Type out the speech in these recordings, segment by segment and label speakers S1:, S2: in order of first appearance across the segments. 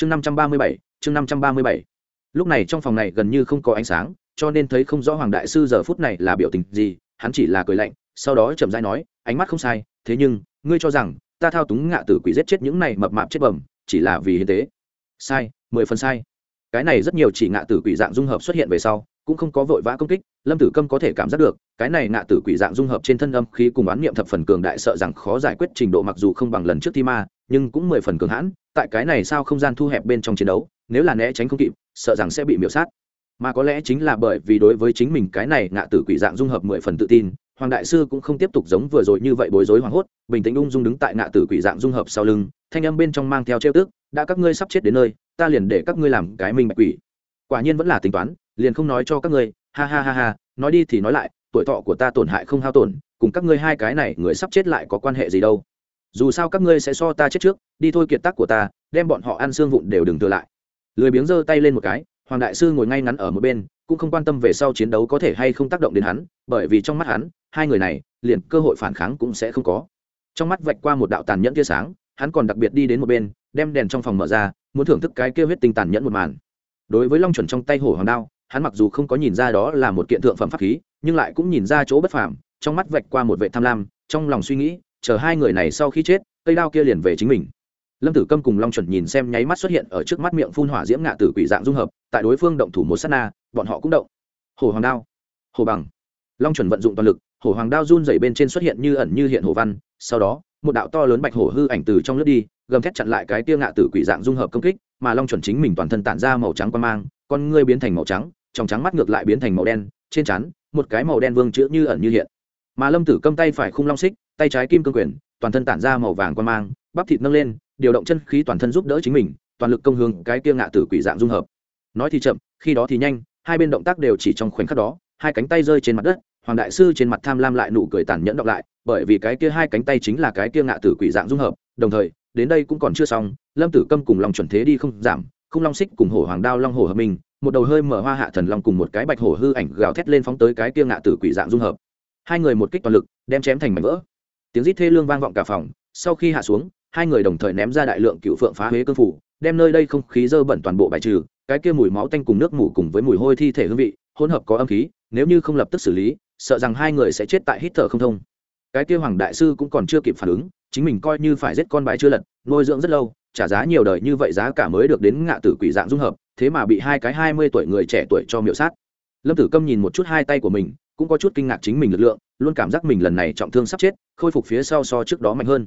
S1: chương năm trăm ba mươi bảy, chương năm trăm ba mươi bảy. Lúc này trong phòng này gần như không có ánh sáng, cho nên thấy không rõ hoàng đại sư giờ phút này là biểu tình gì, hắn chỉ là cười lạnh, sau đó chậm rãi nói, ánh mắt không sai, thế nhưng, ngươi cho rằng, ta thao túng ngạ tử quỷ giết chết những này mập mạp chết bẩm chỉ là vì hiến tế. Sai, mười phần sai. Cái này rất nhiều chỉ ngạ tử quỷ dạng dung hợp xuất hiện về sau, cũng không có vội vã công kích, lâm tử câm có thể cảm giác được, cái này ngạ tử quỷ dạng dung hợp trên thân âm khí cùng oán niệm thập phần cường đại sợ rằng khó giải quyết trình độ mặc dù không bằng lần trước thi ma nhưng cũng mười phần cường hãn, tại cái này sao không gian thu hẹp bên trong chiến đấu, nếu là né tránh không kịp, sợ rằng sẽ bị miễu sát. Mà có lẽ chính là bởi vì đối với chính mình cái này ngạ tử quỷ dạng dung hợp mười phần tự tin, hoàng đại sư cũng không tiếp tục giống vừa rồi như vậy bối rối hoảng hốt, bình tĩnh ung dung đứng tại ngạ tử quỷ dạng dung hợp sau lưng, thanh âm bên trong mang theo trêu tước đã các ngươi sắp chết đến nơi, ta liền để các ngươi làm cái minh bạch quỷ. Quả nhiên vẫn là tính toán, liền không nói cho các ngươi, ha ha ha ha, nói đi thì nói lại, tuổi thọ của ta tổn hại không hao tổn, cùng các ngươi hai cái này người sắp chết lại có quan hệ gì đâu dù sao các ngươi sẽ so ta chết trước, đi thôi kiệt tác của ta, đem bọn họ ăn xương vụn đều đừng thừa lại. Lười biếng giơ tay lên một cái, hoàng đại sư ngồi ngay ngắn ở một bên, cũng không quan tâm về sau chiến đấu có thể hay không tác động đến hắn, bởi vì trong mắt hắn, hai người này, liền cơ hội phản kháng cũng sẽ không có. Trong mắt vạch qua một đạo tàn nhẫn tia sáng, hắn còn đặc biệt đi đến một bên, đem đèn trong phòng mở ra, muốn thưởng thức cái kêu huyết tinh tàn nhẫn một màn. Đối với long chuẩn trong tay hổ hoàng đao, hắn mặc dù không có nhìn ra đó là một kiện thượng phẩm pháp khí, nhưng lại cũng nhìn ra chỗ bất phàm, trong mắt vạch qua một vệ tham lam, trong lòng suy nghĩ chờ hai người này sau khi chết, cây đao kia liền về chính mình. Lâm tử câm cùng long chuẩn nhìn xem nháy mắt xuất hiện ở trước mắt miệng phun hỏa diễm ngạ tử quỷ dạng dung hợp, tại đối phương động thủ một s á t na, bọn họ cũng động. Hồ hoàng đao, hồ bằng. Long chuẩn vận dụng toàn lực, hồ hoàng đao run dày bên trên xuất hiện như ẩn như hiện hồ văn, sau đó, một đạo to lớn bạch hổ hư ảnh từ trong lướt đi, gầm thét chặn lại cái tia ngạ tử quỷ dạng dung hợp công kích, mà long chuẩn chính mình toàn thân tản ra màu trắng quan mang, con ngươi biến thành màu trắng, trong trắng mắt ngược lại biến thành màu đen, trên chắn một cái màu đen vương chữ như ẩn như hiện mà lâm tử câm tay phải khung long xích, tay trái kim cương quyền, toàn thân tản ra màu vàng quan mang, bắp thịt nâng lên, điều động chân khí toàn thân giúp đỡ chính mình, toàn lực công hướng cái kia ngạ tử quỷ dạng dung hợp. Nói thì chậm, khi đó thì nhanh, hai bên động tác đều chỉ trong khoảnh khắc đó, hai cánh tay rơi trên mặt đất, hoàng đại sư trên mặt tham lam lại nụ cười tàn nhẫn đọc lại, bởi vì cái kia hai cánh tay chính là cái kia ngạ tử quỷ dạng dung hợp, đồng thời, đến đây cũng còn chưa xong, lâm tử câm cùng lòng chuẩn thế đi không giảm không long xích cùng hổ hoàng đao long hổ hợp mình, một đầu hơi mở hoa hạ thần long cùng một cái bạch hổ hư ảnh gào thét lên phóng tới cái kia ngạ tử quỷ dạng dung hợp hai người một kích toàn lực, đem chém thành mảnh vỡ. Tiếng rít thê lương vang vọng cả phòng, sau khi hạ xuống, hai người đồng thời ném ra đại lượng cựu phượng phá huế cương phủ, đem nơi đây không khí dơ bẩn toàn bộ bài trừ, cái kia mùi máu tanh cùng nước mủ cùng với mùi hôi thi thể hương vị, hỗn hợp có âm khí, nếu như không lập tức xử lý, sợ rằng hai người sẽ chết tại hít thở không thông. Cái kia hoàng đại sư cũng còn chưa kịp phản ứng, chính mình coi như phải giết con bái chưa lật, nuôi dưỡng rất lâu, trả giá nhiều đời như vậy giá cả mới được đến ngạ tử quỷ dạng dung hợp, thế mà bị hai cái hai mươi tuổi người trẻ tuổi cho miệu sát. Lâm tử câm nhìn một chút hai tay của mình cũng có chút kinh ngạc chính mình lực lượng, luôn cảm giác mình lần này trọng thương sắp chết, khôi phục phía sau so trước đó mạnh hơn.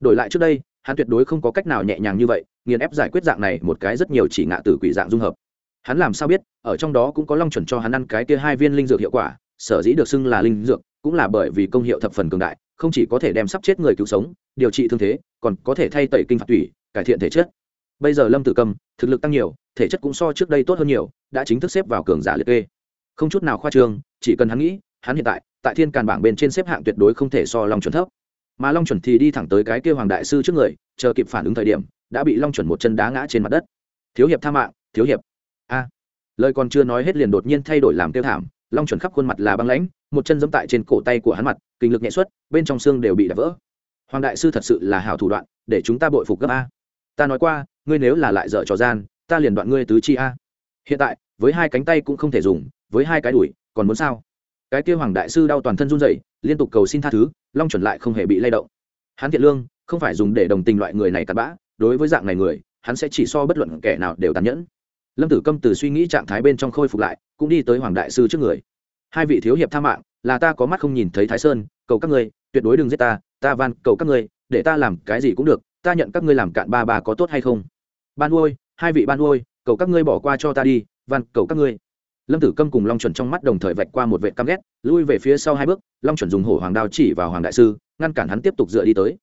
S1: Đổi lại trước đây, hắn tuyệt đối không có cách nào nhẹ nhàng như vậy, nghiền ép giải quyết dạng này một cái rất nhiều chỉ ngạ tử quỷ dạng dung hợp. Hắn làm sao biết, ở trong đó cũng có long chuẩn cho hắn ăn cái kia hai viên linh dược hiệu quả, sở dĩ được xưng là linh dược, cũng là bởi vì công hiệu thập phần cường đại, không chỉ có thể đem sắp chết người cứu sống, điều trị thương thế, còn có thể thay tẩy kinh phạt tủy, cải thiện thể chất. Bây giờ lâm tử cầm, thực lực tăng nhiều, thể chất cũng so trước đây tốt hơn nhiều, đã chính thức xếp vào cường giả liệt kê. Không chút nào khoa trương chỉ cần hắn nghĩ, hắn hiện tại tại thiên càn bảng bên trên xếp hạng tuyệt đối không thể so long chuẩn thấp. Mà long chuẩn thì đi thẳng tới cái kêu hoàng đại sư trước người, chờ kịp phản ứng thời điểm, đã bị long chuẩn một chân đá ngã trên mặt đất. Thiếu hiệp tha mạng, thiếu hiệp. A. Lời còn chưa nói hết liền đột nhiên thay đổi làm tiêu thảm, long chuẩn khắp khuôn mặt là băng lãnh, một chân giẫm tại trên cổ tay của hắn mặt, kinh lực nhẹ xuất, bên trong xương đều bị đập vỡ. Hoàng đại sư thật sự là hảo thủ đoạn, để chúng ta bội phục gấp a. Ta nói qua, ngươi nếu là lại dở trò gian, ta liền đoạn ngươi tứ chi a. Hiện tại, với hai cánh tay cũng không thể dùng, với hai cái đùi còn muốn sao? Cái kia hoàng đại sư đau toàn thân run rẩy, liên tục cầu xin tha thứ, long chuẩn lại không hề bị lay động. Hắn thiện lương, không phải dùng để đồng tình loại người này cặn bã, đối với dạng này người, hắn sẽ chỉ so bất luận kẻ nào đều tàn nhẫn. Lâm tử câm từ suy nghĩ trạng thái bên trong khôi phục lại, cũng đi tới hoàng đại sư trước người. Hai vị thiếu hiệp tha mạng, là ta có mắt không nhìn thấy thái sơn, cầu các ngươi, tuyệt đối đừng giết ta ta van cầu các ngươi, để ta làm cái gì cũng được, ta nhận các ngươi làm cạn ba bà có tốt hay không? Ban ôi hai vị ban ôi cầu các ngươi bỏ qua cho ta đi, van cầu các ngươi lâm tử câm cùng long chuẩn trong mắt đồng thời vạch qua một vệ căm ghét, lui về phía sau hai bước, long chuẩn dùng hổ hoàng đao chỉ vào hoàng đại sư, ngăn cản hắn tiếp tục dựa đi tới.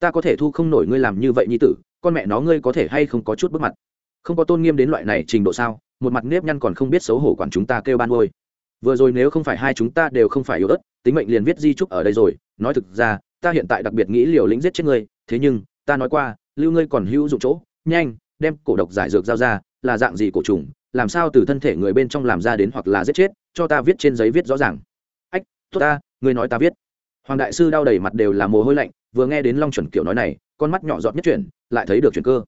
S1: Ta có thể thu không nổi ngươi làm như vậy nhi tử, con mẹ nó ngươi có thể hay không có chút bước mặt? Không có tôn nghiêm đến loại này trình độ sao? Một mặt nếp nhăn còn không biết xấu hổ quản chúng ta kêu ban ngôi vừa rồi nếu không phải hai chúng ta đều không phải yếu ớt, tính mệnh liền viết di trúc ở đây rồi. Nói thực ra, ta hiện tại đặc biệt nghĩ liều lĩnh giết chết ngươi, thế nhưng, ta nói qua, lưu ngươi còn hữu dụng chỗ, nhanh, đem cổ độc giải dược giao ra, là dạng gì cổ trùng làm sao từ thân thể người bên trong làm ra đến hoặc là giết chết, cho ta viết trên giấy viết rõ ràng. Ách, tốt ta ngươi nói ta viết. Hoàng đại sư đau đầy mặt đều là mồ hôi lạnh, vừa nghe đến long chuẩn kiểu nói này, con mắt nhỏ giọt nhất chuyển, lại thấy được chuyển cơ.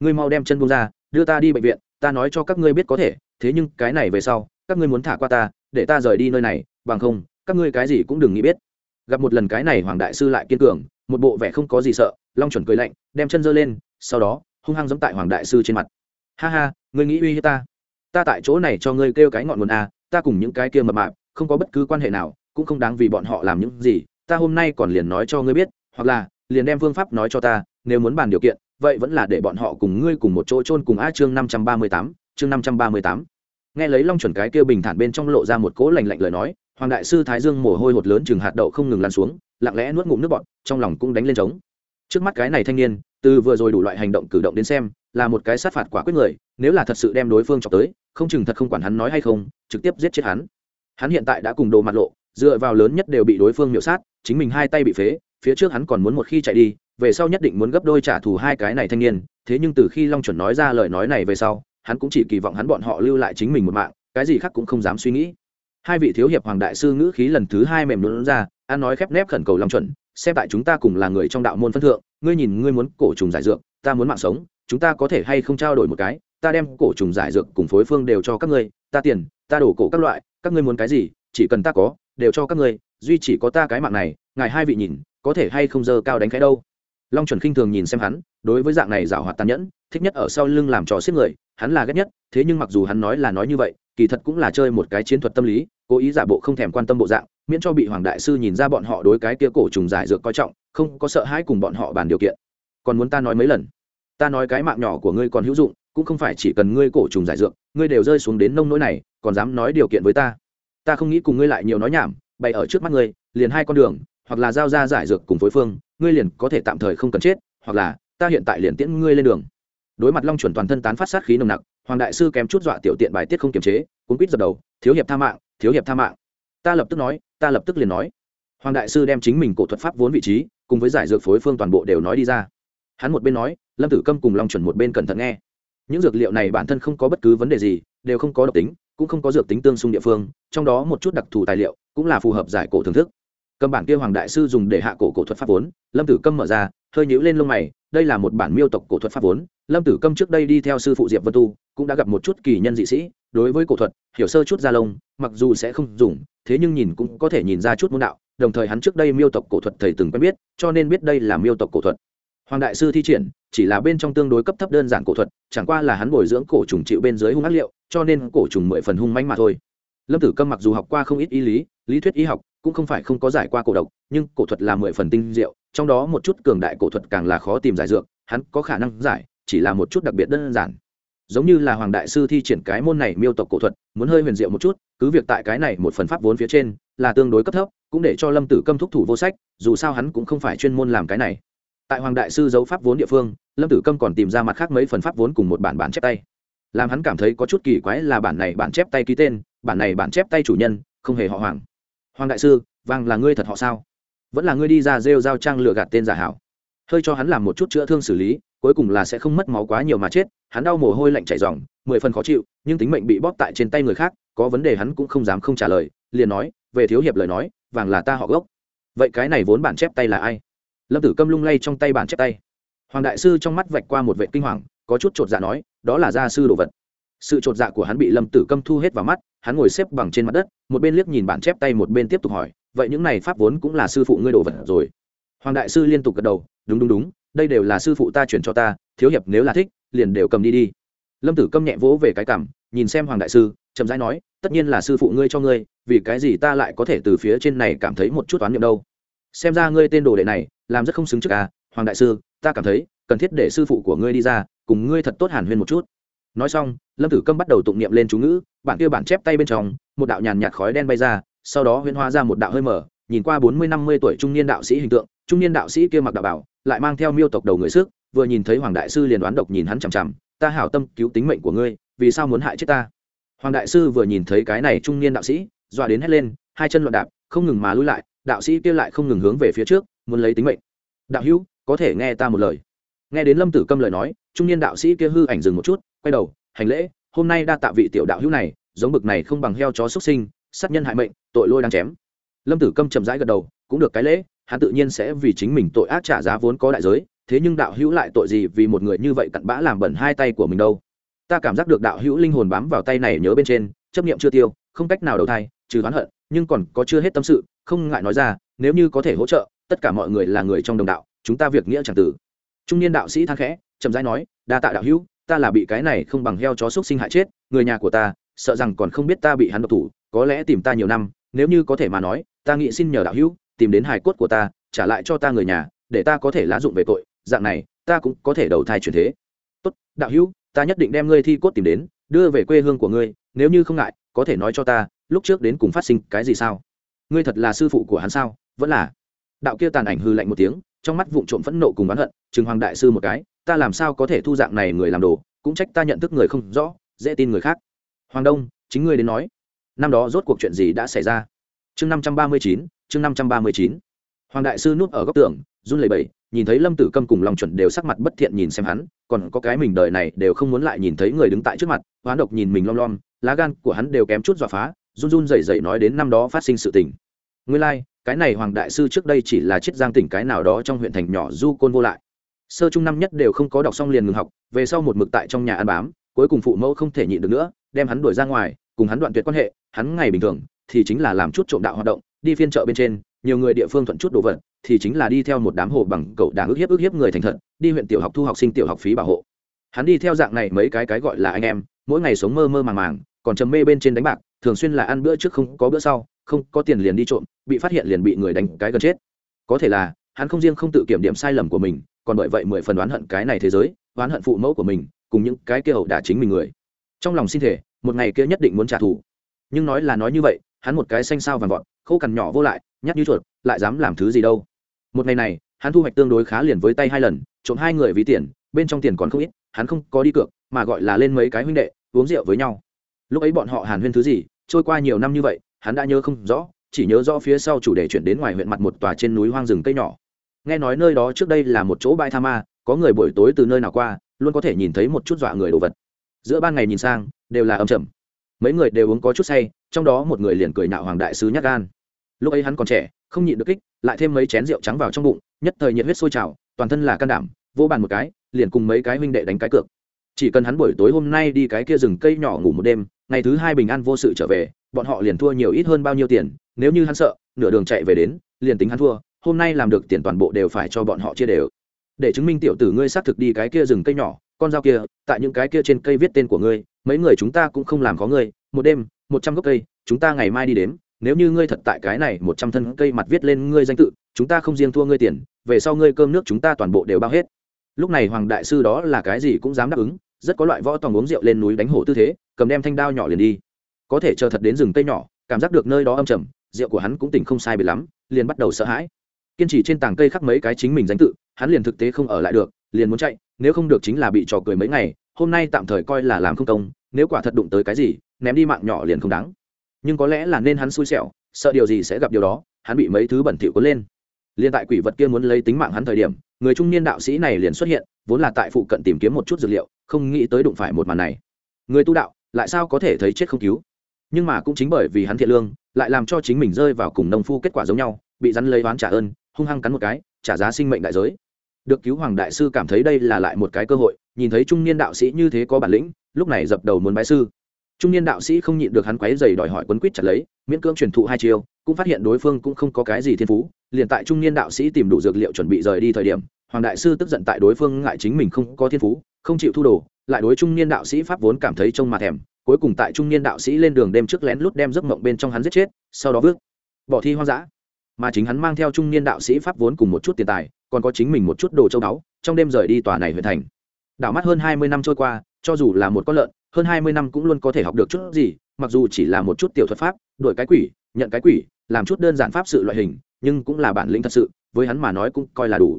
S1: Ngươi mau đem chân buông ra, đưa ta đi bệnh viện, ta nói cho các ngươi biết có thể, thế nhưng cái này về sau, các ngươi muốn thả qua ta, để ta rời đi nơi này, bằng không, các ngươi cái gì cũng đừng nghĩ biết. Gặp một lần cái này hoàng đại sư lại kiên cường, một bộ vẻ không có gì sợ, long chuẩn cười lạnh, đem chân giơ lên, sau đó, hung hăng giẫm tại hoàng đại sư trên mặt. Ha ha, ngươi nghĩ uy hiếp ta? Ta tại chỗ này cho ngươi kêu cái ngọn nguồn a, ta cùng những cái kia mập mạp, không có bất cứ quan hệ nào, cũng không đáng vì bọn họ làm những gì, ta hôm nay còn liền nói cho ngươi biết, hoặc là, liền đem phương pháp nói cho ta, nếu muốn bàn điều kiện, vậy vẫn là để bọn họ cùng ngươi cùng một chỗ chôn cùng a chương năm trăm ba mươi tám, chương năm trăm ba mươi tám. Nghe lấy long chuẩn cái kia bình thản bên trong lộ ra một cỗ lành lạnh lời nói, hoàng đại sư thái dương mồ hôi hột lớn chừng hạt đậu không ngừng lăn xuống, lặng lẽ nuốt ngụm nước bọt, trong lòng cũng đánh lên trống. Trước mắt cái này thanh niên, từ vừa rồi đủ loại hành động cử động đến xem, là một cái sát phạt quả quyết người nếu là thật sự đem đối phương chọc tới, không chừng thật không quản hắn nói hay không, trực tiếp giết chết hắn. Hắn hiện tại đã cùng đồ mặt lộ, dựa vào lớn nhất đều bị đối phương miễu sát, chính mình hai tay bị phế, phía trước hắn còn muốn một khi chạy đi, về sau nhất định muốn gấp đôi trả thù hai cái này thanh niên, thế nhưng từ khi long chuẩn nói ra lời nói này về sau, hắn cũng chỉ kỳ vọng hắn bọn họ lưu lại chính mình một mạng, cái gì khác cũng không dám suy nghĩ. Hai vị thiếu hiệp hoàng đại sư ngữ khí lần thứ hai mềm lún ra an nói khép nép khẩn cầu long chuẩn, xem tại chúng ta cùng là người trong đạo môn phân thượng, ngươi nhìn ngươi muốn cổ trùng giải dược, ta muốn mạng sống, chúng ta có thể hay không trao đổi một cái? Ta đem cổ trùng giải dược cùng phối phương đều cho các ngươi, ta tiền, ta đổ cổ các loại, các ngươi muốn cái gì, chỉ cần ta có, đều cho các ngươi, duy chỉ có ta cái mạng này, ngài hai vị nhìn, có thể hay không dơ cao đánh cái đâu? Long chuẩn khinh thường nhìn xem hắn, đối với dạng này giảo hoạt tàn nhẫn, thích nhất ở sau lưng làm trò xiết người, hắn là ghét nhất, thế nhưng mặc dù hắn nói là nói như vậy, kỳ thật cũng là chơi một cái chiến thuật tâm lý, cố ý giả bộ không thèm quan tâm bộ dạng, miễn cho bị hoàng đại sư nhìn ra bọn họ đối cái kia cổ trùng giải dược coi trọng, không có sợ hãi cùng bọn họ bàn điều kiện. Còn muốn ta nói mấy lần? Ta nói cái mạng nhỏ của ngươi còn hữu dụng cũng không phải chỉ cần ngươi cổ trùng giải dược, ngươi đều rơi xuống đến nông nỗi này, còn dám nói điều kiện với ta. Ta không nghĩ cùng ngươi lại nhiều nói nhảm, bày ở trước mắt ngươi, liền hai con đường, hoặc là giao ra giải dược cùng phối phương, ngươi liền có thể tạm thời không cần chết, hoặc là ta hiện tại liền tiễn ngươi lên đường. Đối mặt long chuẩn toàn thân tán phát sát khí nồng nặc, hoàng đại sư kém chút dọa tiểu tiện bài tiết không kiềm chế, cuốn quýt dập đầu, thiếu hiệp tha mạng, thiếu hiệp tha mạng. Ta lập tức nói, ta lập tức liền nói. Hoàng đại sư đem chính mình cổ thuật pháp vốn vị trí, cùng với giải dược phối phương toàn bộ đều nói đi ra. Hắn một bên nói, lâm tử câm cùng long chuẩn một bên cẩn thận nghe những dược liệu này bản thân không có bất cứ vấn đề gì, đều không có độc tính, cũng không có dược tính tương xung địa phương, trong đó một chút đặc thù tài liệu cũng là phù hợp giải cổ thưởng thức. Cầm bản kia hoàng đại sư dùng để hạ cổ cổ thuật pháp vốn, lâm tử câm mở ra, hơi nhũ lên lông mày, đây là một bản miêu tộc cổ thuật pháp vốn. Lâm tử câm trước đây đi theo sư phụ diệp vân tu, cũng đã gặp một chút kỳ nhân dị sĩ, đối với cổ thuật, hiểu sơ chút da lông, mặc dù sẽ không dùng, thế nhưng nhìn cũng có thể nhìn ra chút môn đạo, đồng thời hắn trước đây miêu tộc cổ thuật thầy từng quen biết, cho nên biết đây là miêu tộc cổ thuật hoàng đại sư thi triển, chỉ là bên trong tương đối cấp thấp đơn giản cổ thuật, chẳng qua là hắn bồi dưỡng cổ trùng chịu bên dưới hung ác liệu, cho nên cổ trùng mười phần hung manh mà thôi. Lâm tử câm mặc dù học qua không ít y lý lý thuyết y học, cũng không phải không có giải qua cổ độc, nhưng cổ thuật là mười phần tinh diệu, trong đó một chút cường đại cổ thuật càng là khó tìm giải dược, hắn có khả năng giải, chỉ là một chút đặc biệt đơn giản. Giống như là hoàng đại sư thi triển cái môn này miêu tộc cổ thuật, muốn hơi huyền diệu một chút, cứ việc tại cái này một phần pháp vốn phía trên, là tương đối cấp thấp, cũng để cho lâm tử câm thúc thủ vô sách, dù sao hắn cũng không phải chuyên môn làm cái này tại hoàng đại sư giấu pháp vốn địa phương, lâm tử câm còn tìm ra mặt khác mấy phần pháp vốn cùng một bản bản chép tay. Làm hắn cảm thấy có chút kỳ quái là bản này bản chép tay ký tên, bản này bản chép tay chủ nhân, không hề họ hoàng. Hoàng đại sư, vàng là ngươi thật họ sao? Vẫn là ngươi đi ra rêu giao trang lựa gạt tên giả hảo. Hơi cho hắn làm một chút chữa thương xử lý, cuối cùng là sẽ không mất máu quá nhiều mà chết. Hắn đau mồ hôi lạnh chảy dòng mười phần khó chịu, nhưng tính mệnh bị bóp tại trên tay người khác, có vấn đề hắn cũng không dám không trả lời, liền nói, về thiếu hiệp lời nói, vàng là ta họ gốc. Vậy cái này vốn bản chép tay là ai? Lâm tử câm lung lay trong tay bản chép tay. Hoàng đại sư trong mắt vạch qua một vệ kinh hoàng, có chút chột dạ nói, đó là gia sư đồ vật. Sự chột dạ của hắn bị lâm tử câm thu hết vào mắt, hắn ngồi xếp bằng trên mặt đất, một bên liếc nhìn bản chép tay, một bên tiếp tục hỏi, vậy những này pháp vốn cũng là sư phụ ngươi đồ vật rồi? Hoàng đại sư liên tục gật đầu, đúng đúng đúng, đây đều là sư phụ ta chuyển cho ta, thiếu hiệp nếu là thích, liền đều cầm đi đi. Lâm tử câm nhẹ vỗ về cái cảm nhìn xem hoàng đại sư, chậm rãi nói, tất nhiên là sư phụ ngươi cho ngươi, vì cái gì ta lại có thể từ phía trên này cảm thấy một chút oán niệm đâu? Xem ra ngươi tên đồ đệ này, làm rất không xứng trước à hoàng đại sư, ta cảm thấy, cần thiết để sư phụ của ngươi đi ra, cùng ngươi thật tốt hàn huyên một chút. Nói xong, lâm tử câm bắt đầu tụng niệm lên chú ngữ bản kia bản chép tay bên trong, một đạo nhàn nhạt khói đen bay ra, sau đó huyên hoa ra một đạo hơi mở, nhìn qua bốn mươi năm mươi tuổi trung niên đạo sĩ hình tượng, trung niên đạo sĩ kia mặc đạo bảo, lại mang theo miêu tộc đầu người sức, vừa nhìn thấy hoàng đại sư liền đoán độc nhìn hắn chằm chằm, ta hảo tâm cứu tính mệnh của ngươi, vì sao muốn hại chết ta? Hoàng đại sư vừa nhìn thấy cái này trung niên đạo sĩ, dọa đến hét lên, hai chân loạn đạp, không ngừng mà lui lại đạo sĩ kia lại không ngừng hướng về phía trước, muốn lấy tính mệnh. Đạo hữu, có thể nghe ta một lời. Nghe đến lâm tử câm lời nói, trung niên đạo sĩ kia hư ảnh dừng một chút, quay đầu, hành lễ, hôm nay đa tạ vị tiểu đạo hữu này, giống bực này không bằng heo chó xuất sinh, sát nhân hại mệnh, tội lôi đang chém. Lâm tử câm chậm rãi gật đầu, cũng được cái lễ, hắn tự nhiên sẽ vì chính mình tội ác trả giá vốn có đại giới, thế nhưng đạo hữu lại tội gì vì một người như vậy cặn bã làm bẩn hai tay của mình đâu? Ta cảm giác được đạo hữu linh hồn bám vào tay này nhớ bên trên, chấp niệm chưa tiêu, không cách nào đầu thai, trừ oán hận, nhưng còn có chưa hết tâm sự không ngại nói ra, nếu như có thể hỗ trợ, tất cả mọi người là người trong đồng đạo, chúng ta việc nghĩa chẳng tử trung niên đạo sĩ than khẽ, chậm rãi nói, đa tạ đạo hữu, ta là bị cái này không bằng heo chó xúc sinh hại chết, người nhà của ta, sợ rằng còn không biết ta bị hắn độc thủ, có lẽ tìm ta nhiều năm, nếu như có thể mà nói, ta nghĩ xin nhờ đạo hữu, tìm đến hài cốt của ta, trả lại cho ta người nhà, để ta có thể lá dụng về tội, dạng này, ta cũng có thể đầu thai chuyển thế. Tốt, đạo hữu, ta nhất định đem ngươi thi cốt tìm đến, đưa về quê hương của ngươi, nếu như không ngại, có thể nói cho ta, lúc trước đến cùng phát sinh cái gì sao? Ngươi thật là sư phụ của hắn sao? Vẫn là. Đạo kia tàn ảnh hư lạnh một tiếng, trong mắt vụn trộm phẫn nộ cùng oán hận chừng hoàng đại sư một cái, ta làm sao có thể thu dạng này người làm đồ, cũng trách ta nhận thức người không rõ, dễ tin người khác. Hoàng đông, chính ngươi đến nói. Năm đó rốt cuộc chuyện gì đã xảy ra? Chương năm trăm ba mươi chín, chương năm trăm ba mươi chín. Hoàng đại sư núp ở góc tường, run lẩy bẩy, nhìn thấy lâm tử câm cùng lòng chuẩn đều sắc mặt bất thiện nhìn xem hắn, còn có cái mình đời này đều không muốn lại nhìn thấy người đứng tại trước mặt, hoán độc nhìn mình lom lom, lá gan của hắn đều kém chút dọa phá run run rẩy rẩy nói đến năm đó phát sinh sự tình. Nguyên lai、like, cái này hoàng đại sư trước đây chỉ là chiết giang tỉnh cái nào đó trong huyện thành nhỏ du côn vô lại. Sơ trung năm nhất đều không có đọc xong liền ngừng học về sau một mực tại trong nhà ăn bám cuối cùng phụ mẫu không thể nhịn được nữa đem hắn đuổi ra ngoài cùng hắn đoạn tuyệt quan hệ hắn ngày bình thường thì chính là làm chút trộm đạo hoạt động đi phiên chợ bên trên nhiều người địa phương thuận chút đồ vật thì chính là đi theo một đám hồ bằng cậu đảng ức hiếp ức hiếp người thành thật đi huyện tiểu học thu học sinh tiểu học phí bảo hộ. Hắn đi theo dạng này mấy cái cái gọi là anh em mỗi ngày sống mơ mơ màng màng còn trầm mê bên trên đánh bạc thường xuyên là ăn bữa trước không có bữa sau, không có tiền liền đi trộm, bị phát hiện liền bị người đánh cái gần chết. Có thể là, hắn không riêng không tự kiểm điểm sai lầm của mình, còn bởi vậy mười phần oán hận cái này thế giới, oán hận phụ mẫu của mình, cùng những cái kia hậu đả chính mình người. Trong lòng xin thể, một ngày kia nhất định muốn trả thù. Nhưng nói là nói như vậy, hắn một cái xanh sao vàng vọt, khô cằn nhỏ vô lại, nhát như chuột, lại dám làm thứ gì đâu. Một ngày này, hắn thu hoạch tương đối khá liền với tay hai lần, trộm hai người ví tiền, bên trong tiền còn không ít, hắn không có đi cược, mà gọi là lên mấy cái huynh đệ, uống rượu với nhau lúc ấy bọn họ hàn huyên thứ gì, trôi qua nhiều năm như vậy, hắn đã nhớ không rõ, chỉ nhớ rõ phía sau chủ đề chuyển đến ngoài huyện mặt một tòa trên núi hoang rừng cây nhỏ. Nghe nói nơi đó trước đây là một chỗ bãi tha ma, có người buổi tối từ nơi nào qua, luôn có thể nhìn thấy một chút dọa người đồ vật. Giữa ban ngày nhìn sang, đều là âm trầm. Mấy người đều uống có chút say, trong đó một người liền cười nạo hoàng đại sứ nhát gan. Lúc ấy hắn còn trẻ, không nhịn được kích, lại thêm mấy chén rượu trắng vào trong bụng, nhất thời nhiệt huyết sôi trào, toàn thân là can đảm, vô bàn một cái, liền cùng mấy cái huynh đệ đánh cái cược chỉ cần hắn buổi tối hôm nay đi cái kia rừng cây nhỏ ngủ một đêm, ngày thứ hai bình an vô sự trở về, bọn họ liền thua nhiều ít hơn bao nhiêu tiền, nếu như hắn sợ, nửa đường chạy về đến, liền tính hắn thua, hôm nay làm được tiền toàn bộ đều phải cho bọn họ chia đều. Để chứng minh tiểu tử ngươi xác thực đi cái kia rừng cây nhỏ, con dao kia, tại những cái kia trên cây viết tên của ngươi, mấy người chúng ta cũng không làm có ngươi, một đêm, một trăm gốc cây, chúng ta ngày mai đi đếm, nếu như ngươi thật tại cái này một trăm thân cây mặt viết lên ngươi danh tự, chúng ta không riêng thua ngươi tiền, về sau ngươi cơm nước chúng ta toàn bộ đều bao hết. Lúc này hoàng đại sư đó là cái gì cũng dám đáp ứng rất có loại võ tòng uống rượu lên núi đánh hổ tư thế, cầm đem thanh đao nhỏ liền đi. Có thể chờ thật đến rừng cây nhỏ, cảm giác được nơi đó âm trầm, rượu của hắn cũng tỉnh không sai bị lắm, liền bắt đầu sợ hãi. Kiên trì trên tảng cây khắc mấy cái chính mình danh tự, hắn liền thực tế không ở lại được, liền muốn chạy, nếu không được chính là bị trò cười mấy ngày, hôm nay tạm thời coi là làm không công, nếu quả thật đụng tới cái gì, ném đi mạng nhỏ liền không đáng. Nhưng có lẽ là nên hắn xui xẻo, sợ điều gì sẽ gặp điều đó, hắn bị mấy thứ bẩn thỉu cuốn lên. Liền tại quỷ vật kia muốn lấy tính mạng hắn thời điểm, người trung niên đạo sĩ này liền xuất hiện, vốn là tại phụ cận tìm kiếm một chút dược liệu không nghĩ tới đụng phải một màn này. Người tu đạo, lại sao có thể thấy chết không cứu? Nhưng mà cũng chính bởi vì hắn thiện lương, lại làm cho chính mình rơi vào cùng nông phu kết quả giống nhau, bị rắn lấy oán trả ơn, hung hăng cắn một cái, trả giá sinh mệnh đại giới. Được cứu hoàng đại sư cảm thấy đây là lại một cái cơ hội, nhìn thấy trung niên đạo sĩ như thế có bản lĩnh, lúc này dập đầu muốn bái sư. Trung niên đạo sĩ không nhịn được hắn quấy dày đòi hỏi quấn quýt chặt lấy, miễn cưỡng truyền thụ hai chiêu, cũng phát hiện đối phương cũng không có cái gì thiên phú, liền tại trung niên đạo sĩ tìm đủ dược liệu chuẩn bị rời đi thời điểm, hoàng đại sư tức giận tại đối phương ngại chính mình không có thiên phú không chịu thu đồ, lại đối trung niên đạo sĩ pháp vốn cảm thấy trông mà thèm, cuối cùng tại trung niên đạo sĩ lên đường đêm trước lén lút đem giấc mộng bên trong hắn giết chết, sau đó vước, bỏ thi hoang dã. Mà chính hắn mang theo trung niên đạo sĩ pháp vốn cùng một chút tiền tài, còn có chính mình một chút đồ châu báu, trong đêm rời đi tòa này huyện thành. Đảo mắt hơn hai mươi năm trôi qua, cho dù là một con lợn, hơn hai mươi năm cũng luôn có thể học được chút gì, mặc dù chỉ là một chút tiểu thuật pháp đổi cái quỷ, nhận cái quỷ, làm chút đơn giản pháp sự loại hình, nhưng cũng là bản lĩnh thật sự, với hắn mà nói cũng coi là đủ.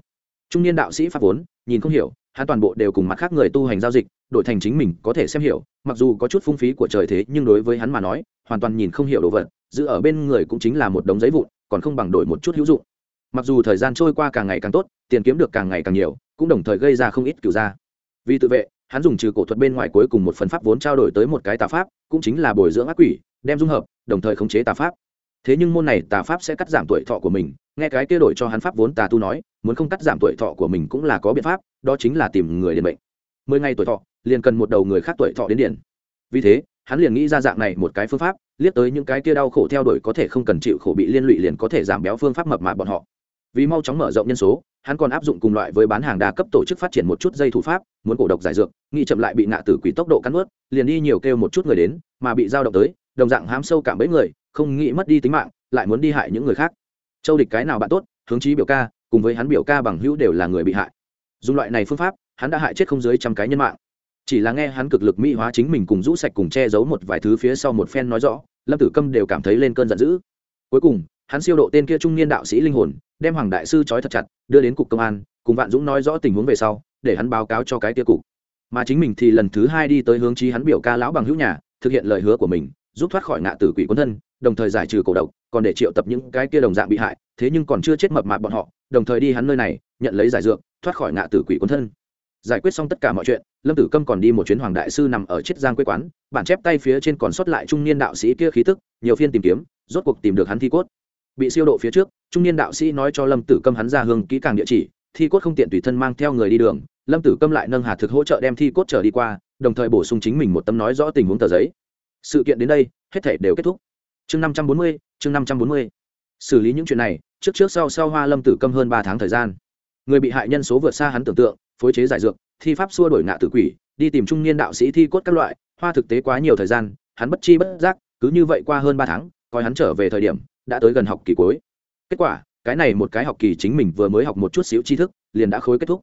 S1: Trung niên đạo sĩ pháp vốn, nhìn không hiểu hắn toàn bộ đều cùng mặt khác người tu hành giao dịch, đổi thành chính mình, có thể xem hiểu, mặc dù có chút phung phí của trời thế, nhưng đối với hắn mà nói, hoàn toàn nhìn không hiểu đồ vật, giữ ở bên người cũng chính là một đống giấy vụn, còn không bằng đổi một chút hữu dụng. Mặc dù thời gian trôi qua càng ngày càng tốt, tiền kiếm được càng ngày càng nhiều, cũng đồng thời gây ra không ít cựu ra. Vì tự vệ, hắn dùng trừ cổ thuật bên ngoài cuối cùng một phần pháp vốn trao đổi tới một cái tà pháp, cũng chính là bồi dưỡng ác quỷ, đem dung hợp, đồng thời khống chế tà pháp thế nhưng môn này tà pháp sẽ cắt giảm tuổi thọ của mình, nghe cái kia đổi cho hắn pháp vốn tà tu nói, muốn không cắt giảm tuổi thọ của mình cũng là có biện pháp, đó chính là tìm người điền bệnh mười ngày tuổi thọ, liền cần một đầu người khác tuổi thọ đến điển. Vì thế, hắn liền nghĩ ra dạng này một cái phương pháp, liếc tới những cái kia đau khổ theo đuổi có thể không cần chịu khổ bị liên lụy liền có thể giảm béo phương pháp mập mạp bọn họ. Vì mau chóng mở rộng nhân số, hắn còn áp dụng cùng loại với bán hàng đa cấp tổ chức phát triển một chút dây thủ pháp, muốn cổ độc giải dược, nghĩ chậm lại bị nạ tử quỷ tốc độ cắn ướt liền đi nhiều kêu một chút người đến, mà bị giao động tới, đồng dạng hám sâu cảm bấy người không nghĩ mất đi tính mạng, lại muốn đi hại những người khác. Châu địch cái nào bạn tốt, hướng chí biểu ca, cùng với hắn biểu ca bằng hữu đều là người bị hại. Dùng loại này phương pháp, hắn đã hại chết không dưới trăm cái nhân mạng. Chỉ là nghe hắn cực lực mỹ hóa chính mình cùng rũ sạch cùng che giấu một vài thứ phía sau một phen nói rõ, lâm tử câm đều cảm thấy lên cơn giận dữ. Cuối cùng, hắn siêu độ tên kia trung niên đạo sĩ linh hồn, đem hoàng đại sư trói thật chặt, đưa đến cục công an, cùng vạn dũng nói rõ tình huống về sau, để hắn báo cáo cho cái kia cục. Mà chính mình thì lần thứ hai đi tới hướng chí hắn biểu ca lão bằng hữu nhà, thực hiện lời hứa của mình giúp thoát khỏi ngạ tử quỷ quân thân, đồng thời giải trừ cổ độc, còn để triệu tập những cái kia đồng dạng bị hại, thế nhưng còn chưa chết mập mạp bọn họ, đồng thời đi hắn nơi này, nhận lấy giải dược, thoát khỏi ngạ tử quỷ quân thân. Giải quyết xong tất cả mọi chuyện, lâm tử câm còn đi một chuyến hoàng đại sư nằm ở chiết giang quê quán, bản chép tay phía trên còn sót lại trung niên đạo sĩ kia khí tức, nhiều phiên tìm kiếm, rốt cuộc tìm được hắn thi cốt. Bị siêu độ phía trước, trung niên đạo sĩ nói cho lâm tử câm hắn ra hương kỹ càng địa chỉ, thi cốt không tiện tùy thân mang theo người đi đường, lâm tử câm lại nâng hà thực hỗ trợ đem thi cốt trở đi qua, đồng thời bổ sung chính mình một tấm nói rõ tình huống tờ giấy sự kiện đến đây, hết thể đều kết thúc. Chương năm trăm bốn mươi, chương năm trăm bốn mươi. Xử lý những chuyện này, trước trước sau sau hoa lâm tử câm hơn ba tháng thời gian. Người bị hại nhân số vượt xa hắn tưởng tượng, phối chế giải dược, thi pháp xua đổi ngạ tử quỷ, đi tìm trung niên đạo sĩ thi cốt các loại, hoa thực tế quá nhiều thời gian, hắn bất chi bất giác, cứ như vậy qua hơn ba tháng, coi hắn trở về thời điểm, đã tới gần học kỳ cuối. Kết quả, cái này một cái học kỳ chính mình vừa mới học một chút xíu tri thức, liền đã khối kết thúc.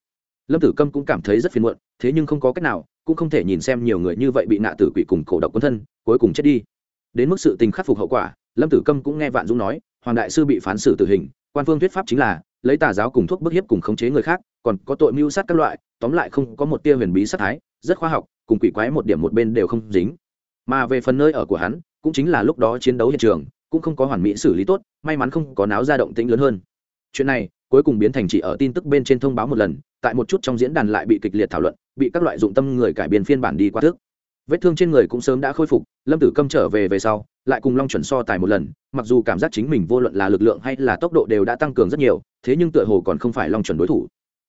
S1: Lâm tử câm cũng cảm thấy rất phiền muộn, thế nhưng không có cách nào cũng không thể nhìn xem nhiều người như vậy bị nạ tử quỷ cùng cổ độc quân thân, cuối cùng chết đi. Đến mức sự tình khắc phục hậu quả, lâm tử câm cũng nghe vạn dũng nói, hoàng đại sư bị phán xử tử hình, quan phương thuyết pháp chính là, lấy tà giáo cùng thuốc bức hiếp cùng khống chế người khác, còn có tội mưu sát các loại, tóm lại không có một tia huyền bí sát thái, rất khoa học, cùng quỷ quái một điểm một bên đều không dính. Mà về phần nơi ở của hắn, cũng chính là lúc đó chiến đấu hiện trường, cũng không có hoàn mỹ xử lý tốt, may mắn không có náo ra động tĩnh lớn hơn. Chuyện này cuối cùng biến thành chỉ ở tin tức bên trên thông báo một lần, tại một chút trong diễn đàn lại bị kịch liệt thảo luận bị các loại dụng tâm người cải biên phiên bản đi qua thức. Vết thương trên người cũng sớm đã khôi phục, lâm tử câm trở về về sau, lại cùng long chuẩn so tài một lần, mặc dù cảm giác chính mình vô luận là lực lượng hay là tốc độ đều đã tăng cường rất nhiều, thế nhưng tựa hồ còn không phải long chuẩn đối thủ.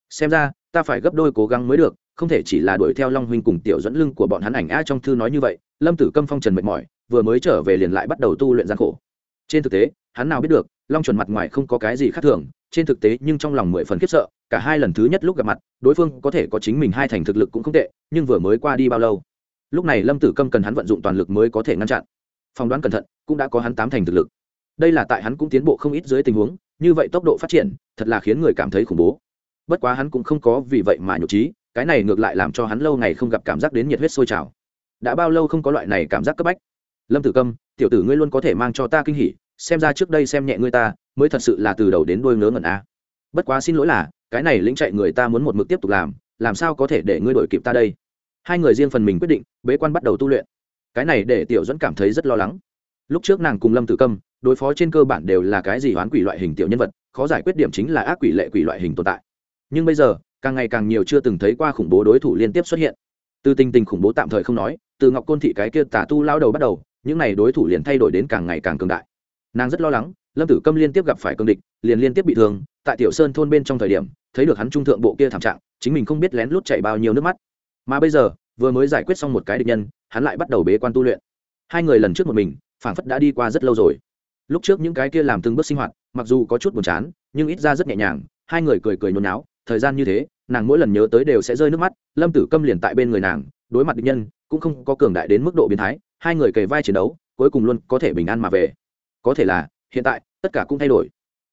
S1: Xem ra, ta phải gấp đôi cố gắng mới được, không thể chỉ là đuổi theo long huynh cùng tiểu dẫn lưng của bọn hắn ảnh a trong thư nói như vậy, lâm tử câm phong trần mệt mỏi, vừa mới trở về liền lại bắt đầu tu luyện gian khổ. Trên thực tế, hắn nào biết được, long chuẩn mặt ngoài không có cái gì khác thường, trên thực tế nhưng trong lòng mười phần khiếp sợ cả hai lần thứ nhất lúc gặp mặt, đối phương có thể có chính mình hai thành thực lực cũng không tệ, nhưng vừa mới qua đi bao lâu? Lúc này lâm tử câm cần hắn vận dụng toàn lực mới có thể ngăn chặn. Phỏng đoán cẩn thận, cũng đã có hắn tám thành thực lực. Đây là tại hắn cũng tiến bộ không ít dưới tình huống, như vậy tốc độ phát triển, thật là khiến người cảm thấy khủng bố. Bất quá hắn cũng không có vì vậy mà nhục trí, cái này ngược lại làm cho hắn lâu ngày không gặp cảm giác đến nhiệt huyết sôi trào. Đã bao lâu không có loại này cảm giác cấp bách? Lâm tử câm, tiểu tử ngươi luôn có thể mang cho ta kinh hỉ, xem ra trước đây xem nhẹ ngươi ta, mới thật sự là từ đầu đến đuôi ngớ ngẩn a bất quá xin lỗi là cái này lĩnh chạy người ta muốn một mực tiếp tục làm làm sao có thể để ngươi đổi kịp ta đây? Hai người riêng phần mình quyết định, bế quan bắt đầu tu luyện. Cái này để tiểu dẫn cảm thấy rất lo lắng. Lúc trước nàng cùng lâm tử câm, đối phó trên cơ bản đều là cái gì hoán quỷ loại hình tiểu nhân vật, khó giải quyết điểm chính là ác quỷ lệ quỷ loại hình tồn tại. Nhưng bây giờ, càng ngày càng nhiều chưa từng thấy qua khủng bố đối thủ liên tiếp xuất hiện. Từ tình tình khủng bố tạm thời không nói, từ ngọc côn thị cái kia tả tu lao đầu bắt đầu, những n à y đối thủ liền thay đổi đến càng ngày càng cường đại. Nàng rất lo lắng, lâm tử câm liên tiếp gặp phải cương địch, liền liên tiếp bị thương tại tiểu sơn thôn bên trong thời điểm, thấy được hắn trung thượng bộ kia thảm trạng, chính mình không biết lén lút chạy bao nhiêu nước mắt. Mà bây giờ, vừa mới giải quyết xong một cái địch nhân, hắn lại bắt đầu bế quan tu luyện. Hai người lần trước một mình, phảng phất đã đi qua rất lâu rồi. Lúc trước những cái kia làm từng bước sinh hoạt, mặc dù có chút buồn chán, nhưng ít ra rất nhẹ nhàng, hai người cười cười nhốn náo thời gian như thế, nàng mỗi lần nhớ tới đều sẽ rơi nước mắt, lâm tử câm liền tại bên người nàng, đối mặt địch nhân, cũng không có cường đại đến mức độ biến thái, hai người kề vai chiến đấu, cuối cùng luôn có thể bình an mà về. Có thể là, hiện tại, tất cả cũng thay đổi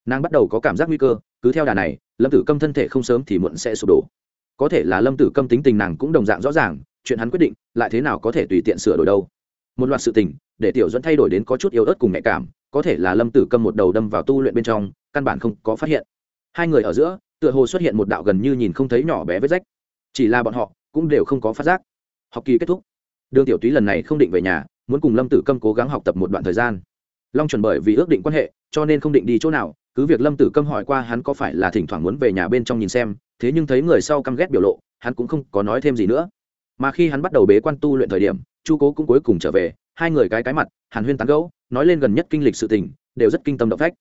S1: nàng bắt đầu có cảm giác nguy cơ, cứ theo đà này, lâm tử câm thân thể không sớm thì muộn sẽ sụp đổ. Có thể là lâm tử câm tính tình nàng cũng đồng dạng rõ ràng, chuyện hắn quyết định, lại thế nào có thể tùy tiện sửa đổi đâu. Một loạt sự tình, để tiểu dẫn thay đổi đến có chút yếu ớt cùng nhạy cảm, có thể là lâm tử câm một đầu đâm vào tu luyện bên trong, căn bản không có phát hiện. Hai người ở giữa, tựa hồ xuất hiện một đạo gần như nhìn không thấy nhỏ bé vết rách. Chỉ là bọn họ, cũng đều không có phát giác. Học kỳ kết thúc. Đường tiểu túy lần này không định về nhà, muốn cùng lâm tử câm cố gắng học tập một đoạn thời gian. Long chuẩn bởi vì ước định quan hệ, cho nên không định đi chỗ nào cứ việc lâm tử câm hỏi qua hắn có phải là thỉnh thoảng muốn về nhà bên trong nhìn xem, thế nhưng thấy người sau căm ghét biểu lộ, hắn cũng không có nói thêm gì nữa. Mà khi hắn bắt đầu bế quan tu luyện thời điểm, chu cố cũng cuối cùng trở về, hai người cái cái mặt, hàn huyên tán gẫu, nói lên gần nhất kinh lịch sự tình, đều rất kinh tâm động phách.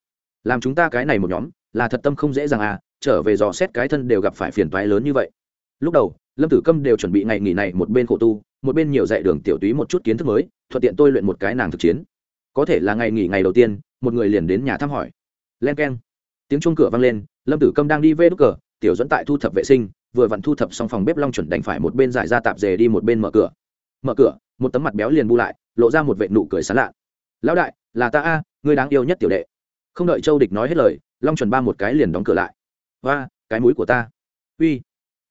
S1: Làm chúng ta cái này một nhóm, là thật tâm không dễ dàng à trở về dò xét cái thân đều gặp phải phiền toái lớn như vậy. Lúc đầu, lâm tử câm đều chuẩn bị ngày nghỉ này một bên khổ tu, một bên nhiều dạy đường tiểu túy một chút kiến thức mới, thuận tiện tôi luyện một cái nàng thực chiến. Có thể là ngày nghỉ ngày đầu tiên, một người liền đến nhà thăm hỏi len keng. Tiếng chuông cửa vang lên, lâm tử câm đang đi vê đ cờ, tiểu dẫn tại thu thập vệ sinh, vừa vặn thu thập xong phòng bếp long chuẩn đành phải một bên giải ra tạp dề đi một bên mở cửa. Mở cửa, một tấm mặt béo liền bu lại, lộ ra một vệ nụ cười sán lạ. Lão đại, là ta a người đáng yêu nhất tiểu đệ. Không đợi châu địch nói hết lời, long chuẩn ba một cái liền đóng cửa lại. Và cái mũi của ta. Uy,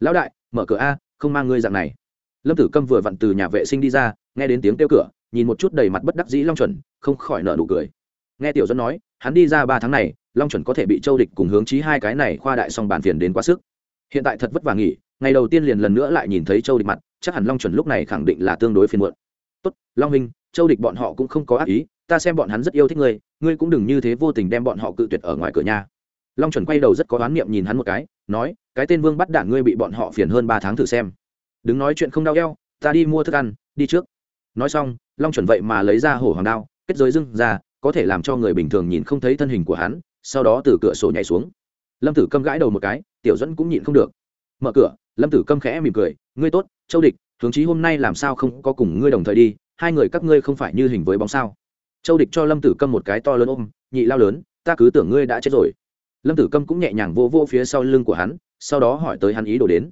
S1: lão đại, mở cửa a, không mang ngươi dạng này. Lâm tử câm vừa vặn từ nhà vệ sinh đi ra, nghe đến tiếng kêu cửa, nhìn một chút đầy mặt bất đắc dĩ long chuẩn, không khỏi nợ nụ cười. Nghe tiểu dẫn nói hắn đi ra ba tháng này, long chuẩn có thể bị châu địch cùng hướng chí hai cái này khoa đại song bàn phiền đến quá sức. Hiện tại thật vất vả nghỉ, ngày đầu tiên liền lần nữa lại nhìn thấy châu địch mặt, chắc hẳn long chuẩn lúc này khẳng định là tương đối phiền muộn. Tốt, long minh châu địch bọn họ cũng không có ác ý, ta xem bọn hắn rất yêu thích ngươi ngươi cũng đừng như thế vô tình đem bọn họ cự tuyệt ở ngoài cửa nhà. Long chuẩn quay đầu rất có oán niệm nhìn hắn một cái, nói, cái tên vương bắt đạn ngươi bị bọn họ phiền hơn ba tháng thử xem. Đứng nói chuyện không đau eo, ta đi mua thức ăn, đi trước. Nói xong, long chuẩn vậy mà lấy ra hổ hoàng đao, kết giới dưng ra có thể làm cho người bình thường nhìn không thấy thân hình của hắn sau đó từ cửa sổ nhảy xuống. Lâm tử câm gãi đầu một cái tiểu dẫn cũng nhịn không được. Mở cửa lâm tử câm khẽ mỉm cười ngươi tốt châu địch hướng chí hôm nay làm sao không có cùng ngươi đồng thời đi hai người các ngươi không phải như hình với bóng sao? Châu địch cho lâm tử câm một cái to lớn ôm nhị lao lớn ta cứ tưởng ngươi đã chết rồi. Lâm tử câm cũng nhẹ nhàng vô vô phía sau lưng của hắn sau đó hỏi tới hắn ý đồ đến.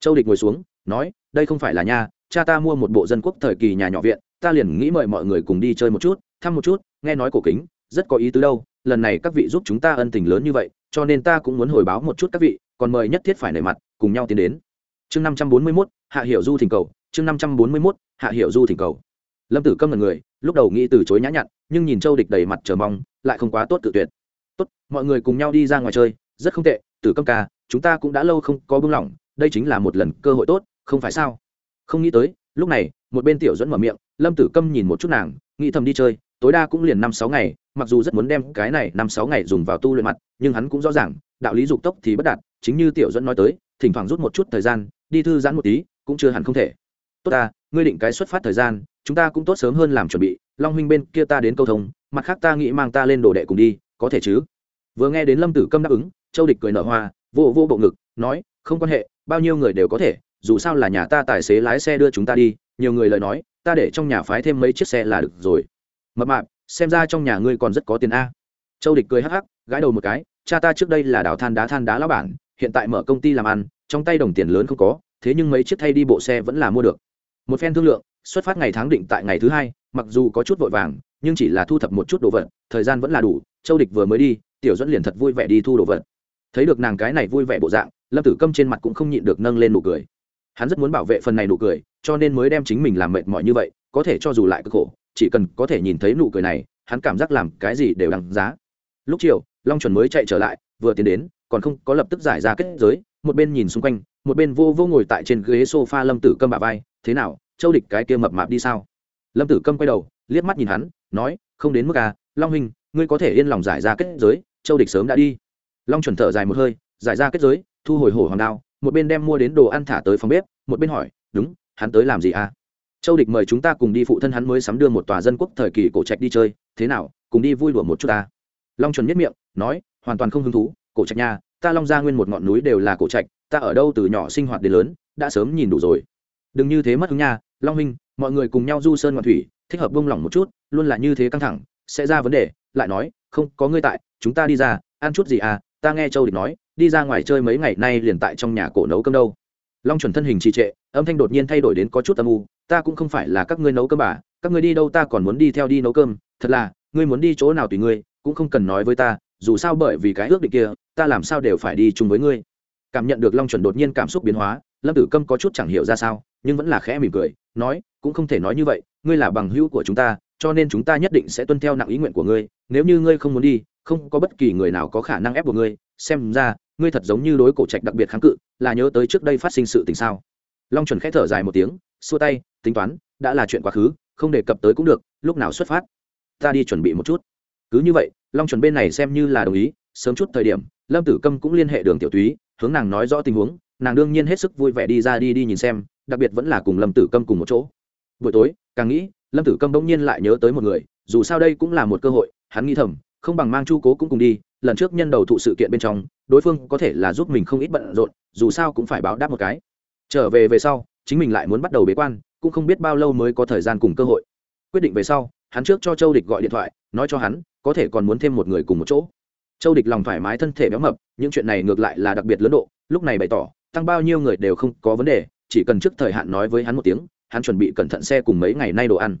S1: Châu địch ngồi xuống nói đây không phải là nhà, cha ta mua một bộ dân quốc thời kỳ nhà nhỏ viện ta liền nghĩ mời mọi người cùng đi chơi một chút thăm một chút, nghe nói cổ kính, rất có ý tứ đâu, lần này các vị giúp chúng ta ân tình lớn như vậy, cho nên ta cũng muốn hồi báo một chút các vị, còn mời nhất thiết phải nể mặt, cùng nhau tiến đến. Chương năm trăm bốn mươi mốt, hạ hiệu du thỉnh cầu, chương năm trăm bốn mươi mốt, hạ hiệu du thỉnh cầu. Lâm tử câm là người, lúc đầu nghĩ từ chối nhã nhặn, nhưng nhìn châu địch đầy mặt chờ mong, lại không quá tốt tự tuyệt. Tốt, mọi người cùng nhau đi ra ngoài chơi, rất không tệ, tử câm ca, chúng ta cũng đã lâu không có bưng lỏng, đây chính là một lần cơ hội tốt, không phải sao? Không nghĩ tới, lúc này, một bên tiểu dẫn mở miệng, lâm tử câm nhìn một chút nàng, nghĩ thầm đi chơi tối đa cũng liền năm sáu ngày, mặc dù rất muốn đem cái này năm sáu ngày dùng vào tu luyện mặt, nhưng hắn cũng rõ ràng, đạo lý dục tốc thì bất đạt, chính như tiểu dẫn nói tới, thỉnh thoảng rút một chút thời gian, đi thư giãn một tí, cũng chưa hẳn không thể. Tốt ta, ngươi định cái xuất phát thời gian, chúng ta cũng tốt sớm hơn làm chuẩn bị, long huynh bên kia ta đến câu thông, mặt khác ta nghĩ mang ta lên đồ đệ cùng đi, có thể chứ? Vừa nghe đến lâm tử câm đáp ứng, châu địch cười nở hoa, vô vô bộ ngực, nói, không quan hệ, bao nhiêu người đều có thể, dù sao là nhà ta tài xế lái xe đưa chúng ta đi, nhiều người lời nói, ta để trong nhà phái thêm mấy chiếc xe là được rồi mập mạp, xem ra trong nhà ngươi còn rất có tiền a. Châu địch cười hắc hắc, gãi đầu một cái, cha ta trước đây là đào than đá than đá lão bản, hiện tại mở công ty làm ăn, trong tay đồng tiền lớn không có, thế nhưng mấy chiếc thay đi bộ xe vẫn là mua được. Một phen thương lượng, xuất phát ngày tháng định tại ngày thứ hai, mặc dù có chút vội vàng, nhưng chỉ là thu thập một chút đồ vật, thời gian vẫn là đủ, châu địch vừa mới đi, tiểu dẫn liền thật vui vẻ đi thu đồ vật. Thấy được nàng cái này vui vẻ bộ dạng, lâm tử câm trên mặt cũng không nhịn được nâng lên nụ cười. Hắn rất muốn bảo vệ phần này nụ cười, cho nên mới đem chính mình làm mệt mỏi như vậy, có thể cho dù lại cực khổ chỉ cần có thể nhìn thấy nụ cười này, hắn cảm giác làm cái gì đều đằng giá. Lúc chiều, long chuẩn mới chạy trở lại, vừa tiến đến, còn không có lập tức giải ra kết giới, một bên nhìn xung quanh, một bên vô vô ngồi tại trên ghế sofa lâm tử câm bà vai, thế nào, châu địch cái kia mập mạp đi sao? Lâm tử câm quay đầu, liếc mắt nhìn hắn, nói, không đến mức à long hình ngươi có thể yên lòng giải ra kết giới, châu địch sớm đã đi. Long chuẩn thở dài một hơi, giải ra kết giới, thu hồi hổ hoàng đao, một bên đem mua đến đồ ăn thả tới phòng bếp, một bên hỏi, đúng, hắn tới làm gì à? Châu địch mời chúng ta cùng đi phụ thân hắn mới sắm đưa một tòa dân quốc thời kỳ cổ trạch đi chơi, thế nào, cùng đi vui đùa một chút ta. Long chuẩn nhất miệng, nói, hoàn toàn không hứng thú, cổ trạch nha, ta long ra nguyên một ngọn núi đều là cổ trạch, ta ở đâu từ nhỏ sinh hoạt đến lớn, đã sớm nhìn đủ rồi. Đừng như thế mất hứng nha, long minh mọi người cùng nhau du sơn ngoạn thủy, thích hợp bông lỏng một chút, luôn là như thế căng thẳng, sẽ ra vấn đề, lại nói, không, có ngươi tại, chúng ta đi ra, ăn chút gì à ta nghe châu địch nói, đi ra ngoài chơi mấy ngày nay liền tại trong nhà cổ nấu cơm đâu. Long chuẩn thân hình trì trệ, âm thanh đột nhiên thay đổi đến có chút âm u ta cũng không phải là các ngươi nấu cơm bà, các ngươi đi đâu ta còn muốn đi theo đi nấu cơm, thật là, ngươi muốn đi chỗ nào tùy ngươi, cũng không cần nói với ta, dù sao bởi vì cái ước định kia, ta làm sao đều phải đi chung với ngươi. Cảm nhận được long chuẩn đột nhiên cảm xúc biến hóa, lâm tử câm có chút chẳng hiểu ra sao, nhưng vẫn là khẽ mỉm cười, nói, cũng không thể nói như vậy, ngươi là bằng hữu của chúng ta, cho nên chúng ta nhất định sẽ tuân theo nặng ý nguyện của ngươi, nếu như ngươi không muốn đi, không có bất kỳ người nào có khả năng ép buộc ngươi, xem ra, ngươi thật giống như đối cổ trạch đặc biệt kháng cự, là nhớ tới trước đây phát sinh sự tình sao. Long chuẩn khẽ thở dài một tiếng, xua tay tính toán, đã là chuyện quá khứ, không đề cập tới cũng được, lúc nào xuất phát? Ta đi chuẩn bị một chút. Cứ như vậy, long chuẩn bên này xem như là đồng ý, sớm chút thời điểm, lâm tử câm cũng liên hệ đường tiểu túy, hướng nàng nói rõ tình huống, nàng đương nhiên hết sức vui vẻ đi ra đi đi nhìn xem, đặc biệt vẫn là cùng lâm tử câm cùng một chỗ. Buổi tối, càng nghĩ, lâm tử câm bỗng nhiên lại nhớ tới một người, dù sao đây cũng là một cơ hội, hắn nghĩ thầm, không bằng mang chu cố cũng cùng đi, lần trước nhân đầu thụ sự kiện bên trong, đối phương có thể là giúp mình không ít bận rộn, dù sao cũng phải báo đáp một cái. Trở về về sau, chính mình lại muốn bắt đầu bế quan cũng không biết bao lâu mới có thời gian cùng cơ hội. Quyết định về sau, hắn trước cho châu địch gọi điện thoại, nói cho hắn, có thể còn muốn thêm một người cùng một chỗ. Châu địch lòng thoải mái thân thể béo mập, những chuyện này ngược lại là đặc biệt lớn độ, lúc này bày tỏ, tăng bao nhiêu người đều không có vấn đề, chỉ cần trước thời hạn nói với hắn một tiếng, hắn chuẩn bị cẩn thận xe cùng mấy ngày nay đồ ăn.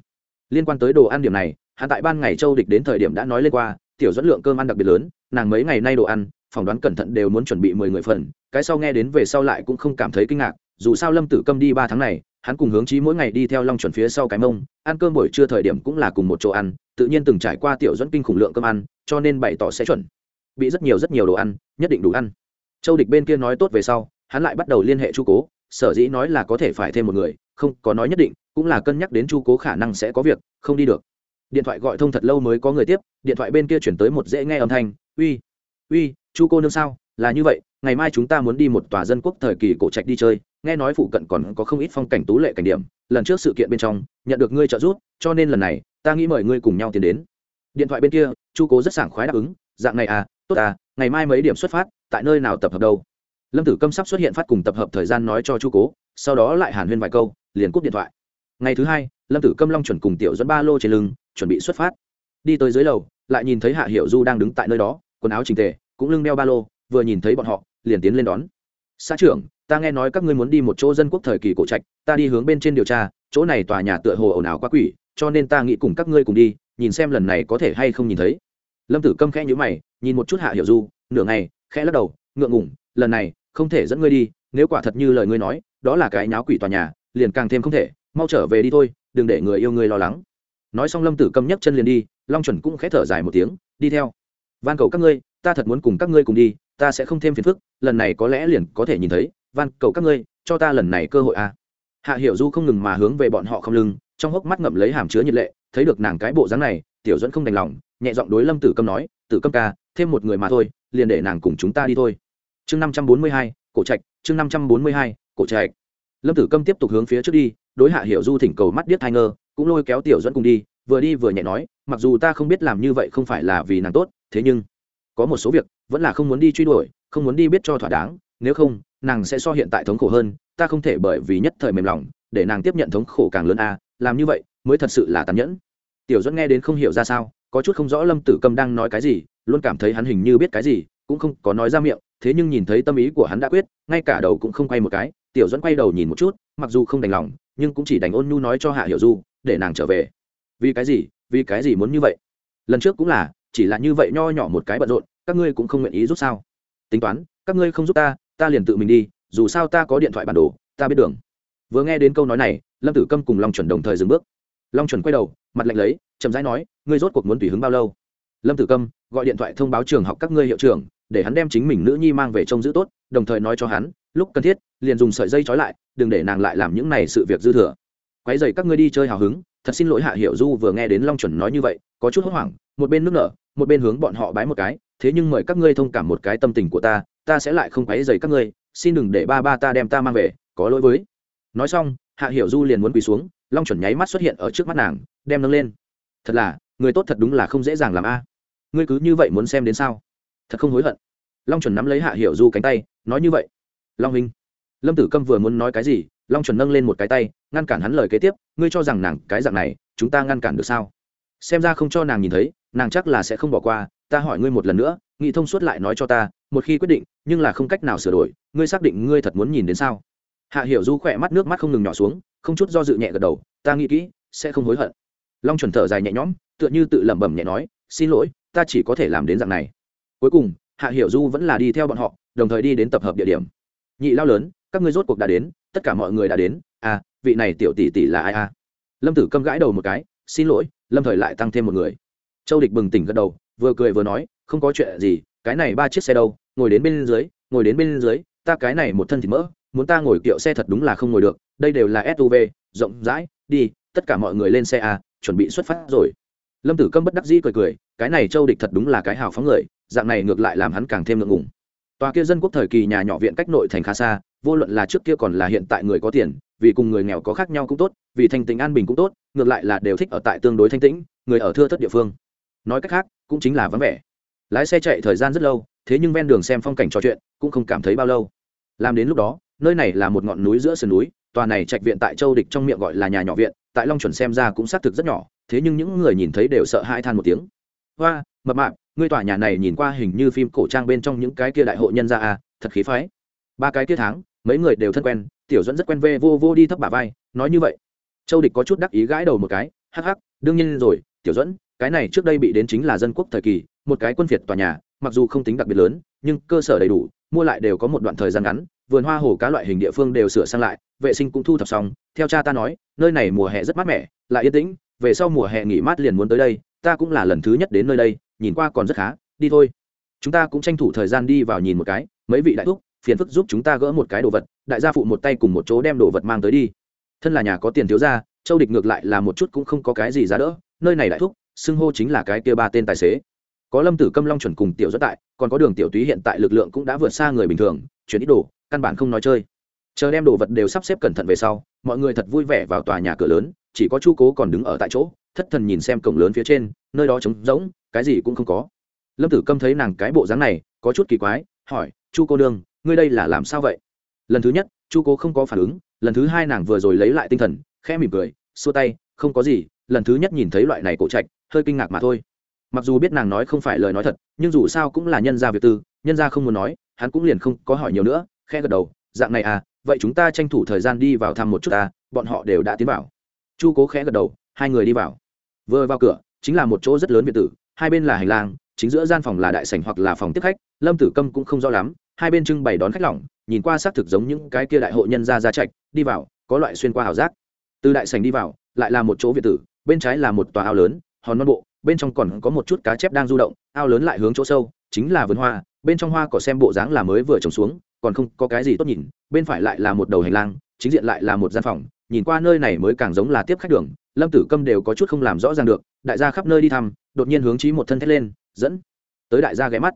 S1: Liên quan tới đồ ăn điểm này, hắn tại ban ngày châu địch đến thời điểm đã nói lên qua, tiểu dẫn lượng cơm ăn đặc biệt lớn, nàng mấy ngày nay đồ ăn, phỏng đoán cẩn thận đều muốn chuẩn bị mười người phần, cái sau nghe đến về sau lại cũng không cảm thấy kinh ngạc, dù sao lâm tử câm đi ba tháng này hắn cùng hướng chí mỗi ngày đi theo long chuẩn phía sau cái mông, ăn cơm buổi trưa thời điểm cũng là cùng một chỗ ăn, tự nhiên từng trải qua tiểu dẫn kinh khủng lượng cơm ăn, cho nên bày tỏ sẽ chuẩn. Bị rất nhiều rất nhiều đồ ăn, nhất định đủ ăn. Châu địch bên kia nói tốt về sau, hắn lại bắt đầu liên hệ chu cố, sở dĩ nói là có thể phải thêm một người, không có nói nhất định, cũng là cân nhắc đến chu cố khả năng sẽ có việc, không đi được. Điện thoại gọi thông thật lâu mới có người tiếp, điện thoại bên kia chuyển tới một dễ nghe âm thanh, uy uy, chu cô nương sao? Là như vậy, ngày mai chúng ta muốn đi một tòa dân quốc thời kỳ cổ trạch đi chơi nghe nói phụ cận còn có không ít phong cảnh tú lệ cảnh điểm, lần trước sự kiện bên trong, nhận được ngươi trợ giúp, cho nên lần này, ta nghĩ mời ngươi cùng nhau tiến đến. Điện thoại bên kia, chu cố rất sảng khoái đáp ứng, dạng này à tốt à ngày mai mấy điểm xuất phát, tại nơi nào tập hợp đâu? Lâm tử câm sắp xuất hiện phát cùng tập hợp thời gian nói cho chu cố, sau đó lại hàn huyên vài câu, liền cúp điện thoại. Ngày thứ hai, lâm tử câm long chuẩn cùng tiểu dẫn ba lô trên lưng, chuẩn bị xuất phát. Đi tới dưới lầu, lại nhìn thấy hạ hiệu du đang đứng tại nơi đó, quần áo trình tề, cũng lưng đeo ba lô, vừa nhìn thấy bọn họ, liền tiến lên đón. Xã trưởng ta nghe nói các ngươi muốn đi một chỗ dân quốc thời kỳ cổ trạch, ta đi hướng bên trên điều tra, chỗ này tòa nhà tựa hồ ồn ào quá quỷ, cho nên ta nghĩ cùng các ngươi cùng đi, nhìn xem lần này có thể hay không nhìn thấy. Lâm tử câm khẽ nhữ mày, nhìn một chút hạ hiểu du, nửa ngày, khẽ lắc đầu, ngượng ngủng lần này, không thể dẫn ngươi đi, nếu quả thật như lời ngươi nói, đó là cái nháo quỷ tòa nhà, liền càng thêm không thể, mau trở về đi thôi, đừng để người yêu ngươi lo lắng. Nói xong lâm tử câm nhấc chân liền đi, long chuẩn cũng khẽ thở dài một tiếng, đi theo. Van cầu các ngươi ta thật muốn cùng các ngươi cùng đi, ta sẽ không thêm phiền phức, lần này có lẽ liền có thể nhìn thấy, van, cầu các ngươi, cho ta lần này cơ hội à. hạ hiểu du không ngừng mà hướng về bọn họ không lưng, trong hốc mắt ngậm lấy hàm chứa nhiệt lệ, thấy được nàng cái bộ dáng này, tiểu dẫn không đành lòng, nhẹ giọng đối lâm tử câm nói, tử câm ca, thêm một người mà thôi, liền để nàng cùng chúng ta đi thôi chương năm trăm bốn mươi hai, cổ trạch, chương năm trăm bốn mươi hai, cổ trạch lâm tử câm tiếp tục hướng phía trước đi, đối hạ hiểu du thỉnh cầu mắt điếc thai ngơ, cũng lôi kéo tiểu dẫn cùng đi, vừa đi vừa nhẹ nói, mặc dù ta không biết làm như vậy không phải là vì nàng tốt, thế nhưng có một số việc, vẫn là không muốn đi truy đuổi, không muốn đi biết cho thỏa đáng, nếu không, nàng sẽ so hiện tại thống khổ hơn, ta không thể bởi vì nhất thời mềm lòng, để nàng tiếp nhận thống khổ càng lớn a, làm như vậy, mới thật sự là tàn nhẫn. Tiểu dẫn nghe đến không hiểu ra sao, có chút không rõ lâm tử câm đang nói cái gì, luôn cảm thấy hắn hình như biết cái gì, cũng không có nói ra miệng, thế nhưng nhìn thấy tâm ý của hắn đã quyết, ngay cả đầu cũng không quay một cái, tiểu dẫn quay đầu nhìn một chút, mặc dù không đành lòng, nhưng cũng chỉ đành ôn nhu nói cho hạ hiểu du, để nàng trở về. Vì cái gì? Vì cái gì muốn như vậy? Lần trước cũng là, chỉ là như vậy nho nhỏ một cái bận rộn các ngươi cũng không nguyện ý giúp sao? Tính toán, các ngươi không giúp ta ta liền tự mình đi, dù sao ta có điện thoại bản đồ, ta biết đường. Vừa nghe đến câu nói này, lâm tử câm cùng long chuẩn đồng thời dừng bước. Long chuẩn quay đầu, mặt lạnh lấy, chậm rãi nói, ngươi rốt cuộc muốn tùy hứng bao lâu? Lâm tử câm gọi điện thoại thông báo trường học các ngươi hiệu trưởng, để hắn đem chính mình nữ nhi mang về trông giữ tốt, đồng thời nói cho hắn, lúc cần thiết, liền dùng sợi dây trói lại, đừng để nàng lại làm những này sự việc dư thừa. Quái dày các ngươi đi chơi hào hứng, thật xin lỗi hạ hiểu du vừa nghe đến long chuẩn nói như vậy, có chút hốt hoảng, một bên nước nở, một bên hướng bọn họ bái một cái thế nhưng mời các ngươi thông cảm một cái tâm tình của ta ta sẽ lại không quấy dày các ngươi, xin đừng để ba ba ta đem ta mang về, có lỗi với. Nói xong, hạ hiểu du liền muốn quỳ xuống, long chuẩn nháy mắt xuất hiện ở trước mắt nàng, đem nâng lên. Thật là, người tốt thật đúng là không dễ dàng làm a. Ngươi cứ như vậy muốn xem đến sao? Thật không hối hận. Long chuẩn nắm lấy hạ hiểu du cánh tay, nói như vậy. Long huynh. Lâm tử câm vừa muốn nói cái gì, long chuẩn nâng lên một cái tay, ngăn cản hắn lời kế tiếp, ngươi cho rằng nàng cái dạng này, chúng ta ngăn cản được sao? Xem ra không cho nàng nhìn thấy, nàng chắc là sẽ không bỏ qua ta hỏi ngươi một lần nữa nghĩ thông suốt lại nói cho ta, một khi quyết định, nhưng là không cách nào sửa đổi, ngươi xác định ngươi thật muốn nhìn đến sao? Hạ hiểu du khỏe mắt nước mắt không ngừng nhỏ xuống, không chút do dự nhẹ gật đầu, ta nghĩ kỹ, sẽ không hối hận. Long chuẩn thở dài nhẹ nhõm, tựa như tự lẩm bẩm nhẹ nói, xin lỗi, ta chỉ có thể làm đến dạng này. Cuối cùng, hạ hiểu du vẫn là đi theo bọn họ, đồng thời đi đến tập hợp địa điểm. Nhị lao lớn, các ngươi rốt cuộc đã đến, tất cả mọi người đã đến. À vị này tiểu tỷ tỷ là ai à? Lâm tử câm gãi đầu một cái, xin lỗi, lâm thời lại tăng thêm một người. Châu địch bừng tỉnh gật đầu vừa cười vừa nói, không có chuyện gì, cái này ba chiếc xe đâu, ngồi đến bên dưới, ngồi đến bên dưới, ta cái này một thân thịt mỡ, muốn ta ngồi kiệu xe thật đúng là không ngồi được, đây đều là suv rộng rãi, đi, tất cả mọi người lên xe à chuẩn bị xuất phát rồi. Lâm tử câm bất đắc dĩ cười cười, cái này châu địch thật đúng là cái hào phóng người, dạng này ngược lại làm hắn càng thêm ngượng ngùng. Tòa kia dân quốc thời kỳ nhà nhỏ viện cách nội thành khá xa, vô luận là trước kia còn là hiện tại người có tiền, vì cùng người nghèo có khác nhau cũng tốt, vì thanh tĩnh an bình cũng tốt, ngược lại là đều thích ở tại tương đối thanh tĩnh, người ở thưa thất địa phương nói cách khác, cũng chính là vắng vẻ. Lái xe chạy thời gian rất lâu, thế nhưng ven đường xem phong cảnh trò chuyện, cũng không cảm thấy bao lâu. Làm đến lúc đó, nơi này là một ngọn núi giữa sườn núi, tòa này trạch viện tại châu địch trong miệng gọi là nhà nhỏ viện, tại long chuẩn xem ra cũng xác thực rất nhỏ, thế nhưng những người nhìn thấy đều sợ hãi than một tiếng. Hoa, mập mạp, ngươi tòa nhà này nhìn qua hình như phim cổ trang bên trong những cái kia đại hội nhân ra à thật khí phái. Ba cái kia tháng, mấy người đều thân quen, tiểu dẫn rất quen vê, vô vô đi thấp bà vai, nói như vậy. Châu địch có chút đắc ý gãi đầu một cái, hắc hắc, đương nhiên rồi, tiểu dẫn cái này trước đây bị đến chính là dân quốc thời kỳ, một cái quân phiệt tòa nhà, mặc dù không tính đặc biệt lớn, nhưng cơ sở đầy đủ, mua lại đều có một đoạn thời gian ngắn, vườn hoa hồ cá loại hình địa phương đều sửa sang lại, vệ sinh cũng thu thập xong. Theo cha ta nói, nơi này mùa hè rất mát mẻ, lại yên tĩnh, về sau mùa hè nghỉ mát liền muốn tới đây, ta cũng là lần thứ nhất đến nơi đây, nhìn qua còn rất khá, đi thôi. Chúng ta cũng tranh thủ thời gian đi vào nhìn một cái, mấy vị đại thúc, phiền phức giúp chúng ta gỡ một cái đồ vật, đại gia phụ một tay cùng một chỗ đem đồ vật mang tới đi. Thân là nhà có tiền thiếu ra châu địch ngược lại là một chút cũng không có cái gì giá đỡ, nơi này đại thúc xưng hô chính là cái kia ba tên tài xế. Có lâm tử câm, long chuẩn cùng tiểu dẫn tại, còn có đường tiểu túy hiện tại lực lượng cũng đã vượt xa người bình thường, chuyển ít đồ, căn bản không nói chơi. Chờ đem đồ vật đều sắp xếp cẩn thận về sau, mọi người thật vui vẻ vào tòa nhà cửa lớn, chỉ có chu cố còn đứng ở tại chỗ, thất thần nhìn xem cổng lớn phía trên, nơi đó trống rỗng, cái gì cũng không có. Lâm tử câm thấy nàng cái bộ dáng này, có chút kỳ quái, hỏi, chu cô đương ngươi đây là làm sao vậy? Lần thứ nhất, chu cố không có phản ứng, lần thứ hai nàng vừa rồi lấy lại tinh thần, khẽ mỉm cười, xua tay, không có gì. Lần thứ nhất nhìn thấy loại này cổ trạch hơi kinh ngạc mà thôi. Mặc dù biết nàng nói không phải lời nói thật, nhưng dù sao cũng là nhân gia việc tư, nhân gia không muốn nói, hắn cũng liền không có hỏi nhiều nữa, khẽ gật đầu, dạng này à vậy chúng ta tranh thủ thời gian đi vào thăm một chút ta bọn họ đều đã tiến vào. Chu cố khẽ gật đầu, hai người đi vào. Vừa vào cửa, chính là một chỗ rất lớn biệt tử hai bên là hành lang, chính giữa gian phòng là đại sảnh hoặc là phòng tiếp khách, lâm tử câm cũng không rõ lắm, hai bên trưng bày đón khách lỏng, nhìn qua xác thực giống những cái kia đại hội nhân gia ra trạch, đi vào, có loại xuyên qua ảo giác. Từ đại sảnh đi vào, lại là một chỗ việt tử bên trái là một tòa ao lớn hòn non bộ, bên trong còn có một chút cá chép đang du động, ao lớn lại hướng chỗ sâu, chính là vườn hoa, bên trong hoa cỏ xem bộ dáng là mới vừa trồng xuống, còn không có cái gì tốt nhìn, bên phải lại là một đầu hành lang, chính diện lại là một gian phòng, nhìn qua nơi này mới càng giống là tiếp khách đường, lâm tử câm đều có chút không làm rõ ràng được, đại gia khắp nơi đi thăm, đột nhiên hướng trí một thân thét lên, dẫn, tới đại gia ghé mắt,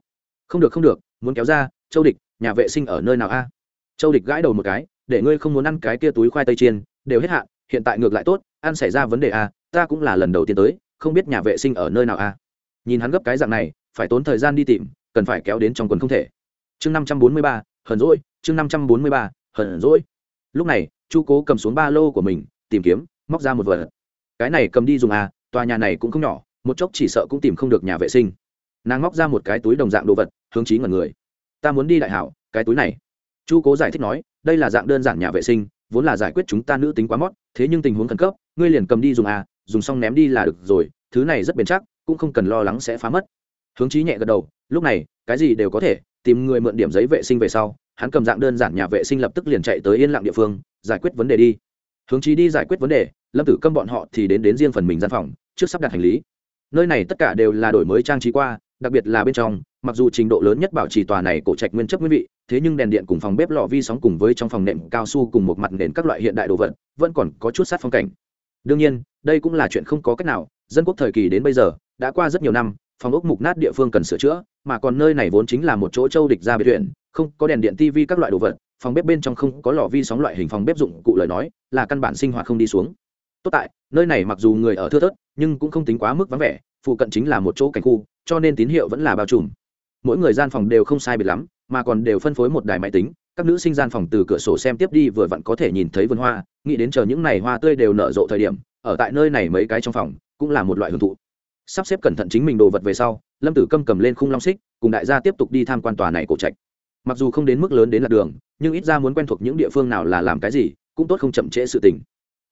S1: không được không được, muốn kéo ra, châu địch, nhà vệ sinh ở nơi nào a? Châu địch gãi đầu một cái, để ngươi không muốn ăn cái kia túi khoai tây chiên, đều hết hạn, hiện tại ngược lại tốt, ăn xảy ra vấn đề a, ta cũng là lần đầu tiên tới không biết nhà vệ sinh ở nơi nào a nhìn hắn gấp cái dạng này, phải tốn thời gian đi tìm, cần phải kéo đến trong quần không thể. Chương năm trăm bốn mươi ba, hờn rỗi chương năm trăm bốn mươi ba, hờn rỗi lúc này, chu cố cầm xuống ba lô của mình, tìm kiếm, móc ra một vật. Cái này cầm đi dùng à tòa nhà này cũng không nhỏ, một chốc chỉ sợ cũng tìm không được nhà vệ sinh. Nàng móc ra một cái túi đồng dạng đồ vật, hướng chí ngẩn người. Ta muốn đi đại hảo, cái túi này. Chu cố giải thích nói, đây là dạng đơn giản nhà vệ sinh, vốn là giải quyết chúng ta nữ tính quá mót, thế nhưng tình huống khẩn cấp, ngươi liền cầm đi dùng à dùng xong ném đi là được rồi, thứ này rất bền chắc, cũng không cần lo lắng sẽ phá mất. Hướng chí nhẹ gật đầu, lúc này, cái gì đều có thể, tìm người mượn điểm giấy vệ sinh về sau, hắn cầm dạng đơn giản nhà vệ sinh lập tức liền chạy tới yên lặng địa phương, giải quyết vấn đề đi. Hướng chí đi giải quyết vấn đề, lâm tử câm bọn họ thì đến đến riêng phần mình gian phòng, trước sắp đặt hành lý. Nơi này tất cả đều là đổi mới trang trí qua, đặc biệt là bên trong, mặc dù trình độ lớn nhất bảo trì tòa này cổ trạch nguyên chất nguyên vị, thế nhưng đèn điện cùng phòng bếp lò vi sóng cùng với trong phòng nệm cao su cùng một mặt nền các loại hiện đại đồ vật, vẫn còn có chút sát phong cảnh đương nhiên, đây cũng là chuyện không có cách nào, dân quốc thời kỳ đến bây giờ, đã qua rất nhiều năm, phòng ốc mục nát địa phương cần sửa chữa, mà còn nơi này vốn chính là một chỗ châu địch ra biệt huyện không có đèn điện tv các loại đồ vật, phòng bếp bên trong không có lò vi sóng loại hình phòng bếp dụng cụ lời nói, là căn bản sinh hoạt không đi xuống. Tốt tại, nơi này mặc dù người ở thưa thớt, nhưng cũng không tính quá mức vắng vẻ, phụ cận chính là một chỗ cảnh khu, cho nên tín hiệu vẫn là bao trùm. Mỗi người gian phòng đều không sai biệt lắm, mà còn đều phân phối một đài máy tính các nữ sinh gian phòng từ cửa sổ xem tiếp đi vừa vặn có thể nhìn thấy vườn hoa, nghĩ đến chờ những n à y hoa tươi đều nở rộ thời điểm, ở tại nơi này mấy cái trong phòng, cũng là một loại hưởng thụ. Sắp xếp cẩn thận chính mình đồ vật về sau, lâm tử câm cầm lên khung long xích, cùng đại gia tiếp tục đi tham quan tòa này cổ trạch. Mặc dù không đến mức lớn đến lạc đường, nhưng ít ra muốn quen thuộc những địa phương nào là làm cái gì, cũng tốt không chậm trễ sự tình.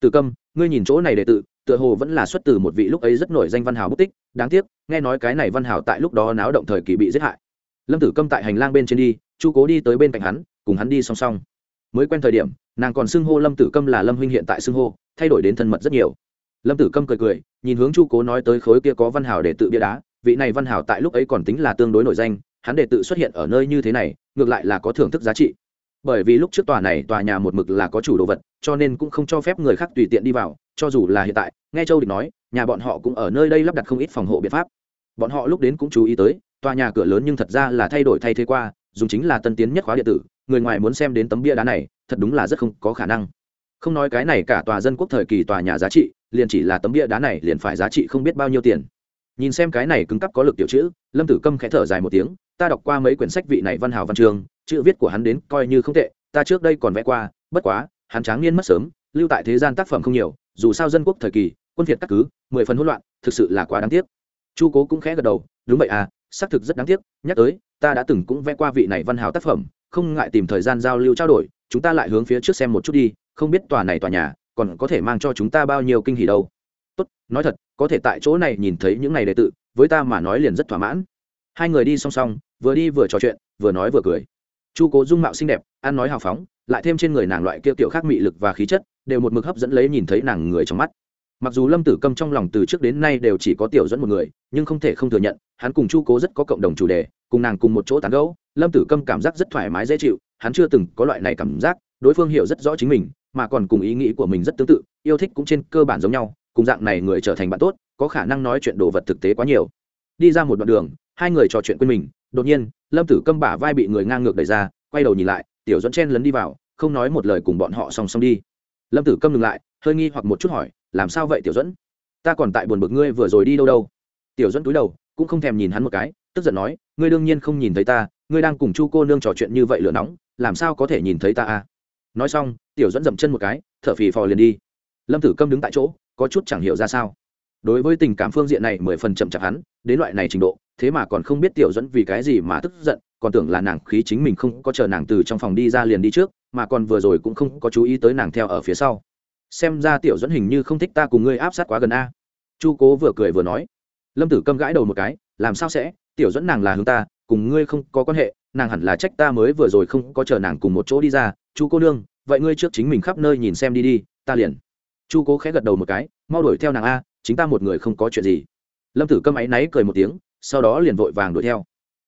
S1: Tử câm, ngươi nhìn chỗ này đệ tự tựa hồ vẫn là xuất từ một vị lúc ấy rất nổi danh văn hào bút tích, đáng tiếc, nghe nói cái này văn hào tại lúc đó náo động thời kỳ bị giết hại. Lâm tử câm tại hành lang bên trên đi chu cố đi tới bên cạnh hắn, cùng hắn đi song song. Mới quen thời điểm, nàng còn xưng hô lâm tử câm là lâm huynh hiện tại xưng hô, thay đổi đến thân mật rất nhiều. Lâm tử câm cười cười, nhìn hướng chu cố nói tới khối kia có văn hào để tự bia đá, vị này văn hào tại lúc ấy còn tính là tương đối nổi danh, hắn để tự xuất hiện ở nơi như thế này, ngược lại là có thưởng thức giá trị. Bởi vì lúc trước tòa này, tòa nhà một mực là có chủ đồ vật, cho nên cũng không cho phép người khác tùy tiện đi vào, cho dù là hiện tại, nghe châu định nói, nhà bọn họ cũng ở nơi đây lắp đặt không ít phòng hộ biện pháp. Bọn họ lúc đến cũng chú ý tới, tòa nhà cửa lớn nhưng thật ra là thay đổi thay thế qua dùng chính là tân tiến nhất khóa điện tử, người ngoài muốn xem đến tấm bia đá này, thật đúng là rất không có khả năng. Không nói cái này cả tòa dân quốc thời kỳ tòa nhà giá trị, liền chỉ là tấm bia đá này liền phải giá trị không biết bao nhiêu tiền. Nhìn xem cái này cứng cắp có lực tiểu chữ, lâm tử câm khẽ thở dài một tiếng, ta đọc qua mấy quyển sách vị này văn hào văn trường, chữ viết của hắn đến coi như không tệ, ta trước đây còn vẽ qua, bất quá, hắn tráng niên mất sớm, lưu tại thế gian tác phẩm không nhiều, dù sao dân quốc thời kỳ, quân việt các cứ, mười phần hỗn loạn, thực sự là quá đáng tiếc. Chu cố cũng khẽ gật đầu, đúng vậy à xác thực rất đáng tiếc, nhắc tới, ta đã từng cũng vẽ qua vị này văn hào tác phẩm, không ngại tìm thời gian giao lưu trao đổi, chúng ta lại hướng phía trước xem một chút đi, không biết tòa này tòa nhà còn có thể mang cho chúng ta bao nhiêu kinh hỉ đâu. Tốt, nói thật, có thể tại chỗ này nhìn thấy những ngày đệ tự với ta mà nói liền rất thỏa mãn. Hai người đi song song, vừa đi vừa trò chuyện, vừa nói vừa cười. Chu cố dung mạo xinh đẹp, ăn nói hào phóng, lại thêm trên người nàng loại kia kiểu khác mị lực và khí chất, đều một mực hấp dẫn lấy nhìn thấy nàng người trong mắt mặc dù lâm tử câm trong lòng từ trước đến nay đều chỉ có tiểu dẫn một người, nhưng không thể không thừa nhận, hắn cùng chu cố rất có cộng đồng chủ đề, cùng nàng cùng một chỗ tán gẫu. Lâm tử câm cảm giác rất thoải mái dễ chịu, hắn chưa từng có loại này cảm giác, đối phương hiểu rất rõ chính mình, mà còn cùng ý nghĩ của mình rất tương tự, yêu thích cũng trên cơ bản giống nhau, cùng dạng này người trở thành bạn tốt, có khả năng nói chuyện đồ vật thực tế quá nhiều. Đi ra một đoạn đường, hai người trò chuyện quên mình, đột nhiên, lâm tử câm bả vai bị người ngang ngược đẩy ra, quay đầu nhìn lại, tiểu dẫn chen lấn đi vào, không nói một lời cùng bọn họ song song đi. Lâm tử câm ngừng lại, hơi nghi hoặc một chút hỏi làm sao vậy tiểu dẫn ta còn tại buồn bực ngươi vừa rồi đi đâu đâu. Tiểu dẫn túi đầu, cũng không thèm nhìn hắn một cái, tức giận nói, ngươi đương nhiên không nhìn thấy ta, ngươi đang cùng chu cô nương trò chuyện như vậy lửa nóng, làm sao có thể nhìn thấy ta à? Nói xong, tiểu dẫn dậm chân một cái t h ở phì phò liền đi. Lâm tử câm đứng tại chỗ, có chút chẳng hiểu ra sao. Đối với tình cảm phương diện này mười phần chậm chạp hắn, đến loại này trình độ, thế mà còn không biết tiểu dẫn vì cái gì mà tức giận, còn tưởng là nàng khí chính mình không có chờ nàng từ trong phòng đi ra liền đi trước, mà còn vừa rồi cũng không có chú ý tới nàng theo ở phía sau xem ra tiểu dẫn hình như không thích ta cùng ngươi áp sát quá gần a. Chu cố vừa cười vừa nói. Lâm tử câm gãi đầu một cái, làm sao sẽ? Tiểu dẫn nàng là hướng ta, cùng ngươi không có quan hệ, nàng hẳn là trách ta mới vừa rồi không có chờ nàng cùng một chỗ đi ra. Chu cô nương, vậy ngươi trước chính mình khắp nơi nhìn xem đi đi, ta liền. Chu cố khẽ gật đầu một cái, mau đuổi theo nàng a, chính ta một người không có chuyện gì. Lâm tử câm áy náy cười một tiếng, sau đó liền vội vàng đuổi theo.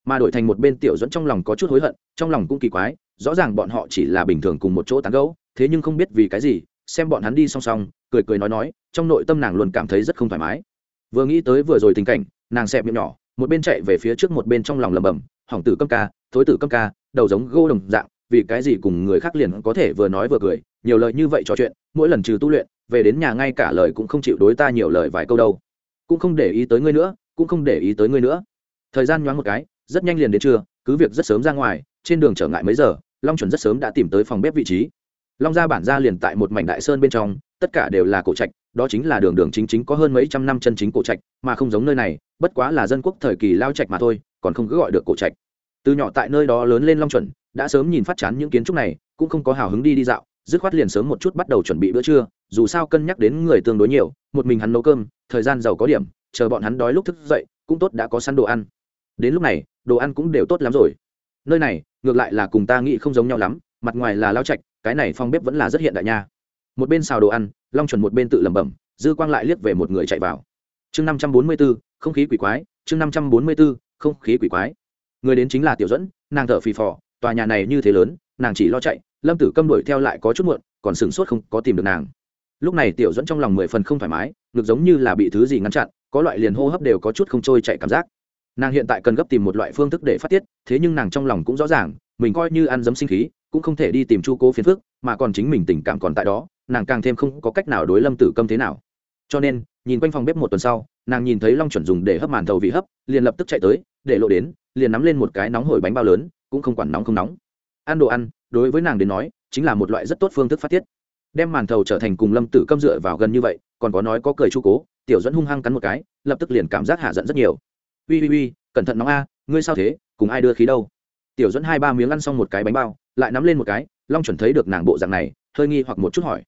S1: Mà đổi thành một bên tiểu dẫn trong lòng có chút hối hận, trong lòng cũng kỳ quái, rõ ràng bọn họ chỉ là bình thường cùng một chỗ tán gẫu, thế nhưng không biết vì cái gì xem bọn hắn đi song song, cười cười nói nói, trong nội tâm nàng luôn cảm thấy rất không thoải mái. Vừa nghĩ tới vừa rồi tình cảnh, nàng xẹp miệng nhỏ, một bên chạy về phía trước một bên trong lòng lầm bầm hỏng tử câm ca, thối tử câm ca, đầu giống gô đồng dạng, vì cái gì cùng người khác liền có thể vừa nói vừa cười, nhiều lời như vậy trò chuyện, mỗi lần trừ tu luyện, về đến nhà ngay cả lời cũng không chịu đối ta nhiều lời vài câu đâu. Cũng không để ý tới ngươi nữa, cũng không để ý tới ngươi nữa. Thời gian nhoáng một cái, rất nhanh liền đến trưa, cứ việc rất sớm ra ngoài, trên đường trở ngại mấy giờ, long chuẩn rất sớm đã tìm tới phòng bếp vị trí long gia bản gia liền tại một mảnh đại sơn bên trong, tất cả đều là cổ trạch, đó chính là đường đường chính chính có hơn mấy trăm năm chân chính cổ trạch, mà không giống nơi này, bất quá là dân quốc thời kỳ lao trạch mà thôi, còn không cứ gọi được cổ trạch. Từ nhỏ tại nơi đó lớn lên long chuẩn, đã sớm nhìn phát chán những kiến trúc này, cũng không có hào hứng đi đi dạo, dứt khoát liền sớm một chút bắt đầu chuẩn bị bữa trưa, dù sao cân nhắc đến người tương đối nhiều, một mình hắn nấu cơm, thời gian giàu có điểm, chờ bọn hắn đói lúc thức dậy, cũng tốt đã có săn đồ ăn. Đến lúc này, đồ ăn cũng đều tốt lắm rồi. Nơi này, ngược lại là cùng ta nghĩ không giống nhau lắm, mặt ngoài là lao trạch cái này phong bếp vẫn là rất hiện đại nha. Một bên xào đồ ăn, long chuẩn một bên tự lẩm bẩm, dư quang lại liếc về một người chạy vào. Chương năm trăm bốn mươi b ố không khí quỷ quái, chương năm trăm bốn mươi b ố không khí quỷ quái. Người đến chính là tiểu dẫn nàng thở phì phò, tòa nhà này như thế lớn, nàng chỉ lo chạy, lâm tử câm đuổi theo lại có chút muộn, còn sửng sốt không có tìm được nàng. Lúc này tiểu dẫn trong lòng mười phần không thoải mái, ngực giống như là bị thứ gì ngăn chặn, có loại liền hô hấp đều có chút không trôi chạy cảm giác. Nàng hiện tại cần gấp tìm một loại phương thức để phát tiết, thế nhưng nàng trong lòng cũng rõ ràng, mình coi như ăn dấm sinh khí cũng không thể đi tìm chu cố phiền phức, mà còn chính mình tình cảm còn tại đó, nàng càng thêm không có cách nào đối lâm tử câm thế nào. Cho nên, nhìn quanh phòng bếp một tuần sau, nàng nhìn thấy long chuẩn dùng để hấp màn thầu vị hấp, liền lập tức chạy tới, để lộ đến, liền nắm lên một cái nóng hổi bánh bao lớn, cũng không quản nóng không nóng. Ăn đồ ăn, đối với nàng đến nói, chính là một loại rất tốt phương thức phát tiết. Đem màn thầu trở thành cùng lâm tử câm dựa vào gần như vậy, còn có nói có cười chu cố, tiểu dẫn hung hăng cắn một cái, lập tức liền cảm giác hạ giận rất nhiều. Ui ui ui cẩn thận nóng a, ngươi sao thế, cùng ai đưa khí đâu? Tiểu dẫn hai ba miếng ăn xong một cái bánh bao lại nắm lên một cái, long chuẩn thấy được nàng bộ dạng này, hơi nghi hoặc một chút hỏi.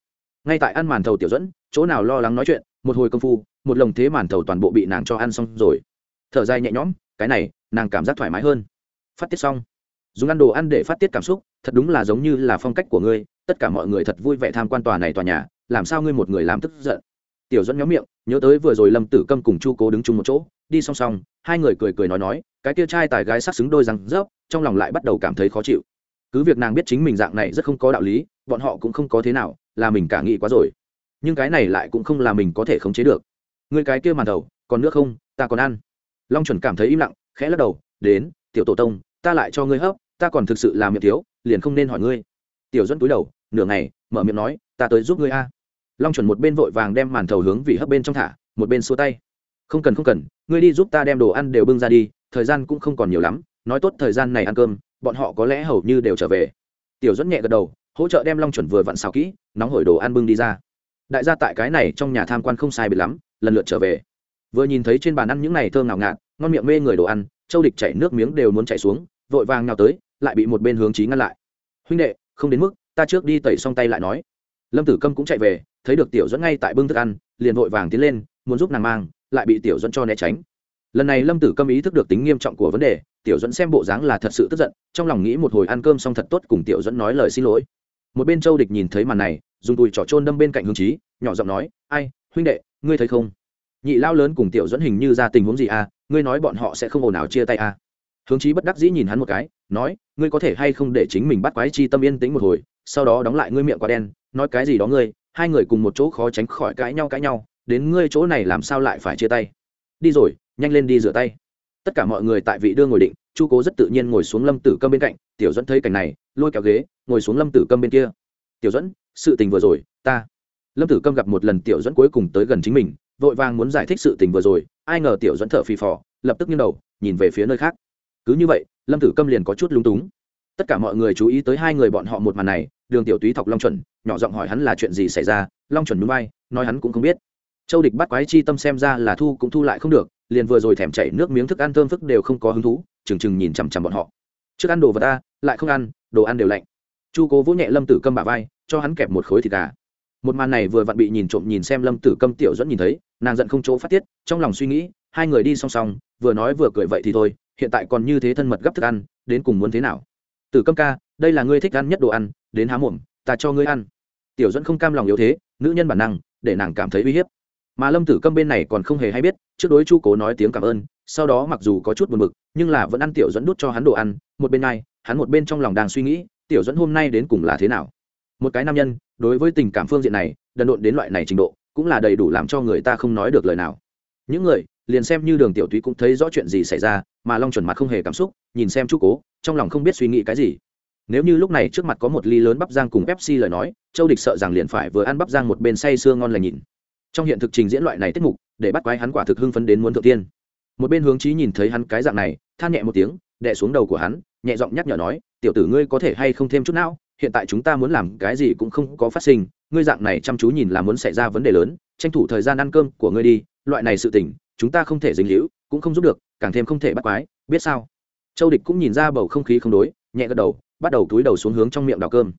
S1: Ngay tại ăn màn thầu tiểu dẫn, chỗ nào lo lắng nói chuyện, một hồi công phu, một lồng thế màn thầu toàn bộ bị nàng cho ăn xong rồi. Thở dài nhẹ nhõm, cái này, nàng cảm giác thoải mái hơn. Phát tiết xong. Dùng ăn đồ ăn để phát tiết cảm xúc, thật đúng là giống như là phong cách của ngươi, tất cả mọi người thật vui vẻ tham quan tòa này tòa nhà, làm sao ngươi một người làm tức giận? Tiểu dẫn nhóm miệng, nhớ tới vừa rồi lâm tử câm cùng chu cố đứng chung một chỗ, đi song song, hai người cười cười nói nói, cái kia trai tài gái sắc xứng đôi răng rớp, trong lòng lại bắt đầu cảm thấy khó chịu cứ việc nàng biết chính mình dạng này rất không có đạo lý, bọn họ cũng không có thế nào, là mình cả nghĩ quá rồi. Nhưng cái này lại cũng không là mình có thể khống chế được. Người cái kia màn đầu, còn nước không, ta còn ăn. Long chuẩn cảm thấy im lặng, khẽ lắc đầu, đến, tiểu tổ tông, ta lại cho ngươi hấp, ta còn thực sự làm miệng thiếu, liền không nên hỏi ngươi. Tiểu dẫn túi đầu, nửa ngày, mở miệng nói, ta tới giúp ngươi a. Long chuẩn một bên vội vàng đem màn thầu hướng vị hấp bên trong thả, một bên xua tay. Không cần không cần, ngươi đi giúp ta đem đồ ăn đều bưng ra đi, thời gian cũng không còn nhiều lắm, nói tốt thời gian này ăn cơm bọn họ có lẽ hầu như đều trở về. Tiểu dẫn nhẹ gật đầu, hỗ trợ đem long chuẩn vừa vặn xào kỹ, nóng hổi đồ ăn bưng đi ra. Đại gia tại cái này trong nhà tham quan không sai biệt lắm, lần lượt trở về. Vừa nhìn thấy trên bàn ăn những này thơm ngào ngạt, ngon miệng mê người đồ ăn, châu địch chảy nước miếng đều muốn chảy xuống, vội vàng nào tới, lại bị một bên hướng trí ngăn lại. Huynh đệ, không đến mức, ta trước đi tẩy xong tay lại nói. Lâm tử câm cũng chạy về, thấy được tiểu dẫn ngay tại bưng thức ăn, liền vội vàng tiến lên, muốn giúp nàng mang, lại bị tiểu dẫn cho né tránh. Lần này lâm tử câm ý thức được tính nghiêm trọng của vấn đề tiểu dẫn xem bộ dáng là thật sự tức giận, trong lòng nghĩ một hồi ăn cơm xong thật tốt cùng tiểu dẫn nói lời xin lỗi. Một bên châu địch nhìn thấy màn này, dùng đùi trỏ trôn đâm bên cạnh hương trí nhỏ giọng nói, ai, huynh đệ, ngươi thấy không? Nhị lao lớn cùng tiểu dẫn hình như ra tình huống gì à? Ngươi nói bọn họ sẽ không ồn ào chia tay à? Hướng chí bất đắc dĩ nhìn hắn một cái, nói, ngươi có thể hay không để chính mình bắt quái chi tâm yên tĩnh một hồi, sau đó đóng lại ngươi miệng quá đen, nói cái gì đó ngươi, hai người cùng một chỗ khó tránh khỏi cãi nhau cãi nhau, đến ngươi chỗ này làm sao lại phải chia tay? Đi rồi, nhanh lên đi rửa tay tất cả mọi người tại vị đưa ngồi định, chu cố rất tự nhiên ngồi xuống lâm tử câm bên cạnh, tiểu dẫn thấy cảnh này, lôi kéo ghế, ngồi xuống lâm tử câm bên kia. Tiểu dẫn sự tình vừa rồi, ta. Lâm tử câm gặp một lần tiểu dẫn cuối cùng tới gần chính mình, vội vàng muốn giải thích sự tình vừa rồi, ai ngờ tiểu dẫn thở phì phò, lập tức nghiêng đầu, nhìn về phía nơi khác. Cứ như vậy, lâm tử câm liền có chút lúng túng. Tất cả mọi người chú ý tới hai người bọn họ một màn này, đường tiểu túy thọc long chuẩn, nhỏ giọng hỏi hắn là chuyện gì xảy ra, long chuẩn núi bay, nói hắn cũng không biết. Châu địch bắt quái chi tâm xem ra là thu cũng thu lại không được liền vừa rồi thèm chảy nước miếng thức ăn thơm phức đều không có hứng thú, chừng chừng nhìn chằm chằm bọn họ. Trước ăn đồ vật ta, lại không ăn, đồ ăn đều lạnh. Chu cố vỗ nhẹ lâm tử câm bả vai, cho hắn kẹp một khối thịt gà. Một màn này vừa vặn bị nhìn trộm nhìn xem lâm tử câm tiểu dẫn nhìn thấy, nàng giận không chỗ phát tiết, trong lòng suy nghĩ, hai người đi song song, vừa nói vừa cười vậy thì thôi, hiện tại còn như thế thân mật gấp thức ăn, đến cùng muốn thế nào? Tử câm ca, đây là ngươi thích ăn nhất đồ ăn, đến há mồm, ta cho ngươi ăn. Tiểu dẫn không cam lòng yếu thế, nữ nhân bản năng, để nàng cảm thấy uy hiếp mà lâm tử câm bên này còn không hề hay biết, trước đối chu cố nói tiếng cảm ơn, sau đó mặc dù có chút buồn bực, nhưng là vẫn ăn tiểu dẫn đút cho hắn đồ ăn, một bên này hắn một bên trong lòng đang suy nghĩ, tiểu dẫn hôm nay đến cùng là thế nào? Một cái nam nhân, đối với tình cảm phương diện này, đần độn đến loại này trình độ, cũng là đầy đủ làm cho người ta không nói được lời nào. Những người, liền xem như đường tiểu túy cũng thấy rõ chuyện gì xảy ra, mà long chuẩn mặt không hề cảm xúc, nhìn xem chu cố, trong lòng không biết suy nghĩ cái gì. Nếu như lúc này trước mặt có một ly lớn bắp giang cùng pepsi lời nói, châu địch sợ rằng liền phải vừa ăn bắp giang một bên say sưa ngon lành nhìn trong hiện thực trình diễn loại này tiết mục, để bắt quái hắn quả thực hưng phấn đến muốn thượng tiên. Một bên hướng trí nhìn thấy hắn cái dạng này, than nhẹ một tiếng, đè xuống đầu của hắn, nhẹ giọng nhắc nhở nói, tiểu tử ngươi có thể hay không thêm chút não, hiện tại chúng ta muốn làm cái gì cũng không có phát sinh, ngươi dạng này chăm chú nhìn là muốn xảy ra vấn đề lớn, tranh thủ thời gian ăn cơm của ngươi đi, loại này sự tình, chúng ta không thể dính hữu cũng không giúp được, càng thêm không thể bắt quái, biết sao? Châu địch cũng nhìn ra bầu không khí không đối, nhẹ gật đầu, bắt đầu túi đầu xuống hướng trong miệng đào cơm.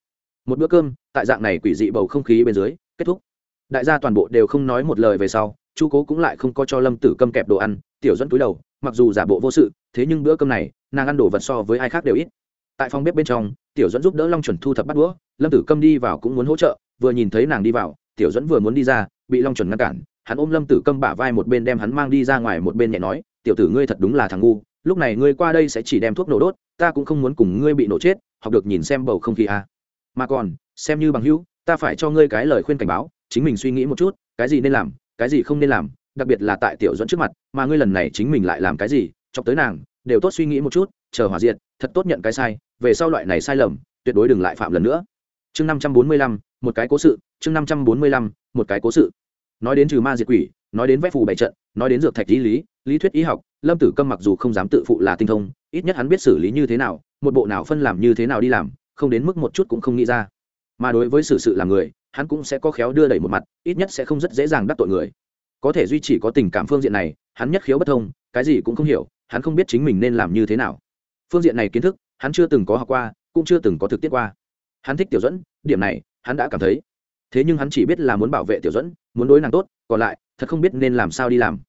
S1: Một bữa cơm, tại dạng này quỷ dị bầu không khí bên dưới, kết thúc đại gia toàn bộ đều không nói một lời về sau, chu cố cũng lại không có cho lâm tử câm kẹp đồ ăn, tiểu dẫn túi đầu, mặc dù giả bộ vô sự, thế nhưng bữa cơm này, nàng ăn đồ vật so với ai khác đều ít tại phòng bếp bên trong, tiểu dẫn giúp đỡ long chuẩn thu thập bắt đũa, lâm tử câm đi vào cũng muốn hỗ trợ, vừa nhìn thấy nàng đi vào, tiểu dẫn vừa muốn đi ra, bị long chuẩn ngăn cản, hắn ôm lâm tử câm bả vai một bên đem hắn mang đi ra ngoài một bên nhẹ nói, tiểu tử ngươi thật đúng là thằng ngu, lúc này ngươi qua đây sẽ chỉ đem thuốc nổ đốt, ta cũng không muốn cùng ngươi bị nổ chết, học được nhìn xem bầu không khí à. mà còn, xem như bằng hữu, ta phải cho ngươi cái lời khuyên cảnh báo chính mình suy nghĩ một chút, cái gì nên làm, cái gì không nên làm, đặc biệt là tại tiểu dẫn trước mặt, mà ngươi lần này chính mình lại làm cái gì, chọc tới nàng, đều tốt suy nghĩ một chút, chờ hòa diệt, thật tốt nhận cái sai, về sau loại này sai lầm, tuyệt đối đừng lại phạm lần nữa. Chương năm trăm bốn mươi lăm, một cái cố sự, chương năm trăm bốn mươi lăm, một cái cố sự. Nói đến trừ ma diệt quỷ, nói đến vẽ phù bảy trận, nói đến dược thạch lý lý lý thuyết y học, lâm tử câm mặc dù không dám tự phụ là tinh thông, ít nhất hắn biết xử lý như thế nào, một bộ nào phân làm như thế nào đi làm, không đến mức một chút cũng không nghĩ ra. Mà đối với xử sự làm người hắn cũng sẽ có khéo đưa đẩy một mặt, ít nhất sẽ không rất dễ dàng đắc tội người. Có thể duy trì có tình cảm phương diện này, hắn nhất khiếu bất thông, cái gì cũng không hiểu, hắn không biết chính mình nên làm như thế nào. Phương diện này kiến thức, hắn chưa từng có học qua, cũng chưa từng có thực tiết qua. Hắn thích tiểu dẫn điểm này, hắn đã cảm thấy. Thế nhưng hắn chỉ biết là muốn bảo vệ tiểu dẫn muốn đối nàng tốt, còn lại, thật không biết nên làm sao đi làm.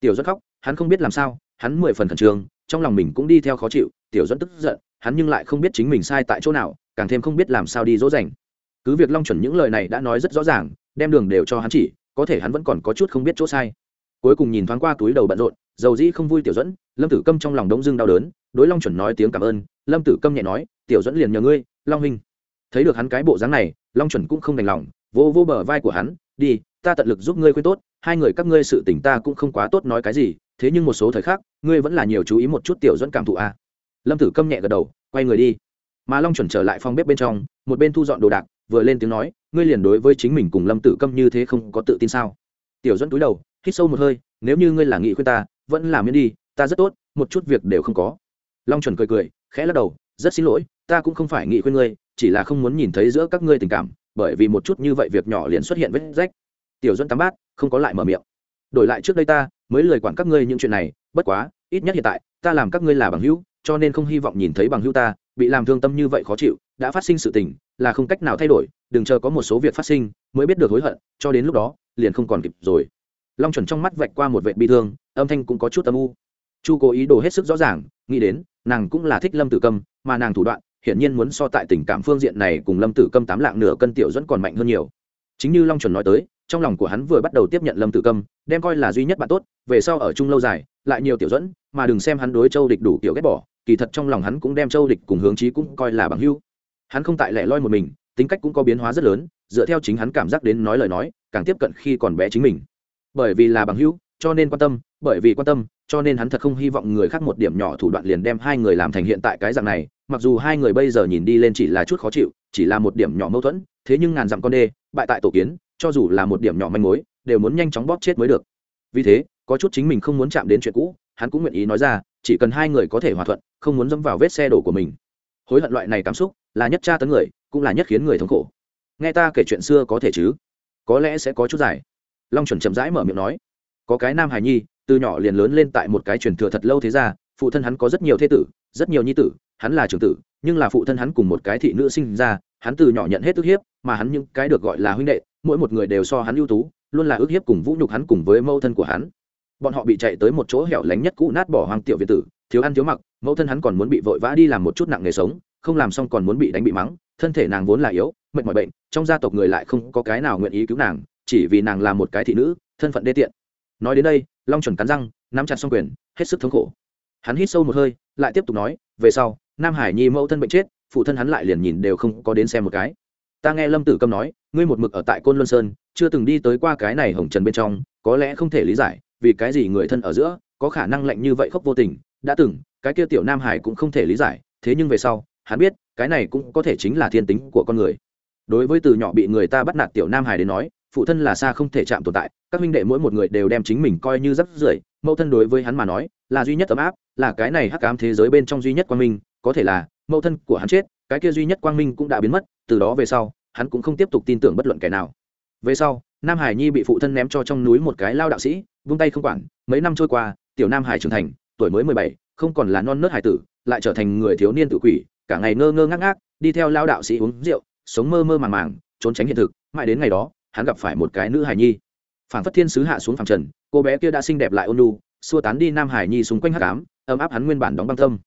S1: Tiểu dẫn khóc, hắn không biết làm sao, hắn mười phần khẩn trương, trong lòng mình cũng đi theo khó chịu, tiểu dẫn tức giận, hắn nhưng lại không biết chính mình sai tại chỗ nào, càng thêm không biết làm sao đi dỗ dành cứ việc long chuẩn những lời này đã nói rất rõ ràng, đem đường đều cho hắn chỉ, có thể hắn vẫn còn có chút không biết chỗ sai. Cuối cùng nhìn thoáng qua túi đầu bận rộn, dầu dĩ không vui tiểu dẫn lâm tử câm trong lòng đống dưng đau đớn, đối long chuẩn nói tiếng cảm ơn, lâm tử câm nhẹ nói, tiểu dẫn liền nhờ ngươi, long hình thấy được hắn cái bộ dáng này, long chuẩn cũng không đành lòng vô vô bờ vai của hắn, đi, ta tận lực giúp ngươi khuyên tốt, hai người các ngươi sự tình ta cũng không quá tốt nói cái gì, thế nhưng một số thời khắc, ngươi vẫn là nhiều chú ý một chút tiểu dẫn cảm thụ a. À. lâm tử câm nhẹ gật đầu, quay người đi. Mà long chuẩn trở lại phòng bếp bên trong, một bên thu dọn đồ đạc vừa lên tiếng nói, ngươi liền đối với chính mình cùng lâm tử câm như thế không có tự tin sao? Tiểu dẫn túi đầu, hít sâu một hơi, nếu như ngươi là nghị khuyên ta, vẫn làm miễn đi, ta rất tốt, một chút việc đều không có. Long chuẩn cười cười, khẽ lắc đầu, rất xin lỗi, ta cũng không phải nghị khuyên ngươi, chỉ là không muốn nhìn thấy giữa các ngươi tình cảm, bởi vì một chút như vậy việc nhỏ liền xuất hiện vết rách. Tiểu dẫn tắm bát, không có lại mở miệng. Đổi lại trước đây ta, mới lời quản các ngươi những chuyện này, bất quá, ít nhất hiện tại, ta làm các ngươi là bằng hữu, cho nên không hy vọng nhìn thấy bằng hữu ta bị làm thương tâm như vậy khó chịu, đã phát sinh sự tình, là không cách nào thay đổi, đừng chờ có một số việc phát sinh mới biết được hối hận, cho đến lúc đó, liền không còn kịp rồi. Long chuẩn trong mắt vạch qua một vệ bi thương, âm thanh cũng có chút âm u. Chu cố ý đồ hết sức rõ ràng, nghĩ đến, nàng cũng là thích lâm tử câm, mà nàng thủ đoạn, hiển nhiên muốn so tại tình cảm phương diện này cùng lâm tử câm tám lạng nửa cân tiểu dẫn còn mạnh hơn nhiều. Chính như long chuẩn nói tới, trong lòng của hắn vừa bắt đầu tiếp nhận lâm tử câm, đem coi là duy nhất bạn tốt, về sau ở chung lâu dài, lại nhiều tiểu dẫn mà đừng xem hắn đối châu địch đủ kiểu ghét bỏ kỳ thật trong lòng hắn cũng đem châu địch cùng hướng chí cũng coi là bằng hữu, hắn không tại lẻ loi một mình tính cách cũng có biến hóa rất lớn dựa theo chính hắn cảm giác đến nói lời nói càng tiếp cận khi còn bé chính mình. Bởi vì là bằng hữu cho nên quan tâm bởi vì quan tâm cho nên hắn thật không hy vọng người khác một điểm nhỏ thủ đoạn liền đem hai người làm thành hiện tại cái dạng này mặc dù hai người bây giờ nhìn đi lên chỉ là chút khó chịu chỉ là một điểm nhỏ mâu thuẫn thế nhưng ngàn dặm con đê bại tại tổ kiến cho dù là một điểm nhỏ manh mối đều muốn nhanh chóng bóp chết mới được. Vì thế có chút chính mình không muốn chạm đến chuyện cũ hắn cũng nguyện ý nói ra chỉ cần hai người có thể hòa thuận, không muốn dẫm vào vết xe đổ của mình. Hối hận loại này cảm xúc là nhất tra tấn người, cũng là nhất khiến người thống khổ. Nghe ta kể chuyện xưa có thể chứ? Có lẽ sẽ có chút dài. Long chuẩn chậm rãi mở miệng nói. Có cái nam hài nhi, từ nhỏ liền lớn lên tại một cái truyền thừa thật lâu thế ra phụ thân hắn có rất nhiều thế tử, rất nhiều nhi tử, hắn là trưởng tử, nhưng là phụ thân hắn cùng một cái thị nữ sinh ra, hắn từ nhỏ nhận hết ức hiếp, mà hắn những cái được gọi là huynh đệ, mỗi một người đều so hắn ưu tú, luôn là ức hiếp cùng vũ nhục hắn cùng với mẫu thân của hắn bọn họ bị chạy tới một chỗ hẻo lánh nhất cũ nát bỏ hoang tiểu việt tử, thiếu ăn thiếu mặc, mẫu thân hắn còn muốn bị vội vã đi làm một chút nặng nghề sống, không làm xong còn muốn bị đánh bị mắng, thân thể nàng vốn là yếu, mệt mỏi bệnh, trong gia tộc người lại không có cái nào nguyện ý cứu nàng, chỉ vì nàng là một cái thị nữ, thân phận đê tiện. Nói đến đây, long chuẩn cắn răng, nắm chặt xong quyền, hết sức thống khổ. Hắn hít sâu một hơi, lại tiếp tục nói, về sau, nam hải nhi mẫu thân bệnh chết, phụ thân hắn lại liền nhìn đều không có đến xem một cái. Ta nghe lâm tử câm nói, ngươi một mực ở tại côn luân sơn, chưa từng đi tới qua cái này hồng trần bên trong, có lẽ không thể lý giải vì cái gì người thân ở giữa có khả năng lạnh như vậy khóc vô tình? Đã từng, cái kia tiểu nam hải cũng không thể lý giải, thế nhưng về sau, hắn biết, cái này cũng có thể chính là thiên tính của con người. Đối với từ nhỏ bị người ta bắt nạt tiểu nam hải đến nói, phụ thân là xa không thể chạm tồn tại, các huynh đệ mỗi một người đều đem chính mình coi như rắp rưởi, mẫu thân đối với hắn mà nói, là duy nhất ấm áp, là cái này hắc ám thế giới bên trong duy nhất quang minh, có thể là, mẫu thân của hắn chết, cái kia duy nhất quang minh cũng đã biến mất, từ đó về sau, hắn cũng không tiếp tục tin tưởng bất luận kẻ nào. Về sau, nam hải nhi bị phụ thân ném cho trong núi một cái lao đạo sĩ vung tay không quản mấy năm trôi qua tiểu nam hải trưởng thành tuổi mới mười bảy không còn là non nớt hải tử lại trở thành người thiếu niên tự quỷ cả ngày ngơ ngơ ngác ngác đi theo lao đạo sĩ uống rượu sống mơ mơ màng màng trốn tránh hiện thực mãi đến ngày đó hắn gặp phải một cái nữ hải nhi. Phản phất thiên sứ hạ xuống phẳng trần cô bé kia đã xinh đẹp lại ôn lu xua tán đi nam hải nhi xung quanh hắc cám, ấm áp hắn nguyên bản đóng băng tâm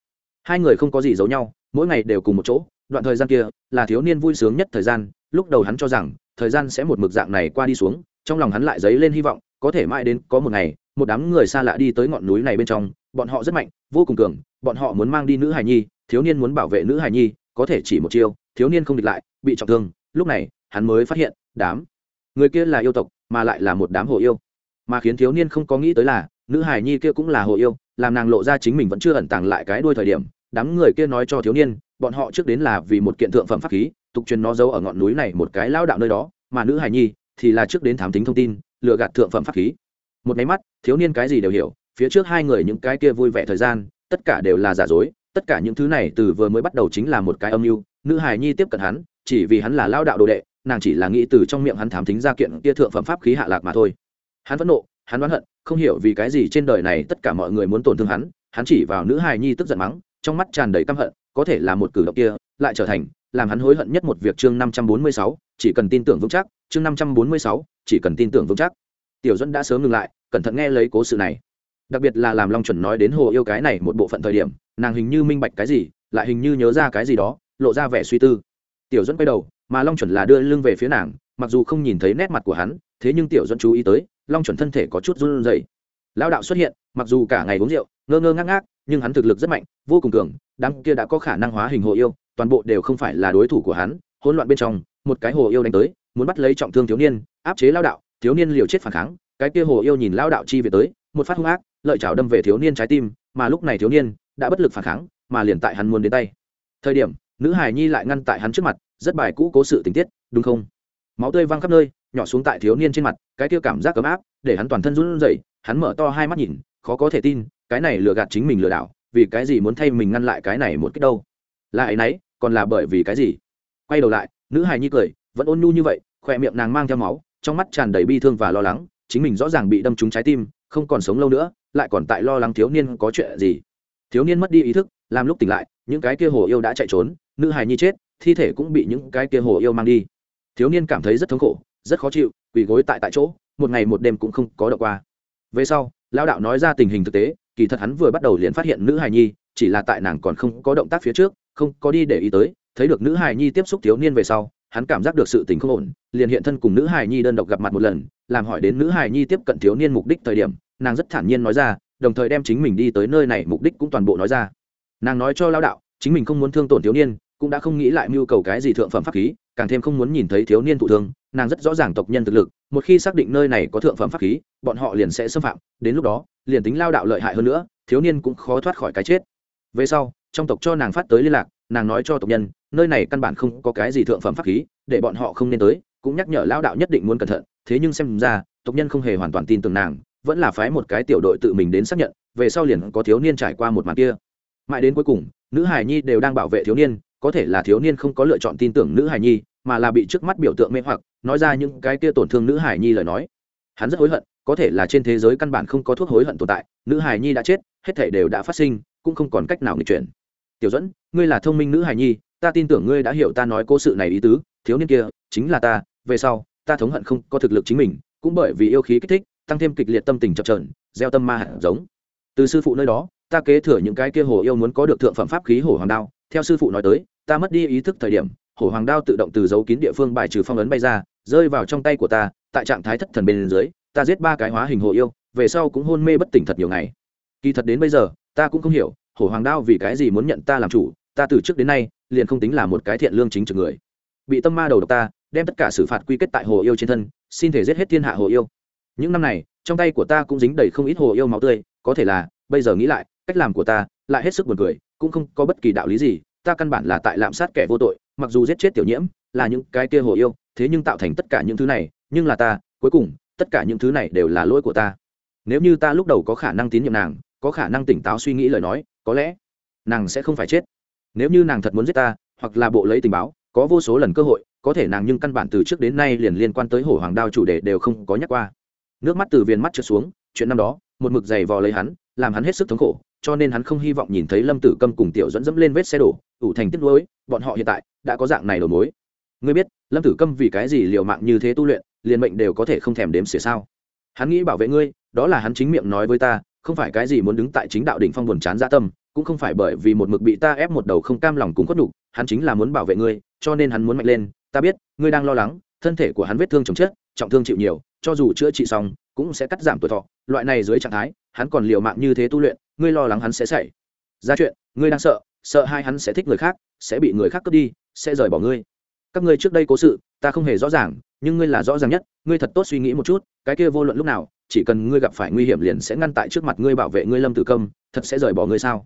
S1: hai người không có gì giấu nhau mỗi ngày đều cùng một chỗ đoạn thời gian kia là thiếu niên vui sướng nhất thời gian lúc đầu hắn cho rằng thời gian sẽ một mực dạng này qua đi xuống trong lòng hắn lại dấy lên hy vọng có thể mãi đến có một ngày, một đám người xa lạ đi tới ngọn núi này bên trong, bọn họ rất mạnh, vô cùng cường, bọn họ muốn mang đi nữ hài nhi, thiếu niên muốn bảo vệ nữ hài nhi, có thể chỉ một chiêu, thiếu niên không địch lại, bị trọng thương, lúc này, hắn mới phát hiện, đám người kia là yêu tộc, mà lại là một đám hồ yêu. Mà khiến thiếu niên không có nghĩ tới là, nữ hài nhi kia cũng là hồ yêu, làm nàng lộ ra chính mình vẫn chưa ẩn tàng lại cái đuôi thời điểm, đám người kia nói cho thiếu niên, bọn họ trước đến là vì một kiện thượng phẩm pháp khí, tục truyền nó giấu ở ngọn núi này một cái lao đạo nơi đó, mà nữ hài nhi thì là trước đến thám tính thông tin lừa gạt thượng phẩm pháp khí. Một máy mắt, thiếu niên cái gì đều hiểu, phía trước hai người những cái kia vui vẻ thời gian, tất cả đều là giả dối, tất cả những thứ này từ vừa mới bắt đầu chính là một cái âm mưu, nữ hài nhi tiếp cận hắn, chỉ vì hắn là lao đạo đồ đệ, nàng chỉ là nghĩ từ trong miệng hắn thám thính ra kiện kia thượng phẩm pháp khí hạ lạc mà thôi. Hắn vẫn nộ, hắn oán hận, không hiểu vì cái gì trên đời này tất cả mọi người muốn tổn thương hắn hắn chỉ vào nữ hài nhi tức giận mắng, trong mắt tràn đầy căm hận có thể là một cử động kia, lại trở thành, làm hắn hối hận nhất một việc chương năm trăm bốn mươi sáu, chỉ cần tin tưởng vững chắc, chương năm trăm bốn mươi sáu, chỉ cần tin tưởng vững chắc. Tiểu duẫn đã sớm ngừng lại, cẩn thận nghe lấy cố sự này. Đặc biệt là làm long chuẩn nói đến hồ yêu cái này một bộ phận thời điểm, nàng hình như minh bạch cái gì, lại hình như nhớ ra cái gì đó, lộ ra vẻ suy tư. Tiểu duẫn quay đầu, mà long chuẩn là đưa lưng về phía nàng, mặc dù không nhìn thấy nét mặt của hắn, thế nhưng tiểu duẫn chú ý tới, long chuẩn thân thể có chút run rẩy. Lão đạo xuất hiện, mặc dù cả ngày uống rượu, ngơ ngơ ngác ngác nhưng hắn thực lực rất mạnh, vô cùng cường, đám kia đã có khả năng hóa hình hồ yêu, toàn bộ đều không phải là đối thủ của hắn. Hỗn loạn bên trong, một cái hồ yêu đánh tới, muốn bắt lấy trọng thương thiếu niên, áp chế lao đạo, thiếu niên liều chết phản kháng, cái kia hồ yêu nhìn lao đạo chi về tới, một phát hung ác, lợi chảo đâm về thiếu niên trái tim, mà lúc này thiếu niên đã bất lực phản kháng, mà liền tại hắn muốn đến tay. Thời điểm, nữ hải nhi lại ngăn tại hắn trước mặt, rất bài cũ cố sự tình tiết, đúng không? Máu tươi văng khắp nơi, nhỏ xuống tại thiếu niên trên mặt, cái kia cảm giác ấm áp, để hắn toàn thân run rẩy, hắn mở to hai mắt nhìn, khó có thể tin cái này lừa gạt chính mình lừa đảo, vì cái gì muốn thay mình ngăn lại cái này một cách đâu? Là ấy nấy, còn là bởi vì cái gì? Quay đầu lại, nữ hài nhi cười, vẫn ôn nhu như vậy, khỏe miệng nàng mang theo máu, trong mắt tràn đầy bi thương và lo lắng, chính mình rõ ràng bị đâm trúng trái tim, không còn sống lâu nữa, lại còn tại lo lắng thiếu niên có chuyện gì. Thiếu niên mất đi ý thức, làm lúc tỉnh lại, những cái kia hồ yêu đã chạy trốn, nữ hài nhi chết, thi thể cũng bị những cái kia hồ yêu mang đi. Thiếu niên cảm thấy rất thống khổ, rất khó chịu, quỳ gối tại tại chỗ, một ngày một đêm cũng không có đọc qua. Về sau lao đạo nói ra tình hình thực tế kỳ thật hắn vừa bắt đầu liền phát hiện nữ hài nhi, chỉ là tại nàng còn không có động tác phía trước, không có đi để ý tới, thấy được nữ hài nhi tiếp xúc thiếu niên về sau, hắn cảm giác được sự tình không ổn, liền hiện thân cùng nữ hài nhi đơn độc gặp mặt một lần, làm hỏi đến nữ hài nhi tiếp cận thiếu niên mục đích thời điểm, nàng rất thản nhiên nói ra, đồng thời đem chính mình đi tới nơi này mục đích cũng toàn bộ nói ra. Nàng nói cho lao đạo, chính mình không muốn thương tổn thiếu niên, cũng đã không nghĩ lại mưu cầu cái gì thượng phẩm pháp khí, càng thêm không muốn nhìn thấy thiếu niên thụ thương, nàng rất rõ ràng tộc nhân thực lực, một khi xác định nơi này có thượng phẩm pháp khí, bọn họ liền sẽ xâm phạm, đến lúc đó liền tính lao đạo lợi hại hơn nữa, thiếu niên cũng khó thoát khỏi cái chết. Về sau, trong tộc cho nàng phát tới liên lạc, nàng nói cho tộc nhân, nơi này căn bản không có cái gì thượng phẩm pháp khí, để bọn họ không nên tới, cũng nhắc nhở lao đạo nhất định muốn cẩn thận. Thế nhưng xem ra, tộc nhân không hề hoàn toàn tin tưởng nàng, vẫn là phái một cái tiểu đội tự mình đến xác nhận, về sau liền có thiếu niên trải qua một màn kia. Mãi đến cuối cùng, nữ hải nhi đều đang bảo vệ thiếu niên, có thể là thiếu niên không có lựa chọn tin tưởng nữ hải nhi, mà là bị trước mắt biểu tượng mê hoặc, nói ra những cái kia tổn thương nữ hải nhi lời nói. Hắn rất hối hận có thể là trên thế giới căn bản không có thuốc hối hận tồn tại, nữ hải nhi đã chết, hết thể đều đã phát sinh, cũng không còn cách nào nghịch chuyển. Tiểu dẫn ngươi là thông minh nữ hải nhi, ta tin tưởng ngươi đã hiểu ta nói cố sự này ý tứ, thiếu niên kia chính là ta, về sau, ta thống hận không có thực lực chính mình, cũng bởi vì yêu khí kích thích, tăng thêm kịch liệt tâm tình chập trờn gieo tâm ma hạt giống. Từ sư phụ nơi đó, ta kế thừa những cái kia hồ yêu muốn có được thượng phẩm pháp khí hổ hoàng đao, theo sư phụ nói tới, ta mất đi ý thức thời điểm, hổ hoàng đao tự động từ dấu kín địa phương bài trừ phong ấn bay ra, rơi vào trong tay của ta, tại trạng thái thất thần bên dưới ta giết ba cái hóa hình hồ yêu, về sau cũng hôn mê bất tỉnh thật nhiều ngày. Kỳ thật đến bây giờ, ta cũng không hiểu, hổ hoàng đao vì cái gì muốn nhận ta làm chủ, ta từ trước đến nay, liền không tính là một cái thiện lương chính trực người. Bị tâm ma đầu độc ta, đem tất cả xử phạt quy kết tại hồ yêu trên thân, xin thể giết hết thiên hạ hồ yêu. Những năm này, trong tay của ta cũng dính đầy không ít hồ yêu máu tươi, có thể là, bây giờ nghĩ lại, cách làm của ta, lại hết sức buồn cười, cũng không có bất kỳ đạo lý gì, ta căn bản là tại lạm sát kẻ vô tội, mặc dù giết chết tiểu nhiễm, là những cái kia hồ yêu, thế nhưng tạo thành tất cả những thứ này, nhưng là ta, cuối cùng tất cả những thứ này đều là lỗi của ta. Nếu như ta lúc đầu có khả năng tín nhiệm nàng, có khả năng tỉnh táo suy nghĩ lời nói, có lẽ nàng sẽ không phải chết. Nếu như nàng thật muốn giết ta, hoặc là bộ lấy tình báo, có vô số lần cơ hội, có thể nàng nhưng căn bản từ trước đến nay liền liên quan tới hổ hoàng đao chủ đề đều không có nhắc qua. Nước mắt từ viên mắt trượt xuống, chuyện năm đó, một mực giày vò lấy hắn, làm hắn hết sức thống khổ, cho nên hắn không hy vọng nhìn thấy lâm tử câm cùng tiểu dẫn dẫm lên vết xe đổ, ủ thành tiếp lối. bọn họ hiện tại đã có dạng này đầu mối. Ngươi biết, lâm tử câm vì cái gì liều mạng như thế tu luyện? Liền mệnh đều có thể không thèm đếm xỉa sao. Hắn nghĩ bảo vệ ngươi đó là hắn chính miệng nói với ta không phải cái gì muốn đứng tại chính đạo đỉnh phong buồn chán gia tâm cũng không phải bởi vì một mực bị ta ép một đầu không cam lòng cùng khuất đủ, hắn chính là muốn bảo vệ ngươi cho nên hắn muốn mạnh lên. Ta biết ngươi đang lo lắng thân thể của hắn vết thương chồng chết trọng thương chịu nhiều cho dù chữa trị xong cũng sẽ cắt giảm tuổi thọ. Loại này dưới trạng thái hắn còn liều mạng như thế tu luyện ngươi lo lắng hắn sẽ xảy ra chuyện ngươi đang sợ sợ hai hắn sẽ thích người khác sẽ bị người khác cướp đi sẽ rời bỏ ngươi. Các ngươi trước đây cố sự ta không hề rõ ràng nhưng ngươi là rõ ràng nhất, ngươi thật tốt suy nghĩ một chút, cái kia vô luận lúc nào, chỉ cần ngươi gặp phải nguy hiểm liền sẽ ngăn tại trước mặt ngươi bảo vệ ngươi lâm tử công, thật sẽ rời bỏ ngươi sao?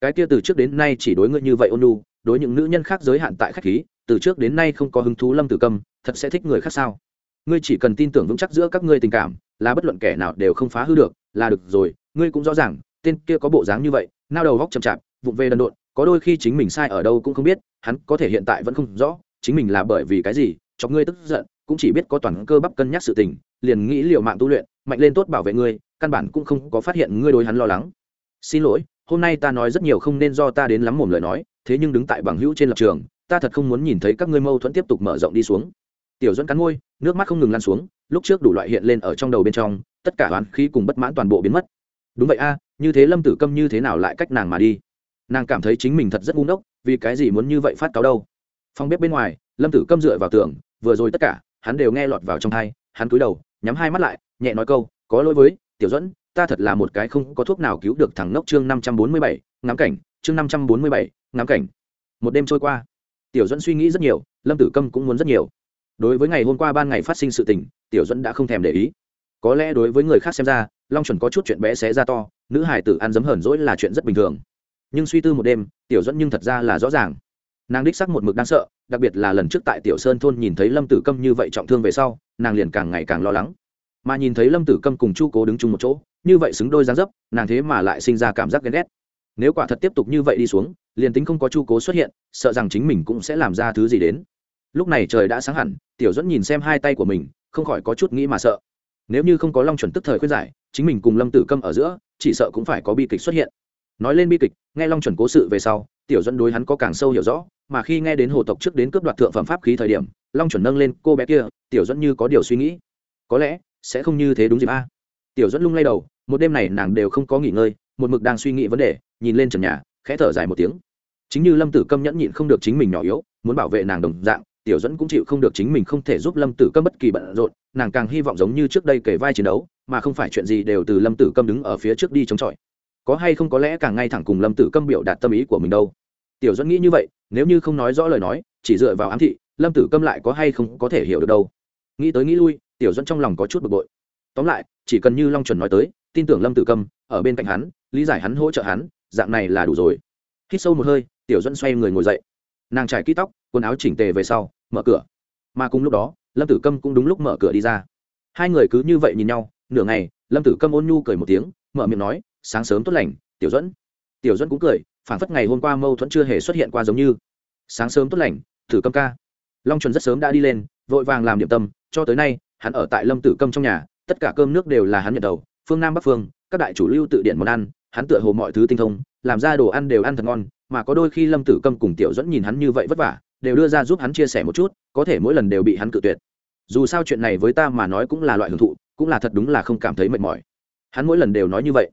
S1: Cái kia từ trước đến nay chỉ đối ngươi như vậy ôn lu đối những nữ nhân khác giới hạn tại khách khí, từ trước đến nay không có hứng thú lâm tử công, thật sẽ thích người khác sao? Ngươi chỉ cần tin tưởng vững chắc giữa các ngươi tình cảm, là bất luận kẻ nào đều không phá hư được, là được rồi, ngươi cũng rõ ràng, tên kia có bộ dáng như vậy, nao đầu góc chậm chạp, vụng về đần độn, có đôi khi chính mình sai ở đâu cũng không biết, hắn có thể hiện tại vẫn không rõ, chính mình là bởi vì cái gì, cho ngươi tức giận cũng chỉ biết có toàn cơ bắp cân nhắc sự tình, liền nghĩ liệu mạng tu luyện, mạnh lên tốt bảo vệ ngươi, căn bản cũng không có phát hiện ngươi đối hắn lo lắng. Xin lỗi, hôm nay ta nói rất nhiều không nên do ta đến lắm mồm lời nói, thế nhưng đứng tại bằng hữu trên lập trường, ta thật không muốn nhìn thấy các ngươi mâu thuẫn tiếp tục mở rộng đi xuống. Tiểu dẫn cắn môi, nước mắt không ngừng lan xuống, lúc trước đủ loại hiện lên ở trong đầu bên trong, tất cả oán khí cùng bất mãn toàn bộ biến mất. Đúng vậy a, như thế lâm tử câm như thế nào lại cách nàng mà đi? Nàng cảm thấy chính mình thật rất ngu ngốc, vì cái gì muốn như vậy phát cáo đâu? Phòng bếp bên ngoài, lâm tử câm dựa vào tường, vừa rồi tất cả hắn đều nghe lọt vào trong thai, hắn cúi đầu, nhắm hai mắt lại, nhẹ nói câu, có lỗi với, tiểu dẫn ta thật là một cái không có thuốc nào cứu được thằng nốc chương năm trăm bốn mươi bảy, ngắm cảnh, chương năm trăm bốn mươi bảy, ngắm cảnh. Một đêm trôi qua, tiểu dẫn suy nghĩ rất nhiều, lâm tử câm cũng muốn rất nhiều. Đối với ngày hôm qua ban ngày phát sinh sự tình, tiểu dẫn đã không thèm để ý. Có lẽ đối với người khác xem ra, long chuẩn có chút chuyện bé xé ra to, nữ hải tử ăn dấm hờn rỗi là chuyện rất bình thường. Nhưng suy tư một đêm, tiểu dẫn nhưng thật ra là rõ ràng nàng đích sắc một mực đáng sợ, đặc biệt là lần trước tại tiểu sơn thôn nhìn thấy lâm tử câm như vậy trọng thương về sau, nàng liền càng ngày càng lo lắng. Mà nhìn thấy lâm tử câm cùng chu cố đứng chung một chỗ, như vậy xứng đôi dáng dấp, nàng thế mà lại sinh ra cảm giác ghen ghét. Nếu quả thật tiếp tục như vậy đi xuống, liền tính không có chu cố xuất hiện, sợ rằng chính mình cũng sẽ làm ra thứ gì đến. Lúc này trời đã sáng hẳn, tiểu dẫn nhìn xem hai tay của mình, không khỏi có chút nghĩ mà sợ. Nếu như không có long chuẩn tức thời khuyên giải, chính mình cùng lâm tử câm ở giữa, chỉ sợ cũng phải có bi kịch xuất hiện. Nói lên bi kịch, nghe long chuẩn cố sự về sau, tiểu dẫn đối hắn có càng sâu hiểu rõ mà khi nghe đến hồ tộc trước đến cướp đoạt thượng phẩm pháp khí thời điểm, long chuẩn nâng lên, cô bé kia, tiểu dẫn như có điều suy nghĩ. Có lẽ sẽ không như thế đúng dịp a. Tiểu dẫn lung lay đầu, một đêm này nàng đều không có nghỉ ngơi, một mực đang suy nghĩ vấn đề, nhìn lên trần nhà, khẽ thở dài một tiếng. Chính như lâm tử câm nhẫn nhịn không được chính mình nhỏ yếu, muốn bảo vệ nàng đồng dạng, tiểu dẫn cũng chịu không được chính mình không thể giúp lâm tử câm bất kỳ bận rộn, nàng càng hy vọng giống như trước đây kể vai chiến đấu, mà không phải chuyện gì đều từ lâm tử câm đứng ở phía trước đi chống chọi. Có hay không có lẽ càng ngay thẳng cùng lâm tử câm biểu đạt tâm ý của mình đâu. Tiểu dẫn nghĩ như vậy nếu như không nói rõ lời nói, chỉ dựa vào ám thị, lâm tử câm lại có hay không có thể hiểu được đâu. Nghĩ tới nghĩ lui, tiểu dẫn trong lòng có chút bực bội. Tóm lại, chỉ cần như long chuẩn nói tới, tin tưởng lâm tử câm, ở bên cạnh hắn, lý giải hắn, hỗ trợ hắn, dạng này là đủ rồi. Hít sâu một hơi, tiểu dẫn xoay người ngồi dậy. Nàng trải ký tóc, quần áo chỉnh tề về sau, mở cửa. Mà cùng lúc đó, lâm tử câm cũng đúng lúc mở cửa đi ra. Hai người cứ như vậy nhìn nhau, nửa ngày, lâm tử câm ôn nhu cười một tiếng, mở miệng nói, sáng sớm tốt lành, tiểu dẫn tiểu dẫn cũng cười phản phất ngày hôm qua mâu thuẫn chưa hề xuất hiện qua giống như. Sáng sớm tốt lành thử câm ca. Long chuẩn rất sớm đã đi lên, vội vàng làm điểm tâm, cho tới nay, hắn ở tại lâm tử câm trong nhà, tất cả cơm nước đều là hắn nhận đầu, phương nam bắc phương, các đại chủ lưu tự điện món ăn, hắn tựa hồ mọi thứ tinh thông, làm ra đồ ăn đều ăn thật ngon, mà có đôi khi lâm tử câm cùng tiểu dẫn nhìn hắn như vậy vất vả, đều đưa ra giúp hắn chia sẻ một chút, có thể mỗi lần đều bị hắn cự tuyệt. Dù sao chuyện này với ta mà nói cũng là loại hưởng thụ, cũng là thật đúng là không cảm thấy mệt mỏi. Hắn mỗi lần đều nói như vậy.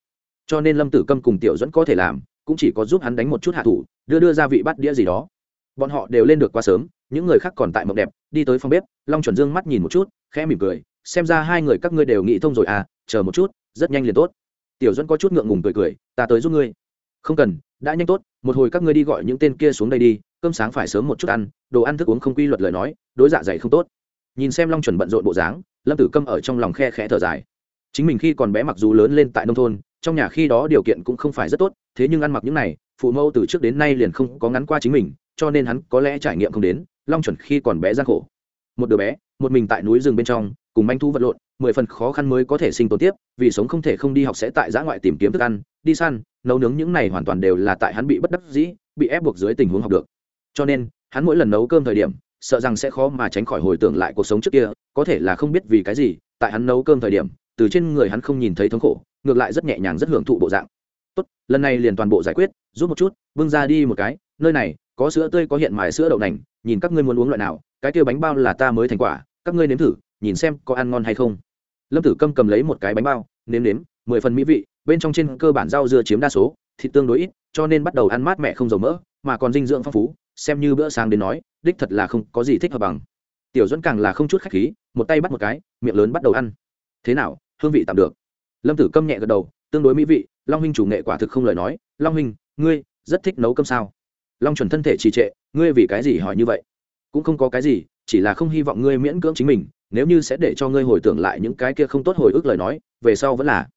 S1: Cho nên lâm tử câm cùng tiểu dẫn có thể làm cũng chỉ có giúp hắn đánh một chút hạ thủ, đưa đưa ra vị bắt đĩa gì đó. Bọn họ đều lên được quá sớm, những người khác còn tại mộng đẹp, đi tới phòng bếp, long chuẩn dương mắt nhìn một chút, khẽ mỉm cười, xem ra hai người các ngươi đều nghĩ thông rồi à chờ một chút, rất nhanh liền tốt. Tiểu dẫn có chút ngượng ngùng cười cười, ta tới giúp ngươi. Không cần, đã nhanh tốt, một hồi các ngươi đi gọi những tên kia xuống đây đi, cơm sáng phải sớm một chút ăn, đồ ăn thức uống không quy luật lời nói, đối dạ dày không tốt. Nhìn xem long chuẩn bận rộn bộ dáng, lâm tử câm ở trong lòng khe khẽ thở dài. Chính mình khi còn bé mặc dù lớn lên tại nông thôn trong nhà khi đó điều kiện cũng không phải rất tốt, thế nhưng ăn mặc những này, phụ mẫu từ trước đến nay liền không có ngắn qua chính mình, cho nên hắn có lẽ trải nghiệm không đến, long chuẩn khi còn bé gian khổ. Một đứa bé, một mình tại núi rừng bên trong, cùng manh thu vật lộn, mười phần khó khăn mới có thể sinh tồn tiếp, vì sống không thể không đi học sẽ tại giã ngoại tìm kiếm thức ăn, đi săn, nấu nướng những này hoàn toàn đều là tại hắn bị bất đắc dĩ, bị ép buộc dưới tình huống học được. Cho nên, hắn mỗi lần nấu cơm thời điểm, sợ rằng sẽ khó mà tránh khỏi hồi tưởng lại cuộc sống trước kia, có thể là không biết vì cái gì, tại hắn nấu cơm thời điểm, từ trên người hắn không nhìn thấy thống khổ ngược lại rất nhẹ nhàng, rất hưởng thụ bộ dạng. Tốt, lần này liền toàn bộ giải quyết, giúp một chút, bưng ra đi một cái, nơi này, có sữa tươi, có hiện mài sữa đậu nành, nhìn các ngươi muốn uống loại nào, cái kia bánh bao là ta mới thành quả, các ngươi nếm thử, nhìn xem có ăn ngon hay không. Lâm tử câm cầm lấy một cái bánh bao, nếm nếm, mười phần mỹ vị, bên trong trên cơ bản rau dưa chiếm đa số, thịt tương đối ít, cho nên bắt đầu ăn mát mẹ không dầu mỡ, mà còn dinh dưỡng phong phú, xem như bữa sáng đến nói, đích thật là không có gì thích hợp bằng. Tiểu dẫn càng là không chút khách khí, một tay bắt một cái, miệng lớn bắt đầu ăn. Thế nào, hương vị tạm được? Lâm tử câm nhẹ gật đầu, tương đối mỹ vị, long huynh chủ nghệ quả thực không lời nói. Long huynh, ngươi rất thích nấu cơm sao? Long chuẩn thân thể trì trệ, ngươi vì cái gì hỏi như vậy? Cũng không có cái gì, chỉ là không hy vọng ngươi miễn cưỡng chính mình, nếu như sẽ để cho ngươi hồi tưởng lại những cái kia không tốt hồi ức lời nói, về sau vẫn là.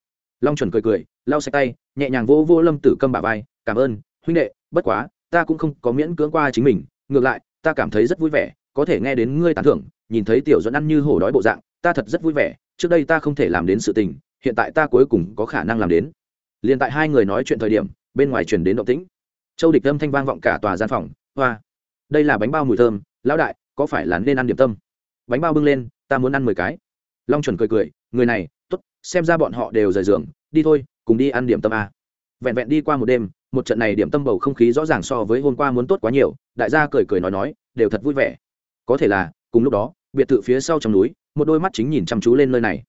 S1: Long chuẩn cười cười, lau sạch tay, nhẹ nhàng vỗ vỗ lâm tử câm bà vai, cảm ơn, huynh đệ, bất quá, ta cũng không có miễn cưỡng qua chính mình. Ngược lại, ta cảm thấy rất vui vẻ, có thể nghe đến ngươi tán thưởng, nhìn thấy tiểu dẫn ăn như hổ đói bộ dạng, ta thật rất vui vẻ, trước đây ta không thể làm đến sự tình hiện tại ta cuối cùng có khả năng làm đến. Liền tại hai người nói chuyện thời điểm, bên ngoài chuyển đến động tĩnh. Châu địch âm thanh vang vọng cả tòa gian phòng. Hoa, đây là bánh bao mùi thơm, lão đại, có phải là nên ăn điểm tâm? Bánh bao bưng lên, ta muốn ăn mười cái. Long chuẩn cười cười, người này t ố t xem ra bọn họ đều rời giường, đi thôi, cùng đi ăn điểm tâm à? vẹn vẹn đi qua một đêm, một trận này điểm tâm bầu không khí rõ ràng so với hôm qua muốn tốt quá nhiều, đại gia cười cười nói nói, đều thật vui vẻ. Có thể là, cùng lúc đó, biệt thự phía sau trong núi, một đôi mắt chính nhìn chăm chú lên nơi này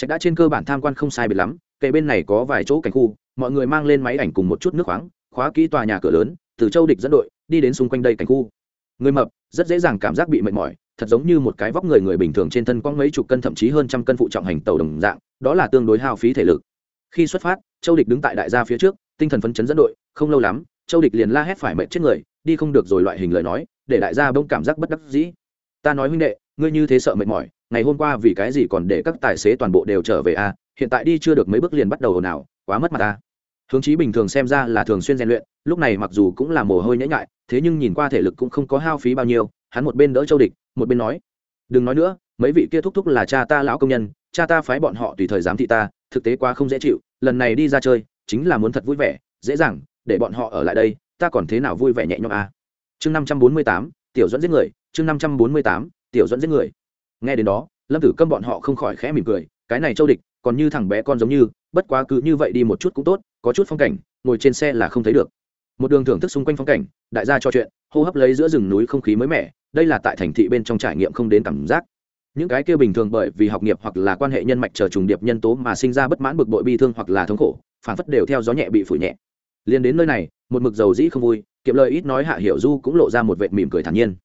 S1: trạch đã trên cơ bản tham quan không sai biệt lắm kệ bên này có vài chỗ cảnh khu, mọi người mang lên máy ảnh cùng một chút nước khoáng, khóa kỹ tòa nhà cửa lớn, từ châu địch dẫn đội, đi đến xung quanh đây cảnh khu. Người mập, rất dễ dàng cảm giác bị mệt mỏi, thật giống như một cái vóc người người bình thường trên thân có mấy chục cân thậm chí hơn trăm cân phụ trọng hành tàu đồng dạng, đó là tương đối hao phí thể lực. Khi xuất phát, châu địch đứng tại đại gia phía trước, tinh thần phấn chấn dẫn đội, không lâu lắm, châu địch liền la hét phải mệt chết người, đi không được rồi loại hình lời nói, để đại gia bỗng cảm giác bất đắc dĩ. Ta nói huynh đệ, ngươi như thế sợ mệt mỏi ngày hôm qua vì cái gì còn để các tài xế toàn bộ đều trở về a à? hiện tại đi chưa được mấy bước liền bắt đầu ồn ào, quá mất mặt ta hướng chí bình thường xem ra là thường xuyên rèn luyện, lúc này mặc dù cũng là mồ hôi nhễ nhại, thế nhưng nhìn qua thể lực cũng không có hao phí bao nhiêu, hắn một bên đỡ châu địch, một bên nói, đừng nói nữa, mấy vị kia thúc thúc là cha ta lão công nhân, cha ta phái bọn họ tùy thời giám thị ta, thực tế quá không dễ chịu, lần này đi ra chơi, chính là muốn thật vui vẻ, dễ dàng, để bọn họ ở lại đây, ta còn thế nào vui vẻ nhẹ nhõm à. chương năm trăm bốn mươi tám, tiểu dẫn giết người, chương năm trăm bốn mươi tám, tiểu dẫn giết người nghe đến đó, lâm tử câm bọn họ không khỏi khẽ mỉm cười, cái này châu địch, còn như thằng bé con giống như, bất quá cứ như vậy đi một chút cũng tốt, có chút phong cảnh, ngồi trên xe là không thấy được. Một đường thưởng thức xung quanh phong cảnh, đại gia trò chuyện, hô hấp lấy giữa rừng núi không khí mới mẻ, đây là tại thành thị bên trong trải nghiệm không đến cảm giác. Những cái kia bình thường bởi vì học nghiệp hoặc là quan hệ nhân mạch chờ trùng điệp nhân tố mà sinh ra bất mãn bực bội bi thương hoặc là thống khổ, phản phất đều theo gió nhẹ bị phủ nhẹ. Liền đến nơi này, một mực dầu dĩ không vui, kiệm lời ít nói hạ hiểu du cũng lộ ra một vệt mỉm cười thản nhiên.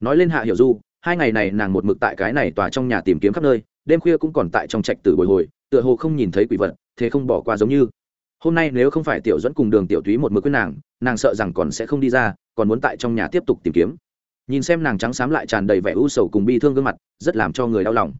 S1: Nói lên hạ hiểu du hai ngày này nàng một mực tại cái này tòa trong nhà tìm kiếm khắp nơi, đêm khuya cũng còn tại trong trạch tử bồi hồi, tựa hồ không nhìn thấy quỷ vật, thế không bỏ qua giống như. Hôm nay nếu không phải tiểu dẫn cùng đường tiểu túy một mực với nàng nàng sợ rằng còn sẽ không đi ra, còn muốn tại trong nhà tiếp tục tìm kiếm. Nhìn xem nàng trắng xám lại tràn đầy vẻ u sầu cùng bi thương gương mặt, rất làm cho người đau lòng.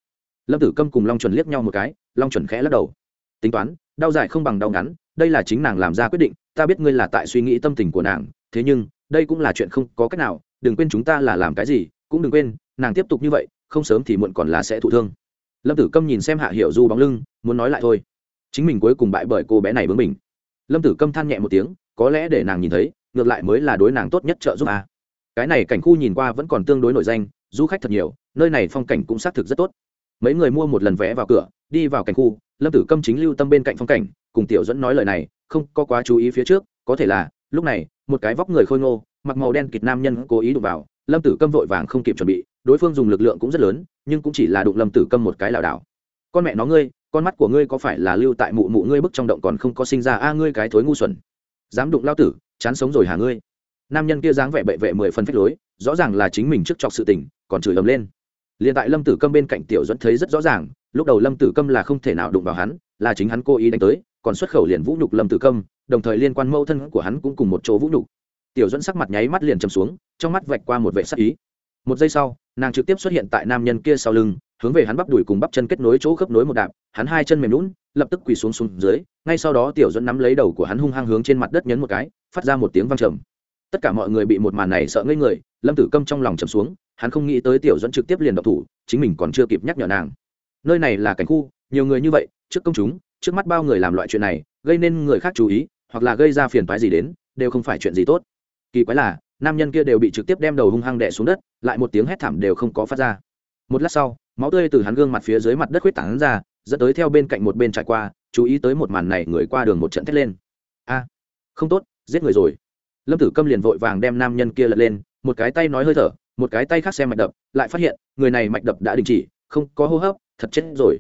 S1: Lâm tử câm cùng long chuẩn liếc nhau một cái, long chuẩn khẽ lắc đầu. Tính toán, đau dài không bằng đau ngắn, đây là chính nàng làm ra quyết định, ta biết ngươi là tại suy nghĩ tâm tình của nàng, thế nhưng, đây cũng là chuyện không có cách nào, đừng quên chúng ta là làm cái gì, cũng đừng quên nàng tiếp tục như vậy, không sớm thì muộn còn là sẽ thụ thương. Lâm tử câm nhìn xem hạ hiểu du bóng lưng, muốn nói lại thôi. Chính mình cuối cùng bại bởi cô bé này bướng mình lâm tử câm than nhẹ một tiếng, có lẽ để nàng nhìn thấy, ngược lại mới là đối nàng tốt nhất trợ giúp à. cái này cảnh khu nhìn qua vẫn còn tương đối nổi danh, du khách thật nhiều, nơi này phong cảnh cũng xác thực rất tốt. Mấy người mua một lần vé vào cửa, đi vào cảnh khu, lâm tử câm chính lưu tâm bên cạnh phong cảnh, cùng tiểu dẫn nói lời này, không có quá chú ý phía trước, có thể là, lúc này, một cái vóc người khôi ngô, mặc màu đen kịt nam nhân cố ý đụng vào, lâm tử câm vội vàng không kịp chuẩn bị đối phương dùng lực lượng cũng rất lớn, nhưng cũng chỉ là đụng lâm tử câm một cái lảo đảo. Con mẹ nó ngươi, con mắt của ngươi có phải là lưu tại mụ mụ ngươi bức trong động còn không có sinh ra a, ngươi cái thối ngu xuẩn. Dám đụng lao tử, chán sống rồi hả ngươi? Nam nhân kia dáng vẻ bệ vệ mười phân phách lối, rõ ràng là chính mình trước chọc sự tình, còn chửi ầm lên. Liền tại lâm tử câm bên cạnh tiểu dẫn thấy rất rõ ràng, lúc đầu lâm tử câm là không thể nào đụng vào hắn, là chính hắn cố ý đánh tới, còn xuất khẩu liền vũ nhục lâm tử câm, đồng thời liên quan mâu thân của hắn cũng cùng một chỗ vũ nhục. Tiểu dẫn sắc mặt nháy mắt liền chầm xuống, trong mắt vạch qua một vệ sắc ý một giây sau, nàng trực tiếp xuất hiện tại nam nhân kia sau lưng, hướng về hắn bắp đùi cùng bắp chân kết nối chỗ khớp nối một đạp, hắn hai chân mềm lún lập tức quỳ xuống xuống dưới, ngay sau đó tiểu dẫn nắm lấy đầu của hắn hung hăng hướng trên mặt đất nhấn một cái, phát ra một tiếng vang trầm. Tất cả mọi người bị một màn này sợ ngây người, lâm tử câm trong lòng trầm xuống, hắn không nghĩ tới tiểu dẫn trực tiếp liền độc thủ, chính mình còn chưa kịp nhắc nhở nàng. Nơi này là cảnh khu, nhiều người như vậy, trước công chúng, trước mắt bao người làm loại chuyện này, gây nên người khác chú ý, hoặc là gây ra phiền toái gì đến, đều không phải chuyện gì tốt. Kỳ quái là nam nhân kia đều bị trực tiếp đem đầu hung hăng đè xuống đất, lại một tiếng hét thảm đều không có phát ra. Một lát sau, máu tươi từ hắn gương mặt phía dưới mặt đất huyết tảng ra, dẫn tới theo bên cạnh một bên trải qua, chú ý tới một màn này, người qua đường một trận thét lên. A, không tốt, giết người rồi. Lâm tử câm liền vội vàng đem nam nhân kia lật lên, một cái tay nói hơi thở, một cái tay khác xem mạch đập, lại phát hiện, người này mạch đập đã đình chỉ, không có hô hấp, thật chết rồi.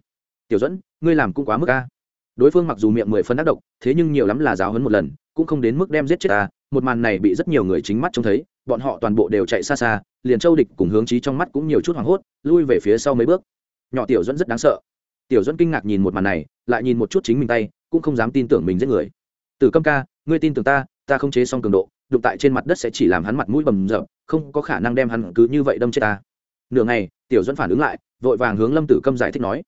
S1: Tiểu dẫn ngươi làm cũng quá mức a. Đối phương mặc dù miệng mười phân ác độc, thế nhưng nhiều lắm là giáo hấn một lần, cũng không đến mức đem giết chết ta một màn này bị rất nhiều người chính mắt trông thấy, bọn họ toàn bộ đều chạy xa xa, liền châu địch cùng hướng trí trong mắt cũng nhiều chút hoảng hốt, lui về phía sau mấy bước. Nhỏ tiểu dẫn rất đáng sợ. Tiểu dẫn kinh ngạc nhìn một màn này, lại nhìn một chút chính mình tay, cũng không dám tin tưởng mình giết người. Từ câm ca, ngươi tin tưởng ta ta không chế xong cường độ, đụng tại trên mặt đất sẽ chỉ làm hắn mặt mũi bầm rợp không có khả năng đem hắn cứ như vậy đâm chết ta. Nửa ngày, tiểu dẫn phản ứng lại, vội vàng hướng lâm tử câm giải thích nói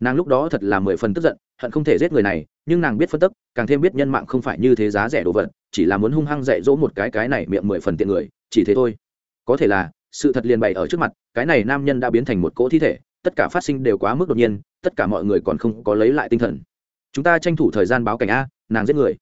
S1: nàng lúc đó thật là mười phần tức giận, hận không thể giết người này, nhưng nàng biết phân tức, càng thêm biết nhân mạng không phải như thế giá rẻ đồ vật, chỉ là muốn hung hăng dạy dỗ một cái cái này miệng mười phần tiện người, chỉ thế thôi. Có thể là, sự thật liền bày ở trước mặt, cái này nam nhân đã biến thành một cỗ thi thể, tất cả phát sinh đều quá mức đột nhiên, tất cả mọi người còn không có lấy lại tinh thần. Chúng ta tranh thủ thời gian báo cảnh a, nàng giết người.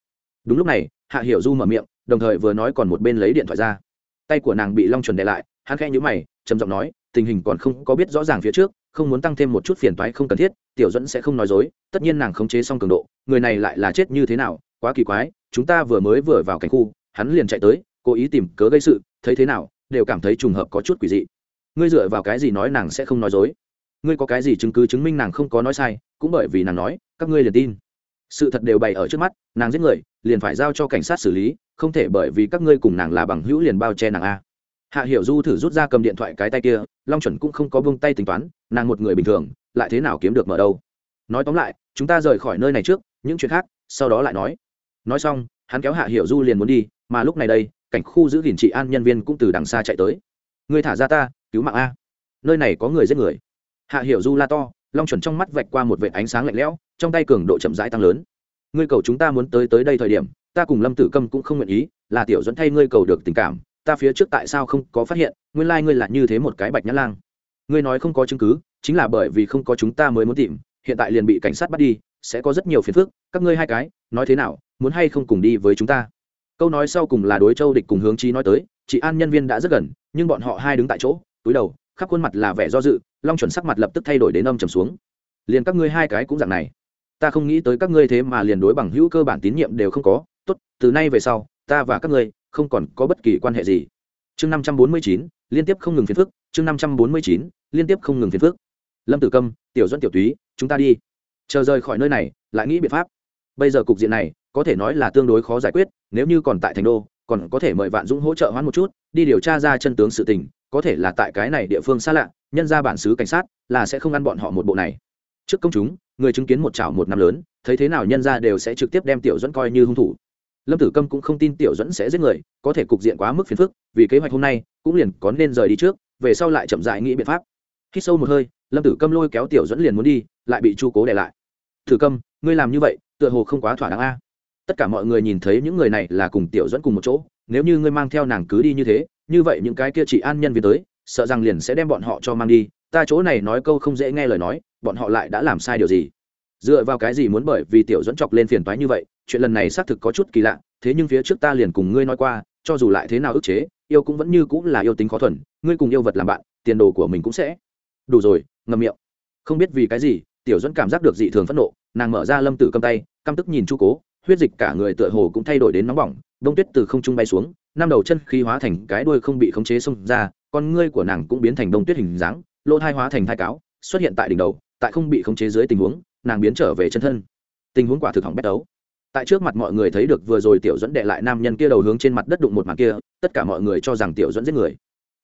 S1: Đúng lúc này, hạ hiểu du mở miệng, đồng thời vừa nói còn một bên lấy điện thoại ra. Tay của nàng bị long chuẩn đè lại, hắn khẽ nhíu mày, trầm giọng nói, tình hình còn không có biết rõ ràng phía trước không muốn tăng thêm một chút phiền toái không cần thiết, tiểu dẫn sẽ không nói dối, tất nhiên nàng khống chế xong cường độ, người này lại là chết như thế nào, quá kỳ quái, chúng ta vừa mới vừa vào cảnh khu, hắn liền chạy tới, cố ý tìm cớ gây sự, thấy thế nào, đều cảm thấy trùng hợp có chút quỷ dị. Ngươi dựa vào cái gì nói nàng sẽ không nói dối? Ngươi có cái gì chứng cứ chứng minh nàng không có nói sai, cũng bởi vì nàng nói, các ngươi liền tin. Sự thật đều bày ở trước mắt, nàng giết người, liền phải giao cho cảnh sát xử lý, không thể bởi vì các ngươi cùng nàng là bằng hữu liền bao che nàng a hạ hiểu du thử rút ra cầm điện thoại cái tay kia, long chuẩn cũng không có buông tay tính toán, nàng một người bình thường, lại thế nào kiếm được mở đâu? Nói tóm lại, chúng ta rời khỏi nơi này trước, những chuyện khác, sau đó lại nói. Nói xong, hắn kéo hạ hiểu du liền muốn đi, mà lúc này đây, cảnh khu giữ gìn trị an nhân viên cũng từ đằng xa chạy tới. Người thả ra ta, cứu mạng a. Nơi này có người giết người. Hạ hiểu du la to, long chuẩn trong mắt vạch qua một vệ ánh sáng lạnh lẽo, trong tay cường độ chậm rãi tăng lớn. Ngươi cầu chúng ta muốn tới tới đây thời điểm, ta cùng lâm tử câm cũng không nguyện ý, là tiểu dẫn thay ngươi cầu được tình cảm ta phía trước tại sao không có phát hiện, nguyên lai、like、ngươi là như thế một cái bạch nhã lang. Ngươi nói không có chứng cứ, chính là bởi vì không có chúng ta mới muốn tìm, hiện tại liền bị cảnh sát bắt đi, sẽ có rất nhiều phiền phức, các ngươi hai cái, nói thế nào, muốn hay không cùng đi với chúng ta? Câu nói sau cùng là đối châu địch cùng hướng chi nói tới, chị an nhân viên đã rất gần, nhưng bọn họ hai đứng tại chỗ, túi đầu, khắp khuôn mặt là vẻ do dự, long chuẩn sắc mặt lập tức thay đổi đến âm trầm xuống. Liền các ngươi hai cái cũng dạng này. Ta không nghĩ tới các ngươi thế mà liền đối bằng hữu cơ bản tín nhiệm đều không có. Tốt, từ nay về sau, ta và các ngươi không còn có bất kỳ quan hệ gì. Chương năm trăm bốn mươi chín, liên tiếp không ngừng phiền phức, chương năm trăm bốn mươi chín, liên tiếp không ngừng phiền phức. Lâm tử câm, tiểu dẫn tiểu túy, chúng ta đi. Chờ rời khỏi nơi này, lại nghĩ biện pháp. Bây giờ cục diện này, có thể nói là tương đối khó giải quyết, nếu như còn tại thành đô, còn có thể mời vạn dũng hỗ trợ hoãn một chút, đi điều tra ra chân tướng sự tình, có thể là tại cái này địa phương xa lạ, nhân ra bản xứ cảnh sát, là sẽ không ăn bọn họ một bộ này. Trước công chúng, người chứng kiến một chảo một năm lớn, thấy thế nào nhân ra đều sẽ trực tiếp đem tiểu dẫn coi như hung thủ lâm tử câm cũng không tin tiểu dẫn sẽ giết người, có thể cục diện quá mức phiền phức, vì kế hoạch hôm nay, cũng liền có nên rời đi trước, về sau lại chậm dại nghĩ biện pháp. Khi sâu một hơi, lâm tử câm lôi kéo tiểu dẫn liền muốn đi, lại bị chu cố để lại. Tử câm, ngươi làm như vậy, tựa hồ không quá thỏa đáng a. Tất cả mọi người nhìn thấy những người này là cùng tiểu dẫn cùng một chỗ, nếu như ngươi mang theo nàng cứ đi như thế, như vậy những cái kia chỉ an nhân viên tới, sợ rằng liền sẽ đem bọn họ cho mang đi, ta chỗ này nói câu không dễ nghe lời nói, bọn họ lại đã làm sai điều gì? Dựa vào cái gì muốn bởi vì tiểu dẫn chọc lên phiền toái như vậy chuyện lần này xác thực có chút kỳ lạ, thế nhưng phía trước ta liền cùng ngươi nói qua, cho dù lại thế nào ức chế, yêu cũng vẫn như cũng là yêu tính khó thuần, ngươi cùng yêu vật làm bạn, tiền đồ của mình cũng sẽ đủ rồi ngầm miệng. Không biết vì cái gì, tiểu dẫn cảm giác được dị thường phẫn nộ, nàng mở ra lâm tử cầm tay, căm tức nhìn chu cố, huyết dịch cả người tựa hồ cũng thay đổi đến nóng bỏng, đông tuyết từ không trung bay xuống, năm đầu chân khí hóa thành cái đuôi không bị khống chế xông ra, con ngươi của nàng cũng biến thành đông tuyết hình dáng, lỗ thai hóa thành thai cáo, xuất hiện tại đỉnh đầu, tại không bị khống chế dưới tình huống, nàng biến trở về chân thân. Tình huống quả thực hỏng bét đấu tại trước mặt mọi người thấy được vừa rồi tiểu dẫn đệ lại nam nhân kia đầu hướng trên mặt đất đụng một mặt kia, tất cả mọi người cho rằng tiểu dẫn giết người.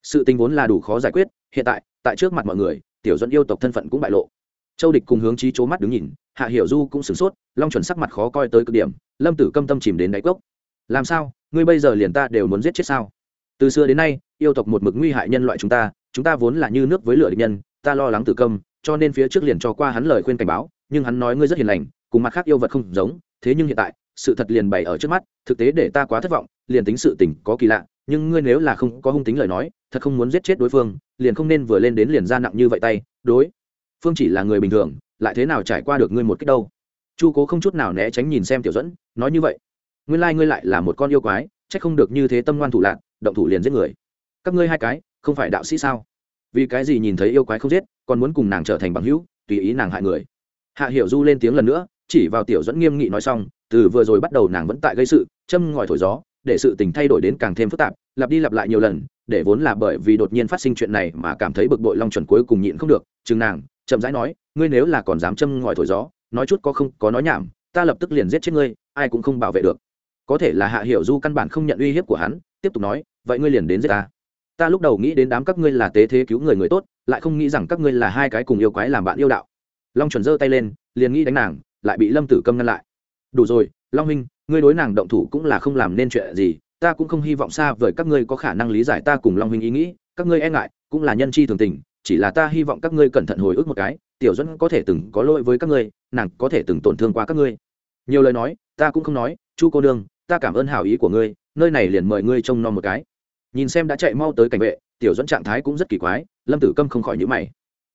S1: Sự tình vốn là đủ khó giải quyết, hiện tại tại trước mặt mọi người, tiểu dẫn yêu tộc thân phận cũng bại lộ. Châu địch cùng hướng trí c mắt đứng nhìn, hạ hiểu du cũng sửng sốt, long chuẩn sắc mặt khó coi tới cực điểm, lâm tử câm tâm chìm đến đáy cốc. Làm sao, ngươi bây giờ liền ta đều muốn giết chết sao? Từ xưa đến nay, yêu tộc một mực nguy hại nhân loại chúng ta chúng ta vốn là như nước với lửa địch nhân, ta lo lắng tử câm, cho nên phía trước liền cho qua hắn lời khuyên cảnh báo, nhưng hắn nói ngươi rất hiền lành cùng mặt khác yêu vật không giống, thế nhưng hiện tại, sự thật liền bày ở trước mắt, thực tế để ta quá thất vọng, liền tính sự tình có kỳ lạ, nhưng ngươi nếu là không có hung tính lời nói, thật không muốn giết chết đối phương, liền không nên vừa lên đến liền ra nặng như vậy tay, đối. Phương chỉ là người bình thường, lại thế nào trải qua được ngươi một cách đâu? Chu cố không chút nào né tránh nhìn xem tiểu dẫn nói như vậy. Nguyên lai、like、ngươi lại là một con yêu quái c h ắ c không được như thế tâm ngoan thủ lạc, động thủ liền giết người. Các ngươi hai cái, không phải đạo sĩ sao? Vì cái gì nhìn thấy yêu quái không giết, còn muốn cùng nàng trở thành bằng hữu, tùy ý nàng hại người. Hạ hiểu du lên tiếng lần nữa chỉ vào tiểu dẫn nghiêm nghị nói xong, từ vừa rồi bắt đầu nàng vẫn tại gây sự, châm ngòi thổi gió, để sự tình thay đổi đến càng thêm phức tạp, lặp đi lặp lại nhiều lần, để vốn là bởi vì đột nhiên phát sinh chuyện này mà cảm thấy bực bội long chuẩn cuối cùng nhịn không được, chừng nàng, chậm rãi nói, ngươi nếu là còn dám châm ngòi thổi gió, nói chút có không, có nói nhảm, ta lập tức liền giết chết ngươi, ai cũng không bảo vệ được. Có thể là hạ hiểu du căn bản không nhận uy hiếp của hắn, tiếp tục nói, vậy ngươi liền đến giết ta. Ta lúc đầu nghĩ đến đám các ngươi là tế thế cứu người người tốt, lại không nghĩ rằng các ngươi là hai cái cùng yêu quái làm bạn yêu đạo. Long chuẩn giơ tay lên, liền nghĩ đánh nàng lại bị lâm tử câm ngăn lại. Đủ rồi, long minh, ngươi đối nàng động thủ cũng là không làm nên chuyện gì, ta cũng không hy vọng xa vời các ngươi có khả năng lý giải ta cùng long minh ý nghĩ, các ngươi e ngại, cũng là nhân chi thường tình, chỉ là ta hy vọng các ngươi cẩn thận hồi ức một cái, tiểu dẫn có thể từng có lỗi với các ngươi, nàng có thể từng tổn thương qua các ngươi. Nhiều lời nói, ta cũng không nói, chu cô đương ta cảm ơn hảo ý của ngươi, nơi này liền mời ngươi trông nom một cái. Nhìn xem đã chạy mau tới cảnh vệ, tiểu dẫn trạng thái cũng rất kỳ quái, lâm tử câm không khỏi nhữ mày.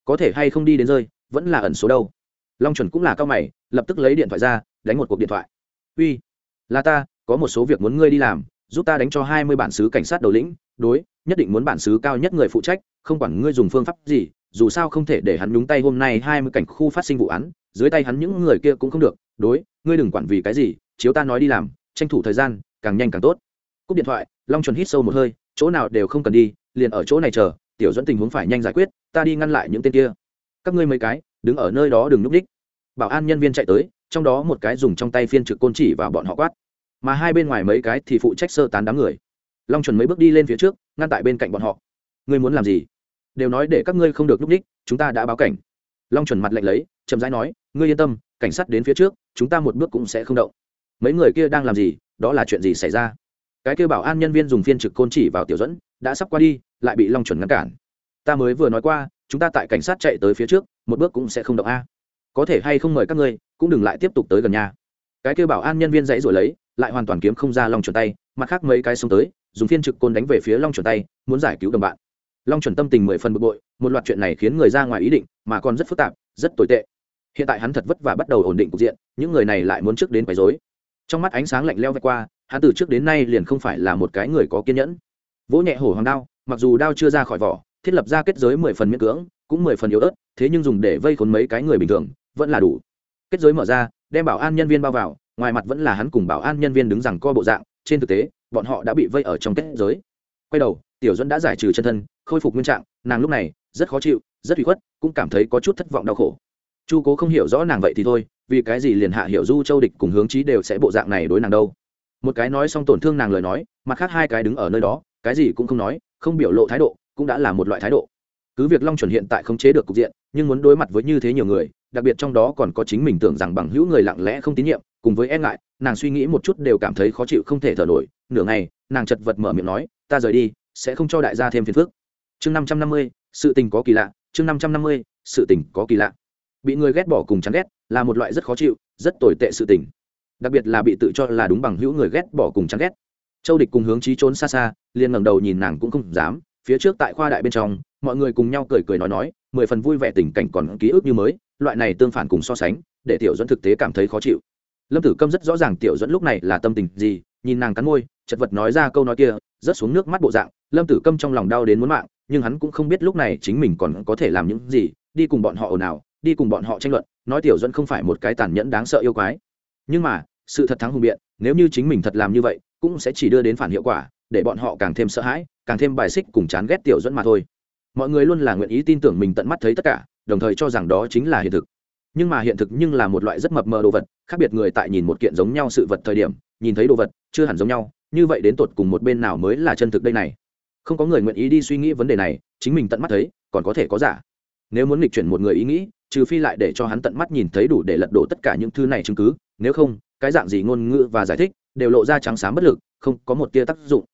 S1: Có thể hay không đi đến rơi, vẫn là ẩn số đâu long chuẩn cũng là cao mày, lập tức lấy điện thoại ra, đánh một cuộc điện thoại. Uy, là ta, có một số việc muốn ngươi đi làm, giúp ta đánh cho hai mươi bản xứ cảnh sát đầu lĩnh, đối, nhất định muốn bản xứ cao nhất người phụ trách, không quản ngươi dùng phương pháp gì, dù sao không thể để hắn nhúng tay hôm nay hai mươi cảnh khu phát sinh vụ án, dưới tay hắn những người kia cũng không được, đối, ngươi đừng quản vì cái gì, chiếu ta nói đi làm, tranh thủ thời gian, càng nhanh càng tốt. Cúp điện thoại, long chuẩn hít sâu một hơi, chỗ nào đều không cần đi, liền ở chỗ này chờ, tiểu dẫn tình huống phải nhanh giải quyết, ta đi ngăn lại những tên kia. Các ngươi mấy cái đứng ở nơi đó đừng núp đích. Bảo an nhân viên chạy tới, trong đó một cái dùng trong tay phiên trực côn chỉ vào bọn họ quát. Mà hai bên ngoài mấy cái thì phụ trách sơ tán đám người. Long chuẩn mấy bước đi lên phía trước, ngăn tại bên cạnh bọn họ. Ngươi muốn làm gì? Đều nói để các ngươi không được núp đích, chúng ta đã báo cảnh. Long chuẩn mặt lạnh lấy, chậm rãi nói, ngươi yên tâm, cảnh sát đến phía trước, chúng ta một bước cũng sẽ không động. Mấy người kia đang làm gì, đó là chuyện gì xảy ra? Cái kêu bảo an nhân viên dùng phiên trực côn chỉ vào tiểu dẫn, đã sắp qua đi, lại bị long chuẩn ngăn cản. Ta mới vừa nói qua chúng ta tại cảnh sát chạy tới phía trước, một bước cũng sẽ không động a. Có thể hay không mời các ngươi, cũng đừng lại tiếp tục tới gần nhà. Cái kêu bảo an nhân viên dãy rồi lấy, lại hoàn toàn kiếm không ra long chuẩn tay, mặt khác mấy cái xông tới, dùng phiên trực côn đánh về phía long chuẩn tay, muốn giải cứu đồng bạn. Long chuẩn tâm tình mười phần bực bội, một loạt chuyện này khiến người ra ngoài ý định, mà còn rất phức tạp, rất tồi tệ. Hiện tại hắn thật vất vả bắt đầu ổn định cục diện, những người này lại muốn trước đến quấy rối. Trong mắt ánh sáng lạnh leo vạch qua, hắn từ trước đến nay liền không phải là một cái người có kiên nhẫn. Vỗ nhẹ hổ hoàng đao, mặc dù đao chưa ra khỏi vỏ thiết lập ra kết giới mười phần miễn cưỡng, cũng mười phần yếu ớt, thế nhưng dùng để vây khốn mấy cái người bình thường, vẫn là đủ. Kết giới mở ra, đem bảo an nhân viên bao vào, ngoài mặt vẫn là hắn cùng bảo an nhân viên đứng rằng co bộ dạng, trên thực tế, bọn họ đã bị vây ở trong kết giới. Quay đầu, tiểu dẫn đã giải trừ chân thân, khôi phục nguyên trạng, nàng lúc này, rất khó chịu, rất bị khuất, cũng cảm thấy có chút thất vọng đau khổ. Chu cố không hiểu rõ nàng vậy thì thôi, vì cái gì liền hạ hiểu du, châu địch cùng hướng chí đều sẽ bộ dạng này đối nàng đâu? Một cái nói xong tổn thương nàng lời nói, mặt khác hai cái đứng ở nơi đó, cái gì cũng không nói, không biểu lộ thái độ cũng đã là một loại thái độ. Cứ việc long chuẩn hiện tại không chế được cục diện, nhưng muốn đối mặt với như thế nhiều người, đặc biệt trong đó còn có chính mình tưởng rằng bằng hữu người lặng lẽ không tín nhiệm, cùng với e ngại, nàng suy nghĩ một chút đều cảm thấy khó chịu không thể thở nổi. Nửa ngày, nàng chật vật mở miệng nói, ta rời đi, sẽ không cho đại gia thêm phiền phức. Chương năm trăm năm mươi, sự tình có kỳ lạ. Chương năm trăm năm mươi, sự tình có kỳ lạ. Bị người ghét bỏ cùng chán ghét là một loại rất khó chịu, rất tồi tệ sự tình. Đặc biệt là bị tự cho là đúng bằng hữu người ghét bỏ cùng chán ghét. Châu địch cùng hướng trí trốn xa xa, liền ngẩng đầu nhìn nàng cũng không dám phía trước tại khoa đại bên trong, mọi người cùng nhau cười cười nói nói, mười phần vui vẻ tình cảnh còn ký ức như mới, loại này tương phản cùng so sánh, để tiểu dẫn thực tế cảm thấy khó chịu. Lâm tử câm rất rõ ràng tiểu dẫn lúc này là tâm tình gì, nhìn nàng cắn môi, chật vật nói ra câu nói kia, rớt xuống nước mắt bộ dạng, lâm tử câm trong lòng đau đến muốn mạng, nhưng hắn cũng không biết lúc này chính mình còn có thể làm những gì, đi cùng bọn họ ồn ào, đi cùng bọn họ tranh luận, nói tiểu dẫn không phải một cái tàn nhẫn đáng sợ yêu quái. Nhưng mà, sự thật thắng hùng biện, nếu như chính mình thật làm như vậy, cũng sẽ chỉ đưa đến phản hiệu quả, để bọn họ càng thêm sợ hãi càng thêm bài xích cùng chán ghét tiểu dẫn mà thôi. Mọi người luôn là nguyện ý tin tưởng mình tận mắt thấy tất cả, đồng thời cho rằng đó chính là hiện thực. Nhưng mà hiện thực nhưng là một loại rất mập mờ đồ vật, khác biệt người tại nhìn một kiện giống nhau sự vật thời điểm, nhìn thấy đồ vật chưa hẳn giống nhau, như vậy đến tột cùng một bên nào mới là chân thực đây này? Không có người nguyện ý đi suy nghĩ vấn đề này, chính mình tận mắt thấy, còn có thể có giả. Nếu muốn nghịch chuyển một người ý nghĩ, trừ phi lại để cho hắn tận mắt nhìn thấy đủ để lật đổ tất cả những thứ này chứng cứ, nếu không, cái dạng gì ngôn ngữ và giải thích đều lộ ra trắng sáng bất lực, không có một tia tác dụng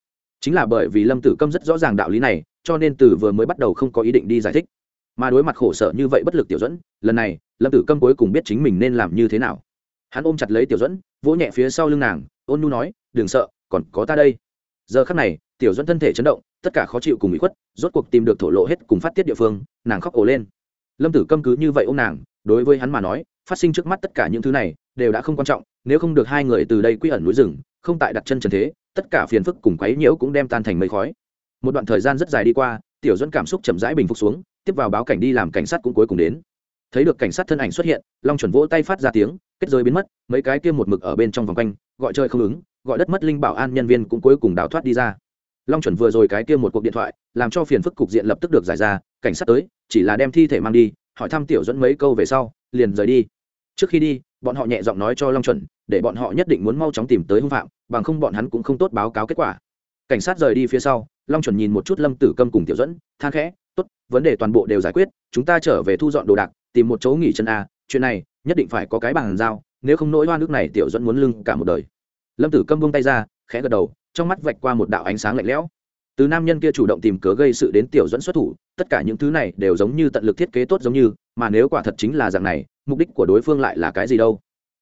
S1: chính là bởi vì lâm tử câm rất rõ ràng đạo lý này cho nên từ vừa mới bắt đầu không có ý định đi giải thích mà đối mặt khổ sở như vậy bất lực tiểu dẫn lần này lâm tử câm cuối cùng biết chính mình nên làm như thế nào hắn ôm chặt lấy tiểu dẫn vỗ nhẹ phía sau lưng nàng ôn nu nói đừng sợ còn có ta đây giờ khắc này tiểu dẫn thân thể chấn động tất cả khó chịu cùng bị khuất rốt cuộc tìm được thổ lộ hết cùng phát tiết địa phương nàng khóc ổ lên lâm tử câm cứ như vậy ô m nàng đối với hắn mà nói phát sinh trước mắt tất cả những thứ này đều đã không quan trọng nếu không được hai người từ đây quy ẩn núi rừng không tại đặt chân trần thế tất cả phiền phức cùng quấy nhiễu cũng đem tan thành mây khói. Một đoạn thời gian rất dài đi qua, tiểu dẫn cảm xúc chậm rãi bình phục xuống, tiếp vào báo cảnh đi làm cảnh sát cũng cuối cùng đến. Thấy được cảnh sát thân ảnh xuất hiện, long chuẩn vỗ tay phát ra tiếng, kết giới biến mất, mấy cái kia một mực ở bên trong vòng quanh, gọi chơi không ứng, gọi đất mất linh bảo an nhân viên cũng cuối cùng đào thoát đi ra. Long chuẩn vừa rồi cái kia một cuộc điện thoại, làm cho phiền phức cục diện lập tức được giải ra, cảnh sát tới, chỉ là đem thi thể mang đi, hỏi thăm tiểu dẫn mấy câu về sau, liền rời đi. Trước khi đi, bọn họ nhẹ giọng nói cho long chuẩn để bọn họ nhất định muốn mau chóng tìm tới hung phạm, bằng không bọn hắn cũng không tốt báo cáo kết quả. Cảnh sát rời đi phía sau, long chuẩn nhìn một chút lâm tử câm cùng tiểu dẫn than khẽ, tốt, vấn đề toàn bộ đều giải quyết, chúng ta trở về thu dọn đồ đạc, tìm một chỗ nghỉ chân a, chuyện này nhất định phải có cái bàn giao, nếu không nỗi hoa nước này tiểu dẫn muốn lưng cả một đời. Lâm tử câm buông tay ra, khẽ gật đầu, trong mắt vạch qua một đạo ánh sáng lạnh lẽo. Từ nam nhân kia chủ động tìm cớ gây sự đến tiểu dẫn xuất thủ, tất cả những thứ này đều giống như tận lực thiết kế tốt giống như, mà nếu quả thật chính là dạng này, mục đích của đối phương lại là cái gì đâu?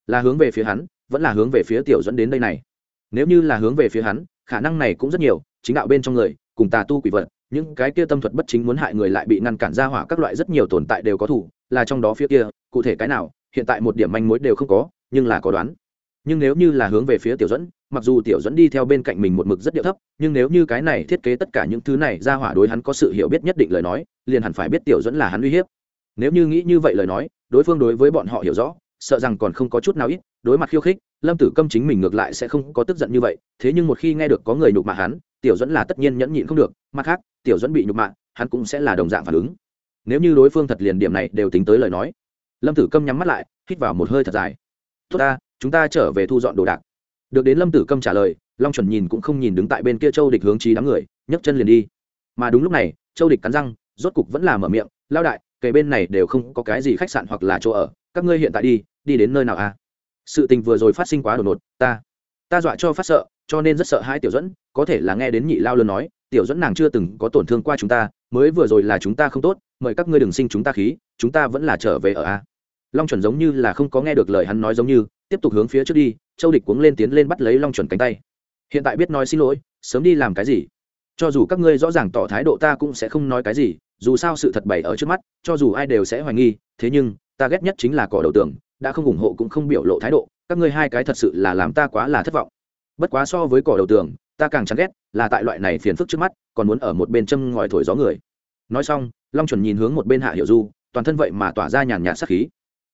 S1: Là hướng về phía hắn vẫn là hướng về phía tiểu dẫn đến đây này. Nếu như là hướng về phía hắn, khả năng này cũng rất nhiều, chính đạo bên trong người, cùng tà tu quỷ vật, những cái kia tâm thuật bất chính muốn hại người lại bị ngăn cản ra hỏa các loại rất nhiều tồn tại đều có thủ, là trong đó phía kia, cụ thể cái nào, hiện tại một điểm manh mối đều không có, nhưng là có đoán. Nhưng nếu như là hướng về phía tiểu dẫn, mặc dù tiểu dẫn đi theo bên cạnh mình một mực rất điệu thấp, nhưng nếu như cái này thiết kế tất cả những thứ này ra hỏa đối hắn có sự hiểu biết nhất định lời nói, liền hẳn phải biết tiểu dẫn là hắn uy hiếp. Nếu như nghĩ như vậy lời nói, đối phương đối với bọn họ hiểu rõ, sợ rằng còn không có chút nào ít đối mặt khiêu khích, lâm tử câm chính mình ngược lại sẽ không có tức giận như vậy, thế nhưng một khi nghe được có người nhục mạ hắn, tiểu dẫn là tất nhiên nhẫn nhịn không được, mặt khác, tiểu dẫn bị nhục mạ, hắn cũng sẽ là đồng dạng phản ứng. Nếu như đối phương thật liền điểm này đều tính tới lời nói, lâm tử câm nhắm mắt lại, hít vào một hơi thật dài. Tốt ta, chúng ta trở về thu dọn đồ đạc. Được đến lâm tử câm trả lời, long chuẩn nhìn cũng không nhìn đứng tại bên kia châu địch hướng trí đám người, nhấc chân liền đi. Mà đúng lúc này, châu địch cắn răng, rốt cục vẫn là mở miệng lao đại kể bên này đều không có cái gì khách sạn hoặc là chỗ ở, các ngươi hiện tại đi đi đến nơi nào à? Sự tình vừa rồi phát sinh quá đột ngột, ta ta dọa cho phát sợ, cho nên rất sợ hai tiểu dẫn có thể là nghe đến nhị lao lớn nói, tiểu dẫn nàng chưa từng có tổn thương qua chúng ta, mới vừa rồi là chúng ta không tốt, mời các ngươi đừng sinh chúng ta khí, chúng ta vẫn là trở về ở a. Long chuẩn giống như là không có nghe được lời hắn nói giống như, tiếp tục hướng phía trước đi, châu địch cuống lên tiến lên bắt lấy long chuẩn cánh tay. Hiện tại biết nói xin lỗi, sớm đi làm cái gì? Cho dù các ngươi rõ ràng tỏ thái độ ta cũng sẽ không nói cái gì, dù sao sự thật bày ở trước mắt, cho dù ai đều sẽ hoài nghi, thế nhưng, ta ghét nhất chính là cỏ đầu tường đã không ủng hộ cũng không biểu lộ thái độ, các ngươi hai cái thật sự là làm ta quá là thất vọng. Bất quá so với cỏ đầu tường, ta càng chán ghét, là tại loại này phiền phức trước mắt, còn muốn ở một bên châm ngòi thổi gió người. Nói xong, long chuẩn nhìn hướng một bên hạ hiểu du, toàn thân vậy mà tỏa ra nhàn nhạt sắc khí.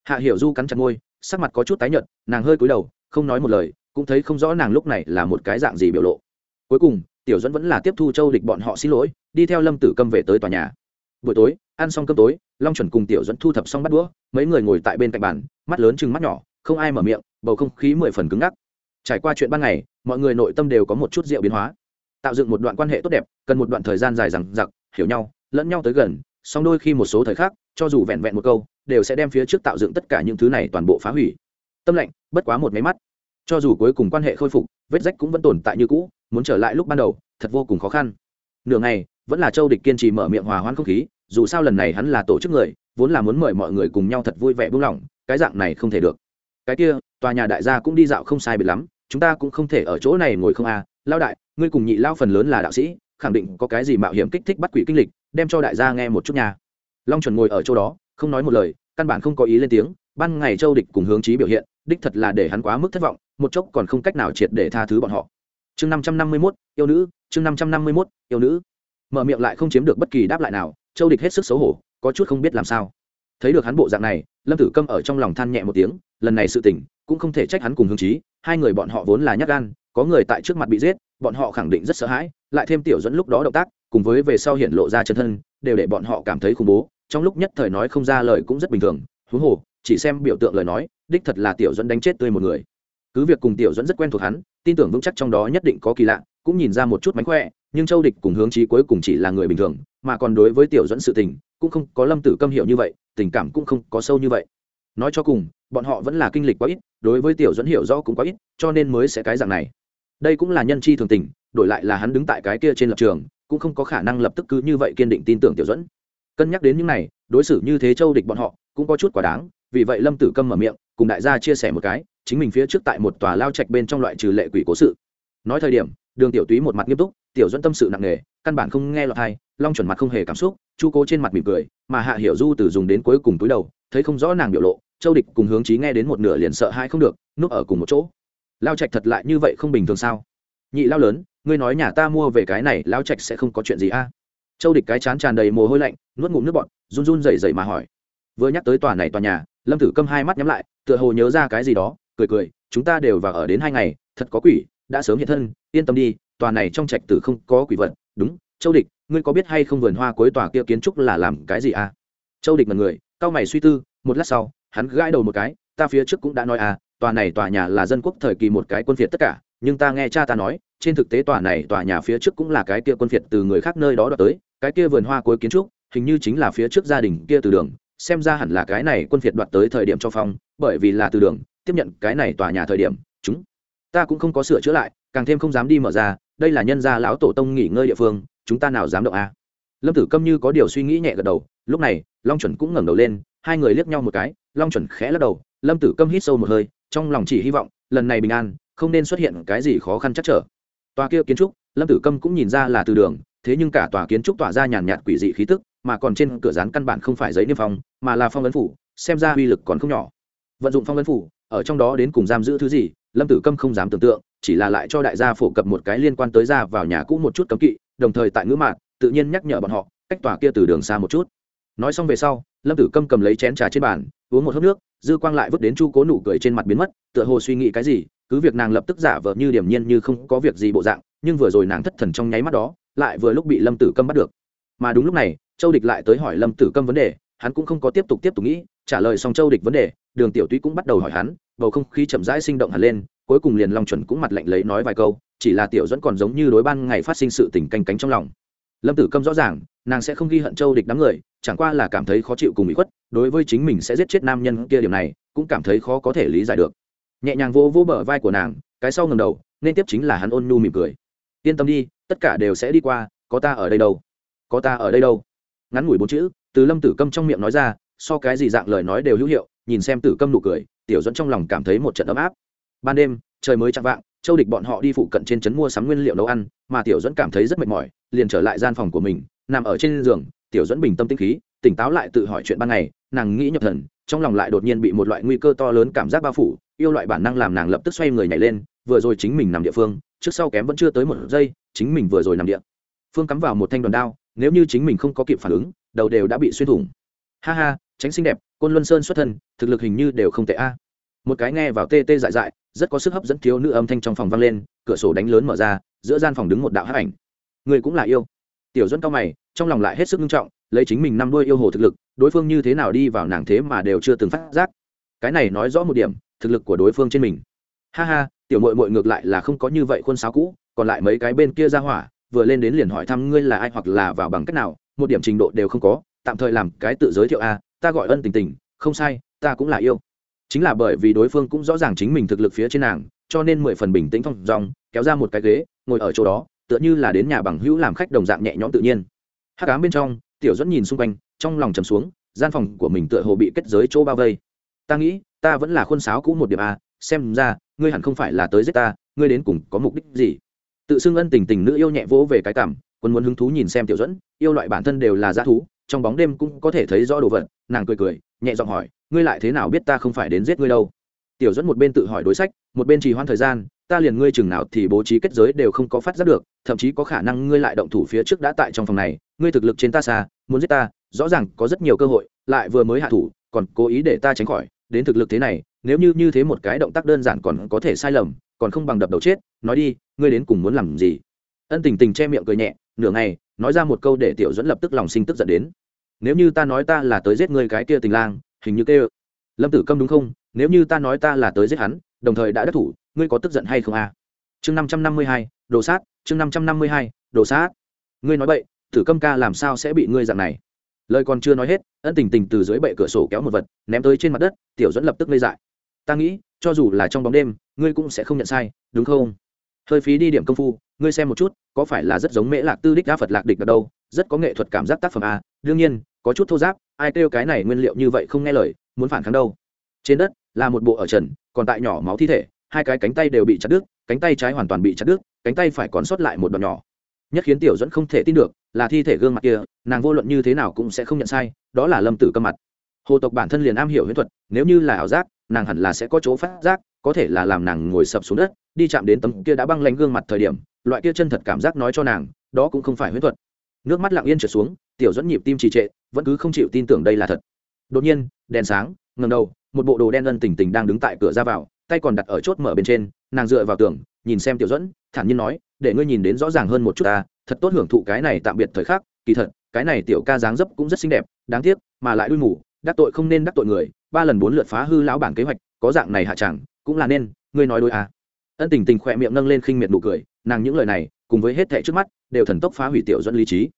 S1: Hạ hiểu du cắn chặt môi, sắc mặt có chút tái nhợt, nàng hơi cúi đầu, không nói một lời, cũng thấy không rõ nàng lúc này là một cái dạng gì biểu lộ. Cuối cùng, tiểu dẫn vẫn là tiếp thu châu địch bọn họ xin lỗi, đi theo lâm tử câm về tới tòa nhà. Buổi tối, ăn xong cơm tối, long chuẩn cùng tiểu dẫn thu thập xong bắt đũa, mấy người ngồi tại bên cạnh bàn mắt lớn chừng mắt nhỏ không ai mở miệng bầu không khí mười phần cứng ngắc. Trải qua chuyện ban ngày mọi người nội tâm đều có một chút rượu biến hóa. Tạo dựng một đoạn quan hệ tốt đẹp cần một đoạn thời gian dài rằng giặc hiểu nhau lẫn nhau tới gần song đôi khi một số thời khắc cho dù vẹn vẹn một câu đều sẽ đem phía trước tạo dựng tất cả những thứ này toàn bộ phá hủy. Tâm lạnh, bất quá một máy mắt. Cho dù cuối cùng quan hệ khôi phục vết rách cũng vẫn tồn tại như cũ muốn trở lại lúc ban đầu thật vô cùng khó khăn. Nửa ngày vẫn là châu địch kiên trì mở miệng hòa hoãn không khí dù sao lần này hắn là tổ chức người vốn là muốn mời mọi người cùng nhau thật vui vẻ buông lỏng cái dạng này không thể được. Cái kia, tòa nhà đại gia cũng đi dạo không sai biệt lắm, chúng ta cũng không thể ở chỗ này ngồi không à. Lao đại, ngươi cùng nhị lao phần lớn là đạo sĩ, khẳng định có cái gì mạo hiểm kích thích bắt quỷ kinh lịch, đem cho đại gia nghe một chút nha. Long chuẩn ngồi ở chỗ đó, không nói một lời, căn bản không có ý lên tiếng, ban ngày châu địch cùng hướng chí biểu hiện, đích thật là để hắn quá mức thất vọng, một chốc còn không cách nào triệt để tha thứ bọn họ. Chương năm trăm năm mươi mốt, yêu nữ, chương năm trăm năm mươi mốt, yêu nữ. Mở miệng lại không chiếm được bất kỳ đáp lại nào, châu địch hết sức xấu hổ, có chút không biết làm sao thấy được hắn bộ dạng này, lâm tử câm ở trong lòng than nhẹ một tiếng, lần này sự tình cũng không thể trách hắn cùng hương trí hai người bọn họ vốn là nhát gan, có người tại trước mặt bị giết, bọn họ khẳng định rất sợ hãi, lại thêm tiểu dẫn lúc đó động tác, cùng với về sau hiện lộ ra chân thân, đều để bọn họ cảm thấy khủng bố, trong lúc nhất thời nói không ra lời cũng rất bình thường, huống hồ, chỉ xem biểu tượng lời nói, đích thật là tiểu dẫn đánh chết tươi một người. Cứ việc cùng tiểu dẫn rất quen thuộc hắn, tin tưởng vững chắc trong đó nhất định có kỳ lạ, cũng nhìn ra một chút mánh khỏe, nhưng châu địch cùng hướng chí cuối cùng chỉ là người bình thường, mà còn đối với tiểu dẫn sự tình, cũng không có lâm tử câm hiểu như vậy tình cảm cũng không có sâu như vậy. Nói cho cùng, bọn họ vẫn là kinh lịch quá ít, đối với tiểu dẫn hiểu rõ cũng quá ít, cho nên mới sẽ cái dạng này. Đây cũng là nhân chi thường tình, đổi lại là hắn đứng tại cái kia trên lập trường, cũng không có khả năng lập tức cứ như vậy kiên định tin tưởng tiểu dẫn cân nhắc đến những này, đối xử như thế châu địch bọn họ, cũng có chút quá đáng, vì vậy lâm tử câm mở miệng, cùng đại gia chia sẻ một cái, chính mình phía trước tại một tòa lao trạch bên trong loại trừ lệ quỷ cố sự nói thời điểm, đường tiểu túy một mặt nghiêm túc, tiểu dẫn tâm sự nặng nề, căn bản không nghe lọt thai long chuẩn mặt không hề cảm xúc, chu cố trên mặt mỉm cười, mà hạ hiểu du từ dùng đến cuối cùng túi đầu, thấy không rõ nàng biểu lộ, châu địch cùng hướng trí nghe đến một nửa liền sợ hai không được, núp ở cùng một chỗ. Lao trạch thật lại như vậy không bình thường sao? Nhị lao lớn, ngươi nói nhà ta mua về cái này, lao trạch sẽ không có chuyện gì a? Châu địch cái chán tràn đầy mồ hôi lạnh, nuốt ngụm nước bọn run run rẩy rẩy mà hỏi. Vừa nhắc tới tòa này tòa nhà, lâm tử câm hai mắt nhắm lại, tựa hồ nhớ ra cái gì đó, cười cười, chúng ta đều vào ở đến hai ngày, thật có quỷ đã sớm hiện thân, yên tâm đi, tòa này trong trạch tử không có quỷ vật. Đúng, châu địch, ngươi có biết hay không vườn hoa cuối tòa kia kiến trúc là làm cái gì à? Châu địch là người, cao mày suy tư, một lát sau, hắn gãi đầu một cái, ta phía trước cũng đã nói à tòa này tòa nhà là dân quốc thời kỳ một cái quân phiệt tất cả, nhưng ta nghe cha ta nói, trên thực tế tòa này tòa nhà phía trước cũng là cái kia quân phiệt từ người khác nơi đó đoạt tới, cái kia vườn hoa cuối kiến trúc, hình như chính là phía trước gia đình kia từ đường, xem ra hẳn là cái này quân phiệt đoạt tới thời điểm cho phong, bởi vì là từ đường, tiếp nhận cái này tòa nhà thời điểm, chúng ta cũng không có sửa chữa lại, càng thêm không dám đi mở ra, đây là nhân gia lão tổ tông nghỉ ngơi địa phương, chúng ta nào dám động a à? lâm tử câm như có điều suy nghĩ nhẹ gật đầu, lúc này, long chuẩn cũng ngẩng đầu lên, hai người liếc nhau một cái, long chuẩn khẽ lắc đầu, lâm tử câm hít sâu một hơi, trong lòng chỉ hy vọng, lần này bình an, không nên xuất hiện cái gì khó khăn chắc trở tòa kia kiến trúc, lâm tử câm cũng nhìn ra là từ đường, thế nhưng cả tòa kiến trúc tỏa ra nhàn nhạt quỷ dị khí tức, mà còn trên cửa rán căn bản không phải giấy niêm phong, mà là phong ấn phủ, xem ra uy lực còn không nhỏ vận dụng phong ấn phủ, ở trong đó đến cùng giam giữ thứ gì lâm tử câm không dám tưởng tượng, chỉ là lại cho đại gia phổ cập một cái liên quan tới ra vào nhà cũ một chút cấm kỵ, đồng thời tại ngữ mạn, tự nhiên nhắc nhở bọn họ, cách tòa kia từ đường xa một chút. Nói xong về sau, lâm tử câm cầm lấy chén trà trên bàn, uống một hớp nước, dư quang lại vứt đến chu cố nụ cười trên mặt biến mất, tựa hồ suy nghĩ cái gì, cứ việc nàng lập tức giả vờ như điểm nhiên như không có việc gì bộ dạng, nhưng vừa rồi nàng thất thần trong nháy mắt đó, lại vừa lúc bị lâm tử câm bắt được. Mà đúng lúc này, châu địch lại tới hỏi lâm tử câm vấn đề, hắn cũng không có tiếp tục tiếp tục nghĩ, trả lời xong châu địch vấn đề đường tiểu túy cũng bắt đầu hỏi hắn, bầu không khí chậm rãi sinh động hẳn lên, cuối cùng liền long chuẩn cũng mặt lạnh lấy nói vài câu, chỉ là tiểu dẫn còn giống như đối ban ngày phát sinh sự tình canh cánh trong lòng. Lâm tử câm rõ ràng, nàng sẽ không ghi hận châu địch đám người, chẳng qua là cảm thấy khó chịu cùng bị khuất, đối với chính mình sẽ giết chết nam nhân kia điều này, cũng cảm thấy khó có thể lý giải được. Nhẹ nhàng vô vô bờ vai của nàng, cái sau ngầm đầu, nên tiếp chính là hắn ôn nhu mỉm cười. Yên tâm đi, tất cả đều sẽ đi qua, có ta ở đây đâu. Có ta ở đây đâu? Ngắn ngủi bốn chữ, từ lâm tử câm trong miệng nói ra, so cái gì dạng lời nói đều hữu hiệu nhìn xem tử câm nụ cười, tiểu dẫn trong lòng cảm thấy một trận ấm áp. Ban đêm, trời mới chạm vạng, châu địch bọn họ đi phụ cận trên trấn mua sắm nguyên liệu nấu ăn, mà tiểu dẫn cảm thấy rất mệt mỏi, liền trở lại gian phòng của mình, nằm ở trên giường, tiểu dẫn bình tâm tinh khí, tỉnh táo lại tự hỏi chuyện ban ngày, nàng nghĩ nhập thần, trong lòng lại đột nhiên bị một loại nguy cơ to lớn cảm giác bao phủ, yêu loại bản năng làm nàng lập tức xoay người nhảy lên, vừa rồi chính mình nằm địa phương, trước sau kém vẫn chưa tới một giây, chính mình vừa rồi nằm địa. Phương cắm vào một thanh đoàn đao, nếu như chính mình không có kịp phản ứng, đầu đều đã bị xuyên thủng. Ha ha tránh xinh đẹp, côn luân sơn xuất thân, thực lực hình như đều không tệ a. Một cái nghe vào tê tê dại dại, rất có sức hấp dẫn thiếu nữ âm thanh trong phòng vang lên, cửa sổ đánh lớn mở ra, giữa gian phòng đứng một đạo hát ảnh. Người cũng là yêu. Tiểu dẫn cao mày, trong lòng lại hết sức nghiêm trọng, lấy chính mình năm đuôi yêu hồ thực lực, đối phương như thế nào đi vào nàng thế mà đều chưa từng phát giác. Cái này nói rõ một điểm, thực lực của đối phương trên mình. Ha ha, tiểu mội mội ngược lại là không có như vậy khuôn sáo cũ, còn lại mấy cái bên kia ra hỏa, vừa lên đến liền hỏi thăm ngươi là ai hoặc là vào bằng cách nào, một điểm trình độ đều không có, tạm thời làm cái tự giới thiệu a ta gọi ân tình tình, không sai, ta cũng là yêu. Chính là bởi vì đối phương cũng rõ ràng chính mình thực lực phía trên nàng, cho nên mười phần bình tĩnh phong dòng kéo ra một cái ghế, ngồi ở chỗ đó, tựa như là đến nhà bằng hữu làm khách đồng dạng nhẹ nhõm tự nhiên. Hát cám bên trong, tiểu dẫn nhìn xung quanh, trong lòng trầm xuống, gian phòng của mình tựa hồ bị kết giới chỗ bao vây. Ta nghĩ, ta vẫn là khuôn sáo cũ một điểm a, xem ra, ngươi hẳn không phải là tới giết ta, ngươi đến cùng có mục đích gì? Tự xưng ân tình tình nữ yêu nhẹ vỗ về cái cảm quân muốn hứng thú nhìn xem tiểu dẫn yêu loại bản thân đều là g thú trong bóng đêm cũng có thể thấy rõ đồ vật, nàng cười cười, nhẹ giọng hỏi, ngươi lại thế nào biết ta không phải đến giết ngươi đâu? Tiểu dẫn một bên tự hỏi đối sách, một bên trì hoãn thời gian, ta liền ngươi chừng nào thì bố trí kết giới đều không có phát giác được, thậm chí có khả năng ngươi lại động thủ phía trước đã tại trong phòng này, ngươi thực lực trên ta xa, muốn giết ta, rõ ràng có rất nhiều cơ hội, lại vừa mới hạ thủ, còn cố ý để ta tránh khỏi, đến thực lực thế này, nếu như như thế một cái động tác đơn giản còn có thể sai lầm, còn không bằng đập đầu chết, nói đi, ngươi đến cùng muốn làm gì? Ân tình tình che miệng cười nhẹ, nửa ngày, nói ra một câu để tiểu dẫn lập tức lòng sinh tức giận đến nếu như ta nói ta là tới giết người cái kia tình lang, hình như kêu. Lâm tử câm đúng không? Nếu như ta nói ta là tới giết hắn, đồng thời đã đắc thủ, ngươi có tức giận hay không à? chương năm trăm năm mươi hai, đồ sát, chương năm trăm năm mươi hai, đồ sát. Ngươi nói vậy tử câm ca làm sao sẽ bị ngươi dạng này? Lời còn chưa nói hết, ân tình tình từ dưới bệ cửa sổ kéo một vật, ném tới trên mặt đất, tiểu dẫn lập tức ngây dại. Ta nghĩ, cho dù là trong bóng đêm, ngươi cũng sẽ không nhận sai, đúng không? Hơi phí đi điểm công phu, ngươi xem một chút, có phải là rất giống mễ lạc tư đích đa phật lạc địch ở đâu? Rất có nghệ thuật cảm giác tác phẩm a. Đương nhiên, có chút thô giáp, ai kêu cái này nguyên liệu như vậy không nghe lời, muốn phản kháng đâu. Trên đất là một bộ ở trần, còn tại nhỏ máu thi thể, hai cái cánh tay đều bị chặt đứt, cánh tay trái hoàn toàn bị chặt đứt, cánh tay phải còn sót lại một đoạn nhỏ. Nhất khiến tiểu dẫn không thể tin được, là thi thể gương mặt kia, nàng vô luận như thế nào cũng sẽ không nhận sai, đó là lâm tử câm mặt. Hồ tộc bản thân liền am hiểu huyễn thuật, nếu như là ảo giác, nàng hẳn là sẽ có chỗ phát giác, có thể là làm nàng ngồi sập xuống đất, đi chạm đến tấm kia đã băng lanh gương mặt thời điểm, loại kia chân thật cảm giác nói cho nàng, đó cũng không phải huyễn thuật nước mắt lặng yên trượt xuống, tiểu dẫn nhịp tim trì trệ, vẫn cứ không chịu tin tưởng đây là thật đột nhiên, đèn sáng ngầm đầu, một bộ đồ đen ân tỉnh tỉnh đang đứng tại cửa ra vào, tay còn đặt ở chốt mở bên trên, nàng dựa vào tường, nhìn xem tiểu dẫn thản nhiên nói, để ngươi nhìn đến rõ ràng hơn một chút ta, thật tốt hưởng thụ cái này tạm biệt thời khắc, kỳ thật, cái này tiểu ca dáng dấp cũng rất xinh đẹp, đáng tiếc, mà lại đuôi mù, đắc tội không nên đắc tội người, ba lần bốn lượt phá hư lão bản kế hoạch, có dạng này hạ chẳng, cũng là nên, ngươi nói đôi à. ân tình tình khỏe miệng nâng lên khinh miệt nụ cười, nàng những lời này, cùng với hết thẻ trước mắt đều thần tốc phá hủy tiểu dẫn lý trí.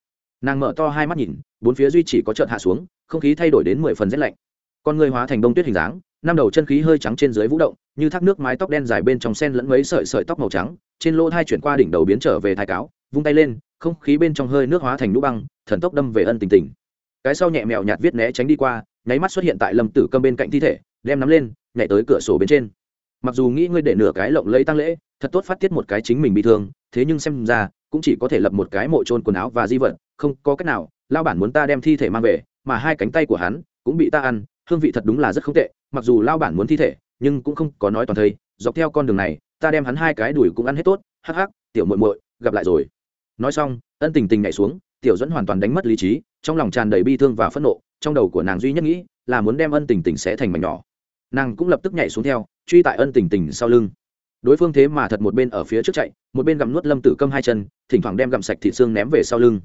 S1: Nàng mở to hai mắt nhìn, bốn phía duy chỉ có trợn hạ xuống, không khí thay đổi đến mười phần rét lạnh. Con người hóa thành đông tuyết hình dáng, năm đầu chân khí hơi trắng trên dưới vũ động, như thác nước mái tóc đen dài bên trong sen lẫn mấy sợi sợi tóc màu trắng, trên lỗ thai chuyển qua đỉnh đầu biến trở về thai cáo, vung tay lên, không khí bên trong hơi nước hóa thành nũ băng, thần tốc đâm về ân tình tình. Cái sau nhẹ mèo nhạt viết né tránh đi qua, nháy mắt xuất hiện tại lâm tử câm bên cạnh thi thể, đem nắm lên, nhảy tới cửa sổ bên trên. Mặc dù nghĩ ngươi để nửa cái lộng lấy tăng lễ, thật tốt phát tiết một cái chính mình bị thương, thế nhưng xem ra cũng chỉ có thể lập một cái mộ trôn quần áo và di vật, không có cách nào lao bản muốn ta đem thi thể mang về, mà hai cánh tay của hắn cũng bị ta ăn, hương vị thật đúng là rất không tệ, mặc dù lao bản muốn thi thể, nhưng cũng không có nói toàn thây, dọc theo con đường này, ta đem hắn hai cái đùi cũng ăn hết tốt, hắc hắc, tiểu muội muội, gặp lại rồi. Nói xong, ân tình tình nhảy xuống, tiểu dẫn hoàn toàn đánh mất lý trí, trong lòng tràn đầy bi thương và phẫn nộ, trong đầu của nàng duy nhất nghĩ là muốn đem ân tình tình sẽ thành mảnh nhỏ. Nàng cũng lập tức nhảy xuống theo, truy tại ân tình tình sau lưng đối phương thế mà thật một bên ở phía trước chạy, một bên gặm nuốt lâm tử câm hai chân, thỉnh thoảng đem gặm sạch thịt xương ném về sau lưng.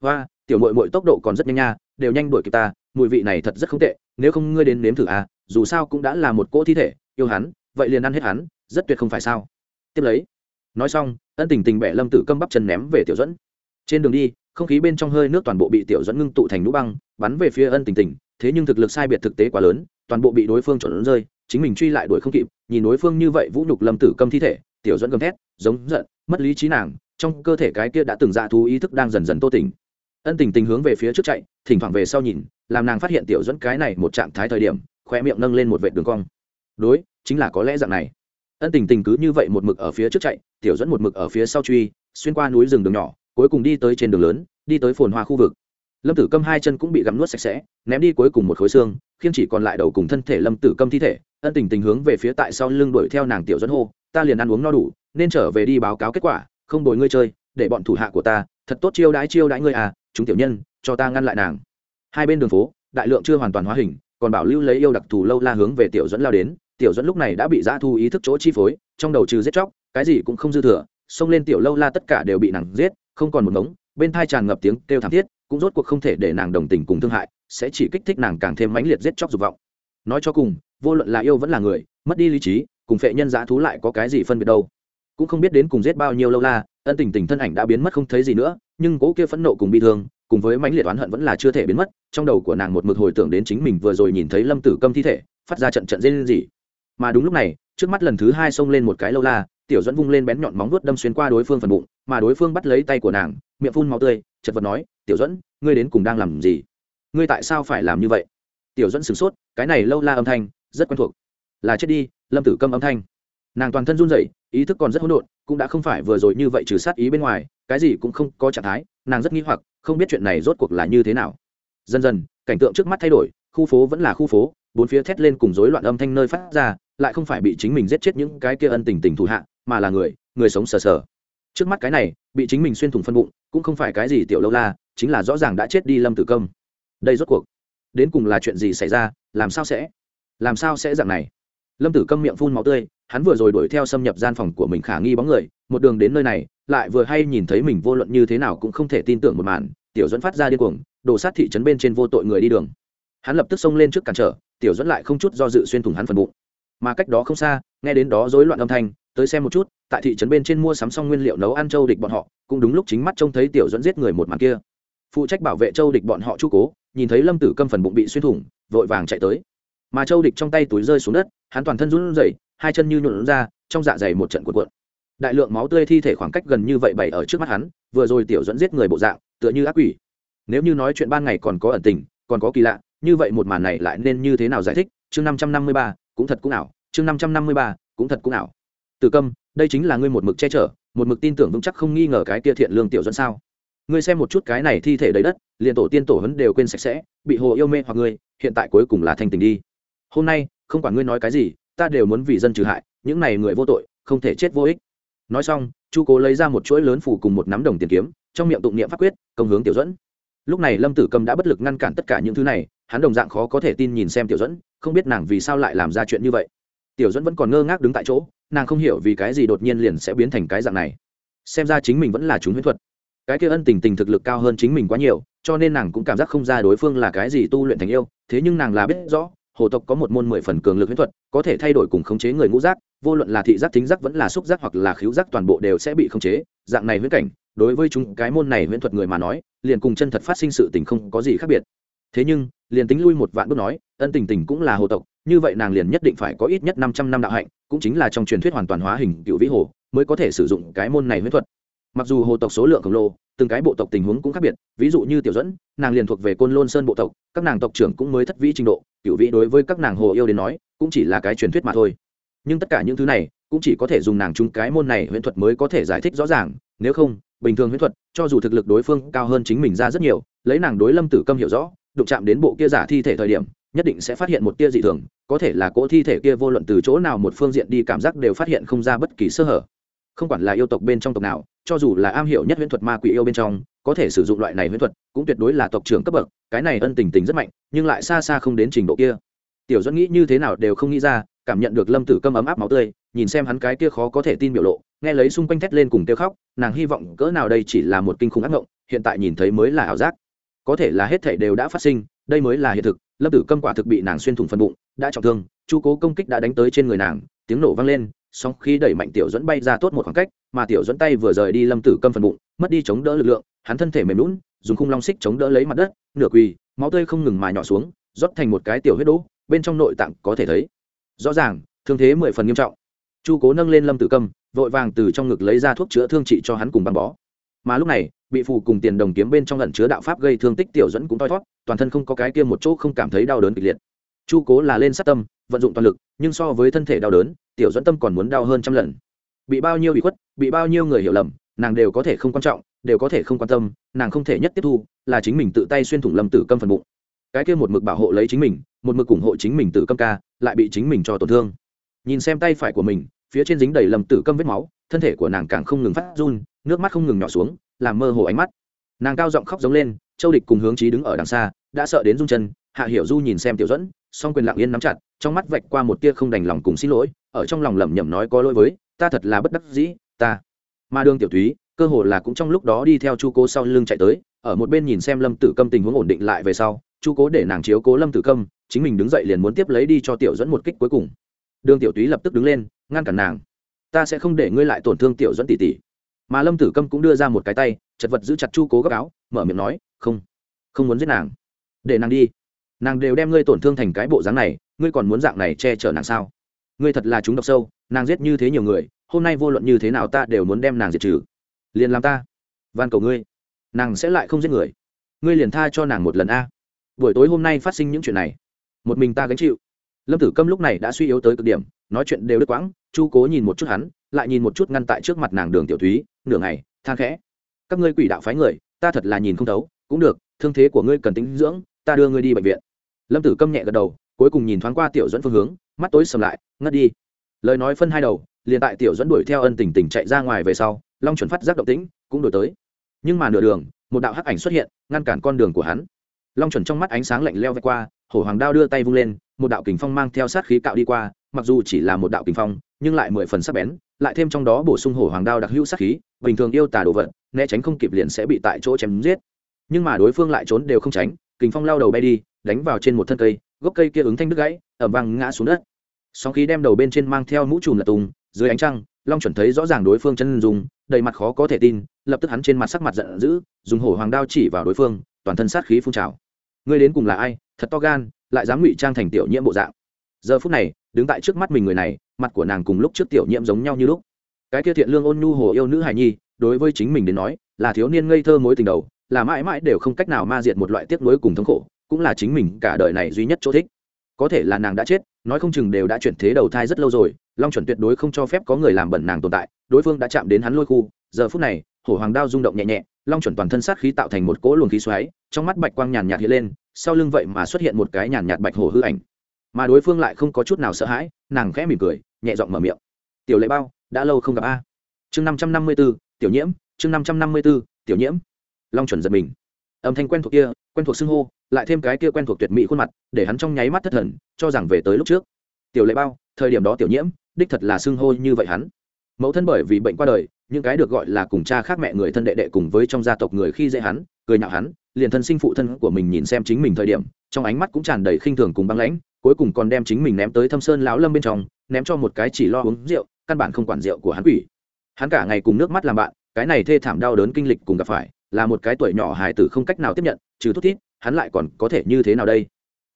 S1: Hoa tiểu mội mội tốc độ còn rất nhanh nha, đều nhanh đuổi kịp ta, mùi vị này thật rất không tệ, nếu không ngươi đến nếm thử à dù sao cũng đã là một cỗ thi thể, yêu hắn, vậy liền ăn hết hắn, rất tuyệt không phải sao. Tiếp lấy, nói xong, ân tình tình bẻ lâm tử câm bắp chân ném về tiểu dẫn trên đường đi, không khí bên trong hơi nước toàn bộ bị tiểu dẫn ngưng tụ thành nũ băng, bắn về phía ân tình tình, thế nhưng thực lực sai biệt thực tế quá lớn, toàn bộ bị đối phương trộn rơi chính mình truy lại đuổi không kịp, nhìn đối phương như vậy vũ nhục lâm tử câm thi thể, tiểu dẫn gầm thét, giống giận, mất lý trí nàng, trong cơ thể cái kia đã từng dạ thú ý thức đang dần dần tô tỉnh. Ân tình tình hướng về phía trước chạy, thỉnh thoảng về sau nhìn, làm nàng phát hiện tiểu dẫn cái này một trạng thái thời điểm khoe miệng nâng lên một vệt đường cong. Đối, chính là có lẽ dạng này. Ân tình tình cứ như vậy một mực ở phía trước chạy, tiểu dẫn một mực ở phía sau truy, xuyên qua núi rừng đường nhỏ, cuối cùng đi tới trên đường lớn, đi tới phồn hoa khu vực. Lâm tử câm hai chân cũng bị gặm nuốt sạch sẽ, ném đi cuối cùng một khối xương khiên chỉ còn lại đầu cùng thân thể lâm tử câm thi thể ân tình tình hướng về phía tại sau lưng đuổi theo nàng tiểu dẫn hô, ta liền ăn uống no đủ, nên trở về đi báo cáo kết quả, không bồi ngươi chơi, để bọn thủ hạ của ta, thật tốt chiêu đãi chiêu đãi ngươi à chúng tiểu nhân, cho ta ngăn lại nàng. Hai bên đường phố, đại lượng chưa hoàn toàn hóa hình, còn bảo lưu lấy yêu đặc thù lâu la hướng về tiểu dẫn lao đến, tiểu dẫn lúc này đã bị giã thu ý thức chỗ chi phối, trong đầu trừ giết chóc, cái gì cũng không dư thừa, xông lên tiểu lâu la tất cả đều bị nàng giết, không còn một ngống, bên thai tràn ngập tiếng kêu thảm thiết, cũng rốt cuộc không thể để nàng đồng tình cùng thương hại, sẽ chỉ kích thích nàng càng thêm mãnh liệt giết chóc dục vọng. Nói cho cùng vô luận là yêu vẫn là người, mất đi lý trí, cùng phệ nhân dã thú lại có cái gì phân biệt đâu. Cũng không biết đến cùng giết bao nhiêu lâu la, ân tình tình thân ảnh đã biến mất không thấy gì nữa, nhưng cỗ kia phẫn nộ cùng bị thương, cùng với mãnh liệt oán hận vẫn là chưa thể biến mất, trong đầu của nàng một mực hồi tưởng đến chính mình vừa rồi nhìn thấy lâm tử câm thi thể, phát ra trận trận dây lên gì mà đúng lúc này, trước mắt lần thứ hai xông lên một cái lâu la, tiểu dẫn vung lên bén nhọn móng vuốt đâm xuyên qua đối phương phần bụng, mà đối phương bắt lấy tay của nàng, miệng phun máu tươi, chật vật nói, tiểu dẫn ngươi đến cùng đang làm gì? Ngươi tại sao phải làm như vậy? Tiểu dẫn sửng sốt, cái này lâu la âm thanh rất quen thuộc. Là chết đi, lâm tử câm âm thanh. Nàng toàn thân run rẩy, ý thức còn rất hỗn độn, cũng đã không phải vừa rồi như vậy trừ sát ý bên ngoài, cái gì cũng không có trạng thái, nàng rất nghi hoặc, không biết chuyện này rốt cuộc là như thế nào. Dần dần, cảnh tượng trước mắt thay đổi, khu phố vẫn là khu phố, bốn phía thét lên cùng rối loạn âm thanh nơi phát ra, lại không phải bị chính mình giết chết những cái kia ân tình tình thủ hạ, mà là người người sống sờ sờ. Trước mắt cái này, bị chính mình xuyên thủng phân bụng, cũng không phải cái gì tiểu lâu la, chính là rõ ràng đã chết đi lâm tử công đây rốt cuộc, đến cùng là chuyện gì xảy ra, làm sao sẽ? Làm sao sẽ dạng này? Lâm tử câm miệng phun máu tươi, hắn vừa rồi đuổi theo xâm nhập gian phòng của mình khả nghi bóng người, một đường đến nơi này, lại vừa hay nhìn thấy mình vô luận như thế nào cũng không thể tin tưởng một màn, tiểu dẫn phát ra điên cuồng đổ sát thị trấn bên trên vô tội người đi đường. Hắn lập tức xông lên trước cản trở, tiểu dẫn lại không chút do dự xuyên thủng hắn phần bụng. Mà cách đó không xa, nghe đến đó rối loạn âm thanh, tới xem một chút, tại thị trấn bên trên mua sắm xong nguyên liệu nấu ăn châu địch bọn họ, cũng đúng lúc chính mắt trông thấy tiểu dẫn giết người một màn kia. Phụ trách bảo vệ châu địch bọn họ chu cố, nhìn thấy lâm tử câm phần bụng bị xuyên thủng, vội vàng chạy tới mà châu địch trong tay túi rơi xuống đất, hắn toàn thân run rẩy, hai chân như nhuộn ra, trong dạ dày một trận cuộn cuộn. Đại lượng máu tươi thi thể khoảng cách gần như vậy bày ở trước mắt hắn, vừa rồi tiểu dẫn giết người bộ dạng, tựa như ác quỷ. Nếu như nói chuyện ban ngày còn có ẩn tình, còn có kỳ lạ, như vậy một màn này lại nên như thế nào giải thích? Chương năm trăm năm mươi ba, cũng thật cũng ảo. Chương năm trăm năm mươi ba, cũng thật cũng ảo. Từ câm, đây chính là ngươi một mực che chở, một mực tin tưởng vững chắc không nghi ngờ cái kia thiện lương tiểu dẫn sao? Ngươi xem một chút cái này thi thể đầy đất, liền tổ tiên tổ hấn đều quên sạch sẽ, bị hồ yêu mê hoặc ngươi, hiện tại cuối cùng là thanh tình đi hôm nay, không quản ngươi nói cái gì, ta đều muốn vì dân trừ hại, những này người vô tội, không thể chết vô ích. Nói xong, chu cố lấy ra một chuỗi lớn phủ cùng một nắm đồng tiền kiếm, trong miệng tụng niệm pháp quyết, công hướng tiểu dẫn lúc này lâm tử cầm đã bất lực ngăn cản tất cả những thứ này, hắn đồng dạng khó có thể tin nhìn xem tiểu dẫn không biết nàng vì sao lại làm ra chuyện như vậy. Tiểu dẫn vẫn còn ngơ ngác đứng tại chỗ, nàng không hiểu vì cái gì đột nhiên liền sẽ biến thành cái dạng này. Xem ra chính mình vẫn là chúng huyễn thuật. Cái kia ân tình tình thực lực cao hơn chính mình quá nhiều, cho nên nàng cũng cảm giác không ra đối phương là cái gì tu luyện thành yêu, thế nhưng nàng là biết rõ hồ tộc có một môn mười phần cường lực huyễn thuật, có thể thay đổi cùng khống chế người ngũ giác, vô luận là thị giác, thính giác vẫn là xúc giác hoặc là khíu giác toàn bộ đều sẽ bị khống chế, dạng này huyễn cảnh, đối với chúng cái môn này huyễn thuật người mà nói, liền cùng chân thật phát sinh sự tình không có gì khác biệt. Thế nhưng, liền tính lui một vạn bước nói, ân tình tình cũng là hồ tộc, như vậy nàng liền nhất định phải có ít nhất năm trăm năm đạo hạnh, cũng chính là trong truyền thuyết hoàn toàn hóa hình cựu vĩ hồ, mới có thể sử dụng cái môn này huyễn thuật mặc dù hồ tộc số lượng khổng lồ, từng cái bộ tộc tình huống cũng khác biệt, ví dụ như tiểu dẫn nàng liền thuộc về côn lôn sơn bộ tộc, các nàng tộc trưởng cũng mới thất vĩ trình độ, cựu vĩ đối với các nàng hồ yêu đến nói, cũng chỉ là cái truyền thuyết mà thôi. Nhưng tất cả những thứ này, cũng chỉ có thể dùng nàng chung cái môn này huyễn thuật mới có thể giải thích rõ ràng, nếu không, bình thường huyễn thuật, cho dù thực lực đối phương cao hơn chính mình ra rất nhiều, lấy nàng đối lâm tử câm hiểu rõ, đụng chạm đến bộ kia giả thi thể thời điểm, nhất định sẽ phát hiện một tia dị thường, có thể là cỗ thi thể kia vô luận từ chỗ nào một phương diện đi cảm giác đều phát hiện không ra bất kỳ sơ hở không quản là yêu tộc bên trong tộc nào, cho dù là am hiểu nhất huyễn thuật ma quỷ yêu bên trong, có thể sử dụng loại này huyễn thuật, cũng tuyệt đối là tộc trưởng cấp bậc, cái này ân tình tình rất mạnh, nhưng lại xa xa không đến trình độ kia. Tiểu dẫn nghĩ như thế nào đều không nghĩ ra, cảm nhận được lâm tử câm ấm áp máu tươi, nhìn xem hắn cái kia khó có thể tin biểu lộ, nghe lấy xung quanh thét lên cùng kêu khóc, nàng hy vọng cỡ nào đây chỉ là một kinh khủng ác mộng, hiện tại nhìn thấy mới là ảo giác. Có thể là hết thể đều đã phát sinh, đây mới là hiện thực, lâm tử câm quả thực bị nàng xuyên thủng phần bụng, đã trọng thương, chu cố công kích đã đánh tới trên người nàng, tiếng nổ vang lên song khi đẩy mạnh tiểu dẫn bay ra tốt một khoảng cách, mà tiểu dẫn tay vừa rời đi lâm tử câm phần bụng, mất đi chống đỡ lực lượng, hắn thân thể mềm lún dùng khung long xích chống đỡ lấy mặt đất, nửa quỳ, máu tươi không ngừng mà nhỏ xuống, rót thành một cái tiểu huyết đỗ, bên trong nội tạng có thể thấy. Rõ ràng, thương thế mười phần nghiêm trọng. Chu cố nâng lên lâm tử câm, vội vàng từ trong ngực lấy ra thuốc chữa thương trị cho hắn cùng băng bó. Mà lúc này, bị phù cùng tiền đồng kiếm bên trong lẩn chứa đạo pháp gây thương tích tiểu dẫn cũng thoi thót toàn thân không có cái kia một chỗ không cảm thấy đau đớn kịch liệt. Chu cố là lên sát tâm, vận dụng toàn lực, nhưng so với thân thể đau đớn tiểu dẫn tâm còn muốn đau hơn trăm lần. Bị bao nhiêu bị khuất, bị bao nhiêu người hiểu lầm, nàng đều có thể không quan trọng, đều có thể không quan tâm, nàng không thể nhất tiếp thu, là chính mình tự tay xuyên thủng lâm tử câm phần bụng. Cái kia một mực bảo hộ lấy chính mình, một mực ủng hộ chính mình tử câm ca, lại bị chính mình cho tổn thương. Nhìn xem tay phải của mình, phía trên dính đầy lầm tử câm vết máu, thân thể của nàng càng không ngừng phát run, nước mắt không ngừng nhỏ xuống, làm mơ hồ ánh mắt. Nàng cao giọng khóc giống lên, châu địch cùng hướng trí đứng ở đằng xa, đã sợ đến rung chân, hạ hiểu du nhìn xem tiểu dẫn song quyền lặng yên nắm chặt, trong mắt vạch qua một tia không đành lòng cùng xin lỗi ở trong lòng lẩm nhẩm nói có lỗi với, ta thật là bất đắc dĩ, ta. Mà đường tiểu thúy, cơ hồ là cũng trong lúc đó đi theo chu cố sau lưng chạy tới, ở một bên nhìn xem lâm tử câm tình huống ổn định lại về sau, chu cố để nàng chiếu cố lâm tử câm, chính mình đứng dậy liền muốn tiếp lấy đi cho tiểu dẫn một kích cuối cùng. Đường tiểu túy lập tức đứng lên, ngăn cản nàng. Ta sẽ không để ngươi lại tổn thương tiểu dẫn tỷ tỷ. Mà lâm tử câm cũng đưa ra một cái tay, chật vật giữ chặt chu cố gấp áo, mở miệng nói, không không muốn giết nàng. Để nàng đi. Nàng đều đem ngươi tổn thương thành cái bộ dáng này, ngươi còn muốn dạng này che chở nàng sao? Ngươi thật là chúng độc sâu, nàng giết như thế nhiều người, hôm nay vô luận như thế nào ta đều muốn đem nàng diệt trừ. Liền làm ta. Van cầu ngươi. Nàng sẽ lại không giết người. Ngươi liền tha cho nàng một lần a. Buổi tối hôm nay phát sinh những chuyện này, một mình ta gánh chịu. Lâm tử câm lúc này đã suy yếu tới cực điểm, nói chuyện đều đứt quãng, chu cố nhìn một chút hắn, lại nhìn một chút ngăn tại trước mặt nàng đường tiểu thúy, nửa ngày than khẽ. Các ngươi quỷ đạo phái người, ta thật là nhìn không thấu, cũng được, thương thế của ngươi cần tính dưỡng, ta đưa ngươi đi bệnh viện. Lâm tử câm nhẹ gật đầu cuối cùng nhìn thoáng qua tiểu dẫn phương hướng, mắt tối sầm lại, ngất đi. Lời nói phân hai đầu, liền tại tiểu dẫn đuổi theo ân tình tình chạy ra ngoài về sau, long chuẩn phát giác động tĩnh, cũng đổi tới. Nhưng mà nửa đường, một đạo hắc ảnh xuất hiện, ngăn cản con đường của hắn. Long chuẩn trong mắt ánh sáng lạnh leo vạch qua, hổ hoàng đao đưa tay vung lên, một đạo kình phong mang theo sát khí cạo đi qua, mặc dù chỉ là một đạo kình phong, nhưng lại mười phần sắc bén, lại thêm trong đó bổ sung hổ hoàng đao đặc hữu sát khí, bình thường yêu tả đồ vật, né tránh không kịp liền sẽ bị tại chỗ chém giết. Nhưng mà đối phương lại trốn đều không tránh, kình phong lao đầu bay đi, đánh vào trên một thân cây gốc cây kia ứng thanh đứt gãy ẩm vang ngã xuống đất. Sóng khí đem đầu bên trên mang theo mũ trùm là tùng, dưới ánh trăng, long chuẩn thấy rõ ràng đối phương chân dùng đầy mặt khó có thể tin, lập tức hắn trên mặt sắc mặt giận dữ, dùng hổ hoàng đao chỉ vào đối phương, toàn thân sát khí phun trào. Ngươi đến cùng là ai? Thật to gan, lại dám ngụy trang thành tiểu nhiễm bộ dạng. Giờ phút này, đứng tại trước mắt mình người này, mặt của nàng cùng lúc trước tiểu nhiễm giống nhau như lúc. Cái kia thiện lương ôn nhu hồ yêu nữ hài nhi, đối với chính mình đến nói, là thiếu niên ngây thơ mối tình đầu, là mãi mãi đều không cách nào ma diệt một loại tiếc nuối cùng thống khổ cũng là chính mình cả đời này duy nhất chỗ thích. Có thể là nàng đã chết, nói không chừng đều đã chuyển thế đầu thai rất lâu rồi, long chuẩn tuyệt đối không cho phép có người làm bẩn nàng tồn tại, đối phương đã chạm đến hắn lôi khu, giờ phút này, hổ hoàng đao rung động nhẹ nhẹ, long chuẩn toàn thân sát khí tạo thành một cỗ luồng khí xoáy, trong mắt bạch quang nhàn nhạt hiện lên, sau lưng vậy mà xuất hiện một cái nhàn nhạt bạch hổ hư ảnh. Mà đối phương lại không có chút nào sợ hãi, nàng khẽ mỉm cười, nhẹ giọng mở miệng. Tiểu lệ bao, đã lâu không gặp a. Chương năm trăm năm mươi b ố tiểu nhiễm, chương năm trăm năm mươi b ố tiểu nhiễm. Long chuẩn giật mình. Âm thanh quen thuộc kia quen thuộc xưng hô, lại thêm cái kia quen thuộc tuyệt mỹ khuôn mặt, để hắn trong nháy mắt thất thần, cho rằng về tới lúc trước. Tiểu lệ bao, thời điểm đó tiểu nhiễm, đích thật là xưng hô như vậy hắn. Mẫu thân bởi vì bệnh qua đời, những cái được gọi là cùng cha khác mẹ người thân đệ đệ cùng với trong gia tộc người khi dễ hắn, cười nhạo hắn, liền thân sinh phụ thân của mình nhìn xem chính mình thời điểm, trong ánh mắt cũng tràn đầy khinh thường cùng băng lãnh, cuối cùng còn đem chính mình ném tới thâm sơn lão lâm bên trong, ném cho một cái chỉ lo uống rượu, căn bản không quản rượu của hắn quỷ. Hắn cả ngày cùng nước mắt làm bạn, cái này thê thảm đau đớn kinh lịch cùng gặp phải là một cái tuổi nhỏ hài tử không cách nào tiếp nhận, trừ thút thít, hắn lại còn có thể như thế nào đây?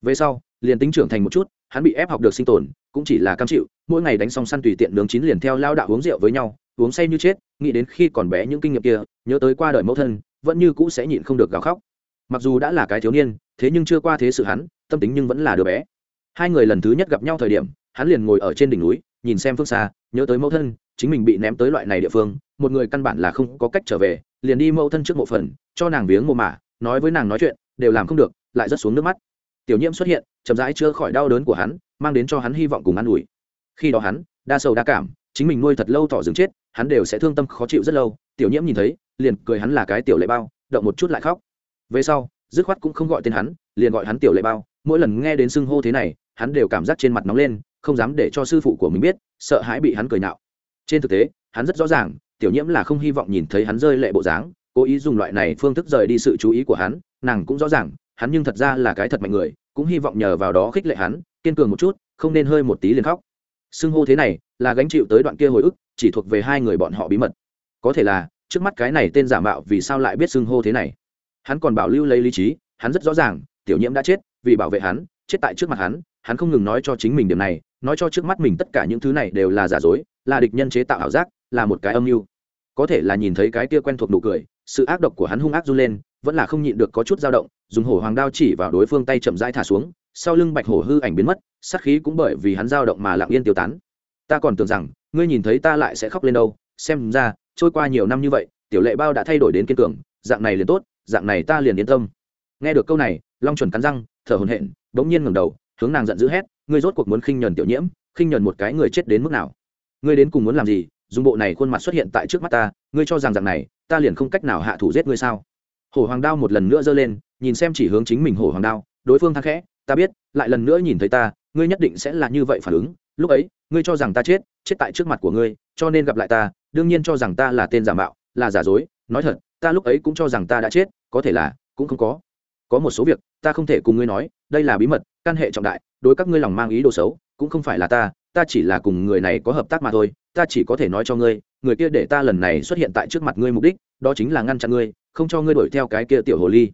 S1: Về sau, liền tính trưởng thành một chút, hắn bị ép học được sinh tồn, cũng chỉ là cam chịu, mỗi ngày đánh xong săn tùy tiện nướng chín liền theo lao đạo uống rượu với nhau, uống say như chết, nghĩ đến khi còn bé những kinh nghiệm kia, nhớ tới qua đời mẫu thân, vẫn như cũ sẽ nhịn không được gào khóc. Mặc dù đã là cái thiếu niên, thế nhưng chưa qua thế sự hắn, tâm tính nhưng vẫn là đứa bé. Hai người lần thứ nhất gặp nhau thời điểm, hắn liền ngồi ở trên đỉnh núi, nhìn xem phương xa, nhớ tới mẫu thân chính mình bị ném tới loại này địa phương, một người căn bản là không có cách trở về, liền đi mẫu thân trước mộ phần, cho nàng viếng mộ mả, nói với nàng nói chuyện, đều làm không được, lại rất xuống nước mắt. Tiểu nhiễm xuất hiện, chậm rãi chưa khỏi đau đớn của hắn, mang đến cho hắn hy vọng cùng an ủi. Khi đó hắn, đa sầu đa cảm, chính mình nuôi thật lâu tỏ rừng chết, hắn đều sẽ thương tâm khó chịu rất lâu. Tiểu nhiễm nhìn thấy, liền cười hắn là cái tiểu lệ bao, động một chút lại khóc. Về sau, dứt khoát cũng không gọi tên hắn, liền gọi hắn tiểu lệ bao. Mỗi lần nghe đến xưng hô thế này, hắn đều cảm giác trên mặt nóng lên, không dám để cho sư phụ của mình biết, sợ hãi bị hắn cười nhạo trên thực tế, hắn rất rõ ràng, tiểu nhiễm là không hy vọng nhìn thấy hắn rơi lệ bộ dáng, cố ý dùng loại này phương thức rời đi sự chú ý của hắn, nàng cũng rõ ràng, hắn nhưng thật ra là cái thật mạnh người, cũng hy vọng nhờ vào đó khích lệ hắn, kiên cường một chút, không nên hơi một tí liền khóc. Xưng hô thế này, là gánh chịu tới đoạn kia hồi ức, chỉ thuộc về hai người bọn họ bí mật. Có thể là, trước mắt cái này tên giả mạo vì sao lại biết xưng hô thế này? Hắn còn bảo lưu lấy lý trí, hắn rất rõ ràng, tiểu nhiễm đã chết vì bảo vệ hắn, chết tại trước mặt hắn hắn không ngừng nói cho chính mình điểm này nói cho trước mắt mình tất cả những thứ này đều là giả dối, là địch nhân chế tạo ảo giác, là một cái âm mưu. Có thể là nhìn thấy cái kia quen thuộc nụ cười, sự ác độc của hắn hung ác run lên, vẫn là không nhịn được có chút dao động, dùng hổ hoàng đao chỉ vào đối phương tay chậm rãi thả xuống, sau lưng bạch hổ hư ảnh biến mất, sát khí cũng bởi vì hắn dao động mà lặng yên tiêu tán. Ta còn tưởng rằng, ngươi nhìn thấy ta lại sẽ khóc lên đâu, xem ra, trôi qua nhiều năm như vậy, tiểu lệ bao đã thay đổi đến kiên cường, dạng này liền tốt, dạng này ta liền yên tâm. Nghe được câu này, long chuẩn cắn răng, thở hổn hển, bỗng nhiên ngẩng đầu, hướng nàng giận dữ hét ngươi rốt cuộc muốn khinh nhẫn tiểu nhiễm, khinh nhẫn một cái người chết đến mức nào? Ngươi đến cùng muốn làm gì? Dùng bộ này khuôn mặt xuất hiện tại trước mắt ta, ngươi cho rằng rằng này, ta liền không cách nào hạ thủ giết ngươi sao? Hổ hoàng đao một lần nữa giơ lên, nhìn xem chỉ hướng chính mình hổ hoàng đao, đối phương thang khẽ, ta biết, lại lần nữa nhìn thấy ta, ngươi nhất định sẽ là như vậy phản ứng. Lúc ấy, ngươi cho rằng ta chết chết tại trước mặt của ngươi, cho nên gặp lại ta, đương nhiên cho rằng ta là tên giả mạo, là giả dối. Nói thật, ta lúc ấy cũng cho rằng ta đã chết, có thể là, cũng không có. Có một số việc, ta không thể cùng ngươi nói, đây là bí mật, căn hệ trọng đại đối các ngươi lòng mang ý đồ xấu, cũng không phải là ta ta chỉ là cùng người này có hợp tác mà thôi, ta chỉ có thể nói cho ngươi, người kia để ta lần này xuất hiện tại trước mặt ngươi mục đích, đó chính là ngăn chặn ngươi, không cho ngươi đuổi theo cái kia tiểu hồ ly.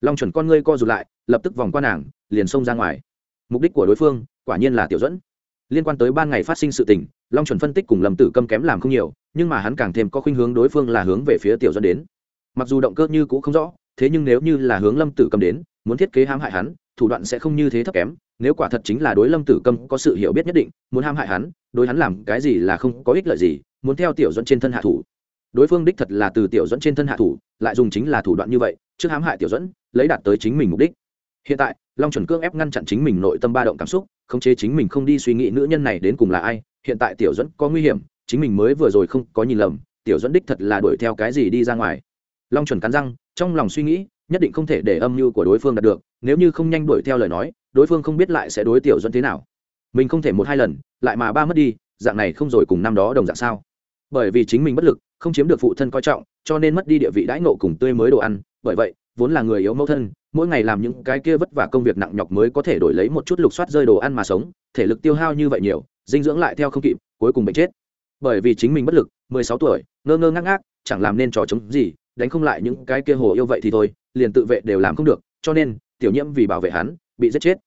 S1: Long chuẩn con ngươi co rụt lại, lập tức vòng qua nàng, liền xông ra ngoài. Mục đích của đối phương, quả nhiên là tiểu dẫn liên quan tới ban ngày phát sinh sự tình, long chuẩn phân tích cùng lầm tử câm kém làm không nhiều, nhưng mà hắn càng thêm có khuynh hướng đối phương là hướng về phía tiểu dẫn đến. Mặc dù động cơ như cũ không rõ, thế nhưng nếu như là hướng lâm tử câm đến, muốn thiết kế hãm hại hắn, thủ đoạn sẽ không như thế thấp kém nếu quả thật chính là đối lâm tử câm có sự hiểu biết nhất định, muốn hãm hại hắn, đối hắn làm cái gì là không có ích lợi gì, muốn theo tiểu dẫn trên thân hạ thủ. Đối phương đích thật là từ tiểu dẫn trên thân hạ thủ, lại dùng chính là thủ đoạn như vậy, trước hãm hại tiểu dẫn lấy đạt tới chính mình mục đích. Hiện tại, long chuẩn cương ép ngăn chặn chính mình nội tâm ba động cảm xúc, khống chế chính mình không đi suy nghĩ nữ nhân này đến cùng là ai, hiện tại tiểu dẫn có nguy hiểm, chính mình mới vừa rồi không có nhìn lầm, tiểu dẫn đích thật là đuổi theo cái gì đi ra ngoài. Long chuẩn cắn răng, trong lòng suy nghĩ, nhất định không thể để âm mưu của đối phương đạt được, nếu như không nhanh đuổi theo lời nói đối phương không biết lại sẽ đối tiểu dẫn thế nào. Mình không thể một hai lần, lại mà ba mất đi, dạng này không rồi cùng năm đó đồng dạng sao? Bởi vì chính mình bất lực, không chiếm được phụ thân coi trọng, cho nên mất đi địa vị đãi ngộ cùng tươi mới đồ ăn. Bởi vậy, vốn là người yếu mẫu thân, mỗi ngày làm những cái kia vất vả công việc nặng nhọc mới có thể đổi lấy một chút lục soát rơi đồ ăn mà sống, thể lực tiêu hao như vậy nhiều, dinh dưỡng lại theo không kịp, cuối cùng bệnh chết. Bởi vì chính mình bất lực, mười sáu tuổi, ngơ ngơ ngác ngác, chẳng làm nên trò chống gì, đánh không lại những cái kia hồ yêu vậy thì thôi, liền tự vệ đều làm không được, cho nên, tiểu nhiễm vì bảo vệ hắn bị giết chết.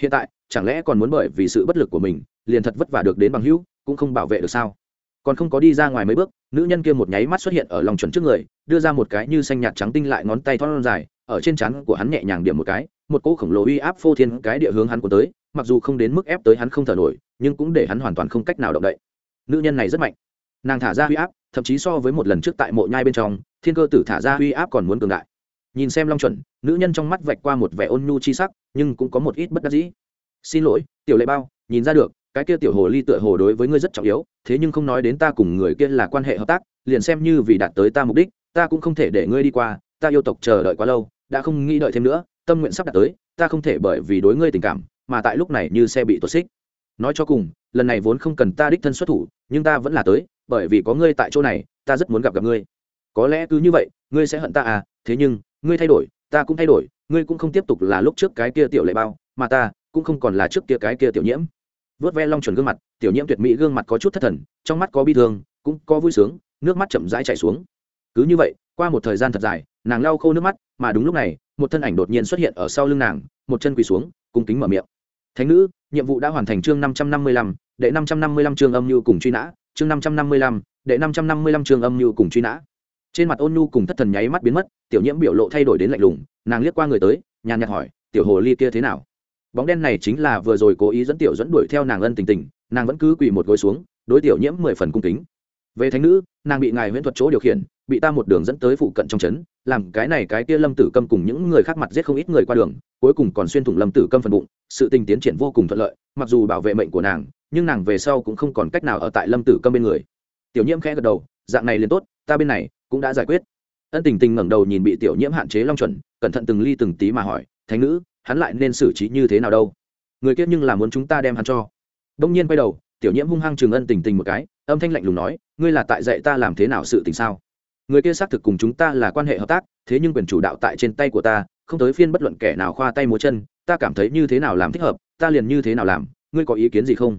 S1: Hiện tại, chẳng lẽ còn muốn bởi vì sự bất lực của mình, liền thật vất vả được đến bằng hữu, cũng không bảo vệ được sao? Còn không có đi ra ngoài mấy bước, nữ nhân kia một nháy mắt xuất hiện ở lòng chuẩn trước người, đưa ra một cái như xanh nhạt trắng tinh lại ngón tay thon dài, ở trên trán của hắn nhẹ nhàng điểm một cái, một cỗ khổng lồ uy áp phô thiên cái địa hướng hắn của tới, mặc dù không đến mức ép tới hắn không thở nổi, nhưng cũng để hắn hoàn toàn không cách nào động đậy. Nữ nhân này rất mạnh. Nàng thả ra uy áp, thậm chí so với một lần trước tại mộ nhai bên trong, thiên cơ tử thả ra uy áp còn muốn cường đại nhìn xem long chuẩn, nữ nhân trong mắt vạch qua một vẻ ôn nhu chi sắc, nhưng cũng có một ít bất đắc dĩ. Xin lỗi, tiểu lệ bao, nhìn ra được, cái kia tiểu hồ ly tựa hồ đối với ngươi rất trọng yếu, thế nhưng không nói đến ta cùng người kia là quan hệ hợp tác, liền xem như vì đạt tới ta mục đích, ta cũng không thể để ngươi đi qua, ta yêu tộc chờ đợi quá lâu, đã không nghĩ đợi thêm nữa, tâm nguyện sắp đạt tới, ta không thể bởi vì đối ngươi tình cảm, mà tại lúc này như xe bị tuột xích. Nói cho cùng, lần này vốn không cần ta đích thân xuất thủ, nhưng ta vẫn là tới, bởi vì có ngươi tại chỗ này, ta rất muốn gặp gặp ngươi. Có lẽ cứ như vậy, ngươi sẽ hận ta à thế nhưng ngươi thay đổi, ta cũng thay đổi, ngươi cũng không tiếp tục là lúc trước cái kia tiểu lệ bao, mà ta cũng không còn là trước kia cái kia tiểu nhiễm. Vớt ve long chuẩn gương mặt, tiểu nhiễm tuyệt mỹ gương mặt có chút thất thần, trong mắt có bi thương, cũng có vui sướng, nước mắt chậm rãi chảy xuống. Cứ như vậy, qua một thời gian thật dài, nàng lau khô nước mắt, mà đúng lúc này, một thân ảnh đột nhiên xuất hiện ở sau lưng nàng, một chân quỳ xuống, cung kính mở miệng. Thánh nữ, nhiệm vụ đã hoàn thành chương năm trăm năm mươi lăm, đệ năm trăm năm mươi lăm chương âm mưu cùng truy nã, chương năm trăm năm mươi lăm, đệ năm trăm năm mươi lăm chương âm mưu cùng truy nã trên mặt ôn nhu cùng thất thần nháy mắt biến mất, tiểu nhiễm biểu lộ thay đổi đến lạnh lùng, nàng liếc qua người tới, nhàn nhạt hỏi, tiểu hồ ly kia thế nào? Bóng đen này chính là vừa rồi cố ý dẫn tiểu dẫn đuổi theo nàng ân tình tình, nàng vẫn cứ quỳ một gối xuống, đối tiểu nhiễm mười phần cung kính. Về thánh nữ, nàng bị ngài huyễn thuật chỗ điều khiển, bị ta một đường dẫn tới phụ cận trong trấn, làm cái này cái kia lâm tử câm cùng những người khác mặt giết không ít người qua đường, cuối cùng còn xuyên thủng lâm tử câm phần bụng, sự tình tiến triển vô cùng thuận lợi, mặc dù bảo vệ mệnh của nàng, nhưng nàng về sau cũng không còn cách nào ở tại lâm tử câm bên người. Tiểu nhiễm khẽ gật đầu, dạng này liền tốt, ta bên này cũng đã giải quyết. Ân tình tình ngẩng đầu nhìn bị tiểu nhiễm hạn chế long chuẩn, cẩn thận từng ly từng tí mà hỏi, thánh nữ, hắn lại nên xử trí như thế nào đâu? Người kia nhưng là muốn chúng ta đem hắn cho. Đông nhiên quay đầu, tiểu nhiễm hung hăng trường ân tình tình một cái, âm thanh lạnh lùng nói, ngươi là tại dạy ta làm thế nào sự tình sao? Người kia xác thực cùng chúng ta là quan hệ hợp tác, thế nhưng quyền chủ đạo tại trên tay của ta, không tới phiên bất luận kẻ nào khoa tay múa chân, ta cảm thấy như thế nào làm thích hợp, ta liền như thế nào làm, ngươi có ý kiến gì không?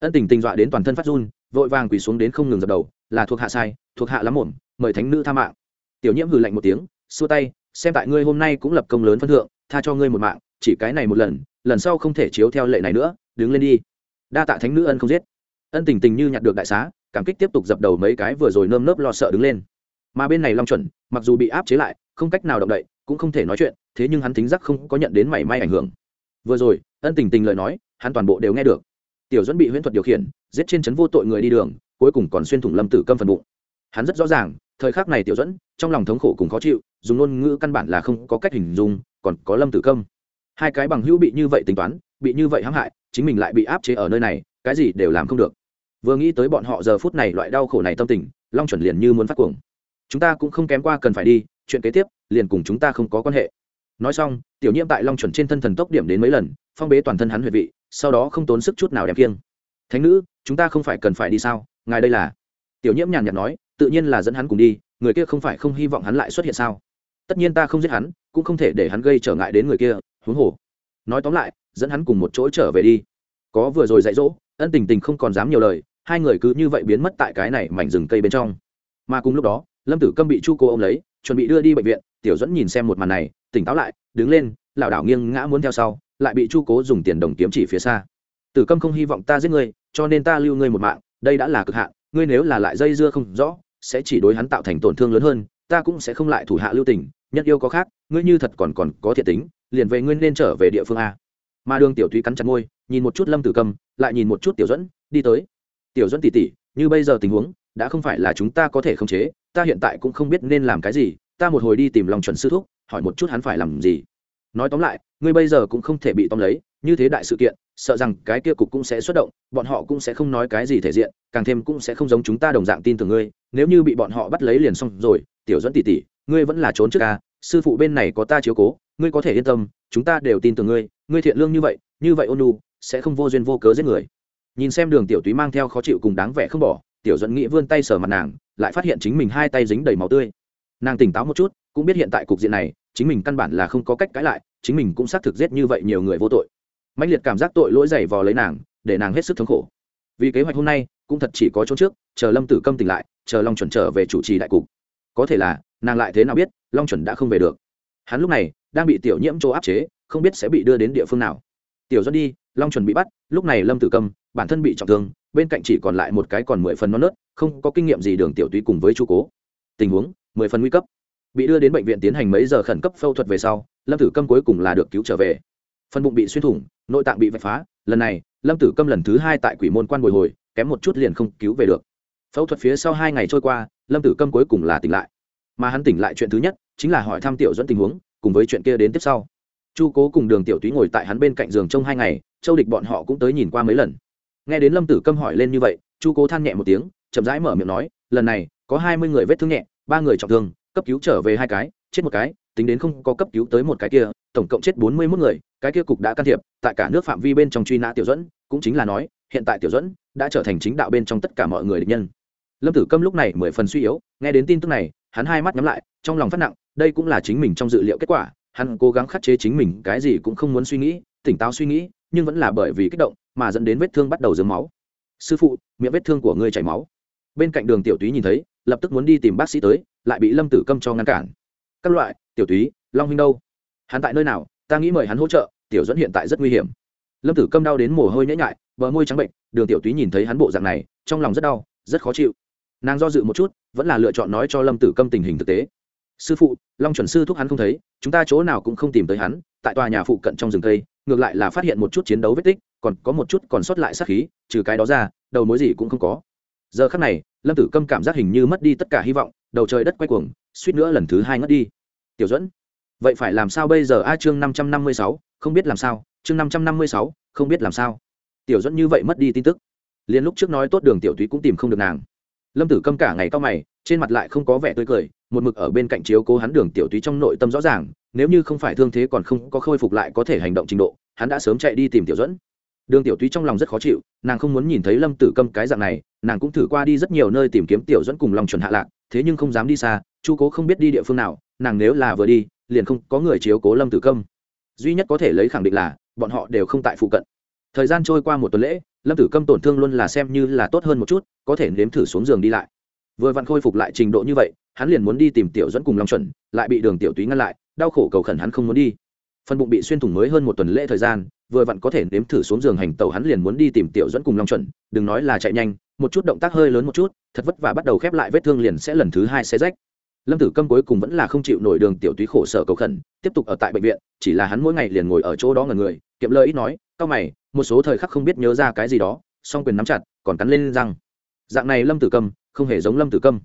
S1: Ân tình tình dọa đến toàn thân phát run, vội vàng quỳ xuống đến không ngừng dập đầu, là thuộc hạ sai, thuộc hạ lắm ổn mời thánh nữ tha mạng. Tiểu nhiễm hừ lạnh một tiếng, xua tay, xem tại ngươi hôm nay cũng lập công lớn phân thượng, tha cho ngươi một mạng, chỉ cái này một lần lần sau không thể chiếu theo lệ này nữa, đứng lên đi. Đa tạ thánh nữ ân không giết. Ân tình tình như nhặt được đại xá, cảm kích tiếp tục dập đầu mấy cái vừa rồi nơm nớp lo sợ đứng lên. Mà bên này long chuẩn, mặc dù bị áp chế lại, không cách nào động đậy, cũng không thể nói chuyện, thế nhưng hắn thính giác không có nhận đến mảy may ảnh hưởng. Vừa rồi, ân tình tình lời nói, hắn toàn bộ đều nghe được. Tiểu dẫn bị huyễn thuật điều khiển, giết trên trấn vô tội người đi đường, cuối cùng còn xuyên thủng lâm tử câm phần bụng. Hắn rất rõ ràng thời khắc này tiểu dẫn, trong lòng thống khổ cùng khó chịu, dùng ngôn ngữ căn bản là không có cách hình dung, còn có lâm tử câm. Hai cái bằng hữu bị như vậy tính toán, bị như vậy hãm hại, chính mình lại bị áp chế ở nơi này, cái gì đều làm không được. Vừa nghĩ tới bọn họ giờ phút này loại đau khổ này tâm tình, long chuẩn liền như muốn phát cuồng. Chúng ta cũng không kém qua cần phải đi, chuyện kế tiếp, liền cùng chúng ta không có quan hệ. Nói xong, tiểu nhiễm tại long chuẩn trên thân thần tốc điểm đến mấy lần, phong bế toàn thân hắn huyệt vị, sau đó không tốn sức chút nào đem kiêng. Thánh nữ, chúng ta không phải cần phải đi sao? Ngài đây là? Tiểu nhiễm nhàn nhạt nói tự nhiên là dẫn hắn cùng đi, người kia không phải không hy vọng hắn lại xuất hiện sao? Tất nhiên ta không giết hắn, cũng không thể để hắn gây trở ngại đến người kia, huống hồ. Nói tóm lại, dẫn hắn cùng một chỗ trở về đi. Có vừa rồi dạy dỗ, ân tình tình không còn dám nhiều lời, hai người cứ như vậy biến mất tại cái này mảnh rừng cây bên trong. Mà cùng lúc đó, lâm tử câm bị chu cô ô m lấy, chuẩn bị đưa đi bệnh viện, tiểu dẫn nhìn xem một màn này, tỉnh táo lại, đứng lên, lảo đảo nghiêng ngã muốn theo sau, lại bị chu cố dùng tiền đồng kiếm chỉ phía xa. Tử câm không hy vọng ta giết ngươi, cho nên ta lưu ngươi một mạng, đây đã là cực hạn, ngươi nếu là lại dây dưa không rõ sẽ chỉ đối hắn tạo thành tổn thương lớn hơn, ta cũng sẽ không lại thủ hạ lưu tình nhất yêu có khác, ngươi như thật còn còn có thiện tính, liền về ngươi nên trở về địa phương a. Mà đường tiểu thúy cắn chặt môi, nhìn một chút lâm tử cầm, lại nhìn một chút tiểu dẫn đi tới. Tiểu dẫn tỉ tỉ, như bây giờ tình huống, đã không phải là chúng ta có thể khống chế, ta hiện tại cũng không biết nên làm cái gì, ta một hồi đi tìm lòng chuẩn sư thúc, hỏi một chút hắn phải làm gì. Nói tóm lại ngươi bây giờ cũng không thể bị tóm lấy, như thế đại sự kiện, sợ rằng cái kia cục cũng sẽ xuất động, bọn họ cũng sẽ không nói cái gì thể diện, càng thêm cũng sẽ không giống chúng ta đồng dạng tin tưởng ngươi. Nếu như bị bọn họ bắt lấy liền xong rồi, tiểu dẫn tỉ tỉ ngươi vẫn là trốn trước ca sư phụ bên này có ta chiếu cố, ngươi có thể yên tâm, chúng ta đều tin tưởng ngươi ngươi thiện lương như vậy như vậy ôn nu sẽ không vô duyên vô cớ giết người. Nhìn xem đường tiểu túy mang theo khó chịu cùng đáng vẻ không bỏ, tiểu dẫn nghĩ vươn tay sờ mặt nàng, lại phát hiện chính mình hai tay dính đầy máu tươi. Nàng tỉnh táo một chút, cũng biết hiện tại cục diện này, chính mình căn bản là không có cách cãi lại chính mình cũng xác thực giết như vậy nhiều người vô tội. Mạnh liệt cảm giác tội lỗi dày vò lấy nàng, để nàng hết sức thống khổ. Vì kế hoạch hôm nay, cũng thật chỉ có chỗ trước, chờ lâm tử câm tỉnh lại, chờ long chuẩn trở về chủ trì đại cục. Có thể là, nàng lại thế nào biết, long chuẩn đã không về được. Hắn lúc này, đang bị tiểu nhiễm chỗ áp chế, không biết sẽ bị đưa đến địa phương nào. Tiểu dẫn đi, long chuẩn bị bắt, lúc này lâm tử câm, bản thân bị trọng thương, bên cạnh chỉ còn lại một cái còn mười phần non nớt, không có kinh nghiệm gì đường tiểu túy cùng với chú cố. Tình huống, mười phần nguy cấp bị đưa đến bệnh viện tiến hành mấy giờ khẩn cấp phẫu thuật về sau, lâm tử câm cuối cùng là được cứu trở về. Phần bụng bị xuyên thủng, nội tạng bị vạch phá, lần này, lâm tử câm lần thứ hai tại quỷ môn quan bồi hồi, kém một chút liền không cứu về được. Phẫu thuật phía sau hai ngày trôi qua, lâm tử câm cuối cùng là tỉnh lại. Mà hắn tỉnh lại chuyện thứ nhất, chính là hỏi thăm tiểu dẫn tình huống, cùng với chuyện kia đến tiếp sau. Chu cố cùng đường tiểu túy ngồi tại hắn bên cạnh giường trong hai ngày, châu địch bọn họ cũng tới nhìn qua mấy lần. Nghe đến lâm tử câm hỏi lên như vậy, chu cố than nhẹ một tiếng, chậm rãi mở miệng nói, lần này, có hai mươi người vết thương nhẹ, ba người trọng thương cấp cứu trở về hai cái, chết một cái, tính đến không có cấp cứu tới một cái kia, tổng cộng chết bốn mươi mốt người, cái kia cục đã can thiệp, tại cả nước phạm vi bên trong truy nã tiểu dẫn cũng chính là nói, hiện tại tiểu dẫn đã trở thành chính đạo bên trong tất cả mọi người địch nhân. Lâm tử câm lúc này mười phần suy yếu, nghe đến tin tức này, hắn hai mắt nhắm lại, trong lòng phát nặng, đây cũng là chính mình trong dự liệu kết quả, hắn cố gắng khắc chế chính mình, cái gì cũng không muốn suy nghĩ, tỉnh táo suy nghĩ, nhưng vẫn là bởi vì kích động mà dẫn đến vết thương bắt đầu dớm máu. Sư phụ, miệng vết thương của ngươi chảy máu. Bên cạnh đường tiểu túy nhìn thấy, lập tức muốn đi tìm bác sĩ tới lại bị lâm tử câm cho ngăn cản. Các loại, tiểu túy, long huynh đâu? Hắn tại nơi nào? Ta nghĩ mời hắn hỗ trợ, tiểu dẫn hiện tại rất nguy hiểm. Lâm tử câm đau đến mồ hôi nhễ nhại, bờ môi trắng bệnh, đường tiểu túy nhìn thấy hắn bộ dạng này, trong lòng rất đau, rất khó chịu. Nàng do dự một chút, vẫn là lựa chọn nói cho lâm tử câm tình hình thực tế. Sư phụ, long chuẩn sư thúc hắn không thấy, chúng ta chỗ nào cũng không tìm tới hắn, tại tòa nhà phụ cận trong rừng cây, ngược lại là phát hiện một chút chiến đấu vết tích, còn có một chút còn sót lại sát khí, trừ cái đó ra, đầu mối gì cũng không có. Giờ khắc này, lâm tử câm cảm giác hình như mất đi tất cả hy vọng đầu trời đất quay cuồng, suýt nữa lần thứ hai ngất đi. Tiểu dẫn vậy phải làm sao bây giờ? A, chương năm trăm năm mươi sáu, không biết làm sao. Chương năm trăm năm mươi sáu, không biết làm sao. Tiểu dẫn như vậy mất đi tin tức. Liền lúc trước nói tốt đường tiểu túy cũng tìm không được nàng. Lâm tử câm cả ngày cao mày, trên mặt lại không có vẻ tươi cười, một mực ở bên cạnh chiếu cố hắn đường tiểu túy trong nội tâm rõ ràng, nếu như không phải thương thế còn không có khôi phục lại có thể hành động trình độ, hắn đã sớm chạy đi tìm tiểu dẫn đường tiểu túy trong lòng rất khó chịu, nàng không muốn nhìn thấy lâm tử câm cái dạng này, nàng cũng thử qua đi rất nhiều nơi tìm kiếm tiểu dẫn cùng lòng chuẩn hạ lạc thế nhưng không dám đi xa, chu cố không biết đi địa phương nào, nàng nếu là vừa đi, liền không có người chiếu cố lâm tử câm. Duy nhất có thể lấy khẳng định là, bọn họ đều không tại phụ cận. Thời gian trôi qua một tuần lễ, lâm tử câm tổn thương luôn là xem như là tốt hơn một chút, có thể nếm thử xuống giường đi lại. Vừa vặn khôi phục lại trình độ như vậy, hắn liền muốn đi tìm tiểu dẫn cùng long chuẩn, lại bị đường tiểu túy ngăn lại, đau khổ cầu khẩn hắn không muốn đi. Phần bụng bị xuyên thủng mới hơn một tuần lễ thời gian, vừa vặn có thể nếm thử xuống giường hành tàu hắn liền muốn đi tìm tiểu dẫn cùng long chuẩn, đừng nói là chạy nhanh một chút động tác hơi lớn một chút, thật vất vả bắt đầu khép lại vết thương liền sẽ lần thứ hai xe rách. Lâm tử câm cuối cùng vẫn là không chịu nổi đường tiểu túy khổ sở cầu khẩn, tiếp tục ở tại bệnh viện, chỉ là hắn mỗi ngày liền ngồi ở chỗ đó ngần người, kiệm lời ít nói, cao mày, một số thời khắc không biết nhớ ra cái gì đó, song quyền nắm chặt, còn cắn lên răng. Dạng này lâm tử câm, không hề giống lâm tử câm.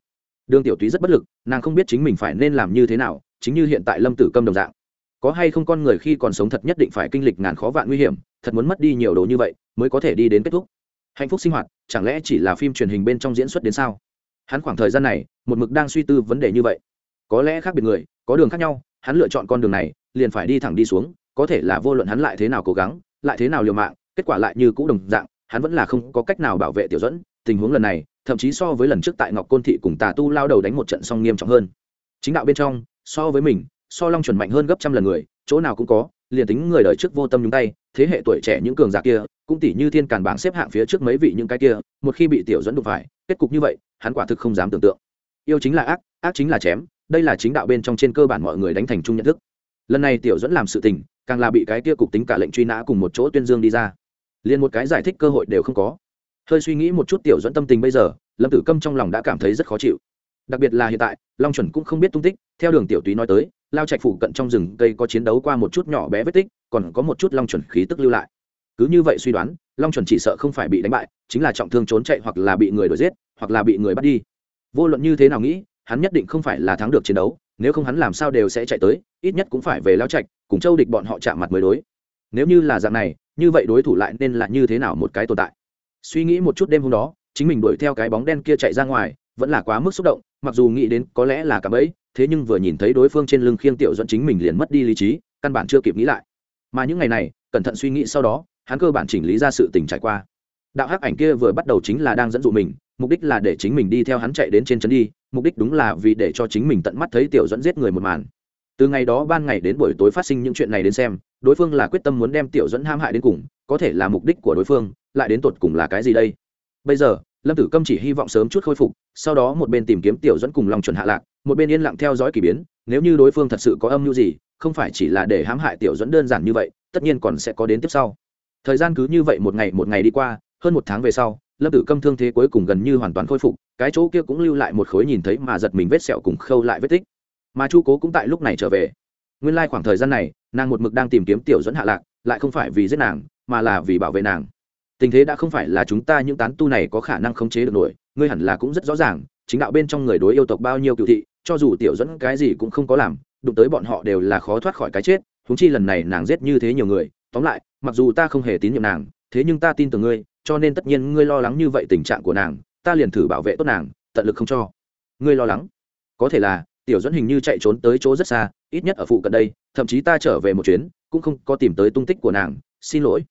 S1: Đường tiểu túy rất bất lực, nàng không biết chính mình phải nên làm như thế nào, chính như hiện tại lâm tử câm đồng dạng. Có hay không con người khi còn sống thật nhất định phải kinh lịch ngàn khó vạn nguy hiểm, thật muốn mất đi nhiều đồ như vậy, mới có thể đi đến kết thúc hạnh phúc sinh hoạt, chẳng lẽ chỉ là phim truyền hình bên trong diễn xuất đến sao? Hắn khoảng thời gian này, một mực đang suy tư vấn đề như vậy. Có lẽ khác biệt người, có đường khác nhau, hắn lựa chọn con đường này, liền phải đi thẳng đi xuống, có thể là vô luận hắn lại thế nào cố gắng, lại thế nào liều mạng, kết quả lại như cũ đồng dạng, hắn vẫn là không có cách nào bảo vệ tiểu dẫn tình huống lần này, thậm chí so với lần trước tại ngọc côn thị cùng tà tu lao đầu đánh một trận song nghiêm trọng hơn. Chính đạo bên trong, so với mình, so long chuẩn mạnh hơn gấp trăm lần người, chỗ nào cũng có, liền tính người đời trước vô tâm nhúng tay, thế hệ tuổi trẻ những cường giả kia cũng tỷ như thiên càn bảng xếp hạng phía trước mấy vị những cái kia, một khi bị tiểu dẫn đụng phải, kết cục như vậy, hắn quả thực không dám tưởng tượng. Yêu chính là ác ác chính là chém, đây là chính đạo bên trong trên cơ bản mọi người đánh thành chung nhận thức. Lần này tiểu dẫn làm sự tình, càng là bị cái kia cục tính cả lệnh truy nã cùng một chỗ tuyên dương đi ra. Liền một cái giải thích cơ hội đều không có. Hơi suy nghĩ một chút tiểu dẫn tâm tình bây giờ, lâm tử câm trong lòng đã cảm thấy rất khó chịu. Đặc biệt là hiện tại, long chuẩn cũng không biết tung tích, theo đường tiểu túy nói tới, lao trạch phủ cận trong rừng cây có chiến đấu qua một chút nhỏ bé vết tích, còn có một chút long chuẩn khí tức lưu lại cứ như vậy suy đoán, long chuẩn chỉ sợ không phải bị đánh bại, chính là trọng thương trốn chạy hoặc là bị người đuổi giết, hoặc là bị người bắt đi. Vô luận như thế nào nghĩ, hắn nhất định không phải là thắng được chiến đấu, nếu không hắn làm sao đều sẽ chạy tới, ít nhất cũng phải về lao trạch, cùng châu địch bọn họ chạm mặt mới đối. Nếu như là dạng này, như vậy đối thủ lại nên là như thế nào một cái tồn tại? Suy nghĩ một chút đêm hôm đó, chính mình đuổi theo cái bóng đen kia chạy ra ngoài, vẫn là quá mức xúc động, mặc dù nghĩ đến có lẽ là cả bẫy, thế nhưng vừa nhìn thấy đối phương trên lưng khiêng tiểu dẫn chính mình liền mất đi lý trí, căn bản chưa kịp nghĩ lại. Mà những ngày này, cẩn thận suy nghĩ sau đó hắn cơ bản chỉnh lý ra sự tình trải qua. Đạo hắc ảnh kia vừa bắt đầu chính là đang dẫn dụ mình, mục đích là để chính mình đi theo hắn chạy đến trên trấn đi, mục đích đúng là vì để cho chính mình tận mắt thấy tiểu dẫn giết người một màn. Từ ngày đó ban ngày đến buổi tối phát sinh những chuyện này đến xem, đối phương là quyết tâm muốn đem tiểu dẫn ham hại đến cùng, có thể là mục đích của đối phương, lại đến tột cùng là cái gì đây? Bây giờ, lâm tử câm chỉ hy vọng sớm chút khôi phục, sau đó một bên tìm kiếm tiểu dẫn cùng lòng chuẩn hạ lạc, một bên yên lặng theo dõi k ỳ biến, nếu như đối phương thật sự có âm mưu gì, không phải chỉ là để hãm hại tiểu dẫn đơn giản như vậy, tất nhiên còn sẽ có đến tiếp sau thời gian cứ như vậy một ngày một ngày đi qua, hơn một tháng về sau, lâm tử câm thương thế cuối cùng gần như hoàn toàn khôi phục, cái chỗ kia cũng lưu lại một khối nhìn thấy mà giật mình vết sẹo cùng khâu lại vết tích. Mà chu cố cũng tại lúc này trở về. Nguyên lai、like、khoảng thời gian này, nàng một mực đang tìm kiếm tiểu dẫn hạ lạc, lại không phải vì giết nàng, mà là vì bảo vệ nàng. Tình thế đã không phải là chúng ta những tán tu này có khả năng khống chế được nổi, ngươi hẳn là cũng rất rõ ràng, chính đạo bên trong người đối yêu tộc bao nhiêu cựu thị, cho dù tiểu dẫn cái gì cũng không có làm, đụng tới bọn họ đều là khó thoát khỏi cái chết húng chi lần này nàng giết như thế nhiều người, tóm lại mặc dù ta không hề tín nhiệm nàng, thế nhưng ta tin tưởng ngươi, cho nên tất nhiên ngươi lo lắng như vậy tình trạng của nàng, ta liền thử bảo vệ tốt nàng, tận lực không cho. Ngươi lo lắng? Có thể là, tiểu dẫn hình như chạy trốn tới chỗ rất xa, ít nhất ở phụ cận đây, thậm chí ta trở về một chuyến, cũng không có tìm tới tung tích của nàng, xin lỗi.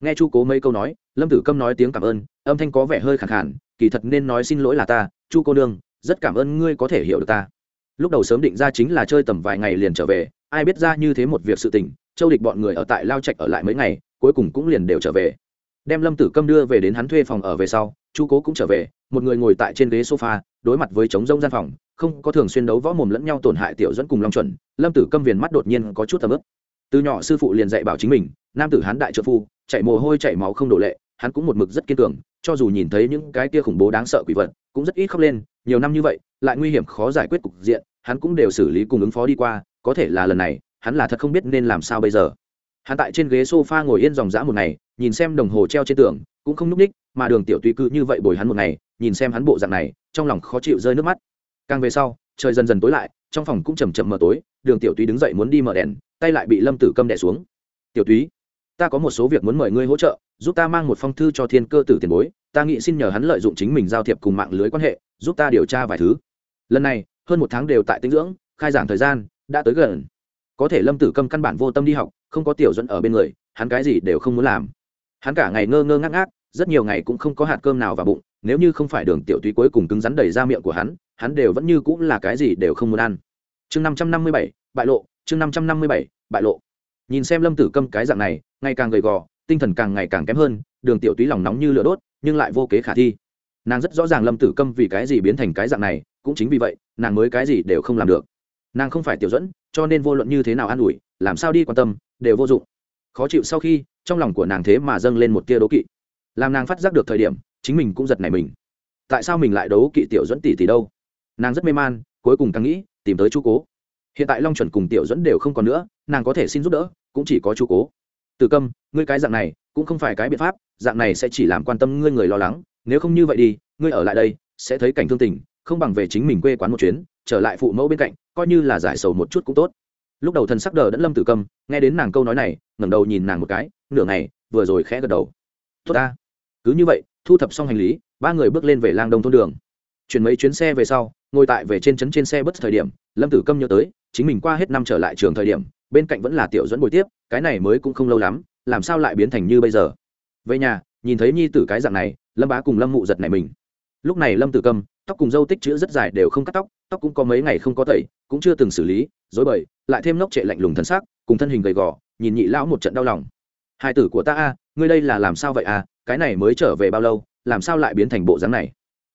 S1: Nghe chu cố mấy câu nói, lâm tử câm nói tiếng cảm ơn, âm thanh có vẻ hơi khẳng khản kỳ thật nên nói xin lỗi là ta, chu cô nương, rất cảm ơn ngươi có thể hiểu được ta. Lúc đầu sớm định ra chính là chơi tầm vài ngày liền trở về, ai biết ra như thế một việc sự tình châu địch bọn người ở tại lao trạch ở lại mấy ngày, cuối cùng cũng liền đều trở về. Đem lâm tử câm đưa về đến hắn thuê phòng ở về sau, chu cố cũng trở về, một người ngồi tại trên ghế sofa, đối mặt với trống rông gian phòng, không có thường xuyên đấu võ mồm lẫn nhau tổn hại tiểu dẫn cùng long chuẩn, lâm tử câm viền mắt đột nhiên có chút tầm ướp từ nhỏ sư phụ liền dạy bảo chính mình, nam tử hán đại trợ phu, chạy mồ hôi chạy máu không đổ lệ, hắn cũng một mực rất kiên cường, cho dù nhìn thấy những cái kia khủng bố đáng sợ quỷ vật, cũng rất ít khóc lên, nhiều năm như vậy, lại nguy hiểm khó giải quyết cục diện, hắn cũng đều xử lý cùng ứng phó đi qua, có thể là lần này hắn là thật không biết nên làm sao bây giờ. Hắn tại trên ghế sofa ngồi yên dòng dã một ngày, nhìn xem đồng hồ treo trên tường, cũng không núp ních, mà đường tiểu tùy cư như vậy bồi hắn một ngày, nhìn xem hắn bộ dạng này, trong lòng khó chịu rơi nước mắt. Càng về sau, trời dần dần tối lại, trong phòng cũng chầm chậm mờ tối, đường tiểu túy đứng dậy muốn đi mở đèn, tay lại bị lâm tử câm đẻ xuống. Tiểu túy ta có một số việc muốn mời ngươi hỗ trợ, giúp ta mang một phong thư cho thiên cơ tử tiền bối, ta nghĩ xin nhờ hắn lợi dụng chính mình giao thiệp cùng mạng lưới quan hệ, giúp ta điều tra vài thứ. Lần này, hơn một tháng đều tại tinh dưỡng, khai giảng thời gian đã tới gần có thể lâm tử câm căn bản vô tâm đi học, không có tiểu dẫn ở bên người, hắn cái gì đều không muốn làm. Hắn cả ngày ngơ ngơ ngác ngác, rất nhiều ngày cũng không có hạt cơm nào vào bụng, nếu như không phải đường tiểu túy cuối cùng cứng rắn đầy ra miệng của hắn hắn đều vẫn như cũng là cái gì đều không muốn ăn. Chương năm trăm năm mươi bảy, bại lộ, chương năm trăm năm mươi bảy, bại lộ. Nhìn xem lâm tử câm cái dạng này, ngày càng gầy gò, tinh thần càng ngày càng kém hơn, đường tiểu túy lòng nóng như lửa đốt, nhưng lại vô kế khả thi. Nàng rất rõ ràng lâm tử câm vì cái gì biến thành cái dạng này, cũng chính vì vậy, nàng mới cái gì đều không làm được. Nàng không phải tiểu dẫn cho nên vô luận như thế nào an ủi, làm sao đi quan tâm, đều vô dụng. Khó chịu sau khi, trong lòng của nàng thế mà dâng lên một tia đố kỵ. Làm nàng phát giác được thời điểm, chính mình cũng giật này mình. Tại sao mình lại đấu kỵ tiểu dẫn tỷ tỷ đâu? Nàng rất mê man, cuối cùng càng nghĩ, tìm tới chú cố. Hiện tại long chuẩn cùng tiểu dẫn đều không còn nữa, nàng có thể xin giúp đỡ, cũng chỉ có chú cố. Từ câm, ngươi cái dạng này, cũng không phải cái biện pháp, dạng này sẽ chỉ làm quan tâm ngươi người lo lắng, nếu không như vậy đi, ngươi ở lại đây, sẽ thấy cảnh thương tình, không bằng về chính mình quê quán một chuyến trở lại phụ mẫu bên cạnh, coi như là giải sầu một chút cũng tốt. Lúc đầu thần sắc đờ đẫn lâm tử cầm, nghe đến nàng câu nói này, ngẩng đầu nhìn nàng một cái, nửa ngày, vừa rồi khẽ gật đầu. Tốt ta. Cứ như vậy, thu thập xong hành lý, ba người bước lên về lang đông thôn đường. Chuyển mấy chuyến xe về sau, ngồi tại về trên trấn trên xe bất thời điểm, lâm tử câm nhớ tới, chính mình qua hết năm trở lại trường thời điểm, bên cạnh vẫn là tiểu dẫn bồi tiếp, cái này mới cũng không lâu lắm, làm sao lại biến thành như bây giờ? Về nhà, nhìn thấy nhi tử cái dạng này, lâm bá cùng lâm mụ giật này mình. Lúc này lâm tử câm tóc cùng dâu tích chữ rất dài đều không cắt tóc tóc cũng có mấy ngày không có tẩy, cũng chưa từng xử lý, dối bời, lại thêm nóc trệ lạnh lùng thân xác, cùng thân hình gầy gò, nhìn nhị lão một trận đau lòng. Hai tử của ta a, ngươi đây là làm sao vậy à cái này mới trở về bao lâu, làm sao lại biến thành bộ dáng này?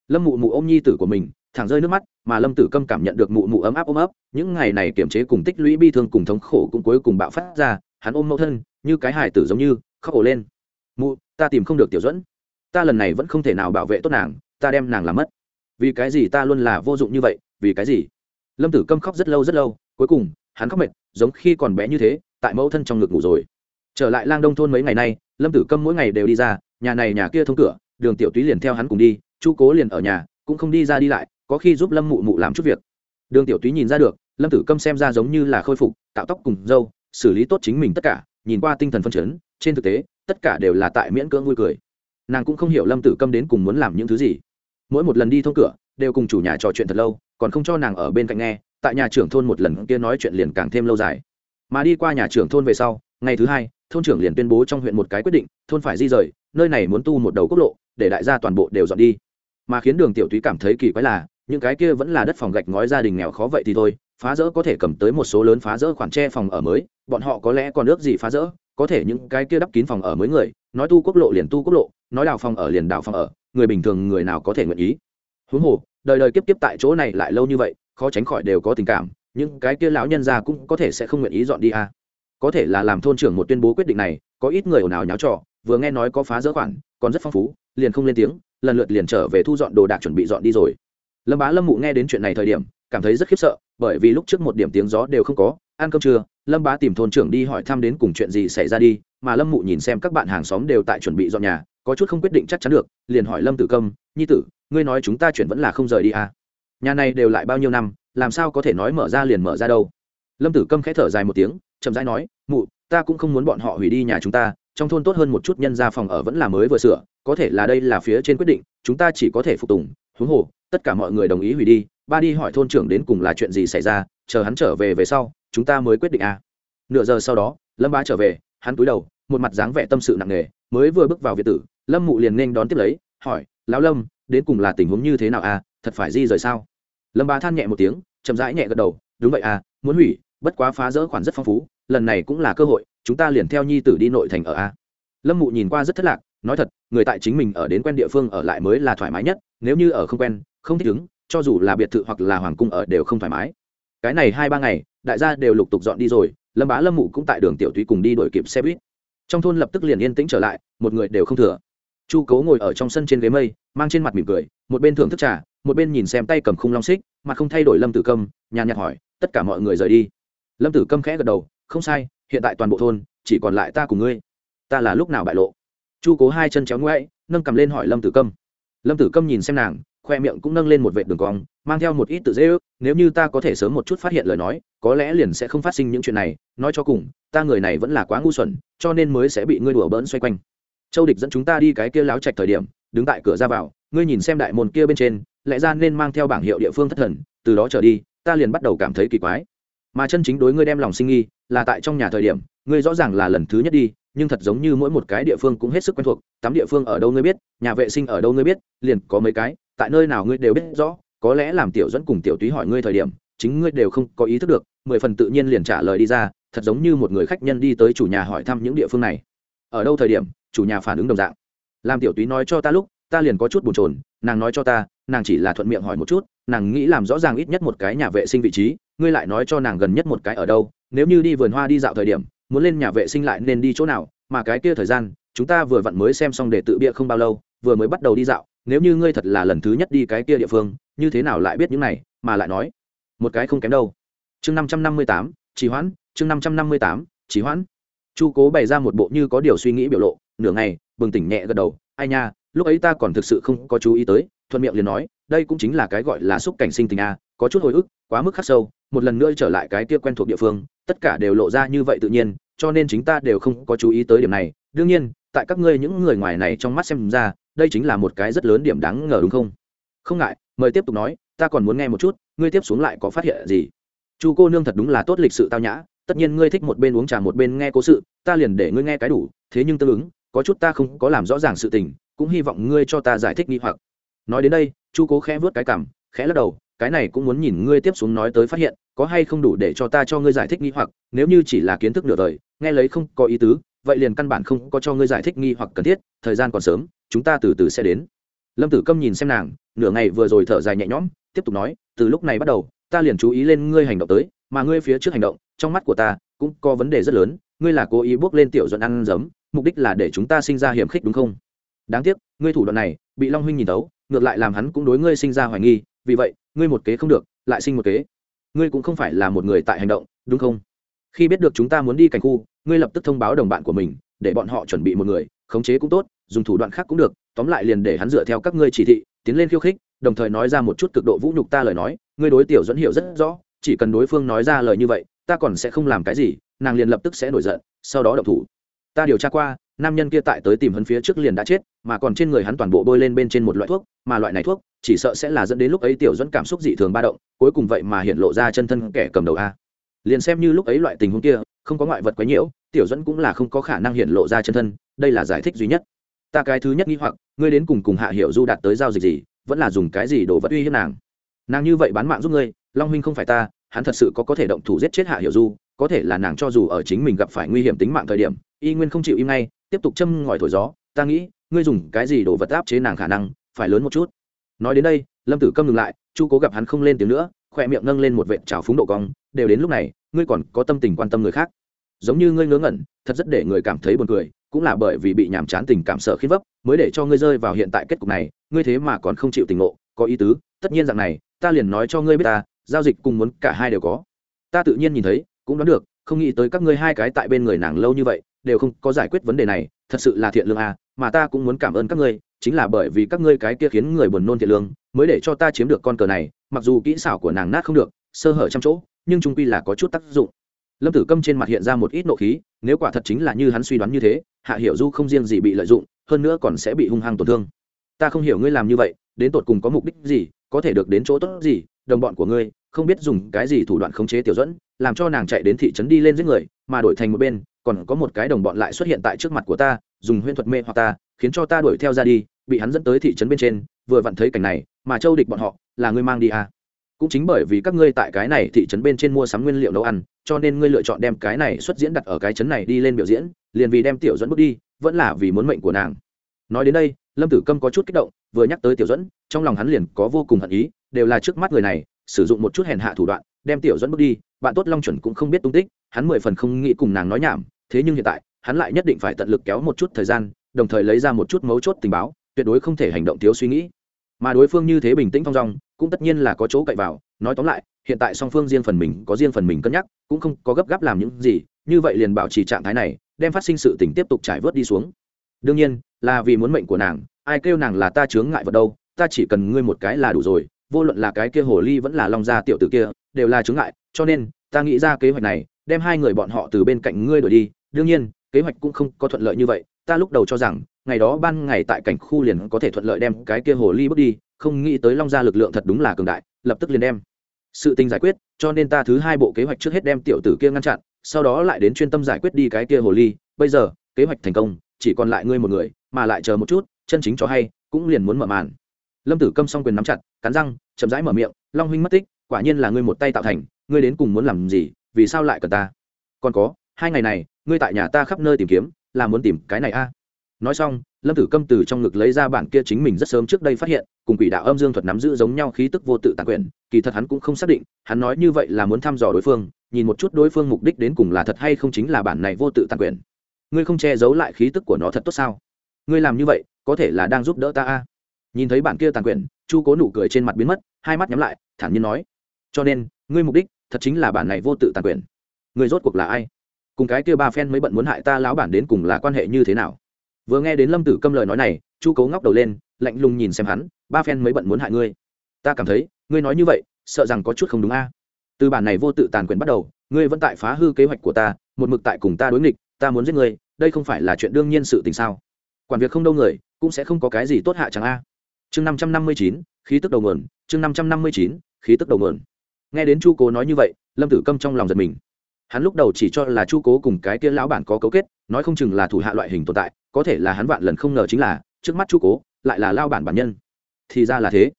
S1: Lâm mụ mụ ôm nhi tử của mình, thẳng rơi nước mắt, mà lâm tử câm cảm nhận được mụ mụ ấm áp ôm ấp, những ngày này kiềm chế cùng tích lũy bi thương cùng thống khổ cũng cuối cùng bạo phát ra, hắn ôm mẫu thân, như cái hài tử giống như, khóc ổ lên. Mụ, ta tìm không được tiểu dẫn ta lần này vẫn không thể nào bảo vệ tốt nàng, ta đem nàng làm mất vì cái gì ta luôn là vô dụng như vậy, vì cái gì? Lâm tử câm khóc rất lâu rất lâu, cuối cùng, hắn khóc mệt, giống khi còn bé như thế, tại mẫu thân trong ngực ngủ rồi. Trở lại lang đông thôn mấy ngày nay, lâm tử câm mỗi ngày đều đi ra, nhà này nhà kia thông cửa, đường tiểu túy liền theo hắn cùng đi, chu cố liền ở nhà, cũng không đi ra đi lại, có khi giúp lâm mụ mụ làm chút việc. Đường tiểu túy nhìn ra được, lâm tử câm xem ra giống như là khôi phục tạo tóc cùng dâu xử lý tốt chính mình tất cả, nhìn qua tinh thần phân chấn, trên thực tế, tất cả đều là tại miễn cưỡng vui cười. Nàng cũng không hiểu lâm tử câm đến cùng muốn làm những thứ gì mỗi một lần đi thông cửa, đều cùng chủ nhà trò chuyện thật lâu, còn không cho nàng ở bên cạnh nghe, tại nhà trưởng thôn một lần kia nói chuyện liền càng thêm lâu dài. Mà đi qua nhà trưởng thôn về sau, ngày thứ hai, thôn trưởng liền tuyên bố trong huyện một cái quyết định, thôn phải di rời, nơi này muốn tu một đầu quốc lộ, để đại gia toàn bộ đều dọn đi. Mà khiến đường tiểu túy cảm thấy kỳ quái là, những cái kia vẫn là đất phòng gạch ngói gia đình nghèo khó vậy thì thôi, phá rỡ có thể cầm tới một số lớn phá rỡ khoản tre phòng ở mới, bọn họ có lẽ còn ước gì phá rỡ, có thể những cái kia đắp kín phòng ở mới người, nói tu quốc lộ liền tu quốc lộ, nói đào phòng ở liền đào phòng ở người bình thường người nào có thể nguyện ý huống hồ, đời đời kiếp kiếp tại chỗ này lại lâu như vậy, khó tránh khỏi đều có tình cảm, những cái kia lão nhân già cũng có thể sẽ không nguyện ý dọn đi à. có thể là làm thôn trưởng một tuyên bố quyết định này, có ít người ồn ào nháo trò, vừa nghe nói có phá rỡ khoản, còn rất phong phú, liền không lên tiếng, lần lượt liền trở về thu dọn đồ đạc chuẩn bị dọn đi rồi lâm bá lâm mụ nghe đến chuyện này thời điểm, cảm thấy rất khiếp sợ, bởi vì lúc trước một điểm tiếng gió đều không có, ăn cơm trưa, lâm bá tìm thôn trưởng đi hỏi thăm đến cùng chuyện gì xảy ra đi, mà lâm mụ nhìn xem các bạn hàng xóm đều tại chuẩn bị dọn nhà có chút không quyết định chắc chắn được, liền hỏi lâm tử câm nhi tử, ngươi nói chúng ta chuyển vẫn là không rời đi à. nhà này đều lại bao nhiêu năm, làm sao có thể nói mở ra liền mở ra đâu lâm tử câm khẽ thở dài một tiếng, chậm rãi nói, mụ, ta cũng không muốn bọn họ hủy đi nhà chúng ta, trong thôn tốt hơn một chút nhân ra phòng ở vẫn là mới vừa sửa, có thể là đây là phía trên quyết định, chúng ta chỉ có thể phục tùng, huống hồ, tất cả mọi người đồng ý hủy đi, ba đi hỏi thôn trưởng đến cùng là chuyện gì xảy ra, chờ hắn trở về về sau, chúng ta mới quyết định à. nửa giờ sau đó, lâm bá trở về, hắn cúi đầu, một mặt dáng vẻ tâm sự nặng nề mới vừa bước vào việt tử, lâm mụ liền nên đón tiếp lấy, hỏi, lão lâm, đến cùng là tình huống như thế nào à? Thật phải di rời sao? Lâm bá than nhẹ một tiếng, chậm rãi nhẹ gật đầu, đúng vậy à muốn hủy, bất quá phá rỡ khoản rất phong phú, lần này cũng là cơ hội, chúng ta liền theo nhi tử đi nội thành ở a. Lâm mụ nhìn qua rất thất lạc, nói thật, người tại chính mình ở đến quen địa phương ở lại mới là thoải mái nhất, nếu như ở không quen, không thích ứng, cho dù là biệt thự hoặc là hoàng cung ở đều không thoải mái. Cái này hai ba ngày, đại gia đều lục tục dọn đi rồi, lâm bá lâm mụ cũng tại đường tiểu thúy cùng đi đổi kịp xe buýt trong thôn lập tức liền yên tĩnh trở lại, một người đều không thừa. Chu Cố ngồi ở trong sân trên ghế mây, mang trên mặt mỉm cười, một bên thưởng thức trà, một bên nhìn xem tay cầm khung long xích, mà không thay đổi lâm tử câm, nhàn nhạt hỏi, tất cả mọi người rời đi? Lâm tử câm khẽ gật đầu, không sai, hiện tại toàn bộ thôn, chỉ còn lại ta cùng ngươi. Ta là lúc nào bại lộ? Chu cố hai chân chéo ngoãi nâng cầm lên hỏi lâm tử câm. Lâm tử câm nhìn xem nàng khoe miệng cũng nâng lên một vệ đường cong, mang theo một ít tự dễ ước, nếu như ta có thể sớm một chút phát hiện lời nói, có lẽ liền sẽ không phát sinh những chuyện này, nói cho cùng, ta người này vẫn là quá ngu xuẩn, cho nên mới sẽ bị ngươi đùa bỡn xoay quanh. Châu địch dẫn chúng ta đi cái kia láo chạch thời điểm, đứng tại cửa ra vào, ngươi nhìn xem đại môn kia bên trên, lẽ ra nên mang theo bảng hiệu địa phương thất thần, từ đó trở đi, ta liền bắt đầu cảm thấy kỳ quái. Mà chân chính đối ngươi đem lòng sinh nghi, là tại trong nhà thời điểm, ngươi rõ ràng là lần thứ nhất đi, nhưng thật giống như mỗi một cái địa phương cũng hết sức quen thuộc, tắm địa phương ở đâu ngươi biết, nhà vệ sinh ở đâu ngươi biết, liền có mấy cái tại nơi nào ngươi đều biết rõ, có lẽ làm tiểu dẫn cùng tiểu túy hỏi ngươi thời điểm, chính ngươi đều không có ý thức được, mười phần tự nhiên liền trả lời đi ra, thật giống như một người khách nhân đi tới chủ nhà hỏi thăm những địa phương này. Ở đâu thời điểm, chủ nhà phản ứng đồng dạng. Làm tiểu túy nói cho ta lúc, ta liền có chút bồn chồn, nàng nói cho ta, nàng chỉ là thuận miệng hỏi một chút, nàng nghĩ làm rõ ràng ít nhất một cái nhà vệ sinh vị trí, ngươi lại nói cho nàng gần nhất một cái ở đâu, nếu như đi vườn hoa đi dạo thời điểm, muốn lên nhà vệ sinh lại nên đi chỗ nào, mà cái kia thời gian, chúng ta vừa vặn mới xem xong để tự bịa không bao lâu vừa mới bắt đầu đi dạo, nếu như ngươi thật là lần thứ nhất đi cái kia địa phương, như thế nào lại biết những này, mà lại nói, một cái không kém đâu. Chương năm trăm năm mươi tám, trì hoãn, chương năm trăm năm mươi tám, trì hoãn. Chu cố bày ra một bộ như có điều suy nghĩ biểu lộ, nửa ngày, bừng tỉnh nhẹ gật đầu, ai nha, lúc ấy ta còn thực sự không có chú ý tới. Thuận miệng liền nói, đây cũng chính là cái gọi là xúc cảnh sinh tình a, có chút hồi ức, quá mức khắc sâu, một lần nữa trở lại cái kia quen thuộc địa phương, tất cả đều lộ ra như vậy tự nhiên, cho nên chính ta đều không có chú ý tới điểm này. Đương nhiên, tại các ngươi những người ngoài này trong mắt xem ra đây chính là một cái rất lớn điểm đáng ngờ đúng không? Không ngại, mời tiếp tục nói, ta còn muốn nghe một chút, ngươi tiếp xuống lại có phát hiện gì? Chu cô nương thật đúng là tốt lịch sự tao nhã, tất nhiên ngươi thích một bên uống trà một bên nghe cố sự, ta liền để ngươi nghe cái đủ, thế nhưng tương ứng, có chút ta không có làm rõ ràng sự tình, cũng hy vọng ngươi cho ta giải thích nghi hoặc. Nói đến đây, chu cố khẽ vớt cái cảm khẽ lắc đầu, cái này cũng muốn nhìn ngươi tiếp xuống nói tới phát hiện, có hay không đủ để cho ta cho ngươi giải thích nghi hoặc, nếu như chỉ là kiến thức nửa đời, nghe lấy không có ý tứ, vậy liền căn bản không có cho ngươi giải thích nghi hoặc cần thiết, thời gian còn sớm chúng ta từ từ sẽ đến. Lâm tử câm nhìn xem nàng, nửa ngày vừa rồi thở dài nhẹ nhõm, tiếp tục nói, từ lúc này bắt đầu, ta liền chú ý lên ngươi hành động tới, mà ngươi phía trước hành động, trong mắt của ta cũng có vấn đề rất lớn, ngươi là cố ý bước lên tiểu duận ăn giấm, mục đích là để chúng ta sinh ra hiểm khích đúng không? Đáng tiếc, ngươi thủ đoạn này bị long huynh nhìn tấu ngược lại làm hắn cũng đối ngươi sinh ra hoài nghi, vì vậy, ngươi một kế không được, lại sinh một kế. Ngươi cũng không phải là một người tại hành động, đúng không? Khi biết được chúng ta muốn đi cảnh khu, ngươi lập tức thông báo đồng bạn của mình, để bọn họ chuẩn bị một người, khống chế cũng tốt dùng thủ đoạn khác cũng được, tóm lại liền để hắn dựa theo các ngươi chỉ thị, tiến lên khiêu khích, đồng thời nói ra một chút cực độ vũ nhục ta lời nói, ngươi đối tiểu dẫn hiểu rất rõ, chỉ cần đối phương nói ra lời như vậy, ta còn sẽ không làm cái gì, nàng liền lập tức sẽ nổi giận, sau đó động thủ. Ta điều tra qua, nam nhân kia tại tới tìm hắn phía trước liền đã chết, mà còn trên người hắn toàn bộ bôi lên bên trên một loại thuốc, mà loại này thuốc, chỉ sợ sẽ là dẫn đến lúc ấy tiểu dẫn cảm xúc dị thường ba động, cuối cùng vậy mà hiện lộ ra chân thân kẻ cầm đầu a. Liền xem như lúc ấy loại tình huống kia, không có ngoại vật quấy nhiễu, tiểu dẫn cũng là không có khả năng hiện lộ ra chân thân, đây là giải thích duy nhất ta cái thứ nhất nghĩ hoặc, ngươi đến cùng cùng hạ hiểu du đạt tới giao dịch gì, vẫn là dùng cái gì đồ vật uy hiếp nàng? Nàng như vậy bán mạng giúp ngươi, long huynh không phải ta, hắn thật sự có có thể động thủ giết chết hạ hiểu du, có thể là nàng cho dù ở chính mình gặp phải nguy hiểm tính mạng thời điểm, y nguyên không chịu im ngay, tiếp tục châm ngòi thổi gió, ta nghĩ, ngươi dùng cái gì đồ vật áp chế nàng khả năng, phải lớn một chút. Nói đến đây, lâm tử câm ngừng lại, chu cố gặp hắn không lên tiếng nữa, khỏe miệng nâng lên một vệt trào phúng độ cong, đều đến lúc này, ngươi còn có tâm tình quan tâm người khác. Giống như ngươi ngớ ngẩn, thật rất để người cảm thấy buồn cười cũng là bởi vì bị nhàm chán tình cảm sợ khiến vấp, mới để cho ngươi rơi vào hiện tại kết cục này, ngươi thế mà còn không chịu tình ngộ, có ý tứ, tất nhiên rằng này, ta liền nói cho ngươi biết ta, giao dịch cùng muốn cả hai đều có. Ta tự nhiên nhìn thấy, cũng đoán được, không nghĩ tới các ngươi hai cái tại bên người nàng lâu như vậy, đều không có giải quyết vấn đề này, thật sự là thiện lương à mà ta cũng muốn cảm ơn các ngươi, chính là bởi vì các ngươi cái kia khiến người buồn nôn thiện lương, mới để cho ta chiếm được con cờ này, mặc dù kỹ xảo của nàng nát không được, sơ hở trăm chỗ, nhưng trung quy là có chút tác dụng lâm tử câm trên mặt hiện ra một ít nộ khí, nếu quả thật chính là như hắn suy đoán như thế, hạ hiểu du không riêng gì bị lợi dụng, hơn nữa còn sẽ bị hung hăng tổn thương ta không hiểu ngươi làm như vậy, đến tột cùng có mục đích gì, có thể được đến chỗ tốt gì, đồng bọn của ngươi, không biết dùng cái gì thủ đoạn khống chế tiểu dẫn làm cho nàng chạy đến thị trấn đi lên giết người, mà đổi thành một bên, còn có một cái đồng bọn lại xuất hiện tại trước mặt của ta, dùng huyễn thuật mê hoặc ta, khiến cho ta đuổi theo ra đi, bị hắn dẫn tới thị trấn bên trên, vừa vặn thấy cảnh này, mà châu địch bọn họ, là ngươi mang đi à cũng chính bởi vì các ngươi tại cái này thị trấn bên trên mua sắm nguyên liệu nấu ăn, cho nên ngươi lựa chọn đem cái này xuất diễn đặt ở cái trấn này đi lên biểu diễn, liền vì đem tiểu dẫn bước đi, vẫn là vì muốn mệnh của nàng. Nói đến đây, lâm tử câm có chút kích động, vừa nhắc tới tiểu dẫn trong lòng hắn liền có vô cùng hận ý, đều là trước mắt người này, sử dụng một chút hèn hạ thủ đoạn, đem tiểu dẫn bước đi, bạn tốt long chuẩn cũng không biết tung tích, hắn mười phần không nghĩ cùng nàng nói nhảm, thế nhưng hiện tại, hắn lại nhất định phải tận lực kéo một chút thời gian, đồng thời lấy ra một chút mấu chốt tình báo, tuyệt đối không thể hành động thiếu suy nghĩ. Mà đối phương như thế bình tĩnh thong dong cũng tất nhiên là có chỗ cậy vào. Nói tóm lại, hiện tại song phương riêng phần mình có riêng phần mình cân nhắc, cũng không có gấp gáp làm những gì, như vậy liền bảo trì trạng thái này, đem phát sinh sự tình tiếp tục trải vớt đi xuống. Đương nhiên, là vì muốn mệnh của nàng, ai kêu nàng là ta chướng ngại vật đâu, ta chỉ cần ngươi một cái là đủ rồi, vô luận là cái kia hồ ly vẫn là long gia tiểu tử kia, đều là chướng ngại, cho nên, ta nghĩ ra kế hoạch này, đem hai người bọn họ từ bên cạnh ngươi đổi đi. Đương nhiên, kế hoạch cũng không có thuận lợi như vậy, ta lúc đầu cho rằng, ngày đó ban ngày tại cảnh khu liền có thể thuận lợi đem cái kia hồ ly bước đi không nghĩ tới long gia lực lượng thật đúng là cường đại, lập tức liền đem sự tình giải quyết, cho nên ta thứ hai bộ kế hoạch trước hết đem tiểu tử kia ngăn chặn, sau đó lại đến chuyên tâm giải quyết đi cái kia hồ ly, bây giờ, kế hoạch thành công, chỉ còn lại ngươi một người, mà lại chờ một chút, chân chính cho hay, cũng liền muốn mở màn. Lâm tử câm s o n g quyền nắm chặt, cắn răng, chậm rãi mở miệng, long huynh mất tích, quả nhiên là ngươi một tay tạo thành, ngươi đến cùng muốn làm gì, vì sao lại cần ta? Còn có, hai ngày này, ngươi tại nhà ta khắp nơi tìm kiếm, là muốn tìm cái này a. Nói xong lâm tử câm từ trong ngực lấy ra bản kia chính mình rất sớm trước đây phát hiện, cùng quỷ đạo âm dương thuật nắm giữ giống nhau khí tức vô tự tàn quyền, kỳ thật hắn cũng không xác định, hắn nói như vậy là muốn thăm dò đối phương, nhìn một chút đối phương mục đích đến cùng là thật hay không chính là bản này vô tự tàn quyền. Ngươi không che giấu lại khí tức của nó thật tốt sao? Ngươi làm như vậy, có thể là đang giúp đỡ ta a? Nhìn thấy bản kia tàn quyền, chu cố nụ cười trên mặt biến mất, hai mắt nhắm lại, thản nhiên nói. Cho nên, ngươi mục đích, thật chính là bản này vô tự tàn quyền. Ngươi rốt cuộc là ai? Cùng cái kia ba phen mới bận muốn hại ta lão bản đến cùng là quan hệ như thế nào? Vừa nghe đến lâm tử câm lời nói này, chu cấu ngóc đầu lên, lạnh lùng nhìn xem hắn, ba phen mới bận muốn hại ngươi. Ta cảm thấy, ngươi nói như vậy, sợ rằng có chút không đúng a. Từ bản này vô tự tàn quyền bắt đầu, ngươi vẫn tại phá hư kế hoạch của ta, một mực tại cùng ta đối nghịch, ta muốn giết ngươi, đây không phải là chuyện đương nhiên sự tình sao? Quản việc không đâu người, cũng sẽ không có cái gì tốt hạ chẳng a. Chương năm trăm năm mươi chín, khí tức đầu nguồn, chương năm trăm năm mươi chín, khí tức đầu nguồn. Nghe đến chu cố nói như vậy, lâm tử câm trong lòng giật mình hắn lúc đầu chỉ cho là chu cố cùng cái kia lão bản có cấu kết, nói không chừng là thủ hạ loại hình tồn tại, có thể là hắn vạn lần không ngờ chính là, trước mắt chu cố lại là lao bản bản nhân. Thì ra là thế.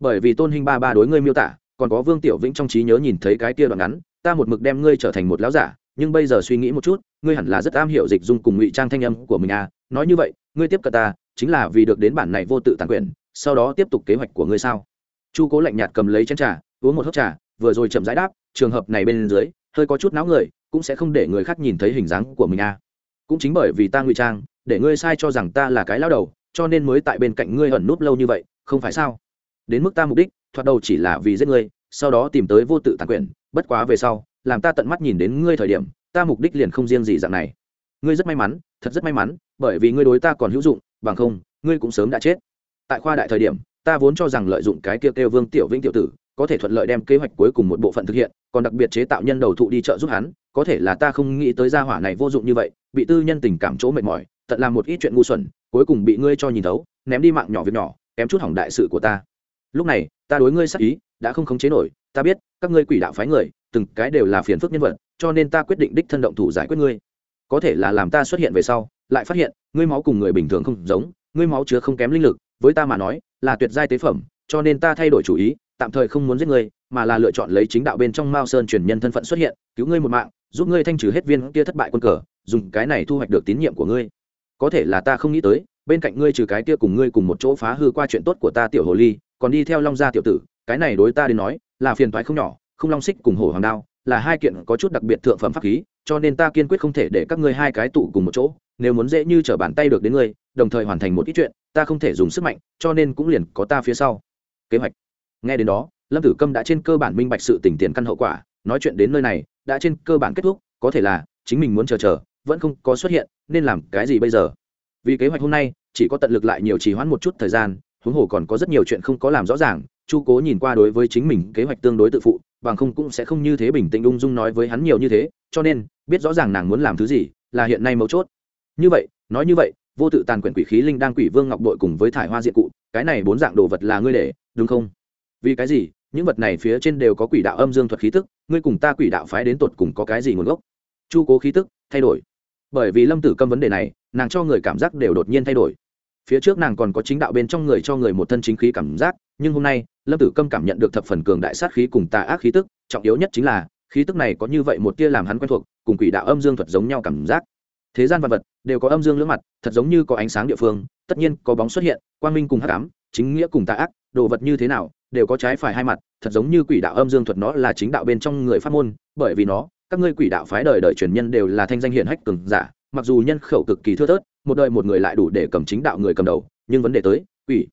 S1: Bởi vì tôn hình ba ba đối ngươi miêu tả, còn có vương tiểu vĩnh trong trí nhớ nhìn thấy cái kia đoạn ngắn, ta một mực đem ngươi trở thành một lão giả, nhưng bây giờ suy nghĩ một chút, ngươi hẳn là rất am hiểu dịch dung cùng ngụy trang thanh âm của mình à. Nói như vậy, ngươi tiếp cận ta, chính là vì được đến bản này vô tự tàn quyền, sau đó tiếp tục kế hoạch của ngươi sao? Chu cố lạnh nhạt cầm lấy chén trà, uống một hớp trà, vừa rồi chậm rãi đáp, trường hợp này bên dưới hơi có chút não người, cũng sẽ không để người khác nhìn thấy hình dáng của mình à. Cũng chính bởi vì ta ngụy trang, để ngươi sai cho rằng ta là cái lao đầu, cho nên mới tại bên cạnh ngươi ẩn núp lâu như vậy, không phải sao? Đến mức ta mục đích, thoạt đầu chỉ là vì giết ngươi, sau đó tìm tới vô tự tàn quyền, bất quá về sau, làm ta tận mắt nhìn đến ngươi thời điểm, ta mục đích liền không riêng gì dạng này. Ngươi rất may mắn, thật rất may mắn, bởi vì ngươi đối ta còn hữu dụng, bằng không, ngươi cũng sớm đã chết. Tại khoa đại thời điểm, ta vốn cho rằng lợi dụng cái kia kêu vương tiểu vĩnh tiểu tử có thể thuận lợi đem kế hoạch cuối cùng một bộ phận thực hiện, còn đặc biệt chế tạo nhân đầu thụ đi chợ giúp hắn, có thể là ta không nghĩ tới gia hỏa này vô dụng như vậy, bị tư nhân tình cảm chỗ mệt mỏi tận làm một ít chuyện ngu xuẩn, cuối cùng bị ngươi cho nhìn thấu, ném đi mạng nhỏ việc nhỏ, kém chút hỏng đại sự của ta. Lúc này, ta đối ngươi sắc ý, đã không khống chế nổi, ta biết, các ngươi quỷ đạo phái người, từng cái đều là phiền phức nhân vật, cho nên ta quyết định đích thân động thủ giải quyết ngươi. Có thể là làm ta xuất hiện về sau, lại phát hiện, ngươi máu cùng người bình thường không giống, ngươi máu chứa không kém linh lực, với ta mà nói, là tuyệt giai tế phẩm, cho nên ta thay đổi chủ ý tạm thời không muốn giết ngươi, mà là lựa chọn lấy chính đạo bên trong mao sơn truyền nhân thân phận xuất hiện, cứu ngươi một mạng, giúp ngươi thanh trừ hết viên kia thất bại quân cờ, dùng cái này thu hoạch được tín nhiệm của ngươi. Có thể là ta không nghĩ tới, bên cạnh ngươi trừ cái kia cùng ngươi cùng một chỗ phá hư qua chuyện tốt của ta tiểu hồ ly, còn đi theo long gia tiểu tử, cái này đối ta đến nói, là phiền toái không nhỏ, không long xích cùng hổ hoàng đao, là hai kiện có chút đặc biệt thượng phẩm pháp khí, cho nên ta kiên quyết không thể để các ngươi hai cái tụ cùng một chỗ, nếu muốn dễ như trở bàn tay được đến ngươi, đồng thời hoàn thành một ít chuyện, ta không thể dùng sức mạnh, cho nên cũng liền có ta phía sau. Kế hoạch nghe đến đó, lâm tử câm đã trên cơ bản minh bạch sự tỉnh tiền căn hậu quả, nói chuyện đến nơi này, đã trên cơ bản kết thúc, có thể là chính mình muốn chờ chờ, vẫn không có xuất hiện, nên làm cái gì bây giờ? Vì kế hoạch hôm nay, chỉ có tận lực lại nhiều trì hoãn một chút thời gian, huống hồ còn có rất nhiều chuyện không có làm rõ ràng, chu cố nhìn qua đối với chính mình kế hoạch tương đối tự phụ, bằng không cũng sẽ không như thế bình tĩnh ung dung nói với hắn nhiều như thế, cho nên, biết rõ ràng nàng muốn làm thứ gì, là hiện nay mấu chốt. Như vậy, nói như vậy, vô tự tàn quyển quỷ khí linh đang quỷ vương ngọc đội cùng với thải hoa diện cụ, cái này bốn dạng đồ vật là ngươi để, đúng không? Vì cái gì? Những vật này phía trên đều có quỷ đạo âm dương thuật khí tức, ngươi cùng ta quỷ đạo phái đến tột cùng có cái gì nguồn gốc? Chu cố khí tức, thay đổi. Bởi vì lâm tử câm vấn đề này, nàng cho người cảm giác đều đột nhiên thay đổi. Phía trước nàng còn có chính đạo bên trong người cho người một thân chính khí cảm giác, nhưng hôm nay, lâm tử câm cảm nhận được thập phần cường đại sát khí cùng tà ác khí tức, trọng yếu nhất chính là, khí tức này có như vậy một tia làm hắn quen thuộc, cùng quỷ đạo âm dương thuật giống nhau cảm giác. Thế gian vật vật đều có âm dương lưỡng mặt, thật giống như có ánh sáng địa phương, tất nhiên có bóng xuất hiện, quang minh cùng hắc ám chính nghĩa cùng tà ác, đồ vật như thế nào, đều có trái phải hai mặt, thật giống như quỷ đạo âm dương thuật nó là chính đạo bên trong người pháp môn, bởi vì nó, các ngươi quỷ đạo phái đời đời truyền nhân đều là thanh danh hiển hách cường giả, mặc dù nhân khẩu cực kỳ thưa thớt, một đời một người lại đủ để cầm chính đạo người cầm đầu, nhưng vấn đề tới, quỷ.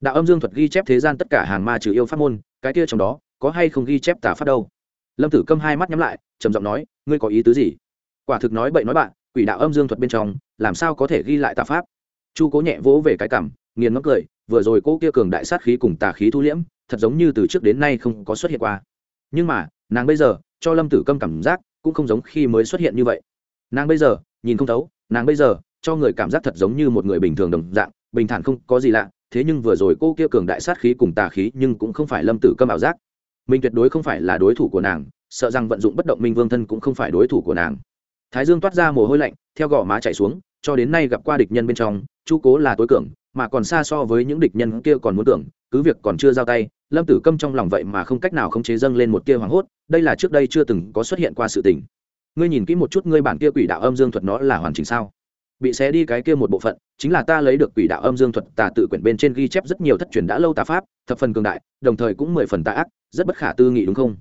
S1: Đạo âm dương thuật ghi chép thế gian tất cả hàng ma trừ yêu pháp môn, cái kia trong đó, có hay không ghi chép tà pháp đâu? Lâm tử câm hai mắt nhắm lại, trầm giọng nói, ngươi có ý tứ gì? Quả thực nói bậy nói bạn, quỷ đạo âm dương thuật bên trong, làm sao có thể ghi lại tà pháp? Chu cố nhẹ vỗ về cái cảm nghiền ngẫm cười vừa rồi cô kia cường đại sát khí cùng tà khí thu liễm, thật giống như từ trước đến nay không có xuất hiện qua. Nhưng mà, nàng bây giờ, cho lâm tử câm cảm giác, cũng không giống khi mới xuất hiện như vậy. Nàng bây giờ, nhìn không thấu, nàng bây giờ, cho người cảm giác thật giống như một người bình thường đồng dạng, bình thản không có gì lạ, thế nhưng vừa rồi cô kia cường đại sát khí cùng tà khí nhưng cũng không phải lâm tử câm ảo giác. Mình tuyệt đối không phải là đối thủ của nàng, sợ rằng vận dụng bất động minh vương thân cũng không phải đối thủ của nàng. Thái dương toát ra mồ hôi lạnh, theo gò má chạy xuống, cho đến nay gặp qua địch nhân bên trong, chu cố là tối cường mà còn xa so với những địch nhân kia còn muốn tưởng, cứ việc còn chưa giao tay, lâm tử câm trong lòng vậy mà không cách nào khống chế dâng lên một tia hoảng hốt, đây là trước đây chưa từng có xuất hiện qua sự tình. Ngươi nhìn kỹ một chút ngươi bản kia quỷ đạo âm dương thuật nó là hoàn chỉnh sao? Bị xé đi cái kia một bộ phận, chính là ta lấy được quỷ đạo âm dương thuật, tà tự quyển bên trên ghi chép rất nhiều thất truyền đã lâu tà pháp, thập phần cường đại, đồng thời cũng mười phần tà ác, rất bất khả tư nghị đúng không?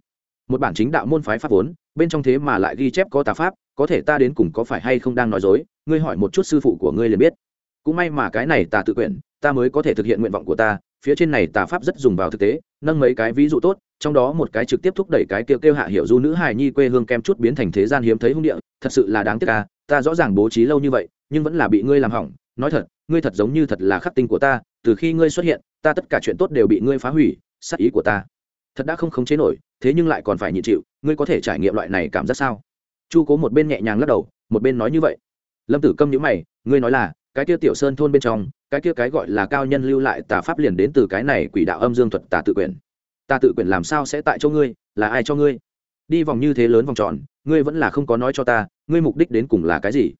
S1: Một bản chính đạo môn phái pháp vốn, bên trong thế mà lại ghi chép có tà pháp, có thể ta đến cùng có phải hay không đang nói dối? Ngươi hỏi một chút sư phụ của ngươi liền biết cũng may mà cái này tà tự quyển, ta mới có thể thực hiện nguyện vọng của ta, phía trên này tà pháp rất dùng vào thực tế, nâng mấy cái ví dụ tốt, trong đó một cái trực tiếp thúc đẩy cái kêu kêu hạ hiểu du nữ hài nhi quê hương kem chút biến thành thế gian hiếm thấy hung địa, thật sự là đáng tiếc ca ta rõ ràng bố trí lâu như vậy, nhưng vẫn là bị ngươi làm hỏng, nói thật, ngươi thật giống như thật là khắc tinh của ta, từ khi ngươi xuất hiện, ta tất cả chuyện tốt đều bị ngươi phá hủy, sát ý của ta thật đã không khống chế nổi, thế nhưng lại còn phải nhịn chịu, ngươi có thể trải nghiệm loại này cảm giác sao? Chu cố một bên nhẹ nhàng lắc đầu, một bên nói như vậy. Lâm tử câm nhữ mày, ngươi nói là cái kia tiểu sơn thôn bên trong, cái kia cái gọi là cao nhân lưu lại tà pháp liền đến từ cái này quỷ đạo âm dương thuật tà tự quyển. Tà tự quyển làm sao sẽ tại cho ngươi, là ai cho ngươi? Đi vòng như thế lớn vòng tròn, ngươi vẫn là không có nói cho ta, ngươi mục đích đến cùng là cái gì?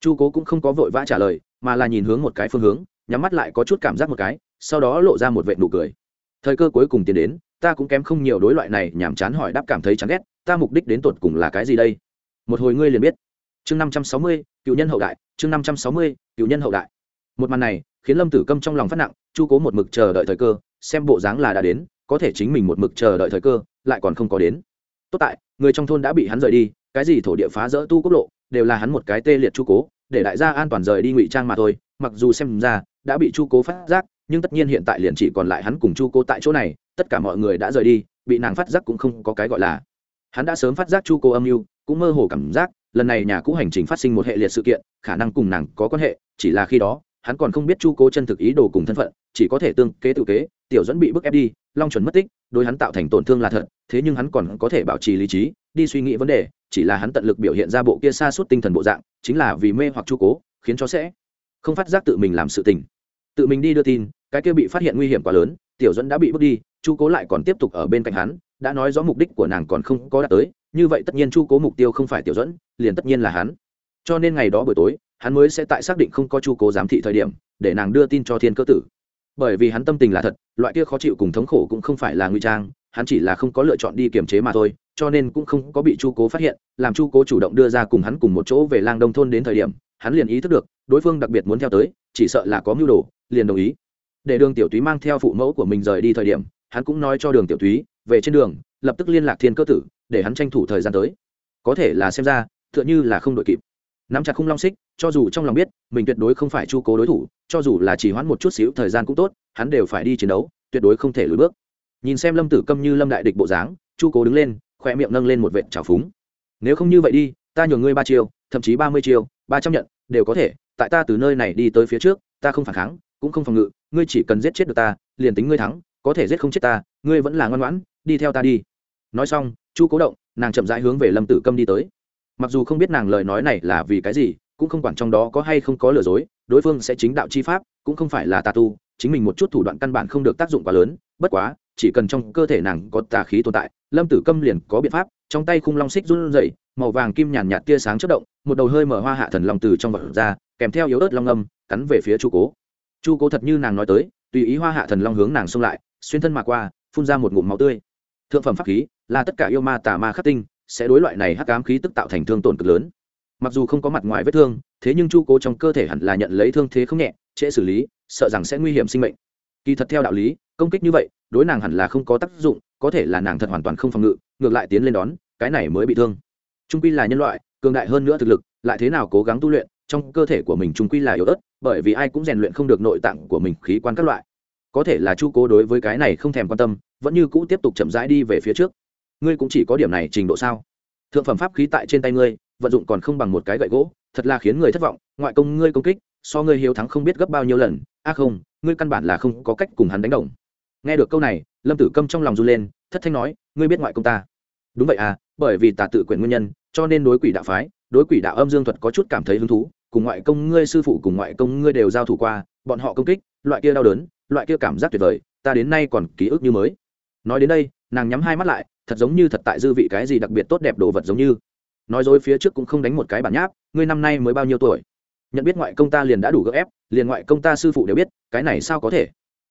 S1: Chu cố cũng không có vội vã trả lời, mà là nhìn hướng một cái phương hướng, nhắm mắt lại có chút cảm giác một cái, sau đó lộ ra một vệ nụ cười. Thời cơ cuối cùng tiến đến, ta cũng kém không nhiều đối loại này nhàm chán hỏi đáp cảm thấy chán ghét, ta mục đích đến tột cùng là cái gì đây? Một hồi ngươi liền biết. Chương năm trăm sáu mươi, cựu nhân hậu đại, chương năm trăm sáu mươi cựu nhân hậu đại. Một màn này khiến lâm tử câm trong lòng phát nặng, chu cố một mực chờ đợi thời cơ, xem bộ dáng là đã đến, có thể chính mình một mực chờ đợi thời cơ, lại còn không có đến. Tốt tại, người trong thôn đã bị hắn rời đi, cái gì thổ địa phá rỡ tu quốc lộ, đều là hắn một cái tê liệt chu cố, để đại gia an toàn rời đi ngụy trang mà thôi, mặc dù xem ra đã bị chu cố phát giác, nhưng tất nhiên hiện tại liền chỉ còn lại hắn cùng chu cố tại chỗ này, tất cả mọi người đã rời đi, bị nàng phát giác cũng không có cái gọi là. Hắn đã sớm phát giác chu cố âm mưu, cũng mơ hồ cảm giác, lần này nhà cũ hành trình phát sinh một hệ liệt sự kiện, khả năng cùng nàng có quan hệ chỉ là khi đó, hắn còn không biết chu cố chân thực ý đồ cùng thân phận, chỉ có thể tương kế tự kế, tiểu dẫn bị bức ép đi, long chuẩn mất tích, đối hắn tạo thành tổn thương là thật, thế nhưng hắn còn có thể bảo trì lý trí, đi suy nghĩ vấn đề, chỉ là hắn tận lực biểu hiện ra bộ kia xa suốt tinh thần bộ dạng, chính là vì mê hoặc chu cố, khiến cho sẽ không phát giác tự mình làm sự tình. Tự mình đi đưa tin, cái kia bị phát hiện nguy hiểm quá lớn, tiểu dẫn đã bị bước đi, chu cố lại còn tiếp tục ở bên cạnh hắn, đã nói rõ mục đích của nàng còn không có đạt tới, như vậy tất nhiên chu cố mục tiêu không phải tiểu dẫn, liền tất nhiên là hắn cho nên ngày đó buổi tối, hắn mới sẽ tại xác định không có chu cố giám thị thời điểm, để nàng đưa tin cho thiên cơ tử. Bởi vì hắn tâm tình là thật, loại kia khó chịu cùng thống khổ cũng không phải là nguy trang, hắn chỉ là không có lựa chọn đi kiềm chế mà thôi, cho nên cũng không có bị chu cố phát hiện, làm chu cố chủ động đưa ra cùng hắn cùng một chỗ về lang đông thôn đến thời điểm, hắn liền ý thức được, đối phương đặc biệt muốn theo tới, chỉ sợ là có mưu đồ, liền đồng ý. Để đường tiểu túy mang theo phụ mẫu của mình rời đi thời điểm, hắn cũng nói cho đường tiểu túy, về trên đường, lập tức liên lạc thiên cơ tử, để hắn tranh thủ thời gian tới. Có thể là xem ra, tựa như là không đội kịp nắm chặt khung long xích, cho dù trong lòng biết, mình tuyệt đối không phải chu cố đối thủ, cho dù là chỉ hoãn một chút xíu thời gian cũng tốt, hắn đều phải đi chiến đấu, tuyệt đối không thể lùi bước. Nhìn xem lâm tử câm như lâm đại địch bộ dáng, chu cố đứng lên khoe miệng nâng lên một vệt trào phúng. Nếu không như vậy đi, ta nhường ngươi ba chiêu, thậm chí ba mươi chiêu, ba trăm nhận, đều có thể, tại ta từ nơi này đi tới phía trước, ta không phản kháng, cũng không phòng ngự, ngươi chỉ cần giết chết được ta, liền tính ngươi thắng, có thể giết không chết ta, ngươi vẫn là ngoan ngoãn, đi theo ta đi. Nói xong, chu cố động, nàng chậm rãi hướng về lâm tử câm đi tới mặc dù không biết nàng lời nói này là vì cái gì, cũng không quản trong đó có hay không có lừa dối, đối phương sẽ chính đạo chi pháp, cũng không phải là tà tu, chính mình một chút thủ đoạn căn bản không được tác dụng quá lớn, bất quá, chỉ cần trong cơ thể nàng có tà khí tồn tại, lâm tử câm liền có biện pháp, trong tay khung long xích run rẩy, màu vàng kim nhàn nhạt tia sáng chất động, một đầu hơi mở hoa hạ thần long từ trong vật ra, kèm theo yếu ớt long âm, cắn về phía chu cố. Chu cố thật như nàng nói tới, tùy ý hoa hạ thần long hướng nàng xông lại, xuyên thân mà qua, phun ra một ngụm máu tươi. Thượng phẩm pháp khí là tất cả yêu ma tà ma khắc tinh sẽ đối loại này hắc ám khí tức tạo thành thương tổn cực lớn. Mặc dù không có mặt ngoài vết thương, thế nhưng chu cố trong cơ thể hẳn là nhận lấy thương thế không nhẹ, trễ xử lý, sợ rằng sẽ nguy hiểm sinh mệnh. Kỳ thật theo đạo lý, công kích như vậy, đối nàng hẳn là không có tác dụng, có thể là nàng thật hoàn toàn không phòng ngự, ngược lại tiến lên đón, cái này mới bị thương. Trung quy là nhân loại, cường đại hơn nữa thực lực, lại thế nào cố gắng tu luyện, trong cơ thể của mình trung quy là yếu ớt, bởi vì ai cũng rèn luyện không được nội tạng của mình khí quan các loại. Có thể là chu cố đối với cái này không thèm quan tâm, vẫn như cũ tiếp tục chậm rãi đi về phía trước ngươi cũng chỉ có điểm này trình độ sao? Thượng phẩm pháp khí tại trên tay ngươi, vận dụng còn không bằng một cái gậy gỗ, thật là khiến người thất vọng, ngoại công ngươi công kích, so ngươi hiếu thắng không biết gấp bao nhiêu lần. A không, ngươi căn bản là không có cách cùng hắn đánh đồng. Nghe được câu này, lâm tử câm trong lòng run lên, thất thanh nói, ngươi biết ngoại công ta. Đúng vậy à bởi vì tà tự quyền nguyên nhân, cho nên đối quỷ đạo phái, đối quỷ đạo âm dương thuật có chút cảm thấy hứng thú, cùng ngoại công ngươi sư phụ cùng ngoại công ngươi đều giao thủ qua, bọn họ công kích, loại kia đau đớn, loại kia cảm giác tuyệt vời, ta đến nay còn ký ức như mới. Nói đến đây, nàng nhắm hai mắt lại thật giống như thật tại dư vị cái gì đặc biệt tốt đẹp đồ vật giống như. Nói dối phía trước cũng không đánh một cái bản nháp, ngươi năm nay mới bao nhiêu tuổi? Nhận biết ngoại công ta liền đã đủ gấp ép, liền ngoại công ta sư phụ đều biết, cái này sao có thể?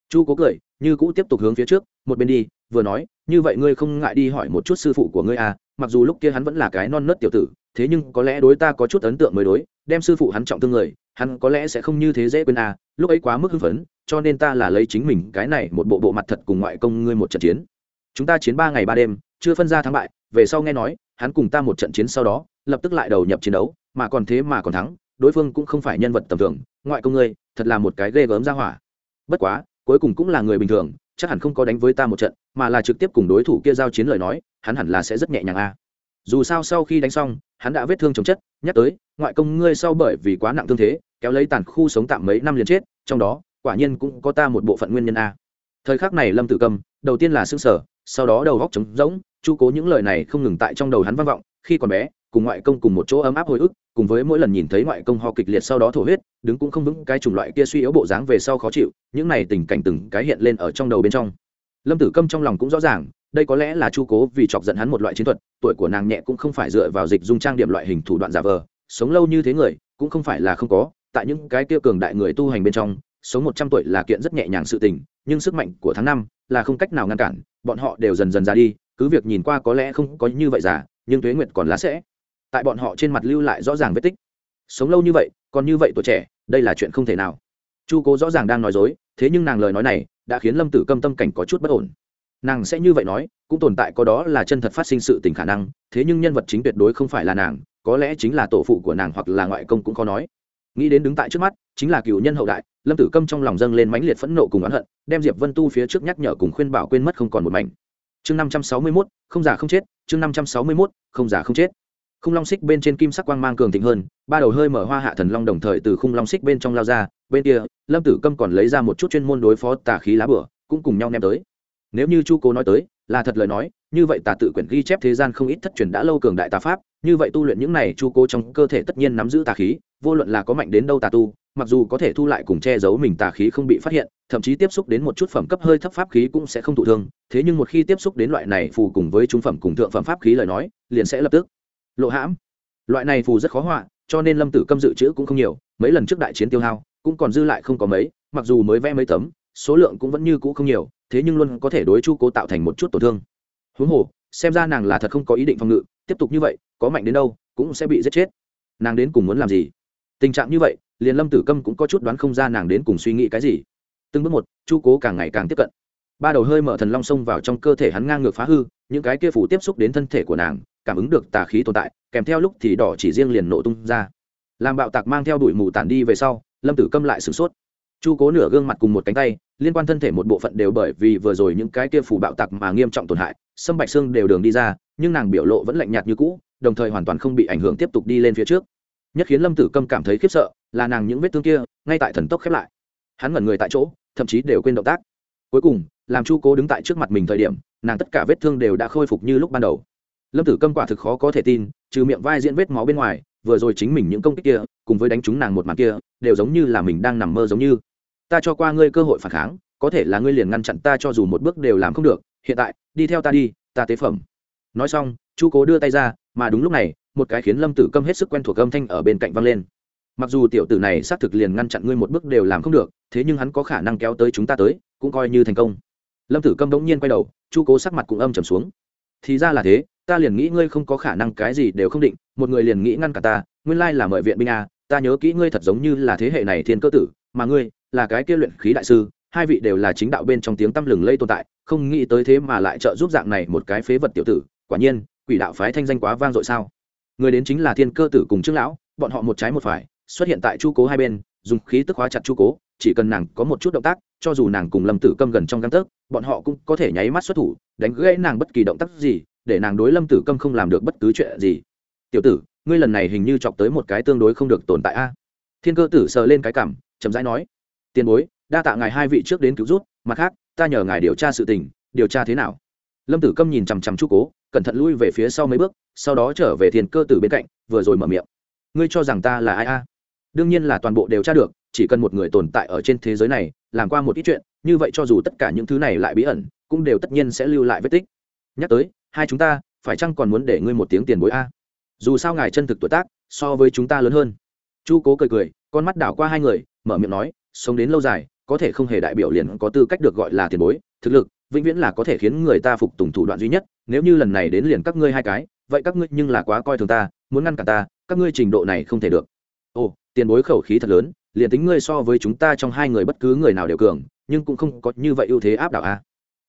S1: Chu cố cười, như cũ tiếp tục hướng phía trước, một bên đi, vừa nói, như vậy ngươi không ngại đi hỏi một chút sư phụ của ngươi à mặc dù lúc kia hắn vẫn là cái non nớt tiểu tử, thế nhưng có lẽ đối ta có chút ấn tượng mới đối, đem sư phụ hắn trọng thương người, hắn có lẽ sẽ không như thế dễ quên à lúc ấy quá mức hưng phấn, cho nên ta là lấy chính mình cái này một bộ bộ mặt thật cùng ngoại công ngươi một trận chiến chúng ta chiến ba ngày ba đêm, chưa phân ra thắng bại, về sau nghe nói, hắn cùng ta một trận chiến sau đó, lập tức lại đầu nhập chiến đấu, mà còn thế mà còn thắng, đối phương cũng không phải nhân vật tầm thường, ngoại công ngươi, thật là một cái ghê gớm ra hỏa. Bất quá, cuối cùng cũng là người bình thường, chắc hẳn không có đánh với ta một trận, mà là trực tiếp cùng đối thủ kia giao chiến lời nói, hắn hẳn là sẽ rất nhẹ nhàng a. Dù sao sau khi đánh xong, hắn đã vết thương chồng chất, nhắc tới, ngoại công ngươi sau bởi vì quá nặng thương thế, kéo lấy tàn khu sống tạm mấy năm liền chết, trong đó, quả nhiên cũng có ta một bộ phận nguyên nhân a. Thời khắc này lâm tử cầm đầu tiên là xương sở, sau đó đầu góc trống rỗng, chu cố những lời này không ngừng tại trong đầu hắn vang vọng, khi còn bé, cùng ngoại công cùng một chỗ ấm áp hồi ức, cùng với mỗi lần nhìn thấy ngoại công ho kịch liệt sau đó thổ huyết, đứng cũng không vững, cái chủng loại kia suy yếu bộ dáng về sau khó chịu, những này tình cảnh từng cái hiện lên ở trong đầu bên trong. Lâm tử câm trong lòng cũng rõ ràng, đây có lẽ là chu cố vì chọc giận hắn một loại chiến thuật, tuổi của nàng nhẹ cũng không phải dựa vào dịch dung trang điểm loại hình thủ đoạn giả vờ, sống lâu như thế người, cũng không phải là không có, tại những cái kia cường đại người tu hành bên trong sống một trăm tuổi là kiện rất nhẹ nhàng sự tình, nhưng sức mạnh của tháng năm là không cách nào ngăn cản, bọn họ đều dần dần ra đi, cứ việc nhìn qua có lẽ không có như vậy giả nhưng tuế nguyệt còn lá sẽ. Tại bọn họ trên mặt lưu lại rõ ràng vết tích. Sống lâu như vậy, còn như vậy tuổi trẻ, đây là chuyện không thể nào. Chu cố rõ ràng đang nói dối, thế nhưng nàng lời nói này đã khiến lâm tử câm tâm cảnh có chút bất ổn. Nàng sẽ như vậy nói, cũng tồn tại có đó là chân thật phát sinh sự tình khả năng, thế nhưng nhân vật chính tuyệt đối không phải là nàng, có lẽ chính là tổ phụ của nàng hoặc là ngoại công cũng khó nói nghĩ đến đứng tại trước mắt, chính là cựu nhân hậu đại, lâm tử câm trong lòng dâng lên mãnh liệt phẫn nộ cùng oán hận, đem diệp vân tu phía trước nhắc nhở cùng khuyên bảo quên mất không còn một mảnh. Chương năm trăm sáu mươi mốt, không giả không chết, chương năm trăm sáu mươi mốt, không giả không chết. Khung long xích bên trên kim sắc quang mang cường thịnh hơn, ba đầu hơi mở hoa hạ thần long đồng thời từ khung long xích bên trong lao ra, bên kia, lâm tử câm còn lấy ra một chút chuyên môn đối phó tà khí lá bửa, cũng cùng nhau ném tới. Nếu như chu cố nói tới, là thật lời nói, như vậy tà tự quyển ghi chép thế gian không ít thất truyền đã lâu cường đại tà pháp như vậy tu luyện những này chu cố trong cơ thể tất nhiên nắm giữ tà khí, vô luận là có mạnh đến đâu tà tu, mặc dù có thể thu lại cùng che giấu mình tà khí không bị phát hiện, thậm chí tiếp xúc đến một chút phẩm cấp hơi thấp pháp khí cũng sẽ không thụ thương, thế nhưng một khi tiếp xúc đến loại này phù cùng với trung phẩm cùng thượng phẩm pháp khí lời nói, liền sẽ lập tức lộ hãm. Loại này phù rất khó họa, cho nên lâm tử câm dự trữ cũng không nhiều, mấy lần trước đại chiến tiêu hao, cũng còn dư lại không có mấy, mặc dù mới vẽ mấy tấm, số lượng cũng vẫn như cũ không nhiều, thế nhưng luôn có thể đối chu cố tạo thành một chút tổn thương. Huống hồ, xem ra nàng là thật không có ý định phòng ngự tiếp tục như vậy, có mạnh đến đâu, cũng sẽ bị giết chết. Nàng đến cùng muốn làm gì? Tình trạng như vậy, liền lâm tử câm cũng có chút đoán không ra nàng đến cùng suy nghĩ cái gì. Từng bước một, chu cố càng ngày càng tiếp cận. Ba đầu hơi mở thần long xông vào trong cơ thể hắn ngang ngược phá hư, những cái kia phủ tiếp xúc đến thân thể của nàng, cảm ứng được tà khí tồn tại, kèm theo lúc thì đỏ chỉ riêng liền nổ tung ra. Làm bạo tạc mang theo đuổi mù tản đi về sau, lâm tử câm lại sửng sốt chu cố nửa gương mặt cùng một cánh tay, liên quan thân thể một bộ phận đều bởi vì vừa rồi những cái kia phủ bạo tạc mà nghiêm trọng tổn hại, sâm bạch xương đều đường đi ra, nhưng nàng biểu lộ vẫn lạnh nhạt như cũ, đồng thời hoàn toàn không bị ảnh hưởng tiếp tục đi lên phía trước. Nhất khiến lâm tử câm cảm thấy khiếp sợ, là nàng những vết thương kia, ngay tại thần tốc khép lại. Hắn ngẩn người tại chỗ, thậm chí đều quên động tác. Cuối cùng, làm chu cố đứng tại trước mặt mình thời điểm, nàng tất cả vết thương đều đã khôi phục như lúc ban đầu. Lâm tử câm quả thực khó có thể tin, trừ miệng vai diễn vết máu bên ngoài, vừa rồi chính mình những công kích kia, cùng với đánh trúng nàng một mặt kia, đều giống như là mình đang nằm mơ giống như ta cho qua ngươi cơ hội phản kháng, có thể là ngươi liền ngăn chặn ta cho dù một bước đều làm không được, hiện tại, đi theo ta đi, ta tế phẩm. Nói xong, chu cố đưa tay ra, mà đúng lúc này, một cái khiến lâm tử câm hết sức quen thuộc âm thanh ở bên cạnh văng lên. Mặc dù tiểu tử này xác thực liền ngăn chặn ngươi một bước đều làm không được, thế nhưng hắn có khả năng kéo tới chúng ta tới, cũng coi như thành công. Lâm tử câm đống nhiên quay đầu, chu cố sắc mặt cũng âm trầm xuống. Thì ra là thế, ta liền nghĩ ngươi không có khả năng cái gì đều không định, một người liền nghĩ ngăn cả ta, nguyên lai là mời viện binh a ta nhớ kỹ ngươi thật giống như là thế hệ này thiên cơ tử mà ngươi là cái kia luyện khí đại sư, hai vị đều là chính đạo bên trong tiếng tăm lừng lây tồn tại, không nghĩ tới thế mà lại trợ giúp dạng này một cái phế vật tiểu tử, quả nhiên, quỷ đạo phái thanh danh quá vang dội sao. Người đến chính là thiên cơ tử cùng trương lão, bọn họ một trái một phải, xuất hiện tại chu cố hai bên, dùng khí tức hóa chặt chu cố, chỉ cần nàng có một chút động tác, cho dù nàng cùng lâm tử câm gần trong găng tấc, bọn họ cũng có thể nháy mắt xuất thủ, đánh gãy nàng bất kỳ động tác gì, để nàng đối lâm tử câm không làm được bất cứ chuyện gì. Tiểu tử, ngươi lần này hình như chọc tới một cái tương đối không được tồn tại a. Thiên cơ tử sờ lên cái cảm chậm rãi nói, tiền bối, đa tạ ngài hai vị trước đến cứu rút mặt khác, ta nhờ ngài điều tra sự tình, điều tra thế nào? Lâm tử câm nhìn chằm chằm chu cố, cẩn thận lui về phía sau mấy bước, sau đó trở về thiên cơ tử bên cạnh, vừa rồi mở miệng, ngươi cho rằng ta là ai a? Đương nhiên là toàn bộ đều tra được, chỉ cần một người tồn tại ở trên thế giới này, làm qua một ít chuyện, như vậy cho dù tất cả những thứ này lại bí ẩn, cũng đều tất nhiên sẽ lưu lại vết tích. Nhắc tới, hai chúng ta, phải chăng còn muốn để ngươi một tiếng tiền bối a? Dù sao ngài chân thực tuổi tác, so với chúng ta lớn hơn. Chu cố cười cười, con mắt đảo qua hai người mở miệng nói, sống đến lâu dài, có thể không hề đại biểu liền có tư cách được gọi là tiền bối, thực lực, vĩnh viễn là có thể khiến người ta phục tùng thủ đoạn duy nhất, nếu như lần này đến liền các ngươi hai cái, vậy các ngươi nhưng là quá coi thường ta, muốn ngăn cả ta, các ngươi trình độ này không thể được. Ồ, tiền bối khẩu khí thật lớn, liền tính ngươi so với chúng ta trong hai người bất cứ người nào đều cường, nhưng cũng không có như vậy ưu thế áp đảo a.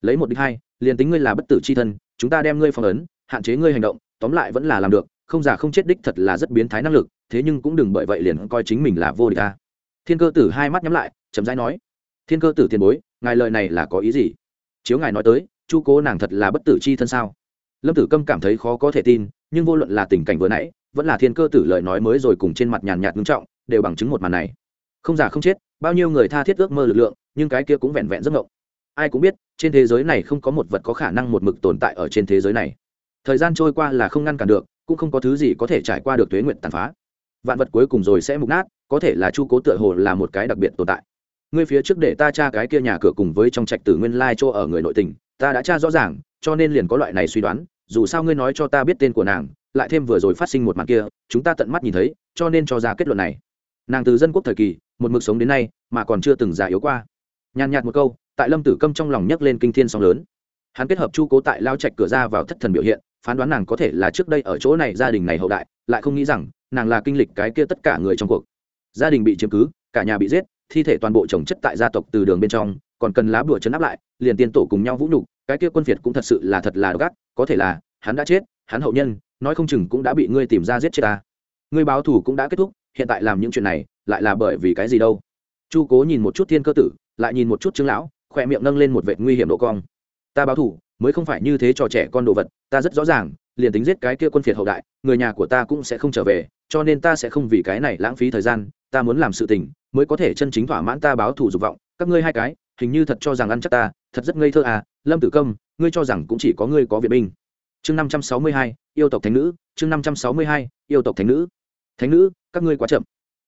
S1: Lấy một đích hai, liền tính ngươi là bất tử c h i thân, chúng ta đem ngươi phong ấn, hạn chế ngươi hành động, tóm lại vẫn là làm được, không giả không chết đích thật là rất biến thái năng lực, thế nhưng cũng đừng bởi vậy liền coi chính mình là vô địch a thiên cơ tử hai mắt nhắm lại chấm rãi nói, thiên cơ tử tiền bối, ngài lời này là có ý gì? Chiếu ngài nói tới, chu cố nàng thật là bất tử c h i thân sao? Lâm tử câm cảm thấy khó có thể tin, nhưng vô luận là tình cảnh vừa nãy, vẫn là thiên cơ tử lời nói mới rồi cùng trên mặt nhàn nhạt ngưng trọng, đều bằng chứng một màn này. Không giả không chết, bao nhiêu người tha thiết ước mơ lực lượng, nhưng cái kia cũng vẹn vẹn giấc ngộng ai cũng biết, trên thế giới này không có một vật có khả năng một mực tồn tại ở trên thế giới này. Thời gian trôi qua là không ngăn cản được, cũng không có thứ gì có thể trải qua được tuế nguyện tàn phá. Vạn vật cuối cùng rồi sẽ mục nát có thể là chu cố tựa hồ là một cái đặc biệt tồn tại. Ngươi phía trước để ta tra cái kia nhà cửa cùng với trong trạch tử nguyên lai chỗ ở người nội tình, ta đã tra rõ ràng, cho nên liền có loại này suy đoán, dù sao ngươi nói cho ta biết tên của nàng, lại thêm vừa rồi phát sinh một màn kia, chúng ta tận mắt nhìn thấy, cho nên cho ra kết luận này. Nàng từ dân quốc thời kỳ, một mực sống đến nay, mà còn chưa từng già yếu qua. Nhàn nhạt một câu, tại lâm tử câm trong lòng nhấc lên kinh thiên song lớn. Hắn kết hợp chu cố tại lao trạch cửa ra vào thất thần biểu hiện, phán đoán nàng có thể là trước đây ở chỗ này gia đình này hậu đại, lại không nghĩ rằng, nàng là kinh lịch cái kia tất cả người trong cuộc gia đình bị chiếm cứ, cả nhà bị giết, thi thể toàn bộ trồng chất tại gia tộc từ đường bên trong, còn cần lá bùa chấn áp lại, liền tiên tổ cùng nhau vũ nhục, cái kia quân việt cũng thật sự là thật là gắt có thể là hắn đã chết, hắn hậu nhân, nói không chừng cũng đã bị ngươi tìm ra giết chết ta. Ngươi báo thù cũng đã kết thúc, hiện tại làm những chuyện này, lại là bởi vì cái gì đâu? Chu cố nhìn một chút thiên cơ tử, lại nhìn một chút chứng lão, khỏe miệng nâng lên một vệt nguy hiểm độ cong. Ta báo thù, mới không phải như thế cho trẻ con đồ vật, ta rất rõ ràng, liền tính giết cái kia quân phiệt hậu đại, người nhà của ta cũng sẽ không trở về, cho nên ta sẽ không vì cái này lãng phí thời gian ta muốn làm sự tình, mới có thể chân chính thỏa mãn ta báo thù dục vọng. Các ngươi hai cái, hình như thật cho rằng ăn chắc ta, thật rất ngây thơ à. Lâm tử công, ngươi cho rằng cũng chỉ có ngươi có viện binh. Chương năm trăm sáu mươi hai, yêu tộc thánh nữ. Chương năm trăm sáu mươi hai, yêu tộc thánh nữ. Thánh nữ, các ngươi quá chậm.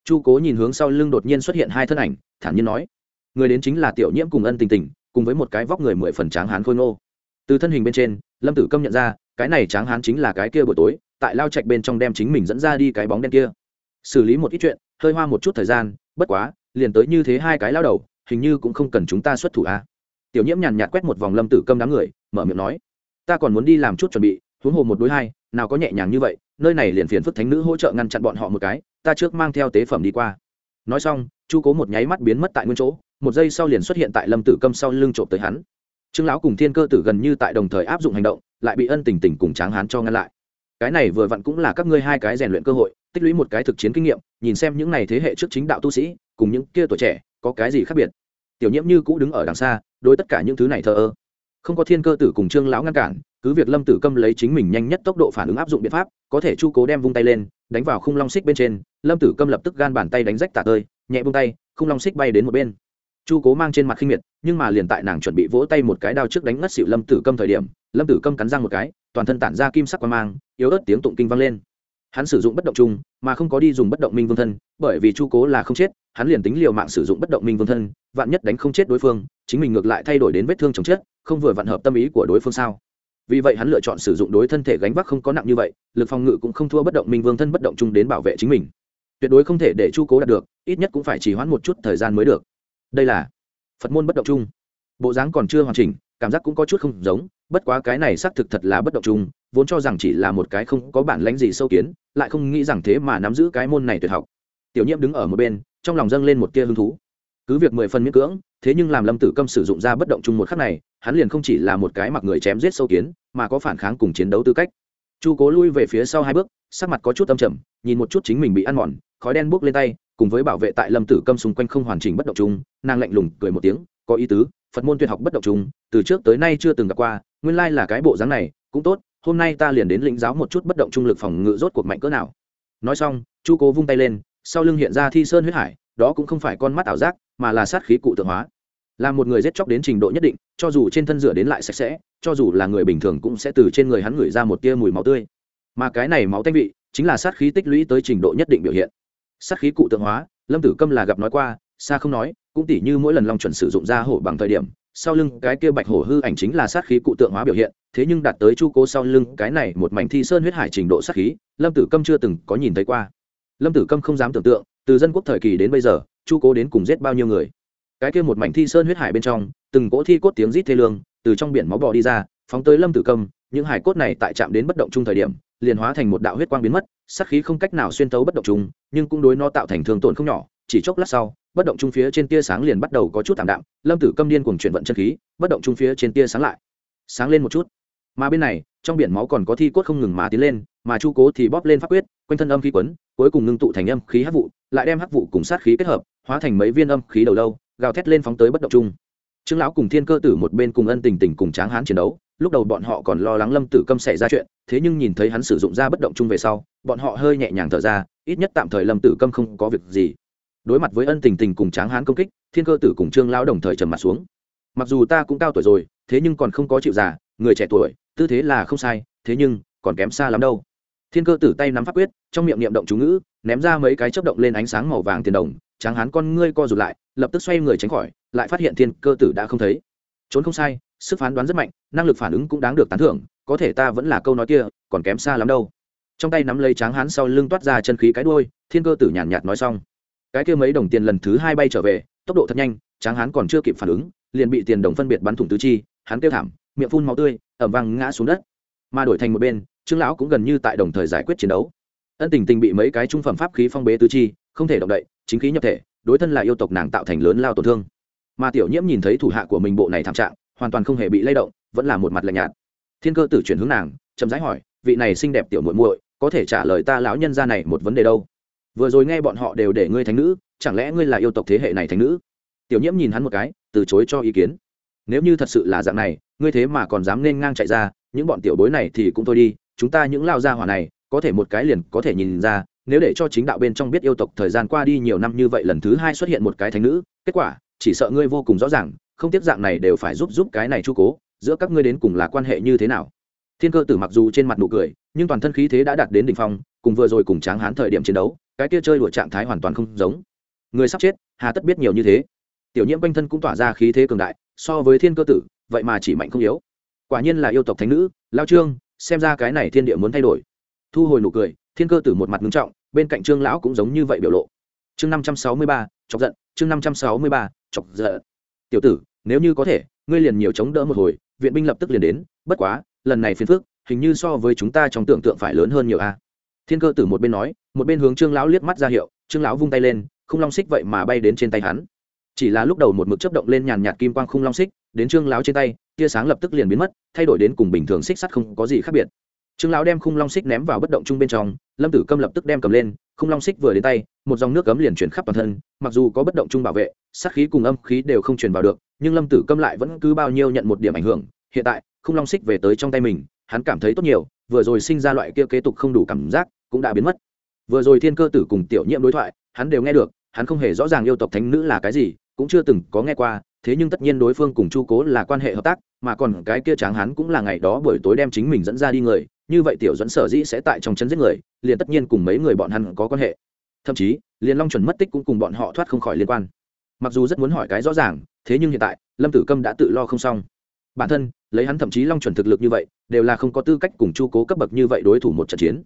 S1: Chu cố nhìn hướng sau lưng đột nhiên xuất hiện hai thân ảnh, thản nhiên nói, người đến chính là tiểu nhiễm cùng ân tình tình, cùng với một cái vóc người mười phần tráng hán khôi ngô. Từ thân hình bên trên, lâm tử công nhận ra, cái này tráng hán chính là cái kia buổi tối, tại lao trạch bên trong đem chính mình dẫn ra đi cái bóng đen kia. Xử lý một ít chuyện hơi hoa một chút thời gian, bất quá, liền tới như thế hai cái lao đầu, hình như cũng không cần chúng ta xuất thủ a à. tiểu nhiễm nhàn nhạt quét một vòng lâm tử câm đám người, mở miệng nói, ta còn muốn đi làm chút chuẩn bị, huống hồ một đối hai, nào có nhẹ nhàng như vậy, nơi này liền phiền phức thánh nữ hỗ trợ ngăn chặn bọn họ một cái, ta trước mang theo tế phẩm đi qua. Nói xong, chu cố một nháy mắt biến mất tại nguyên chỗ, một giây sau liền xuất hiện tại lâm tử câm sau lưng trộm tới hắn. Trương lão cùng thiên cơ tử gần như tại đồng thời áp dụng hành động, lại bị ân tình tình cùng tráng hán cho ngăn lại. Cái này vừa vặn cũng là các ngươi hai cái rèn luyện cơ hội tích lũy một cái thực chiến kinh nghiệm, nhìn xem những n à y thế hệ trước chính đạo tu sĩ, cùng những kia tuổi trẻ, có cái gì khác biệt. Tiểu nhiễm như cũ đứng ở đằng xa, đối tất cả những thứ này thờ ơ. Không có thiên cơ tử cùng trương lão ngăn cản, cứ việc lâm tử câm lấy chính mình nhanh nhất tốc độ phản ứng áp dụng biện pháp, có thể chu cố đem vung tay lên, đánh vào khung long xích bên trên, lâm tử câm lập tức gan bàn tay đánh rách tả tơi, nhẹ vung tay, khung long xích bay đến một bên. Chu cố mang trên mặt khinh miệt, nhưng mà liền tại nàng chuẩn bị vỗ tay một cái đao trước đánh ngất xịu lâm tử câm thời điểm, lâm tử câm cắn răng một cái, toàn thân tản ra kim sắc qua mang, yếu ớt tiếng tụng kinh vang lên hắn sử dụng bất động chung mà không có đi dùng bất động minh vương thân, bởi vì chu cố là không chết, hắn liền tính liều mạng sử dụng bất động minh vương thân, vạn nhất đánh không chết đối phương, chính mình ngược lại thay đổi đến vết thương chồng chết, không vừa vặn hợp tâm ý của đối phương sao? Vì vậy hắn lựa chọn sử dụng đối thân thể gánh vác không có nặng như vậy, lực phòng ngự cũng không thua bất động minh vương thân bất động chung đến bảo vệ chính mình. Tuyệt đối không thể để chu cố đạt được, ít nhất cũng phải chỉ hoãn một chút thời gian mới được. Đây là phật môn bất động chung bộ dáng còn chưa hoàn chỉnh, cảm giác cũng có chút không giống bất quá cái này xác thực thật là bất động chung vốn cho rằng chỉ là một cái không có bản lãnh gì sâu kiến, lại không nghĩ rằng thế mà nắm giữ cái môn này tuyệt học. Tiểu nhiễm đứng ở một bên, trong lòng dâng lên một tia hứng thú. Cứ việc mười phần miễn cưỡng, thế nhưng làm lâm tử câm sử dụng ra bất động chung một khắc này, hắn liền không chỉ là một cái mặc người chém giết sâu kiến, mà có phản kháng cùng chiến đấu tư cách. Chu cố lui về phía sau hai bước, sắc mặt có chút âm trầm, nhìn một chút chính mình bị ăn mòn, khói đen buốc lên tay, cùng với bảo vệ tại lâm tử câm xung quanh không hoàn chỉnh bất động chung nàng lạnh lùng cười một tiếng, có ý tứ, phật môn tuyệt học bất động chung từ trước tới nay chưa từng gặp qua nguyên lai là cái bộ dáng này, cũng tốt, hôm nay ta liền đến lĩnh giáo một chút bất động trung lực phòng ngự rốt cuộc mạnh cỡ nào. Nói xong, chu cố vung tay lên, sau lưng hiện ra thi sơn huyết hải, đó cũng không phải con mắt ảo giác, mà là sát khí cụ tượng hóa. Là một người giết chóc đến trình độ nhất định, cho dù trên thân rửa đến lại sạch sẽ, cho dù là người bình thường cũng sẽ từ trên người hắn ngửi ra một tia mùi máu tươi. Mà cái này máu tanh vị, chính là sát khí tích lũy tới trình độ nhất định biểu hiện. Sát khí cụ tượng hóa, lâm tử câm là gặp nói qua, xa không nói, cũng tỉ như mỗi lần long chuẩn sử dụng ra hổ bằng thời điểm sau lưng cái kia bạch hổ hư ảnh chính là sát khí cụ tượng hóa biểu hiện, thế nhưng đạt tới chu cố sau lưng cái này một mảnh thi sơn huyết hải trình độ sát khí, lâm tử câm chưa từng có nhìn thấy qua. Lâm tử câm không dám tưởng tượng, từ dân quốc thời kỳ đến bây giờ, chu cố đến cùng giết bao nhiêu người. Cái kia một mảnh thi sơn huyết hải bên trong, từng cỗ thi cốt tiếng rít thê lương, từ trong biển máu bò đi ra, phóng tới lâm tử câm, những hải cốt này tại chạm đến bất động chung thời điểm, liền hóa thành một đạo huyết quang biến mất, sát khí không cách nào xuyên tấu bất động chung, nhưng cũng đối nó tạo thành thương tổn không nhỏ chỉ chốc lát sau, bất động trung phía trên tia sáng liền bắt đầu có chút thảm đạm, lâm tử câm điên cùng chuyển vận chân khí, bất động trung phía trên tia sáng lại, sáng lên một chút. Mà bên này, trong biển máu còn có thi cốt không ngừng mà tiến lên, mà chu cố thì bóp lên pháp quyết, quanh thân âm khí quấn, cuối cùng ngưng tụ thành âm khí hắc vụ, lại đem hắc vụ cùng sát khí kết hợp, hóa thành mấy viên âm khí đầu lâu, gào thét lên phóng tới bất động trung. Trương lão cùng thiên cơ tử một bên cùng ân tình tình cùng tráng hán chiến đấu, lúc đầu bọn họ còn lo lắng lâm tử câm xảy ra chuyện, thế nhưng nhìn thấy hắn sử dụng ra bất động chung về sau, bọn họ hơi nhẹ nhàng thở ra, ít nhất tạm thời lâm tử câm không có việc gì đối mặt với ân tình tình cùng tráng hán công kích, thiên cơ tử cùng trương lão đồng thời trầm mặt xuống. Mặc dù ta cũng cao tuổi rồi, thế nhưng còn không có chịu già, người trẻ tuổi, tư thế là không sai, thế nhưng còn kém xa lắm đâu. Thiên cơ tử tay nắm pháp quyết, trong miệng niệm động chú ngữ, ném ra mấy cái chớp động lên ánh sáng màu vàng tiền đồng, tráng hán con ngươi co rụt lại, lập tức xoay người tránh khỏi, lại phát hiện thiên cơ tử đã không thấy. Trốn không sai, sức phán đoán rất mạnh, năng lực phản ứng cũng đáng được tán thưởng, có thể ta vẫn là câu nói kia, còn kém xa lắm đâu. Trong tay nắm lấy tráng hán sau lưng toát ra chân khí cái đuôi, thiên cơ tử nhàn nhạt nói xong cái kia mấy đồng tiền lần thứ hai bay trở về, tốc độ thật nhanh, tráng hán còn chưa kịp phản ứng, liền bị tiền đồng phân biệt bắn thủng tứ chi, hắn kêu thảm, miệng phun máu tươi ẩm văng ngã xuống đất. Mà đổi thành một bên, trương lão cũng gần như tại đồng thời giải quyết chiến đấu. Ân tình tình bị mấy cái trung phẩm pháp khí phong bế tứ chi, không thể động đậy, chính khí nhập thể, đối thân là yêu tộc nàng tạo thành lớn lao tổn thương. Mà tiểu nhiễm nhìn thấy thủ hạ của mình bộ này thảm trạng, hoàn toàn không hề bị lay động, vẫn là một mặt lạnh nhạt. Thiên cơ tử chuyển hướng nàng, chậm rãi hỏi, vị này xinh đẹp tiểu muội muội, có thể trả lời ta lão nhân gia này một vấn đề đâu? Vừa rồi nghe bọn họ đều để ngươi thánh nữ, chẳng lẽ ngươi là yêu tộc thế hệ này thánh nữ? Tiểu nhiễm nhìn hắn một cái, từ chối cho ý kiến. Nếu như thật sự là dạng này, ngươi thế mà còn dám nên ngang chạy ra, những bọn tiểu bối này thì cũng thôi đi, chúng ta những lao gia hỏa này, có thể một cái liền có thể nhìn ra, nếu để cho chính đạo bên trong biết yêu tộc thời gian qua đi nhiều năm như vậy lần thứ hai xuất hiện một cái thánh nữ, kết quả, chỉ sợ ngươi vô cùng rõ ràng, không tiếp dạng này đều phải giúp giúp cái này chu cố, giữa các ngươi đến cùng là quan hệ như thế nào? Thiên cơ tử mặc dù trên mặt nụ cười, nhưng toàn thân khí thế đã đạt đến đỉnh phong, cùng vừa rồi cùng tráng hán thời điểm chiến đấu cái kia chơi đùa trạng thái hoàn toàn không giống. Người sắp chết, hà tất biết nhiều như thế. Tiểu nhiễm quanh thân cũng tỏa ra khí thế cường đại, so với thiên cơ tử, vậy mà chỉ mạnh không yếu. Quả nhiên là yêu tộc thánh nữ, lao trương, xem ra cái này thiên địa muốn thay đổi. Thu hồi nụ cười, thiên cơ tử một mặt ngưng trọng, bên cạnh trương lão cũng giống như vậy biểu lộ. Chương năm trăm sáu mươi ba, chọc giận, chương năm trăm sáu mươi ba, chọc giận. Tiểu tử, nếu như có thể, ngươi liền nhiều chống đỡ một hồi, viện binh lập tức liền đến, bất quá, lần này phiền phức, hình như so với chúng ta trong tưởng tượng phải lớn hơn nhiều a thiên cơ tử một bên nói, một bên hướng trương lão liếc mắt ra hiệu, trương lão vung tay lên không long xích vậy mà bay đến trên tay hắn. Chỉ là lúc đầu một mực chấp động lên nhàn nhạt kim quang không long xích, đến trương lão trên tay, tia sáng lập tức liền biến mất, thay đổi đến cùng bình thường xích sắt không có gì khác biệt. Trương lão đem khung long xích ném vào bất động chung bên trong, lâm tử câm lập tức đem cầm lên, khung long xích vừa đến tay, một dòng nước cấm liền chuyển khắp toàn thân, mặc dù có bất động chung bảo vệ, sát khí cùng âm khí đều không truyền vào được, nhưng lâm tử câm lại vẫn cứ bao nhiêu nhận một điểm ảnh hưởng. Hiện tại, khung long xích về tới trong tay mình, hắn cảm thấy tốt nhiều, vừa rồi sinh ra loại kia kế tục không đủ cảm giác cũng đã biến mất. Vừa rồi thiên cơ tử cùng tiểu nhiễm đối thoại, hắn đều nghe được, hắn không hề rõ ràng yêu tộc thánh nữ là cái gì, cũng chưa từng có nghe qua, thế nhưng tất nhiên đối phương cùng chu cố là quan hệ hợp tác, mà còn cái kia tráng hắn cũng là ngày đó buổi tối đem chính mình dẫn ra đi người, như vậy tiểu dẫn sở dĩ sẽ tại trong chân giết người, liền tất nhiên cùng mấy người bọn hắn có quan hệ. Thậm chí, liền long chuẩn mất tích cũng cùng bọn họ thoát không khỏi liên quan. Mặc dù rất muốn hỏi cái rõ ràng, thế nhưng hiện tại, lâm tử câm đã tự lo không xong. Bản thân, lấy hắn thậm chí long chuẩn thực lực như vậy, đều là không có tư cách cùng chu cố cấp bậc như vậy đối thủ một trận chiến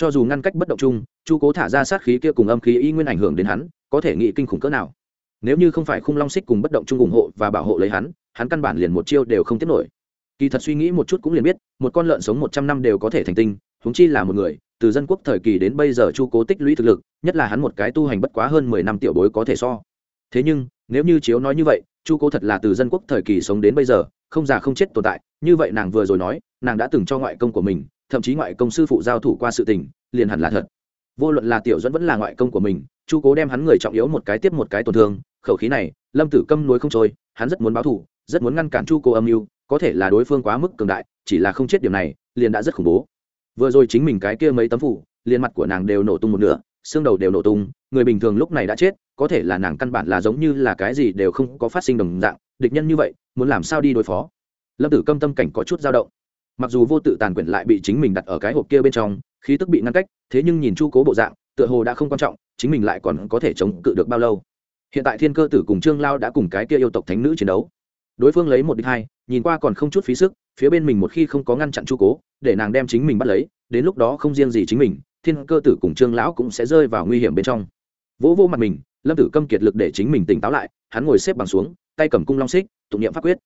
S1: cho dù ngăn cách bất động chung, chu cố thả ra sát khí kia cùng âm khí y nguyên ảnh hưởng đến hắn, có thể nghĩ kinh khủng cỡ nào. Nếu như không phải khung long xích cùng bất động chung ủng hộ và bảo hộ lấy hắn hắn căn bản liền một chiêu đều không tiếp nổi. Kỳ thật suy nghĩ một chút cũng liền biết, một con lợn sống một trăm năm đều có thể thành tinh húng chi là một người, từ dân quốc thời kỳ đến bây giờ chu cố tích lũy thực lực, nhất là hắn một cái tu hành bất quá hơn mười năm tiểu bối có thể so. Thế nhưng, nếu như chiếu nói như vậy, chu cố thật là từ dân quốc thời kỳ sống đến bây giờ, không già không chết tồn tại, như vậy nàng vừa rồi nói, nàng đã từng cho ngoại công của mình thậm chí ngoại công sư phụ giao thủ qua sự tình, liền hẳn là thật. Vô luận là tiểu dẫn vẫn là ngoại công của mình, chu cố đem hắn người trọng yếu một cái tiếp một cái tổn thương, khẩu khí này, lâm tử câm nối không trôi, hắn rất muốn báo thủ rất muốn ngăn cản chu cố âm mưu, có thể là đối phương quá mức cường đại, chỉ là không chết điểm này, liền đã rất khủng bố. Vừa rồi chính mình cái kia mấy tấm phủ, liền mặt của nàng đều nổ tung một nửa, xương đầu đều nổ tung, người bình thường lúc này đã chết, có thể là nàng căn bản là giống như là cái gì đều không có phát sinh đồng dạng, địch nhân như vậy, muốn làm sao đi đối phó? Lâm tử câm tâm cảnh có chút dao động mặc dù vô tự tàn quyển lại bị chính mình đặt ở cái hộp kia bên trong, khí tức bị ngăn cách, thế nhưng nhìn chu cố bộ dạng, tựa hồ đã không quan trọng, chính mình lại còn có thể chống cự được bao lâu. Hiện tại thiên cơ tử cùng trương lao đã cùng cái kia yêu tộc thánh nữ chiến đấu. Đối phương lấy một đích hai, nhìn qua còn không chút phí sức, phía bên mình một khi không có ngăn chặn chu cố, để nàng đem chính mình bắt lấy, đến lúc đó không riêng gì chính mình, thiên cơ tử cùng trương lão cũng sẽ rơi vào nguy hiểm bên trong. Vỗ vô mặt mình, lâm tử câm kiệt lực để chính mình tỉnh táo lại, hắn ngồi xếp bằng xuống, tay cầm cung long xích, tụng niệm pháp quyết.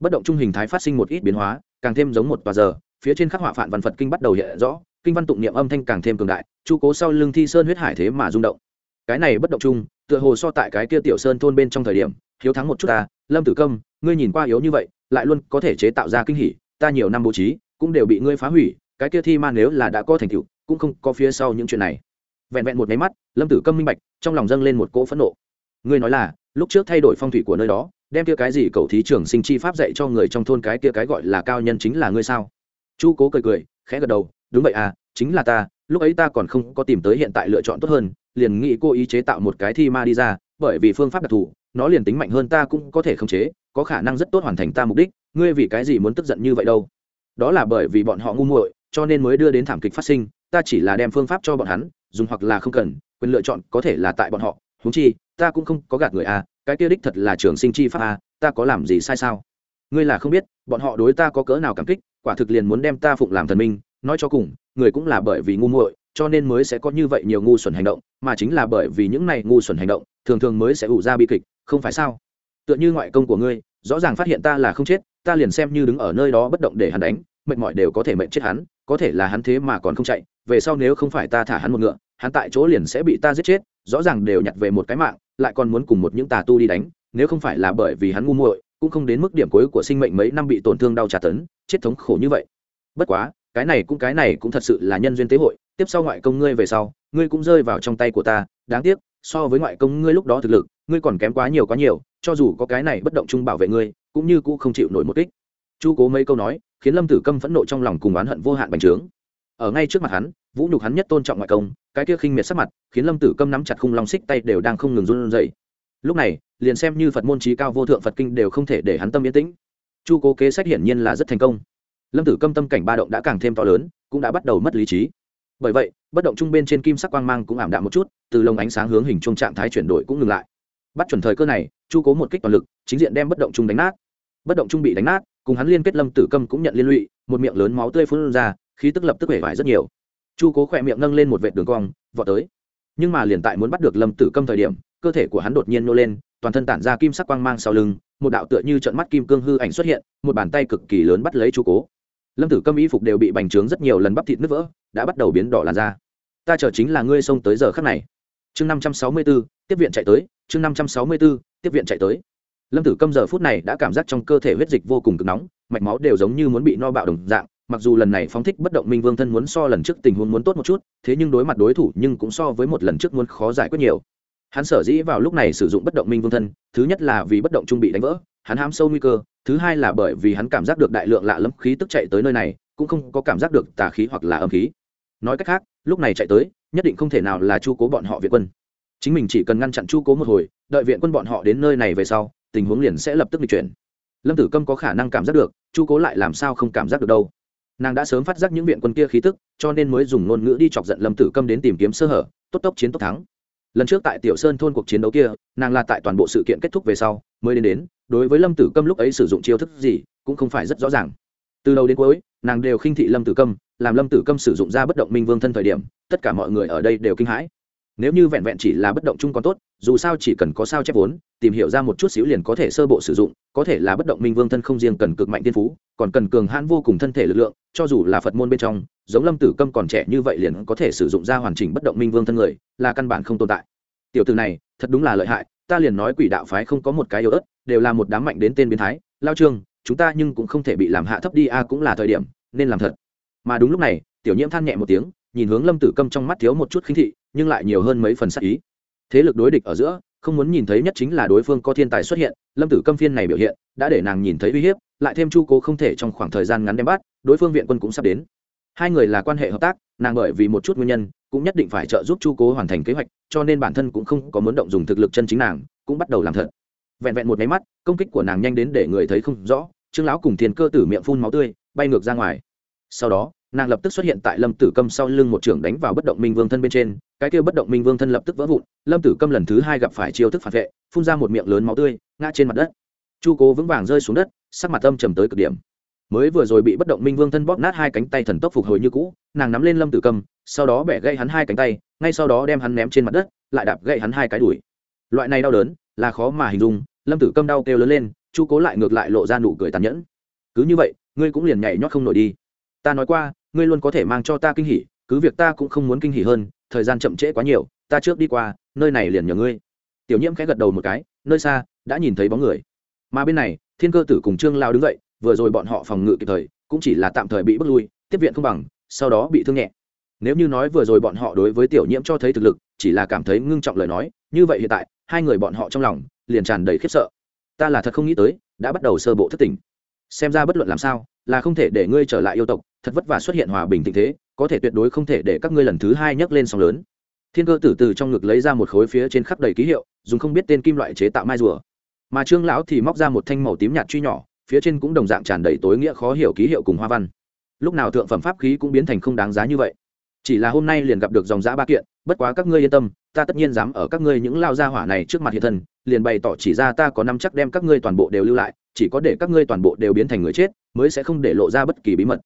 S1: Bất động trung hình thái phát sinh một ít biến hóa càng thêm giống một tòa giờ, phía trên khắc họa phản văn phật kinh bắt đầu hiện rõ, kinh văn tụng niệm âm thanh càng thêm cường đại, chu cố sau lưng thi sơn huyết hải thế mà rung động. Cái này bất động chung, tựa hồ so tại cái kia tiểu sơn thôn bên trong thời điểm, hiếu thắng một chút ta, lâm tử công, ngươi nhìn qua yếu như vậy, lại luôn có thể chế tạo ra kinh hỉ, ta nhiều năm bố trí, cũng đều bị ngươi phá hủy, cái kia thi ma nếu là đã có thành tựu, cũng không có phía sau những chuyện này. Vẹn vẹn một máy mắt, lâm tử câm minh bạch, trong lòng dâng lên một cỗ phẫn nộ. Ngươi nói là, lúc trước thay đổi phong thủy của nơi đó đem kia cái gì cầu thí trưởng sinh chi pháp dạy cho người trong thôn cái kia cái gọi là cao nhân chính là ngươi sao chu cố cười cười, khẽ gật đầu, đúng vậy à chính là ta, lúc ấy ta còn không có tìm tới hiện tại lựa chọn tốt hơn, liền nghĩ cô ý chế tạo một cái thi ma đi ra, bởi vì phương pháp đặc thù, nó liền tính mạnh hơn ta cũng có thể khống chế, có khả năng rất tốt hoàn thành ta mục đích, ngươi vì cái gì muốn tức giận như vậy đâu đó là bởi vì bọn họ ngu muội, cho nên mới đưa đến thảm kịch phát sinh, ta chỉ là đem phương pháp cho bọn hắn, dùng hoặc là không cần, quyền lựa chọn có thể là tại bọn họ, huống chi, ta cũng không có gạt người à cái kia đích thật là trường sinh chi pháp a, ta có làm gì sai sao? Ngươi là không biết, bọn họ đối ta có cỡ nào cảm kích, quả thực liền muốn đem ta phụng làm thần minh, nói cho cùng, người cũng là bởi vì ngu muội, cho nên mới sẽ có như vậy nhiều ngu xuẩn hành động, mà chính là bởi vì những này ngu xuẩn hành động, thường thường mới sẽ ủ ra bi kịch, không phải sao? Tựa như ngoại công của ngươi, rõ ràng phát hiện ta là không chết, ta liền xem như đứng ở nơi đó bất động để hắn đánh, mệt mỏi đều có thể mệnh chết hắn, có thể là hắn thế mà còn không chạy, về sau nếu không phải ta thả hắn một ngựa hắn tại chỗ liền sẽ bị ta giết chết, rõ ràng đều nhặt về một cái mạng, lại còn muốn cùng một những tà tu đi đánh, nếu không phải là bởi vì hắn ngu muội, cũng không đến mức điểm cuối của sinh mệnh mấy năm bị tổn thương đau trả tấn, chết thống khổ như vậy. Bất quá, cái này cũng cái này cũng thật sự là nhân duyên tế hội, tiếp sau ngoại công ngươi về sau, ngươi cũng rơi vào trong tay của ta, đáng tiếc, so với ngoại công ngươi lúc đó thực lực, ngươi còn kém quá nhiều quá nhiều, cho dù có cái này bất động chung bảo vệ ngươi, cũng như cũng không chịu nổi một kích. Chu cố mấy câu nói, khiến lâm tử câm phẫn nộ trong lòng cùng oán hận vô hạn bành trướng ở ngay trước mặt hắn, vũ nhục hắn nhất tôn trọng ngoại công, cái kia khinh miệt sắc mặt, khiến lâm tử câm nắm chặt khung long xích tay đều đang không ngừng run rẩy. Lúc này, liền xem như phật môn trí cao vô thượng phật kinh đều không thể để hắn tâm yên tĩnh. Chu cố kế sách hiển nhiên là rất thành công. Lâm tử câm tâm cảnh ba động đã càng thêm to lớn, cũng đã bắt đầu mất lý trí. Bởi vậy, bất động trung bên trên kim sắc quang mang cũng ảm đạm một chút, từ lồng ánh sáng hướng hình trung trạng thái chuyển đổi cũng ngừng lại. Bắt chuẩn thời cơ này, chu cố một kích toàn lực, chính diện đem bất động trung đánh nát. Bất động trung bị đánh nát, cùng hắn liên kết lâm tử câm cũng nhận liên lụy, một miệng lớn máu tươi phun ra khí tức lập tức hể vải rất nhiều. Chu cố khỏe miệng nâng lên một vệt đường cong, vọt tới. Nhưng mà liền tại muốn bắt được lâm tử câm thời điểm, cơ thể của hắn đột nhiên nô lên, toàn thân tản ra kim sắc quang mang sau lưng, một đạo tựa như trận mắt kim cương hư ảnh xuất hiện, một bàn tay cực kỳ lớn bắt lấy chu cố. Lâm tử câm y phục đều bị bành trướng rất nhiều lần bắp thịt nứt vỡ, đã bắt đầu biến đỏ làn da. Ta chờ chính là ngươi xông tới giờ khắc này. Chương năm trăm sáu mươi b ố tiếp viện chạy tới, chương năm trăm sáu mươi b ố tiếp viện chạy tới. Lâm tử câm giờ phút này đã cảm giác trong cơ thể huyết dịch vô cùng cực nóng, mạch máu đều giống như muốn bị no bạo đồng dạng mặc dù lần này phóng thích bất động minh vương thân muốn so lần trước tình huống muốn tốt một chút, thế nhưng đối mặt đối thủ nhưng cũng so với một lần trước muốn khó giải quyết nhiều. Hắn sở dĩ vào lúc này sử dụng bất động minh vương thân, thứ nhất là vì bất động trung bị đánh vỡ, hắn hám sâu nguy cơ, thứ hai là bởi vì hắn cảm giác được đại lượng lạ lẫm khí tức chạy tới nơi này, cũng không có cảm giác được tà khí hoặc là âm khí. Nói cách khác, lúc này chạy tới, nhất định không thể nào là chu cố bọn họ viện quân. Chính mình chỉ cần ngăn chặn chu cố một hồi, đợi viện quân bọn họ đến nơi này về sau, tình huống liền sẽ lập tức bị chuyển. Lâm tử câm có khả năng cảm giác được, chu cố lại làm sao không cảm giác được đâu nàng đã sớm phát giác những viện quân kia khí tức, cho nên mới dùng ngôn ngữ đi chọc giận lâm tử câm đến tìm kiếm sơ hở, tốt tốc chiến tốc thắng. Lần trước tại tiểu sơn thôn cuộc chiến đấu kia, nàng là tại toàn bộ sự kiện kết thúc về sau, mới đến đến, đối với lâm tử câm lúc ấy sử dụng chiêu thức gì, cũng không phải rất rõ ràng. Từ đầu đến cuối, nàng đều khinh thị lâm tử câm, làm lâm tử câm sử dụng ra bất động minh vương thân thời điểm, tất cả mọi người ở đây đều kinh hãi. Nếu như vẹn vẹn chỉ là bất động chung còn tốt dù sao chỉ cần có sao chép vốn, tìm hiểu ra một chút xíu liền có thể sơ bộ sử dụng, có thể là bất động minh vương thân không riêng cần cực mạnh tiên phú, còn cần cường hãn vô cùng thân thể lực lượng, cho dù là phật môn bên trong, giống lâm tử câm còn trẻ như vậy liền có thể sử dụng ra hoàn chỉnh bất động minh vương thân người, là căn bản không tồn tại. Tiểu từ này, thật đúng là lợi hại, ta liền nói quỷ đạo phái không có một cái yếu ớt, đều là một đám mạnh đến tên biến thái, lao trương, chúng ta nhưng cũng không thể bị làm hạ thấp đi a, cũng là thời điểm, nên làm thật. Mà đúng lúc này, tiểu nhiễm than nhẹ một tiếng, nhìn hướng lâm tử câm trong mắt thiếu một chút khinh thị, nhưng lại nhiều hơn mấy phần sắc ý thế lực đối địch ở giữa, không muốn nhìn thấy nhất chính là đối phương có thiên tài xuất hiện, lâm tử câm phiên này biểu hiện, đã để nàng nhìn thấy uy hiếp, lại thêm chu cố không thể trong khoảng thời gian ngắn đem bắt, đối phương viện quân cũng sắp đến. Hai người là quan hệ hợp tác, nàng bởi vì một chút nguyên nhân, cũng nhất định phải trợ giúp chu cố hoàn thành kế hoạch, cho nên bản thân cũng không có muốn động dùng thực lực chân chính nàng, cũng bắt đầu làm thật. Vẹn vẹn một máy mắt, công kích của nàng nhanh đến để người thấy không rõ, trương lão cùng thiên cơ tử miệng phun máu tươi, bay ngược ra ngoài. Sau đó nàng lập tức xuất hiện tại lâm tử câm sau lưng một trưởng đánh vào bất động minh vương thân bên trên, cái kia bất động minh vương thân lập tức vỡ vụn, lâm tử câm lần thứ hai gặp phải chiêu thức phản vệ, phun ra một miệng lớn máu tươi, ngã trên mặt đất. Chu cố vững vàng rơi xuống đất, sắc mặt âm trầm tới cực điểm. Mới vừa rồi bị bất động minh vương thân bóp nát hai cánh tay thần tốc phục hồi như cũ, nàng nắm lên lâm tử câm, sau đó bẻ gãy hắn hai cánh tay, ngay sau đó đem hắn ném trên mặt đất, lại đạp gãy hắn hai cái đùi. Loại này đau đớn, là khó mà hình dung, lâm tử câm đau kêu lớn lên, chu cố lại ngược lại lộ ra nụ cười tàn nhẫn. Cứ như vậy, ngươi cũng liền nhảy nhót không nổi đi. Ta nói qua ngươi luôn có thể mang cho ta kinh hỉ, cứ việc ta cũng không muốn kinh hỉ hơn, thời gian chậm trễ quá nhiều, ta trước đi qua, nơi này liền nhờ ngươi. Tiểu nhiễm khẽ gật đầu một cái, nơi xa, đã nhìn thấy bóng người. Mà bên này, thiên cơ tử cùng trương lao đứng dậy, vừa rồi bọn họ phòng ngự kịp thời, cũng chỉ là tạm thời bị bước lui, tiếp viện không bằng, sau đó bị thương nhẹ. Nếu như nói vừa rồi bọn họ đối với tiểu nhiễm cho thấy thực lực, chỉ là cảm thấy ngưng trọng lời nói, như vậy hiện tại, hai người bọn họ trong lòng, liền tràn đầy khiếp sợ. Ta là thật không nghĩ tới, đã bắt đầu sơ bộ thất tình. Xem ra bất luận làm sao, là không thể để ngươi trở lại yêu tộc thật vất vả xuất hiện hòa bình tình thế, có thể tuyệt đối không thể để các ngươi lần thứ hai nhấc lên sóng lớn. Thiên cơ tử từ trong ngực lấy ra một khối phía trên khắp đầy ký hiệu, dùng không biết tên kim loại chế tạo mai rùa. Mà trương lão thì móc ra một thanh màu tím nhạt truy nhỏ, phía trên cũng đồng dạng tràn đầy tối nghĩa khó hiểu ký hiệu cùng hoa văn. Lúc nào thượng phẩm pháp khí cũng biến thành không đáng giá như vậy. Chỉ là hôm nay liền gặp được dòng giã ba kiện, bất quá các ngươi yên tâm, ta tất nhiên dám ở các ngươi những lao gia hỏa này trước mặt hiện thân, liền bày tỏ chỉ ra ta có năm chắc đem các ngươi toàn bộ đều lưu lại, chỉ có để các ngươi toàn bộ đều biến thành người chết, mới sẽ không để lộ ra bất kỳ bí mật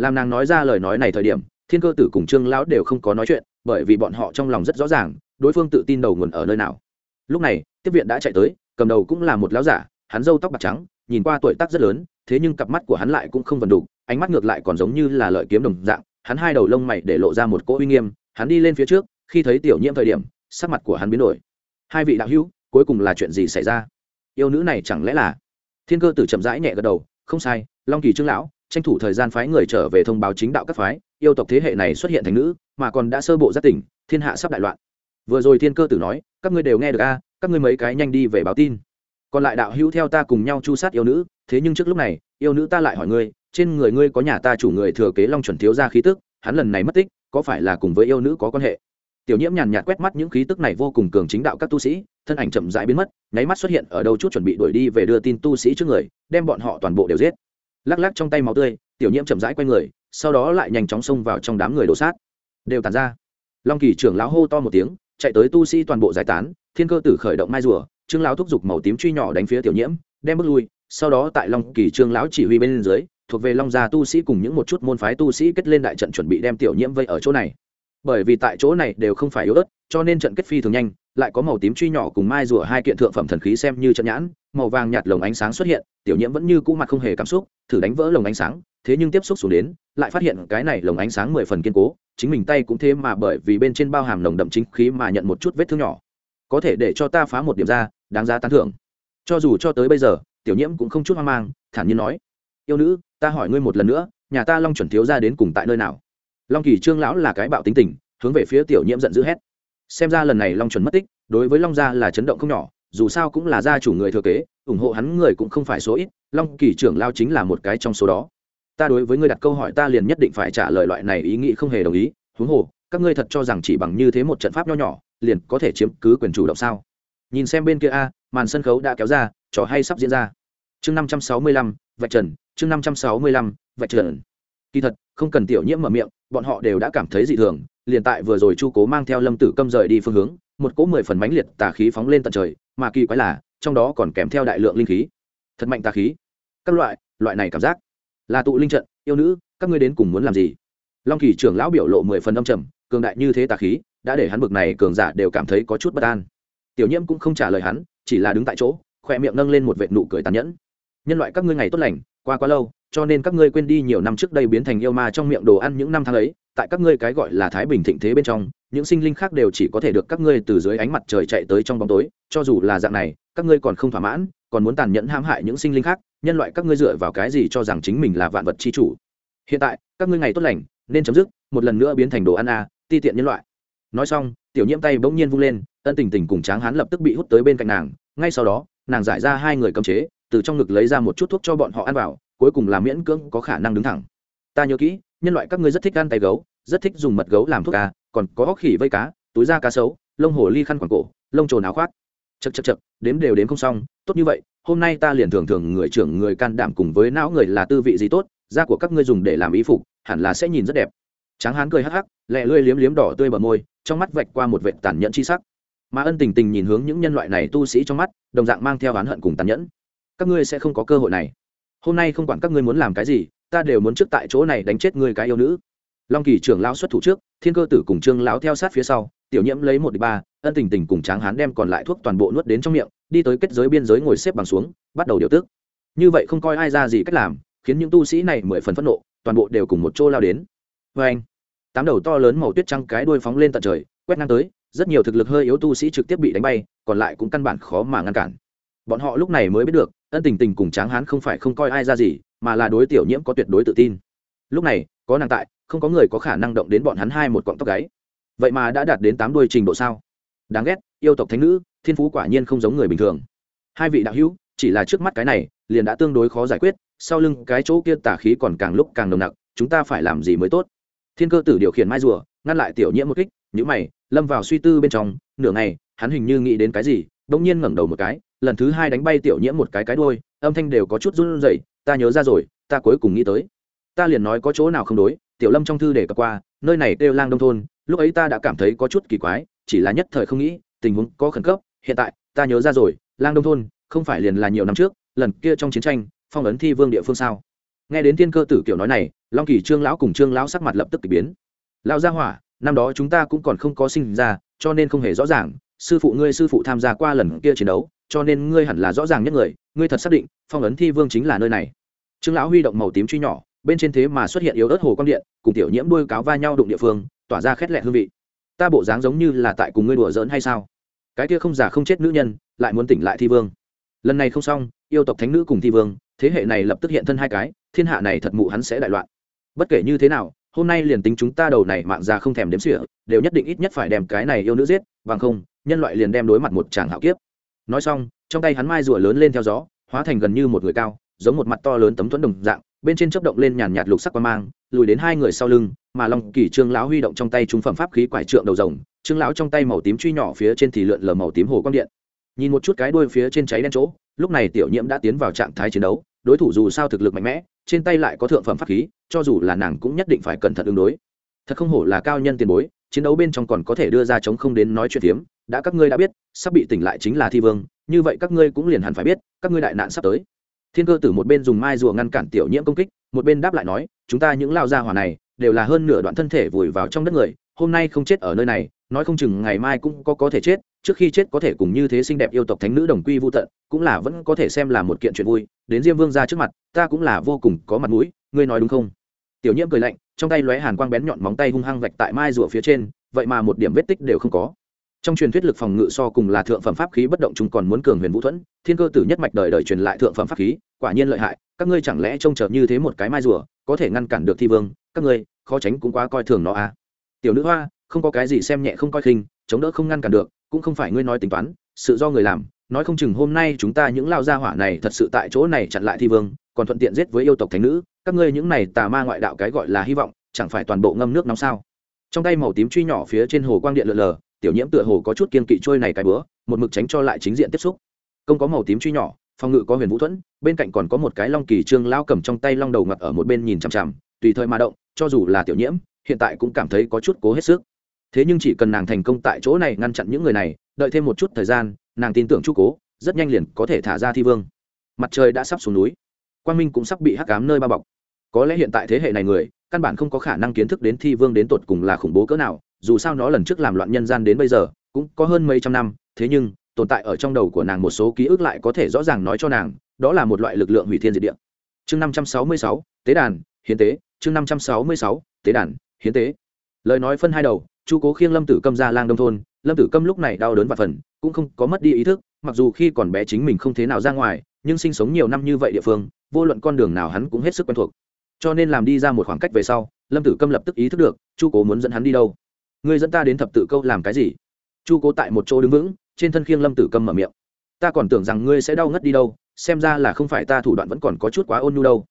S1: làm nàng nói ra lời nói này thời điểm, thiên cơ tử cùng trương lão đều không có nói chuyện, bởi vì bọn họ trong lòng rất rõ ràng, đối phương tự tin đầu nguồn ở nơi nào. Lúc này, tiếp viện đã chạy tới, cầm đầu cũng là một lão giả, hắn râu tóc bạc trắng, nhìn qua tuổi tác rất lớn, thế nhưng cặp mắt của hắn lại cũng không vần đục ánh mắt ngược lại còn giống như là lợi kiếm đồng dạng, hắn hai đầu lông mày để lộ ra một cỗ uy nghiêm, hắn đi lên phía trước, khi thấy tiểu nhiễm thời điểm, sắc mặt của hắn biến đổi. Hai vị đạo hữu, cuối cùng là chuyện gì xảy ra? Yêu nữ này chẳng lẽ là? Thiên cơ tử chậm rãi nhẹ gật đầu, không sai, long kỳ trương lão tranh thủ thời gian phái người trở về thông báo chính đạo các phái, yêu tộc thế hệ này xuất hiện thành nữ, mà còn đã sơ bộ giác tỉnh, thiên hạ sắp đại loạn. Vừa rồi thiên cơ tử nói, các ngươi đều nghe được a, các ngươi mấy cái nhanh đi về báo tin. Còn lại đạo hữu theo ta cùng nhau chu sát yêu nữ, thế nhưng trước lúc này, yêu nữ ta lại hỏi ngươi, trên người ngươi có nhà ta chủ người thừa kế long chuẩn thiếu ra khí tức, hắn lần này mất tích, có phải là cùng với yêu nữ có quan hệ? Tiểu nhiễm nhàn nhạt quét mắt những khí tức này vô cùng cường chính đạo các tu sĩ, thân ảnh chậm rãi biến mất, nháy mắt xuất hiện ở đâu chút chuẩn bị đuổi đi về đưa tin tu sĩ trước người, đem bọn họ toàn bộ đều giết lắc lắc trong tay máu tươi, tiểu nhiễm chậm rãi quay người, sau đó lại nhanh chóng xông vào trong đám người đổ sát. Đều tàn ra. Long kỳ trưởng lão hô to một tiếng, chạy tới tu sĩ toàn bộ giải tán, thiên cơ tử khởi động mai rùa, trương lão thúc giục màu tím truy nhỏ đánh phía tiểu nhiễm, đem bước lui, sau đó tại long kỳ trương lão chỉ huy bên dưới, thuộc về long gia tu sĩ cùng những một chút môn phái tu sĩ kết lên đại trận chuẩn bị đem tiểu nhiễm vây ở chỗ này bởi vì tại chỗ này đều không phải yếu ớt, cho nên trận kết phi thường nhanh, lại có màu tím truy nhỏ cùng mai rùa hai kiện thượng phẩm thần khí xem như trận nhãn, màu vàng nhạt lồng ánh sáng xuất hiện, tiểu nhiễm vẫn như cũ mặt không hề cảm xúc, thử đánh vỡ lồng ánh sáng, thế nhưng tiếp xúc xuống đến, lại phát hiện cái này lồng ánh sáng mười phần kiên cố, chính mình tay cũng thế mà bởi vì bên trên bao hàm nồng đậm chính khí mà nhận một chút vết thương nhỏ. Có thể để cho ta phá một điểm ra, đáng giá tán thưởng. Cho dù cho tới bây giờ, tiểu nhiễm cũng không chút hoang mang, thản nhiên nói. Yêu nữ, ta hỏi ngươi một lần nữa, nhà ta long chuẩn thiếu ra đến cùng tại nơi nào? Long kỳ trương lão là cái bạo tính tình, hướng về phía tiểu nhiễm giận dữ hét. Xem ra lần này long chuẩn mất tích, đối với long gia là chấn động không nhỏ, dù sao cũng là gia chủ người thừa kế, ủng hộ hắn người cũng không phải số ít, long kỳ trưởng lao chính là một cái trong số đó. Ta đối với ngươi đặt câu hỏi ta liền nhất định phải trả lời loại này ý nghĩ không hề đồng ý, huống hồ, các ngươi thật cho rằng chỉ bằng như thế một trận pháp nho nhỏ, liền có thể chiếm cứ quyền chủ động sao? Nhìn xem bên kia a, màn sân khấu đã kéo ra, trò hay sắp diễn ra. Chương năm trăm sáu mươi lăm, vạch trần, chương năm trăm sáu mươi lăm, vạch trần. Kỳ thật, không cần tiểu nhiễm mở miệng bọn họ đều đã cảm thấy dị thường, liền tại vừa rồi chu cố mang theo lâm tử câm rời đi phương hướng, một cỗ mười phần mãnh liệt tà khí phóng lên tận trời, mà kỳ quái là, trong đó còn kèm theo đại lượng linh khí. Thật mạnh tà khí. Các loại loại này cảm giác. Là tụ linh trận, yêu nữ, các ngươi đến cùng muốn làm gì? Long kỳ trưởng lão biểu lộ mười phần âm trầm, cường đại như thế tà khí, đã để hắn bực này cường giả đều cảm thấy có chút bất an. Tiểu nhiễm cũng không trả lời hắn, chỉ là đứng tại chỗ khoe miệng nâng lên một vệt nụ cười tàn nhẫn. Nhân loại các ngươi ngày tốt lành, qua quá lâu cho nên các ngươi quên đi nhiều năm trước đây biến thành yêu ma trong miệng đồ ăn những năm tháng ấy, tại các ngươi cái gọi là thái bình thịnh thế bên trong, những sinh linh khác đều chỉ có thể được các ngươi từ dưới ánh mặt trời chạy tới trong bóng tối, cho dù là dạng này, các ngươi còn không thỏa mãn, còn muốn tàn nhẫn hãm hại những sinh linh khác, nhân loại các ngươi dựa vào cái gì cho rằng chính mình là vạn vật chi chủ? Hiện tại, các ngươi ngày tốt lành, nên chấm dứt, một lần nữa biến thành đồ ăn a, ti tiện nhân loại. Nói xong, tiểu nhiễm tay bỗng nhiên vung lên, ân tình tình cùng tráng hán lập tức bị hút tới bên cạnh nàng, ngay sau đó, nàng giải ra hai người cầm chế, từ trong ngực lấy ra một chút thuốc cho bọn họ ăn vào cuối cùng là miễn cưỡng có khả năng đứng thẳng. Ta nhớ kỹ, nhân loại các ngươi rất thích ăn tay gấu, rất thích dùng mật gấu làm thuốc cá, còn có hóc khỉ vây cá, túi da cá sấu, lông hồ ly khăn quàng cổ, lông trồn áo khoác. Chật chật chật đếm đều đếm không xong. Tốt như vậy, hôm nay ta liền thường thường người trưởng người can đảm cùng với não người là tư vị gì tốt, da của các ngươi dùng để làm y phục, hẳn là sẽ nhìn rất đẹp. Tráng hán cười hắc hắc, lẹ lươi liếm liếm đỏ tươi bờ môi, trong mắt vạch qua một vệt tàn nhẫn chi sắc. Mà ân tình tình nhìn hướng những nhân loại này tu sĩ trong mắt, đồng dạng mang theo oán hận cùng tàn nhẫn. Các ngươi sẽ không có cơ hội này hôm nay không quản các ngươi muốn làm cái gì, ta đều muốn trước tại chỗ này đánh chết ngươi cái yêu nữ. Long kỳ trưởng lão xuất thủ trước, thiên cơ tử cùng trương lão theo sát phía sau, tiểu nhiễm lấy một đ ba, ân tình tình cùng tráng hán đem còn lại thuốc toàn bộ nuốt đến trong miệng, đi tới kết giới biên giới ngồi xếp bằng xuống, bắt đầu điều tức. Như vậy không coi ai ra gì cách làm, khiến những tu sĩ này mười phần phẫn nộ, toàn bộ đều cùng một chỗ lao đến. Vê anh, tám đầu to lớn màu tuyết trăng cái đuôi phóng lên tận trời, quét ngang tới, rất nhiều thực lực hơi yếu tu sĩ trực tiếp bị đánh bay, còn lại cũng căn bản khó mà ngăn cản bọn họ lúc này mới biết được, ân tình tình cùng tráng hán không phải không coi ai ra gì, mà là đối tiểu nhiễm có tuyệt đối tự tin. Lúc này, có nàng tại, không có người có khả năng động đến bọn hắn hai một cọng tóc gáy. Vậy mà đã đạt đến tám đuôi trình độ sao? Đáng ghét, yêu tộc thánh nữ, thiên phú quả nhiên không giống người bình thường. Hai vị đạo hữu, chỉ là trước mắt cái này, liền đã tương đối khó giải quyết, sau lưng cái chỗ kia tả khí còn càng lúc càng nồng nặc, chúng ta phải làm gì mới tốt? Thiên cơ tử điều khiển mai rùa, ngăn lại tiểu nhiễm một kích nhữ mày, lâm vào suy tư bên trong, nửa ngày, hắn hình như nghĩ đến cái gì đông nhiên ngẩng đầu một cái, lần thứ hai đánh bay tiểu nhiễm một cái cái đôi âm thanh đều có chút run rẩy, ta nhớ ra rồi, ta cuối cùng nghĩ tới. Ta liền nói có chỗ nào không đối, tiểu lâm trong thư để cập qua, nơi này kêu lang đông thôn, lúc ấy ta đã cảm thấy có chút kỳ quái, chỉ là nhất thời không nghĩ, tình huống có khẩn cấp, hiện tại, ta nhớ ra rồi, lang đông thôn, không phải liền là nhiều năm trước, lần kia trong chiến tranh, phong ấn thi vương địa phương sao? Nghe đến thiên cơ tử kiểu nói này, long kỳ trương lão cùng trương lão sắc mặt lập tức k ỳ biến. Lão gia hỏa, năm đó chúng ta cũng còn không có sinh ra, cho nên không hề rõ ràng sư phụ ngươi sư phụ tham gia qua lần kia chiến đấu, cho nên ngươi hẳn là rõ ràng nhất người, ngươi thật xác định, phong ấn thi vương chính là nơi này. Trương lão huy động màu tím truy nhỏ, bên trên thế mà xuất hiện yếu ớt hồ quang điện, cùng tiểu nhiễm đuôi cáo va nhau đụng địa phương, tỏa ra khét lẹ hương vị. Ta bộ dáng giống như là tại cùng ngươi đùa giỡn hay sao? Cái kia không già không chết nữ nhân, lại muốn tỉnh lại thi vương. Lần này không xong, yêu tộc thánh nữ cùng thi vương, thế hệ này lập tức hiện thân hai cái, thiên hạ này thật mụ hắn sẽ đại loạn. Bất kể như thế nào hôm nay liền tính chúng ta đầu này mạng già không thèm đếm xỉa, đều nhất định ít nhất phải đem cái này yêu nữ giết, bằng không, nhân loại liền đem đối mặt một chàng hạo kiếp. Nói xong, trong tay hắn mai rùa lớn lên theo gió, hóa thành gần như một người cao, giống một mặt to lớn tấm thuẫn đồng dạng, bên trên chấp động lên nhàn nhạt lục sắc qua mang, lùi đến hai người sau lưng, mà long kỳ trương lão huy động trong tay trung phẩm pháp khí quải trượng đầu rồng, trương lão trong tay màu tím truy nhỏ phía trên thì lượn lờ màu tím hồ quang điện. Nhìn một chút cái đuôi phía trên cháy đen chỗ, lúc này tiểu nhiễm đã tiến vào trạng thái chiến đấu đối thủ dù sao thực lực mạnh mẽ, trên tay lại có thượng phẩm pháp khí, cho dù là nàng cũng nhất định phải cẩn thận ứng đối. Thật không hổ là cao nhân tiền bối, chiến đấu bên trong còn có thể đưa ra chống không đến nói chuyện tiếm đã các ngươi đã biết, sắp bị tỉnh lại chính là thi vương, như vậy các ngươi cũng liền hẳn phải biết, các ngươi đại nạn sắp tới. Thiên cơ tử một bên dùng mai rùa ngăn cản tiểu nhiễm công kích, một bên đáp lại nói, chúng ta những lao gia hỏa này đều là hơn nửa đoạn thân thể vùi vào trong đất người, hôm nay không chết ở nơi này nói không chừng ngày mai cũng có có thể chết, trước khi chết có thể cùng như thế xinh đẹp yêu tộc thánh nữ đồng quy vô tận, cũng là vẫn có thể xem là một kiện chuyện vui. Đến diêm vương ra trước mặt, ta cũng là vô cùng có mặt mũi, ngươi nói đúng không? Tiểu nhiễm cười lạnh, trong tay lóe hàn quang bén nhọn móng tay hung hăng vạch tại mai rùa phía trên, vậy mà một điểm vết tích đều không có. Trong truyền thuyết lực phòng ngự so cùng là thượng phẩm pháp khí bất động chúng còn muốn cường huyền vũ thuẫn, thiên cơ tử nhất mạch đời đời truyền lại thượng phẩm pháp khí, quả nhiên lợi hại, các ngươi chẳng lẽ trông chờ như thế một cái mai rùa, có thể ngăn cản được thi vương, các ngươi, khó tránh cũng quá coi thường nó à. Tiểu nữ hoa không có cái gì xem nhẹ không coi khinh, chống đỡ không ngăn cản được, cũng không phải ngươi nói tính toán, sự do người làm, nói không chừng hôm nay chúng ta những lao gia hỏa này thật sự tại chỗ này chặn lại thi vương, còn thuận tiện giết với yêu tộc thánh nữ, các ngươi những này tà ma ngoại đạo cái gọi là hy vọng, chẳng phải toàn bộ ngâm nước nóng sao? Trong tay màu tím truy nhỏ phía trên hồ quang điện lờ lờ, tiểu nhiễm tựa hồ có chút kiên kỵ trôi này cái bữa, một mực tránh cho lại chính diện tiếp xúc. Công có màu tím truy nhỏ, phòng ngự có huyền vũ thuẫn, bên cạnh còn có một cái long kỳ trương lao cầm trong tay long đầu ngặt ở một bên nhìn chằm chằm, tùy thời mà động, cho dù là tiểu nhiễm, hiện tại cũng cảm thấy có chút cố hết sức thế nhưng chỉ cần nàng thành công tại chỗ này ngăn chặn những người này, đợi thêm một chút thời gian, nàng tin tưởng chu cố, rất nhanh liền có thể thả ra thi vương. Mặt trời đã sắp xuống núi. Quang minh cũng sắp bị hắc cám nơi bao bọc. Có lẽ hiện tại thế hệ này người, căn bản không có khả năng kiến thức đến thi vương đến tột cùng là khủng bố cỡ nào, dù sao nó lần trước làm loạn nhân gian đến bây giờ, cũng có hơn mấy trăm năm, thế nhưng, tồn tại ở trong đầu của nàng một số ký ức lại có thể rõ ràng nói cho nàng, đó là một loại lực lượng hủy thiên diệt địa. Chương năm trăm sáu mươi sáu, tế đàn, hiến tế. Chương năm trăm sáu mươi sáu, tế đàn, hiến tế. Lời nói phân hai đầu chu cố khiêng lâm tử câm ra lang đông thôn, lâm tử câm lúc này đau đớn và phần, cũng không có mất đi ý thức, mặc dù khi còn bé chính mình không thế nào ra ngoài, nhưng sinh sống nhiều năm như vậy địa phương, vô luận con đường nào hắn cũng hết sức quen thuộc. Cho nên làm đi ra một khoảng cách về sau, lâm tử câm lập tức ý thức được, chu cố muốn dẫn hắn đi đâu. Người dẫn ta đến thập tự câu làm cái gì? Chu cố tại một chỗ đứng vững, trên thân khiêng lâm tử câm mở miệng. Ta còn tưởng rằng ngươi sẽ đau ngất đi đâu, xem ra là không phải ta thủ đoạn vẫn còn có chút quá ôn nhu đâu.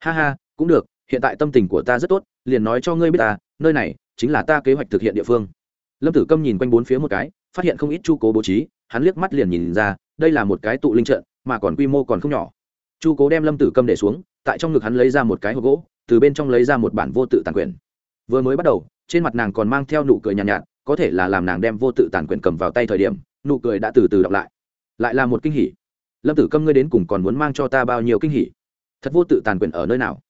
S1: Ha ha, cũng được hiện tại tâm tình của ta rất tốt liền nói cho ngươi biết ta nơi này chính là ta kế hoạch thực hiện địa phương. Lâm tử câm nhìn quanh bốn phía một cái phát hiện không ít chu cố bố trí hắn liếc mắt liền nhìn ra đây là một cái tụ linh trận mà còn quy mô còn không nhỏ. Chu cố đem lâm tử câm để xuống tại trong ngực hắn lấy ra một cái hộp gỗ từ bên trong lấy ra một bản vô tự tàn quyền vừa mới bắt đầu trên mặt nàng còn mang theo nụ cười nhàn nhạt, nhạt có thể là làm nàng đem vô tự tàn quyền cầm vào tay thời điểm nụ cười đã từ từ đọc lại. Lại là một kinh hỉ. Lâm tử câm ngươi đến cùng còn muốn mang cho ta bao nhiêu kinh hỉ? Thật vô tự tàn quyền ở nơi nào?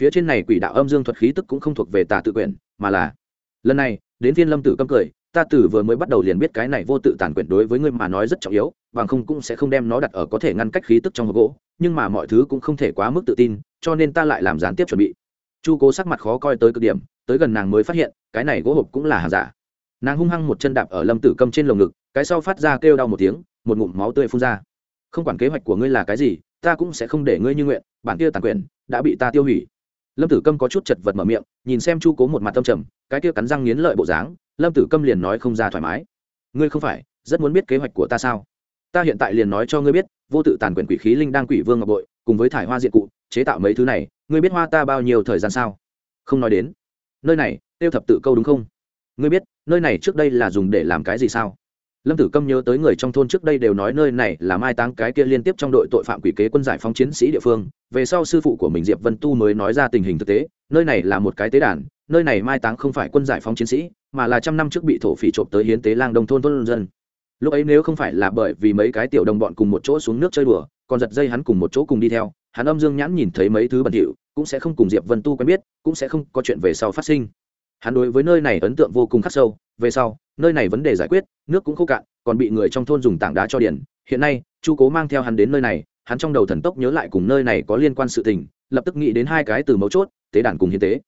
S1: Phía trên này quỷ đạo âm dương thuật khí tức cũng không thuộc về tà tự quyền mà là, lần này, đến phiên lâm tử câm cười, ta tử vừa mới bắt đầu liền biết cái này vô tự tàn quyển đối với ngươi mà nói rất trọng yếu, bằng không cũng sẽ không đem nó đặt ở có thể ngăn cách khí tức trong hộp gỗ, nhưng mà mọi thứ cũng không thể quá mức tự tin, cho nên ta lại làm gián tiếp chuẩn bị. Chu cố sắc mặt khó coi tới cực điểm, tới gần nàng mới phát hiện, cái này gỗ hộp cũng là hàng giả. Nàng hung hăng một chân đạp ở lâm tử câm trên lồng ngực, cái sau phát ra kêu đau một tiếng, một ngụm máu tươi phun ra. Không quản kế hoạch của ngươi là cái gì, ta cũng sẽ không để ngươi như nguyện, bản kia tàn quyền đã bị ta tiêu hủy lâm tử câm có chút chật vật mở miệng, nhìn xem chu cố một mặt tâm trầm, cái kia cắn răng nghiến lợi bộ dáng, lâm tử câm liền nói không ra thoải mái. Ngươi không phải, rất muốn biết kế hoạch của ta sao? Ta hiện tại liền nói cho ngươi biết, vô tự tàn quyền quỷ khí linh đang quỷ vương ngọc bội, cùng với thải hoa diện cụ, chế tạo mấy thứ này, ngươi biết hoa ta bao nhiêu thời gian sao? Không nói đến. Nơi này, tiêu thập tự câu đúng không? Ngươi biết, nơi này trước đây là dùng để làm cái gì sao? Lâm tử câm nhớ tới người trong thôn trước đây đều nói nơi này là mai táng cái kia liên tiếp trong đội tội phạm quỷ kế quân giải phóng chiến sĩ địa phương. Về sau sư phụ của mình diệp vân tu mới nói ra tình hình thực tế, nơi này là một cái tế đàn, nơi này mai táng không phải quân giải phóng chiến sĩ, mà là trăm năm trước bị thổ phỉ trộm tới hiến tế lang đông thôn thôn dân. Lúc ấy nếu không phải là bởi vì mấy cái tiểu đồng bọn cùng một chỗ xuống nước chơi đùa, còn giật dây hắn cùng một chỗ cùng đi theo, hắn âm dương nhãn nhìn thấy mấy thứ bẩn thỉu, cũng sẽ không cùng diệp vân tu quen biết, cũng sẽ không có chuyện về sau phát sinh. Hắn đối với nơi này ấn tượng vô cùng khắc sâu về sau, nơi này vấn đề giải quyết, nước cũng khô cạn, còn bị người trong thôn dùng tảng đá cho điển hiện nay, chu cố mang theo hắn đến nơi này, hắn trong đầu thần tốc nhớ lại cùng nơi này có liên quan sự tình, lập tức nghĩ đến hai cái từ mấu chốt, tế đàn cùng hiến tế.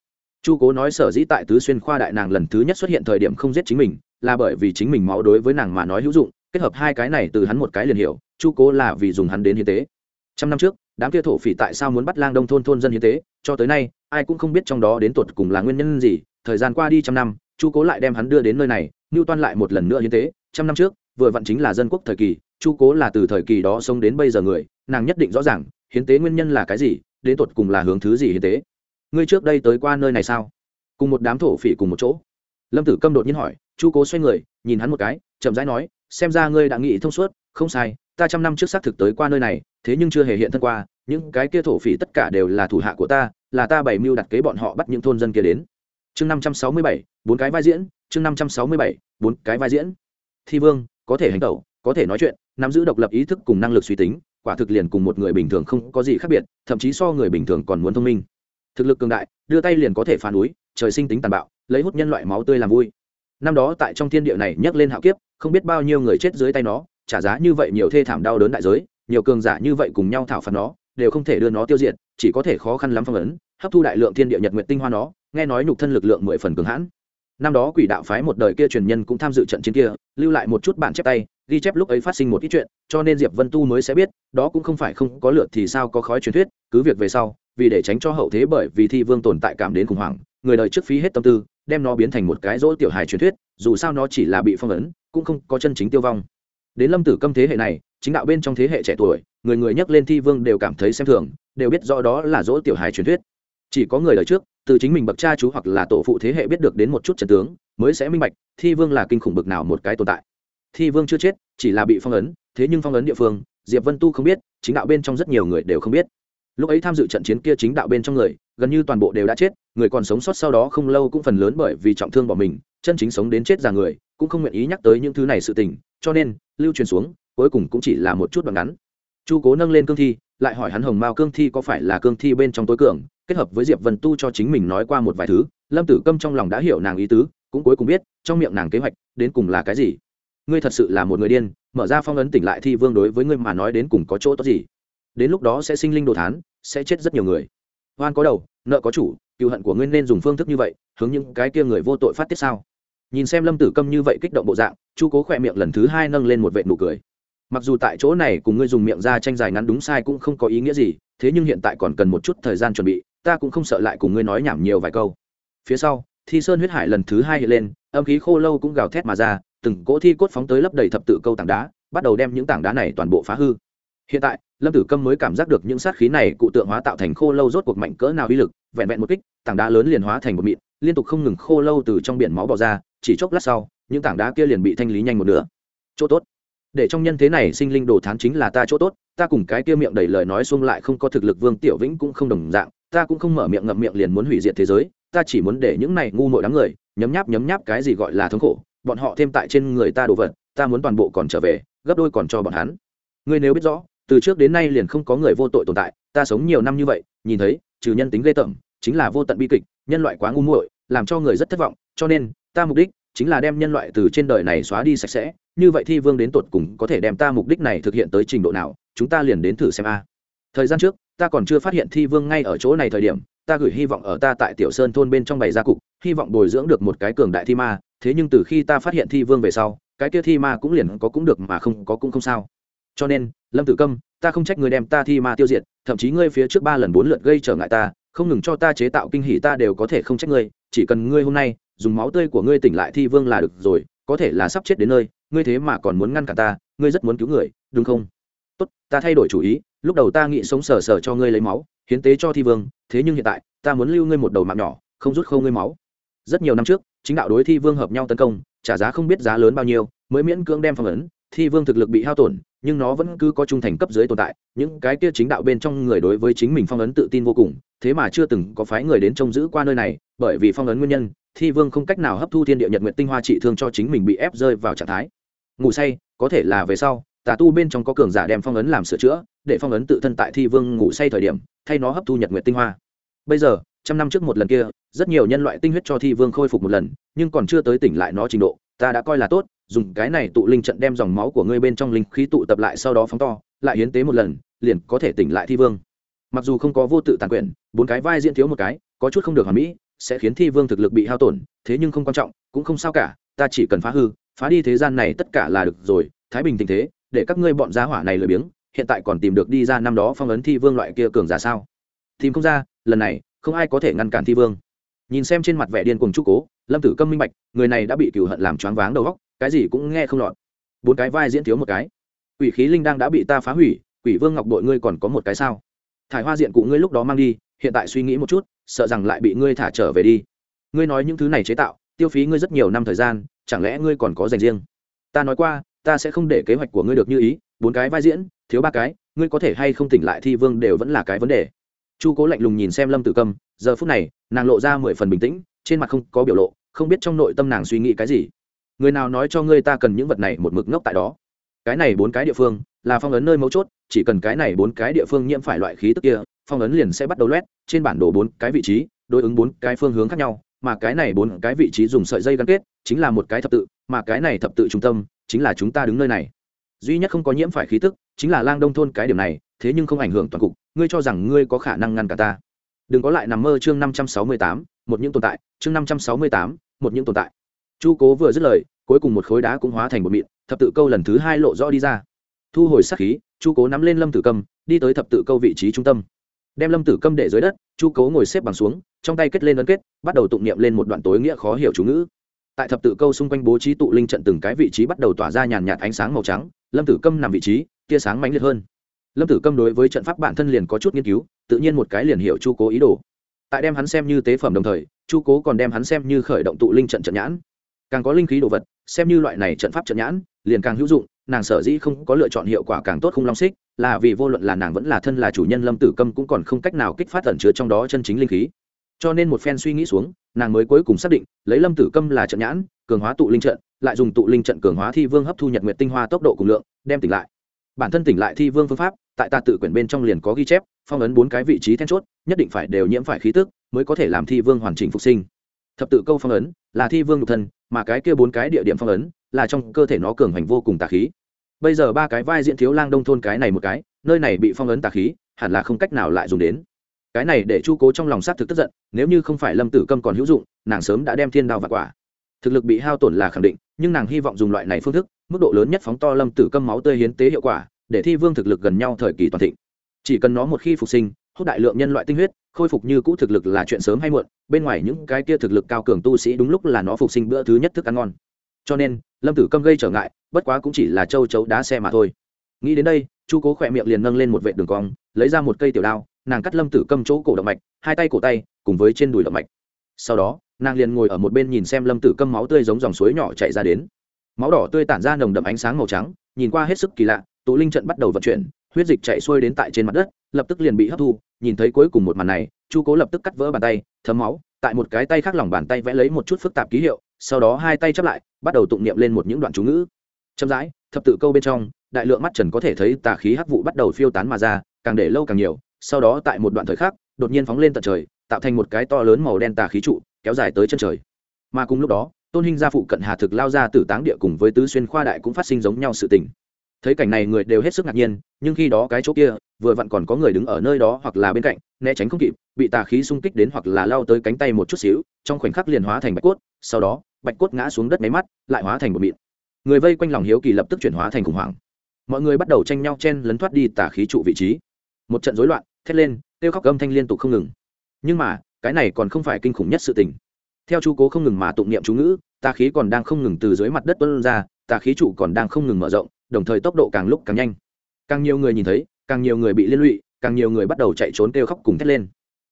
S1: Chu cố nói sở dĩ tại tứ xuyên khoa đại nàng lần thứ nhất xuất hiện thời điểm không giết chính mình, là bởi vì chính mình máu đối với nàng mà nói hữu dụng, kết hợp hai cái này từ hắn một cái liền hiểu, chu cố là vì dùng hắn đến hiến tế. Trăm năm trước, đám kia thổ phỉ tại sao muốn bắt lang đông thôn thôn dân hiến tế, cho tới nay, ai cũng không biết trong đó đến tuột cùng là nguyên nhân gì, thời gian qua đi trăm năm chu cố lại đem hắn đưa đến nơi này, ngưu toan lại một lần nữa hiến tế, trăm năm trước, vừa vặn chính là dân quốc thời kỳ, chu cố là từ thời kỳ đó sống đến bây giờ người, nàng nhất định rõ ràng, hiến tế nguyên nhân là cái gì, đến tột cùng là hướng thứ gì hiến tế. Ngươi trước đây tới qua nơi này sao? Cùng một đám thổ phỉ cùng một chỗ. Lâm tử câm đột nhiên hỏi, chu cố xoay người, nhìn hắn một cái, chậm rãi nói, xem ra ngươi đã nghĩ thông suốt, không sai, ta trăm năm trước xác thực tới qua nơi này, thế nhưng chưa hề hiện thân qua, những cái kia thổ phỉ tất cả đều là thủ hạ của ta, là ta bày mưu đặt kế bọn họ bắt những thôn dân kia đến chương năm trăm sáu mươi bảy, bốn cái vai diễn, chương năm trăm sáu mươi bảy, bốn cái vai diễn. Thi vương, có thể hành tẩu, có thể nói chuyện, nắm giữ độc lập ý thức cùng năng lực suy tính, quả thực liền cùng một người bình thường không có gì khác biệt, thậm chí so người bình thường còn muốn thông minh. Thực lực cường đại, đưa tay liền có thể phá núi, trời sinh tính tàn bạo, lấy hút nhân loại máu tươi làm vui. Năm đó tại trong thiên địa này nhấc lên hạo kiếp, không biết bao nhiêu người chết dưới tay nó, trả giá như vậy nhiều thê thảm đau đớn đại giới, nhiều cường giả như vậy cùng nhau thảo phạt nó, đều không thể đưa nó tiêu diệt, chỉ có thể khó khăn lắm phong ấn, hấp thu đại lượng thiên địa nhật nguyện tinh hoa nó nghe nói nhục thân lực lượng mười phần cường hãn. Năm đó quỷ đạo phái một đời kia truyền nhân cũng tham dự trận chiến kia, lưu lại một chút bản chép tay, ghi chép lúc ấy phát sinh một ít chuyện, cho nên diệp vân tu mới sẽ biết, đó cũng không phải không có lượt thì sao có khói truyền thuyết, cứ việc về sau, vì để tránh cho hậu thế bởi vì thi vương tồn tại cảm đến khủng hoảng, người đời trước phí hết tâm tư, đem nó biến thành một cái rỗ tiểu hài truyền thuyết, dù sao nó chỉ là bị phong ấn, cũng không có chân chính tiêu vong. Đến lâm tử câm thế hệ này, chính đạo bên trong thế hệ trẻ tuổi, người người nhắc lên thi vương đều cảm thấy xem thường, đều biết rõ đó là dỗ tiểu hài truyền thuyết. Chỉ có người đời trước từ chính mình bậc cha chú hoặc là tổ phụ thế hệ biết được đến một chút trần tướng, mới sẽ minh bạch, thi vương là kinh khủng bực nào một cái tồn tại. Thi vương chưa chết, chỉ là bị phong ấn, thế nhưng phong ấn địa phương, diệp vân tu không biết, chính đạo bên trong rất nhiều người đều không biết. Lúc ấy tham dự trận chiến kia chính đạo bên trong người, gần như toàn bộ đều đã chết, người còn sống sót sau đó không lâu cũng phần lớn bởi vì trọng thương bỏ mình, chân chính sống đến chết già người, cũng không nguyện ý nhắc tới những thứ này sự tình, cho nên, lưu truyền xuống, cuối cùng cũng chỉ là một chút đoạn ngắn. Chu cố nâng lên cương thi, lại hỏi hắn hồng mao cương thi có phải là cương thi bên trong tối cường kết hợp với diệp vân tu cho chính mình nói qua một vài thứ, lâm tử câm trong lòng đã hiểu nàng ý tứ, cũng cuối cùng biết, trong miệng nàng kế hoạch, đến cùng là cái gì. Ngươi thật sự là một người điên, mở ra phong ấn tỉnh lại thi vương đối với ngươi mà nói đến cùng có chỗ tốt gì? Đến lúc đó sẽ sinh linh đồ thán, sẽ chết rất nhiều người. Hoan có đầu, nợ có chủ cựu hận của ngươi nên dùng phương thức như vậy, hướng những cái kia người vô tội phát tiết sao? Nhìn xem lâm tử câm như vậy kích động bộ dạng, chu cố khỏe miệng lần thứ hai nâng lên một vệ nụ cười. Mặc dù tại chỗ này cùng ngươi dùng miệng ra tranh dài ngắn đúng sai cũng không có ý nghĩa gì, thế nhưng hiện tại còn cần một chút thời gian chuẩn bị ta cũng không sợ lại cùng ngươi nói nhảm nhiều vài câu. Phía sau, thi sơn huyết hải lần thứ hai hiện lên, âm khí khô lâu cũng gào thét mà ra, từng cỗ thi cốt phóng tới lấp đầy thập tự câu tảng đá, bắt đầu đem những tảng đá này toàn bộ phá hư. Hiện tại, lâm tử câm mới cảm giác được những sát khí này cụ tượng hóa tạo thành khô lâu rốt cuộc mạnh cỡ nào uy lực, vẹn vẹn một kích, tảng đá lớn liền hóa thành một mịn, liên tục không ngừng khô lâu từ trong biển máu bỏ ra, chỉ chốc lát sau, những tảng đá kia liền bị thanh lý nhanh một nửa. Chỗ tốt. Để trong nhân thế này sinh linh đồ thán chính là ta chỗ tốt, ta cùng cái kia miệng đầy lời nói xuông lại không có thực lực vương tiểu vĩnh cũng không đồng dạng ta cũng không mở miệng ngậm miệng liền muốn hủy diệt thế giới, ta chỉ muốn để những này ngu muội đám người nhấm nháp nhấm nháp cái gì gọi là thống khổ, bọn họ thêm tại trên người ta đồ vật, ta muốn toàn bộ còn trở về, gấp đôi còn cho bọn hắn. Ngươi nếu biết rõ, từ trước đến nay liền không có người vô tội tồn tại, ta sống nhiều năm như vậy, nhìn thấy, trừ nhân tính ghê tởm, chính là vô tận bi kịch, nhân loại quá ngu muội, làm cho người rất thất vọng, cho nên, ta mục đích chính là đem nhân loại từ trên đời này xóa đi sạch sẽ, như vậy thi vương đến tột cùng có thể đem ta mục đích này thực hiện tới trình độ nào, chúng ta liền đến thử xem a. Thời gian trước ta còn chưa phát hiện thi vương ngay ở chỗ này thời điểm, ta gửi hy vọng ở ta tại tiểu sơn thôn bên trong bày gia cục, hy vọng bồi dưỡng được một cái cường đại thi ma, thế nhưng từ khi ta phát hiện thi vương về sau, cái kia thi ma cũng liền có cũng được mà không có cũng không sao. Cho nên, lâm tử câm, ta không trách người đem ta thi ma tiêu diệt, thậm chí ngươi phía trước ba lần bốn lượt gây trở ngại ta, không ngừng cho ta chế tạo kinh hỉ ta đều có thể không trách ngươi, chỉ cần ngươi hôm nay dùng máu tươi của ngươi tỉnh lại thi vương là được rồi, có thể là sắp chết đến nơi, ngươi thế mà còn muốn ngăn cả ta, ngươi rất muốn cứu người, đúng không? Tốt, ta thay đổi chủ ý lúc đầu ta nghĩ sống sờ sờ cho ngươi lấy máu, hiến tế cho thi vương, thế nhưng hiện tại, ta muốn lưu ngươi một đầu mạng nhỏ, không rút khâu ngươi máu. Rất nhiều năm trước, chính đạo đối thi vương hợp nhau tấn công, trả giá không biết giá lớn bao nhiêu, mới miễn cưỡng đem phong ấn, thi vương thực lực bị hao tổn, nhưng nó vẫn cứ có trung thành cấp dưới tồn tại, những cái kia chính đạo bên trong người đối với chính mình phong ấn tự tin vô cùng, thế mà chưa từng có phái người đến trông giữ qua nơi này, bởi vì phong ấn nguyên nhân, thi vương không cách nào hấp thu thiên địa nhật nguyện tinh hoa trị thương cho chính mình bị ép rơi vào trạng thái. Ngủ say, có thể là về sau, tà tu bên trong có cường giả đem phong ấn làm sửa chữa để phong ấn tự thân tại thi vương ngủ say thời điểm, thay nó hấp thu nhật nguyện tinh hoa. Bây giờ, trăm năm trước một lần kia, rất nhiều nhân loại tinh huyết cho thi vương khôi phục một lần, nhưng còn chưa tới tỉnh lại nó trình độ, ta đã coi là tốt, dùng cái này tụ linh trận đem dòng máu của ngươi bên trong linh khí tụ tập lại sau đó phóng to, lại hiến tế một lần, liền có thể tỉnh lại thi vương. Mặc dù không có vô tự tàn quyền, bốn cái vai diễn thiếu một cái, có chút không được hoàn mỹ, sẽ khiến thi vương thực lực bị hao tổn, thế nhưng không quan trọng, cũng không sao cả, ta chỉ cần phá hư, phá đi thế gian này tất cả là được rồi, thái bình tình thế, để các ngươi bọn giá hỏa này lười biếng hiện tại còn tìm được đi ra năm đó phong ấn thi vương loại kia cường giả sao? Tìm không ra, lần này, không ai có thể ngăn cản thi vương. Nhìn xem trên mặt vẻ điên cùng trúc cố, lâm tử câm minh bạch, người này đã bị cựu hận làm choáng váng đầu góc cái gì cũng nghe không lọt. Bốn cái vai diễn thiếu một cái. Quỷ khí linh đang đã bị ta phá hủy, quỷ vương ngọc đội ngươi còn có một cái sao? Thải hoa diện cụ ngươi lúc đó mang đi, hiện tại suy nghĩ một chút, sợ rằng lại bị ngươi thả trở về đi. Ngươi nói những thứ này chế tạo, tiêu phí ngươi rất nhiều năm thời gian, chẳng lẽ ngươi còn có dành riêng? Ta nói qua, ta sẽ không để kế hoạch của ngươi được như ý, bốn cái vai diễn thiếu ba cái, ngươi có thể hay không tỉnh lại thi vương đều vẫn là cái vấn đề. Chu cố lạnh lùng nhìn xem lâm tử câm, giờ phút này, nàng lộ ra mười phần bình tĩnh, trên mặt không có biểu lộ, không biết trong nội tâm nàng suy nghĩ cái gì. Người nào nói cho ngươi ta cần những vật này một mực ngốc tại đó? Cái này bốn cái địa phương, là phong ấn nơi mấu chốt, chỉ cần cái này bốn cái địa phương nhiễm phải loại khí tức kia, phong ấn liền sẽ bắt đầu loét, trên bản đồ bốn cái vị trí, đối ứng bốn cái phương hướng khác nhau, mà cái này bốn cái vị trí dùng sợi dây gắn kết, chính là một cái thập tự, mà cái này thập tự trung tâm, chính là chúng ta đứng nơi này duy nhất không có nhiễm phải khí tức chính là lang đông thôn cái điểm này, thế nhưng không ảnh hưởng toàn cục, ngươi cho rằng ngươi có khả năng ngăn cả ta. Đừng có lại nằm mơ chương năm trăm sáu mươi tám, một những tồn tại, chương năm trăm sáu mươi tám, một những tồn tại. Chu cố vừa dứt lời, cuối cùng một khối đá cũng hóa thành một mịn, thập tự câu lần thứ hai lộ rõ đi ra. Thu hồi sắc khí, chu cố nắm lên lâm tử câm, đi tới thập tự câu vị trí trung tâm. Đem lâm tử câm để dưới đất, chu cố ngồi xếp bằng xuống, trong tay kết lên ấn kết, bắt đầu tụng niệm lên một đoạn tối nghĩa khó hiểu chú ngữ tại thập tự câu xung quanh bố trí tụ linh trận từng cái vị trí bắt đầu tỏa ra nhàn nhạt ánh sáng màu trắng, lâm tử câm nằm vị trí, tia sáng mãnh liệt hơn. Lâm tử câm đối với trận pháp bản thân liền có chút nghiên cứu, tự nhiên một cái liền hiểu chu cố ý đồ. Tại đem hắn xem như tế phẩm đồng thời, chu cố còn đem hắn xem như khởi động tụ linh trận trận nhãn. Càng có linh khí đồ vật, xem như loại này trận pháp trận nhãn, liền càng hữu dụng, nàng sở dĩ không có lựa chọn hiệu quả càng tốt không long xích, là vì vô luận là nàng vẫn là thân là chủ nhân lâm tử câm cũng còn không cách nào kích phát ẩn chứa trong đó chân chính linh khí cho nên một phen suy nghĩ xuống, nàng mới cuối cùng xác định, lấy lâm tử câm là trận nhãn, cường hóa tụ linh trận, lại dùng tụ linh trận cường hóa thi vương hấp thu nhật nguyệt tinh hoa tốc độ cùng lượng, đem tỉnh lại. Bản thân tỉnh lại thi vương phương pháp, tại ta tự quyển bên trong liền có ghi chép, phong ấn bốn cái vị trí then chốt, nhất định phải đều nhiễm phải khí tức, mới có thể làm thi vương hoàn chỉnh phục sinh. Thập tự câu phong ấn, là thi vương nhục thân, mà cái kia bốn cái địa điểm phong ấn, là trong cơ thể nó cường hành vô cùng tà khí. Bây giờ ba cái vai diễn thiếu lang đông thôn cái này một cái, nơi này bị phong ấn tà khí, hẳn là không cách nào lại dùng đến cái này để chu cố trong lòng sát thực tức giận, nếu như không phải lâm tử câm còn hữu dụng, nàng sớm đã đem thiên đao và quả. Thực lực bị hao tổn là khẳng định, nhưng nàng hy vọng dùng loại này phương thức, mức độ lớn nhất phóng to lâm tử câm máu tươi hiến tế hiệu quả, để thi vương thực lực gần nhau thời kỳ toàn thịnh. Chỉ cần nó một khi phục sinh, hút đại lượng nhân loại tinh huyết, khôi phục như cũ thực lực là chuyện sớm hay muộn, bên ngoài những cái kia thực lực cao cường tu sĩ đúng lúc là nó phục sinh bữa thứ nhất thức ăn ngon. Cho nên, lâm tử câm gây trở ngại, bất quá cũng chỉ là châu chấu đá xe mà thôi. Nghĩ đến đây, chu cố khỏe miệng liền nâng lên một vệ đường cong, lấy ra một cây tiểu đao nàng cắt lâm tử câm chỗ cổ động mạch, hai tay cổ tay, cùng với trên đùi động mạch. Sau đó, nàng liền ngồi ở một bên nhìn xem lâm tử câm máu tươi giống dòng suối nhỏ chạy ra đến. Máu đỏ tươi tản ra nồng đậm ánh sáng màu trắng, nhìn qua hết sức kỳ lạ, tụ linh trận bắt đầu vận chuyển, huyết dịch chạy xuôi đến tại trên mặt đất, lập tức liền bị hấp thu, nhìn thấy cuối cùng một màn này, chu cố lập tức cắt vỡ bàn tay, thấm máu, tại một cái tay khác lòng bàn tay vẽ lấy một chút phức tạp ký hiệu, sau đó hai tay chắp lại, bắt đầu tụng niệm lên một những đoạn chú ngữ. Chậm rãi, thập tự câu bên trong, đại lượng mắt trần có thể thấy tà khí hắc vụ bắt đầu phiêu tán mà ra, càng để lâu càng nhiều sau đó tại một đoạn thời khắc, đột nhiên phóng lên tận trời, tạo thành một cái to lớn màu đen tà khí trụ, kéo dài tới chân trời. Mà cùng lúc đó, tôn hinh gia phụ cận hà thực lao ra từ táng địa cùng với tứ xuyên khoa đại cũng phát sinh giống nhau sự tình. Thấy cảnh này người đều hết sức ngạc nhiên, nhưng khi đó cái chỗ kia, vừa vặn còn có người đứng ở nơi đó hoặc là bên cạnh, né tránh không kịp, bị tà khí xung kích đến hoặc là lao tới cánh tay một chút xíu, trong khoảnh khắc liền hóa thành bạch cốt, sau đó, bạch cốt ngã xuống đất máy mắt, lại hóa thành một mịn. Người vây quanh lòng hiếu kỳ lập tức chuyển hóa thành khủng hoảng. Mọi người bắt đầu tranh nhau chen lấn thoát đi tà khí trụ vị trí. Một trận rối loạn thét lên, kêu khóc âm thanh liên tục không ngừng. Nhưng mà, cái này còn không phải kinh khủng nhất sự tình. Theo chú cố không ngừng mà tụng niệm chú ngữ, tà khí còn đang không ngừng từ dưới mặt đất tuân ra, tà khí trụ còn đang không ngừng mở rộng, đồng thời tốc độ càng lúc càng nhanh. Càng nhiều người nhìn thấy, càng nhiều người bị liên lụy, càng nhiều người bắt đầu chạy trốn kêu khóc cùng thét lên.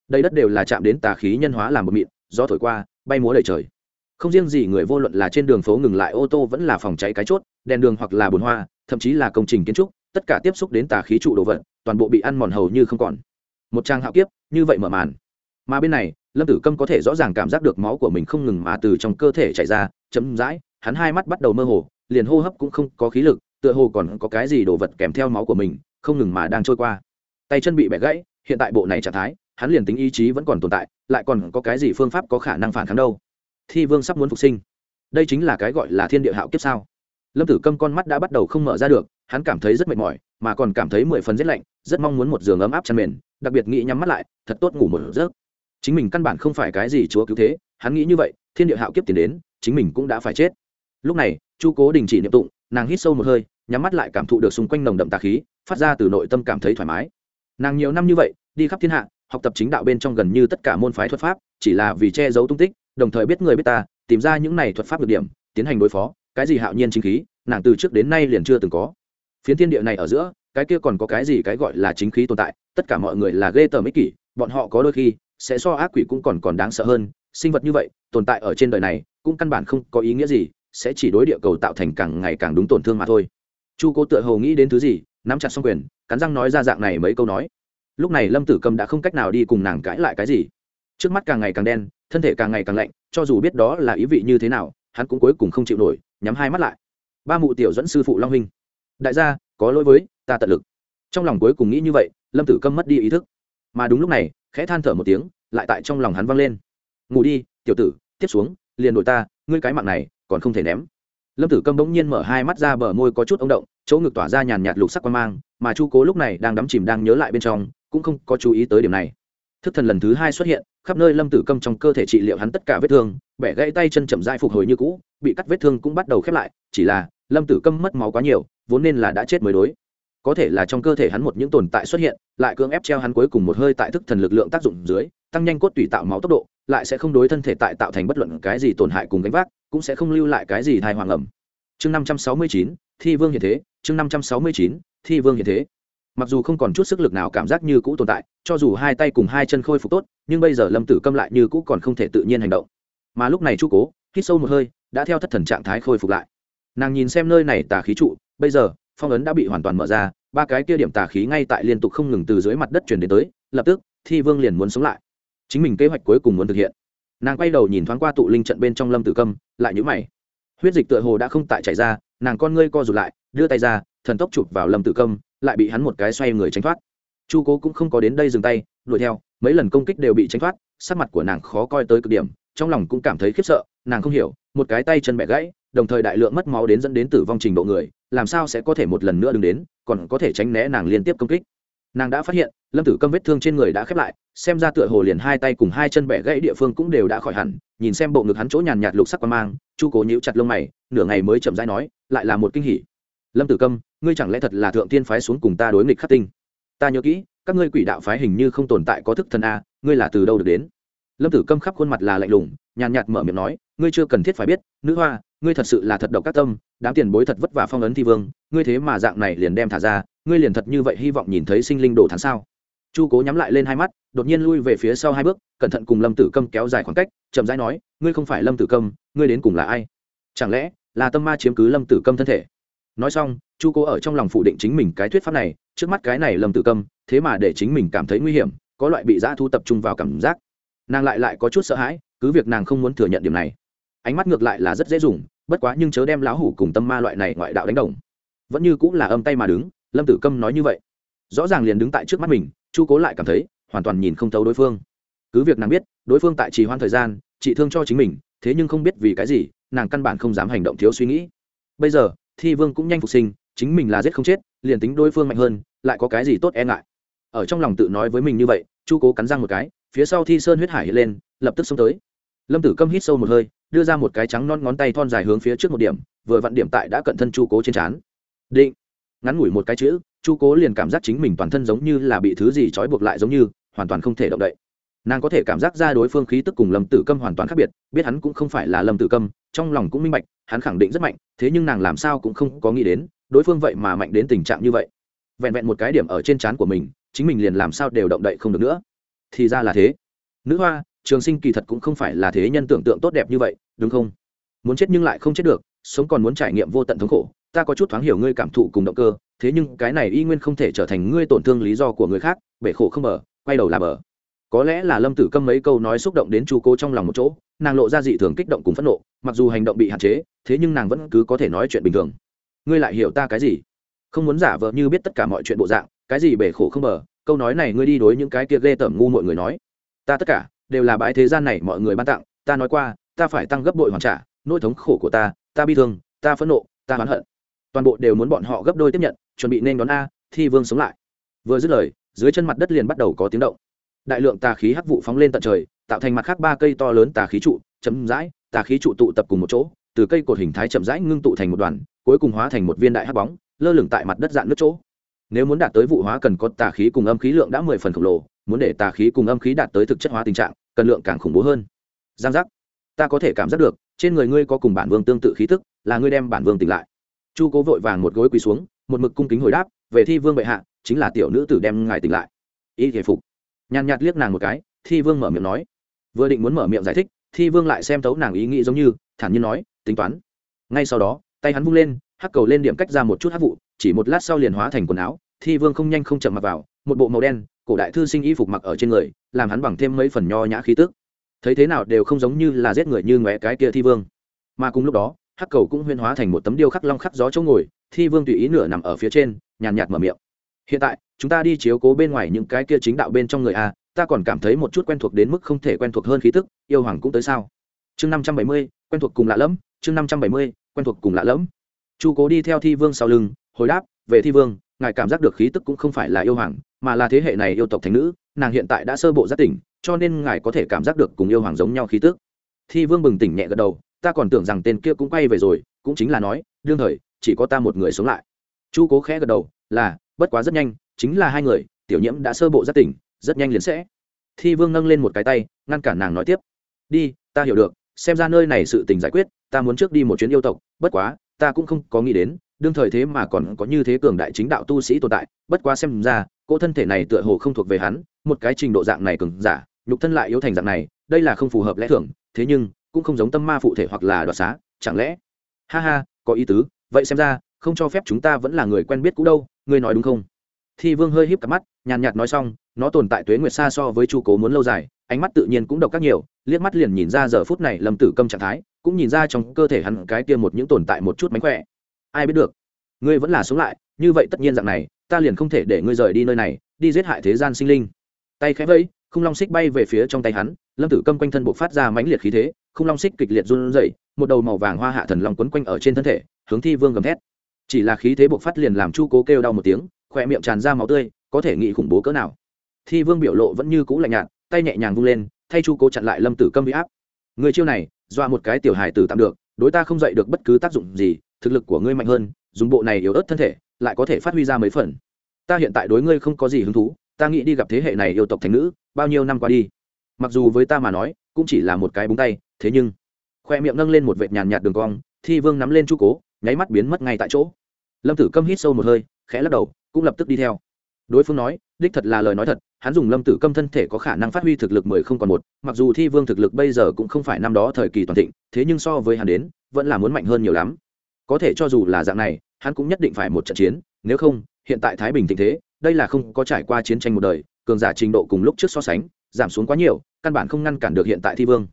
S1: Đây đất đều là chạm đến tà khí nhân hóa làm một mịn, gió thổi qua, bay múa đầy trời. Không riêng gì người vô luận là trên đường phố ngừng lại, ô tô vẫn là phòng cháy cái chốt, đèn đường hoặc là bồn hoa, thậm chí là công trình kiến trúc tất cả tiếp xúc đến tà khí trụ đồ vật, toàn bộ bị ăn mòn hầu như không còn. Một trang hạo kiếp, như vậy mở màn. Mà bên này, lâm tử câm có thể rõ ràng cảm giác được máu của mình không ngừng mà từ trong cơ thể chảy ra chấm dãi hắn hai mắt bắt đầu mơ hồ, liền hô hấp cũng không có khí lực, tựa hồ còn có cái gì đồ vật kèm theo máu của mình, không ngừng mà đang trôi qua. Tay chân bị bẻ gãy, hiện tại bộ này trạng thái, hắn liền tính ý chí vẫn còn tồn tại, lại còn có cái gì phương pháp có khả năng phản kháng đâu? Thi vương sắp muốn phục sinh. Đây chính là cái gọi là thiên địa hạo kiếp sao? Lâm tử câm con mắt đã bắt đầu không mở ra được, hắn cảm thấy rất mệt mỏi, mà còn cảm thấy mười phần rét lạnh, rất mong muốn một giường ấm áp chăn mền, đặc biệt nghĩ nhắm mắt lại, thật tốt ngủ một giấc. Chính mình căn bản không phải cái gì chúa cứu thế, hắn nghĩ như vậy, thiên địa hạo kiếp tiền đến, chính mình cũng đã phải chết. Lúc này, chu cố đình chỉ niệm tụng, nàng hít sâu một hơi, nhắm mắt lại cảm thụ được xung quanh nồng đậm tà khí, phát ra từ nội tâm cảm thấy thoải mái. Nàng nhiều năm như vậy, đi khắp thiên hạ, học tập chính đạo bên trong gần như tất cả môn phái thuật pháp, chỉ là vì che giấu tung tích, đồng thời biết người biết ta, tìm ra những này thuật pháp được điểm, tiến hành đối phó cái gì hạo nhiên chính khí, nàng từ trước đến nay liền chưa từng có. Phiến thiên địa này ở giữa, cái kia còn có cái gì cái gọi là chính khí tồn tại, tất cả mọi người là ghê tởm ích kỷ, bọn họ có đôi khi sẽ so ác quỷ cũng còn còn đáng sợ hơn. Sinh vật như vậy, tồn tại ở trên đời này, cũng căn bản không có ý nghĩa gì, sẽ chỉ đối địa cầu tạo thành càng ngày càng đúng tổn thương mà thôi. Chu cố tựa hồ nghĩ đến thứ gì, nắm chặt xong quyền, cắn răng nói ra dạng này mấy câu nói. Lúc này lâm tử cầm đã không cách nào đi cùng nàng cãi lại cái gì. Trước mắt càng ngày càng đen, thân thể càng ngày càng lạnh, cho dù biết đó là ý vị như thế nào, hắn cũng cuối cùng không chịu nổi nhắm hai mắt lại. Ba mụ tiểu dẫn sư phụ long huynh. Đại gia, có lỗi với, ta tận lực. Trong lòng cuối cùng nghĩ như vậy, lâm tử câm mất đi ý thức. Mà đúng lúc này, khẽ than thở một tiếng, lại tại trong lòng hắn vang lên. Ngủ đi, tiểu tử, tiếp xuống, liền đội ta, ngươi cái mạng này, còn không thể ném. Lâm tử câm bỗng nhiên mở hai mắt ra bờ môi có chút ống động, chỗ ngực tỏa ra nhàn nhạt lục sắc quan mang, mà chu cố lúc này đang đắm chìm đang nhớ lại bên trong, cũng không có chú ý tới điểm này. Thức thần lần thứ hai xuất hiện, khắp nơi lâm tử câm trong cơ thể trị liệu hắn tất cả vết thương, bẻ gãy tay chân chậm dai phục hồi như cũ bị cắt vết thương cũng bắt đầu khép lại, chỉ là, lâm tử câm mất máu quá nhiều, vốn nên là đã chết mới đối. Có thể là trong cơ thể hắn một những tồn tại xuất hiện, lại cưỡng ép treo hắn cuối cùng một hơi tại thức thần lực lượng tác dụng dưới, tăng nhanh cốt tủy tạo máu tốc độ, lại sẽ không đối thân thể tại tạo thành bất luận cái gì tổn hại cùng gánh vác, cũng sẽ không lưu lại cái gì thai hoàng ẩm. Chương năm trăm sáu mươi chín, thi vương hiện thế, chương năm trăm sáu mươi chín, thi vương hiện thế. Mặc dù không còn chút sức lực nào cảm giác như cũ tồn tại, cho dù hai tay cùng hai chân khôi phục tốt, nhưng bây giờ lâm tử câm lại như cũ còn không thể tự nhiên hành động. Mà lúc này chu cố, hít sâu một hơi đã theo thất thần trạng thái khôi phục lại. Nàng nhìn xem nơi này tà khí trụ, bây giờ, phong ấn đã bị hoàn toàn mở ra, ba cái kia điểm tà khí ngay tại liên tục không ngừng từ dưới mặt đất chuyển đến tới, lập tức, thi vương liền muốn sống lại. Chính mình kế hoạch cuối cùng muốn thực hiện. Nàng quay đầu nhìn thoáng qua tụ linh trận bên trong lâm tử câm, lại nhữ mày. Huyết dịch tựa hồ đã không tại chảy ra, nàng con ngươi co rụt lại, đưa tay ra, thần tốc chụp vào lâm tử câm, lại bị hắn một cái xoay người tránh thoát. Chu cố cũng không có đến đây dừng tay, đuổi theo, mấy lần công kích đều bị tránh thoát, sắc mặt của nàng khó coi tới cực điểm trong lòng cũng cảm thấy khiếp sợ, nàng không hiểu, một cái tay chân bẻ gãy, đồng thời đại lượng mất máu đến dẫn đến tử vong trình độ người, làm sao sẽ có thể một lần nữa đứng đến, còn có thể tránh né nàng liên tiếp công kích. Nàng đã phát hiện, lâm tử câm vết thương trên người đã khép lại, xem ra tựa hồ liền hai tay cùng hai chân bẻ gãy địa phương cũng đều đã khỏi hẳn, nhìn xem bộ ngực hắn chỗ nhàn nhạt lục sắc qua mang, chu cố nhíu chặt lông mày, nửa ngày mới chậm rãi nói, lại là một kinh hỉ. Lâm tử câm, ngươi chẳng lẽ thật là thượng tiên phái xuống cùng ta đối nghịch khắc tinh? Ta nhớ kỹ, các ngươi quỷ đạo phái hình như không tồn tại có thức thần a, ngươi là từ đâu được đến? Lâm tử câm khắp khuôn mặt là lạnh lùng, nhàn nhạt mở miệng nói, ngươi chưa cần thiết phải biết, nữ hoa, ngươi thật sự là thật độc các tâm, đám tiền bối thật vất vả phong ấn thi vương, ngươi thế mà dạng này liền đem thả ra, ngươi liền thật như vậy hy vọng nhìn thấy sinh linh đồ tháng sao? Chu cố nhắm lại lên hai mắt, đột nhiên lui về phía sau hai bước, cẩn thận cùng lâm tử câm kéo dài khoảng cách, chậm rãi nói, ngươi không phải lâm tử câm, ngươi đến cùng là ai? Chẳng lẽ là tâm ma chiếm cứ lâm tử câm thân thể? Nói xong, chu cố ở trong lòng phủ định chính mình cái thuyết pháp này, trước mắt cái này lâm tử câm, thế mà để chính mình cảm thấy nguy hiểm, có loại bị dã thu tập trung vào cảm giác nàng lại lại có chút sợ hãi, cứ việc nàng không muốn thừa nhận điểm này. Ánh mắt ngược lại là rất dễ dùng, bất quá nhưng chớ đem lão hủ cùng tâm ma loại này ngoại đạo đánh đồng. Vẫn như cũng là âm tay mà đứng, lâm tử câm nói như vậy. Rõ ràng liền đứng tại trước mắt mình, chu cố lại cảm thấy, hoàn toàn nhìn không thấu đối phương. Cứ việc nàng biết, đối phương tại trì hoãn thời gian trị thương cho chính mình, thế nhưng không biết vì cái gì, nàng căn bản không dám hành động thiếu suy nghĩ. Bây giờ, thi vương cũng nhanh phục sinh, chính mình là giết không chết, liền tính đối phương mạnh hơn, lại có cái gì tốt e ngại. Ở trong lòng tự nói với mình như vậy, chu cố cắn răng một cái phía sau thi sơn huyết hải hiện lên, lập tức xông tới. Lâm tử câm hít sâu một hơi, đưa ra một cái trắng non ngón tay thon dài hướng phía trước một điểm, vừa vặn điểm tại đã cận thân chu cố trên trán. Định. Ngắn ngủi một cái chữ, chu cố liền cảm giác chính mình toàn thân giống như là bị thứ gì trói buộc lại giống như, hoàn toàn không thể động đậy. Nàng có thể cảm giác ra đối phương khí tức cùng lâm tử câm hoàn toàn khác biệt, biết hắn cũng không phải là lâm tử câm, trong lòng cũng minh bạch, hắn khẳng định rất mạnh, thế nhưng nàng làm sao cũng không có nghĩ đến, đối phương vậy mà mạnh đến tình trạng như vậy. Vẹn vẹn một cái điểm ở trên trán của mình, chính mình liền làm sao đều động đậy không được nữa thì ra là thế. Nữ hoa, trường sinh kỳ thật cũng không phải là thế nhân tưởng tượng tốt đẹp như vậy, đúng không? Muốn chết nhưng lại không chết được, sống còn muốn trải nghiệm vô tận thống khổ, ta có chút thoáng hiểu ngươi cảm thụ cùng động cơ, thế nhưng cái này y nguyên không thể trở thành ngươi tổn thương lý do của người khác, bể khổ không mở quay đầu là bờ. Có lẽ là lâm tử câm mấy câu nói xúc động đến chu cố trong lòng một chỗ, nàng lộ ra dị thường kích động cùng phẫn nộ, mặc dù hành động bị hạn chế, thế nhưng nàng vẫn cứ có thể nói chuyện bình thường. Ngươi lại hiểu ta cái gì? Không muốn giả vờ như biết tất cả mọi chuyện bộ dạng, cái gì bể khổ không bờ câu nói này ngươi đi đối những cái kia ghê tởm ngu mọi người nói. Ta tất cả đều là bãi thế gian này mọi người ban tặng, ta nói qua, ta phải tăng gấp bội hoàn trả, nỗi thống khổ của ta ta bi thương, ta phẫn nộ, ta oán hận. Toàn bộ đều muốn bọn họ gấp đôi tiếp nhận, chuẩn bị nên đón a, thi vương sống lại. Vừa dứt lời, dưới chân mặt đất liền bắt đầu có tiếng động. Đại lượng tà khí hắc vụ phóng lên tận trời, tạo thành mặt khác ba cây to lớn tà khí trụ, chấm rãi tà khí trụ tụ tập cùng một chỗ, từ cây cột hình thái chậm rãi ngưng tụ thành một đoàn, cuối cùng hóa thành một viên đại hắc bóng, lơ lửng tại mặt đất dạng nước chỗ nếu muốn đạt tới vụ hóa cần có tà khí cùng âm khí lượng đã mười phần khổng lồ, muốn để tà khí cùng âm khí đạt tới thực chất hóa tình trạng, cần lượng càng khủng bố hơn. Giang giác. Ta có thể cảm giác được, trên người ngươi có cùng bản vương tương tự khí tức, là ngươi đem bản vương tỉnh lại. Chu cố vội vàng một gối quỳ xuống, một mực cung kính hồi đáp, về thi vương bệ hạ, chính là tiểu nữ tử đem ngài tỉnh lại. Y thể phục. Nhàn nhạt liếc nàng một cái, thi vương mở miệng nói. Vừa định muốn mở miệng giải thích, thi vương lại xem tấu nàng ý nghĩ giống như, thản nhiên nói, tính toán. Ngay sau đó, tay hắn vung lên hắc cầu lên điểm cách ra một chút hắc vụ, chỉ một lát sau liền hóa thành quần áo, thi vương không nhanh không chậm mặc vào, một bộ màu đen, cổ đại thư sinh y phục mặc ở trên người, làm hắn bằng thêm mấy phần nho nhã khí tức. Thấy thế nào đều không giống như là giết người như ngóe cái kia thi vương. Mà cùng lúc đó, hắc cầu cũng huyên hóa thành một tấm điêu khắc long khắc gió chỗ ngồi, thi vương tùy ý nửa nằm ở phía trên, nhàn nhạt mở miệng. Hiện tại, chúng ta đi chiếu cố bên ngoài những cái kia chính đạo bên trong người a, ta còn cảm thấy một chút quen thuộc đến mức không thể quen thuộc hơn khí tức, yêu hoàng cũng tới sao? Chương năm trăm bảy mươi, quen thuộc cùng lạ lẫm, chương năm trăm bảy mươi, quen thuộc cùng lạ lẫm chu cố đi theo thi vương sau lưng, hồi đáp, về thi vương, ngài cảm giác được khí tức cũng không phải là yêu hoàng, mà là thế hệ này yêu tộc thành nữ, nàng hiện tại đã sơ bộ giác tỉnh, cho nên ngài có thể cảm giác được cùng yêu hoàng giống nhau khí tức. Thi vương bừng tỉnh nhẹ gật đầu, ta còn tưởng rằng tên kia cũng quay về rồi, cũng chính là nói, đương thời, chỉ có ta một người sống lại. Chu cố khẽ gật đầu, là, bất quá rất nhanh, chính là hai người, tiểu nhiễm đã sơ bộ giác tỉnh, rất nhanh liền sẽ. Thi vương nâng lên một cái tay, ngăn cản nàng nói tiếp, đi, ta hiểu được, xem ra nơi này sự tình giải quyết, ta muốn trước đi một chuyến yêu tộc, bất quá ta cũng không có nghĩ đến, đương thời thế mà còn có như thế cường đại chính đạo tu sĩ tồn tại, bất quá xem ra, cỗ thân thể này tựa hồ không thuộc về hắn, một cái trình độ dạng này cường giả, nhục thân lại yếu thành dạng này, đây là không phù hợp lẽ thường, thế nhưng, cũng không giống tâm ma phụ thể hoặc là đoạt xá, chẳng lẽ? Ha ha, có ý tứ, vậy xem ra, không cho phép chúng ta vẫn là người quen biết cũ đâu, ngươi nói đúng không? Thi vương hơi híp cặp mắt, nhàn nhạt nói xong, nó tồn tại tuế nguyệt xa so với chu cố muốn lâu dài, ánh mắt tự nhiên cũng độc các nhiều liếc mắt liền nhìn ra giờ phút này lâm tử câm trạng thái, cũng nhìn ra trong cơ thể hắn cái kia một những tồn tại một chút mánh khỏe. Ai biết được, ngươi vẫn là sống lại, như vậy tất nhiên dạng này, ta liền không thể để ngươi rời đi nơi này, đi giết hại thế gian sinh linh. Tay khẽ vẫy, khung long xích bay về phía trong tay hắn, lâm tử câm quanh thân buộc phát ra mãnh liệt khí thế, khung long xích kịch liệt run rẩy, một đầu màu vàng hoa hạ thần long quấn quanh ở trên thân thể, hướng thi vương gầm thét. Chỉ là khí thế buộc phát liền làm chu cố kêu đau một tiếng khỏe miệng tràn ra máu tươi, có thể nghĩ khủng bố cỡ nào. Thi vương biểu lộ vẫn như cũ lạnh nhạt, tay nhẹ nhàng vung lên thay chu cố chặn lại lâm tử câm bị áp. Người chiêu này, dọa một cái tiểu hài tử tạm được, đối ta không dạy được bất cứ tác dụng gì, thực lực của ngươi mạnh hơn, dùng bộ này yếu ớt thân thể, lại có thể phát huy ra mấy phần. Ta hiện tại đối ngươi không có gì hứng thú, ta nghĩ đi gặp thế hệ này yêu tộc thành nữ, bao nhiêu năm qua đi. Mặc dù với ta mà nói, cũng chỉ là một cái búng tay, thế nhưng, khoe miệng nâng lên một vệt nhàn nhạt đường cong, thi vương nắm lên chu cố, nháy mắt biến mất ngay tại chỗ. Lâm tử câm hít sâu một hơi, khẽ lắc đầu, cũng lập tức đi theo đối phương nói, đích thật là lời nói thật, hắn dùng lâm tử câm thân thể có khả năng phát huy thực lực mười không còn một, mặc dù thi vương thực lực bây giờ cũng không phải năm đó thời kỳ toàn thịnh, thế nhưng so với hắn đến, vẫn là muốn mạnh hơn nhiều lắm. Có thể cho dù là dạng này, hắn cũng nhất định phải một trận chiến, nếu không, hiện tại thái bình tình thế, đây là không có trải qua chiến tranh một đời, cường giả trình độ cùng lúc trước so sánh, giảm xuống quá nhiều, căn bản không ngăn cản được hiện tại thi vương.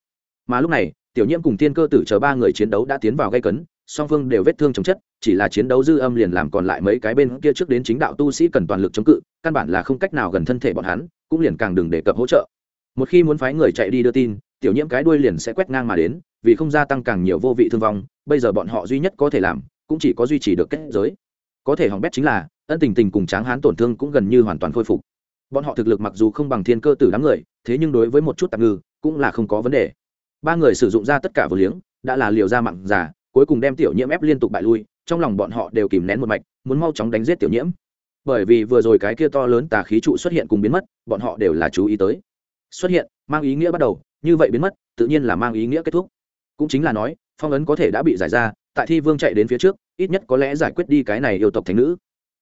S1: Mà lúc này, tiểu nhiễm cùng tiên cơ tử chờ ba người chiến đấu đã tiến vào gây cấn, song phương đều vết thương chống chất chỉ là chiến đấu dư âm liền làm còn lại mấy cái bên kia trước đến chính đạo tu sĩ cần toàn lực chống cự, căn bản là không cách nào gần thân thể bọn hắn, cũng liền càng đừng đề cập hỗ trợ. Một khi muốn phái người chạy đi đưa tin, tiểu nhiễm cái đuôi liền sẽ quét ngang mà đến, vì không gia tăng càng nhiều vô vị thương vong, bây giờ bọn họ duy nhất có thể làm, cũng chỉ có duy trì được kết giới. Có thể hỏng bét chính là, ân tình tình cùng tráng hán tổn thương cũng gần như hoàn toàn khôi phục. Bọn họ thực lực mặc dù không bằng thiên cơ tử đám người, thế nhưng đối với một chút tạm ngư, cũng là không có vấn đề. Ba người sử dụng ra tất cả vừa liếng, đã là liều ra mặn giả cuối cùng đem tiểu nhiễm ép liên tục bại lui trong lòng bọn họ đều kìm nén một mạch, muốn mau chóng đánh giết tiểu nhiễm. Bởi vì vừa rồi cái kia to lớn tà khí trụ xuất hiện cùng biến mất, bọn họ đều là chú ý tới. Xuất hiện, mang ý nghĩa bắt đầu, như vậy biến mất, tự nhiên là mang ý nghĩa kết thúc. Cũng chính là nói, phong ấn có thể đã bị giải ra, tại thi vương chạy đến phía trước, ít nhất có lẽ giải quyết đi cái này yêu tộc thành nữ.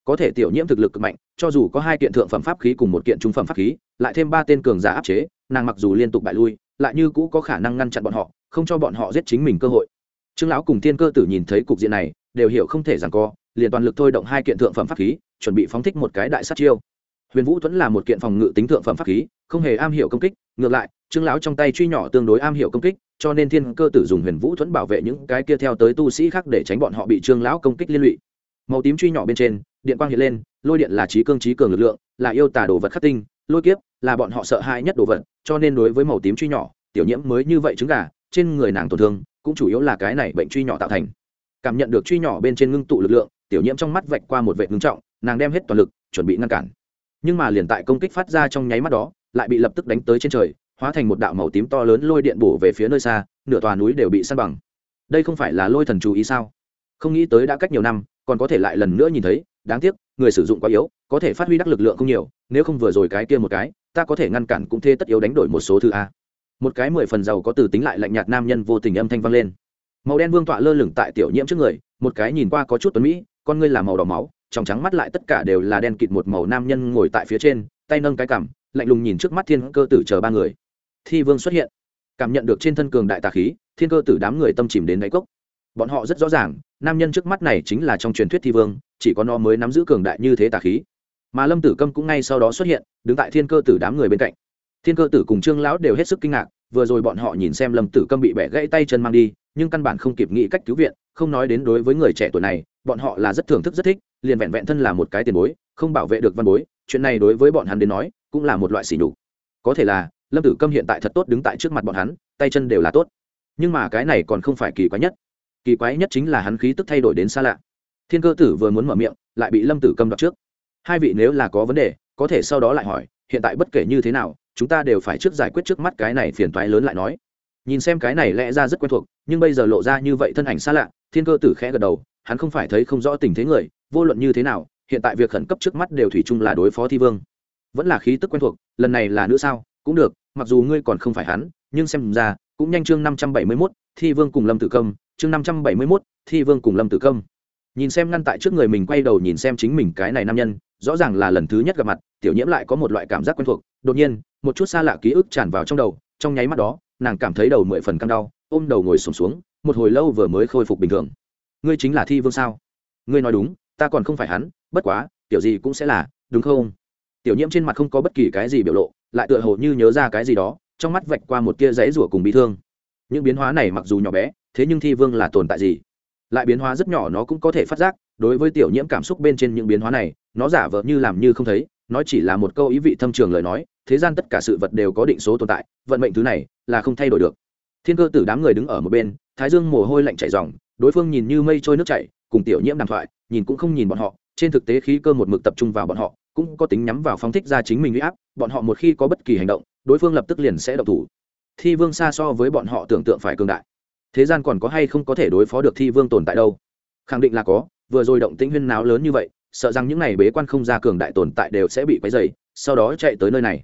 S1: Có thể tiểu nhiễm thực lực cực mạnh, cho dù có hai kiện thượng phẩm pháp khí cùng một kiện trung phẩm pháp khí, lại thêm ba tên cường giả áp chế, nàng mặc dù liên tục bại lui, lại như cũ có khả năng ngăn chặn bọn họ, không cho bọn họ giết chính mình cơ hội. Trương lão cùng thiên cơ tử nhìn thấy cục diện này đều hiểu không thể rằng co, liền toàn lực thôi động hai kiện thượng phẩm pháp khí, chuẩn bị phóng thích một cái đại sát chiêu. Huyền vũ thuẫn là một kiện phòng ngự tính thượng phẩm pháp khí, không hề am hiểu công kích, ngược lại, trương lão trong tay truy nhỏ tương đối am hiểu công kích, cho nên thiên cơ tử dùng huyền vũ thuẫn bảo vệ những cái kia theo tới tu sĩ khác để tránh bọn họ bị trương lão công kích liên lụy. Màu tím truy nhỏ bên trên, điện quang hiện lên, lôi điện là trí cương trí cường lực lượng, là yêu tả đồ vật khắc tinh, lôi kiếp là bọn họ sợ hãi nhất đồ vật, cho nên đối với màu tím truy nhỏ, tiểu nhiễm mới như vậy trứng gà, trên người nàng tổn thương, cũng chủ yếu là cái này bệnh truy nhỏ tạo thành cảm nhận được truy nhỏ bên trên ngưng tụ lực lượng, tiểu nhiễm trong mắt vạch qua một vệ ngưng trọng, nàng đem hết toàn lực, chuẩn bị ngăn cản. Nhưng mà liền tại công kích phát ra trong nháy mắt đó, lại bị lập tức đánh tới trên trời, hóa thành một đạo màu tím to lớn lôi điện bổ về phía nơi xa, nửa tòa núi đều bị săn bằng. Đây không phải là lôi thần chú ý sao? Không nghĩ tới đã cách nhiều năm, còn có thể lại lần nữa nhìn thấy, đáng tiếc, người sử dụng quá yếu, có thể phát huy đắc lực lượng không nhiều, nếu không vừa rồi cái kia một cái, ta có thể ngăn cản cũng thê tất yếu đánh đổi một số thứ a. Một cái mười phần giàu có từ tính lại lạnh nhạt nam nhân vô tình âm thanh vang lên màu đen vương tọa lơ lửng tại tiểu nhiễm trước người, một cái nhìn qua có chút tuấn mỹ, con ngươi là màu đỏ máu, trong trắng mắt lại tất cả đều là đen kịt một màu nam nhân ngồi tại phía trên, tay nâng cái cằm, lạnh lùng nhìn trước mắt thiên cơ tử chờ ba người. Thi vương xuất hiện. Cảm nhận được trên thân cường đại tà khí, thiên cơ tử đám người tâm chìm đến đáy cốc. Bọn họ rất rõ ràng, nam nhân trước mắt này chính là trong truyền thuyết thi vương, chỉ có nó mới nắm giữ cường đại như thế tà khí. Mà lâm tử câm cũng ngay sau đó xuất hiện, đứng tại thiên cơ tử đám người bên cạnh. Thiên cơ tử cùng trương lão đều hết sức kinh ngạc, vừa rồi bọn họ nhìn xem lâm tử câm bị bẻ gãy tay chân mang đi nhưng căn bản không kịp nghĩ cách cứu viện, không nói đến đối với người trẻ tuổi này, bọn họ là rất thưởng thức rất thích, liền vẹn vẹn thân là một cái tiền bối, không bảo vệ được văn bối, chuyện này đối với bọn hắn đến nói, cũng là một loại sỉ nhục. Có thể là, lâm tử câm hiện tại thật tốt đứng tại trước mặt bọn hắn, tay chân đều là tốt. Nhưng mà cái này còn không phải kỳ quái nhất. Kỳ quái nhất chính là hắn khí tức thay đổi đến xa lạ. Thiên cơ tử vừa muốn mở miệng, lại bị lâm tử câm đoạt trước. Hai vị nếu là có vấn đề, có thể sau đó lại hỏi, hiện tại bất kể như thế nào, chúng ta đều phải trước giải quyết trước mắt cái này phiền toái lớn lại nói nhìn xem cái này lẽ ra rất quen thuộc, nhưng bây giờ lộ ra như vậy thân ảnh xa lạ, thiên cơ tử khẽ gật đầu, hắn không phải thấy không rõ tình thế người, vô luận như thế nào, hiện tại việc khẩn cấp trước mắt đều thủy chung là đối phó thi vương. Vẫn là khí tức quen thuộc, lần này là nữ sao, cũng được, mặc dù ngươi còn không phải hắn, nhưng xem ra, cũng nhanh chương năm trăm bảy mươi mốt, thi vương cùng lâm tử công chương năm trăm bảy mươi mốt, thi vương cùng lâm tử công nhìn xem ngăn tại trước người mình quay đầu nhìn xem chính mình cái này nam nhân, rõ ràng là lần thứ nhất gặp mặt, tiểu nhiễm lại có một loại cảm giác quen thuộc, đột nhiên, một chút xa lạ ký ức tràn vào trong đầu, trong nháy mắt đó nàng cảm thấy đầu mười phần căng đau ôm đầu ngồi sùng xuống, xuống một hồi lâu vừa mới khôi phục bình thường. Ngươi chính là thi vương sao? Ngươi nói đúng ta còn không phải hắn bất quá tiểu gì cũng sẽ là đúng không? Tiểu nhiễm trên mặt không có bất kỳ cái gì biểu lộ lại tựa hồ như nhớ ra cái gì đó trong mắt vạch qua một tia giấy rủa cùng bị thương. Những biến hóa này mặc dù nhỏ bé thế nhưng thi vương là tồn tại gì? Lại biến hóa rất nhỏ nó cũng có thể phát giác đối với tiểu nhiễm cảm xúc bên trên những biến hóa này nó giả vờ như làm như không thấy nó chỉ là một câu ý vị thâm trường lời nói thế gian tất cả sự vật đều có định số tồn tại vận mệnh thứ này là không thay đổi được. Thiên cơ tử đám người đứng ở một bên, thái dương mồ hôi lạnh chảy dòng đối phương nhìn như mây trôi nước chảy, cùng tiểu nhiễm đàm thoại, nhìn cũng không nhìn bọn họ, trên thực tế khí cơ một mực tập trung vào bọn họ, cũng có tính nhắm vào phóng thích ra chính mình huy áp, bọn họ một khi có bất kỳ hành động, đối phương lập tức liền sẽ động thủ. Thi vương xa so với bọn họ tưởng tượng phải cường đại. Thế gian còn có hay không có thể đối phó được thi vương tồn tại đâu? Khẳng định là có, vừa rồi động tĩnh huyên náo lớn như vậy, sợ rằng những n à y bế quan không ra cường đại tồn tại đều sẽ bị quấy dày sau đó chạy tới nơi này.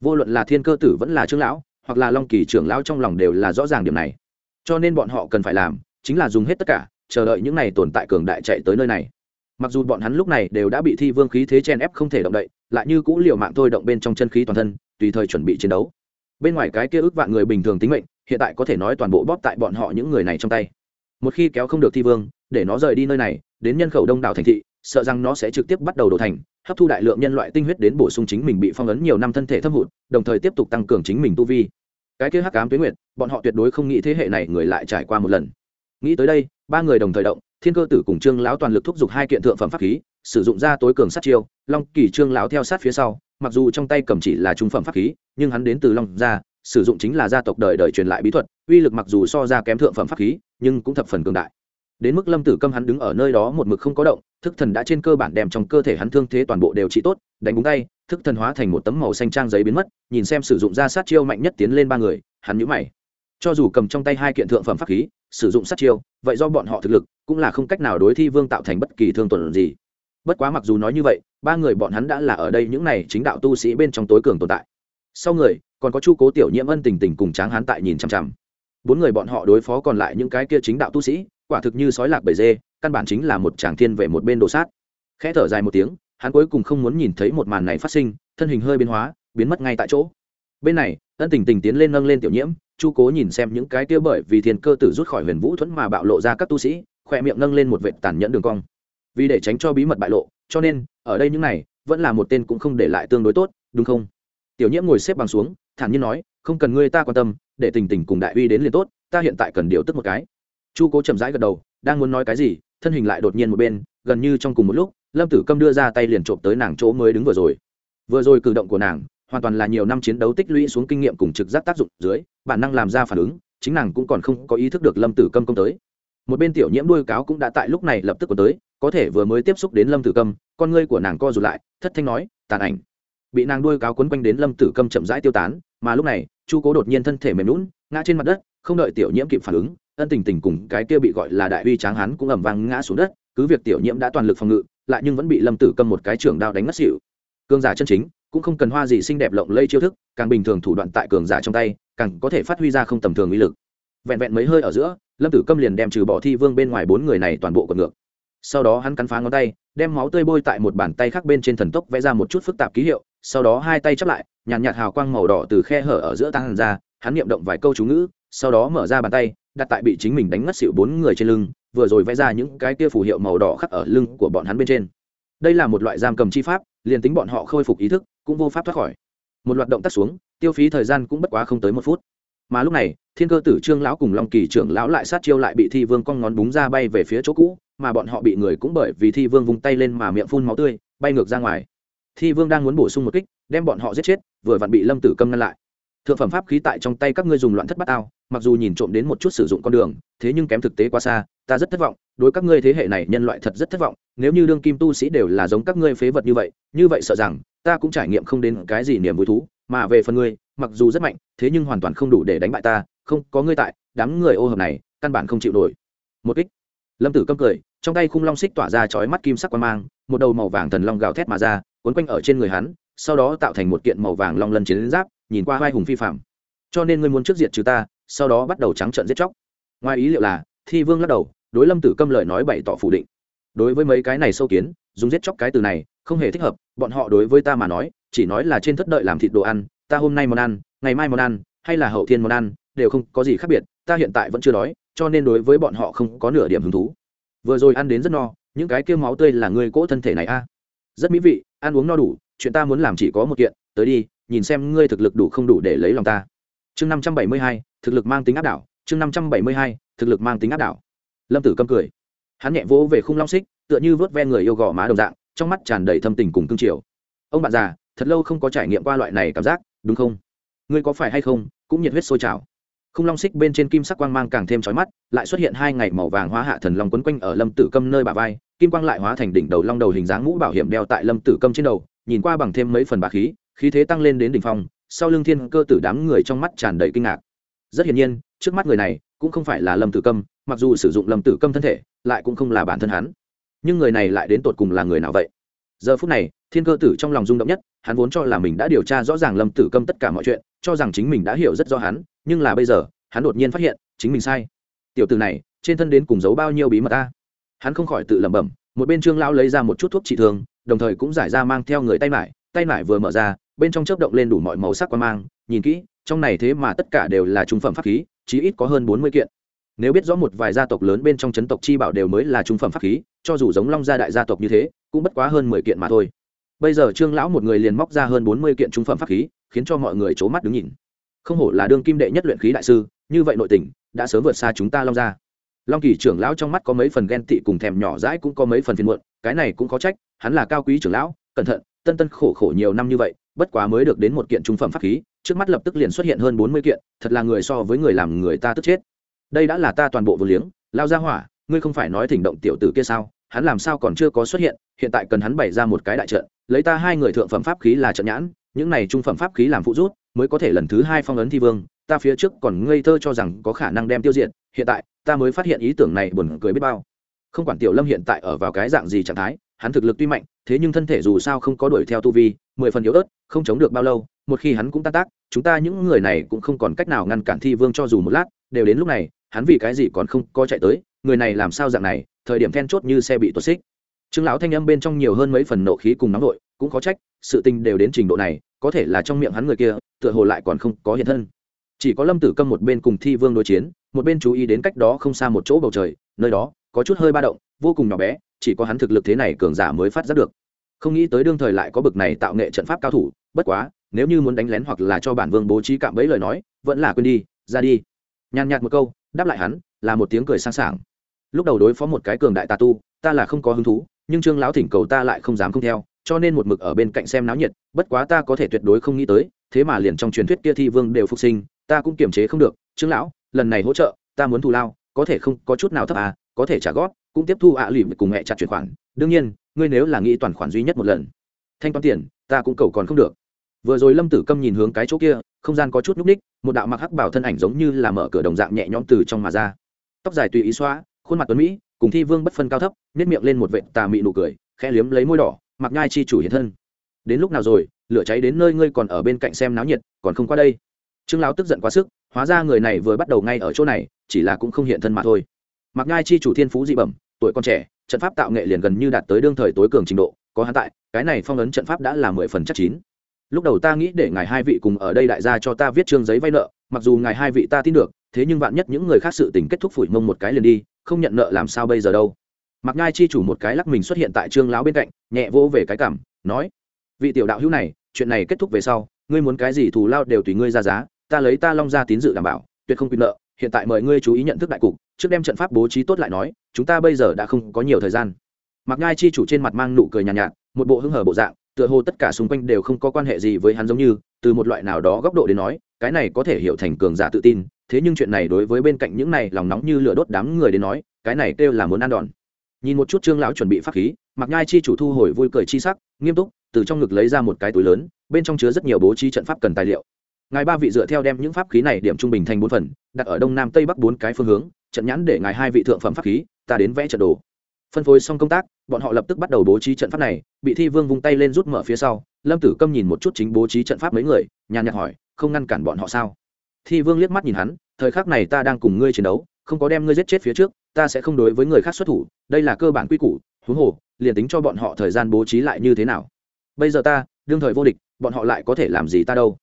S1: Vô luận là thiên cơ tử vẫn là trương lão hoặc là long kỳ trưởng lão trong lòng đều là rõ ràng điểm này. Cho nên bọn họ cần phải làm chính là dùng hết tất cả, chờ đợi những này tồn tại cường đại chạy tới nơi này. Mặc dù bọn hắn lúc này đều đã bị thi vương khí thế chen ép không thể động đậy, lại như cũ liều mạng thôi động bên trong chân khí toàn thân, tùy thời chuẩn bị chiến đấu. Bên ngoài cái kia ước vạn người bình thường tính mệnh, hiện tại có thể nói toàn bộ bóp tại bọn họ những người này trong tay. Một khi kéo không được thi vương, để nó rời đi nơi này, đến nhân khẩu đông đảo thành thị sợ rằng nó sẽ trực tiếp bắt đầu đổ thành, hấp thu đại lượng nhân loại tinh huyết đến bổ sung chính mình bị phong ấn nhiều năm thân thể thâm hụt, đồng thời tiếp tục tăng cường chính mình tu vi. Cái kia hắc ám tuyến nguyệt, bọn họ tuyệt đối không nghĩ thế hệ này người lại trải qua một lần. Nghĩ tới đây, ba người đồng thời động, thiên cơ tử cùng trương lão toàn lực thúc giục hai kiện thượng phẩm pháp khí, sử dụng ra tối cường sát chiêu, long kỳ trương lão theo sát phía sau, mặc dù trong tay cầm chỉ là trung phẩm pháp khí, nhưng hắn đến từ long gia, sử dụng chính là gia tộc đời đời truyền lại bí thuật, uy lực mặc dù so ra kém thượng phẩm pháp khí, nhưng cũng thập phần cường đại đến mức lâm tử câm hắn đứng ở nơi đó một mực không có động, thức thần đã trên cơ bản đem trong cơ thể hắn thương thế toàn bộ đều trị tốt, đánh búng tay, thức thần hóa thành một tấm màu xanh trang giấy biến mất, nhìn xem sử dụng ra sát chiêu mạnh nhất tiến lên ba người, hắn nhũ mày. Cho dù cầm trong tay hai kiện thượng phẩm pháp khí, sử dụng sát chiêu, vậy do bọn họ thực lực, cũng là không cách nào đối thi vương tạo thành bất kỳ thương tổn gì. Bất quá mặc dù nói như vậy, ba người bọn hắn đã là ở đây những này chính đạo tu sĩ bên trong tối cường tồn tại. Sau người, còn có chu cố tiểu nhiễm ân tình tình cùng tráng hán tại nhìn chằm chằm. Bốn người bọn họ đối phó còn lại những cái kia chính đạo tu sĩ quả thực như sói lạc bầy dê, căn bản chính là một tràng thiên về một bên đồ sát. Khẽ thở dài một tiếng, hắn cuối cùng không muốn nhìn thấy một màn này phát sinh, thân hình hơi biến hóa, biến mất ngay tại chỗ. Bên này, ân tình tình tiến lên nâng lên tiểu nhiễm, chu cố nhìn xem những cái kia bởi vì thiên cơ tử rút khỏi huyền vũ thuẫn mà bạo lộ ra các tu sĩ khỏe miệng nâng lên một vệ tàn nhẫn đường cong. Vì để tránh cho bí mật bại lộ, cho nên, ở đây những này, vẫn là một tên cũng không để lại tương đối tốt, đúng không? Tiểu nhiễm ngồi xếp bằng xuống, thản nhiên nói, không cần ngươi ta quan tâm, để tình tình cùng đại uy đến liền tốt, ta hiện tại cần điều tức một cái chu cố chậm rãi gật đầu, đang muốn nói cái gì, thân hình lại đột nhiên một bên, gần như trong cùng một lúc, lâm tử câm đưa ra tay liền trộm tới nàng chỗ mới đứng vừa rồi. Vừa rồi cử động của nàng, hoàn toàn là nhiều năm chiến đấu tích lũy xuống kinh nghiệm cùng trực giác tác dụng dưới, bản năng làm ra phản ứng, chính nàng cũng còn không có ý thức được lâm tử câm công tới. Một bên tiểu nhiễm đuôi cáo cũng đã tại lúc này lập tức còn tới, có thể vừa mới tiếp xúc đến lâm tử câm, con ngươi của nàng co rụt lại, thất thanh nói, tàn ảnh. Bị nàng đuôi cáo quấn quanh đến lâm tử câm chậm rãi tiêu tán, mà lúc này, chu cố đột nhiên thân thể mềm lún ngã trên mặt đất, không đợi tiểu nhiễm kịp phản ứng ân tình tình cùng cái kia bị gọi là đại uy tráng hắn cũng ầm vang ngã xuống đất cứ việc tiểu nhiễm đã toàn lực phòng ngự lại nhưng vẫn bị lâm tử câm một cái trưởng đao đánh ngất xỉu. Cương giả chân chính cũng không cần hoa gì xinh đẹp lộng lây chiêu thức càng bình thường thủ đoạn tại cường giả trong tay càng có thể phát huy ra không tầm thường uy lực. Vẹn vẹn mấy hơi ở giữa lâm tử câm liền đem trừ bỏ thi vương bên ngoài bốn người này toàn bộ còn ngược. Sau đó hắn cắn phá ngón tay đem máu tươi bôi tại một bàn tay khác bên trên thần tốc vẽ ra một chút phức tạp ký hiệu sau đó hai tay chắp lại nhàn nhạt, nhạt hào quang màu đỏ từ khe hở ở giữa tăng ra hắn niệm động vài câu chú ngữ sau đó mở ra bàn tay, đặt tại bị chính mình đánh ngất xịu bốn người trên lưng, vừa rồi vẽ ra những cái kia phù hiệu màu đỏ khắc ở lưng của bọn hắn bên trên. Đây là một loại giam cầm chi pháp, liền tính bọn họ khôi phục ý thức, cũng vô pháp thoát khỏi. Một loạt động tác xuống, tiêu phí thời gian cũng bất quá không tới một phút. Mà lúc này, thiên cơ tử trương lão cùng long kỳ trưởng lão lại sát chiêu lại bị thi vương cong ngón búng ra bay về phía chỗ cũ, mà bọn họ bị người cũng bởi vì thi vương vung tay lên mà miệng phun máu tươi, bay ngược ra ngoài. Thi vương đang muốn bổ sung một kích, đem bọn họ giết chết, vừa vặn bị lâm tử câm ngăn lại thượng phẩm pháp khí tại trong tay các ngươi dùng loạn thất bát ao, mặc dù nhìn trộm đến một chút sử dụng con đường, thế nhưng kém thực tế quá xa, ta rất thất vọng, đối các ngươi thế hệ này nhân loại thật rất thất vọng, nếu như đương kim tu sĩ đều là giống các ngươi phế vật như vậy như vậy sợ rằng, ta cũng trải nghiệm không đến cái gì niềm vui thú, mà về phần ngươi, mặc dù rất mạnh, thế nhưng hoàn toàn không đủ để đánh bại ta, không, có ngươi tại, đám người ô hợp này, căn bản không chịu nổi. Một kích. Lâm tử câm cười, trong tay khung long xích tỏa ra chói mắt kim sắc quan mang, một đầu màu vàng thần long gào thét mà ra quấn quanh ở trên người hắn, sau đó tạo thành một kiện màu vàng long lân chiến giáp nhìn qua vai hùng phi phạm. Cho nên ngươi muốn trước diệt trừ ta, sau đó bắt đầu trắng trợn giết chóc. Ngoài ý liệu là, thi vương lắc đầu, đối lâm tử câm lời nói bày tỏ phủ định. Đối với mấy cái này sâu kiến, dùng giết chóc cái từ này, không hề thích hợp, bọn họ đối với ta mà nói, chỉ nói là trên thất đợi làm thịt đồ ăn, ta hôm nay món ăn, ngày mai món ăn, hay là hậu thiên món ăn, đều không có gì khác biệt, ta hiện tại vẫn chưa đói, cho nên đối với bọn họ không có nửa điểm hứng thú. Vừa rồi ăn đến rất no, những cái kêu máu tươi là người cỗ thân thể này a. Rất mỹ vị, ăn uống no đủ, chuyện ta muốn làm chỉ có một kiện, tới đi nhìn xem ngươi thực lực đủ không đủ để lấy lòng ta. Chương năm trăm bảy mươi hai, thực lực mang tính áp đảo. Chương năm trăm bảy mươi hai, thực lực mang tính áp đảo. Lâm tử câm cười. Hắn nhẹ vỗ về khung long xích, tựa như vớt ve người yêu gò má đồng dạng, trong mắt tràn đầy thâm tình cùng cương triều. Ông bạn già, thật lâu không có trải nghiệm qua loại này cảm giác, đúng không? Ngươi có phải hay không, cũng nhiệt huyết sôi trào. Khung long xích bên trên kim sắc quang mang càng thêm trói mắt, lại xuất hiện hai ngày màu vàng hóa hạ thần long quấn quanh ở lâm tử câm nơi bà vai, kim quang lại hóa thành đỉnh đầu long đầu hình dáng mũ bảo hiểm đeo tại lâm tử câm trên đầu, nhìn qua bằng thêm mấy phần bà khí khí thế tăng lên đến đỉnh phong, sau lưng thiên cơ tử đám người trong mắt tràn đầy kinh ngạc. Rất hiển nhiên, trước mắt người này cũng không phải là lâm tử câm, mặc dù sử dụng lâm tử câm thân thể, lại cũng không là bản thân hắn. Nhưng người này lại đến tột cùng là người nào vậy? Giờ phút này, thiên cơ tử trong lòng rung động nhất, hắn vốn cho là mình đã điều tra rõ ràng lâm tử câm tất cả mọi chuyện, cho rằng chính mình đã hiểu rất rõ hắn, nhưng là bây giờ, hắn đột nhiên phát hiện, chính mình sai. Tiểu tử này, trên thân đến cùng giấu bao nhiêu bí mật ta hắn không khỏi tự lẩm bẩm, một bên trương lão lấy ra một chút thuốc trị thương, đồng thời cũng giải ra mang theo người tay mải tay mải vừa mở ra bên trong chớp động lên đủ mọi màu sắc quan mang, nhìn kỹ, trong này thế mà tất cả đều là trung phẩm pháp khí, chí ít có hơn bốn mươi kiện. Nếu biết rõ một vài gia tộc lớn bên trong chấn tộc chi bảo đều mới là trung phẩm pháp khí, cho dù giống long gia đại gia tộc như thế, cũng bất quá hơn mười kiện mà thôi. Bây giờ trương lão một người liền móc ra hơn bốn mươi kiện trung phẩm pháp khí, khiến cho mọi người c h ố mắt đứng nhìn. Không hổ là đương kim đệ nhất luyện khí đại sư, như vậy nội tình, đã sớm vượt xa chúng ta long gia. Long kỳ trưởng lão trong mắt có mấy phần ghen tị cùng thèm nhỏ dãi cũng có mấy phần phiền muộn, cái này cũng có trách, hắn là cao quý trưởng lão, cẩn thận, tân tân khổ khổ nhiều năm như vậy bất quá mới được đến một kiện trung phẩm pháp khí, trước mắt lập tức liền xuất hiện hơn bốn mươi kiện, thật là người so với người làm người ta tức chết. Đây đã là ta toàn bộ vô liếng, lao ra hỏa, ngươi không phải nói thỉnh động tiểu tử kia sao? Hắn làm sao còn chưa có xuất hiện? Hiện tại cần hắn bày ra một cái đại trận, lấy ta hai người thượng phẩm pháp khí là trận nhãn, những này trung phẩm pháp khí làm phụ rút mới có thể lần thứ hai phong ấn thi vương. Ta phía trước còn ngây thơ cho rằng có khả năng đem tiêu diệt, hiện tại ta mới phát hiện ý tưởng này buồn cười biết bao. Không quản tiểu lâm hiện tại ở vào cái dạng gì trạng thái hắn thực lực tuy mạnh, thế nhưng thân thể dù sao không có đuổi theo tu vi, mười phần yếu ớt, không chống được bao lâu, một khi hắn cũng tan tác, chúng ta những người này cũng không còn cách nào ngăn cản thi vương cho dù một lát, đều đến lúc này, hắn vì cái gì còn không có chạy tới, người này làm sao dạng này, thời điểm then chốt như xe bị tuột xích. Trương lão thanh âm bên trong nhiều hơn mấy phần nộ khí cùng nóng nội, cũng có trách, sự tình đều đến trình độ này, có thể là trong miệng hắn người kia, tựa hồ lại còn không có hiện thân. Chỉ có lâm tử câm một bên cùng thi vương đối chiến, một bên chú ý đến cách đó không xa một chỗ bầu trời, nơi đó có chút hơi ba động, vô cùng nhỏ bé chỉ có hắn thực lực thế này cường giả mới phát giác được. Không nghĩ tới đương thời lại có bực này tạo nghệ trận pháp cao thủ, bất quá, nếu như muốn đánh lén hoặc là cho bản vương bố trí cạm bẫy lời nói, vẫn là quên đi, ra đi. Nhàn nhạt một câu, đáp lại hắn, là một tiếng cười sang sảng. Lúc đầu đối phó một cái cường đại tà tu, ta là không có hứng thú, nhưng trương lão thỉnh cầu ta lại không dám không theo, cho nên một mực ở bên cạnh xem náo nhiệt, bất quá ta có thể tuyệt đối không nghĩ tới, thế mà liền trong truyền thuyết kia thi vương đều phục sinh, ta cũng kiềm chế không được. Trương lão, lần này hỗ trợ, ta muốn thù lao, có thể không có chút nào thấp à có thể trả góp cũng tiếp thu ạ à cùng mẹ chặt chuyển khoản. Đương nhiên, ngươi nếu là nghĩ toàn khoản duy nhất một lần, thanh toán tiền, ta cũng cầu còn không được. Vừa rồi lâm tử câm nhìn hướng cái chỗ kia, không gian có chút nhúc ních, một đạo mặc hắc bảo thân ảnh giống như là mở cửa đồng dạng nhẹ nhõm từ trong mà ra. Tóc dài tùy ý xóa, khuôn mặt tuấn mỹ, cùng thi vương bất phân cao thấp nếp miệng lên một vệ tà mị nụ cười, khẽ liếm lấy môi đỏ, mặc nhai chi chủ hiện thân. Đến lúc nào rồi, lửa cháy đến nơi ngươi còn ở bên cạnh xem náo nhiệt, còn không qua đây. Trương lão tức giận quá sức, hóa ra người này vừa bắt đầu ngay ở chỗ này, chỉ là cũng không hiện thân mà thôi. Mặc nhai chi chủ thiên phú dị bẩm tuổi con trẻ, trận pháp tạo nghệ liền gần như đạt tới đương thời tối cường trình độ, có hắn tại, cái này phong ấn trận pháp đã là mười phần chắc chín. Lúc đầu ta nghĩ để ngài hai vị cùng ở đây đại gia cho ta viết chương giấy vay nợ, mặc dù ngài hai vị ta tin được, thế nhưng vạn nhất những người khác sự tình kết thúc phủi mông một cái liền đi, không nhận nợ làm sao bây giờ đâu. Mặc ngai chi chủ một cái lắc mình xuất hiện tại trương láo bên cạnh, nhẹ vỗ về cái cảm, nói, vị tiểu đạo hữu này, chuyện này kết thúc về sau, ngươi muốn cái gì thù lao đều tùy ngươi ra giá, ta lấy ta long ra tín dự đảm bảo, tuyệt không quyền nợ hiện tại mời ngươi chú ý nhận thức đại cục trước đem trận pháp bố trí tốt lại nói chúng ta bây giờ đã không có nhiều thời gian. Mặc ngai chi chủ trên mặt mang nụ cười nhàn nhạt, nhạt một bộ hưng hở bộ dạng tựa hồ tất cả xung quanh đều không có quan hệ gì với hắn giống như từ một loại nào đó góc độ đến nói cái này có thể hiểu thành cường giả tự tin thế nhưng chuyện này đối với bên cạnh những này lòng nóng như lửa đốt đám người đến nói cái này kêu là muốn ăn đòn. Nhìn một chút trương lão chuẩn bị pháp khí mặc nhai chi chủ thu hồi vui cười chi sắc nghiêm túc từ trong ngực lấy ra một cái túi lớn bên trong chứa rất nhiều bố trí trận pháp cần tài liệu ngài ba vị dựa theo đem những pháp khí này điểm trung bình thành bốn phần, đặt ở đông nam tây bắc bốn cái phương hướng, trận nhãn để ngài hai vị thượng phẩm pháp khí, ta đến vẽ trận đồ. Phân phối xong công tác, bọn họ lập tức bắt đầu bố trí trận pháp này, bị thi vương vung tay lên rút mở phía sau, lâm tử câm nhìn một chút chính bố trí trận pháp mấy người, nhàn nhạt hỏi, không ngăn cản bọn họ sao? Thi vương liếc mắt nhìn hắn, thời khắc này ta đang cùng ngươi chiến đấu, không có đem ngươi giết chết phía trước, ta sẽ không đối với người khác xuất thủ, đây là cơ bản quy củ, huống hồ, liền tính cho bọn họ thời gian bố trí lại như thế nào? Bây giờ ta, đương thời vô địch, bọn họ lại có thể làm gì ta đâu?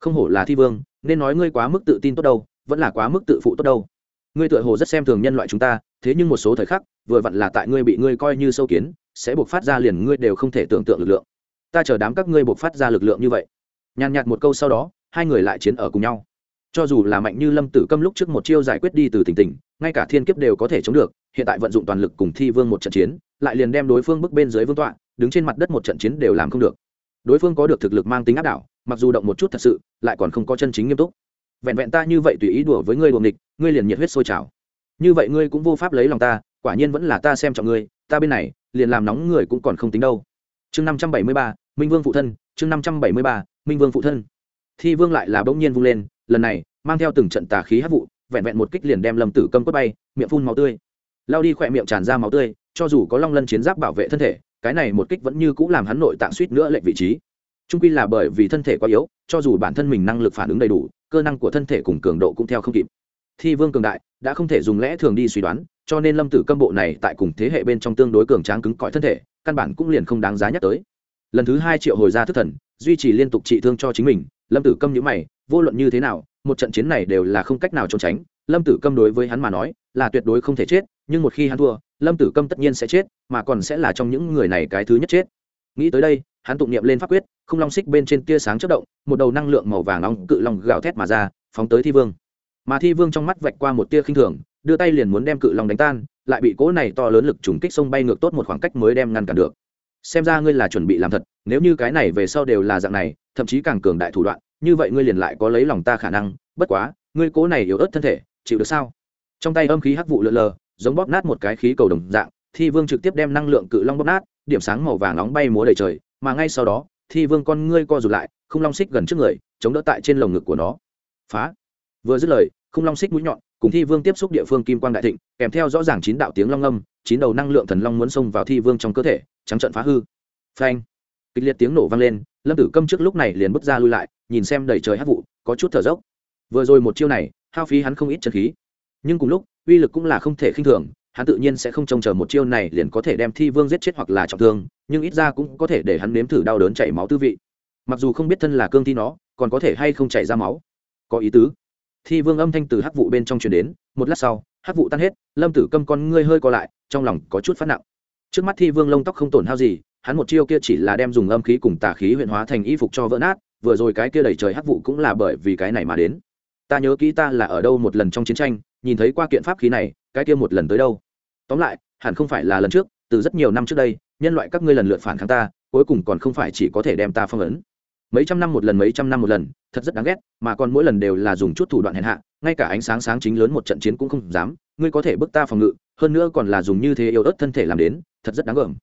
S1: Không hổ là thi vương, nên nói ngươi quá mức tự tin tốt đâu, vẫn là quá mức tự phụ tốt đâu. Ngươi tựa hồ rất xem thường nhân loại chúng ta, thế nhưng một số thời khắc, vừa vặn là tại ngươi bị ngươi coi như sâu kiến, sẽ buộc phát ra liền ngươi đều không thể tưởng tượng lực lượng. Ta chờ đám các ngươi buộc phát ra lực lượng như vậy. Nhàn nhạt một câu sau đó, hai người lại chiến ở cùng nhau. Cho dù là mạnh như lâm tử câm lúc trước một chiêu giải quyết đi từ tỉnh tỉnh ngay cả thiên kiếp đều có thể chống được, hiện tại vận dụng toàn lực cùng thi vương một trận chiến, lại liền đem đối phương bước bên dưới vương tọa, đứng trên mặt đất một trận chiến đều làm không được. Đối phương có được thực lực mang tính áp đảo mặc dù động một chút thật sự, lại còn không có chân chính nghiêm túc. Vẹn vẹn ta như vậy tùy ý đùa với ngươi đùa địch ngươi liền nhiệt huyết sôi trào. Như vậy ngươi cũng vô pháp lấy lòng ta, quả nhiên vẫn là ta xem trọng ngươi, ta bên này, liền làm nóng người cũng còn không tính đâu. Chương năm trăm bảy mươi ba, minh vương phụ thân, chương năm trăm bảy mươi ba, minh vương phụ thân. Thi vương lại là bỗng nhiên vung lên, lần này, mang theo từng trận tà khí hát vụ, vẹn vẹn một kích liền đem lâm tử câm quất bay, miệng phun máu tươi. Lao đi khỏe miệng tràn ra máu tươi, cho dù có long lân chiến giáp bảo vệ thân thể, cái này một kích vẫn như c ũ làm hắn nội tạng suýt nữa lệnh vị trí trung quy là bởi vì thân thể quá yếu, cho dù bản thân mình năng lực phản ứng đầy đủ, cơ năng của thân thể cùng cường độ cũng theo không kịp. Thi vương cường đại đã không thể dùng lẽ thường đi suy đoán, cho nên lâm tử câm bộ này tại cùng thế hệ bên trong tương đối cường tráng cứng cỏi thân thể, căn bản cũng liền không đáng giá nhắc tới. Lần thứ hai triệu hồi ra thức thần, duy trì liên tục trị thương cho chính mình, lâm tử câm nhữ mày, vô luận như thế nào, một trận chiến này đều là không cách nào trốn tránh. Lâm tử câm đối với hắn mà nói, là tuyệt đối không thể chết, nhưng một khi hắn thua, lâm tử câm tất nhiên sẽ chết, mà còn sẽ là trong những người này cái thứ nhất chết. Nghĩ tới đây hắn tụng niệm lên pháp quyết, không long xích bên trên tia sáng chất động, một đầu năng lượng màu vàng nóng cự long gào thét mà ra, phóng tới thi vương. Mà thi vương trong mắt vạch qua một tia khinh thường, đưa tay liền muốn đem cự long đánh tan, lại bị cỗ này to lớn lực trùng kích sông bay ngược tốt một khoảng cách mới đem ngăn cản được. Xem ra ngươi là chuẩn bị làm thật, nếu như cái này về sau đều là dạng này, thậm chí càng cường đại thủ đoạn, như vậy ngươi liền lại có lấy lòng ta khả năng, bất quá, ngươi cố này yếu ớt thân thể, chịu được sao? Trong tay âm khí hắc vụ lượn lờ, giống bóp nát một cái khí cầu đồng dạng, thi vương trực tiếp đem năng lượng cự long bóp nát, điểm sáng màu vàng nóng bay múa đầy trời mà ngay sau đó, thi vương con ngươi co rụt lại không long xích gần trước người, chống đỡ tại trên lồng ngực của nó. Phá. Vừa dứt lời không long xích mũi nhọn cùng thi vương tiếp xúc địa phương kim quang đại thịnh, kèm theo rõ ràng chín đạo tiếng long âm, chín đầu năng lượng thần long muốn xông vào thi vương trong cơ thể, trắng trận phá hư. Phanh. Kịch liệt tiếng nổ vang lên, lâm tử câm trước lúc này liền bước ra lui lại, nhìn xem đầy trời hát vụ, có chút thở dốc. Vừa rồi một chiêu này, hao phí hắn không ít chân khí. Nhưng cùng lúc, uy lực cũng là không thể khinh thường hắn tự nhiên sẽ không trông chờ một chiêu này liền có thể đem thi vương giết chết hoặc là trọng thương, nhưng ít ra cũng có thể để hắn nếm thử đau đớn chảy máu tư vị. Mặc dù không biết thân là cương thi nó, còn có thể hay không chảy ra máu. Có ý tứ. Thi vương âm thanh từ hắc vụ bên trong truyền đến, một lát sau, hắc vụ tan hết, lâm tử câm con ngươi hơi co lại, trong lòng có chút phát nặng. Trước mắt thi vương lông tóc không tổn hao gì, hắn một chiêu kia chỉ là đem dùng âm khí cùng tà khí huyện hóa thành y phục cho vỡ nát, vừa rồi cái kia đầy trời hắc vụ cũng là bởi vì cái này mà đến ta nhớ kỹ ta là ở đâu một lần trong chiến tranh, nhìn thấy qua kiện pháp khí này, cái kia một lần tới đâu. Tóm lại, hẳn không phải là lần trước, từ rất nhiều năm trước đây, nhân loại các ngươi lần lượt phản kháng ta, cuối cùng còn không phải chỉ có thể đem ta phong ấn. Mấy trăm năm một lần, mấy trăm năm một lần, thật rất đáng ghét, mà còn mỗi lần đều là dùng chút thủ đoạn hèn hạ, ngay cả ánh sáng sáng chính lớn một trận chiến cũng không dám, ngươi có thể bức ta phòng ngự, hơn nữa còn là dùng như thế yêu ớt thân thể làm đến, thật rất đáng gờm.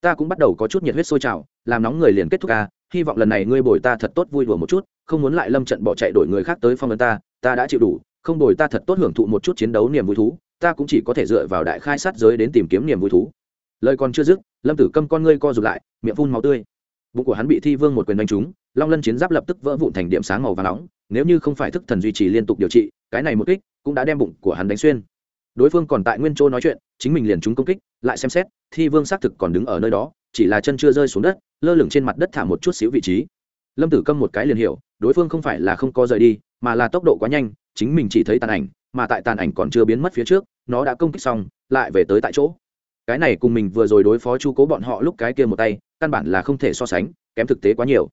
S1: Ta cũng bắt đầu có chút nhiệt huyết sôi trào, làm nóng người liền kết thúc ca, hy vọng lần này ngươi bồi ta thật tốt vui đùa một chút, không muốn lại lâm trận bỏ chạy đổi người khác tới phong ấn ta ta đã chịu đủ, không đổi ta thật tốt hưởng thụ một chút chiến đấu niềm vui thú, ta cũng chỉ có thể dựa vào đại khai sát giới đến tìm kiếm niềm vui thú. Lời còn chưa dứt, lâm tử câm con ngươi co rụt lại, miệng phun máu tươi. Bụng của hắn bị thi vương một quyền đánh trúng, long lân chiến giáp lập tức vỡ vụn thành điểm sáng màu và nóng, nếu như không phải thức thần duy trì liên tục điều trị, cái này một kích cũng đã đem bụng của hắn đánh xuyên. Đối phương còn tại nguyên chỗ nói chuyện, chính mình liền trúng công kích, lại xem xét, thi vương xác thực còn đứng ở nơi đó, chỉ là chân chưa rơi xuống đất, lơ lửng trên mặt đất thả một chút xíu vị trí. Lâm tử câm một cái liền hiểu, đối phương không phải là không có rời đi mà là tốc độ quá nhanh, chính mình chỉ thấy tàn ảnh, mà tại tàn ảnh còn chưa biến mất phía trước, nó đã công kích xong, lại về tới tại chỗ. Cái này cùng mình vừa rồi đối phó chu cố bọn họ lúc cái kia một tay, căn bản là không thể so sánh, kém thực tế quá nhiều.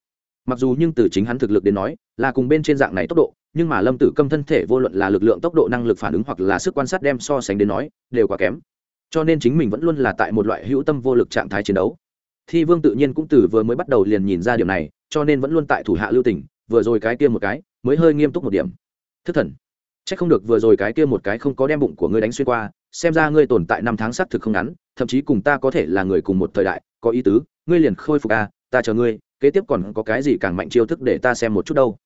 S1: Mặc dù nhưng từ chính hắn thực lực đến nói, là cùng bên trên dạng này tốc độ, nhưng mà lâm tử câm thân thể vô luận là lực lượng tốc độ năng lực phản ứng hoặc là sức quan sát đem so sánh đến nói, đều quá kém. Cho nên chính mình vẫn luôn là tại một loại hữu tâm vô lực trạng thái chiến đấu. Thi vương tự nhiên cũng từ vừa mới bắt đầu liền nhìn ra điều này, cho nên vẫn luôn tại thủ hạ lưu tỉnh vừa rồi cái kia một cái mới hơi nghiêm túc một điểm. Thức thần c h ắ c không được vừa rồi cái kia một cái không có đem bụng của ngươi đánh xuyên qua, xem ra ngươi tồn tại năm tháng xác thực không ngắn, thậm chí cùng ta có thể là người cùng một thời đại, có ý tứ, ngươi liền khôi phục a ta chờ ngươi, kế tiếp còn có cái gì càng mạnh chiêu thức để ta xem một chút đâu.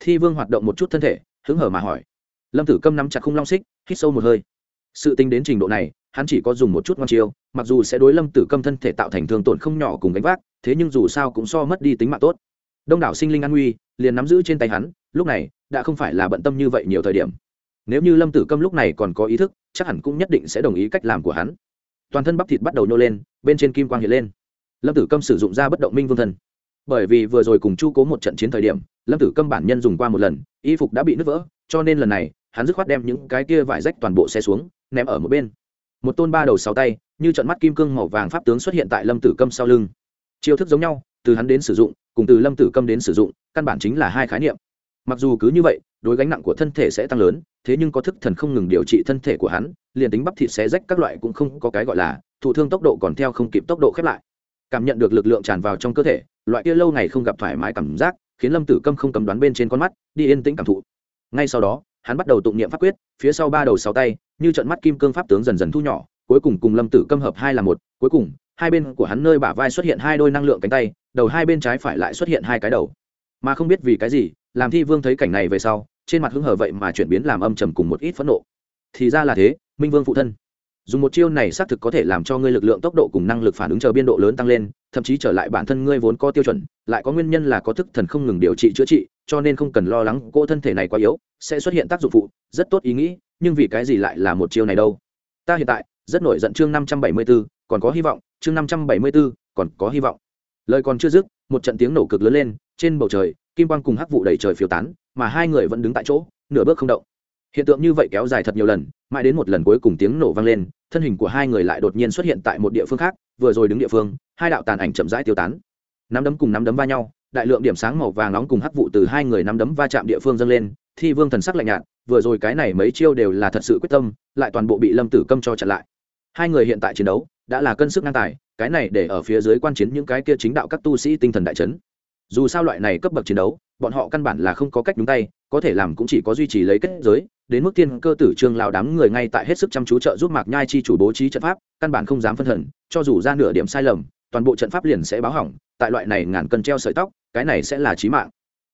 S1: Thi vương hoạt động một chút thân thể, hứng hở mà hỏi. Lâm tử câm nắm chặt khung long xích, hít sâu một hơi. Sự tính đến trình độ này, hắn chỉ có dùng một chút ngon chiêu, mặc dù sẽ đối lâm tử câm thân thể tạo thành thương tổn không nhỏ cùng gánh vác, thế nhưng dù sao cũng so mất đi tính mạng tốt đông đảo sinh linh an nguy, liền nắm giữ trên tay hắn, lúc này, đã không phải là bận tâm như vậy nhiều thời điểm. Nếu như lâm tử câm lúc này còn có ý thức, chắc hẳn cũng nhất định sẽ đồng ý cách làm của hắn. Toàn thân bắp thịt bắt đầu nhô lên, bên trên kim quang hiện lên. Lâm tử câm sử dụng ra bất động minh vương thân bởi vì vừa rồi cùng chu cố một trận chiến thời điểm, lâm tử câm bản nhân dùng qua một lần, y phục đã bị nứt vỡ, cho nên lần này, hắn dứt khoát đem những cái kia vải rách toàn bộ xe xuống, ném ở một bên. Một tôn ba đầu sáu tay, như trận mắt kim cương màu vàng pháp tướng xuất hiện tại lâm tử câm sau lưng. Chiêu thức giống nhau, từ hắn đến sử dụng cùng từ lâm tử câm đến sử dụng, căn bản chính là hai khái niệm. Mặc dù cứ như vậy, đối gánh nặng của thân thể sẽ tăng lớn, thế nhưng có thức thần không ngừng điều trị thân thể của hắn, liền tính bắp thịt xé rách các loại cũng không có cái gọi là thụ thương tốc độ còn theo không kịp tốc độ khép lại. Cảm nhận được lực lượng tràn vào trong cơ thể, loại kia lâu ngày không gặp thoải mái cảm giác, khiến lâm tử câm không cầm đoán bên trên con mắt, đi yên tĩnh cảm thụ. Ngay sau đó, hắn bắt đầu tụng niệm pháp quyết, phía sau ba đầu sáu tay, như trận mắt kim cương pháp tướng dần dần thu nhỏ, cuối cùng cùng lâm tử câm hợp hai là một, cuối cùng, hai bên của hắn nơi bả vai xuất hiện hai đôi năng lượng cánh tay đầu hai bên trái phải lại xuất hiện hai cái đầu. Mà không biết vì cái gì làm thi vương thấy cảnh này về sau trên mặt hứng hở vậy mà chuyển biến làm âm trầm cùng một ít phẫn nộ. Thì ra là thế minh vương phụ thân. Dùng một chiêu này xác thực có thể làm cho ngươi lực lượng tốc độ cùng năng lực phản ứng chờ biên độ lớn tăng lên thậm chí trở lại bản thân ngươi vốn có tiêu chuẩn lại có nguyên nhân là có thức thần không ngừng điều trị chữa trị cho nên không cần lo lắng cô thân thể này quá yếu sẽ xuất hiện tác dụng phụ rất tốt ý nghĩ nhưng vì cái gì lại là một chiêu này đâu? Ta hiện tại rất nổi giận chương năm trăm bảy mươi 574, còn có hy vọng chương năm trăm bảy mươi 574, còn có hy vọng lời còn chưa dứt, một trận tiếng nổ cực lớn lên, trên bầu trời, kim quang cùng hắc vụ đầy trời phiêu tán, mà hai người vẫn đứng tại chỗ, nửa bước không động. Hiện tượng như vậy kéo dài thật nhiều lần, mãi đến một lần cuối cùng tiếng nổ vang lên, thân hình của hai người lại đột nhiên xuất hiện tại một địa phương khác, vừa rồi đứng địa phương, hai đạo tàn ảnh chậm rãi tiêu tán. Nắm đấm cùng nắm đấm va nhau, đại lượng điểm sáng màu vàng nóng cùng hắc vụ từ hai người nắm đấm va chạm địa phương dâng lên, thi vương thần sắc lạnh nhạt, vừa rồi cái này mấy chiêu đều là thật sự quyết tâm, lại toàn bộ bị lâm tử câm cho chặn lại. Hai người hiện tại chiến đấu, đã là cân sức ngang tài cái này để ở phía dưới quan chiến những cái kia chính đạo các tu sĩ tinh thần đại chấn. Dù sao loại này cấp bậc chiến đấu, bọn họ căn bản là không có cách đúng tay, có thể làm cũng chỉ có duy trì lấy kết giới, đến mức tiên cơ tử trương lao đám người ngay tại hết sức chăm chú trợ giúp mạc nhai chi chủ bố trí trận pháp, căn bản không dám phân thần, cho dù ra nửa điểm sai lầm, toàn bộ trận pháp liền sẽ báo hỏng, tại loại này ngàn cân treo sợi tóc, cái này sẽ là chí mạng.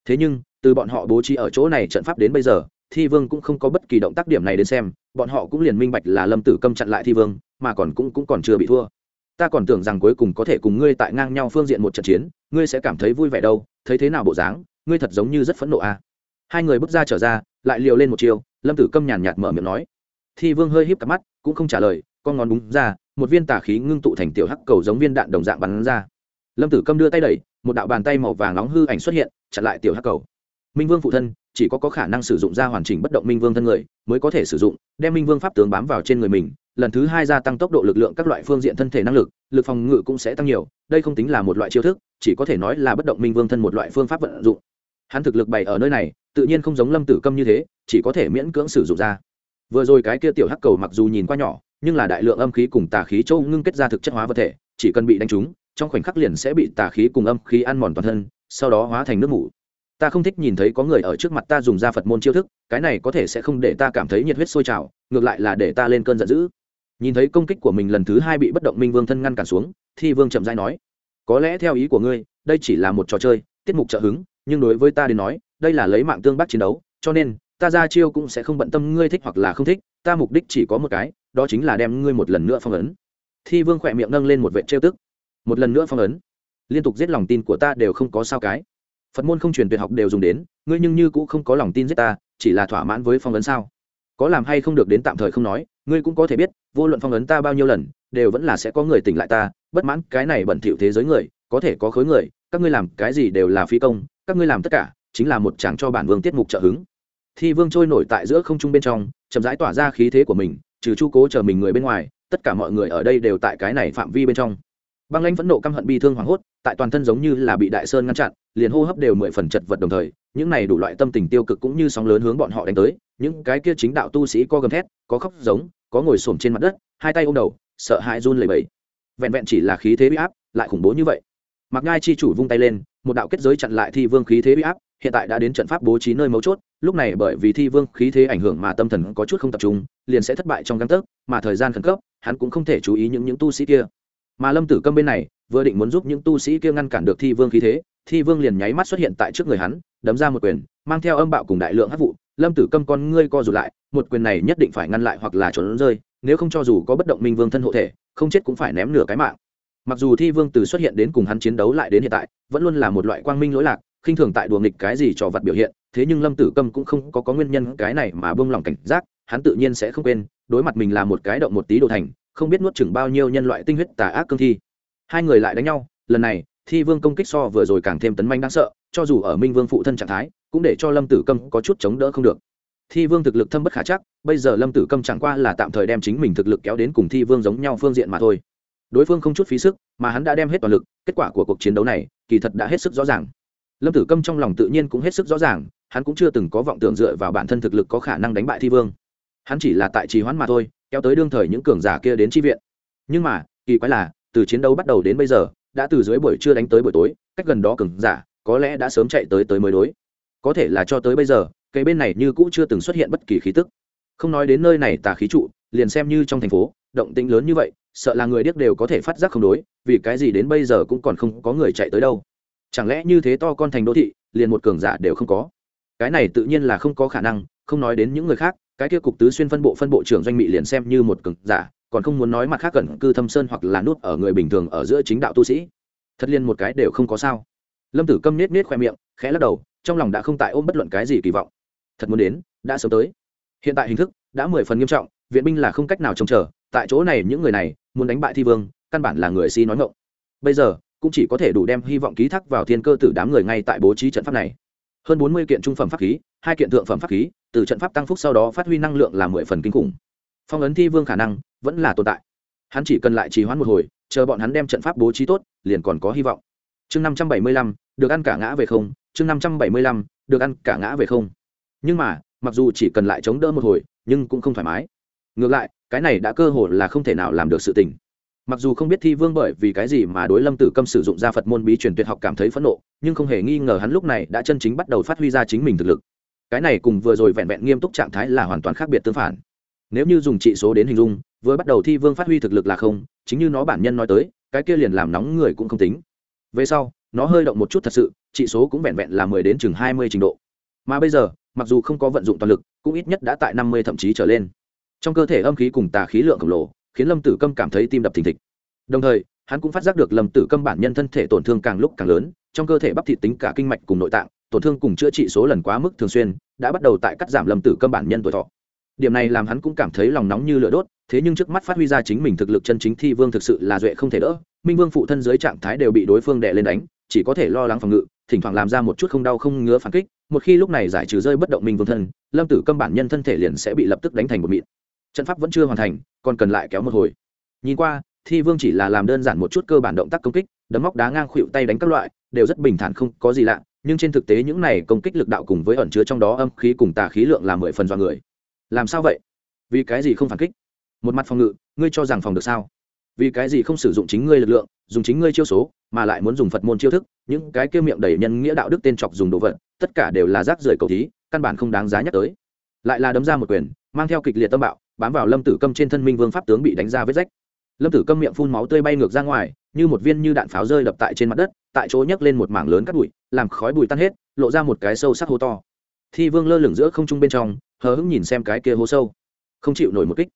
S1: Thế nhưng, từ bọn họ bố trí ở chỗ này trận pháp đến bây giờ, thi vương cũng không có bất kỳ động tác điểm này đến xem, bọn họ cũng liền minh bạch là lâm tử câm chặn lại thi vương, mà còn cũng cũng còn chưa bị thua ta còn tưởng rằng cuối cùng có thể cùng ngươi tại ngang nhau phương diện một trận chiến, ngươi sẽ cảm thấy vui vẻ đâu, thấy thế nào bộ dáng, ngươi thật giống như rất phẫn nộ à. hai người bước ra trở ra, lại liều lên một chiều lâm tử câm nhàn nhạt mở miệng nói. Thi vương hơi híp cặp mắt, cũng không trả lời, con ngón búng ra, một viên tà khí ngưng tụ thành tiểu hắc cầu giống viên đạn đồng dạng bắn ra. Lâm tử câm đưa tay đẩy, một đạo bàn tay màu vàng nóng hư ảnh xuất hiện, chặn lại tiểu hắc cầu. Minh vương phụ thân chỉ có có khả năng sử dụng ra hoàn chỉnh bất động minh vương thân người mới có thể sử dụng, đem minh vương pháp tướng bám vào trên người mình, lần thứ hai gia tăng tốc độ lực lượng các loại phương diện thân thể năng lực lực phòng ngự cũng sẽ tăng nhiều, đây không tính là một loại chiêu thức, chỉ có thể nói là bất động minh vương thân một loại phương pháp vận dụng. Hắn thực lực bày ở nơi này, tự nhiên không giống lâm tử câm như thế, chỉ có thể miễn cưỡng sử dụng ra. Vừa rồi cái kia tiểu hắc cầu mặc dù nhìn qua nhỏ, nhưng là đại lượng âm khí cùng tà khí châu ngưng kết ra thực chất hóa vật thể, chỉ cần bị đánh trúng, trong khoảnh khắc liền sẽ bị tà khí cùng âm khí ăn mòn toàn thân, sau đó hóa thành nước mủ ta không thích nhìn thấy có người ở trước mặt ta dùng ra phật môn chiêu thức, cái này có thể sẽ không để ta cảm thấy nhiệt huyết sôi trào, ngược lại là để ta lên cơn giận dữ. Nhìn thấy công kích của mình lần thứ hai bị bất động minh vương thân ngăn cản xuống thì vương chậm dai nói, có lẽ theo ý của ngươi, đây chỉ là một trò chơi, tiết mục trợ hứng, nhưng đối với ta đến nói, đây là lấy mạng tương bắt chiến đấu, cho nên, ta ra chiêu cũng sẽ không bận tâm ngươi thích hoặc là không thích, ta mục đích chỉ có một cái, đó chính là đem ngươi một lần nữa phong ấn. Thi vương khỏe miệng nâng lên một vệ trêu tức. Một lần nữa phong ấn? Liên tục giết lòng tin của ta đều không có sao cái phật môn không truyền tuyệt học đều dùng đến, ngươi nhưng như cũng không có lòng tin giết ta, chỉ là thỏa mãn với phong ấn sao? Có làm hay không được đến tạm thời không nói, ngươi cũng có thể biết, vô luận phong ấn ta bao nhiêu lần, đều vẫn là sẽ có người tỉnh lại ta, bất mãn cái này bẩn thỉu thế giới người, có thể có khối người, các ngươi làm cái gì đều là phi công, các ngươi làm tất cả, chính là một chàng cho bản vương tiết mục trợ hứng. Thi vương trôi nổi tại giữa không trung bên trong, chậm rãi tỏa ra khí thế của mình, trừ chu cố chờ mình người bên ngoài, tất cả mọi người ở đây đều tại cái này phạm vi bên trong băng lãnh phẫn nộ căm hận bi thương hoảng hốt, tại toàn thân giống như là bị đại sơn ngăn chặn, liền hô hấp đều mười phần chật vật đồng thời, những này đủ loại tâm tình tiêu cực cũng như sóng lớn hướng bọn họ đánh tới, những cái kia chính đạo tu sĩ có gầm thét, có khóc giống, có ngồi xổm trên mặt đất, hai tay ôm đầu, sợ hãi run lẩy bẩy. Vẹn vẹn chỉ là khí thế bị áp, lại khủng bố như vậy. Mặc ngai chi chủ vung tay lên, một đạo kết giới chặn lại thi vương khí thế bị áp, hiện tại đã đến trận pháp bố trí nơi mấu chốt, lúc này bởi vì thi vương khí thế ảnh hưởng mà tâm thần có chút không tập trung, liền sẽ thất bại trong găng tấc, mà thời gian khẩn cấp, hắn cũng không thể chú ý những những tu sĩ kia mà lâm tử câm bên này vừa định muốn giúp những tu sĩ kia ngăn cản được thi vương khí thế thi vương liền nháy mắt xuất hiện tại trước người hắn đấm ra một quyền mang theo âm bạo cùng đại lượng hát vụ. Lâm tử câm con ngươi co rụt lại một quyền này nhất định phải ngăn lại hoặc là trốn rơi nếu không cho dù có bất động minh vương thân hộ thể không chết cũng phải ném nửa cái mạng. Mặc dù thi vương từ xuất hiện đến cùng hắn chiến đấu lại đến hiện tại vẫn luôn là một loại quang minh lỗi lạc khinh thường tại đùa nghịch cái gì trò vật biểu hiện thế nhưng lâm tử câm cũng không có, có nguyên nhân cái này mà buông lỏng cảnh giác hắn tự nhiên sẽ không quên đối mặt mình là một cái động một tí đồ thành không biết nuốt chừng bao nhiêu nhân loại tinh huyết tà ác cương thi. Hai người lại đánh nhau, lần này, thi vương công kích so vừa rồi càng thêm tấn manh đáng sợ, cho dù ở minh vương phụ thân trạng thái, cũng để cho lâm tử câm có chút chống đỡ không được. Thi vương thực lực thâm bất khả chắc, bây giờ lâm tử câm chẳng qua là tạm thời đem chính mình thực lực kéo đến cùng thi vương giống nhau phương diện mà thôi. Đối phương không chút phí sức, mà hắn đã đem hết toàn lực, kết quả của cuộc chiến đấu này, kỳ thật đã hết sức rõ ràng. Lâm tử câm trong lòng tự nhiên cũng hết sức rõ ràng, hắn cũng chưa từng có vọng tưởng dựa vào bản thân thực lực có khả năng đánh bại thi vương. Hắn chỉ là tại trì hoãn mà thôi kéo tới đương thời những cường giả kia đến tri viện. Nhưng mà, kỳ quái là, từ chiến đấu bắt đầu đến bây giờ, đã từ dưới buổi trưa đánh tới buổi tối, cách gần đó cường giả, có lẽ đã sớm chạy tới tới mới đối. Có thể là cho tới bây giờ cây bên này như cũ chưa từng xuất hiện bất kỳ khí tức. Không nói đến nơi này tà khí trụ, liền xem như trong thành phố, động tĩnh lớn như vậy, sợ là người điếc đều có thể phát giác không đối, vì cái gì đến bây giờ cũng còn không có người chạy tới đâu. Chẳng lẽ như thế to con thành đô thị, liền một cường giả đều không có? Cái này tự nhiên là không có khả năng, không nói đến những người khác cái kia cục tứ xuyên phân bộ phân bộ trưởng doanh mỹ liền xem như một cực giả, còn không muốn nói mặt khác cẩn cư thâm sơn hoặc là nút ở người bình thường ở giữa chính đạo tu sĩ. Thật liên một cái đều không có sao. Lâm tử câm nết nết khoe miệng, khẽ lắc đầu, trong lòng đã không tại ôm bất luận cái gì kỳ vọng. Thật muốn đến, đã sớm tới. Hiện tại hình thức đã mười phần nghiêm trọng, viện binh là không cách nào trông chờ, tại chỗ này những người này muốn đánh bại thi vương, căn bản là người si nói ngộng bây giờ, cũng chỉ có thể đủ đem hy vọng ký thác vào thiên cơ tử đám người ngay tại bố trí trận pháp này hơn bốn mươi kiện trung phẩm pháp khí, hai kiện thượng phẩm pháp khí, từ trận pháp tăng phúc sau đó phát huy năng lượng là mười phần kinh khủng. Phong ấn thi vương khả năng vẫn là tồn tại. Hắn chỉ cần lại trì hoãn một hồi, chờ bọn hắn đem trận pháp bố trí tốt, liền còn có hy vọng. Chương năm trăm bảy mươi lăm, được ăn cả ngã về không. Chương năm trăm bảy mươi lăm, được ăn cả ngã về không. Nhưng mà, mặc dù chỉ cần lại chống đỡ một hồi, nhưng cũng không thoải mái. Ngược lại, cái này đã cơ hội là không thể nào làm được sự tình mặc dù không biết thi vương bởi vì cái gì mà đối lâm tử câm sử dụng ra phật môn bí truyền tuyệt học cảm thấy phẫn nộ, nhưng không hề nghi ngờ hắn lúc này đã chân chính bắt đầu phát huy ra chính mình thực lực. Cái này cùng vừa rồi vẹn vẹn nghiêm túc trạng thái là hoàn toàn khác biệt tương phản. Nếu như dùng trị số đến hình dung, vừa bắt đầu thi vương phát huy thực lực là không, chính như nó bản nhân nói tới, cái kia liền làm nóng người cũng không tính. Về sau, nó hơi động một chút thật sự, trị số cũng vẹn vẹn là mười đến chừng hai mươi trình độ. Mà bây giờ, mặc dù không có vận dụng toàn lực, cũng ít nhất đã tại năm mươi thậm chí trở lên. Trong cơ thể âm khí cùng tà khí lượng khổng lồ khiến lâm tử câm cảm thấy tim đập thình thịch. Đồng thời, hắn cũng phát giác được lâm tử câm bản nhân thân thể tổn thương càng lúc càng lớn, trong cơ thể bắp thịt tính cả kinh mạch cùng nội tạng, tổn thương cùng chữa trị số lần quá mức thường xuyên, đã bắt đầu tại cắt giảm lâm tử câm bản nhân tuổi thọ. Điểm này làm hắn cũng cảm thấy lòng nóng như lửa đốt, thế nhưng trước mắt phát huy ra chính mình thực lực chân chính thi vương thực sự là duệ không thể đỡ, minh vương phụ thân dưới trạng thái đều bị đối phương đè lên đánh, chỉ có thể lo lắng phòng ngự, thỉnh thoảng làm ra một chút không đau không ngứa phản kích, một khi lúc này giải trừ rơi bất động minh vương thân, lâm tử câm bản nhân thân thể liền sẽ bị lập tức đánh thành một mịn trận pháp vẫn chưa hoàn thành, còn cần lại kéo một hồi. Nhìn qua, thi vương chỉ là làm đơn giản một chút cơ bản động tác công kích, đấm móc đá ngang khuỵu tay đánh các loại, đều rất bình thản không có gì lạ, nhưng trên thực tế những này công kích lực đạo cùng với ẩn chứa trong đó âm khí cùng tà khí lượng là mười phần do người. Làm sao vậy? Vì cái gì không phản kích? Một mặt phòng ngự, ngươi cho rằng phòng được sao? Vì cái gì không sử dụng chính ngươi lực lượng, dùng chính ngươi chiêu số, mà lại muốn dùng phật môn chiêu thức, những cái kia miệng đầy nhân nghĩa đạo đức tên chọc dùng đồ vật, tất cả đều là rác rưởi cầu thí, căn bản không đáng giá nhắc tới. Lại là đấm ra một quyền, mang theo kịch liệt tâm bạo bám vào lâm tử câm trên thân minh vương pháp tướng bị đánh ra vết rách. Lâm tử câm miệng phun máu tươi bay ngược ra ngoài, như một viên như đạn pháo rơi đập tại trên mặt đất, tại chỗ nhấc lên một mảng lớn cắt bụi, làm khói bụi tan hết, lộ ra một cái sâu sắc hố to. Thi vương lơ lửng giữa không trung bên trong, hờ hững nhìn xem cái kia hố sâu. Không chịu nổi một kích.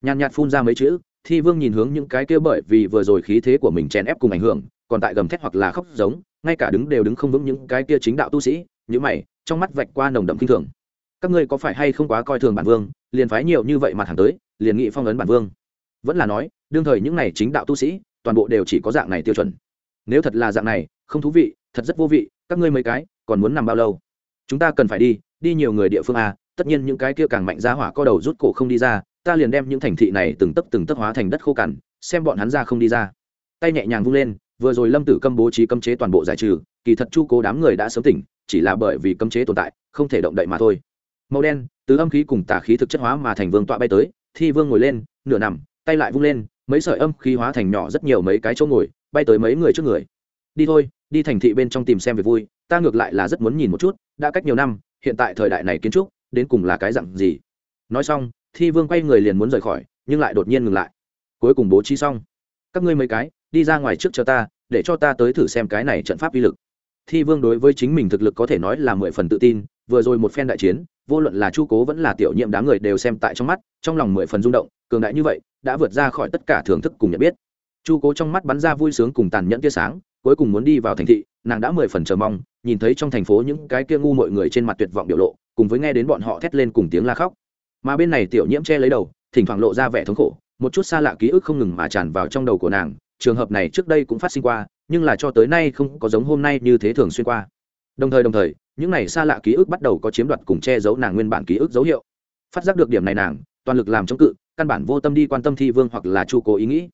S1: Nhàn nhạt phun ra mấy chữ, thi vương nhìn hướng những cái kia bởi vì vừa rồi khí thế của mình chèn ép cùng ảnh hưởng, còn tại gầm thét hoặc là khóc giống, ngay cả đứng đều đứng không vững những cái kia chính đạo tu sĩ như mày, trong mắt vạch qua nồng đậm kinh thường các ngươi có phải hay không quá coi thường bản vương, liền phái nhiều như vậy mặt thẳng tới, liền nghị phong ấn bản vương. Vẫn là nói, đương thời những này chính đạo tu sĩ, toàn bộ đều chỉ có dạng này tiêu chuẩn. Nếu thật là dạng này, không thú vị, thật rất vô vị, các ngươi mấy cái, còn muốn nằm bao lâu? Chúng ta cần phải đi đi nhiều người địa phương à tất nhiên những cái kia càng mạnh ra hỏa co đầu rút cổ không đi ra, ta liền đem những thành thị này từng tấc từng tấc hóa thành đất khô cằn, xem bọn hắn ra không đi ra. Tay nhẹ nhàng vung lên, vừa rồi lâm tử câm bố trí cấm chế toàn bộ giải trừ, kỳ thật chu cố đám người đã sớm tỉnh, chỉ là bởi vì cấm chế tồn tại, không thể động đậy mà thôi màu đen, từ âm khí cùng tà khí thực chất hóa mà thành vương tọa bay tới, thi vương ngồi lên, nửa nằm, tay lại vung lên, mấy sợi âm khí hóa thành nhỏ rất nhiều mấy cái chỗ ngồi, bay tới mấy người trước người. Đi thôi, đi thành thị bên trong tìm xem về vui, ta ngược lại là rất muốn nhìn một chút, đã cách nhiều năm, hiện tại thời đại này kiến trúc, đến cùng là cái dặn gì? Nói xong, thi vương quay người liền muốn rời khỏi, nhưng lại đột nhiên ngừng lại. Cuối cùng bố trí xong. Các ngươi mấy cái, đi ra ngoài trước cho ta, để cho ta tới thử xem cái này trận pháp uy lực. Thi vương đối với chính mình thực lực có thể nói là mười phần tự tin, vừa rồi một phen đại chiến vô luận là chu cố vẫn là tiểu nhiệm đám người đều xem tại trong mắt, trong lòng mười phần rung động, cường đại như vậy, đã vượt ra khỏi tất cả thưởng thức cùng nhận biết. Chu cố trong mắt bắn ra vui sướng cùng tàn nhẫn tia sáng, cuối cùng muốn đi vào thành thị, nàng đã mười phần chờ mong, nhìn thấy trong thành phố những cái kia ngu mọi người trên mặt tuyệt vọng biểu lộ, cùng với nghe đến bọn họ thét lên cùng tiếng la khóc. Mà bên này tiểu nhiễm che lấy đầu, thỉnh thoảng lộ ra vẻ thống khổ, một chút xa lạ ký ức không ngừng mà tràn vào trong đầu của nàng, trường hợp này trước đây cũng phát sinh qua, nhưng là cho tới nay không có giống hôm nay như thế thường xuyên qua đồng thời đồng thời, những này xa lạ ký ức bắt đầu có chiếm đoạt cùng che giấu nàng nguyên bản ký ức dấu hiệu. Phát giác được điểm này nàng, toàn lực làm chống cự, căn bản vô tâm đi quan tâm thi vương hoặc là chu cố ý nghĩ.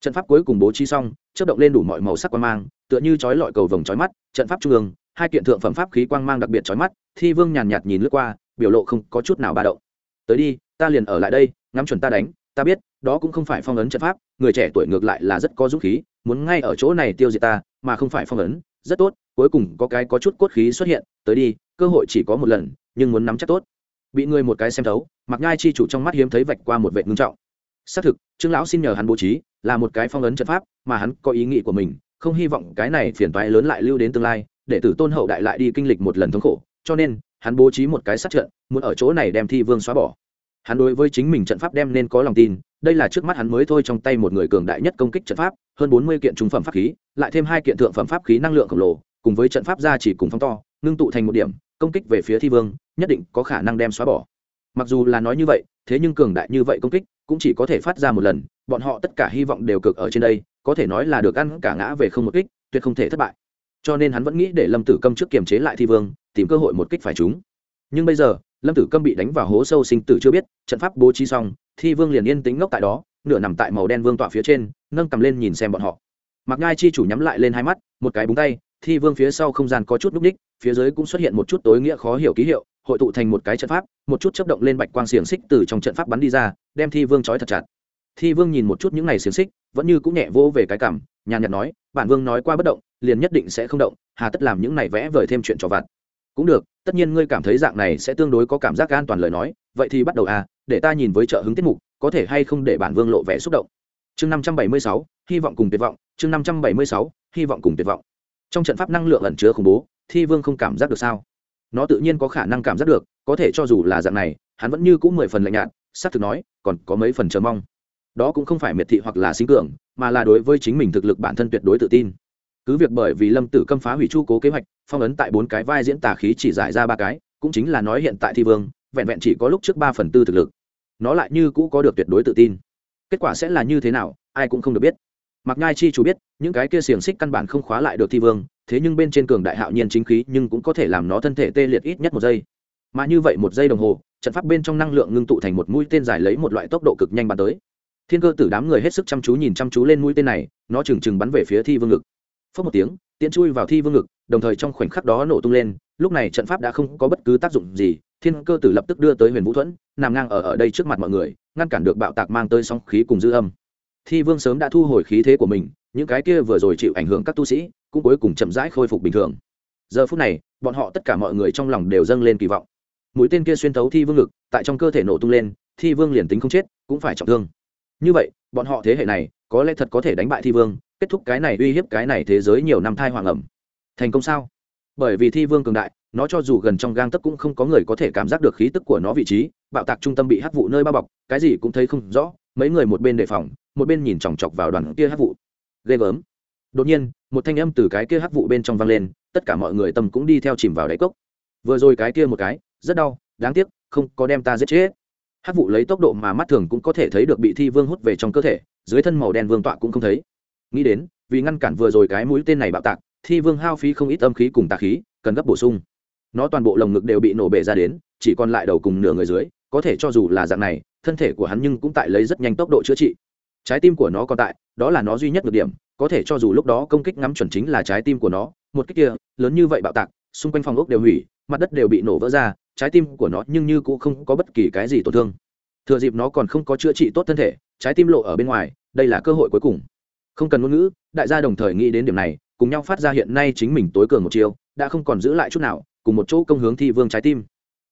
S1: Trận pháp cuối cùng bố trí xong chất động lên đủ mọi màu sắc quang mang, tựa như chói lọi cầu vồng chói mắt, trận pháp trung ương, hai kiện thượng phẩm pháp khí quang mang đặc biệt chói mắt, thi vương nhàn nhạt nhìn lướt qua, biểu lộ không có chút nào ba động. Tới đi, ta liền ở lại đây, ngắm chuẩn ta đánh, ta biết, đó cũng không phải phong ấn trận pháp, người trẻ tuổi ngược lại là rất có dũng khí, muốn ngay ở chỗ này tiêu diệt ta, mà không phải phong ấn, rất tốt cuối cùng có cái có chút cốt khí xuất hiện, tới đi, cơ hội chỉ có một lần, nhưng muốn nắm chắc tốt. Bị người một cái xem thấu mặc nhai chi chủ trong mắt hiếm thấy vạch qua một vệ ngưng trọng. Xác thực, trương lão xin nhờ hắn bố trí, là một cái phong ấn trận pháp, mà hắn có ý nghĩ của mình, không hy vọng cái này phiền toái lớn lại lưu đến tương lai, để tử tôn hậu đại lại đi kinh lịch một lần thống khổ, cho nên, hắn bố trí một cái sát trận, muốn ở chỗ này đem thi vương xóa bỏ. Hắn đối với chính mình trận pháp đem nên có lòng tin, đây là trước mắt hắn mới thôi trong tay một người cường đại nhất công kích trận pháp, hơn bốn mươi kiện trung phẩm pháp khí, lại thêm hai kiện thượng phẩm pháp khí năng lượng khổng lồ cùng với trận pháp gia chỉ cùng phong to, ngưng tụ thành một điểm, công kích về phía thi vương, nhất định có khả năng đem xóa bỏ. Mặc dù là nói như vậy, thế nhưng cường đại như vậy công kích cũng chỉ có thể phát ra một lần, bọn họ tất cả hy vọng đều cực ở trên đây, có thể nói là được ăn cả ngã về không một kích, tuyệt không thể thất bại. Cho nên hắn vẫn nghĩ để lâm tử câm trước kiềm chế lại thi vương, tìm cơ hội một kích phải chúng nhưng bây giờ, lâm tử câm bị đánh vào hố sâu sinh tử chưa biết, trận pháp bố trí xong, thi vương liền yên tính ngốc tại đó, nửa nằm tại màu đen vương tọa phía trên, nâng cầm lên nhìn xem bọn họ. Mặc ngai chi chủ nhắm lại lên hai mắt, một cái búng tay thi vương phía sau không gian có chút núp ních, phía dưới cũng xuất hiện một chút tối nghĩa khó hiểu ký hiệu, hội tụ thành một cái trận pháp, một chút chấp động lên bạch quang xiềng xích từ trong trận pháp bắn đi ra, đem thi vương trói thật chặt. Thi vương nhìn một chút những n à y xiềng xích, vẫn như cũng nhẹ vô về cái cảm, nhàn nhạt nói, bản vương nói qua bất động, liền nhất định sẽ không động, hà tất làm những này vẽ vời thêm chuyện cho vặt. Cũng được, tất nhiên ngươi cảm thấy dạng này sẽ tương đối có cảm giác an toàn lời nói, vậy thì bắt đầu à để ta nhìn với trợ hứng tiết mục, có thể hay không để bản vương lộ vẻ xúc động. Chương năm trăm bảy mươi sáu, hy vọng cùng tuyệt vọng, chương năm trăm bảy mươi sáu, hy vọng cùng tuyệt vọng trong trận pháp năng lượng ẩn chứa khủng bố, thi vương không cảm giác được sao? Nó tự nhiên có khả năng cảm giác được, có thể cho dù là dạng này, hắn vẫn như cũng mười phần lạnh nhạt s á c thực nói, còn có mấy phần chờ mong. Đó cũng không phải miệt thị hoặc là sinh cường, mà là đối với chính mình thực lực bản thân tuyệt đối tự tin. Cứ việc bởi vì lâm tử câm phá hủy chu cố kế hoạch, phong ấn tại bốn cái vai diễn tả khí chỉ giải ra ba cái, cũng chính là nói hiện tại thi vương, vẹn vẹn chỉ có lúc trước ba phần tư thực lực. Nó lại như cũ có được tuyệt đối tự tin. Kết quả sẽ là như thế nào, ai cũng không được biết mặc nhai chi chủ biết, những cái kia xiềng xích căn bản không khóa lại được thi vương, thế nhưng bên trên cường đại hạo nhiên chính khí nhưng cũng có thể làm nó thân thể tê liệt ít nhất một giây. Mà như vậy một giây đồng hồ, trận pháp bên trong năng lượng ngưng tụ thành một mũi tên dài lấy một loại tốc độ cực nhanh bắn tới. Thiên cơ tử đám người hết sức chăm chú nhìn chăm chú lên mũi tên này, nó trừng trừng bắn về phía thi vương ngực. Phớt một tiếng, tiễn chui vào thi vương ngực, đồng thời trong khoảnh khắc đó nổ tung lên, lúc này trận pháp đã không có bất cứ tác dụng gì, thiên cơ tử lập tức đưa tới huyền vũ thuẫn, nằm ngang ở ở đây trước mặt mọi người, ngăn cản được bạo tạc mang tới sóng khí cùng dư âm thi vương sớm đã thu hồi khí thế của mình, những cái kia vừa rồi chịu ảnh hưởng các tu sĩ cũng cuối cùng chậm rãi khôi phục bình thường. Giờ phút này, bọn họ tất cả mọi người trong lòng đều dâng lên kỳ vọng. Mũi tên kia xuyên thấu thi vương ngực, tại trong cơ thể nổ tung lên, thi vương liền tính không chết, cũng phải trọng thương. Như vậy, bọn họ thế hệ này, có lẽ thật có thể đánh bại thi vương, kết thúc cái này uy hiếp cái này thế giới nhiều năm thai hoàng ẩm. Thành công sao? Bởi vì thi vương cường đại, nó cho dù gần trong gang tấc cũng không có người có thể cảm giác được khí tức của nó vị trí, bạo tạc trung tâm bị hắc vụ nơi bao bọc, cái gì cũng thấy không rõ, mấy người một bên đề phòng một bên nhìn chòng chọc vào đoàn kia hắc vụ. Ghê gớm. Đột nhiên, một thanh âm từ cái kia hắc vụ bên trong vang lên, tất cả mọi người tâm cũng đi theo chìm vào đáy cốc. Vừa rồi cái kia một cái, rất đau, đáng tiếc, không có đem ta giết chết. Hắc vụ lấy tốc độ mà mắt thường cũng có thể thấy được bị thi vương hút về trong cơ thể, dưới thân màu đen vương tọa cũng không thấy. Nghĩ đến, vì ngăn cản vừa rồi cái mũi tên này bạo tạc, thi vương hao phí không ít âm khí cùng tà khí, cần gấp bổ sung. Nó toàn bộ lồng ngực đều bị nổ bể ra đến, chỉ còn lại đầu cùng nửa người dưới, có thể cho dù là dạng này, thân thể của hắn nhưng cũng tại lấy rất nhanh tốc độ chữa trị trái tim của nó còn tại, đó là nó duy nhất được điểm, có thể cho dù lúc đó công kích ngắm chuẩn chính là trái tim của nó, một kích kia, lớn như vậy bạo tạc, xung quanh phòng ốc đều hủy, mặt đất đều bị nổ vỡ ra, trái tim của nó nhưng như cũng không có bất kỳ cái gì tổn thương. Thừa dịp nó còn không có chữa trị tốt thân thể, trái tim lộ ở bên ngoài, đây là cơ hội cuối cùng. Không cần ngôn ngữ, đại gia đồng thời nghĩ đến điểm này, cùng nhau phát ra hiện nay chính mình tối cường một chiều đã không còn giữ lại chút nào, cùng một chỗ công hướng thi vương trái tim.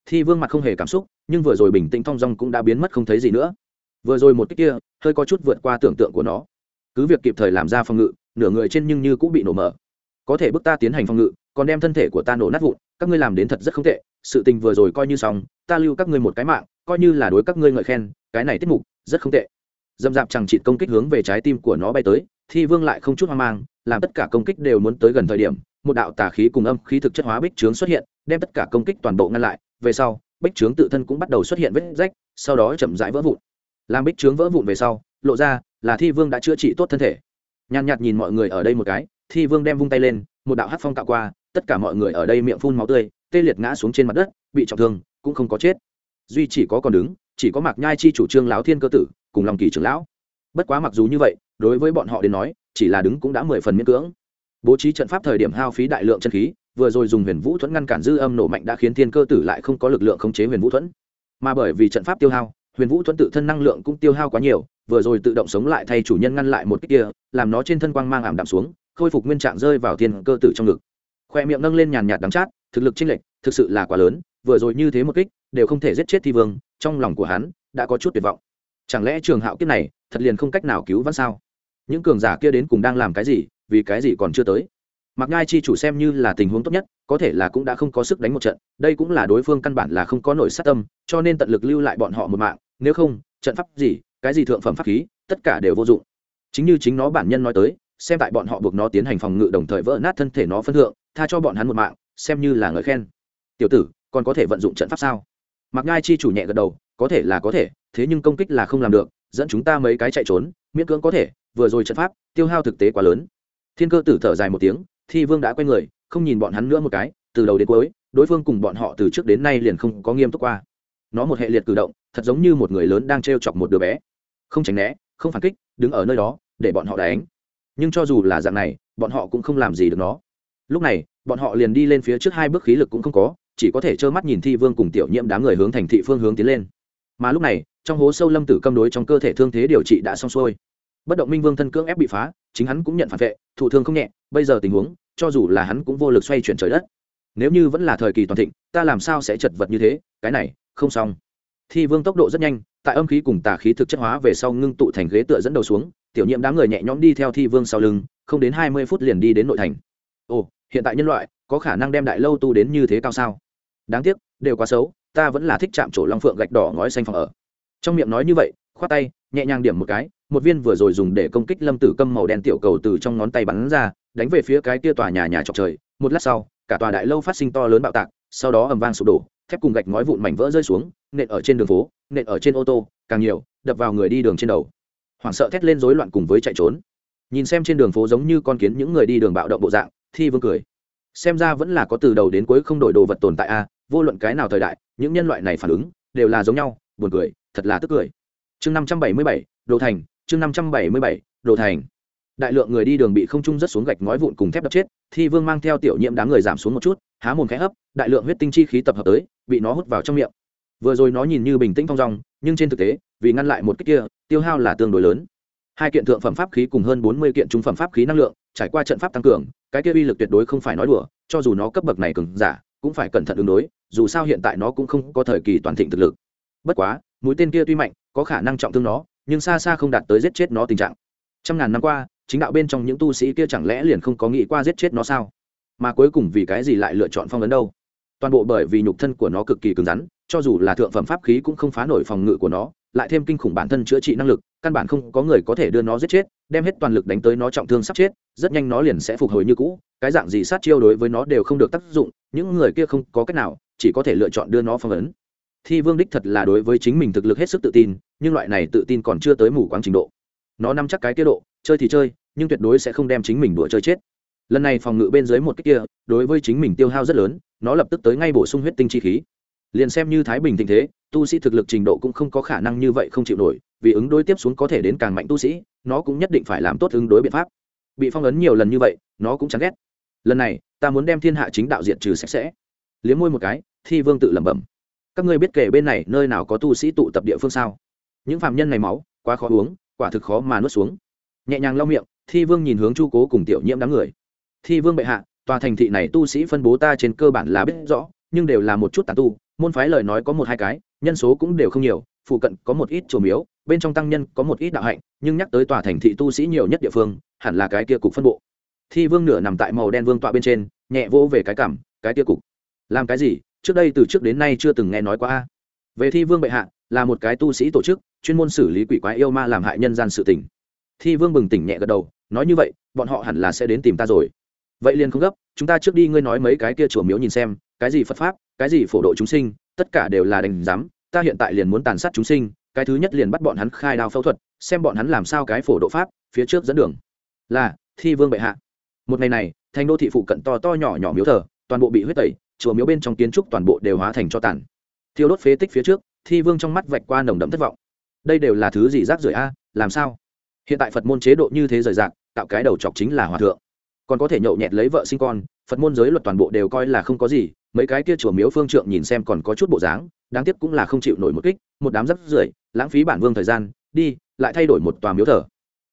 S1: Thi vương mặt không hề cảm xúc, nhưng vừa rồi bình tĩnh thong dong cũng đã biến mất không thấy gì nữa vừa rồi một cách kia, hơi có chút vượt qua tưởng tượng của nó. Cứ việc kịp thời làm ra phòng ngự, nửa người trên nhưng như cũng bị nổ mở. Có thể bức ta tiến hành phòng ngự, còn đem thân thể của ta nổ nát vụn, các ngươi làm đến thật rất không tệ. Sự tình vừa rồi coi như xong, ta lưu các ngươi một cái mạng, coi như là đối các ngươi ngợi khen, cái này tiết mục rất không tệ. Dâm dạp chẳng chịt công kích hướng về trái tim của nó bay tới, thi vương lại không chút hoang mang, làm tất cả công kích đều muốn tới gần thời điểm, một đạo tà khí cùng âm khí thực chất hóa bích trướng xuất hiện, đem tất cả công kích toàn bộ ngăn lại. Về sau, bích trướng tự thân cũng bắt đầu xuất hiện vết rách, sau đó chậm rãi vỡ vụn làm bích trướng vỡ vụn về sau, lộ ra là thi vương đã chữa trị tốt thân thể. Nhàn nhạt nhìn mọi người ở đây một cái, thi vương đem vung tay lên, một đạo hát phong tạo qua, tất cả mọi người ở đây miệng phun máu tươi, tê liệt ngã xuống trên mặt đất, bị trọng thương, cũng không có chết. Duy chỉ có còn đứng, chỉ có mạc nhai chi chủ trương lão thiên cơ tử, cùng lòng kỳ trưởng lão. Bất quá mặc dù như vậy, đối với bọn họ đến nói, chỉ là đứng cũng đã mười phần miễn cưỡng. Bố trí trận pháp thời điểm hao phí đại lượng chân khí, vừa rồi dùng huyền vũ thuẫn ngăn cản dư âm nổ mạnh đã khiến thiên cơ tử lại không có lực lượng khống chế huyền vũ thuẫn. Mà bởi vì trận pháp tiêu hao huyền vũ thuẫn tự thân năng lượng cũng tiêu hao quá nhiều, vừa rồi tự động sống lại thay chủ nhân ngăn lại một kích kia, làm nó trên thân quang mang ảm đạm xuống, khôi phục nguyên trạng rơi vào thiên cơ tử trong ngực. Khoe miệng nâng lên nhàn nhạt đắng chát, thực lực chênh lệch thực sự là quá lớn, vừa rồi như thế một kích, đều không thể giết chết thi vương, trong lòng của hắn đã có chút tuyệt vọng. Chẳng lẽ trường hạo kiếp này thật liền không cách nào cứu vãn sao? Những cường giả kia đến cùng đang làm cái gì, vì cái gì còn chưa tới? Mặc ngai chi chủ xem như là tình huống tốt nhất, có thể là cũng đã không có sức đánh một trận, đây cũng là đối phương căn bản là không có nổi sát tâm, cho nên tận lực lưu lại bọn họ một mạng, nếu không, trận pháp gì, cái gì thượng phẩm pháp khí, tất cả đều vô dụng. Chính như chính nó bản nhân nói tới, xem tại bọn họ buộc nó tiến hành phòng ngự đồng thời vỡ nát thân thể nó phân thượng, tha cho bọn hắn một mạng, xem như là ngợi khen. Tiểu tử, còn có thể vận dụng trận pháp sao? Mặc ngai chi chủ nhẹ gật đầu, có thể là có thể, thế nhưng công kích là không làm được, dẫn chúng ta mấy cái chạy trốn, miễn cưỡng có thể, vừa rồi trận pháp, tiêu hao thực tế quá lớn. Thiên cơ tử thở dài một tiếng thi vương đã quay người, không nhìn bọn hắn nữa một cái, từ đầu đến cuối, đối phương cùng bọn họ từ trước đến nay liền không có nghiêm túc qua. Nó một hệ liệt cử động, thật giống như một người lớn đang t r e o chọc một đứa bé. Không tránh né, không phản kích, đứng ở nơi đó, để bọn họ đánh. Nhưng cho dù là dạng này, bọn họ cũng không làm gì được nó. Lúc này, bọn họ liền đi lên phía trước hai bước khí lực cũng không có, chỉ có thể trơ mắt nhìn thi vương cùng tiểu nhiễm đám người hướng thành thị phương hướng tiến lên. Mà lúc này, trong hố sâu lâm tử câm đối trong cơ thể thương thế điều trị đã xong xuôi. Bất động minh vương thân cưỡng ép bị phá, chính hắn cũng nhận phản vệ, thụ thương không nhẹ bây giờ tình huống, cho dù là hắn cũng vô lực xoay chuyển trời đất. Nếu như vẫn là thời kỳ toàn thịnh, ta làm sao sẽ chật vật như thế? Cái này, không xong. Thi vương tốc độ rất nhanh, tại âm khí cùng tà khí thực chất hóa về sau ngưng tụ thành ghế tựa dẫn đầu xuống, tiểu nhiệm đám người nhẹ nhõm đi theo thi vương sau lưng, không đến hai mươi phút liền đi đến nội thành. Ồ, hiện tại nhân loại, có khả năng đem đại lâu tu đến như thế cao sao? Đáng tiếc, đều quá xấu, ta vẫn là thích chạm chỗ long phượng gạch đỏ ngói xanh phòng ở. Trong miệng nói như vậy, khoát tay, nhẹ nhàng điểm một cái một viên vừa rồi dùng để công kích lâm tử câm màu đen tiểu cầu từ trong ngón tay bắn ra, đánh về phía cái kia tòa nhà nhà trọc trời. Một lát sau, cả tòa đại lâu phát sinh to lớn bạo tạc, sau đó ầm vang sụp đổ, thép cùng gạch ngói vụn mảnh vỡ rơi xuống, nện ở trên đường phố, nện ở trên ô tô, càng nhiều, đập vào người đi đường trên đầu. Hoảng sợ thét lên rối loạn cùng với chạy trốn. Nhìn xem trên đường phố giống như con kiến những người đi đường bạo động bộ dạng, thi vương cười. Xem ra vẫn là có từ đầu đến cuối không đổi đồ vật tồn tại a, vô luận cái nào thời đại, những nhân loại này phản ứng đều là giống nhau, buồn cười, thật là tức cười. Chương năm trăm bảy mươi bảy đồ thành chương năm trăm bảy mươi bảy, đồ thành. Đại lượng người đi đường bị không trung rất xuống gạch ngói vụn cùng thép đập chết, thi vương mang theo tiểu nhiễm đám người giảm xuống một chút, há mồm khẽ hấp, đại lượng huyết tinh chi khí tập hợp tới, bị nó hút vào trong miệng. Vừa rồi nó nhìn như bình tĩnh thong dong, nhưng trên thực tế, vì ngăn lại một cách kia, tiêu hao là tương đối lớn. Hai kiện thượng phẩm pháp khí cùng hơn bốn mươi kiện trung phẩm pháp khí năng lượng, trải qua trận pháp tăng cường, cái kia uy lực tuyệt đối không phải nói đùa, cho dù nó cấp bậc này cường giả, cũng phải cẩn thận ứng đối, dù sao hiện tại nó cũng không có thời kỳ toàn thịnh thực lực. Bất quá, mũi tên kia tuy mạnh, có khả năng trọng thương nó nhưng xa xa không đạt tới giết chết nó tình trạng. Trăm ngàn năm qua, chính đạo bên trong những tu sĩ kia chẳng lẽ liền không có nghĩ qua giết chết nó sao? Mà cuối cùng vì cái gì lại lựa chọn phong ấn đâu? Toàn bộ bởi vì nhục thân của nó cực kỳ cứng rắn, cho dù là thượng phẩm pháp khí cũng không phá nổi phòng ngự của nó, lại thêm kinh khủng bản thân chữa trị năng lực, căn bản không có người có thể đưa nó giết chết, đem hết toàn lực đánh tới nó trọng thương sắp chết, rất nhanh nó liền sẽ phục hồi như cũ, cái dạng gì sát chiêu đối với nó đều không được tác dụng, những người kia không có cách nào, chỉ có thể lựa chọn đưa nó phong ấn. Thi vương đích thật là đối với chính mình thực lực hết sức tự tin nhưng loại này tự tin còn chưa tới mù quáng trình độ. Nó nắm chắc cái tiết độ, chơi thì chơi, nhưng tuyệt đối sẽ không đem chính mình đùa chơi chết. Lần này phòng ngự bên dưới một cách kia, đối với chính mình tiêu hao rất lớn, nó lập tức tới ngay bổ sung huyết tinh chi khí. Liền xem như thái bình tình thế, tu sĩ thực lực trình độ cũng không có khả năng như vậy không chịu nổi, vì ứng đối tiếp xuống có thể đến càng mạnh tu sĩ, nó cũng nhất định phải làm tốt ứng đối biện pháp. Bị phong ấn nhiều lần như vậy, nó cũng chán ghét. Lần này, ta muốn đem thiên hạ chính đạo diện trừ sạch sẽ. Liếm môi một cái, thi vương tự lẩm bẩm. Các ngươi biết kể bên này nơi nào có tu sĩ tụ tập địa phương sao? Những phạm nhân này máu, quá khó uống, quả thực khó mà nuốt xuống. Nhẹ nhàng lau miệng, thi vương nhìn hướng chu cố cùng tiểu nhiễm đám người. Thi vương bệ hạ, tòa thành thị này tu sĩ phân bố ta trên cơ bản là biết rõ, nhưng đều là một chút tàn tu, môn phái lời nói có một hai cái, nhân số cũng đều không nhiều, phụ cận có một ít chùa miếu, bên trong tăng nhân có một ít đạo hạnh, nhưng nhắc tới tòa thành thị tu sĩ nhiều nhất địa phương, hẳn là cái kia cục phân bộ. Thi vương nửa nằm tại màu đen vương tọa bên trên, nhẹ vỗ về cái cảm cái kia cục. Làm cái gì? Trước đây từ trước đến nay chưa từng nghe nói qua về thi vương bệ hạ, là một cái tu sĩ tổ chức, chuyên môn xử lý quỷ quái yêu ma làm hại nhân gian sự tình. Thi vương bừng tỉnh nhẹ gật đầu, nói như vậy, bọn họ hẳn là sẽ đến tìm ta rồi. Vậy liền không gấp, chúng ta trước đi ngươi nói mấy cái kia chùa miếu nhìn xem, cái gì phật pháp, cái gì phổ độ chúng sinh, tất cả đều là đành giám, ta hiện tại liền muốn tàn sát chúng sinh, cái thứ nhất liền bắt bọn hắn khai đao phẫu thuật, xem bọn hắn làm sao cái phổ độ pháp, phía trước dẫn đường. Là, thi vương bệ hạ. Một ngày này, thành đô thị phụ cận to to nhỏ nhỏ miếu thờ, toàn bộ bị huyết tẩy, chùa miếu bên trong kiến trúc toàn bộ đều hóa thành cho tàn thiêu đốt phế tích phía trước, thi vương trong mắt vạch qua nồng đậm thất vọng. Đây đều là thứ gì rác rưởi a, làm sao? Hiện tại phật môn chế độ như thế rời rạc, tạo cái đầu chọc chính là hòa thượng. Còn có thể nhậu nhẹt lấy vợ sinh con, phật môn giới luật toàn bộ đều coi là không có gì, mấy cái kia chùa miếu phương trượng nhìn xem còn có chút bộ dáng, đáng tiếc cũng là không chịu nổi một kích, một đám rắc rưởi, lãng phí bản vương thời gian, đi, lại thay đổi một tòa miếu thờ.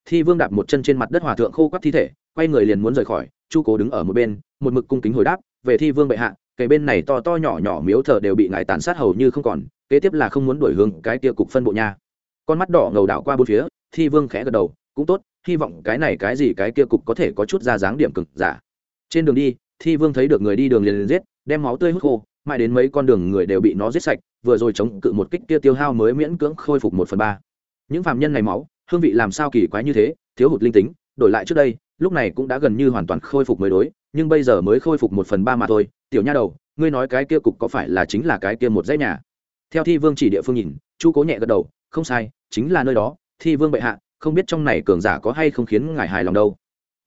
S1: Thi vương đạp một chân trên mặt đất hòa thượng khô quắt thi thể, quay người liền muốn rời khỏi, chu cố đứng ở một bên, một mực cung kính hồi đáp, về thi vương bệ hạ kể bên này to to nhỏ nhỏ miếu thờ đều bị ngài tàn sát hầu như không còn, kế tiếp là không muốn đổi hướng cái tia cục phân bộ nha. Con mắt đỏ ngầu đảo qua bốn phía, thi vương khẽ gật đầu, cũng tốt, hy vọng cái này cái gì cái kia cục có thể có chút ra dáng điểm cực giả. Trên đường đi, thi vương thấy được người đi đường liền liền giết, đem máu tươi hút khô, mãi đến mấy con đường người đều bị nó giết sạch, vừa rồi chống cự một kích kia tiêu hao mới miễn cưỡng khôi phục một phần ba. Những phạm nhân này máu, hương vị làm sao kỳ quái như thế, thiếu hụt linh tính, đổi lại trước đây, lúc này cũng đã gần như hoàn toàn khôi phục mới đối, nhưng bây giờ mới khôi phục một phần ba mà thôi tiểu nha đầu, ngươi nói cái kia cục có phải là chính là cái kia một dãy nhà? Theo thi vương chỉ địa phương nhìn, chu cố nhẹ gật đầu, không sai, chính là nơi đó, thi vương bệ hạ, không biết trong này cường giả có hay không khiến ngài hài lòng đâu.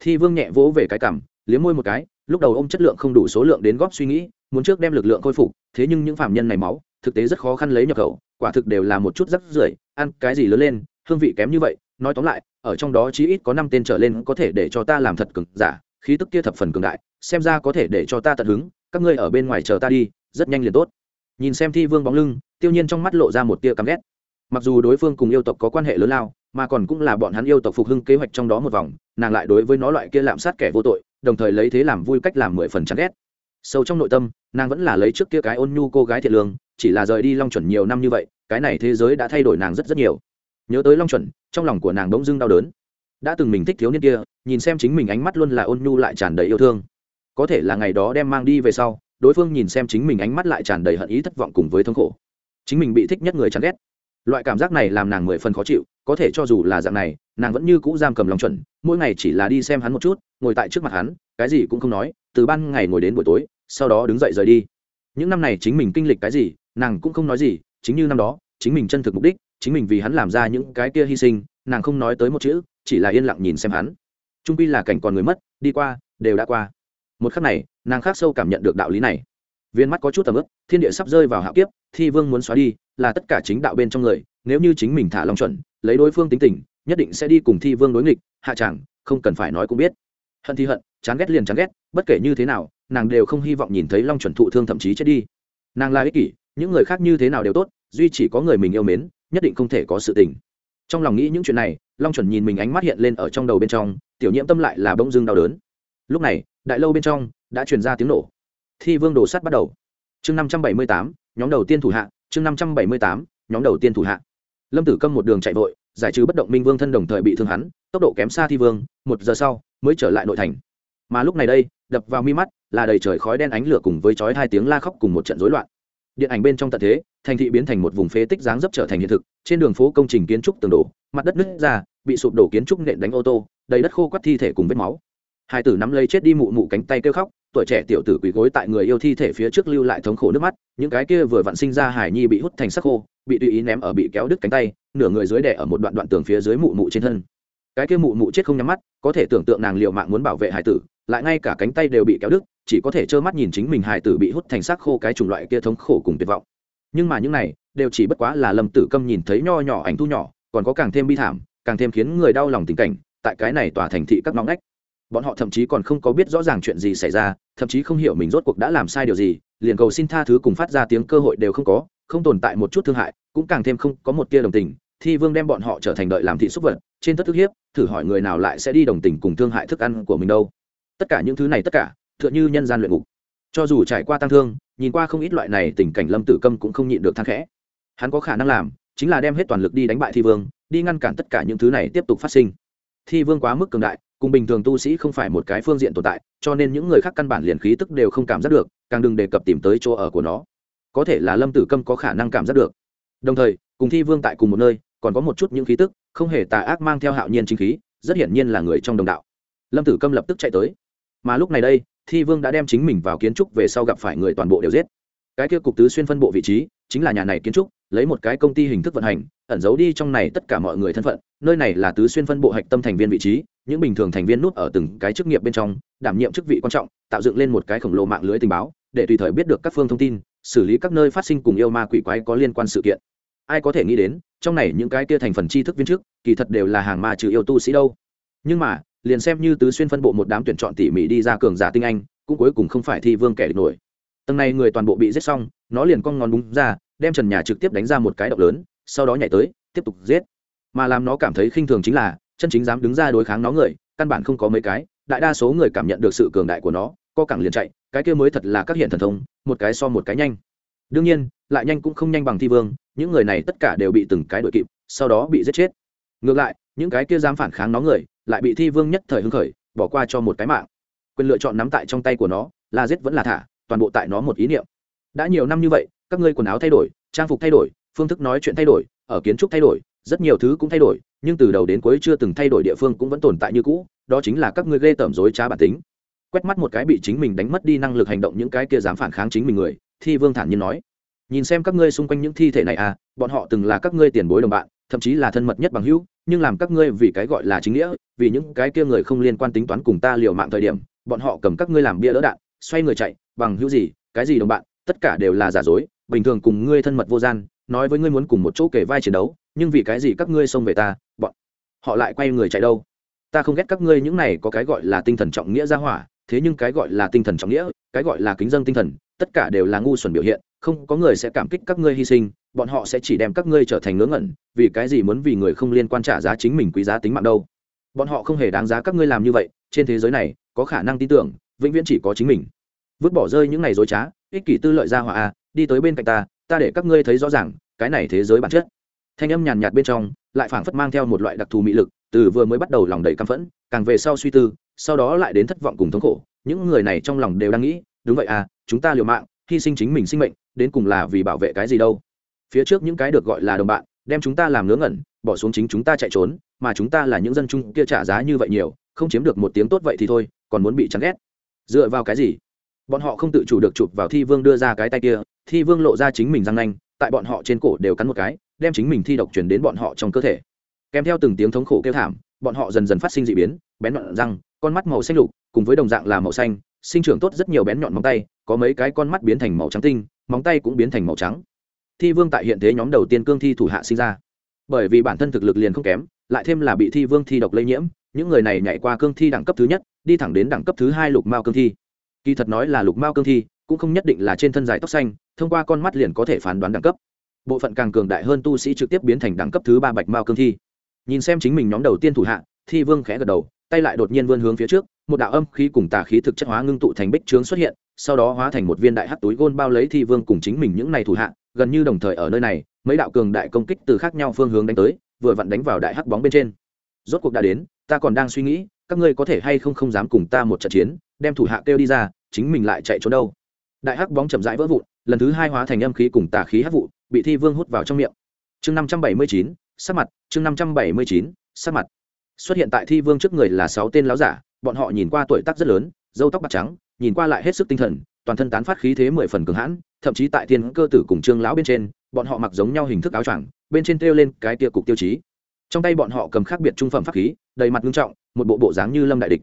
S1: Thi vương nhẹ vỗ về cái cằm, liếm môi một cái, lúc đầu ô m chất lượng không đủ số lượng đến góp suy nghĩ, muốn trước đem lực lượng khôi phục, thế nhưng những phạm nhân này máu, thực tế rất khó khăn lấy nhập khẩu, quả thực đều là một chút rắc rưởi, ăn cái gì lớn lên, hương vị kém như vậy, nói tóm lại, ở trong đó chí ít có năm tên trở lên có thể để cho ta làm thật cường giả, khí tức kia thập phần cường đại, xem ra có thể để cho ta tận hứng các ngươi ở bên ngoài chờ ta đi, rất nhanh liền tốt. Nhìn xem thi vương bóng lưng, tiêu nhiên trong mắt lộ ra một tia căm ghét. Mặc dù đối phương cùng yêu tộc có quan hệ lớn lao, mà còn cũng là bọn hắn yêu tộc phục hưng kế hoạch trong đó một vòng, nàng lại đối với nó loại kia lạm sát kẻ vô tội, đồng thời lấy thế làm vui cách làm mười phần chán ghét. Sâu trong nội tâm, nàng vẫn là lấy trước kia cái ôn nhu cô gái thiệt lương, chỉ là rời đi long chuẩn nhiều năm như vậy, cái này thế giới đã thay đổi nàng rất rất nhiều. Nhớ tới long chuẩn, trong lòng của nàng bỗng dưng đau đớn. Đã từng mình thích thiếu niên kia, nhìn xem chính mình ánh mắt luôn là ôn nhu lại tràn đầy yêu thương có thể là ngày đó đem mang đi về sau, đối phương nhìn xem chính mình ánh mắt lại tràn đầy hận ý thất vọng cùng với thống khổ. Chính mình bị thích nhất người chán ghét. Loại cảm giác này làm nàng mười phần khó chịu, có thể cho dù là dạng này, nàng vẫn như cũ giam cầm lòng chuẩn, mỗi ngày chỉ là đi xem hắn một chút, ngồi tại trước mặt hắn, cái gì cũng không nói, từ ban ngày ngồi đến buổi tối, sau đó đứng dậy rời đi. Những năm này chính mình kinh lịch cái gì, nàng cũng không nói gì, chính như năm đó, chính mình chân thực mục đích, chính mình vì hắn làm ra những cái kia hy sinh, nàng không nói tới một chữ, chỉ là yên lặng nhìn xem hắn. Trung pi là cảnh còn người mất, đi qua, đều đã qua một khắc này, nàng khác sâu cảm nhận được đạo lý này. Viên mắt có chút tầm ướp thiên địa sắp rơi vào hạo kiếp, thi vương muốn xóa đi, là tất cả chính đạo bên trong người, nếu như chính mình thả lòng chuẩn, lấy đối phương tính tình, nhất định sẽ đi cùng thi vương đối nghịch, hạ chẳng, không cần phải nói cũng biết. Hận thì hận, chán ghét liền chán ghét, bất kể như thế nào, nàng đều không hy vọng nhìn thấy long chuẩn thụ thương thậm chí chết đi. Nàng là ích kỷ, những người khác như thế nào đều tốt, duy chỉ có người mình yêu mến, nhất định không thể có sự tình. Trong lòng nghĩ những chuyện này, long chuẩn nhìn mình ánh mắt hiện lên ở trong đầu bên trong, tiểu nhiễm tâm lại là bỗng dưng đau đớn lúc này, đại lâu bên trong đã truyền ra tiếng nổ. Thi vương đổ sắt bắt đầu. Chương năm trăm bảy mươi tám, nhóm đầu tiên thủ hạ, chương năm trăm bảy mươi tám, nhóm đầu tiên thủ hạ. Lâm tử câm một đường chạy vội, giải trừ bất động minh vương thân đồng thời bị thương hắn, tốc độ kém xa thi vương, một giờ sau mới trở lại nội thành. Mà lúc này đây, đập vào mi mắt là đầy trời khói đen ánh lửa cùng với chói hai tiếng la khóc cùng một trận rối loạn. Điện ảnh bên trong tận thế, thành thị biến thành một vùng phế tích dáng dấp trở thành hiện thực, trên đường phố công trình kiến trúc tường đổ, mặt đất nứt ra, bị sụp đổ kiến trúc nện đánh ô tô, đầy đất khô quắt thi thể cùng vết máu hai tử nắm lấy chết đi mụ mụ cánh tay kêu khóc, tuổi trẻ tiểu tử quỳ gối tại người yêu thi thể phía trước lưu lại thống khổ nước mắt, những cái kia vừa vặn sinh ra hải nhi bị hút thành sắc khô, bị tùy ý ném ở bị kéo đứt cánh tay, nửa người dưới đẻ ở một đoạn đoạn tường phía dưới mụ mụ trên thân cái kia mụ mụ chết không nhắm mắt, có thể tưởng tượng nàng liệu mạng muốn bảo vệ hải tử, lại ngay cả cánh tay đều bị kéo đứt, chỉ có thể trơ mắt nhìn chính mình hải tử bị hút thành sắc khô cái chủng loại kia thống khổ cùng tuyệt vọng nhưng mà những này, đều chỉ bất quá là lâm tử câm nhìn thấy nho nhỏ ảnh thu nhỏ, còn có càng thêm bi thảm, càng thêm khiến người đau lòng tình cảnh, tại cái này tòa thành thị các ngõ nách bọn họ thậm chí còn không có biết rõ ràng chuyện gì xảy ra, thậm chí không hiểu mình rốt cuộc đã làm sai điều gì, liền cầu xin tha thứ cùng phát ra tiếng cơ hội đều không có, không tồn tại một chút thương hại, cũng càng thêm không có một tia đồng tình. Thi vương đem bọn họ trở thành đợi làm thị xúc vật, trên tất thức hiếp, thử hỏi người nào lại sẽ đi đồng tình cùng thương hại thức ăn của mình đâu. Tất cả những thứ này tất cả t h ư ợ n h ư nhân gian luyện ngục. Cho dù trải qua tăng thương, nhìn qua không ít loại này tình cảnh lâm tử câm cũng không nhịn được thang khẽ. Hắn có khả năng làm, chính là đem hết toàn lực đi đánh bại thi vương, đi ngăn cản tất cả những thứ này tiếp tục phát sinh thi vương quá mức cường đại, cùng bình thường tu sĩ không phải một cái phương diện tồn tại, cho nên những người khác căn bản liền khí tức đều không cảm giác được, càng đừng đề cập tìm tới chỗ ở của nó. Có thể là lâm tử câm có khả năng cảm giác được. Đồng thời, cùng thi vương tại cùng một nơi, còn có một chút những khí tức, không hề tà ác mang theo hạo nhiên chính khí, rất hiển nhiên là người trong đồng đạo. Lâm tử câm lập tức chạy tới. Mà lúc này đây, thi vương đã đem chính mình vào kiến trúc về sau gặp phải người toàn bộ đều giết. Cái kia cục tứ xuyên phân bộ vị trí, chính là nhà này kiến trúc lấy một cái công ty hình thức vận hành, ẩn giấu đi trong này tất cả mọi người thân phận. Nơi này là tứ xuyên phân bộ hạch tâm thành viên vị trí, những bình thường thành viên nút ở từng cái chức nghiệp bên trong, đảm nhiệm chức vị quan trọng, tạo dựng lên một cái khổng lồ mạng lưới tình báo, để tùy thời biết được các phương thông tin, xử lý các nơi phát sinh cùng yêu ma quỷ quái có liên quan sự kiện. Ai có thể nghĩ đến, trong này những cái kia thành phần tri thức viên chức, kỳ thật đều là hàng ma trừ yêu tu sĩ đâu. Nhưng mà, liền xem như tứ xuyên phân bộ một đám tuyển chọn tỉ mỉ đi ra cường giả tinh anh, cũng cuối cùng không phải thi vương kẻ địch nổi. Tầng này người toàn bộ bị giết xong, nó liền cong ngón búng ra đem trần nhà trực tiếp đánh ra một cái động lớn, sau đó nhảy tới, tiếp tục giết. Mà làm nó cảm thấy khinh thường chính là, chân chính dám đứng ra đối kháng nó người, căn bản không có mấy cái, đại đa số người cảm nhận được sự cường đại của nó, co cẳng liền chạy, cái kia mới thật là các hiện thần thông, một cái so một cái nhanh. Đương nhiên, lại nhanh cũng không nhanh bằng thi vương, những người này tất cả đều bị từng cái đội kịp, sau đó bị giết chết. Ngược lại, những cái kia dám phản kháng nó người, lại bị thi vương nhất thời hưng khởi, bỏ qua cho một cái mạng. Quyền lựa chọn nắm tại trong tay của nó, là giết vẫn là thả, toàn bộ tại nó một ý niệm. Đã nhiều năm như vậy các ngươi quần áo thay đổi, trang phục thay đổi, phương thức nói chuyện thay đổi, ở kiến trúc thay đổi, rất nhiều thứ cũng thay đổi, nhưng từ đầu đến cuối chưa từng thay đổi địa phương cũng vẫn tồn tại như cũ, đó chính là các ngươi ghê tởm dối trá bản tính. Quét mắt một cái bị chính mình đánh mất đi năng lực hành động những cái kia dám phản kháng chính mình người, thi vương thản nhiên nói. Nhìn xem các ngươi xung quanh những thi thể này à bọn họ từng là các ngươi tiền bối đồng bạn, thậm chí là thân mật nhất bằng hữu, nhưng làm các ngươi vì cái gọi là chính nghĩa, vì những cái kia người không liên quan tính toán cùng ta liều mạng thời điểm, bọn họ cầm các ngươi làm bia đỡ đạn, xoay người chạy, bằng hữu gì, cái gì đồng bạn, tất cả đều là giả dối bình thường cùng ngươi thân mật vô gian, nói với ngươi muốn cùng một chỗ kể vai chiến đấu, nhưng vì cái gì các ngươi xông về ta, bọn họ lại quay người chạy đâu? Ta không ghét các ngươi những này có cái gọi là tinh thần trọng nghĩa ra hỏa, thế nhưng cái gọi là tinh thần trọng nghĩa, cái gọi là kính dân tinh thần, tất cả đều là ngu xuẩn biểu hiện, không có người sẽ cảm kích các ngươi hy sinh, bọn họ sẽ chỉ đem các ngươi trở thành ngớ ngẩn, vì cái gì muốn vì người không liên quan trả giá chính mình quý giá tính mạng đâu? Bọn họ không hề đáng giá các ngươi làm như vậy, trên thế giới này, có khả năng tin tưởng, vĩnh viễn chỉ có chính mình. Vứt bỏ rơi những ngày dối trá, ích kỷ tư lợi ra hỏa a đi tới bên cạnh ta ta để các ngươi thấy rõ ràng, cái này thế giới bản chất. Thanh âm nhàn nhạt bên trong, lại phảng phất mang theo một loại đặc thù mị lực, từ vừa mới bắt đầu lòng đầy căm phẫn, càng về sau suy tư, sau đó lại đến thất vọng cùng thống khổ. Những người này trong lòng đều đang nghĩ, đúng vậy à chúng ta liều mạng, hy sinh chính mình sinh mệnh, đến cùng là vì bảo vệ cái gì đâu? Phía trước những cái được gọi là đồng bạn, đem chúng ta làm ngớ ngẩn, bỏ xuống chính chúng ta chạy trốn, mà chúng ta là những dân chung kia trả giá như vậy nhiều, không chiếm được một tiếng tốt vậy thì thôi, còn muốn bị chán ghét. Dựa vào cái gì? Bọn họ không tự chủ được chụp vào thi vương đưa ra cái tay kia thi vương lộ ra chính mình răng nanh, tại bọn họ trên cổ đều cắn một cái, đem chính mình thi độc chuyển đến bọn họ trong cơ thể. Kèm theo từng tiếng thống khổ kêu thảm, bọn họ dần dần phát sinh d ị biến, bén nhọn răng, con mắt màu xanh lục, cùng với đồng dạng là màu xanh, sinh trưởng tốt rất nhiều bén nhọn móng tay, có mấy cái con mắt biến thành màu trắng tinh, móng tay cũng biến thành màu trắng. Thi vương tại hiện thế nhóm đầu tiên cương thi thủ hạ sinh ra. Bởi vì bản thân thực lực liền không kém, lại thêm là bị thi vương thi độc lây nhiễm, những người này nhảy qua cương thi đẳng cấp thứ nhất, đi thẳng đến đẳng cấp thứ hai lục mao cương thi. Kỳ thật nói là lục mao cương thi, cũng không nhất định là trên thân dài tóc xanh thông qua con mắt liền có thể phán đoán đẳng cấp. Bộ phận càng cường đại hơn tu sĩ trực tiếp biến thành đẳng cấp thứ ba bạch mao cương thi. Nhìn xem chính mình nhóm đầu tiên thủ hạ, thi vương khẽ gật đầu, tay lại đột nhiên vươn hướng phía trước, một đạo âm khí cùng tà khí thực chất hóa ngưng tụ thành bích trướng xuất hiện, sau đó hóa thành một viên đại hắc túi gôn bao lấy thi vương cùng chính mình những này thủ hạ, gần như đồng thời ở nơi này, mấy đạo cường đại công kích từ khác nhau phương hướng đánh tới, vừa vặn đánh vào đại hắc bóng bên trên. Rốt cuộc đã đến, ta còn đang suy nghĩ, các ngươi có thể hay không không dám cùng ta một trận chiến, đem thủ hạ kêu đi ra, chính mình lại chạy trốn đâu? Đại hắc bóng chậm rãi vỡ vụn, lần thứ hai hóa thành âm khí cùng tà khí hắc vụ, bị thi vương hút vào trong miệng. Chương năm trăm bảy mươi chín, sắc mặt, chương năm trăm bảy mươi chín, sắc mặt. Xuất hiện tại thi vương trước người là sáu tên láo giả, bọn họ nhìn qua tuổi tác rất lớn dâu tóc bạc trắng, nhìn qua lại hết sức tinh thần, toàn thân tán phát khí thế mười phần cường hãn, thậm chí tại Thiên cơ tử cùng trương lão bên trên, bọn họ mặc giống nhau hình thức áo choàng, bên trên treo lên cái tia cục tiêu chí. Trong tay bọn họ cầm khác biệt trung phẩm pháp khí, đầy mặt nghiêm trọng, một bộ bộ dáng như lâm đại địch.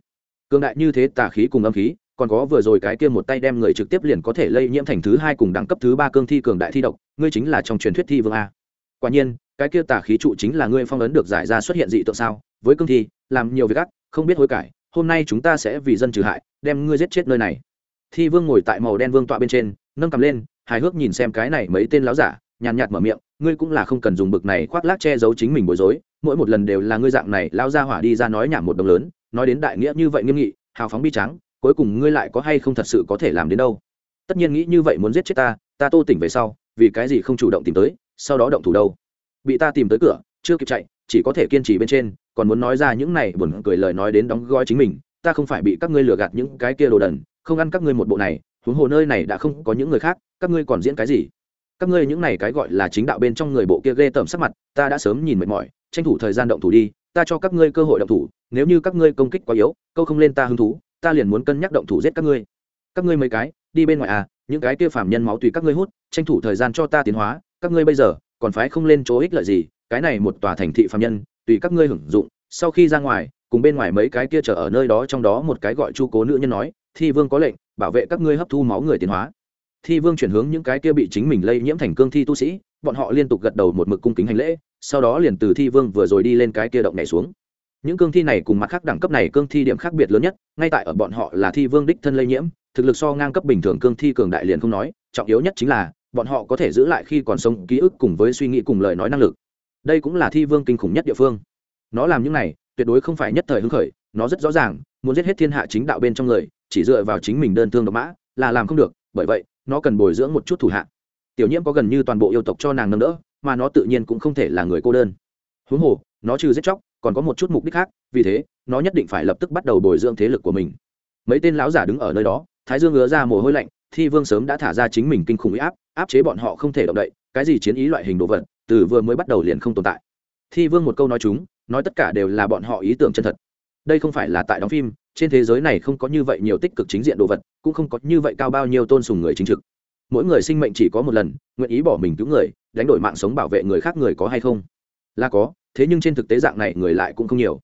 S1: Cường đại như thế tà khí cùng âm khí còn có vừa rồi cái kia một tay đem người trực tiếp liền có thể lây nhiễm thành thứ hai cùng đẳng cấp thứ ba cương thi cường đại thi độc, ngươi chính là trong truyền thuyết thi vương a. Quả nhiên, cái kia tà khí trụ chính là ngươi phong ấn được giải ra xuất hiện dị tượng sao? Với cương thi, làm nhiều việc ác, không biết hối cải, hôm nay chúng ta sẽ vì dân trừ hại, đem ngươi giết chết nơi này. Thi vương ngồi tại màu đen vương tọa bên trên, nâng cầm lên, hài hước nhìn xem cái này mấy tên láo giả, nhàn nhạt mở miệng, ngươi cũng là không cần dùng bực này khoác lác che giấu chính mình bối rối, mỗi một lần đều là ngươi dạng này, lao ra hỏa đi ra nói nhảm một đồng lớn, nói đến đại nghĩa như vậy nghiêm nghị, hào phóng bi trắng cuối cùng ngươi lại có hay không thật sự có thể làm đến đâu? Tất nhiên nghĩ như vậy muốn giết chết ta ta tô tỉnh về sau, vì cái gì không chủ động tìm tới, sau đó động thủ đâu? Bị ta tìm tới cửa, chưa kịp chạy, chỉ có thể kiên trì bên trên, còn muốn nói ra những này buồn cười lời nói đến đóng gói chính mình, ta không phải bị các ngươi lừa gạt những cái kia đồ đần, không ăn các ngươi một bộ này, huống hồ nơi này đã không có những người khác, các ngươi còn diễn cái gì? Các ngươi những này cái gọi là chính đạo bên trong người bộ kia ghê tởm sắc mặt, ta đã sớm nhìn mệt mỏi, tranh thủ thời gian động thủ đi, ta cho các ngươi cơ hội động thủ, nếu như các ngươi công kích quá yếu, câu không lên ta hứng thú ta liền muốn cân nhắc động thủ giết các ngươi. Các ngươi mấy cái, đi bên ngoài à những cái kia phàm nhân máu tùy các ngươi hút, tranh thủ thời gian cho ta tiến hóa, các ngươi bây giờ, còn phải không lên chỗ ích lợi gì, cái này một tòa thành thị phàm nhân, tùy các ngươi hưởng dụng, sau khi ra ngoài, cùng bên ngoài mấy cái kia chờ ở nơi đó trong đó một cái gọi chu cố nữ nhân nói, thi vương có lệnh, bảo vệ các ngươi hấp thu máu người tiến hóa. Thi vương chuyển hướng những cái kia bị chính mình lây nhiễm thành cương thi tu sĩ, bọn họ liên tục gật đầu một mực cung kính hành lễ, sau đó liền từ thi vương vừa rồi đi lên cái kia động nhảy xuống những cương thi này cùng mặt khác đẳng cấp này cương thi điểm khác biệt lớn nhất, ngay tại ở bọn họ là thi vương đích thân lây nhiễm, thực lực so ngang cấp bình thường cương thi cường đại liền không nói, trọng yếu nhất chính là, bọn họ có thể giữ lại khi còn sống ký ức cùng với suy nghĩ cùng lời nói năng lực. Đây cũng là thi vương kinh khủng nhất địa phương. Nó làm những này, tuyệt đối không phải nhất thời hứng khởi, nó rất rõ ràng, muốn giết hết thiên hạ chính đạo bên trong người, chỉ dựa vào chính mình đơn thương độc mã, là làm không được, bởi vậy, nó cần bồi dưỡng một chút thủ hạ. Tiểu nhiễm có gần như toàn bộ yêu tộc cho nàng nâng đỡ, mà nó tự nhiên cũng không thể là người cô đơn. Huống hồ nó trừ giết chóc, còn có một chút mục đích khác, vì thế, nó nhất định phải lập tức bắt đầu bồi dưỡng thế lực của mình. Mấy tên lão giả đứng ở nơi đó, thái dương ngứa ra mồ hôi lạnh, thi vương sớm đã thả ra chính mình kinh khủng huy áp áp chế bọn họ không thể động đậy, cái gì chiến ý loại hình đồ vật, từ vừa mới bắt đầu liền không tồn tại. Thi vương một câu nói chúng, nói tất cả đều là bọn họ ý tưởng chân thật. Đây không phải là tại đóng phim, trên thế giới này không có như vậy nhiều tích cực chính diện đồ vật, cũng không có như vậy cao bao nhiêu tôn sùng người chính trực. Mỗi người sinh mệnh chỉ có một lần, nguyện ý bỏ mình cứu người, đánh đổi mạng sống bảo vệ người khác người có hay không? Là có thế nhưng trên thực tế dạng này người lại cũng không nhiều.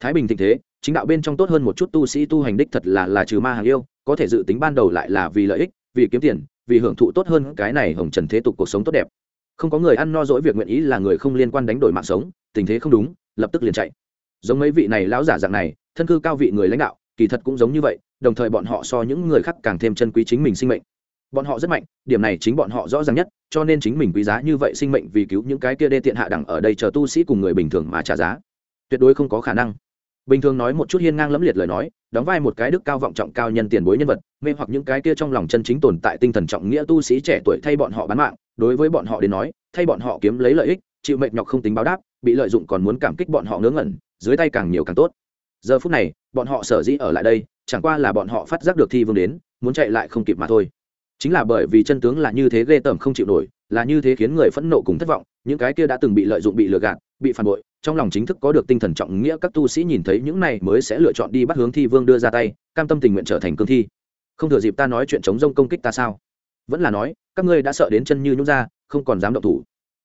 S1: Thái bình thịnh thế, chính đạo bên trong tốt hơn một chút tu sĩ tu hành đích thật là là trừ ma hàng yêu, có thể dự tính ban đầu lại là vì lợi ích, vì kiếm tiền, vì hưởng thụ tốt hơn cái này hồng trần thế tục cuộc sống tốt đẹp. Không có người ăn no dỗi việc nguyện ý là người không liên quan đánh đổi mạng sống, tình thế không đúng, lập tức liền chạy. Giống mấy vị này lão giả dạng này, thân cư cao vị người lãnh đạo, kỳ thật cũng giống như vậy, đồng thời bọn họ so những người khác càng thêm chân quý chính mình sinh mệnh bọn họ rất mạnh, điểm này chính bọn họ rõ ràng nhất, cho nên chính mình quý giá như vậy sinh mệnh vì cứu những cái kia đê tiện hạ đẳng ở đây chờ tu sĩ cùng người bình thường mà trả giá. Tuyệt đối không có khả năng. Bình thường nói một chút hiên ngang lẫm liệt lời nói, đóng vai một cái đức cao vọng trọng cao nhân tiền bối nhân vật, mê hoặc những cái kia trong lòng chân chính tồn tại tinh thần trọng nghĩa tu sĩ trẻ tuổi thay bọn họ bán mạng, đối với bọn họ đến nói, thay bọn họ kiếm lấy lợi ích, chịu mệnh nhọc không tính báo đáp, bị lợi dụng còn muốn cảm kích bọn họ ngớ ngẩn, dưới tay càng nhiều càng tốt. Giờ phút này, bọn họ sở dĩ ở lại đây, chẳng qua là bọn họ phát giác được thi vương đến, muốn chạy lại không kịp mà thôi chính là bởi vì chân tướng là như thế ghê tởm không chịu nổi, là như thế khiến người phẫn nộ cùng thất vọng, những cái kia đã từng bị lợi dụng, bị lừa gạt, bị phản bội, trong lòng chính thức có được tinh thần trọng nghĩa, các tu sĩ nhìn thấy những này mới sẽ lựa chọn đi bắt hướng thi vương đưa ra tay, cam tâm tình nguyện trở thành cương thi. Không thừa dịp ta nói chuyện chống rông công kích ta sao? Vẫn là nói, các ngươi đã sợ đến chân như nhút ra, không còn dám động thủ.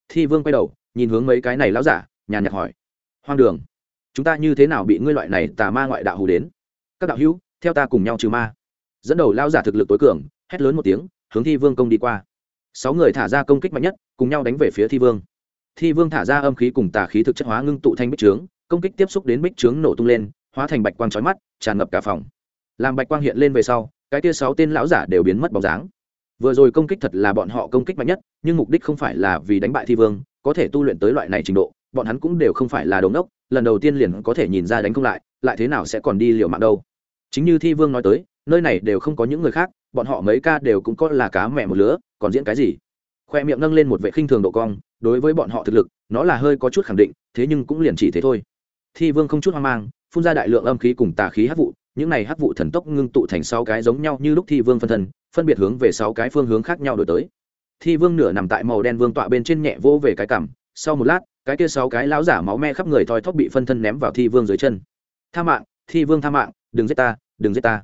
S1: Thi vương quay đầu, nhìn hướng mấy cái này lão giả, nhàn nhạt hỏi. Hoang đường, chúng ta như thế nào bị ngươi loại này tà ma ngoại đạo hù đến? Các đạo hữu, theo ta cùng nhau trừ ma. Dẫn đầu lao giả thực lực tối cường hét lớn một tiếng, hướng thi vương công đi qua. Sáu người thả ra công kích mạnh nhất, cùng nhau đánh về phía thi vương. Thi vương thả ra âm khí cùng tà khí thực chất hóa ngưng tụ thành bích trướng, công kích tiếp xúc đến bích trướng nổ tung lên, hóa thành bạch quang trói mắt, tràn ngập cả phòng. Làm bạch quang hiện lên về sau, cái tia sáu tên lão giả đều biến mất bóng dáng. Vừa rồi công kích thật là bọn họ công kích mạnh nhất, nhưng mục đích không phải là vì đánh bại thi vương, có thể tu luyện tới loại này trình độ, bọn hắn cũng đều không phải là đống ốc lần đầu tiên liền có thể nhìn ra đánh không lại lại thế nào sẽ còn đi liều mạng đâu. Chính như thi vương nói tới, nơi này đều không có những người khác bọn họ mấy ca đều cũng có là cá mẹ một lứa, còn diễn cái gì? Khoe miệng nâng lên một vệ khinh thường độ cong, đối với bọn họ thực lực, nó là hơi có chút khẳng định, thế nhưng cũng liền chỉ thế thôi. Thi vương không chút hoang mang, phun ra đại lượng âm khí cùng tà khí hắc vụ, những này hắc vụ thần tốc ngưng tụ thành sáu cái giống nhau như lúc thi vương phân thân, phân biệt hướng về sáu cái phương hướng khác nhau đổi tới. Thi vương nửa nằm tại màu đen vương tọa bên trên nhẹ vỗ về cái cằm, sau một lát, cái kia sáu cái lão giả máu me khắp người thoi thóp bị phân thân ném vào thi vương dưới chân. Tha mạng, thi vương tha mạng, đừng giết ta, đừng giết ta.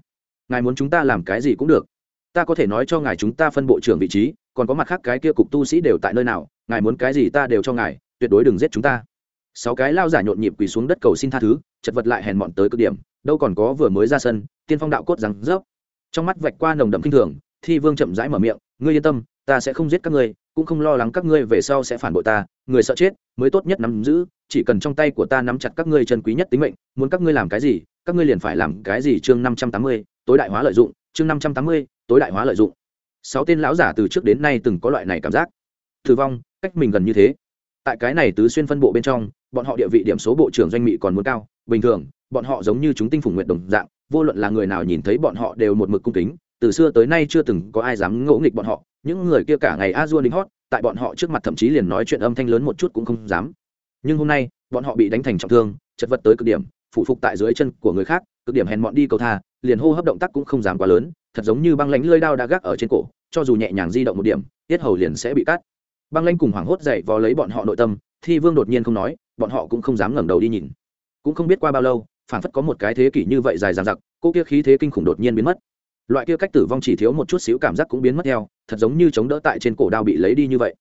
S1: Ngài muốn chúng ta làm cái gì cũng được ta có thể nói cho ngài chúng ta phân bộ trưởng vị trí, còn có mặt khác cái kia cục tu sĩ đều tại nơi nào, ngài muốn cái gì ta đều cho ngài, tuyệt đối đừng giết chúng ta. Sáu cái lao giả nhộn nhịp quỳ xuống đất cầu xin tha thứ, chật vật lại hèn mọn tới cực điểm, đâu còn có vừa mới ra sân, tiên phong đạo cốt rằng rớp. Trong mắt vạch qua nồng đậm kinh thường, thi vương chậm rãi mở miệng, ngươi yên tâm, ta sẽ không giết các ngươi, cũng không lo lắng các ngươi về sau sẽ phản bội ta, người sợ chết, mới tốt nhất nắm giữ, chỉ cần trong tay của ta nắm chặt các ngươi chân quý nhất tính mệnh, muốn các ngươi làm cái gì, các ngươi liền phải làm cái gì chương năm trăm tám mươi, tối đại hóa lợi dụng chương năm trăm tám mươi, tối đại hóa lợi dụng. Sáu tên lão giả từ trước đến nay từng có loại này cảm giác. Thử vong, cách mình gần như thế. Tại cái này tứ xuyên phân bộ bên trong, bọn họ địa vị điểm số bộ trưởng doanh mỹ còn muốn cao. Bình thường, bọn họ giống như chúng tinh phùng nguyện đồng dạng, vô luận là người nào nhìn thấy bọn họ đều một mực cung kính. Từ xưa tới nay chưa từng có ai dám ngỗ nghịch bọn họ. Những người kia cả ngày a dua đính hót, tại bọn họ trước mặt thậm chí liền nói chuyện âm thanh lớn một chút cũng không dám. Nhưng hôm nay, bọn họ bị đánh thành trọng thương, chật vật tới cực điểm, phụ phục tại dưới chân của người khác cực điểm hèn mọn đi cầu tha, liền hô hấp động tác cũng không dám quá lớn, thật giống như băng lãnh lơi đao đã gác ở trên cổ, cho dù nhẹ nhàng di động một điểm, tiết hầu liền sẽ bị cắt. Băng lãnh cùng hoảng hốt dậy vò lấy bọn họ nội tâm, thi vương đột nhiên không nói, bọn họ cũng không dám ngẩng đầu đi nhìn. Cũng không biết qua bao lâu phản phất có một cái thế kỷ như vậy dài dằng dặc, cô kia khí thế kinh khủng đột nhiên biến mất. Loại kia cách tử vong chỉ thiếu một chút xíu cảm giác cũng biến mất theo, thật giống như chống đỡ tại trên cổ đao bị lấy đi như vậy.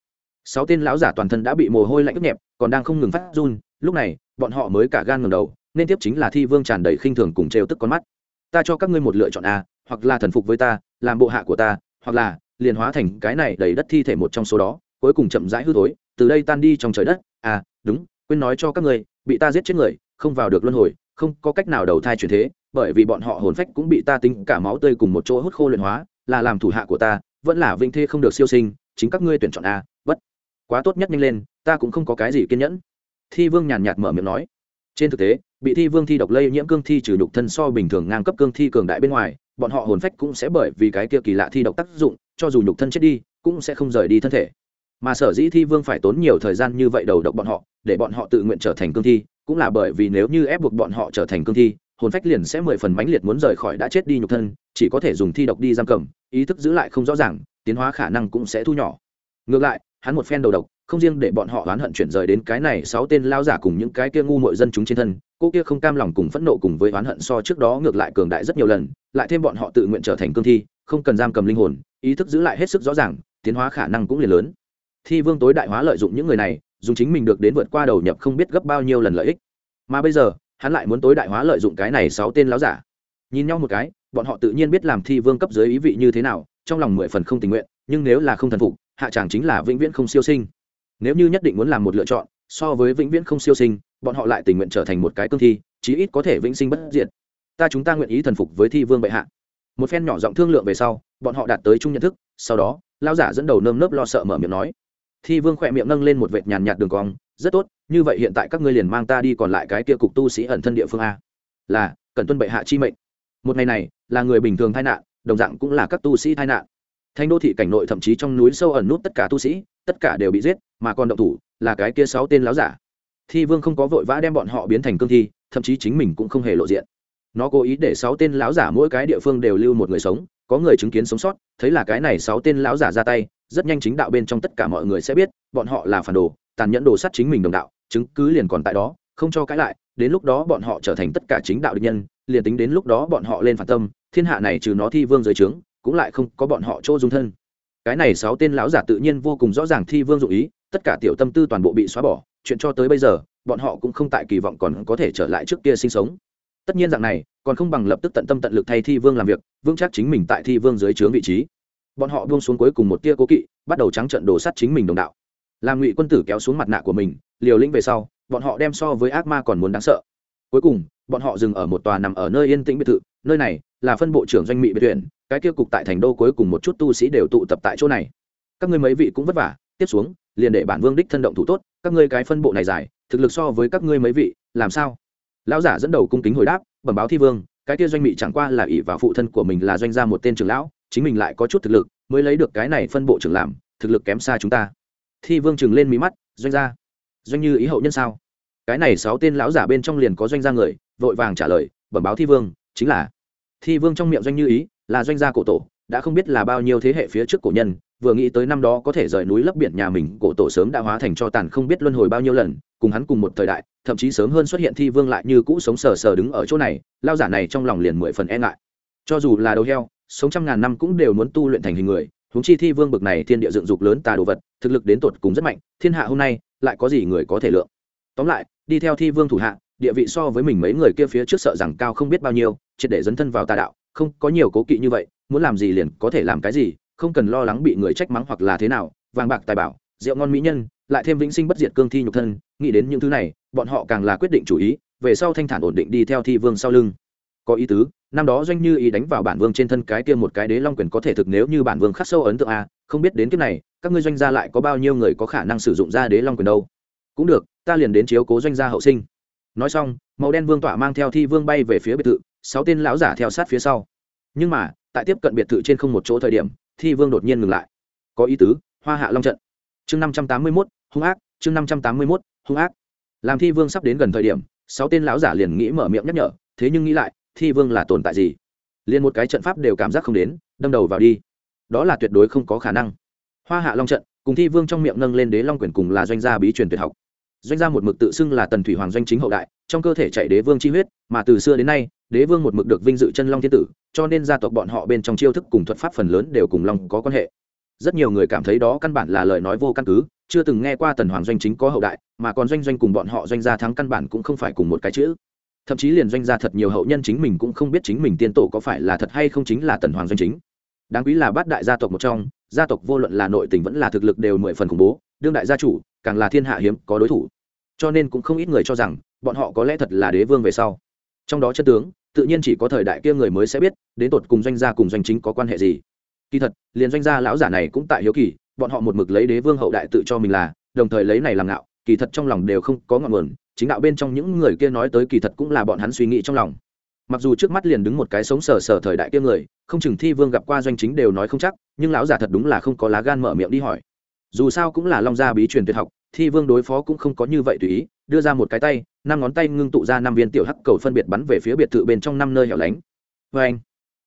S1: Sáu tên lão giả toàn thân đã bị mồ hôi lạnh ướt nhẹp, còn đang không ngừng phát run, lúc này, bọn họ mới cả gan ngầm đầu nên tiếp chính là thi vương tràn đầy khinh thường cùng trêu tức con mắt. Ta cho các ngươi một lựa chọn a, hoặc là thần phục với ta, làm bộ hạ của ta, hoặc là liền hóa thành cái này đầy đất thi thể một trong số đó, cuối cùng chậm rãi hư tối từ đây tan đi trong trời đất. À đúng, quên nói cho các ngươi, bị ta giết chết người, không vào được luân hồi, không có cách nào đầu thai chuyển thế, bởi vì bọn họ hồn phách cũng bị ta tính cả máu tươi cùng một chỗ hút khô luyện hóa, là làm thủ hạ của ta, vẫn là vinh thê không được siêu sinh, chính các ngươi tuyển chọn a bất quá tốt nhất nhanh lên, ta cũng không có cái gì kiên nhẫn. Thi vương nhàn nhạt mở miệng nói trên thực tế, bị thi vương thi độc lây nhiễm cương thi trừ nhục thân so bình thường ngang cấp cương thi cường đại bên ngoài, bọn họ hồn phách cũng sẽ bởi vì cái kia kỳ lạ thi độc tác dụng, cho dù nhục thân chết đi, cũng sẽ không rời đi thân thể. Mà sở dĩ thi vương phải tốn nhiều thời gian như vậy đầu độc bọn họ, để bọn họ tự nguyện trở thành cương thi, cũng là bởi vì nếu như ép buộc bọn họ trở thành cương thi, hồn phách liền sẽ mười phần mãnh liệt muốn rời khỏi đã chết đi nhục thân, chỉ có thể dùng thi độc đi giam cầm, ý thức giữ lại không rõ ràng, tiến hóa khả năng cũng sẽ thu nhỏ. Ngược lại, hắn một phen đầu độc không riêng để bọn họ oán hận chuyển rời đến cái này sáu tên lao giả cùng những cái kia ngu mội dân chúng trên thân, cô kia không cam lòng cùng phẫn nộ cùng với oán hận so trước đó ngược lại cường đại rất nhiều lần, lại thêm bọn họ tự nguyện trở thành cương thi, không cần giam cầm linh hồn, ý thức giữ lại hết sức rõ ràng, tiến hóa khả năng cũng liền lớn. Thi vương tối đại hóa lợi dụng những người này, dùng chính mình được đến vượt qua đầu nhập không biết gấp bao nhiêu lần lợi ích. Mà bây giờ, hắn lại muốn tối đại hóa lợi dụng cái này sáu tên láo giả. Nhìn nhau một cái, bọn họ tự nhiên biết làm thi vương cấp dưới ý vị như thế nào, trong lòng mười phần không tình nguyện, nhưng nếu là không thần phục, hạ tràng chính là vĩnh viễn không siêu sinh nếu như nhất định muốn làm một lựa chọn, so với vĩnh viễn không siêu sinh, bọn họ lại tình nguyện trở thành một cái cương thi, chí ít có thể vĩnh sinh bất diệt. Ta chúng ta nguyện ý thần phục với thi vương bệ hạ. Một phen nhỏ giọng thương lượng về sau, bọn họ đạt tới chung nhận thức, sau đó lao giả dẫn đầu nơm nớp lo sợ mở miệng nói. Thi vương khỏe miệng nâng lên một vệt nhàn nhạt đường cong, rất tốt, như vậy hiện tại các ngươi liền mang ta đi còn lại cái kia cục tu sĩ ẩn thân địa phương a. Là cần tuân bệ hạ chi mệnh. Một ngày này, là người bình thường tai nạn, đồng dạng cũng là các tu sĩ tai nạn. Thành đô thị cảnh nội thậm chí trong núi sâu ẩn nút tất cả tu sĩ tất cả đều bị giết, mà còn động thủ, là cái kia sáu tên láo giả. Thi vương không có vội vã đem bọn họ biến thành cương thi, thậm chí chính mình cũng không hề lộ diện. Nó cố ý để sáu tên láo giả mỗi cái địa phương đều lưu một người sống, có người chứng kiến sống sót, thấy là cái này sáu tên láo giả ra tay, rất nhanh chính đạo bên trong tất cả mọi người sẽ biết, bọn họ là phản đồ, tàn nhẫn đồ sát chính mình đồng đạo, chứng cứ liền còn tại đó, không cho cãi lại, đến lúc đó bọn họ trở thành tất cả chính đạo địch nhân, liền tính đến lúc đó bọn họ lên phản tâm, thiên hạ này trừ nó thi vương dưới trướng, cũng lại không có bọn họ chỗ dung thân cái này sáu tên lão giả tự nhiên vô cùng rõ ràng thi vương dụ ý, tất cả tiểu tâm tư toàn bộ bị xóa bỏ, chuyện cho tới bây giờ, bọn họ cũng không tại kỳ vọng còn có thể trở lại trước kia sinh sống. Tất nhiên dạng này, còn không bằng lập tức tận tâm tận lực thay thi vương làm việc, vững chắc chính mình tại thi vương dưới trướng vị trí. Bọn họ buông xuống cuối cùng một tia cố kỵ, bắt đầu trắng trận đổ sắt chính mình đồng đạo. Làm ngụy quân tử kéo xuống mặt nạ của mình, liều lĩnh về sau, bọn họ đem so với ác ma còn muốn đáng sợ cuối cùng, bọn họ dừng ở một tòa nằm ở nơi yên tĩnh biệt thự, nơi này là phân bộ trưởng doanh mỹ biệt tuyển cái kia cục tại thành đô cuối cùng một chút tu sĩ đều tụ tập tại chỗ này. Các ngươi mấy vị cũng vất vả, tiếp xuống, liền để bản vương đích thân động thủ tốt, các ngươi cái phân bộ này dài thực lực so với các ngươi mấy vị, làm sao? Lão giả dẫn đầu cung kính hồi đáp, bẩm báo thi vương, cái kia doanh mỹ chẳng qua là ỷ vào phụ thân của mình là doanh gia một tên trưởng lão, chính mình lại có chút thực lực, mới lấy được cái này phân bộ trưởng làm, thực lực kém xa chúng ta. Thi vương chừng lên mí mắt, doanh gia, doanh như ý hậu nhân sao? Cái này sáu tên lão giả bên trong liền có doanh gia người, vội vàng trả lời, bẩm báo thi vương, chính là. Thi vương trong miệng doanh như ý, là doanh gia cổ tổ, đã không biết là bao nhiêu thế hệ phía trước cổ nhân, vừa nghĩ tới năm đó có thể rời núi lấp biển nhà mình, cổ tổ sớm đã hóa thành cho tàn không biết luân hồi bao nhiêu lần, cùng hắn cùng một thời đại, thậm chí sớm hơn xuất hiện thi vương lại như cũ sống sờ sờ đứng ở chỗ này lao giả này trong lòng liền mười phần e ngại. Cho dù là đầu heo, sống trăm ngàn năm cũng đều muốn tu luyện thành hình người, huống chi thi vương bực này thiên địa dựng dục lớn tà đồ vật, thực lực đến tột cùng rất mạnh, thiên hạ hôm nay, lại có gì người có thể lượng? Tóm lại, đi theo thi vương thủ hạ, địa vị so với mình mấy người kia phía trước sợ rằng cao không biết bao nhiêu, triệt để dấn thân vào tà đạo, không có nhiều cố kỵ như vậy, muốn làm gì liền có thể làm cái gì, không cần lo lắng bị người trách mắng hoặc là thế nào, vàng bạc tài bảo, rượu ngon mỹ nhân, lại thêm vĩnh sinh bất diệt cương thi nhục thân, nghĩ đến những thứ này, bọn họ càng là quyết định chủ ý, về sau thanh thản ổn định đi theo thi vương sau lưng. Có ý tứ, năm đó doanh như ý đánh vào bản vương trên thân cái kia một cái đế long quyền có thể thực nếu như bản vương khắc sâu ấn tượng a, không biết đến kiếp này, các ngươi doanh gia lại có bao nhiêu người có khả năng sử dụng ra đế long quyền đâu cũng được, ta liền đến chiếu cố doanh gia hậu sinh. Nói xong, màu đen vương tỏa mang theo thi vương bay về phía biệt thự, sáu tên lão giả theo sát phía sau. Nhưng mà, tại tiếp cận biệt thự trên không một chỗ thời điểm, thi vương đột nhiên ngừng lại. Có ý tứ, hoa hạ long trận. Chương năm trăm tám mươi mốt, hung ác, chương năm trăm tám mươi mốt, hung ác. Làm thi vương sắp đến gần thời điểm, sáu tên lão giả liền nghĩ mở miệng nhắc nhở, thế nhưng nghĩ lại, thi vương là tồn tại gì? Liền một cái trận pháp đều cảm giác không đến, đâm đầu vào đi. Đó là tuyệt đối không có khả năng. Hoa hạ long trận, cùng thi vương trong miệng nâng lên đế long quyền cùng là doanh gia bí truyền tuyệt học doanh gia một mực tự xưng là tần thủy hoàng doanh chính hậu đại, trong cơ thể chạy đế vương chi huyết, mà từ xưa đến nay, đế vương một mực được vinh dự chân long thiên tử, cho nên gia tộc bọn họ bên trong chiêu thức cùng thuật pháp phần lớn đều cùng long có quan hệ. Rất nhiều người cảm thấy đó căn bản là lời nói vô căn cứ, chưa từng nghe qua tần hoàng doanh chính có hậu đại, mà còn doanh doanh cùng bọn họ doanh gia thắng căn bản cũng không phải cùng một cái chữ. Thậm chí liền doanh gia thật nhiều hậu nhân chính mình cũng không biết chính mình tiên tổ có phải là thật hay không chính là tần hoàng doanh chính. Đáng quý là bát đại gia tộc một trong, gia tộc vô luận là nội tình vẫn là thực lực đều mười phần khủng bố đương đại gia chủ, càng là thiên hạ hiếm có đối thủ. Cho nên cũng không ít người cho rằng, bọn họ có lẽ thật là đế vương về sau. Trong đó chất tướng, tự nhiên chỉ có thời đại kia người mới sẽ biết, đến tột cùng doanh gia cùng doanh chính có quan hệ gì. Kỳ thật, liền doanh gia lão giả này cũng tại hiếu kỳ, bọn họ một mực lấy đế vương hậu đại tự cho mình là, đồng thời lấy này làm ngạo, kỳ thật trong lòng đều không có ngọn nguồn, chính đạo bên trong những người kia nói tới kỳ thật cũng là bọn hắn suy nghĩ trong lòng. Mặc dù trước mắt liền đứng một cái sống sờ sờ thời đại kia người, không chừng thi vương gặp qua doanh chính đều nói không chắc, nhưng lão giả thật đúng là không có lá gan mở miệng đi hỏi dù sao cũng là long gia bí truyền tuyệt học, thi vương đối phó cũng không có như vậy tùy ý, đưa ra một cái tay, năm ngón tay ngưng tụ ra năm viên tiểu hắc cầu phân biệt bắn về phía biệt thự bên trong năm nơi hẻo lánh. Vê anh,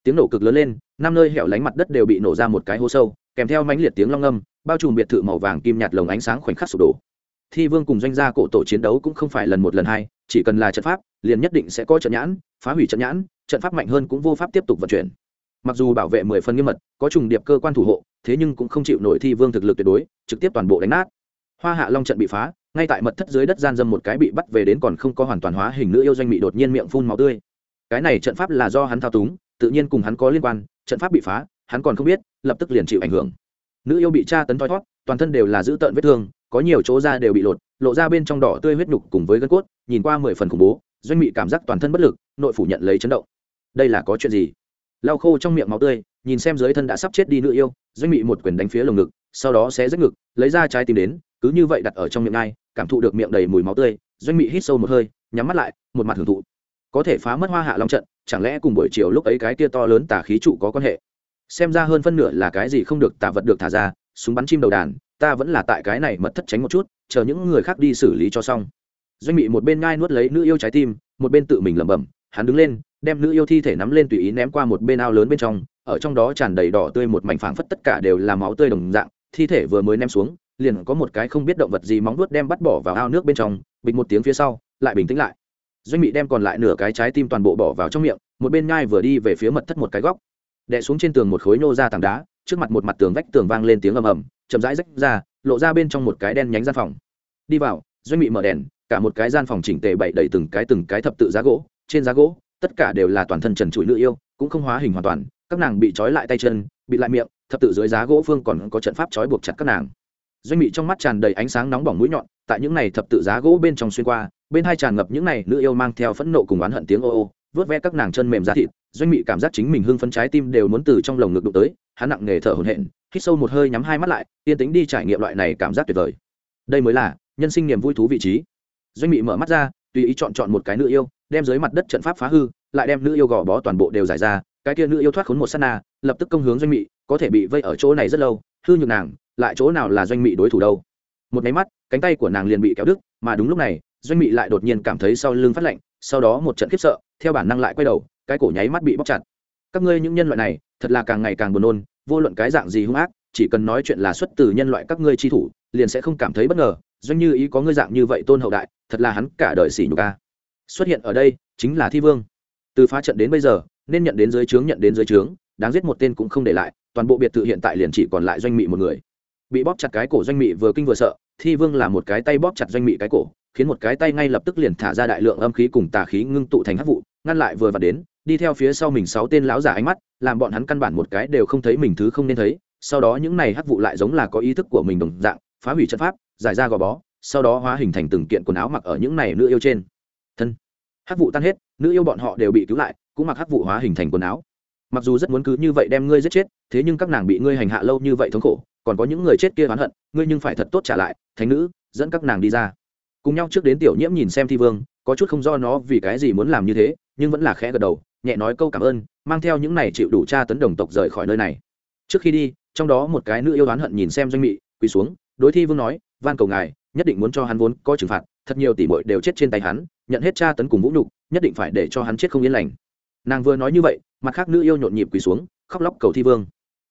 S1: tiếng nổ cực lớn lên, năm nơi hẻo lánh mặt đất đều bị nổ ra một cái hố sâu, kèm theo mãnh liệt tiếng long âm, bao trùm biệt thự màu vàng kim nhạt lồng ánh sáng khoảnh khắc sụp đổ. Thi vương cùng doanh gia cổ tổ chiến đấu cũng không phải lần một lần hai, chỉ cần là trận pháp, liền nhất định sẽ có trận nhãn, phá hủy trận nhãn, trận pháp mạnh hơn cũng vô pháp tiếp tục vận chuyển. Mặc dù bảo vệ mười phần nghiêm mật, có trùng điệp cơ quan thủ hộ thế nhưng cũng không chịu nổi thi vương thực lực tuyệt đối, trực tiếp toàn bộ đánh nát. Hoa hạ long trận bị phá, ngay tại mật thất dưới đất gian dâm một cái bị bắt về đến còn không có hoàn toàn hóa hình nữ yêu doanh bị đột nhiên miệng phun máu tươi. Cái này trận pháp là do hắn thao túng, tự nhiên cùng hắn có liên quan, trận pháp bị phá, hắn còn không biết, lập tức liền chịu ảnh hưởng. Nữ yêu bị tra tấn thoi thót, toàn thân đều là dữ tợn vết thương, có nhiều chỗ da đều bị lột, lộ ra bên trong đỏ tươi huyết nhục cùng với gân cốt, nhìn qua mười phần khủng bố, doanh bị cảm giác toàn thân bất lực, nội phủ nhận lấy chấn động. Đây là có chuyện gì? Lau khô trong miệng máu tươi nhìn xem dưới thân đã sắp chết đi nữ yêu, doanh bị một quyền đánh phía lồng ngực, sau đó sẽ rách ngực, lấy ra trái tim đến, cứ như vậy đặt ở trong miệng ngay cảm thụ được miệng đầy mùi máu tươi, doanh bị hít sâu một hơi, nhắm mắt lại, một mặt hưởng thụ. Có thể phá mất hoa hạ long trận, chẳng lẽ cùng buổi chiều lúc ấy cái tia to lớn tà khí trụ có quan hệ? Xem ra hơn phân nửa là cái gì không được tà vật được thả ra, súng bắn chim đầu đàn, ta vẫn là tại cái này mật thất tránh một chút, chờ những người khác đi xử lý cho xong. Doanh bị một bên ngai nuốt lấy nữ yêu trái tim, một bên tự mình lẩm bẩm, hắn đứng lên, đem nữ yêu thi thể nắm lên tùy ý ném qua một bên ao lớn bên trong ở trong đó tràn đầy đỏ tươi một mảnh phảng phất tất cả đều là máu tươi đồng dạng, thi thể vừa mới ném xuống, liền có một cái không biết động vật gì móng vuốt đem bắt bỏ vào ao nước bên trong, bịch một tiếng phía sau, lại bình tĩnh lại. Doanh bị đem còn lại nửa cái trái tim toàn bộ bỏ vào trong miệng, một bên nhai vừa đi về phía mật thất một cái góc. Đè xuống trên tường một khối nô ra tảng đá, trước mặt một mặt tường vách tường vang lên tiếng ầm ầm, chậm rãi rách ra, lộ ra bên trong một cái đen nhánh gian phòng. Đi vào, doanh bị mở đèn, cả một cái gian phòng chỉnh tề bậy đầy từng cái từng cái thập tự giá gỗ, trên giá gỗ, tất cả đều là toàn thân trần trụi nữ yêu, cũng không hóa hình hoàn toàn các nàng bị trói lại tay chân, bị lại miệng, thập tự dưới giá gỗ phương còn có trận pháp trói buộc chặt các nàng. Doanh bị trong mắt tràn đầy ánh sáng nóng bỏng mũi nhọn, tại những này thập tự giá gỗ bên trong xuyên qua, bên hai tràn ngập những này nữ yêu mang theo phẫn nộ cùng oán hận tiếng ô ô vớt ve các nàng chân mềm ra thịt, doanh mị cảm giác chính mình hưng phấn trái tim đều muốn từ trong lồng ngực đụng tới, hắn nặng nghề thở hổn hển, hít sâu một hơi nhắm hai mắt lại, yên tính đi trải nghiệm loại này cảm giác tuyệt vời. Đây mới là nhân sinh niềm vui thú vị trí. Doanh mị mở mắt ra, tùy ý chọn chọn một cái nữ yêu, đem dưới mặt đất trận pháp phá hư, lại đem nữ yêu gò bó toàn bộ đều giải ra cái kia nữ yêu thoát khốn một s á t na, lập tức công hướng doanh mị, có thể bị vây ở chỗ này rất lâu, hư nhược nàng, lại chỗ nào là doanh mị đối thủ đâu? Một máy mắt, cánh tay của nàng liền bị kéo đứt, mà đúng lúc này, doanh mị lại đột nhiên cảm thấy sau lưng phát lạnh, sau đó một trận khiếp sợ, theo bản năng lại quay đầu, cái cổ nháy mắt bị bóc chặt. Các ngươi những nhân loại này, thật là càng ngày càng buồn nôn, vô luận cái dạng gì hung ác, chỉ cần nói chuyện là xuất từ nhân loại các ngươi chi thủ, liền sẽ không cảm thấy bất ngờ, doanh như ý có ngươi dạng như vậy tôn hậu đại, thật là hắn cả đời xỉ nhục ca xuất hiện ở đây, chính là thi vương. Từ phá trận đến bây giờ nên nhận đến dưới trướng nhận đến dưới trướng, đáng giết một tên cũng không để lại, toàn bộ biệt thự hiện tại liền chỉ còn lại doanh mị một người. Bị bóp chặt cái cổ doanh mị vừa kinh vừa sợ, thi vương là một cái tay bóp chặt doanh mị cái cổ, khiến một cái tay ngay lập tức liền thả ra đại lượng âm khí cùng tà khí ngưng tụ thành hắc vụ, ngăn lại vừa và đến, đi theo phía sau mình sáu tên lão giả ánh mắt, làm bọn hắn căn bản một cái đều không thấy mình thứ không nên thấy, sau đó những này hắc vụ lại giống là có ý thức của mình đồng dạng, phá hủy trận pháp, giải ra gò bó, sau đó hóa hình thành từng kiện quần áo mặc ở những này nữ yêu trên. Thân. Hắc vụ tan hết, nữ yêu bọn họ đều bị cứu lại cũng mặc hắc vụ hóa hình thành quần áo. Mặc dù rất muốn cứ như vậy đem ngươi giết chết, thế nhưng các nàng bị ngươi hành hạ lâu như vậy thống khổ, còn có những người chết kia oán hận, ngươi nhưng phải thật tốt trả lại, thánh nữ, dẫn các nàng đi ra. Cùng nhau trước đến tiểu nhiễm nhìn xem thi vương, có chút không do nó vì cái gì muốn làm như thế, nhưng vẫn là khẽ gật đầu, nhẹ nói câu cảm ơn, mang theo những này chịu đủ tra tấn đồng tộc rời khỏi nơi này. Trước khi đi, trong đó một cái nữ yêu oán hận nhìn xem doanh mị, quỳ xuống, đối thi vương nói, van cầu ngài, nhất định muốn cho hắn vốn có trừng phạt, thật nhiều tỷ muội đều chết trên tay hắn, nhận hết tra tấn cùng vũ nhục, nhất định phải để cho hắn chết không yên lành nàng vừa nói như vậy, mặt khác nữ yêu nhộn nhịp quỳ xuống, khóc lóc cầu thi vương.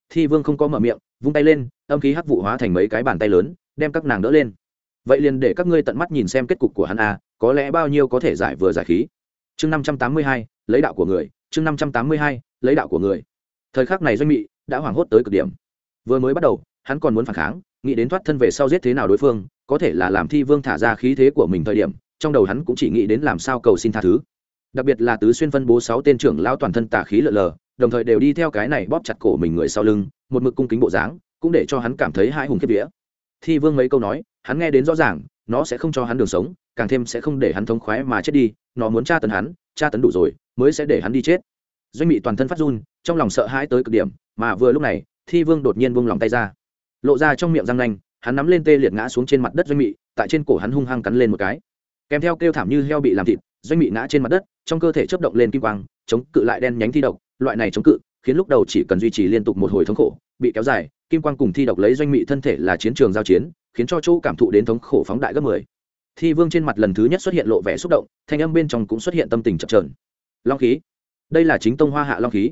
S1: Thi vương không có mở miệng, vung tay lên, âm khí hắc vụ hóa thành mấy cái bàn tay lớn, đem các nàng đỡ lên. Vậy liền để các ngươi tận mắt nhìn xem kết cục của hắn a, có lẽ bao nhiêu có thể giải vừa giải khí. Chương năm trăm tám mươi hai, lấy đạo của người, chương năm trăm tám mươi hai, lấy đạo của người. Thời khắc này doanh mị đã hoảng hốt tới cực điểm. Vừa mới bắt đầu, hắn còn muốn phản kháng, nghĩ đến thoát thân về sau giết thế nào đối phương, có thể là làm thi vương thả ra khí thế của mình thời điểm, trong đầu hắn cũng chỉ nghĩ đến làm sao cầu xin tha thứ đặc biệt là tứ xuyên phân bố sáu tên trưởng lao toàn thân tà khí lợn lờ, đồng thời đều đi theo cái này bóp chặt cổ mình người sau lưng, một mực cung kính bộ dáng, cũng để cho hắn cảm thấy hai hùng kiếp vía. Thi vương mấy câu nói, hắn nghe đến rõ ràng, nó sẽ không cho hắn đường sống, càng thêm sẽ không để hắn thống khoái mà chết đi, nó muốn tra tấn hắn, tra tấn đủ rồi, mới sẽ để hắn đi chết. Doanh bị toàn thân phát run, trong lòng sợ hãi tới cực điểm, mà vừa lúc này, thi vương đột nhiên buông lòng tay ra. Lộ ra trong miệng răng nanh, hắn nắm lên tê liệt ngã xuống trên mặt đất doanh mị, tại trên cổ hắn hung hăng cắn lên một cái. Kèm theo kêu thảm như heo bị làm thịt, doanh mị ngã trên mặt đất trong cơ thể chấp động lên kim quang, chống cự lại đen nhánh thi độc. Loại này chống cự khiến lúc đầu chỉ cần duy trì liên tục một hồi thống khổ, bị kéo dài, kim quang cùng thi độc lấy doanh mị thân thể là chiến trường giao chiến, khiến cho chỗ cảm thụ đến thống khổ phóng đại gấp mười. Thi vương trên mặt lần thứ nhất xuất hiện lộ vẻ xúc động, thanh âm bên trong cũng xuất hiện tâm tình chập trờn long khí. Đây là chính tông hoa hạ long khí.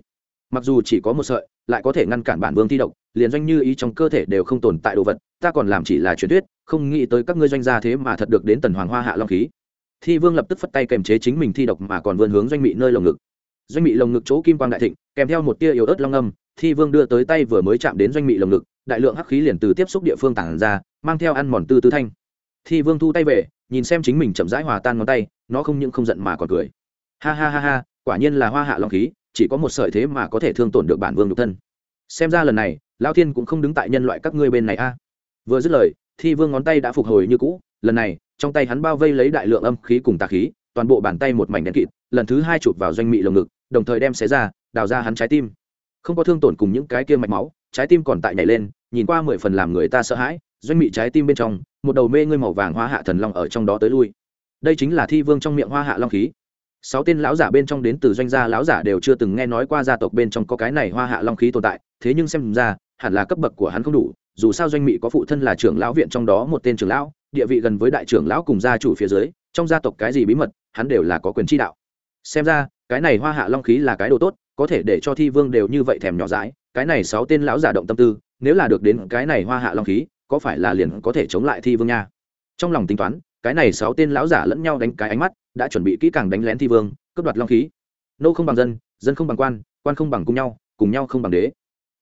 S1: Mặc dù chỉ có một sợi, lại có thể ngăn cản bản vương thi độc, liền doanh như ý trong cơ thể đều không tồn tại đồ vật, ta còn làm chỉ là truyền thuyết, không nghĩ tới các ngươi doanh gia thế mà thật được đến tần hoàng hoa hạ long khí thi vương lập tức phất tay kềm chế chính mình thi độc mà còn vươn hướng doanh mị nơi lồng ngực. Doanh mị lồng ngực chỗ kim quang đại thịnh, kèm theo một tia yếu ớt long âm, thi vương đưa tới tay vừa mới chạm đến doanh mị lồng ngực, đại lượng hắc khí liền từ tiếp xúc địa phương tản ra, mang theo ăn mòn tư tư thanh. Thi vương thu tay về, nhìn xem chính mình chậm rãi hòa tan ngón tay, nó không những không giận mà còn cười. Ha ha ha ha, quả nhiên là hoa hạ long khí, chỉ có một sợi thế mà có thể thương tổn được bản vương nhục thân. Xem ra lần này lao thiên cũng không đứng tại nhân loại các ngươi bên này a. Vừa dứt lời, thi vương ngón tay đã phục hồi như cũ, lần này trong tay hắn bao vây lấy đại lượng âm khí cùng tà khí, toàn bộ bàn tay một mảnh đen kịt, lần thứ hai chụp vào doanh mị lồng ngực, đồng thời đem xé ra, đào ra hắn trái tim. Không có thương tổn cùng những cái kia mạch máu, trái tim còn tại nhảy lên, nhìn qua mười phần làm người ta sợ hãi, doanh mị trái tim bên trong, một đầu mê ngươi màu vàng hoa hạ thần long ở trong đó tới lui. Đây chính là thi vương trong miệng hoa hạ long khí. Sáu tên lão giả bên trong đến từ doanh gia lão giả đều chưa từng nghe nói qua gia tộc bên trong có cái này hoa hạ long khí tồn tại, thế nhưng xem ra, hẳn là cấp bậc của hắn không đủ, dù sao doanh mị có phụ thân là trưởng lão viện trong đó một tên trưởng lão địa vị gần với đại trưởng lão cùng gia chủ phía dưới, trong gia tộc cái gì bí mật, hắn đều là có quyền chi đạo. Xem ra, cái này hoa hạ long khí là cái đồ tốt, có thể để cho thi vương đều như vậy thèm nhỏ dãi, cái này sáu tên lão giả động tâm tư, nếu là được đến cái này hoa hạ long khí, có phải là liền có thể chống lại thi vương nha? Trong lòng tính toán, cái này sáu tên lão giả lẫn nhau đánh cái ánh mắt, đã chuẩn bị kỹ càng đánh lén thi vương, cướp đoạt long khí. Nô không bằng dân dân không bằng quan quan không bằng cùng nhau cùng nhau không bằng đế.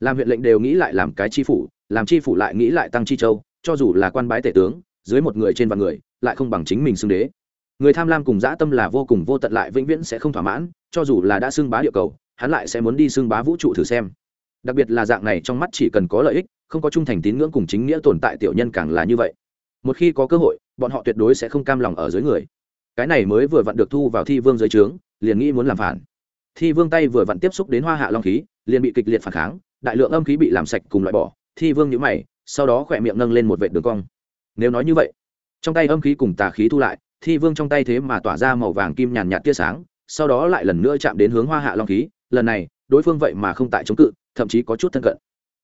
S1: Làm huyện lệnh đều nghĩ lại làm cái chi phủ, làm chi phủ lại nghĩ lại tăng chi châu, cho dù là quan bái tể tướng dưới một người trên vạn người, lại không bằng chính mình xưng đế. Người tham lam cùng dã tâm là vô cùng vô tận lại vĩnh viễn sẽ không thỏa mãn, cho dù là đã xưng bá địa cầu, hắn lại sẽ muốn đi xưng bá vũ trụ thử xem. Đặc biệt là dạng này trong mắt chỉ cần có lợi ích, không có trung thành tín ngưỡng cùng chính nghĩa tồn tại tiểu nhân càng là như vậy. Một khi có cơ hội, bọn họ tuyệt đối sẽ không cam lòng ở dưới người. Cái này mới vừa vặn được thu vào thi vương dưới trướng, liền nghĩ muốn làm phản. Thi vương tay vừa vặn tiếp xúc đến hoa hạ long khí, liền bị kịch liệt phản kháng, đại lượng âm khí bị làm sạch cùng loại bỏ. Thi vương nhữ mày, sau đó khỏe miệng nâng lên một vệt đường cong nếu nói như vậy, trong tay âm khí cùng tà khí thu lại, thi vương trong tay thế mà tỏa ra màu vàng kim nhàn nhạt tia sáng, sau đó lại lần nữa chạm đến hướng hoa hạ long khí, lần này, đối phương vậy mà không tại chống cự, thậm chí có chút thân cận.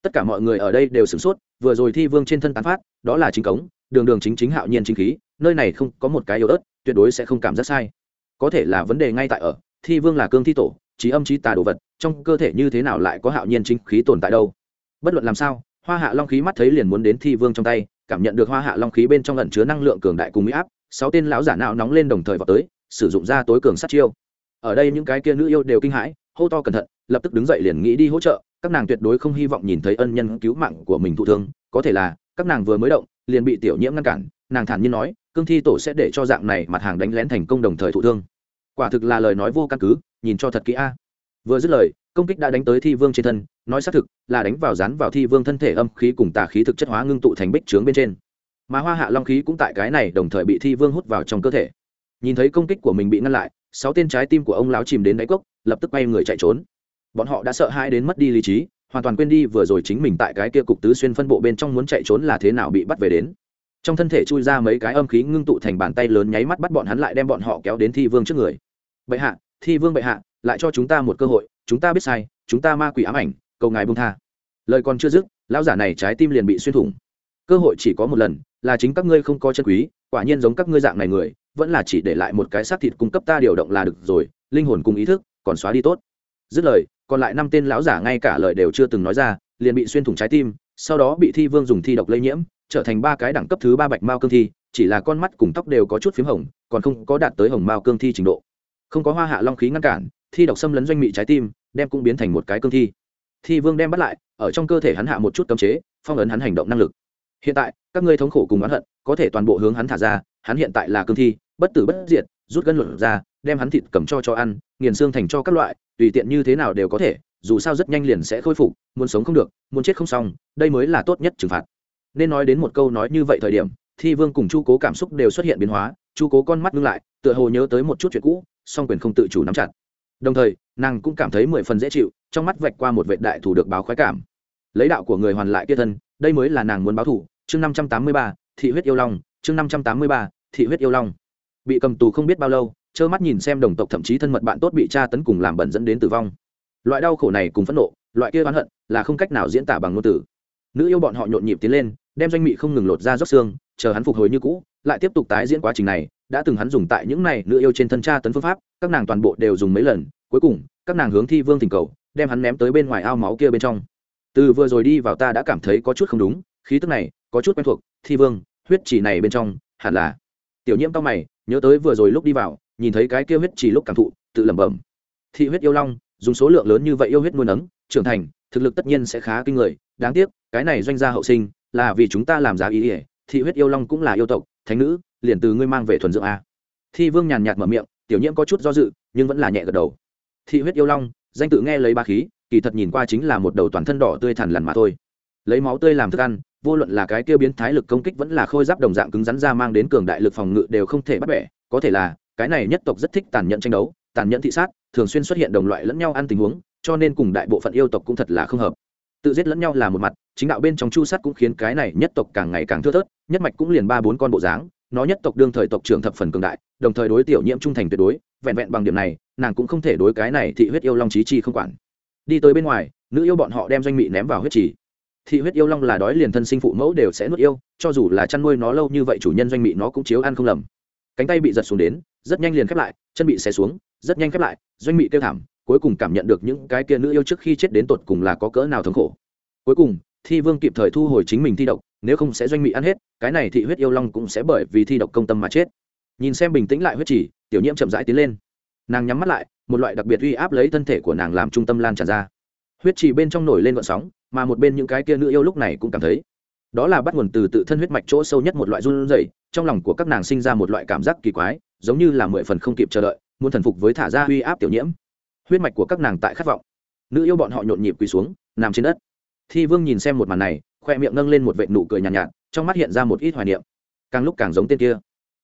S1: Tất cả mọi người ở đây đều sửng sốt, vừa rồi thi vương trên thân tán phát, đó là chính cống, đường đường chính chính hạo nhiên chính khí, nơi này không có một cái yếu ớt, tuyệt đối sẽ không cảm giác sai. Có thể là vấn đề ngay tại ở, thi vương là cương thi tổ, trí âm trí tà đồ vật, trong cơ thể như thế nào lại có hạo nhiên chính khí tồn tại đâu? Bất luận làm sao, hoa hạ long khí mắt thấy liền muốn đến thi vương trong tay cảm nhận được hoa hạ long khí bên trong ẩn chứa năng lượng cường đại cùng mỹ áp, sáu tên lão giả nào nóng lên đồng thời vào tới, sử dụng ra tối cường sát chiêu. Ở đây những cái kia nữ yêu đều kinh hãi, hô to cẩn thận, lập tức đứng dậy liền nghĩ đi hỗ trợ, các nàng tuyệt đối không hy vọng nhìn thấy ân nhân cứu mạng của mình thụ thương, có thể là, các nàng vừa mới động, liền bị tiểu nhiễm ngăn cản, nàng thản nhiên nói, cương thi tổ sẽ để cho dạng này mặt hàng đánh lén thành công đồng thời thụ thương. Quả thực là lời nói vô căn cứ, nhìn cho thật kỹ a. Vừa dứt lời công kích đã đánh tới thi vương trên thân, nói xác thực, là đánh vào rán vào thi vương thân thể âm khí cùng tà khí thực chất hóa ngưng tụ thành bích trướng bên trên. Mà hoa hạ long khí cũng tại cái này đồng thời bị thi vương hút vào trong cơ thể. Nhìn thấy công kích của mình bị ngăn lại, sáu tên trái tim của ông lão chìm đến đáy cốc, lập tức bay người chạy trốn. Bọn họ đã sợ hãi đến mất đi lý trí, hoàn toàn quên đi vừa rồi chính mình tại cái kia cục tứ xuyên phân bộ bên trong muốn chạy trốn là thế nào bị bắt về đến. Trong thân thể chui ra mấy cái âm khí ngưng tụ thành bàn tay lớn nháy mắt bắt bọn hắn lại đem bọn họ kéo đến thi vương trước người. Bệ hạ, thi vương bệ hạ, lại cho chúng ta một cơ hội chúng ta biết sai, chúng ta ma quỷ ám ảnh, cầu ngài bông tha. Lời còn chưa dứt, lão giả này trái tim liền bị xuyên thủng. Cơ hội chỉ có một lần, là chính các ngươi không có chân quý, quả nhiên giống các ngươi dạng này người, vẫn là chỉ để lại một cái xác thịt cung cấp ta điều động là được rồi, linh hồn cùng ý thức, còn xóa đi tốt. Dứt lời, còn lại năm tên lão giả ngay cả lời đều chưa từng nói ra, liền bị xuyên thủng trái tim, sau đó bị thi vương dùng thi độc lây nhiễm, trở thành ba cái đẳng cấp thứ ba bạch mao cương thi, chỉ là con mắt cùng tóc đều có chút p h í m hồng, còn không có đạt tới hồng mao cương thi trình độ. Không có hoa hạ long khí ngăn cản thi độc xâm lấn doanh mị trái tim, đem cũng biến thành một cái cương thi. Thi vương đem bắt lại, ở trong cơ thể hắn hạ một chút cấm chế, phong ấn hắn hành động năng lực. Hiện tại, các ngươi thống khổ cùng oán hận, có thể toàn bộ hướng hắn thả ra, hắn hiện tại là cương thi, bất tử bất diệt, rút gân luận ra, đem hắn thịt cầm cho cho ăn, nghiền xương thành cho các loại, tùy tiện như thế nào đều có thể, dù sao rất nhanh liền sẽ khôi phục, muốn sống không được, muốn chết không xong, đây mới là tốt nhất trừng phạt. Nên nói đến một câu nói như vậy thời điểm, thi vương cùng chu cố cảm xúc đều xuất hiện biến hóa, chu cố con mắt ngưng lại, tựa hồ nhớ tới một chút chuyện cũ, song quyền không tự chủ nắm chặt đồng thời, nàng cũng cảm thấy mười phần dễ chịu, trong mắt vạch qua một vệ đại thủ được báo khoái cảm. Lấy đạo của người hoàn lại kia thân, đây mới là nàng muốn báo thủ. Chương năm trăm tám mươi ba, thị huyết yêu long, chương năm trăm tám mươi ba, thị huyết yêu long. Bị cầm tù không biết bao lâu, trơ mắt nhìn xem đồng tộc thậm chí thân mật bạn tốt bị tra tấn cùng làm bẩn dẫn đến tử vong. Loại đau khổ này cùng phẫn nộ, loại kia oán hận, là không cách nào diễn tả bằng ngôn từ. Nữ yêu bọn họ nhộn nhịp tiến lên, đem doanh mị không ngừng lột ra rót xương, chờ hắn phục hồi như cũ, lại tiếp tục tái diễn quá trình này đã từng hắn dùng tại những này nữ yêu trên thân tra tấn phương pháp, các nàng toàn bộ đều dùng mấy lần, cuối cùng, các nàng hướng thi vương tình cầu, đem hắn ném tới bên ngoài ao máu kia bên trong. Từ vừa rồi đi vào ta đã cảm thấy có chút không đúng, khí tức này, có chút quen thuộc, thi vương, huyết chỉ này bên trong, hẳn là. Tiểu nhiễm tao mày, nhớ tới vừa rồi lúc đi vào, nhìn thấy cái kia huyết chỉ lúc cảm thụ, tự lẩm bẩm. Thị huyết yêu long, dùng số lượng lớn như vậy yêu huyết nuôi nấng, trưởng thành, thực lực tất nhiên sẽ khá kinh người, đáng tiếc, cái này doanh gia hậu sinh, là vì chúng ta làm giá ý ỉa thị huyết yêu long cũng là yêu tộc, thánh nữ liền từ ngươi mang về thuần dưỡng a. Thi vương nhàn nhạt mở miệng, tiểu nhiễm có chút do dự, nhưng vẫn là nhẹ gật đầu. Thị huyết yêu long, danh tự nghe lấy ba khí, kỳ thật nhìn qua chính là một đầu toàn thân đỏ tươi thẳn lằn mà thôi. Lấy máu tươi làm thức ăn, vô luận là cái kia biến thái lực công kích vẫn là khôi giáp đồng dạng cứng rắn ra mang đến cường đại lực phòng ngự đều không thể bắt bẻ, có thể là, cái này nhất tộc rất thích tàn nhẫn tranh đấu, tàn nhẫn thị sát, thường xuyên xuất hiện đồng loại lẫn nhau ăn tình huống, cho nên cùng đại bộ phận yêu tộc cũng thật là không hợp. Tự giết lẫn nhau là một mặt, chính đạo bên trong chu sát cũng khiến cái này nhất tộc càng ngày càng thưa thớt, nhất mạch cũng liền ba bốn con bộ dáng nó nhất tộc đương thời tộc trưởng thập phần cường đại, đồng thời đối tiểu nhiễm trung thành tuyệt đối, vẹn vẹn bằng điểm này, nàng cũng không thể đối cái này thị huyết yêu long trí chi không quản. Đi tới bên ngoài, nữ yêu bọn họ đem doanh mị ném vào huyết trì. Thị huyết yêu long là đói liền thân sinh phụ mẫu đều sẽ nuốt yêu, cho dù là chăn nuôi nó lâu như vậy chủ nhân doanh mị nó cũng chiếu ăn không lầm. Cánh tay bị giật xuống đến, rất nhanh liền khép lại, chân bị xé xuống, rất nhanh khép lại, doanh mị kêu thảm, cuối cùng cảm nhận được những cái kia nữ yêu trước khi chết đến tột cùng là có cỡ nào thống khổ. Cuối cùng, thi vương kịp thời thu hồi chính mình thi độc nếu không sẽ doanh mị ăn hết, cái này thị huyết yêu long cũng sẽ bởi vì thi độc công tâm mà chết. Nhìn xem bình tĩnh lại huyết chỉ, tiểu nhiễm chậm rãi tiến lên. Nàng nhắm mắt lại, một loại đặc biệt uy áp lấy thân thể của nàng làm trung tâm lan tràn ra. Huyết chỉ bên trong nổi lên vận sóng, mà một bên những cái kia nữ yêu lúc này cũng cảm thấy, đó là bắt nguồn từ tự thân huyết mạch chỗ sâu nhất một loại run rẩy, trong lòng của các nàng sinh ra một loại cảm giác kỳ quái, giống như là mười phần không kịp chờ đợi, muốn thần phục với thả ra uy áp tiểu nhiễm. Huyết mạch của các nàng tại khát vọng. Nữ yêu bọn họ nhộn nhịp quỳ xuống, nằm trên đất. Thi vương nhìn xem một màn này khoe miệng nâng lên một vệ nụ cười nhàn nhạt, nhạt trong mắt hiện ra một ít hoài niệm. Càng lúc càng giống tên kia.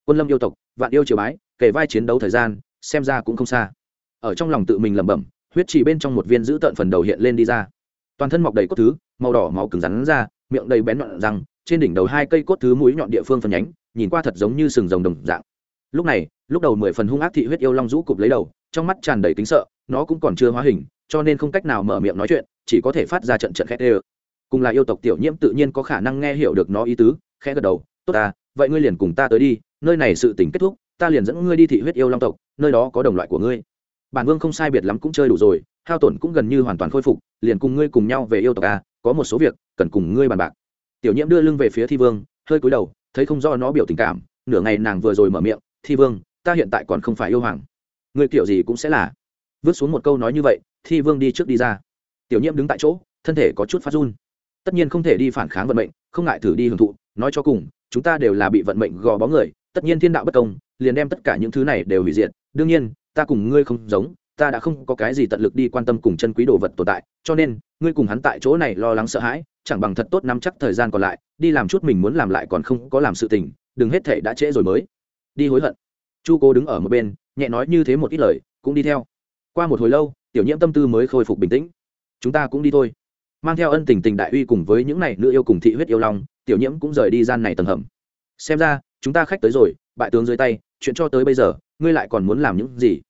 S1: Quân lâm yêu tộc vạn yêu triều bái kể vai chiến đấu thời gian xem ra cũng không xa. Ở trong lòng tự mình lẩm bẩm huyết chỉ bên trong một viên giữ tợn phần đầu hiện lên đi ra. Toàn thân mọc đầy cốt thứ màu đỏ máu cứng rắn ra miệng đầy bén nhọn răng trên đỉnh đầu hai cây cốt thứ mũi nhọn địa phương phần nhánh nhìn qua thật giống như sừng rồng đồng dạng. Lúc này lúc đầu mười phần hung ác thị huyết yêu long rũ cụp lấy đầu trong mắt tràn đầy tính sợ nó cũng còn chưa hóa hình cho nên không cách nào mở miệng nói chuyện chỉ có thể phát ra trận trận khét ê cùng là yêu tộc tiểu nhiễm tự nhiên có khả năng nghe hiểu được nó ý tứ, khẽ gật đầu, tốt ta, vậy ngươi liền cùng ta tới đi, nơi này sự tình kết thúc, ta liền dẫn ngươi đi thị huyết yêu long tộc, nơi đó có đồng loại của ngươi. Bản vương không sai biệt lắm cũng chơi đủ rồi, hao tổn cũng gần như hoàn toàn khôi phục, liền cùng ngươi cùng nhau về yêu tộc a có một số việc, cần cùng ngươi bàn bạc. Tiểu nhiễm đưa lưng về phía thi vương, hơi cúi đầu, thấy không do nó biểu tình cảm, nửa ngày nàng vừa rồi mở miệng, thi vương, ta hiện tại còn không phải yêu hoàng. Ngươi kiểu gì cũng sẽ là. Vứt xuống một câu nói như vậy, thi vương đi trước đi ra. Tiểu nhiễm đứng tại chỗ, thân thể có chút phát run tất nhiên không thể đi phản kháng vận mệnh, không ngại thử đi hưởng thụ, nói cho cùng, chúng ta đều là bị vận mệnh gò bó người, tất nhiên thiên đạo bất công, liền đem tất cả những thứ này đều hủy diệt. Đương nhiên, ta cùng ngươi không giống, ta đã không có cái gì tận lực đi quan tâm cùng chân quý đồ vật tồn tại, cho nên, ngươi cùng hắn tại chỗ này lo lắng sợ hãi, chẳng bằng thật tốt nắm chắc thời gian còn lại, đi làm chút mình muốn làm lại còn không có làm sự tình, đừng hết thể đã trễ rồi mới. Đi hối hận. Chu cố đứng ở một bên, nhẹ nói như thế một ít lời, cũng đi theo. Qua một hồi lâu, tiểu nhiễm tâm tư mới khôi phục bình tĩnh. Chúng ta cũng đi thôi mang theo ân tình tình đại uy cùng với những này nữ yêu cùng thị huyết yêu long, tiểu nhiễm cũng rời đi gian này tầng hầm. Xem ra, chúng ta khách tới rồi, bại tướng dưới tay, chuyện cho tới bây giờ, ngươi lại còn muốn làm những gì?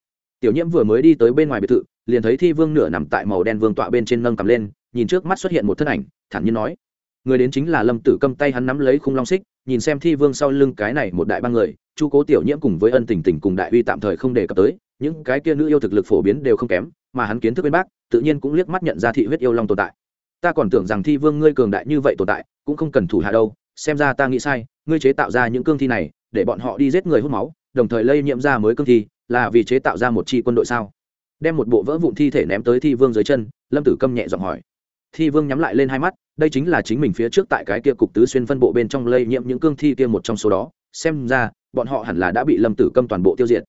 S1: Tiểu nhiễm vừa mới đi tới bên ngoài biệt thự, liền thấy thi vương nửa nằm tại màu đen vương tọa bên trên nâng cầm lên, nhìn trước mắt xuất hiện một thân ảnh, thản nhiên nói. Người đến chính là lâm tử cầm tay hắn nắm lấy khung long xích, nhìn xem thi vương sau lưng cái này một đại ba người, chu cố tiểu nhiễm cùng với ân tình tình cùng đại uy tạm thời không đề cập tới, những cái kia nữ yêu thực lực phổ biến đều không kém, mà hắn kiến thức bên bác, tự nhiên cũng liếc mắt nhận ra thị huyết yêu long tồn tại ta còn tưởng rằng thi vương ngươi cường đại như vậy tồn tại, cũng không cần thủ hạ đâu, xem ra ta nghĩ sai, ngươi chế tạo ra những cương thi này, để bọn họ đi giết người hút máu, đồng thời lây nhiễm ra mới cương thi, là vì chế tạo ra một chi quân đội sao? Đem một bộ vỡ vụn thi thể ném tới thi vương dưới chân, lâm tử câm nhẹ giọng hỏi. Thi vương nhắm lại lên hai mắt, đây chính là chính mình phía trước tại cái kia cục tứ xuyên phân bộ bên trong lây nhiễm những cương thi kia một trong số đó, xem ra, bọn họ hẳn là đã bị lâm tử câm toàn bộ tiêu diệt.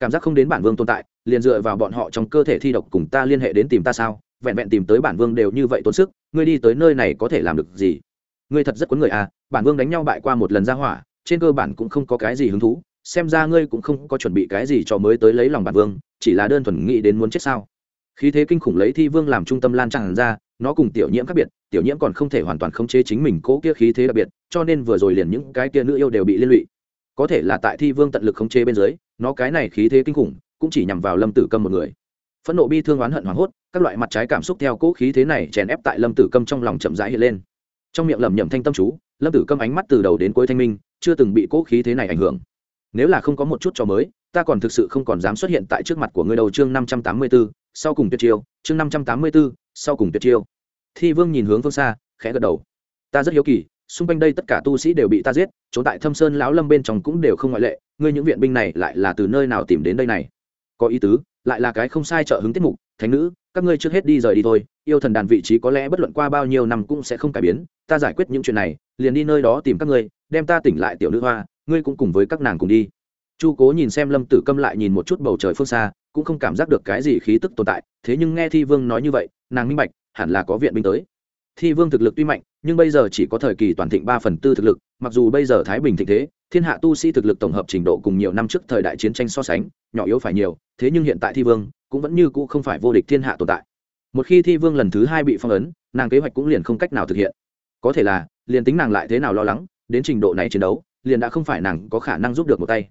S1: Cảm giác không đến bản vương tồn tại, liền dựa vào bọn họ trong cơ thể thi độc cùng ta liên hệ đến tìm ta sao? Vẹn vẹn tìm tới bản vương đều như vậy tốn sức, ngươi đi tới nơi này có thể làm được gì? Ngươi thật rất quấn người à bản vương đánh nhau bại qua một lần ra hỏa, trên cơ bản cũng không có cái gì hứng thú, xem ra ngươi cũng không có chuẩn bị cái gì cho mới tới lấy lòng bản vương, chỉ là đơn thuần nghĩ đến muốn chết sao? Khí thế kinh khủng lấy thi vương làm trung tâm lan tràn ra, nó cùng tiểu nhiễm khác biệt, tiểu nhiễm còn không thể hoàn toàn khống chế chính mình cố kia khí thế đặc biệt, cho nên vừa rồi liền những cái kia nữ yêu đều bị liên lụy. Có thể là tại thi vương tận lực khống chế bên dưới, nó cái này khí thế kinh khủng, cũng chỉ nhằm vào lâm tử câm một người phẫn nộ bi thương oán hận hoảng hốt, các loại mặt trái cảm xúc theo cỗ khí thế này chèn ép tại lâm tử câm trong lòng chậm rãi hiện lên. Trong miệng lẩm nhẩm thanh tâm chú, lâm tử câm ánh mắt từ đầu đến cuối thanh minh, chưa từng bị cỗ khí thế này ảnh hưởng. Nếu là không có một chút cho mới, ta còn thực sự không còn dám xuất hiện tại trước mặt của người đầu chương năm trăm tám mươi b ố sau cùng tuyệt chiêu. Chương năm trăm tám mươi b ố sau cùng tuyệt chiêu. Thi vương nhìn hướng phương xa, khẽ gật đầu. Ta rất hiếu kỳ, xung quanh đây tất cả tu sĩ đều bị ta giết trốn tại thâm sơn lão lâm bên trong cũng đều không ngoại lệ, ngươi những viện binh này lại là từ nơi nào tìm đến đây này? Có ý tứ, lại là cái không sai trợ hứng tiết mục, thánh nữ, các ngươi trước hết đi rời đi thôi, yêu thần đàn vị trí có lẽ bất luận qua bao nhiêu năm cũng sẽ không cải biến, ta giải quyết những chuyện này, liền đi nơi đó tìm các ngươi, đem ta tỉnh lại tiểu nữ hoa, ngươi cũng cùng với các nàng cùng đi. Chu cố nhìn xem lâm tử câm lại nhìn một chút bầu trời phương xa, cũng không cảm giác được cái gì khí tức tồn tại, thế nhưng nghe thi vương nói như vậy, nàng minh bạch, hẳn là có viện binh tới thi vương thực lực tuy mạnh, nhưng bây giờ chỉ có thời kỳ toàn thịnh ba phần tư thực lực, mặc dù bây giờ thái bình thịnh thế, thiên hạ tu sĩ thực lực tổng hợp trình độ cùng nhiều năm trước thời đại chiến tranh so sánh, nhỏ yếu phải nhiều, thế nhưng hiện tại thi vương cũng vẫn như cũ không phải vô địch thiên hạ tồn tại. Một khi thi vương lần thứ hai bị phong ấn, nàng kế hoạch cũng liền không cách nào thực hiện. Có thể là, liền tính nàng lại thế nào lo lắng, đến trình độ này chiến đấu, liền đã không phải nàng có khả năng giúp được một tay.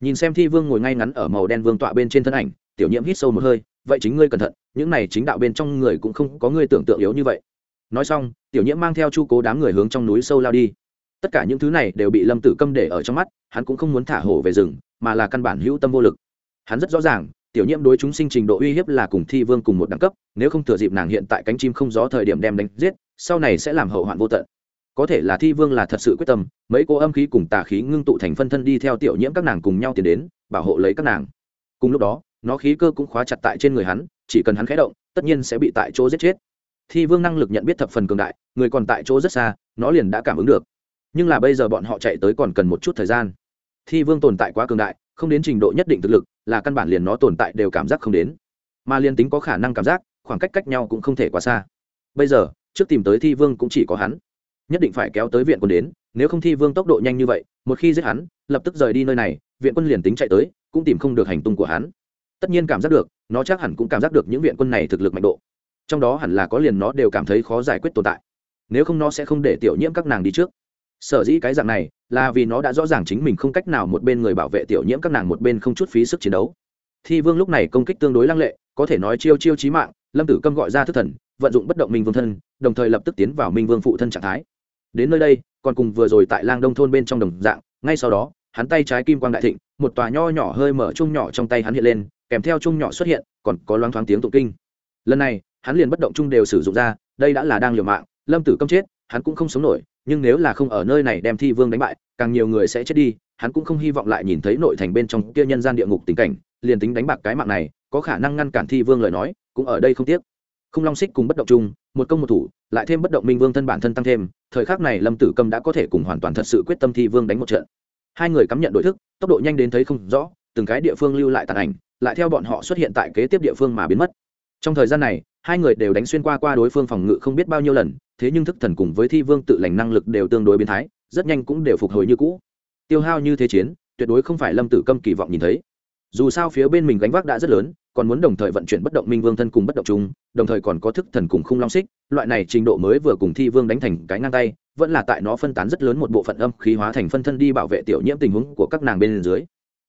S1: Nhìn xem thi vương ngồi ngay ngắn ở màu đen vương tọa bên trên thân ảnh, tiểu nhiễm hít sâu một hơi, vậy chính ngươi cẩn thận, những này chính đạo bên trong người cũng không có ngươi tưởng tượng yếu như vậy nói xong, tiểu nhiễm mang theo chu cố đám người hướng trong núi sâu lao đi. Tất cả những thứ này đều bị lâm tử câm để ở trong mắt, hắn cũng không muốn thả hổ về rừng, mà là căn bản hữu tâm vô lực. Hắn rất rõ ràng, tiểu nhiễm đối chúng sinh trình độ uy hiếp là cùng thi vương cùng một đẳng cấp, nếu không thừa dịp nàng hiện tại cánh chim không gió thời điểm đem đánh giết, sau này sẽ làm hậu hoạn vô tận. Có thể là thi vương là thật sự quyết tâm, mấy cô âm khí cùng tà khí ngưng tụ thành phân thân đi theo tiểu nhiễm các nàng cùng nhau tiến đến, bảo hộ lấy các nàng. Cùng lúc đó, nó khí cơ cũng khóa chặt tại trên người hắn, chỉ cần hắn khé động, tất nhiên sẽ bị tại chỗ giết chết thi vương năng lực nhận biết thập phần cường đại, người còn tại chỗ rất xa, nó liền đã cảm ứng được. Nhưng là bây giờ bọn họ chạy tới còn cần một chút thời gian. Thi vương tồn tại quá cường đại, không đến trình độ nhất định thực lực, là căn bản liền nó tồn tại đều cảm giác không đến. Mà liên tính có khả năng cảm giác, khoảng cách cách nhau cũng không thể quá xa. Bây giờ, trước tìm tới thi vương cũng chỉ có hắn. Nhất định phải kéo tới viện quân đến, nếu không thi vương tốc độ nhanh như vậy, một khi giết hắn, lập tức rời đi nơi này, viện quân liền tính chạy tới, cũng tìm không được hành tung của hắn. Tất nhiên cảm giác được, nó chắc hẳn cũng cảm giác được những viện quân này thực lực mạnh độ trong đó hẳn là có liền nó đều cảm thấy khó giải quyết tồn tại. Nếu không nó sẽ không để tiểu nhiễm các nàng đi trước. Sở dĩ cái dạng này là vì nó đã rõ ràng chính mình không cách nào một bên người bảo vệ tiểu nhiễm các nàng một bên không chút phí sức chiến đấu. Thi vương lúc này công kích tương đối lăng lệ, có thể nói chiêu chiêu chí mạng, lâm tử câm gọi ra thức thần, vận dụng bất động minh vương thân, đồng thời lập tức tiến vào minh vương phụ thân trạng thái. Đến nơi đây, còn cùng vừa rồi tại lang đông thôn bên trong đồng dạng, ngay sau đó, hắn tay trái kim quang đại thịnh, một tòa nho nhỏ hơi mở chung nhỏ trong tay hắn hiện lên, kèm theo chung nhỏ xuất hiện, còn có loáng thoáng tiếng tụng kinh. Lần này hắn liền bất động chung đều sử dụng ra, đây đã là đang liều mạng, lâm tử câm chết, hắn cũng không sống nổi, nhưng nếu là không ở nơi này đem thi vương đánh bại, càng nhiều người sẽ chết đi, hắn cũng không hy vọng lại nhìn thấy nội thành bên trong kia nhân gian địa ngục tình cảnh, liền tính đánh bạc cái mạng này, có khả năng ngăn cản thi vương lời nói, cũng ở đây không tiếc. Không long xích cùng bất động chung, một công một thủ, lại thêm bất động minh vương thân bản thân tăng thêm, thời khắc này lâm tử câm đã có thể cùng hoàn toàn thật sự quyết tâm thi vương đánh một trận. Hai người cắm nhận đội thức, tốc độ nhanh đến thấy không rõ, từng cái địa phương lưu lại tàn ảnh, lại theo bọn họ xuất hiện tại kế tiếp địa phương mà biến mất. Trong thời gian này hai người đều đánh xuyên qua qua đối phương phòng ngự không biết bao nhiêu lần, thế nhưng thức thần cùng với thi vương tự lành năng lực đều tương đối biến thái, rất nhanh cũng đều phục hồi như cũ. Tiêu hao như thế chiến, tuyệt đối không phải lâm tử câm kỳ vọng nhìn thấy. Dù sao phía bên mình gánh vác đã rất lớn, còn muốn đồng thời vận chuyển bất động minh vương thân cùng bất động chúng đồng thời còn có thức thần cùng khung long xích, loại này trình độ mới vừa cùng thi vương đánh thành cái ngang tay, vẫn là tại nó phân tán rất lớn một bộ phận âm khí hóa thành phân thân đi bảo vệ tiểu nhiễm tình huống của các nàng bên dưới.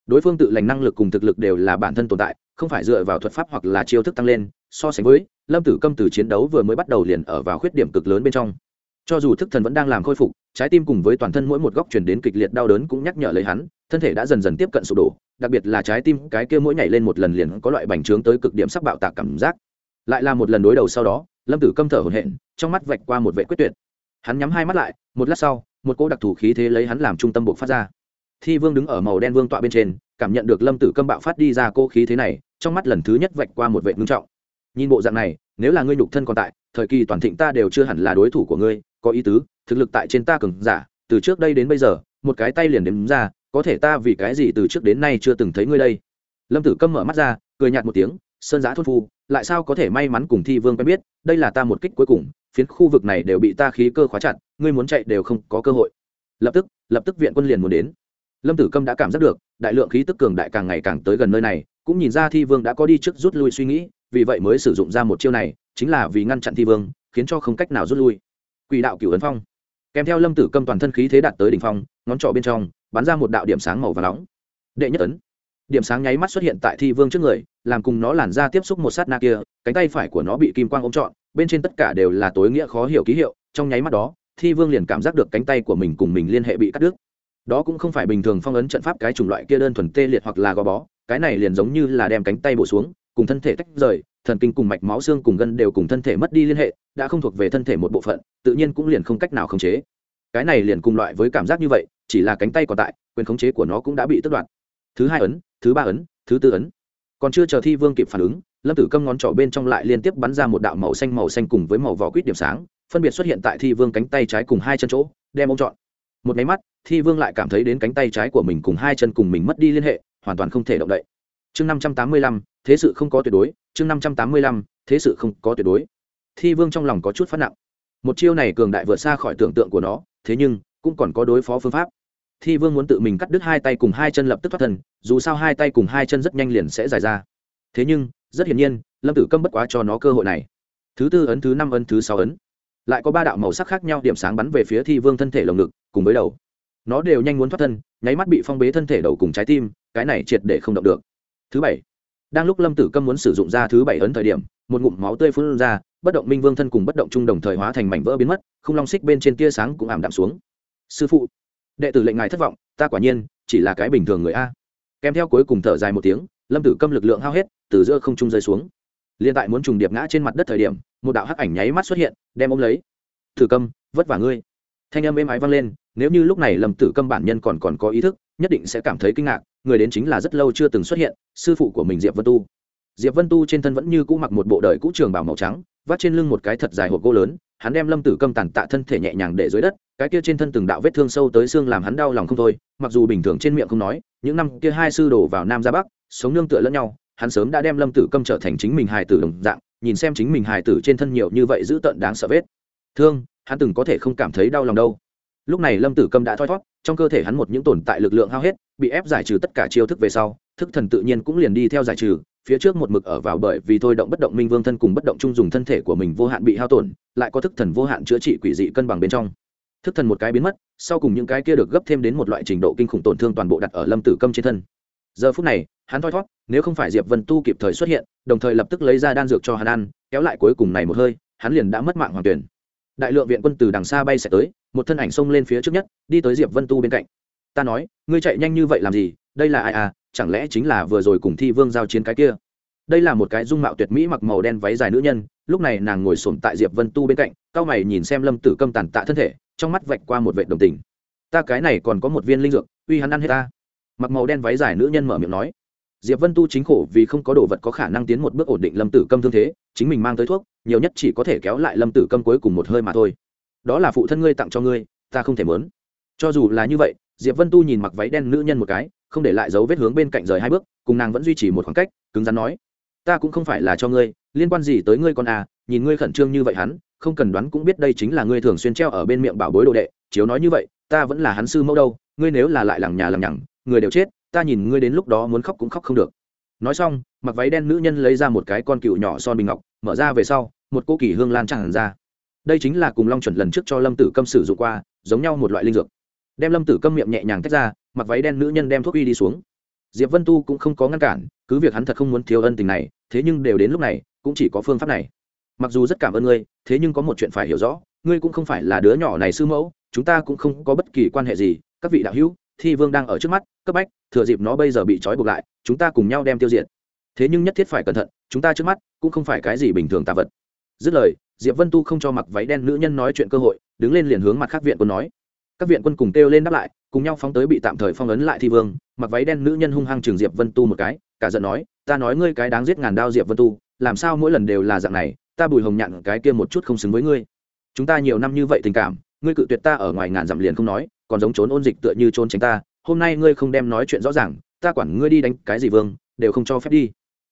S1: Đối phương tự lành năng lực cùng thực lực đều là bản thân tồn tại, không phải dựa vào thuật pháp hoặc là chiêu thức tăng lên, so sánh với lâm tử câm từ chiến đấu vừa mới bắt đầu liền ở vào khuyết điểm cực lớn bên trong. Cho dù thức thần vẫn đang làm khôi phục, trái tim cùng với toàn thân mỗi một góc chuyển đến kịch liệt đau đớn cũng nhắc nhở lấy hắn, thân thể đã dần dần tiếp cận sụp đổ, đặc biệt là trái tim, cái kia mỗi nhảy lên một lần liền có loại bành trướng tới cực điểm sắc bạo tạc cảm giác. Lại là một lần đối đầu sau đó, lâm tử câm thở hổn hển, trong mắt vạch qua một vệ quyết tuyệt. Hắn nhắm hai mắt lại, một lát sau, một cỗ đặc thù khí thế lấy hắn làm trung tâm buộc phát ra. Thi vương đứng ở màu đen vương tọa bên trên, cảm nhận được lâm tử câm bạo phát đi ra cô khí thế này, trong mắt lần thứ nhất vạch qua một vệ ngưng trọng nhìn bộ dạng này, nếu là ngươi nhục thân còn tại, thời kỳ toàn thịnh ta đều chưa hẳn là đối thủ của ngươi, có ý tứ, thực lực tại trên ta cường giả, từ trước đây đến bây giờ, một cái tay liền đếm ra, có thể ta vì cái gì từ trước đến nay chưa từng thấy ngươi đây? Lâm tử câm mở mắt ra, cười nhạt một tiếng, sơn giã thôn phu, lại sao có thể may mắn cùng thi vương quen biết, đây là ta một kích cuối cùng, phiến khu vực này đều bị ta khí cơ khóa chặt, ngươi muốn chạy đều không có cơ hội. Lập tức lập tức viện quân liền muốn đến. Lâm tử câm đã cảm giác được, đại lượng khí tức cường đại càng ngày càng tới gần nơi này, cũng nhìn ra thi vương đã có đi trước rút lui suy nghĩ vì vậy mới sử dụng ra một chiêu này, chính là vì ngăn chặn thi vương, khiến cho không cách nào rút lui. Quỷ đạo cửu ấn phong. Kèm theo lâm tử câm toàn thân khí thế đạt tới đỉnh phong, ngón trỏ bên trong, bắn ra một đạo điểm sáng màu và nóng. Đệ nhất ấn. Điểm sáng nháy mắt xuất hiện tại thi vương trước người, làm cùng nó làn ra tiếp xúc một sát na kia, cánh tay phải của nó bị kim quang ôm trọn, bên trên tất cả đều là tối nghĩa khó hiểu ký hiệu, trong nháy mắt đó, thi vương liền cảm giác được cánh tay của mình cùng mình liên hệ bị cắt đứt. Đó cũng không phải bình thường phong ấn trận pháp cái chủng loại kia đơn thuần tê liệt hoặc là gò bó, cái này liền giống như là đem cánh tay bổ xuống cùng thân thể tách rời, thần kinh cùng mạch máu xương cùng gân đều cùng thân thể mất đi liên hệ, đã không thuộc về thân thể một bộ phận, tự nhiên cũng liền không cách nào khống chế. Cái này liền cùng loại với cảm giác như vậy, chỉ là cánh tay còn tại, quyền khống chế của nó cũng đã bị tước đoạt. Thứ hai ấn, thứ ba ấn, thứ tư ấn. Còn chưa chờ thi vương kịp phản ứng, lâm tử câm ngón trỏ bên trong lại liên tiếp bắn ra một đạo màu xanh màu xanh cùng với màu vỏ quýt điểm sáng, phân biệt xuất hiện tại thi vương cánh tay trái cùng hai chân chỗ, đem ông chọn. Một máy mắt, thi vương lại cảm thấy đến cánh tay trái của mình cùng hai chân cùng mình mất đi liên hệ, hoàn toàn không thể động đậy. Chương năm trăm tám mươi lăm thế sự không có tuyệt đối, chương năm trăm tám mươi lăm, thế sự không có tuyệt đối. Thi vương trong lòng có chút phát nặng. Một chiêu này cường đại vượt xa khỏi tưởng tượng của nó, thế nhưng, cũng còn có đối phó phương pháp. Thi vương muốn tự mình cắt đứt hai tay cùng hai chân lập tức thoát thân, dù sao hai tay cùng hai chân rất nhanh liền sẽ dài ra. Thế nhưng, rất hiển nhiên, lâm tử câm bất quá cho nó cơ hội này. Thứ tư ấn, thứ năm ấn, thứ sáu ấn. Lại có ba đạo màu sắc khác nhau điểm sáng bắn về phía thi vương thân thể lồng ngực, cùng với đầu. Nó đều nhanh muốn thoát thân, nháy mắt bị phong bế thân thể đầu cùng trái tim, cái này triệt để không động được. Thứ bảy đang lúc lâm tử câm muốn sử dụng ra thứ bảy ấn thời điểm, một ngụm máu tươi phun ra, bất động minh vương thân cùng bất động trung đồng thời hóa thành mảnh vỡ biến mất, không long xích bên trên tia sáng cũng ảm đạm xuống. Sư phụ, đệ tử lệnh ngài thất vọng, ta quả nhiên chỉ là cái bình thường người a. Kèm theo cuối cùng thở dài một tiếng, lâm tử câm lực lượng hao hết, từ giữa không trung rơi xuống. Liên tại muốn trùng điệp ngã trên mặt đất thời điểm, một đạo hắc ảnh nháy mắt xuất hiện, đem ôm lấy. Tử câm, vất vả ngươi. Thanh âm êm ái vang lên, nếu như lúc này lâm tử câm bản nhân còn còn có ý thức, nhất định sẽ cảm thấy kinh ngạc người đến chính là rất lâu chưa từng xuất hiện, sư phụ của mình diệp vân tu. Diệp vân tu trên thân vẫn như cũ mặc một bộ đời cũ trường bảo màu trắng vắt trên lưng một cái thật dài hộp gỗ lớn, hắn đem lâm tử câm tàn tạ thân thể nhẹ nhàng để dưới đất, cái kia trên thân từng đạo vết thương sâu tới xương làm hắn đau lòng không thôi, mặc dù bình thường trên miệng không nói, những năm kia hai sư đổ vào nam ra bắc, sống nương tựa lẫn nhau, hắn sớm đã đem lâm tử câm trở thành chính mình hài tử đồng dạng, nhìn xem chính mình hài tử trên thân nhiều như vậy giữ tận đáng sợ vết thương, hắn từng có thể không cảm thấy đau lòng đâu lúc này lâm tử câm đã thoi thót trong cơ thể hắn một những tồn tại lực lượng hao hết, bị ép giải trừ tất cả chiêu thức về sau, thức thần tự nhiên cũng liền đi theo giải trừ, phía trước một mực ở vào bởi vì thôi động bất động minh vương thân cùng bất động chung dùng thân thể của mình vô hạn bị hao tổn, lại có thức thần vô hạn chữa trị quỷ dị cân bằng bên trong. Thức thần một cái biến mất, sau cùng những cái kia được gấp thêm đến một loại trình độ kinh khủng tổn thương toàn bộ đặt ở lâm tử câm trên thân. Giờ phút này, hắn thoi thót nếu không phải diệp vân tu kịp thời xuất hiện, đồng thời lập tức lấy ra đan dược cho hắn ăn, kéo lại cuối cùng này một hơi, hắn liền đã mất mạng hoàn tuyển đại lượng viện quân từ đằng xa bay sẽ tới, một thân ảnh xông lên phía trước nhất, đi tới diệp vân tu bên cạnh. Ta nói, ngươi chạy nhanh như vậy làm gì? Đây là ai à? Chẳng lẽ chính là vừa rồi cùng thi vương giao chiến cái kia? Đây là một cái dung mạo tuyệt mỹ mặc màu đen váy dài nữ nhân, lúc này nàng ngồi xổm tại diệp vân tu bên cạnh, cao mày nhìn xem lâm tử câm tàn tạ thân thể, trong mắt vạch qua một vệ đồng tình. Ta cái này còn có một viên linh dược, uy hắn ăn hết ta. Mặc màu đen váy dài nữ nhân mở miệng nói diệp vân tu chính khổ vì không có đồ vật có khả năng tiến một bước ổn định lâm tử câm thương thế, chính mình mang tới thuốc, nhiều nhất chỉ có thể kéo lại lâm tử câm cuối cùng một hơi mà thôi. Đó là phụ thân ngươi tặng cho ngươi, ta không thể mớn. Cho dù là như vậy, diệp vân tu nhìn mặc váy đen nữ nhân một cái, không để lại dấu vết hướng bên cạnh rời hai bước, cùng nàng vẫn duy trì một khoảng cách, cứng rắn nói, ta cũng không phải là cho ngươi, liên quan gì tới ngươi con à nhìn ngươi khẩn trương như vậy hắn, không cần đoán cũng biết đây chính là ngươi thường xuyên treo ở bên miệng bảo bối đồ đệ, chiếu nói như vậy, ta vẫn là hắn sư mẫu đâu, ngươi nếu là lại lằng nhà lằng nhằng, người đều chết ta nhìn ngươi đến lúc đó muốn khóc cũng khóc không được. Nói xong, mặc váy đen nữ nhân lấy ra một cái con cựu nhỏ son bình ngọc, mở ra về sau, một cô kỳ hương lan tràn ra. Đây chính là cùng long chuẩn lần trước cho lâm tử câm sử dụng qua, giống nhau một loại linh dược. Đem lâm tử câm miệng nhẹ nhàng tách ra, mặc váy đen nữ nhân đem thuốc uy đi xuống. Diệp vân tu cũng không có ngăn cản, cứ việc hắn thật không muốn thiếu ân tình này, thế nhưng đều đến lúc này, cũng chỉ có phương pháp này. Mặc dù rất cảm ơn ngươi, thế nhưng có một chuyện phải hiểu rõ, ngươi cũng không phải là đứa nhỏ này sư mẫu, chúng ta cũng không có bất kỳ quan hệ gì, các vị đạo hữu thi vương đang ở trước mắt, cấp bách, thừa dịp nó bây giờ bị trói buộc lại, chúng ta cùng nhau đem tiêu diệt. Thế nhưng nhất thiết phải cẩn thận, chúng ta trước mắt cũng không phải cái gì bình thường tạ vật. Dứt lời, diệp vân tu không cho mặc váy đen nữ nhân nói chuyện cơ hội, đứng lên liền hướng mặt khác viện quân nói. Các viện quân cùng kêu lên đáp lại, cùng nhau phóng tới bị tạm thời phong ấn lại thi vương, mặc váy đen nữ nhân hung hăng trường diệp vân tu một cái, cả giận nói, ta nói ngươi cái đáng giết ngàn đao diệp vân tu, làm sao mỗi lần đều là dạng này, ta bùi hồng nhặn cái kia một chút không xứng với ngươi. Chúng ta nhiều năm như vậy tình cảm, ngươi cự tuyệt ta ở ngoài ngàn dặm liền không nói còn giống trốn ôn dịch tựa như trốn tránh ta, hôm nay ngươi không đem nói chuyện rõ ràng, ta quản ngươi đi đánh cái gì vương, đều không cho phép đi.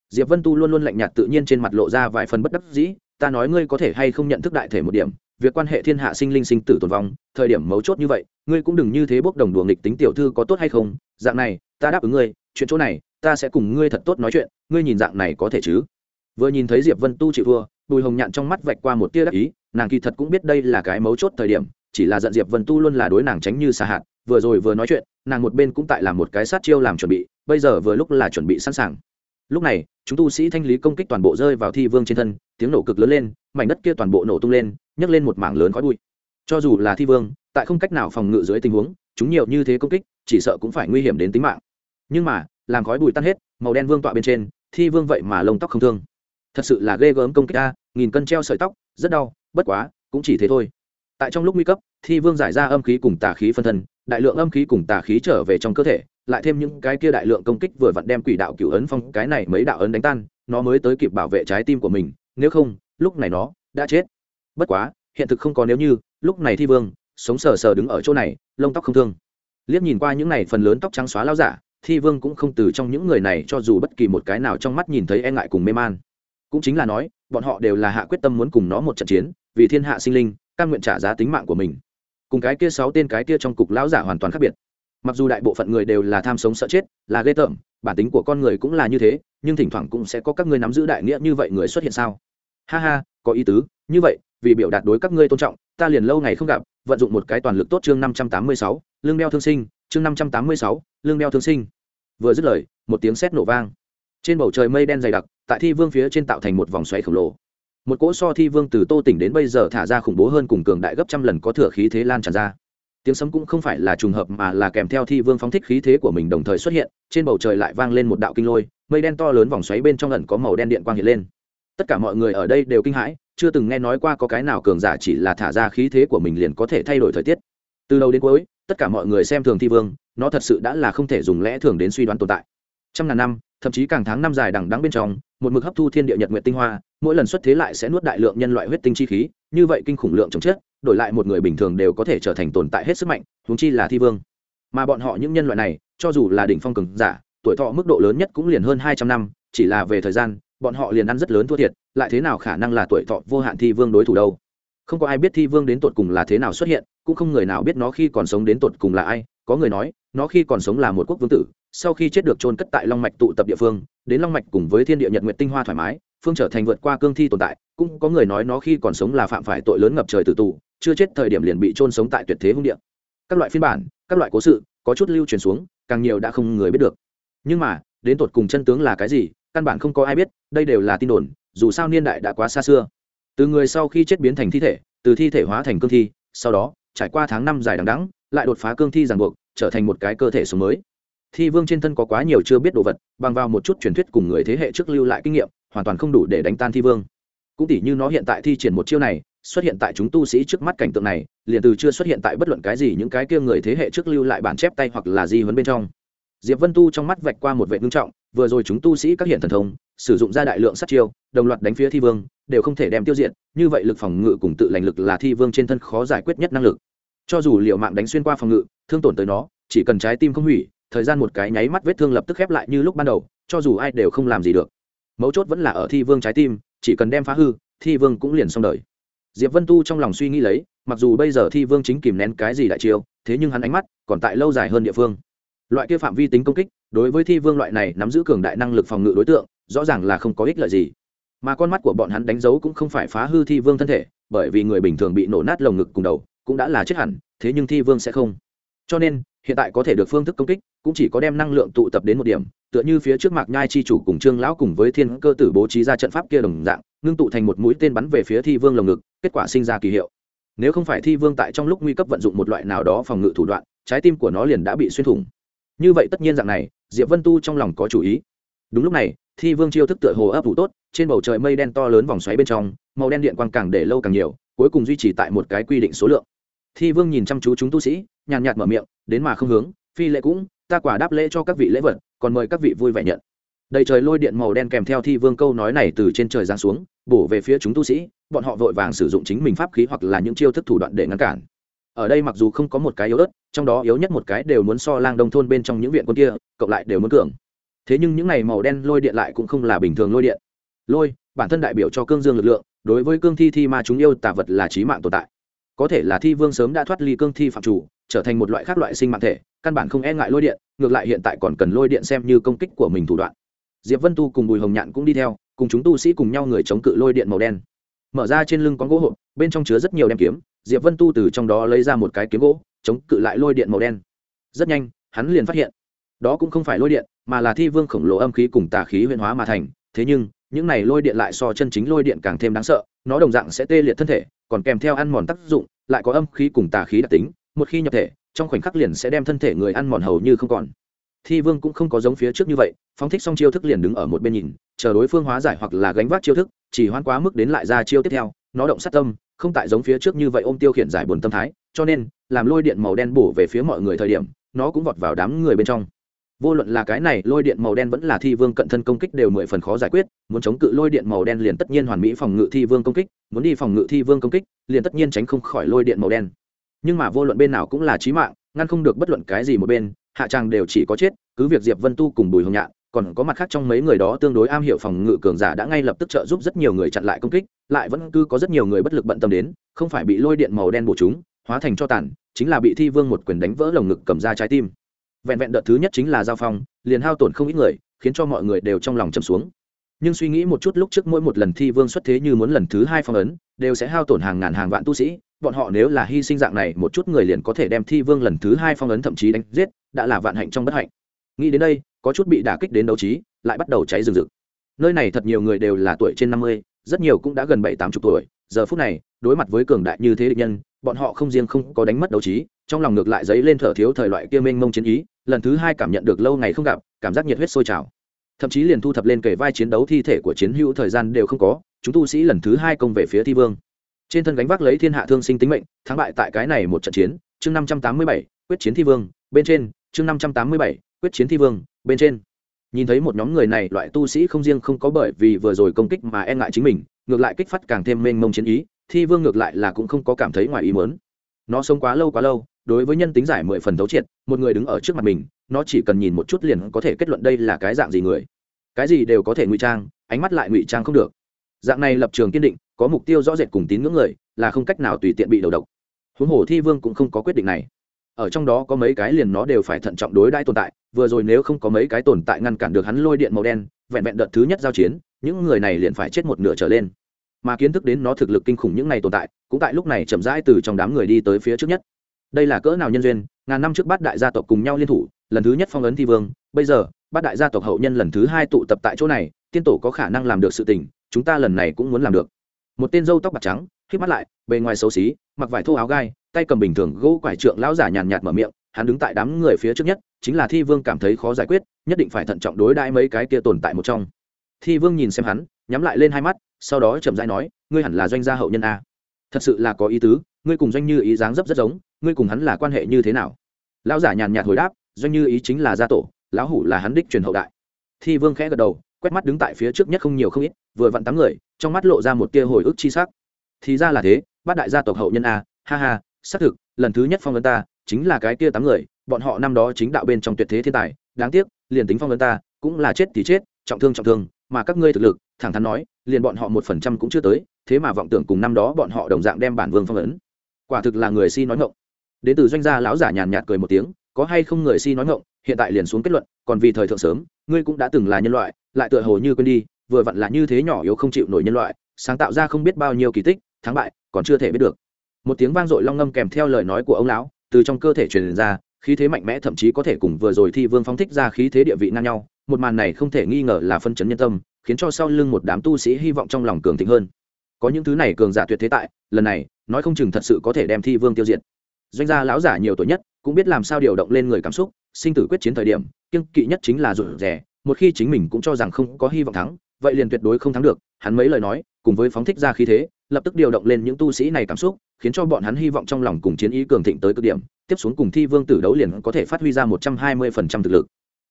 S1: Diệp vân tu luôn luôn lạnh nhạt tự nhiên trên mặt lộ ra vài phần bất đắc dĩ, ta nói ngươi có thể hay không nhận thức đại thể một điểm, việc quan hệ thiên hạ sinh linh sinh tử tồn vong, thời điểm mấu chốt như vậy, ngươi cũng đừng như thế bốc đồng đùa nghịch tính tiểu thư có tốt hay không, dạng này, ta đáp ứng ngươi, chuyện chỗ này, ta sẽ cùng ngươi thật tốt nói chuyện, ngươi nhìn dạng này có thể chứ? Vừa nhìn thấy diệp vân tu chịu thua, bùi hồng nhạn trong mắt vạch qua một tia đắc ý, nàng kỳ thật cũng biết đây là cái mấu chốt thời điểm chỉ là giận diệp vân tu luôn là đối nàng tránh như xa hạt vừa rồi vừa nói chuyện nàng một bên cũng tại làm một cái sát chiêu làm chuẩn bị bây giờ vừa lúc là chuẩn bị sẵn sàng. Lúc này chúng tu sĩ thanh lý công kích toàn bộ rơi vào thi vương trên thân tiếng nổ cực lớn lên mảnh đất kia toàn bộ nổ tung lên nhấc lên một mảng lớn khói bụi. Cho dù là thi vương tại không cách nào phòng ngự dưới tình huống chúng nhiều như thế công kích chỉ sợ cũng phải nguy hiểm đến tính mạng. Nhưng mà làm khói bụi tan hết màu đen vương tọa bên trên thi vương vậy mà lông tóc không thương. Thật sự là ghê gớm công kích ta, nghìn cân treo sợi tóc rất đau bất quá cũng chỉ thế thôi tại trong lúc nguy cấp, thi vương giải ra âm khí cùng tà khí phân thân, đại lượng âm khí cùng tà khí trở về trong cơ thể, lại thêm những cái kia đại lượng công kích vừa vặn đem quỷ đạo cửu ấn phong, cái này mấy đạo ấn đánh tan, nó mới tới kịp bảo vệ trái tim của mình, nếu không, lúc này nó đã chết. Bất quá, hiện thực không có nếu như, lúc này thi vương, sống sờ sờ đứng ở chỗ này, lông tóc không thương. Liếc nhìn qua những này phần lớn tóc trắng xóa lao giả, thi vương cũng không từ trong những người này cho dù bất kỳ một cái nào trong mắt nhìn thấy e ngại cùng mê man. Cũng chính là nói, bọn họ đều là hạ quyết tâm muốn cùng nó một trận chiến, vì thiên hạ sinh linh căn nguyện trả giá tính mạng của mình. Cùng cái kia sáu tên cái kia trong cục lão giả hoàn toàn khác biệt. Mặc dù đại bộ phận người đều là tham sống sợ chết, là ghê tởm, bản tính của con người cũng là như thế, nhưng thỉnh thoảng cũng sẽ có các ngươi nắm giữ đại nghĩa như vậy người xuất hiện sao? Ha ha, có ý tứ, như vậy, vì biểu đạt đối các ngươi tôn trọng, ta liền lâu ngày không gặp, vận dụng một cái toàn lực tốt chương năm trăm tám mươi sáu, lương đeo thương sinh, chương năm trăm tám mươi sáu, lương đeo thương sinh. Vừa dứt lời, một tiếng sét nổ vang. Trên bầu trời mây đen dày đặc, tại thi vương phía trên tạo thành một vòng xoáy khổng lồ một cỗ so thi vương từ tô tỉnh đến bây giờ thả ra khủng bố hơn cùng cường đại gấp trăm lần có thừa khí thế lan tràn ra. Tiếng sấm cũng không phải là trùng hợp mà là kèm theo thi vương phóng thích khí thế của mình đồng thời xuất hiện, trên bầu trời lại vang lên một đạo kinh lôi, mây đen to lớn vòng xoáy bên trong ẩn có màu đen điện quang hiện lên. Tất cả mọi người ở đây đều kinh hãi, chưa từng nghe nói qua có cái nào cường giả chỉ là thả ra khí thế của mình liền có thể thay đổi thời tiết. Từ đầu đến cuối, tất cả mọi người xem thường thi vương, nó thật sự đã là không thể dùng lẽ thường đến suy đoán tồn tại. Trăm ngàn năm thậm chí càng tháng năm dài đằng đắng bên trong, một mực hấp thu thiên địa nhật nguyện tinh hoa, mỗi lần xuất thế lại sẽ nuốt đại lượng nhân loại huyết tinh chi khí, như vậy kinh khủng lượng chống chết, đổi lại một người bình thường đều có thể trở thành tồn tại hết sức mạnh, huống chi là thi vương. Mà bọn họ những nhân loại này, cho dù là đỉnh phong cường giả, tuổi thọ mức độ lớn nhất cũng liền hơn hai trăm năm, chỉ là về thời gian, bọn họ liền ăn rất lớn thua thiệt, lại thế nào khả năng là tuổi thọ vô hạn thi vương đối thủ đâu? Không có ai biết thi vương đến tột cùng là thế nào xuất hiện, cũng không người nào biết nó khi còn sống đến tột cùng là ai, có người nói, nó khi còn sống là một quốc vương tử sau khi chết được chôn cất tại long mạch tụ tập địa phương, đến long mạch cùng với thiên địa nhật nguyện tinh hoa thoải mái, phương trở thành vượt qua cương thi tồn tại, cũng có người nói nó khi còn sống là phạm phải tội lớn ngập trời tử tù, chưa chết thời điểm liền bị trôn sống tại tuyệt thế hung địa. Các loại phiên bản, các loại cố sự, có chút lưu truyền xuống, càng nhiều đã không người biết được. Nhưng mà, đến tột cùng chân tướng là cái gì, căn bản không có ai biết, đây đều là tin đồn, dù sao niên đại đã quá xa xưa. Từ người sau khi chết biến thành thi thể, từ thi thể hóa thành cương thi, sau đó, trải qua tháng năm dài đằng đẵng, lại đột phá cương thi ràng buộc, trở thành một cái cơ thể sống mới thi vương trên thân có quá nhiều chưa biết đồ vật, bằng vào một chút truyền thuyết cùng người thế hệ trước lưu lại kinh nghiệm, hoàn toàn không đủ để đánh tan thi vương. Cũng tỉ như nó hiện tại thi triển một chiêu này, xuất hiện tại chúng tu sĩ trước mắt cảnh tượng này, liền từ chưa xuất hiện tại bất luận cái gì những cái kia người thế hệ trước lưu lại bản chép tay hoặc là di huấn bên trong. Diệp vân tu trong mắt vạch qua một vệ ngưng trọng, vừa rồi chúng tu sĩ các hiện thần thông, sử dụng ra đại lượng sát chiêu, đồng loạt đánh phía thi vương, đều không thể đem tiêu diệt, như vậy lực phòng ngự cùng tự lành lực là thi vương trên thân khó giải quyết nhất năng lực. Cho dù liệu mạng đánh xuyên qua phòng ngự, thương tổn tới nó, chỉ cần trái tim không hủy thời gian một cái nháy mắt vết thương lập tức khép lại như lúc ban đầu, cho dù ai đều không làm gì được. Mấu chốt vẫn là ở thi vương trái tim, chỉ cần đem phá hư, thi vương cũng liền xong đời. Diệp vân tu trong lòng suy nghĩ lấy, mặc dù bây giờ thi vương chính kìm nén cái gì đại chiêu, thế nhưng hắn ánh mắt còn tại lâu dài hơn địa phương. Loại kia phạm vi tính công kích, đối với thi vương loại này nắm giữ cường đại năng lực phòng ngự đối tượng, rõ ràng là không có ích lợi gì. Mà con mắt của bọn hắn đánh dấu cũng không phải phá hư thi vương thân thể, bởi vì người bình thường bị nổ nát lồng ngực cùng đầu, cũng đã là chết hẳn, thế nhưng thi vương sẽ không. Cho nên hiện tại có thể được phương thức công kích, cũng chỉ có đem năng lượng tụ tập đến một điểm, tựa như phía trước mạc nhai chi chủ cùng trương lão cùng với thiên cơ tử bố trí ra trận pháp kia đồng dạng, ngưng tụ thành một mũi tên bắn về phía thi vương lồng ngực, kết quả sinh ra kỳ hiệu. Nếu không phải thi vương tại trong lúc nguy cấp vận dụng một loại nào đó phòng ngự thủ đoạn, trái tim của nó liền đã bị xuyên thủng. Như vậy tất nhiên dạng này, diệp vân tu trong lòng có chủ ý. Đúng lúc này, thi vương chiêu thức tựa hồ ấp ủ tốt, trên bầu trời mây đen to lớn vòng xoáy bên trong, màu đen điện quang càng để lâu càng nhiều, cuối cùng duy trì tại một cái quy định số lượng. Thi vương nhìn chăm chú chúng tu sĩ, nhàn nhạt mở miệng đến mà không hướng, phi lễ cũng, ta quả đáp lễ cho các vị lễ vật, còn mời các vị vui vẻ nhận. Đầy trời lôi điện màu đen kèm theo thi vương câu nói này từ trên trời giáng xuống, bổ về phía chúng tu sĩ, bọn họ vội vàng sử dụng chính mình pháp khí hoặc là những chiêu thức thủ đoạn để ngăn cản. Ở đây mặc dù không có một cái yếu ớt, trong đó yếu nhất một cái đều muốn so lang đông thôn bên trong những viện quân kia, cộng lại đều muốn cường. Thế nhưng những này màu đen lôi điện lại cũng không là bình thường lôi điện. Lôi, bản thân đại biểu cho cương dương lực lượng, đối với cương thi thi ma chúng yêu tả vật là trí mạng tồn tại có thể là thi vương sớm đã thoát ly cương thi phạm chủ, trở thành một loại khác loại sinh mạng thể, căn bản không e ngại lôi điện, ngược lại hiện tại còn cần lôi điện xem như công kích của mình thủ đoạn. Diệp vân tu cùng bùi hồng nhạn cũng đi theo, cùng chúng tu sĩ cùng nhau người chống cự lôi điện màu đen. Mở ra trên lưng có gỗ hộp, bên trong chứa rất nhiều đem kiếm, diệp vân tu từ trong đó lấy ra một cái kiếm gỗ, chống cự lại lôi điện màu đen. Rất nhanh, hắn liền phát hiện, đó cũng không phải lôi điện, mà là thi vương khổng lồ âm khí cùng tà khí huyền hóa mà thành, thế nhưng, những này lôi điện lại so chân chính lôi điện càng thêm đáng sợ, nó đồng dạng sẽ tê liệt thân thể còn kèm theo ăn mòn tác dụng, lại có âm khí cùng tà khí đặc tính, một khi nhập thể, trong khoảnh khắc liền sẽ đem thân thể người ăn mòn hầu như không còn. Thi vương cũng không có giống phía trước như vậy, phóng thích xong chiêu thức liền đứng ở một bên nhìn, chờ đối phương hóa giải hoặc là gánh vác chiêu thức, chỉ hoan quá mức đến lại ra chiêu tiếp theo, nó động sát tâm, không tại giống phía trước như vậy ôm tiêu khiển giải buồn tâm thái, cho nên, làm lôi điện màu đen bổ về phía mọi người thời điểm, nó cũng vọt vào đám người bên trong vô luận là cái này, lôi điện màu đen vẫn là thi vương cận thân công kích đều mười phần khó giải quyết, muốn chống cự lôi điện màu đen liền tất nhiên hoàn mỹ phòng ngự thi vương công kích, muốn đi phòng ngự thi vương công kích, liền tất nhiên tránh không khỏi lôi điện màu đen. Nhưng mà vô luận bên nào cũng là trí mạng, ngăn không được bất luận cái gì một bên, hạ tràng đều chỉ có chết, cứ việc diệp vân tu cùng bùi hồng nhạn, còn có mặt khác trong mấy người đó tương đối am hiểu phòng ngự cường giả đã ngay lập tức trợ giúp rất nhiều người chặn lại công kích, lại vẫn cứ có rất nhiều người bất lực bận tâm đến, không phải bị lôi điện màu đen bổ chúng, hóa thành cho tàn, chính là bị thi vương một quyền đánh vỡ lồng ngực cầm ra trái tim vẹn vẹn đợt thứ nhất chính là giao phong, liền hao tổn không ít người, khiến cho mọi người đều trong lòng chầm xuống. Nhưng suy nghĩ một chút lúc trước mỗi một lần thi vương xuất thế như muốn lần thứ hai phong ấn, đều sẽ hao tổn hàng ngàn hàng vạn tu sĩ, bọn họ nếu là hy sinh dạng này, một chút người liền có thể đem thi vương lần thứ hai phong ấn thậm chí đánh giết, đã là vạn hạnh trong bất hạnh. Nghĩ đến đây, có chút bị đả kích đến đấu trí, lại bắt đầu cháy rừng rực. Nơi này thật nhiều người đều là tuổi trên năm mươi, rất nhiều cũng đã gần bảy, tám chục tuổi, giờ phút này, đối mặt với cường đại như thế địch nhân, bọn họ không riêng không có đánh mất đấu trí, trong lòng ngược lại dấy lên thở thiếu thời loại kia mênh mông chiến ý lần thứ hai cảm nhận được lâu ngày không gặp, cảm giác nhiệt huyết sôi trào. Thậm chí liền thu thập lên kề vai chiến đấu thi thể của chiến hữu thời gian đều không có, chúng tu sĩ lần thứ hai công về phía thi vương. Trên thân gánh vác lấy thiên hạ thương sinh tính mệnh, thắng bại tại cái này một trận chiến, chương năm trăm tám mươi bảy, quyết chiến thi vương, bên trên, chương năm trăm tám mươi bảy, quyết chiến thi vương, bên trên. Nhìn thấy một nhóm người này, loại tu sĩ không riêng không có bởi vì vừa rồi công kích mà e ngại chính mình, ngược lại kích phát càng thêm mênh mông chiến ý, thi vương ngược lại là cũng không có cảm thấy ngoài ý mớn nó sống quá lâu quá lâu đối với nhân tính giải mười phần thấu triệt, một người đứng ở trước mặt mình, nó chỉ cần nhìn một chút liền có thể kết luận đây là cái dạng gì người. Cái gì đều có thể ngụy trang, ánh mắt lại ngụy trang không được. Dạng này lập trường kiên định, có mục tiêu rõ rệt cùng tín ngưỡng người, là không cách nào tùy tiện bị đầu độc. Huống hồ thi vương cũng không có quyết định này. Ở trong đó có mấy cái liền nó đều phải thận trọng đối đãi tồn tại, vừa rồi nếu không có mấy cái tồn tại ngăn cản được hắn lôi điện màu đen, vẹn vẹn đợt thứ nhất giao chiến, những người này liền phải chết một nửa trở lên. Mà kiến thức đến nó thực lực kinh khủng những này tồn tại, cũng tại lúc này chậm rãi từ trong đám người đi tới phía trước nhất đây là cỡ nào nhân duyên, ngàn năm trước bát đại gia tộc cùng nhau liên thủ, lần thứ nhất phong ấn thi vương, bây giờ, bát đại gia tộc hậu nhân lần thứ hai tụ tập tại chỗ này, tiên tổ có khả năng làm được sự tình, chúng ta lần này cũng muốn làm được. Một tên dâu tóc bạc trắng khi mắt lại, bề ngoài xấu xí, mặc vải thô áo gai, tay cầm bình thường gỗ quải trượng lão giả nhàn nhạt mở miệng, hắn đứng tại đám người phía trước nhất, chính là thi vương cảm thấy khó giải quyết, nhất định phải thận trọng đối đãi mấy cái kia tồn tại một trong. Thi vương nhìn xem hắn, nhắm lại lên hai mắt, sau đó chậm rãi nói, ngươi hẳn là doanh gia hậu nhân a. Thật sự là có ý tứ, ngươi cùng doanh như ý dáng dấp rất giống ngươi cùng hắn là quan hệ như thế nào? Lão giả nhàn nhạt hồi đáp, doanh như ý chính là gia tổ, lão hủ là hắn đích truyền hậu đại. Thi vương khẽ gật đầu, quét mắt đứng tại phía trước nhất không nhiều không ít, vừa vặn tám người, trong mắt lộ ra một tia hồi ức chi sắc. Thì ra là thế, bát đại gia tộc hậu nhân a, ha ha, xác thực, lần thứ nhất phong ấn ta, chính là cái tia tám người, bọn họ năm đó chính đạo bên trong tuyệt thế thiên tài, đáng tiếc, liền tính phong ấn ta, cũng là chết thì chết, trọng thương trọng thương, mà các ngươi thực lực, thẳng thắn nói, liền bọn họ một phần trăm cũng chưa tới, thế mà vọng tưởng cùng năm đó bọn họ đồng dạng đem bản vương phong ấn. Quả thực là người si nói ngộng đến từ doanh gia lão giả nhàn nhạt cười một tiếng, có hay không người si nói ngộng hiện tại liền xuống kết luận, còn vì thời thượng sớm, ngươi cũng đã từng là nhân loại, lại tựa hồ như quên đi, vừa vặn là như thế nhỏ yếu không chịu nổi nhân loại, sáng tạo ra không biết bao nhiêu kỳ tích, thắng bại, còn chưa thể biết được. Một tiếng vang dội long ngâm kèm theo lời nói của ông lão, từ trong cơ thể truyền ra, khí thế mạnh mẽ thậm chí có thể cùng vừa rồi thi vương phóng thích ra khí thế địa vị ngang nhau, một màn này không thể nghi ngờ là phân chấn nhân tâm, khiến cho sau lưng một đám tu sĩ hy vọng trong lòng cường thịnh hơn. Có những thứ này cường giả tuyệt thế tại, lần này, nói không chừng thật sự có thể đem thi vương tiêu diệt doanh gia lão giả nhiều tuổi nhất, cũng biết làm sao điều động lên người cảm xúc, sinh tử quyết chiến thời điểm, kiêng kỵ nhất chính là rủi rẻ một khi chính mình cũng cho rằng không có hy vọng thắng, vậy liền tuyệt đối không thắng được, hắn mấy lời nói, cùng với phóng thích ra khí thế, lập tức điều động lên những tu sĩ này cảm xúc, khiến cho bọn hắn hy vọng trong lòng cùng chiến ý cường thịnh tới cực điểm, tiếp xuống cùng thi vương tử đấu liền có thể phát huy ra một trăm hai mươi phần trăm thực lực.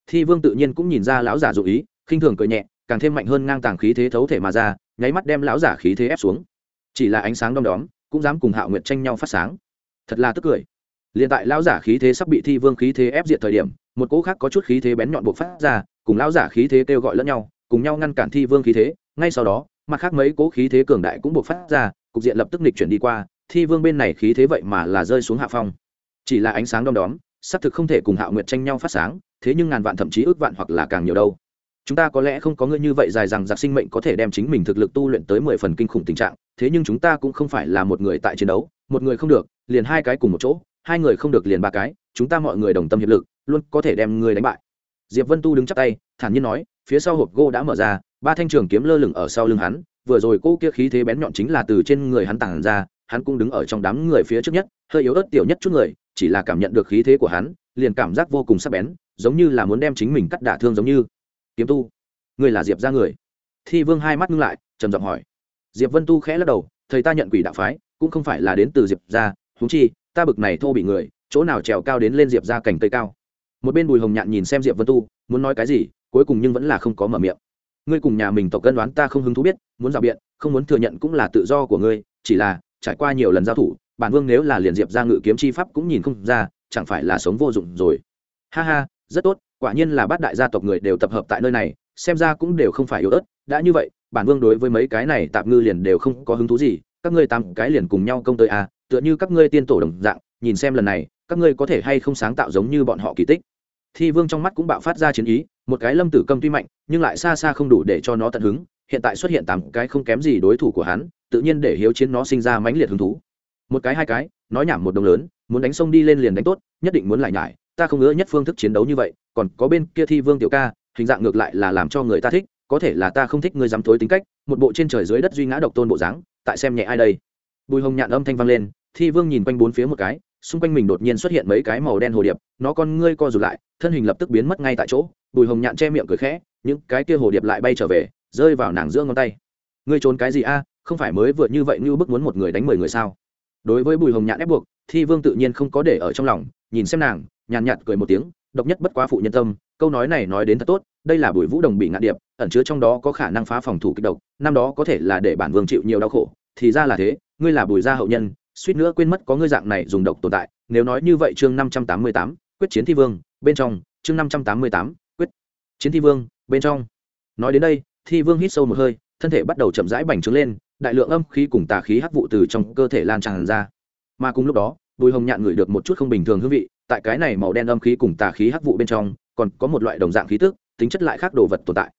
S1: Thi vương tự nhiên cũng nhìn ra lão giả dụ ý, khinh thường cười nhẹ, càng thêm mạnh hơn ngang tàng khí thế thấu thể mà ra, nháy mắt đem lão giả khí thế ép xuống. Chỉ là ánh sáng đom đóm, cũng dám cùng hạo nguyện tranh nhau phát sáng thật là tức cười. Liền tại lão giả khí thế sắp bị thi vương khí thế ép diệt thời điểm, một cỗ khác có chút khí thế bén nhọn buộc phát ra, cùng lão giả khí thế kêu gọi lẫn nhau, cùng nhau ngăn cản thi vương khí thế. Ngay sau đó, mặt khác mấy cỗ khí thế cường đại cũng buộc phát ra, cục diện lập tức nịch chuyển đi qua, thi vương bên này khí thế vậy mà là rơi xuống hạ phong. Chỉ là ánh sáng đom đóm xác thực không thể cùng hạo nguyệt tranh nhau phát sáng, thế nhưng ngàn vạn thậm chí ước vạn hoặc là càng nhiều đâu. Chúng ta có lẽ không có ngươi như vậy dài rằng giặc sinh mệnh có thể đem chính mình thực lực tu luyện tới mười phần kinh khủng tình trạng, thế nhưng chúng ta cũng không phải là một người tại chiến đấu một người không được, liền hai cái cùng một chỗ, hai người không được liền ba cái, chúng ta mọi người đồng tâm hiệp lực, luôn có thể đem người đánh bại. Diệp vân tu đứng chắc tay, thản nhiên nói, phía sau hộp gỗ đã mở ra, ba thanh trường kiếm lơ lửng ở sau lưng hắn, vừa rồi cô kia khí thế bén nhọn chính là từ trên người hắn tàng ra, hắn cũng đứng ở trong đám người phía trước nhất, hơi yếu ớt tiểu nhất chút người, chỉ là cảm nhận được khí thế của hắn, liền cảm giác vô cùng sắc bén, giống như là muốn đem chính mình cắt đả thương giống như. Kiếm tu người là diệp ra người? Thi vương hai mắt ngưng lại, trầm giọng hỏi. Diệp vân tu khẽ lắc đầu, thầy ta nhận quỷ đạo phái cũng không phải là đến từ diệp ra húng chi, ta bực này thô bị người, chỗ nào trèo cao đến lên diệp ra cành cây cao. Một bên bùi hồng nhạn nhìn xem diệp vân tu, muốn nói cái gì, cuối cùng nhưng vẫn là không có mở miệng. Ngươi cùng nhà mình tộc cân đoán ta không hứng thú biết, muốn rào biện, không muốn thừa nhận cũng là tự do của ngươi, chỉ là, trải qua nhiều lần giao thủ, bản vương nếu là liền diệp ra ngự kiếm chi pháp cũng nhìn không ra, chẳng phải là sống vô dụng rồi. Ha ha, rất tốt, quả nhiên là bát đại gia tộc người đều tập hợp tại nơi này, xem ra cũng đều không phải yếu ớt, đã như vậy, bản vương đối với mấy cái này tạm ngư liền đều không có hứng thú gì các ngươi tám cái liền cùng nhau công tới à tựa như các ngươi tiên tổ đồng dạng, nhìn xem lần này, các ngươi có thể hay không sáng tạo giống như bọn họ kỳ tích. Thi vương trong mắt cũng bạo phát ra chiến ý, một cái lâm tử câm tuy mạnh, nhưng lại xa xa không đủ để cho nó tận hứng, hiện tại xuất hiện tám cái không kém gì đối thủ của hắn, tự nhiên để hiếu chiến nó sinh ra mãnh liệt hứng thú. Một cái hai cái, nói nhảm một đồng lớn, muốn đánh sông đi lên liền đánh tốt, nhất định muốn lại nhải, ta không ngỡ nhất phương thức chiến đấu như vậy, còn có bên kia thi vương tiểu ca, hình dạng ngược lại là làm cho người ta thích, có thể là ta không thích ngươi dám thối tính cách, một bộ trên trời dưới đất duy ngã độc tôn bộ dáng tại xem nhẹ ai đây. Bùi hồng nhạn âm thanh vang lên, thi vương nhìn quanh bốn phía một cái, xung quanh mình đột nhiên xuất hiện mấy cái màu đen hồ điệp, nó con ngươi co rụt lại, thân hình lập tức biến mất ngay tại chỗ. Bùi hồng nhạn che miệng cười khẽ, những cái kia hồ điệp lại bay trở về, rơi vào nàng giữa ngón tay. Ngươi trốn cái gì a? Không phải mới vượt như vậy như bức muốn một người đánh mười người sao? Đối với bùi hồng nhạn ép buộc, thi vương tự nhiên không có để ở trong lòng, nhìn xem nàng, nhàn nhạt cười một tiếng, độc nhất bất quá phụ nhân tâm, câu nói này nói đến thật tốt, đây là bùi vũ đồng bị ngạn điệp ẩn chứa trong đó có khả năng phá phòng thủ kích độc, năm đó có thể là để bản vương chịu nhiều đau khổ, thì ra là thế, ngươi là bùi gia hậu nhân, suýt nữa quên mất có ngươi dạng này dùng độc tồn tại, nếu nói như vậy chương năm trăm tám mươi tám, quyết chiến thi vương, bên trong, chương năm trăm tám mươi tám, quyết chiến thi vương, bên trong. Nói đến đây, thi vương hít sâu một hơi, thân thể bắt đầu chậm rãi bành trướng lên, đại lượng âm khí cùng tà khí hắc vụ từ trong cơ thể lan tràn ra. Mà cùng lúc đó, bùi hồng nhạn ngửi được một chút không bình thường hương vị, tại cái này màu đen âm khí cùng tà khí hắc vụ bên trong, còn có một loại đồng dạng khí tức, tính chất lại khác đồ vật tồn tại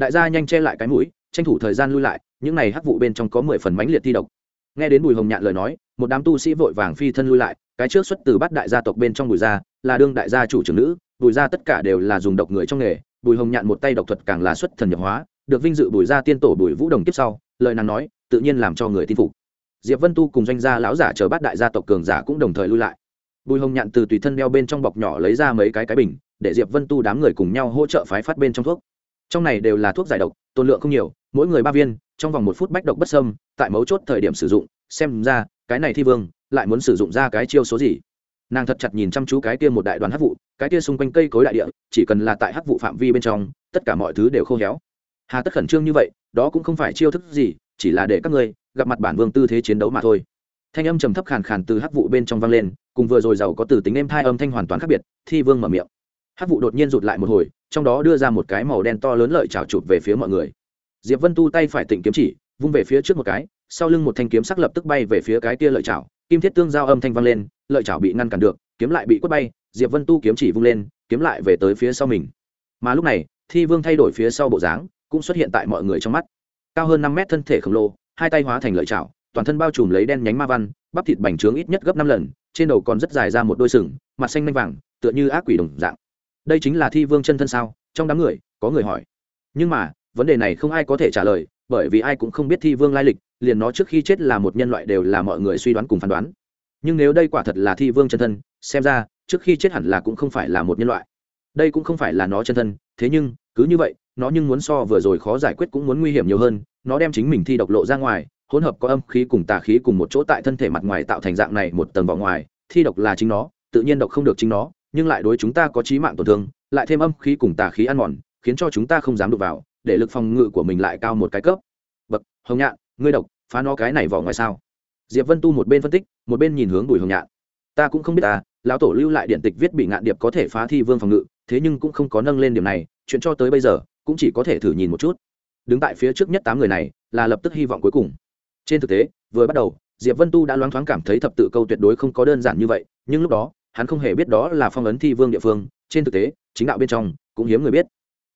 S1: đại gia nhanh che lại cái mũi, tranh thủ thời gian lui lại, những này hắc vụ bên trong có mười phần mãnh liệt thi độc. Nghe đến bùi hồng nhạn lời nói, một đám tu sĩ vội vàng phi thân lui lại, cái trước xuất từ bát đại gia tộc bên trong bùi gia, là đương đại gia chủ trưởng nữ, bùi gia tất cả đều là dùng độc người trong nghề, bùi hồng nhạn một tay độc thuật càng là xuất thần nhập hóa, được vinh dự bùi gia tiên tổ bùi vũ đồng tiếp sau, lời nàng nói, tự nhiên làm cho người tin phục. Diệp vân tu cùng doanh gia lão giả chờ bát đại gia tộc cường giả cũng đồng thời lui lại. Bùi hồng nhạn từ tùy thân đeo bên trong bọc nhỏ lấy ra mấy cái cái bình, để diệp vân tu đám người cùng nhau hỗ trợ phái phát bên trong thuốc trong này đều là thuốc giải độc, tồn lượng không nhiều, mỗi người ba viên, trong vòng một phút bách độc bất sâm tại mấu chốt thời điểm sử dụng, xem ra, cái này thi vương, lại muốn sử dụng ra cái chiêu số gì? Nàng thật chặt nhìn chăm chú cái kia một đại đoàn hắc vụ, cái kia xung quanh cây cối đại địa, chỉ cần là tại hắc vụ phạm vi bên trong, tất cả mọi thứ đều khô héo. Hà tất khẩn trương như vậy, đó cũng không phải chiêu thức gì, chỉ là để các ngươi gặp mặt bản vương tư thế chiến đấu mà thôi. Thanh âm trầm thấp khàn khàn từ hắc vụ bên trong vang lên, cùng vừa rồi giàu có từ tính êm thai âm thanh hoàn toàn khác biệt, thi vương mở miệng. Hát vụ đột nhiên rụt lại một hồi, trong đó đưa ra một cái màu đen to lớn lợi chảo chụp về phía mọi người. Diệp vân tu tay phải tịnh kiếm chỉ, vung về phía trước một cái, sau lưng một thanh kiếm sắc lập tức bay về phía cái kia lợi chảo, kim thiết tương giao âm thanh vang lên, lợi chảo bị ngăn cản được, kiếm lại bị quất bay, diệp vân tu kiếm chỉ vung lên, kiếm lại về tới phía sau mình. Mà lúc này, thi vương thay đổi phía sau bộ dáng, cũng xuất hiện tại mọi người trong mắt. Cao hơn năm mét thân thể khổng lồ, hai tay hóa thành lợi chảo, toàn thân bao trùm lấy đen nhánh ma văn, bắp thịt bành trướng ít nhất gấp năm lần, trên đầu còn rất dài ra một đôi sừng, mặt xanh manh vàng, tựa như ác quỷ đồng dạng đây chính là thi vương chân thân sao? Trong đám người, có người hỏi. Nhưng mà, vấn đề này không ai có thể trả lời, bởi vì ai cũng không biết thi vương lai lịch, liền nó trước khi chết là một nhân loại đều là mọi người suy đoán cùng phán đoán. Nhưng nếu đây quả thật là thi vương chân thân, xem ra, trước khi chết hẳn là cũng không phải là một nhân loại. Đây cũng không phải là nó chân thân, thế nhưng, cứ như vậy, nó nhưng muốn so vừa rồi khó giải quyết cũng muốn nguy hiểm nhiều hơn, nó đem chính mình thi độc lộ ra ngoài, hỗn hợp có âm khí cùng tà khí cùng một chỗ tại thân thể mặt ngoài tạo thành dạng này một tầng vỏ ngoài, thi độc là chính nó, tự nhiên độc không được chính nó nhưng lại đối chúng ta có trí mạng tổn thương, lại thêm âm khí cùng tà khí ăn mòn, khiến cho chúng ta không dám đụng vào, để lực phòng ngự của mình lại cao một cái cấp. Bậc, hồng nhạn, ngươi độc, phá nó cái này vỏ ngoài sao? Diệp vân tu một bên phân tích, một bên nhìn hướng bùi hồng nhạn. Ta cũng không biết ta, lão tổ lưu lại điện tịch viết bị ngạn điệp có thể phá thi vương phòng ngự, thế nhưng cũng không có nâng lên điểm này, chuyện cho tới bây giờ, cũng chỉ có thể thử nhìn một chút. Đứng tại phía trước nhất tám người này, là lập tức hy vọng cuối cùng. Trên thực tế, vừa bắt đầu, diệp vân tu đã loáng thoáng cảm thấy thập tự câu tuyệt đối không có đơn giản như vậy, nhưng lúc đó hắn không hề biết đó là phong ấn thi vương địa phương, trên thực tế, chính đạo bên trong cũng hiếm người biết.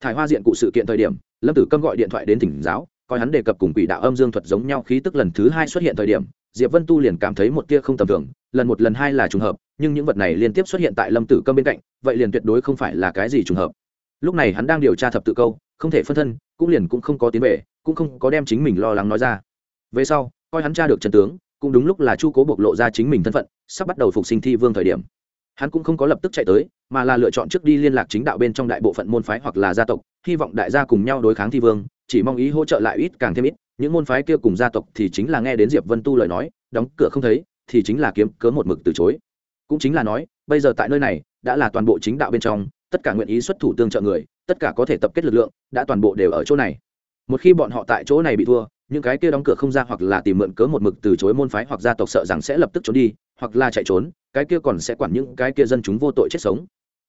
S1: Thải hoa diện cụ sự kiện thời điểm, lâm tử câm gọi điện thoại đến tỉnh giáo, coi hắn đề cập cùng quỷ đạo âm dương thuật giống nhau khí tức lần thứ hai xuất hiện thời điểm, diệp vân tu liền cảm thấy một tia không tầm thường, lần một lần hai là trùng hợp, nhưng những vật này liên tiếp xuất hiện tại lâm tử câm bên cạnh, vậy liền tuyệt đối không phải là cái gì trùng hợp. Lúc này hắn đang điều tra thập tự câu, không thể phân thân, cũng liền cũng không có tiến về, cũng không có đem chính mình lo lắng nói ra. Về sau, coi hắn tra được trần tướng, cũng đúng lúc là chu cố bộc lộ ra chính mình thân phận, sắp bắt đầu phục sinh thi vương thời điểm hắn cũng không có lập tức chạy tới, mà là lựa chọn trước đi liên lạc chính đạo bên trong đại bộ phận môn phái hoặc là gia tộc, hy vọng đại gia cùng nhau đối kháng thi vương, chỉ mong ý hỗ trợ lại ít càng thêm ít. Những môn phái kia cùng gia tộc thì chính là nghe đến diệp vân tu lời nói, đóng cửa không thấy, thì chính là kiếm cớ một mực từ chối. Cũng chính là nói, bây giờ tại nơi này, đã là toàn bộ chính đạo bên trong, tất cả nguyện ý xuất thủ tương trợ người, tất cả có thể tập kết lực lượng, đã toàn bộ đều ở chỗ này. Một khi bọn họ tại chỗ này bị thua những cái kia đóng cửa không ra hoặc là tìm mượn cớ một mực từ chối môn phái hoặc gia tộc sợ rằng sẽ lập tức trốn đi, hoặc là chạy trốn, cái kia còn sẽ quản những cái kia dân chúng vô tội chết sống.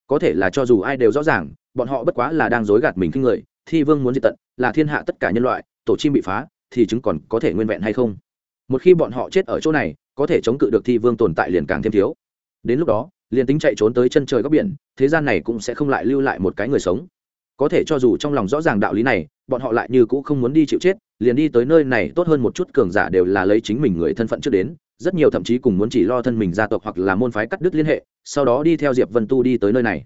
S1: Có thể là cho dù ai đều rõ ràng, bọn họ bất quá là đang dối gạt mình kinh người, thi vương muốn diệt tận, là thiên hạ tất cả nhân loại, tổ chim bị phá, thì chứng còn có thể nguyên vẹn hay không? Một khi bọn họ chết ở chỗ này, có thể chống cự được thi vương tồn tại liền càng thêm thiếu. Đến lúc đó, liền tính chạy trốn tới chân trời góc biển, thế gian này cũng sẽ không lại lưu lại một cái người sống. Có thể cho dù trong lòng rõ ràng đạo lý này bọn họ lại như cũ không muốn đi chịu chết, liền đi tới nơi này, tốt hơn một chút cường giả đều là lấy chính mình người thân phận trước đến, rất nhiều thậm chí cùng muốn chỉ lo thân mình gia tộc hoặc là môn phái cắt đứt liên hệ, sau đó đi theo diệp vân tu đi tới nơi này.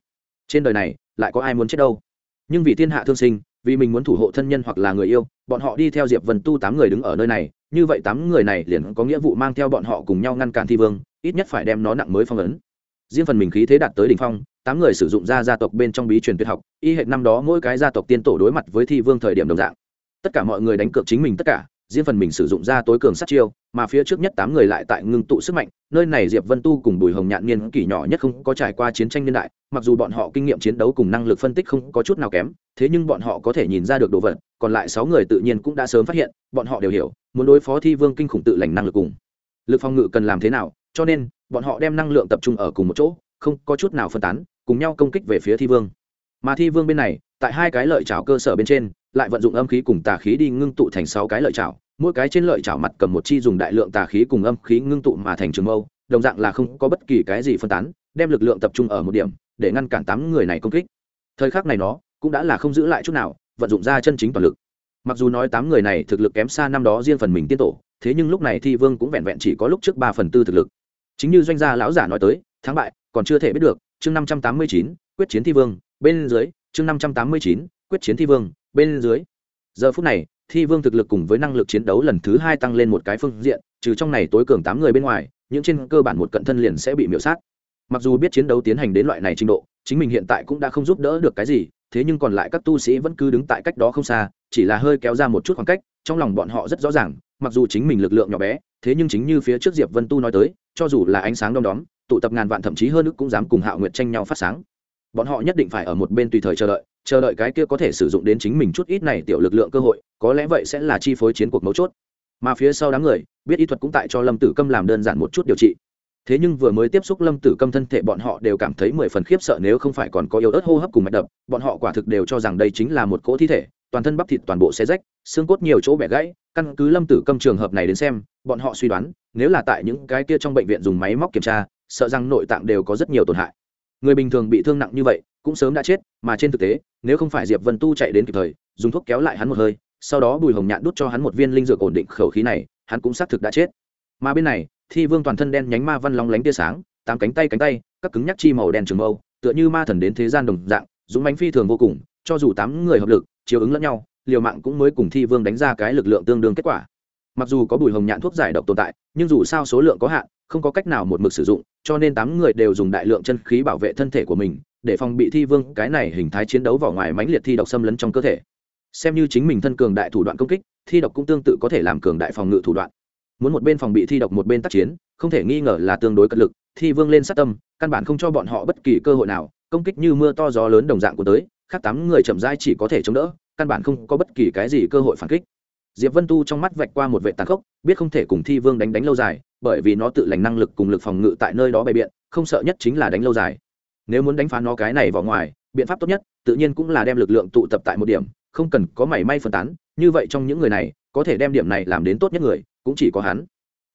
S1: Trên đời này, lại có ai muốn chết đâu? Nhưng vì thiên hạ thương sinh, vì mình muốn thủ hộ thân nhân hoặc là người yêu, bọn họ đi theo diệp vân tu tám người đứng ở nơi này, như vậy tám người này liền có nghĩa vụ mang theo bọn họ cùng nhau ngăn cản thi vương, ít nhất phải đem nó nặng mới phong ấn riêng phần mình khí thế đạt tới đỉnh phong, tám người sử dụng ra gia tộc bên trong bí truyền tuyệt học, y hệ năm đó mỗi cái gia tộc tiên tổ đối mặt với thi vương thời điểm đồng dạng. Tất cả mọi người đánh cược chính mình tất cả, riêng phần mình sử dụng ra tối cường sát chiêu, mà phía trước nhất tám người lại tại ngưng tụ sức mạnh, nơi này diệp vân tu cùng bùi hồng nhạn niên kỷ nhỏ nhất không có trải qua chiến tranh niên đại, mặc dù bọn họ kinh nghiệm chiến đấu cùng năng lực phân tích không có chút nào kém, thế nhưng bọn họ có thể nhìn ra được đồ vật, còn lại sáu người tự nhiên cũng đã sớm phát hiện, bọn họ đều hiểu, muốn đối phó thi vương kinh khủng tự lành năng lực cùng. Lực phòng ngự cần làm thế nào cho nên bọn họ đem năng lượng tập trung ở cùng một chỗ, không có chút nào phân tán, cùng nhau công kích về phía thi vương. Mà thi vương bên này, tại hai cái lợi chảo cơ sở bên trên, lại vận dụng âm khí cùng tà khí đi ngưng tụ thành sáu cái lợi chảo, mỗi cái trên lợi chảo mặt cầm một chi dùng đại lượng tà khí cùng âm khí ngưng tụ mà thành trường mâu, đồng dạng là không có bất kỳ cái gì phân tán, đem lực lượng tập trung ở một điểm, để ngăn cản tám người này công kích. Thời khắc này nó cũng đã là không giữ lại chút nào, vận dụng ra chân chính toàn lực. Mặc dù nói tám người này thực lực kém xa năm đó riêng phần mình tiên tổ, thế nhưng lúc này thi vương cũng vẹn vẹn chỉ có lúc trước ba phần tư thực lực chính như doanh gia lão giả nói tới, thắng bại còn chưa thể biết được, chương năm trăm tám mươi chín, quyết chiến thi vương, bên dưới, chương năm trăm tám mươi chín, quyết chiến thi vương, bên dưới. Giờ phút này, thi vương thực lực cùng với năng lực chiến đấu lần thứ hai tăng lên một cái phương diện, trừ trong này tối cường tám người bên ngoài, những trên cơ bản một cận thân liền sẽ bị miễu sát. Mặc dù biết chiến đấu tiến hành đến loại này trình độ, chính mình hiện tại cũng đã không giúp đỡ được cái gì, thế nhưng còn lại các tu sĩ vẫn cứ đứng tại cách đó không xa, chỉ là hơi kéo ra một chút khoảng cách, trong lòng bọn họ rất rõ ràng, mặc dù chính mình lực lượng nhỏ bé thế nhưng chính như phía trước diệp vân tu nói tới, cho dù là ánh sáng đom đóm, tụ tập ngàn vạn thậm chí hơn ức cũng dám cùng hạo nguyệt tranh nhau phát sáng. Bọn họ nhất định phải ở một bên tùy thời chờ đợi chờ đợi cái kia có thể sử dụng đến chính mình chút ít này tiểu lực lượng cơ hội, có lẽ vậy sẽ là chi phối chiến cuộc mấu chốt. Mà phía sau đám người, biết y thuật cũng tại cho lâm tử câm làm đơn giản một chút điều trị. Thế nhưng vừa mới tiếp xúc lâm tử câm thân thể bọn họ đều cảm thấy mười phần khiếp sợ nếu không phải còn có yếu ớt hô hấp cùng mạch đập, bọn họ quả thực đều cho rằng đây chính là một cỗ thi thể, toàn thân bắp thịt toàn bộ xe rách xương cốt nhiều chỗ bẻ gãy, căn cứ lâm tử câm trường hợp này đến xem, bọn họ suy đoán, nếu là tại những cái kia trong bệnh viện dùng máy móc kiểm tra, sợ rằng nội tạng đều có rất nhiều tổn hại. Người bình thường bị thương nặng như vậy, cũng sớm đã chết, mà trên thực tế, nếu không phải diệp vân tu chạy đến kịp thời, dùng thuốc kéo lại hắn một hơi, sau đó bùi hồng nhạn đút cho hắn một viên linh dược ổn định khẩu khí này, hắn cũng xác thực đã chết. Mà bên này, thi vương toàn thân đen nhánh ma văn long lánh tia sáng, tám cánh tay cánh tay, các cứng nhắc chi màu đen trường mâu, tựa như ma thần đến thế gian đồng dạng, dũng bánh phi thường vô cùng, cho dù tám người hợp lực chiều ứng lẫn nhau liều mạng cũng mới cùng thi vương đánh ra cái lực lượng tương đương kết quả. Mặc dù có bùi hồng nhạn thuốc giải độc tồn tại, nhưng dù sao số lượng có hạn, không có cách nào một mực sử dụng, cho nên tám người đều dùng đại lượng chân khí bảo vệ thân thể của mình, để phòng bị thi vương cái này hình thái chiến đấu vào ngoài mãnh liệt thi độc xâm lấn trong cơ thể. Xem như chính mình thân cường đại thủ đoạn công kích, thi độc cũng tương tự có thể làm cường đại phòng ngự thủ đoạn. Muốn một bên phòng bị thi độc một bên tác chiến, không thể nghi ngờ là tương đối cật lực, thi vương lên sát tâm, căn bản không cho bọn họ bất kỳ cơ hội nào, công kích như mưa to gió lớn đồng dạng của tới, khác tám người chậm rãi chỉ có thể chống đỡ căn bản không có bất kỳ cái gì cơ hội phản kích. Diệp vân tu trong mắt vạch qua một vệ tàn khốc, biết không thể cùng thi vương đánh đánh lâu dài, bởi vì nó tự lành năng lực cùng lực phòng ngự tại nơi đó bày biện, không sợ nhất chính là đánh lâu dài. Nếu muốn đánh phá nó cái này vào ngoài, biện pháp tốt nhất, tự nhiên cũng là đem lực lượng tụ tập tại một điểm, không cần có mảy may phân tán, như vậy trong những người này, có thể đem điểm này làm đến tốt nhất người, cũng chỉ có hắn.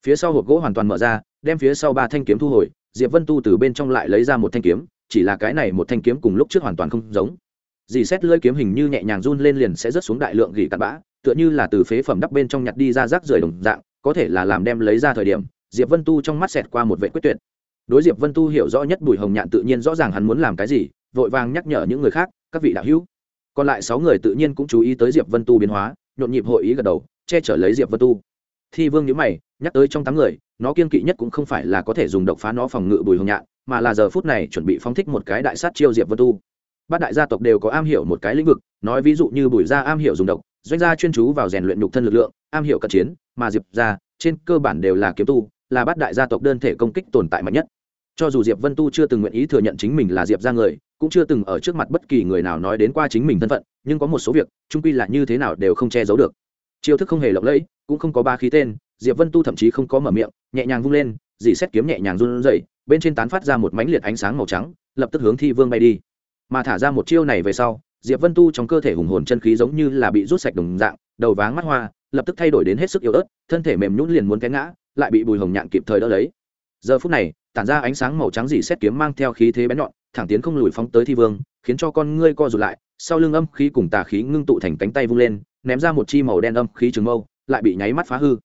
S1: Phía sau hộp gỗ hoàn toàn mở ra, đem phía sau ba thanh kiếm thu hồi, diệp vân tu từ bên trong lại lấy ra một thanh kiếm, chỉ là cái này một thanh kiếm cùng lúc trước hoàn toàn không giống dì xét lưỡi kiếm hình như nhẹ nhàng run lên liền sẽ rớt xuống đại lượng gỉ cặn bã, tựa như là từ phế phẩm đắp bên trong nhặt đi ra rác rưởi đồng dạng, có thể là làm đem lấy ra thời điểm, diệp vân tu trong mắt xẹt qua một vệ quyết tuyệt. Đối diệp vân tu hiểu rõ nhất bùi hồng nhạn tự nhiên rõ ràng hắn muốn làm cái gì, vội vàng nhắc nhở những người khác, các vị đạo hữu. Còn lại sáu người tự nhiên cũng chú ý tới diệp vân tu biến hóa, nhộn nhịp hội ý gật đầu, che chở lấy diệp vân tu. Thi vương nhữ mày, nhắc tới trong tám người, nó kiên kỵ nhất cũng không phải là có thể dùng độc phá nó phòng ngự bùi hồng nhạn, mà là giờ phút này chuẩn bị phóng thích một cái đại sát chiêu diệp vân tu bát đại gia tộc đều có am hiểu một cái lĩnh vực, nói ví dụ như bùi gia am hiểu dùng độc, doanh gia chuyên chú vào rèn luyện nhục thân lực lượng, am hiểu cận chiến, mà diệp gia, trên cơ bản đều là kiếm tu, là bát đại gia tộc đơn thể công kích tồn tại mạnh nhất. Cho dù diệp vân tu chưa từng nguyện ý thừa nhận chính mình là diệp gia người, cũng chưa từng ở trước mặt bất kỳ người nào nói đến qua chính mình thân phận, nhưng có một số việc trung quy là như thế nào đều không che giấu được. Chiêu thức không hề lộng lẫy, cũng không có ba khí tên, diệp vân tu thậm chí không có mở miệng, nhẹ nhàng vung lên, dì xét kiếm nhẹ nhàng run rẩy, bên trên tán phát ra một mánh liệt ánh sáng màu trắng, lập tức hướng thi vương bay đi mà thả ra một chiêu này về sau, diệp vân tu trong cơ thể hùng hồn chân khí giống như là bị rút sạch đồng dạng, đầu váng mắt hoa, lập tức thay đổi đến hết sức yếu ớt, thân thể mềm nhũn liền muốn té ngã, lại bị bùi hồng nhạn kịp thời đỡ lấy. Giờ phút này, tản ra ánh sáng màu trắng dì xét kiếm mang theo khí thế bén nhọn, thẳng tiến không lùi phóng tới thi vương, khiến cho con ngươi co rụt lại, sau lưng âm khí cùng tà khí ngưng tụ thành cánh tay vung lên, ném ra một chi màu đen âm khí trường mâu, lại bị nháy mắt phá hư.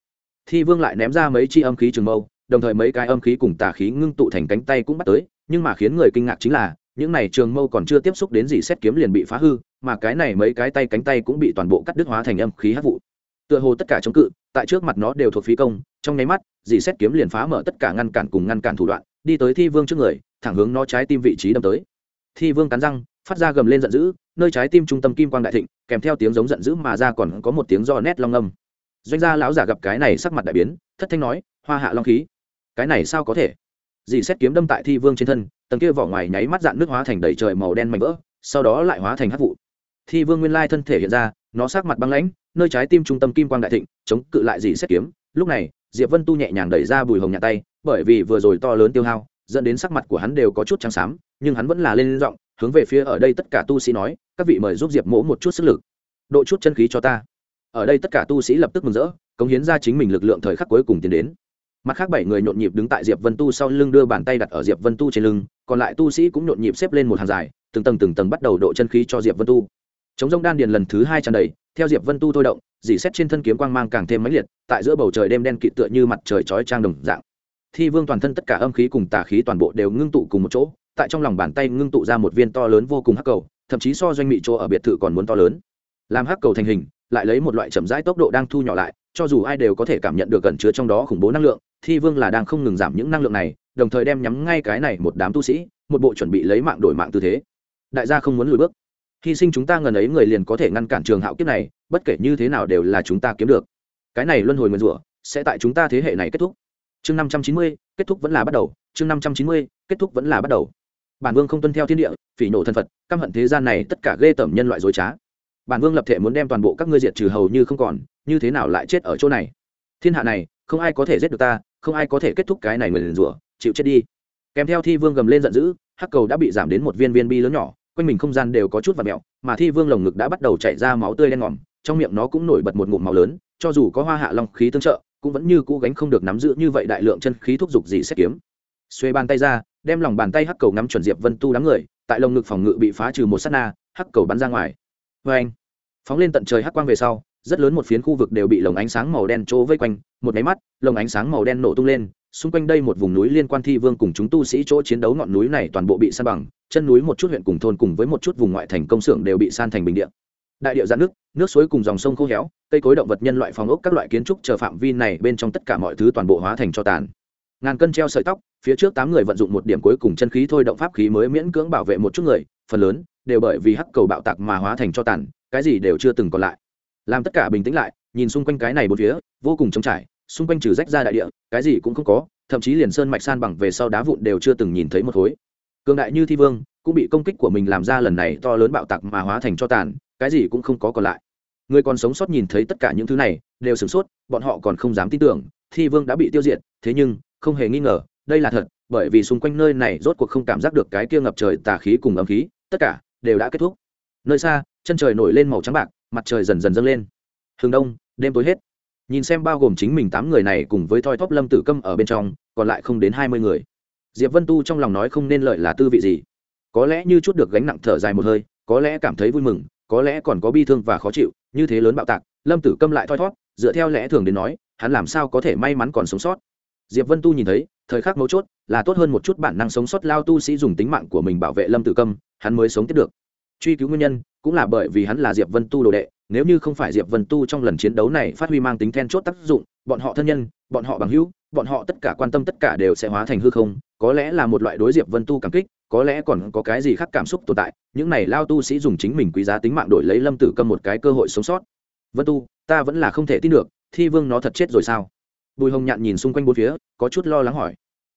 S1: Thi vương lại ném ra mấy chi âm khí trường mâu, đồng thời mấy cái âm khí cùng tà khí ngưng tụ thành cánh tay cũng bắt tới, nhưng mà khiến người kinh ngạc chính là những này trường mâu còn chưa tiếp xúc đến gì xét kiếm liền bị phá hư, mà cái này mấy cái tay cánh tay cũng bị toàn bộ cắt đứt hóa thành âm khí hát vụ. Tựa hồ tất cả chống cự, tại trước mặt nó đều thuộc phí công, trong nháy mắt dì xét kiếm liền phá mở tất cả ngăn cản cùng ngăn cản thủ đoạn, đi tới thi vương trước người, thẳng hướng nó trái tim vị trí đâm tới. Thi vương cắn răng, phát ra gầm lên giận dữ, nơi trái tim trung tâm kim quang đại thịnh, kèm theo tiếng giống giận dữ mà ra còn có một tiếng do nét long âm. Doanh gia lão giả gặp cái này sắc mặt đại biến, thất thanh nói, hoa hạ long khí, cái này sao có thể? Dì xét kiếm đâm tại thi vương trên thân tầng kia vỏ ngoài nháy mắt dạn nước hóa thành đầy trời màu đen mảnh vỡ, sau đó lại hóa thành hát vụ. Thi vương nguyên lai thân thể hiện ra, nó sắc mặt băng lãnh, nơi trái tim trung tâm kim quang đại thịnh, chống cự lại dì xét kiếm. Lúc này, diệp vân tu nhẹ nhàng đẩy ra bùi hồng nhạt tay, bởi vì vừa rồi to lớn tiêu hao, dẫn đến sắc mặt của hắn đều có chút trắng xám, nhưng hắn vẫn là lên giọng, hướng về phía ở đây tất cả tu sĩ nói, các vị mời giúp diệp mỗ một chút sức lực. Độ chút chân khí cho ta. Ở đây tất cả tu sĩ lập tức mừng rỡ, cống hiến ra chính mình lực lượng thời khắc cuối cùng tiến đến mặt khác bảy người nhộn nhịp đứng tại diệp vân tu sau lưng đưa bàn tay đặt ở diệp vân tu trên lưng, còn lại tu sĩ cũng nhộn nhịp xếp lên một hàng dài, từng tầng từng tầng bắt đầu độ chân khí cho diệp vân tu. Chống rông đan điền lần thứ hai tràn đầy, theo diệp vân tu thôi động dỉ xét trên thân kiếm quang mang càng thêm mãnh liệt, tại giữa bầu trời đêm đen kịt tựa như mặt trời chói trang đồng dạng. Thi vương toàn thân tất cả âm khí cùng tà khí toàn bộ đều ngưng tụ cùng một chỗ, tại trong lòng bàn tay ngưng tụ ra một viên to lớn vô cùng hắc cầu, thậm chí so doanh mị chỗ ở biệt thự còn muốn to lớn. Làm hắc cầu thành hình, lại lấy một loại chậm rãi tốc độ đang thu nhỏ lại cho dù ai đều có thể cảm nhận được gần chứa trong đó khủng bố năng lượng, thi vương là đang không ngừng giảm những năng lượng này, đồng thời đem nhắm ngay cái này một đám tu sĩ, một bộ chuẩn bị lấy mạng đổi mạng tư thế. Đại gia không muốn lùi bước. Hy sinh chúng ta ngần ấy người liền có thể ngăn cản trường hạo kiếp này, bất kể như thế nào đều là chúng ta kiếm được. Cái này luân hồi nguyền rủa sẽ tại chúng ta thế hệ này kết thúc. Chương năm trăm chín mươi, kết thúc vẫn là bắt đầu. Chương năm trăm chín mươi, kết thúc vẫn là bắt đầu. Bản vương không tuân theo thiên địa, phỉ nổ thân phật, căm hận thế gian này tất cả ghê tởm nhân loại dối trá. Bản vương lập thể muốn đem toàn bộ các ngươi diệt trừ hầu như không còn như thế nào lại chết ở chỗ này? Thiên hạ này, không ai có thể giết được ta, không ai có thể kết thúc cái này người liền rủa, chịu chết đi. Kèm theo thi vương gầm lên giận dữ, hắc cầu đã bị giảm đến một viên viên bi lớn nhỏ, quanh mình không gian đều có chút và mẹo, mà thi vương lồng ngực đã bắt đầu chảy ra máu tươi đen ngòm, trong miệng nó cũng nổi bật một ngụm máu lớn, cho dù có hoa hạ long khí tương trợ, cũng vẫn như cũ gánh không được nắm giữ như vậy đại lượng chân khí thúc giục gì xét kiếm. Xuê bàn tay ra, đem lòng bàn tay hắc cầu nắm chuẩn diệp vân tu đám người, tại lồng ngực phòng ngự bị phá trừ một sát na, hắc cầu bắn ra ngoài. Vê anh phóng lên tận trời hắc quang về sau rất lớn một phiến khu vực đều bị lồng ánh sáng màu đen trô vây quanh, một máy mắt, lồng ánh sáng màu đen nổ tung lên, xung quanh đây một vùng núi liên quan thi vương cùng chúng tu sĩ chỗ chiến đấu ngọn núi này toàn bộ bị san bằng, chân núi một chút huyện cùng thôn cùng với một chút vùng ngoại thành công xưởng đều bị san thành bình địa. Đại địa giãn nước nước suối cùng dòng sông khô héo, cây cối động vật nhân loại phòng ốc các loại kiến trúc chờ phạm vi này bên trong tất cả mọi thứ toàn bộ hóa thành cho tàn. Ngàn cân treo sợi tóc, phía trước tám người vận dụng một điểm cuối cùng chân khí thôi động pháp khí mới miễn cưỡng bảo vệ một chút người, phần lớn đều bởi vì hắc cầu bạo tạc mà hóa thành cho tàn, cái gì đều chưa từng còn lại làm tất cả bình tĩnh lại, nhìn xung quanh cái này bốn phía, vô cùng trống trải, xung quanh trừ rách ra đại địa, cái gì cũng không có, thậm chí liền sơn mạch san bằng về sau đá vụn đều chưa từng nhìn thấy một khối. Cường đại như thi vương, cũng bị công kích của mình làm ra lần này to lớn bạo tạc mà hóa thành cho tàn, cái gì cũng không có còn lại. Người còn sống sót nhìn thấy tất cả những thứ này, đều sửng sốt, bọn họ còn không dám tin tưởng, thi vương đã bị tiêu diệt, thế nhưng, không hề nghi ngờ, đây là thật, bởi vì xung quanh nơi này rốt cuộc không cảm giác được cái kia ngập trời tà khí cùng ấm khí, tất cả đều đã kết thúc. Nơi xa, chân trời nổi lên màu trắng bạc mặt trời dần dần dâng lên. Hướng đông, đêm tối hết. Nhìn xem bao gồm chính mình tám người này cùng với thoi thóp lâm tử câm ở bên trong, còn lại không đến hai mươi người. Diệp vân tu trong lòng nói không nên lợi là tư vị gì. Có lẽ như chút được gánh nặng thở dài một hơi, có lẽ cảm thấy vui mừng, có lẽ còn có bi thương và khó chịu, như thế lớn bạo tạc, lâm tử câm lại thoi thót dựa theo lẽ thường đến nói, hắn làm sao có thể may mắn còn sống sót. Diệp vân tu nhìn thấy, thời khắc mấu chốt là tốt hơn một chút bản năng sống sót lao tu sĩ dùng tính mạng của mình bảo vệ lâm tử câm, hắn mới sống tiếp được truy cứu nguyên nhân cũng là bởi vì hắn là diệp vân tu đồ đệ, nếu như không phải diệp vân tu trong lần chiến đấu này phát huy mang tính then chốt tác dụng, bọn họ thân nhân, bọn họ bằng hữu, bọn họ tất cả quan tâm tất cả đều sẽ hóa thành hư không, có lẽ là một loại đối diệp vân tu cảm kích, có lẽ còn có cái gì khác cảm xúc tồn tại, những này lao tu sĩ dùng chính mình quý giá tính mạng đổi lấy lâm tử câm một cái cơ hội sống sót. Vân tu, ta vẫn là không thể tin được, thi vương nó thật chết rồi sao? Bùi hồng nhạn nhìn xung quanh bốn phía, có chút lo lắng hỏi.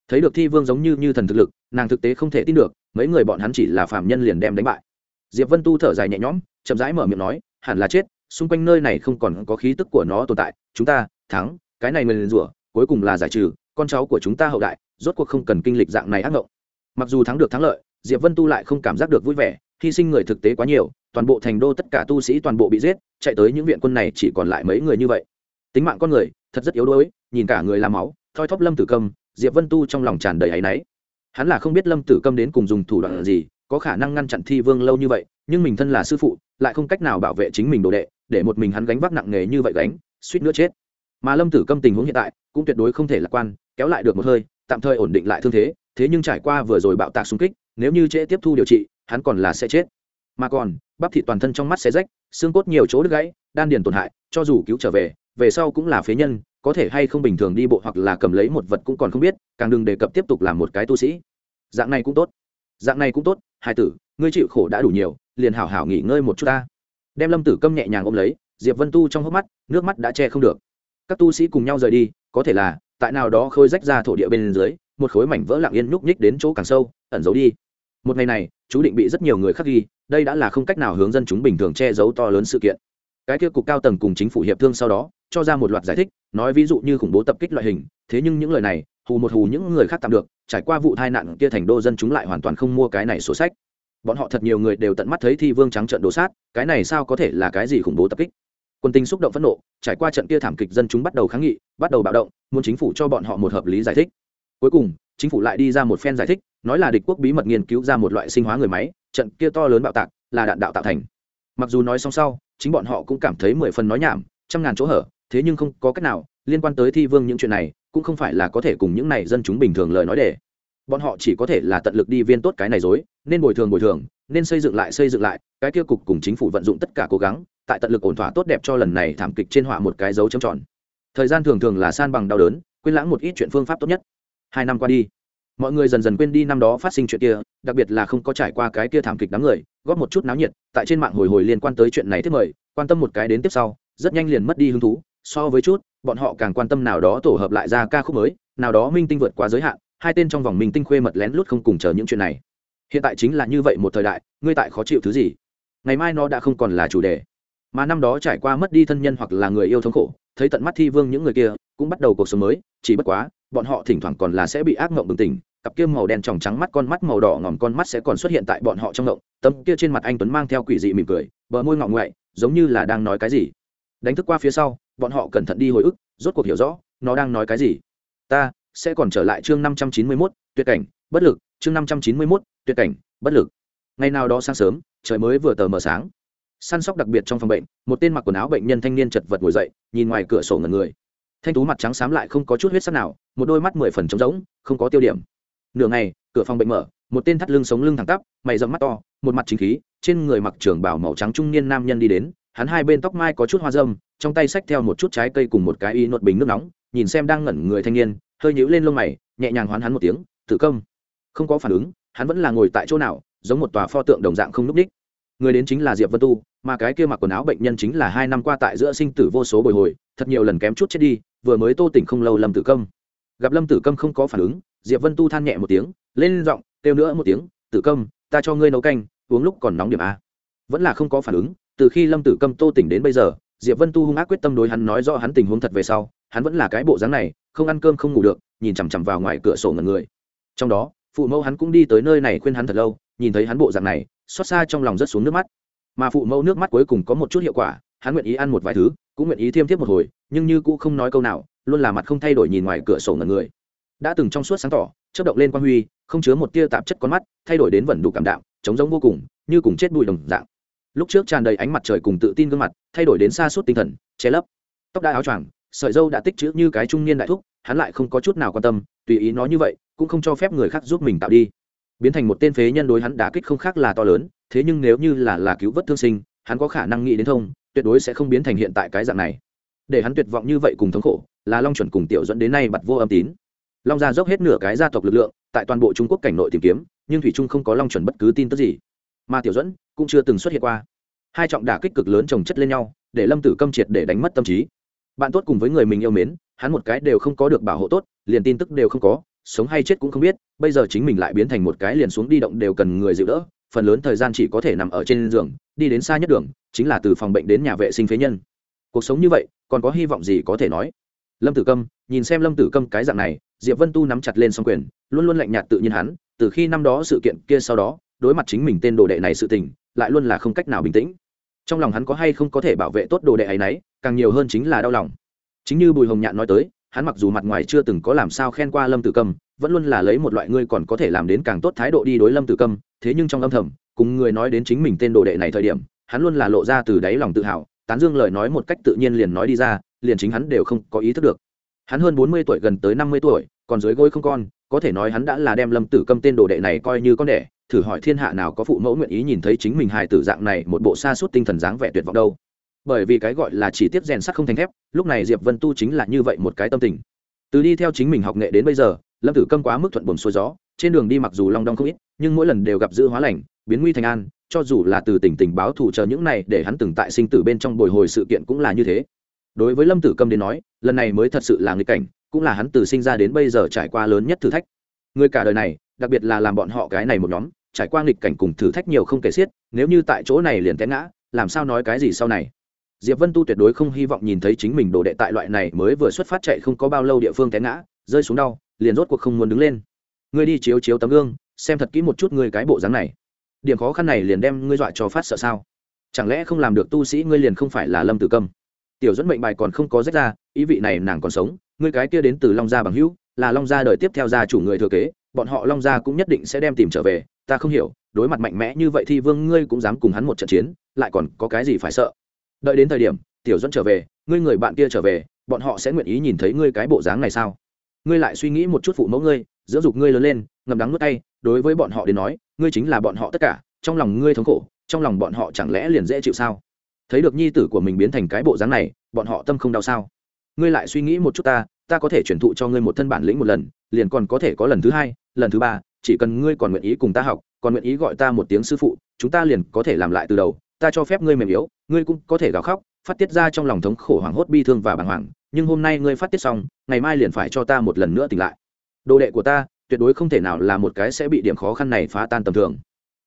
S1: Thấy được thi vương giống như như thần thực lực, nàng thực tế không thể tin được, mấy người bọn hắn chỉ là phạm nhân liền đem đánh bại diệp vân tu thở dài nhẹ nhõm, chậm rãi mở miệng nói, hẳn là chết, xung quanh nơi này không còn có khí tức của nó tồn tại. Chúng ta, thắng, cái này mình rủa, cuối cùng là giải trừ, con cháu của chúng ta hậu đại, rốt cuộc không cần kinh lịch dạng này ác ngộng. mặc dù thắng được thắng lợi, diệp vân tu lại không cảm giác được vui vẻ, hy sinh người thực tế quá nhiều, toàn bộ thành đô tất cả tu sĩ toàn bộ bị giết, chạy tới những viện quân này chỉ còn lại mấy người như vậy. Tính mạng con người, thật rất yếu đuối, nhìn cả người làm máu, thoi thóp lâm tử câm, diệp vân tu trong lòng tràn đầy áy náy. Hắn là không biết lâm tử câm đến cùng dùng thủ đoạn gì có khả năng ngăn chặn thi vương lâu như vậy, nhưng mình thân là sư phụ, lại không cách nào bảo vệ chính mình đồ đệ, để một mình hắn gánh vác nặng nề như vậy gánh, suýt nữa chết. Mà lâm tử câm tình huống hiện tại, cũng tuyệt đối không thể lạc quan, kéo lại được một hơi, tạm thời ổn định lại thương thế thế nhưng trải qua vừa rồi bạo tạc xung kích, nếu như trễ tiếp thu điều trị, hắn còn là sẽ chết. Mà còn, bắp thị toàn thân trong mắt sẽ rách, xương cốt nhiều chỗ đứt gãy, đan điền tổn hại, cho dù cứu trở về về sau cũng là phế nhân, có thể hay không bình thường đi bộ hoặc là cầm lấy một vật cũng còn không biết, càng đừng đề cập tiếp tục làm một cái tu sĩ. Dạng này cũng tốt dạng này cũng tốt, hai tử, ngươi chịu khổ đã đủ nhiều, liền hảo hảo nghỉ ngơi một chút ta. Đem lâm tử câm nhẹ nhàng ôm lấy, diệp vân tu trong hốc mắt, nước mắt đã che không được. Các tu sĩ cùng nhau rời đi, có thể là, tại nào đó khơi rách ra thổ địa bên dưới, một khối mảnh vỡ lặng yên nhúc nhích đến chỗ càng sâu, ẩn giấu đi. Một ngày này, chú định bị rất nhiều người khắc ghi, đây đã là không cách nào hướng dân chúng bình thường che giấu to lớn sự kiện. Cái kia cục cao tầng cùng chính phủ hiệp thương sau đó, cho ra một loạt giải thích, nói ví dụ như khủng bố tập kích loại hình, thế nhưng những lời này hù một hù những người khác tạm được, trải qua vụ tai nạn kia thành đô dân chúng lại hoàn toàn không mua cái này sổ sách. Bọn họ thật nhiều người đều tận mắt thấy thi vương trắng trận đổ sát, cái này sao có thể là cái gì khủng bố tập kích? Quân tình xúc động phẫn nộ, trải qua trận kia thảm kịch dân chúng bắt đầu kháng nghị, bắt đầu bạo động, muốn chính phủ cho bọn họ một hợp lý giải thích. Cuối cùng, chính phủ lại đi ra một phen giải thích, nói là địch quốc bí mật nghiên cứu ra một loại sinh hóa người máy, trận kia to lớn bạo tạc là đạn đạo tạo thành. Mặc dù nói xong sau, chính bọn họ cũng cảm thấy mười phần nói nhảm, trăm ngàn chỗ hở, thế nhưng không có cách nào liên quan tới thi vương những chuyện này, cũng không phải là có thể cùng những này dân chúng bình thường lời nói để. Bọn họ chỉ có thể là tận lực đi viên tốt cái này dối, nên bồi thường bồi thường, nên xây dựng lại xây dựng lại, cái kia cục cùng chính phủ vận dụng tất cả cố gắng, tại tận lực ổn thỏa tốt đẹp cho lần này thảm kịch trên họa một cái dấu chấm tròn. Thời gian thường thường là san bằng đau đớn, quên lãng một ít chuyện phương pháp tốt nhất. Hai năm qua đi, mọi người dần dần quên đi năm đó phát sinh chuyện kia, đặc biệt là không có trải qua cái kia thảm kịch đám người, góp một chút náo nhiệt, tại trên mạng hồi hồi liên quan tới chuyện này thế mời, quan tâm một cái đến tiếp sau, rất nhanh liền mất đi hứng thú so với chút, bọn họ càng quan tâm nào đó tổ hợp lại ra ca khúc mới, nào đó minh tinh vượt qua giới hạn, hai tên trong vòng minh tinh khuê mật lén lút không cùng chờ những chuyện này. Hiện tại chính là như vậy một thời đại, ngươi tại khó chịu thứ gì? Ngày mai nó đã không còn là chủ đề. Mà năm đó trải qua mất đi thân nhân hoặc là người yêu thống khổ, thấy tận mắt thi vương những người kia, cũng bắt đầu cuộc sống mới, chỉ bất quá, bọn họ thỉnh thoảng còn là sẽ bị ác mộng bừng tỉnh, cặp kia màu đen tròng trắng mắt con mắt màu đỏ ngòm con mắt sẽ còn xuất hiện tại bọn họ trong ngộng, tấm kia trên mặt anh tuấn mang theo quỷ dị mỉm cười, bờ môi ngọng ngoại, giống như là đang nói cái gì. Đánh thức qua phía sau bọn họ cẩn thận đi hồi ức, rốt cuộc hiểu rõ, nó đang nói cái gì. Ta sẽ còn trở lại chương năm trăm chín mươi mốt, tuyệt cảnh, bất lực, chương năm trăm chín mươi mốt, tuyệt cảnh, bất lực. Ngày nào đó sáng sớm, trời mới vừa tờ mờ sáng. Săn sóc đặc biệt trong phòng bệnh, một tên mặc quần áo bệnh nhân thanh niên chật vật ngồi dậy, nhìn ngoài cửa sổ ngần người. Thanh tú mặt trắng xám lại không có chút huyết sắc nào, một đôi mắt mười phần trống rỗng, không có tiêu điểm. Nửa ngày, cửa phòng bệnh mở, một tên thắt lưng sống lưng thẳng tắp, mày dầm mắt to, một mặt chính khí, trên người mặc trường bảo màu trắng trung niên nam nhân đi đến hắn hai bên tóc mai có chút hoa dâm, trong tay xách theo một chút trái cây cùng một cái y nốt bình nước nóng, nhìn xem đang ngẩn người thanh niên, hơi nhũ lên lông mày, nhẹ nhàng hoán hắn một tiếng tự công. Không có phản ứng, hắn vẫn là ngồi tại chỗ nào, giống một tòa pho tượng đồng dạng không núp đích người đến chính là diệp vân tu, mà cái kia mặc quần áo bệnh nhân chính là hai năm qua tại giữa sinh tử vô số bồi hồi, thật nhiều lần kém chút chết đi, vừa mới tô tỉnh không lâu lâm tử công. Gặp lâm tử công không có phản ứng, diệp vân tu than nhẹ một tiếng, lên giọng, kêu nữa một tiếng, tử công, ta cho ngươi nấu canh, uống lúc còn nóng điểm a. Vẫn là không có phản ứng từ khi lâm tử câm tô tỉnh đến bây giờ, diệp vân tu hung ác quyết tâm đối hắn nói rõ hắn tình huống thật về sau, hắn vẫn là cái bộ dáng này, không ăn cơm không ngủ được, nhìn chằm chằm vào ngoài cửa sổ ngần người. Trong đó, phụ mẫu hắn cũng đi tới nơi này khuyên hắn thật lâu, nhìn thấy hắn bộ dạng này, xót xa trong lòng rất xuống nước mắt. Mà phụ mẫu nước mắt cuối cùng có một chút hiệu quả, hắn nguyện ý ăn một vài thứ, cũng nguyện ý thiêm thiếp một hồi, nhưng như cũng không nói câu nào, luôn là mặt không thay đổi nhìn ngoài cửa sổ ngần người. Đã từng trong suốt sáng tỏ chất động lên quan huy, không chứa một tia tạp chất con mắt, thay đổi đến vẩn đủ cảm đạo chống giống vô cùng, như cùng chết bụi đồng dạng lúc trước tràn đầy ánh mặt trời cùng tự tin gương mặt, thay đổi đến xa suốt tinh thần, che lấp. Tóc đai áo choàng, sợi dâu đã tích chữ như cái trung niên đại thúc, hắn lại không có chút nào quan tâm, tùy ý nói như vậy, cũng không cho phép người khác giúp mình tạo đi. Biến thành một tên phế nhân đối hắn đá kích không khác là to lớn, thế nhưng nếu như là là cứu vớt thương sinh, hắn có khả năng nghĩ đến thông, tuyệt đối sẽ không biến thành hiện tại cái dạng này. Để hắn tuyệt vọng như vậy cùng thống khổ, là long chuẩn cùng tiểu dẫn đến nay bặt vô âm tín. Long gia dốc hết nửa cái gia tộc lực lượng, tại toàn bộ trung quốc cảnh nội tìm kiếm, nhưng thủy trung không có long chuẩn bất cứ tin tức gì mà tiểu dẫn cũng chưa từng xuất hiện qua. Hai trọng đả kích cực lớn chồng chất lên nhau, để lâm tử câm triệt để đánh mất tâm trí. Bạn tốt cùng với người mình yêu mến, hắn một cái đều không có được bảo hộ tốt, liền tin tức đều không có, sống hay chết cũng không biết, bây giờ chính mình lại biến thành một cái liền xuống đi động đều cần người dịu đỡ, phần lớn thời gian chỉ có thể nằm ở trên giường, đi đến xa nhất đường, chính là từ phòng bệnh đến nhà vệ sinh phế nhân. Cuộc sống như vậy, còn có hy vọng gì có thể nói? Lâm tử câm, nhìn xem lâm tử câm cái dạng này, diệp vân tu nắm chặt lên xong quyền, luôn luôn lạnh nhạt tự nhiên hắn, từ khi năm đó sự kiện kia sau đó đối mặt chính mình tên đồ đệ này sự tình, lại luôn là không cách nào bình tĩnh. Trong lòng hắn có hay không có thể bảo vệ tốt đồ đệ ấy nấy, càng nhiều hơn chính là đau lòng. Chính như bùi hồng nhạn nói tới, hắn mặc dù mặt ngoài chưa từng có làm sao khen qua lâm tử Cầm, vẫn luôn là lấy một loại ngươi còn có thể làm đến càng tốt thái độ đi đối lâm tử Cầm, thế nhưng trong âm thầm, cùng người nói đến chính mình tên đồ đệ này thời điểm, hắn luôn là lộ ra từ đáy lòng tự hào, tán dương lời nói một cách tự nhiên liền nói đi ra, liền chính hắn đều không có ý thức được. Hắn hơn bốn mươi tuổi, gần tới năm mươi tuổi, còn dưới gối không con, có thể nói hắn đã là đem lâm tử Cầm tên đồ đệ này coi như con đẻ thử hỏi thiên hạ nào có phụ mẫu nguyện ý nhìn thấy chính mình hài tử dạng này một bộ xa suốt tinh thần dáng vẻ tuyệt vọng đâu. Bởi vì cái gọi là chỉ tiếp rèn sắt không thành thép, lúc này diệp vân tu chính là như vậy một cái tâm tình. Từ đi theo chính mình học nghệ đến bây giờ, lâm tử câm quá mức thuận buồn xuôi gió, trên đường đi mặc dù long đong không ít, nhưng mỗi lần đều gặp dữ hóa lành, biến nguy thành an, cho dù là từ tỉnh tình báo thủ chờ những này để hắn từng tại sinh tử bên trong bồi hồi sự kiện cũng là như thế. Đối với lâm tử câm đến nói, lần này mới thật sự là nghịch cảnh, cũng là hắn từ sinh ra đến bây giờ trải qua lớn nhất thử thách người cả đời này, đặc biệt là làm bọn họ cái này một nhóm, trải qua nghịch cảnh cùng thử thách nhiều không kể xiết, nếu như tại chỗ này liền té ngã, làm sao nói cái gì sau này? Diệp vân tu tuyệt đối không hy vọng nhìn thấy chính mình đồ đệ tại loại này mới vừa xuất phát chạy không có bao lâu địa phương té ngã, rơi xuống đau, liền rốt cuộc không muốn đứng lên. Ngươi đi chiếu chiếu tấm gương, xem thật kỹ một chút ngươi cái bộ dáng này. Điểm khó khăn này liền đem ngươi dọa cho phát sợ sao? Chẳng lẽ không làm được tu sĩ ngươi liền không phải là lâm tử câm? Tiểu dẫn mệnh bài còn không có rách ra, ý vị này nàng còn sống, ngươi cái kia đến từ long gia bằng hữu là long gia đời tiếp theo gia chủ người thừa kế, bọn họ long gia cũng nhất định sẽ đem tìm trở về, ta không hiểu, đối mặt mạnh mẽ như vậy thì vương ngươi cũng dám cùng hắn một trận chiến, lại còn có cái gì phải sợ? Đợi đến thời điểm, tiểu dẫn trở về, ngươi người bạn kia trở về, bọn họ sẽ nguyện ý nhìn thấy ngươi cái bộ dáng này sao? Ngươi lại suy nghĩ một chút phụ mẫu ngươi dưỡng dục ngươi lớn lên ngầm đắng nuốt tay, đối với bọn họ đến nói, ngươi chính là bọn họ tất cả, trong lòng ngươi thống khổ, trong lòng bọn họ chẳng lẽ liền dễ chịu sao? Thấy được nhi tử của mình biến thành cái bộ dáng này, bọn họ tâm không đau sao? Ngươi lại suy nghĩ một chút ta ta có thể truyền thụ cho ngươi một thân bản lĩnh một lần, liền còn có thể có lần thứ hai, lần thứ ba, chỉ cần ngươi còn nguyện ý cùng ta học, còn nguyện ý gọi ta một tiếng sư phụ, chúng ta liền có thể làm lại từ đầu, ta cho phép ngươi mềm yếu, ngươi cũng có thể gào khóc, phát tiết ra trong lòng thống khổ hoảng hốt bi thương và bàng hoàng, nhưng hôm nay ngươi phát tiết xong, ngày mai liền phải cho ta một lần nữa tỉnh lại. Đồ đệ của ta, tuyệt đối không thể nào là một cái sẽ bị điểm khó khăn này phá tan tầm thường.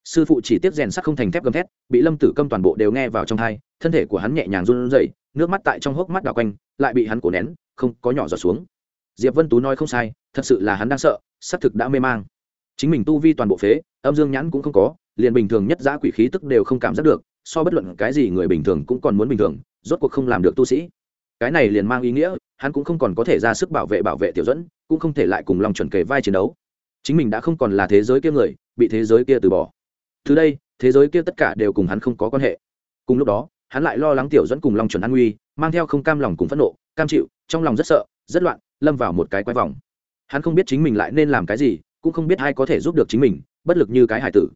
S1: Sư phụ chỉ tiếp rèn sắt không thành thép gầm thét, bị lâm tử câm toàn bộ đều nghe vào trong thai thân thể của hắn nhẹ nhàng run rẩy, nước mắt tại trong hốc mắt đào quanh, lại bị hắn cổ nén không có nhỏ giọt xuống. Diệp vân tú nói không sai, thật sự là hắn đang sợ, xác thực đã mê mang. Chính mình tu vi toàn bộ phế, âm dương nhãn cũng không có, liền bình thường nhất giã quỷ khí tức đều không cảm giác được, so bất luận cái gì người bình thường cũng còn muốn bình thường, rốt cuộc không làm được tu sĩ. Cái này liền mang ý nghĩa, hắn cũng không còn có thể ra sức bảo vệ bảo vệ tiểu dẫn cũng không thể lại cùng lòng chuẩn kề vai chiến đấu. Chính mình đã không còn là thế giới kia người, bị thế giới kia từ bỏ. Từ đây, thế giới kia tất cả đều cùng hắn không có quan hệ. Cùng lúc đó, hắn lại lo lắng tiểu dẫn cùng long chuẩn an nguy, mang theo không cam lòng cùng phẫn nộ cam chịu, trong lòng rất sợ, rất loạn, lâm vào một cái quay vòng. Hắn không biết chính mình lại nên làm cái gì, cũng không biết ai có thể giúp được chính mình, bất lực như cái hải tử.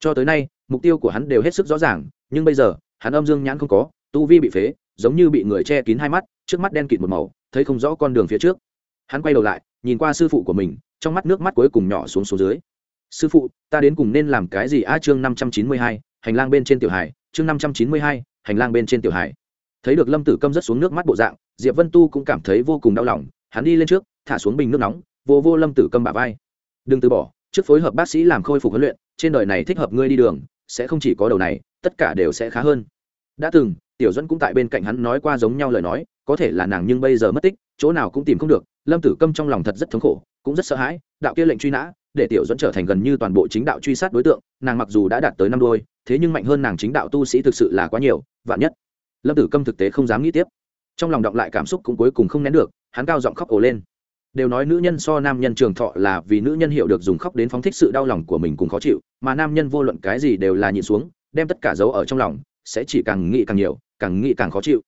S1: Cho tới nay, mục tiêu của hắn đều hết sức rõ ràng, nhưng bây giờ, hắn âm dương nhãn không có, tu vi bị phế, giống như bị người che kín hai mắt, trước mắt đen kịt một màu, thấy không rõ con đường phía trước. Hắn quay đầu lại, nhìn qua sư phụ của mình, trong mắt nước mắt cuối cùng nhỏ xuống số dưới. Sư phụ, ta đến cùng nên làm cái gì? A chương năm trăm chín mươi hai, hành lang bên trên tiểu hải chương năm trăm chín mươi hai, hành lang bên trên tiểu hải thấy được lâm tử câm rất xuống nước mắt bộ dạng, diệp vân tu cũng cảm thấy vô cùng đau lòng, hắn đi lên trước, thả xuống bình nước nóng, vô vô lâm tử câm bả vai. Đừng từ bỏ, trước phối hợp bác sĩ làm khôi phục huấn luyện, trên đời này thích hợp ngươi đi đường, sẽ không chỉ có đầu này, tất cả đều sẽ khá hơn. Đã từng, tiểu dẫn cũng tại bên cạnh hắn nói qua giống nhau lời nói, có thể là nàng nhưng bây giờ mất tích, chỗ nào cũng tìm không được, lâm tử câm trong lòng thật rất thống khổ, cũng rất sợ hãi, đạo kia lệnh truy nã, để tiểu dẫn trở thành gần như toàn bộ chính đạo truy sát đối tượng, nàng mặc dù đã đạt tới năm đôi, thế nhưng mạnh hơn nàng chính đạo tu sĩ thực sự là quá nhiều, vạn nhất lâm tử câm thực tế không dám nghĩ tiếp. Trong lòng động lại cảm xúc cũng cuối cùng không nén được, hắn cao giọng khóc ổ lên. Đều nói nữ nhân so nam nhân trường thọ là vì nữ nhân hiểu được dùng khóc đến phóng thích sự đau lòng của mình cùng khó chịu, mà nam nhân vô luận cái gì đều là nhịn xuống, đem tất cả dấu ở trong lòng, sẽ chỉ càng nghĩ càng nhiều, càng nghĩ càng khó chịu.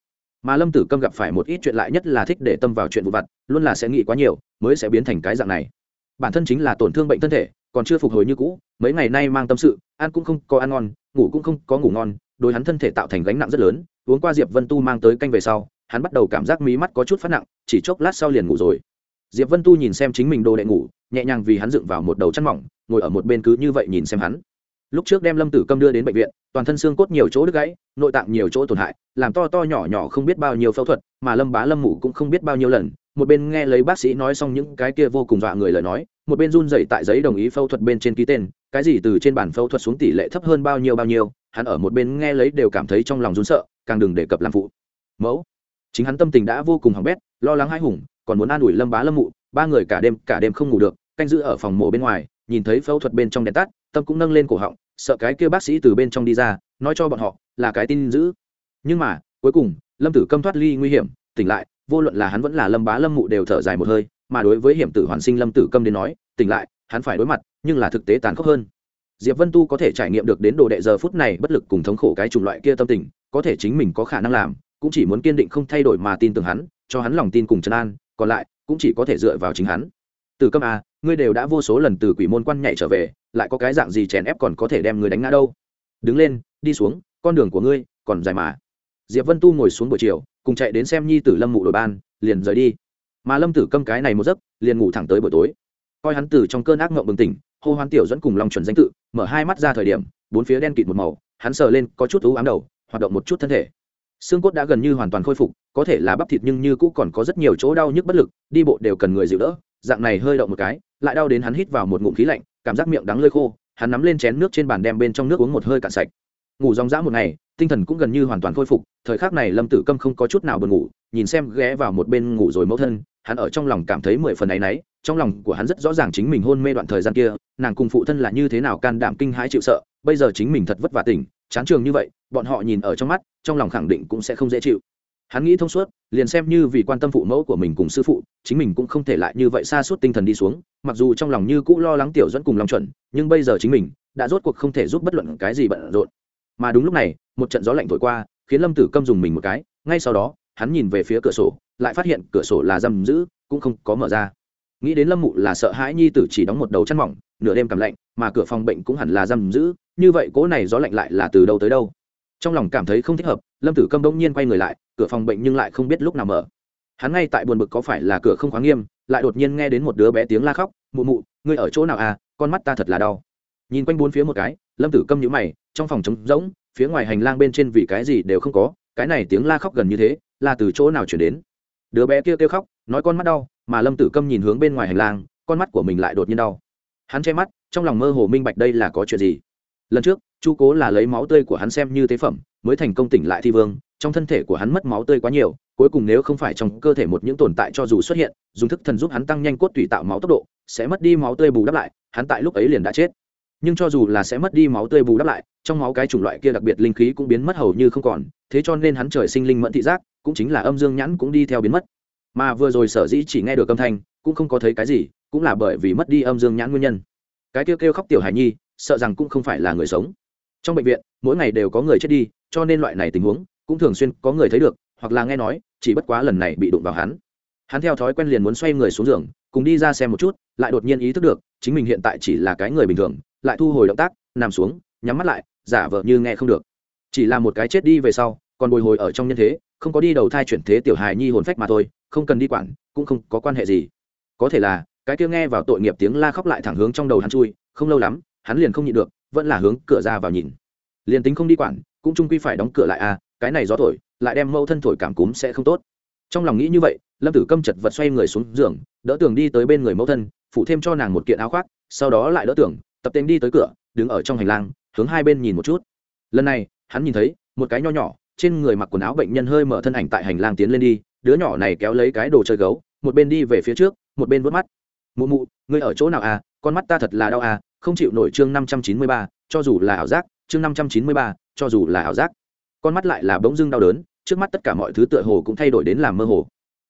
S1: Mà lâm tử câm gặp phải một ít chuyện lại nhất là thích để tâm vào chuyện vụ vặt, luôn là sẽ nghĩ quá nhiều, mới sẽ biến thành cái dạng này. Bản thân chính là tổn thương bệnh thân thể, còn chưa phục hồi như cũ, mấy ngày nay mang tâm sự, ăn cũng không có ăn ngon, ngủ cũng không có ngủ ngon, đối hắn thân thể tạo thành gánh nặng rất lớn uống qua diệp vân tu mang tới canh về sau, hắn bắt đầu cảm giác mí mắt có chút phát nặng, chỉ chốc lát sau liền ngủ rồi. Diệp vân tu nhìn xem chính mình đồ đệ ngủ, nhẹ nhàng vì hắn dựng vào một đầu chăn mỏng, ngồi ở một bên cứ như vậy nhìn xem hắn. Lúc trước đem lâm tử câm đưa đến bệnh viện, toàn thân xương cốt nhiều chỗ đứt gãy, nội tạng nhiều chỗ tổn hại, làm to to nhỏ nhỏ không biết bao nhiêu phẫu thuật, mà lâm bá lâm mủ cũng không biết bao nhiêu lần. Một bên nghe lấy bác sĩ nói xong những cái kia vô cùng dọa người lời nói một bên run dậy tại giấy đồng ý phẫu thuật bên trên ký tên, cái gì từ trên bản phẫu thuật xuống tỷ lệ thấp hơn bao nhiêu bao nhiêu, hắn ở một bên nghe lấy đều cảm thấy trong lòng run sợ, càng đừng đề cập làm phụ. Mẫu, chính hắn tâm tình đã vô cùng hỏng bét, lo lắng hai hùng, còn muốn an ủi lâm bá lâm mụ, ba người cả đêm cả đêm không ngủ được, canh giữ ở phòng mổ bên ngoài, nhìn thấy phẫu thuật bên trong đèn tắt, tâm cũng nâng lên cổ họng, sợ cái kia bác sĩ từ bên trong đi ra, nói cho bọn họ, là cái tin dữ. Nhưng mà, cuối cùng, lâm tử câm thoát ly nguy hiểm, tỉnh lại, vô luận là hắn vẫn là lâm bá lâm mụ đều thở dài một hơi mà đối với hiểm tử hoàn sinh lâm tử câm đến nói, tỉnh lại, hắn phải đối mặt, nhưng là thực tế tàn khốc hơn. Diệp vân tu có thể trải nghiệm được đến đồ đệ giờ phút này bất lực cùng thống khổ cái chủng loại kia tâm tình, có thể chính mình có khả năng làm, cũng chỉ muốn kiên định không thay đổi mà tin tưởng hắn, cho hắn lòng tin cùng trấn an, còn lại, cũng chỉ có thể dựa vào chính hắn. Từ câm a ngươi đều đã vô số lần từ quỷ môn quan nhảy trở về, lại có cái dạng gì chèn ép còn có thể đem ngươi đánh ngã đâu? Đứng lên, đi xuống, con đường của ngươi còn dài mà. Diệp vân tu ngồi xuống buổi chiều, cùng chạy đến xem nhi tử lâm mụ đội ban, liền rời đi mà lâm tử câm cái này một giấc, liền ngủ thẳng tới buổi tối. Coi hắn từ trong cơn ác mộng bừng tỉnh, hô hoán tiểu dẫn cùng lòng chuẩn danh tự, mở hai mắt ra thời điểm, bốn phía đen kịt một màu, hắn sờ lên, có chút thú ám đầu, hoạt động một chút thân thể. Xương cốt đã gần như hoàn toàn khôi phục, có thể là bắp thịt nhưng như cũ còn có rất nhiều chỗ đau nhức bất lực, đi bộ đều cần người dịu đỡ, dạng này hơi động một cái, lại đau đến hắn hít vào một ngụm khí lạnh, cảm giác miệng đắng lơi khô, hắn nắm lên chén nước trên bàn đem bên trong nước uống một hơi cạn sạch. Ngủ dòng dã một ngày, tinh thần cũng gần như hoàn toàn khôi phục, thời khắc này lâm tử câm không có chút nào buồn ngủ, nhìn xem ghé vào một bên ngủ rồi mẫu thân hắn ở trong lòng cảm thấy mười phần áy nấy, trong lòng của hắn rất rõ ràng chính mình hôn mê đoạn thời gian kia nàng cùng phụ thân là như thế nào can đảm kinh hãi chịu sợ bây giờ chính mình thật vất vả tỉnh chán trường như vậy bọn họ nhìn ở trong mắt trong lòng khẳng định cũng sẽ không dễ chịu. Hắn nghĩ thông suốt liền xem như vì quan tâm phụ mẫu của mình cùng sư phụ chính mình cũng không thể lại như vậy xa suốt tinh thần đi xuống mặc dù trong lòng như cũ lo lắng tiểu dẫn cùng lòng chuẩn nhưng bây giờ chính mình đã rốt cuộc không thể giúp bất luận cái gì bận rộn. Mà đúng lúc này một trận gió lạnh thổi qua khiến lâm tử câm dùng mình một cái ngay sau đó hắn nhìn về phía cửa sổ, lại phát hiện cửa sổ là giam giữ, cũng không có mở ra. Nghĩ đến lâm mụ là sợ hãi nhi tử chỉ đóng một đầu chăn mỏng, nửa đêm cảm lạnh, mà cửa phòng bệnh cũng hẳn là giam giữ, như vậy cỗ này gió lạnh lại là từ đâu tới đâu? Trong lòng cảm thấy không thích hợp, lâm tử câm đông nhiên quay người lại, cửa phòng bệnh nhưng lại không biết lúc nào mở. Hắn ngay tại buồn bực có phải là cửa không khóa nghiêm, lại đột nhiên nghe đến một đứa bé tiếng la khóc, mụ mụ, ngươi ở chỗ nào à? Con mắt ta thật là đau. Nhìn quanh bốn phía một cái, lâm tử câm nhữ mày, trong phòng trống rỗng, phía ngoài hành lang bên trên vì cái gì đều không có, cái này tiếng la khóc gần như thế là từ chỗ nào chuyển đến? Đứa bé kia kêu khóc, nói con mắt đau, mà lâm tử câm nhìn hướng bên ngoài hành lang, con mắt của mình lại đột nhiên đau. Hắn che mắt, trong lòng mơ hồ minh bạch đây là có chuyện gì. Lần trước, chu cố là lấy máu tươi của hắn xem như tế phẩm, mới thành công tỉnh lại thi vương, trong thân thể của hắn mất máu tươi quá nhiều, cuối cùng nếu không phải trong cơ thể một những tồn tại cho dù xuất hiện, dùng thức thần giúp hắn tăng nhanh cốt tủy tạo máu tốc độ, sẽ mất đi máu tươi bù đắp lại, hắn tại lúc ấy liền đã chết nhưng cho dù là sẽ mất đi máu tươi bù đắp lại, trong máu cái chủng loại kia đặc biệt linh khí cũng biến mất hầu như không còn, thế cho nên hắn trời sinh linh mẫn thị giác, cũng chính là âm dương nhãn cũng đi theo biến mất. Mà vừa rồi sở dĩ chỉ nghe được âm thanh, cũng không có thấy cái gì, cũng là bởi vì mất đi âm dương nhãn nguyên nhân. Cái kêu kêu khóc tiểu hải nhi, sợ rằng cũng không phải là người sống. Trong bệnh viện, mỗi ngày đều có người chết đi, cho nên loại này tình huống, cũng thường xuyên có người thấy được, hoặc là nghe nói, chỉ bất quá lần này bị đụng vào hắn. Hắn theo thói quen liền muốn xoay người xuống giường, cùng đi ra xem một chút, lại đột nhiên ý thức được, chính mình hiện tại chỉ là cái người bình thường lại thu hồi động tác, nằm xuống, nhắm mắt lại, giả vờ như nghe không được. Chỉ là một cái chết đi về sau, còn bồi hồi ở trong nhân thế, không có đi đầu thai chuyển thế tiểu hài nhi hồn phách mà thôi, không cần đi quản, cũng không có quan hệ gì. Có thể là, cái kia nghe vào tội nghiệp tiếng la khóc lại thẳng hướng trong đầu hắn chui, không lâu lắm, hắn liền không nhịn được, vẫn là hướng cửa ra vào nhìn. Liền tính không đi quản, cũng trung quy phải đóng cửa lại à cái này gió thổi, lại đem mâu thân thổi cảm cúm sẽ không tốt. Trong lòng nghĩ như vậy, lâm tử câm chật vật xoay người xuống giường, đỡ tường đi tới bên người mẫu thân phụ thêm cho nàng một kiện áo khoác, sau đó lại đỡ tường tập tên đi tới cửa, đứng ở trong hành lang, hướng hai bên nhìn một chút. Lần này, hắn nhìn thấy, một cái nho nhỏ, trên người mặc quần áo bệnh nhân hơi mở thân ảnh tại hành lang tiến lên đi, đứa nhỏ này kéo lấy cái đồ chơi gấu, một bên đi về phía trước, một bên vớt mắt. Mụ mụ, ngươi ở chỗ nào à? Con mắt ta thật là đau à không chịu nổi chương năm trăm chín mươi ba, cho dù là ảo giác, chương năm trăm chín mươi ba, cho dù là ảo giác. Con mắt lại là bỗng dưng đau đớn, trước mắt tất cả mọi thứ tựa hồ cũng thay đổi đến làm mơ hồ.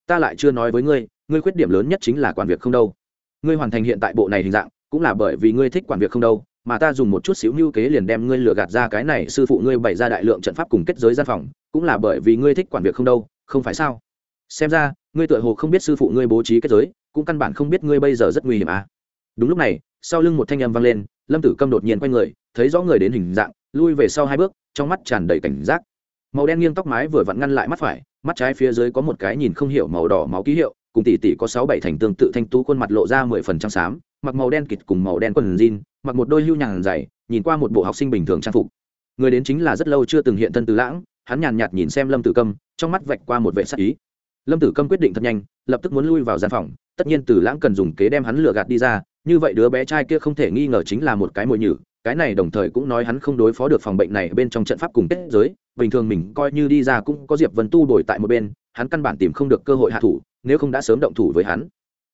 S1: Ta lại chưa nói với ngươi ngươi khuyết điểm lớn nhất chính là quản việc không đâu. Ngươi hoàn thành hiện tại bộ này hình dạng cũng là bởi vì ngươi thích quản việc không đâu, mà ta dùng một chút xíu mưu kế liền đem ngươi lừa gạt ra cái này, sư phụ ngươi bày ra đại lượng trận pháp cùng kết giới gian phòng, cũng là bởi vì ngươi thích quản việc không đâu, không phải sao? Xem ra, ngươi tựa hồ không biết sư phụ ngươi bố trí kết giới, cũng căn bản không biết ngươi bây giờ rất nguy hiểm à? Đúng lúc này, sau lưng một thanh âm vang lên, lâm tử câm đột nhiên quay người, thấy rõ người đến hình dạng, lui về sau hai bước, trong mắt tràn đầy cảnh giác. Màu đen nghiêng tóc mái vừa vặn ngăn lại mắt phải, mắt trái phía dưới có một cái nhìn không hiểu màu đỏ máu ký hiệu, cùng tỷ tỷ có sáu bảy thành tương tự thanh tú khuôn mặt lộ ra mười phần trắng xám mặc màu đen kịt cùng màu đen quần jean, mặc một đôi hưu nhàn dày, nhìn qua một bộ học sinh bình thường trang phục. Người đến chính là rất lâu chưa từng hiện thân từ lãng, hắn nhàn nhạt nhìn xem lâm tử câm, trong mắt vạch qua một vệ sắc ý. Lâm tử câm quyết định thật nhanh, lập tức muốn lui vào gian phòng, tất nhiên từ lãng cần dùng kế đem hắn lừa gạt đi ra, như vậy đứa bé trai kia không thể nghi ngờ chính là một cái mồi nhử, cái này đồng thời cũng nói hắn không đối phó được phòng bệnh này bên trong trận pháp cùng kết giới, bình thường mình coi như đi ra cũng có diệp vân tu đổi tại một bên, hắn căn bản tìm không được cơ hội hạ thủ, nếu không đã sớm động thủ với hắn.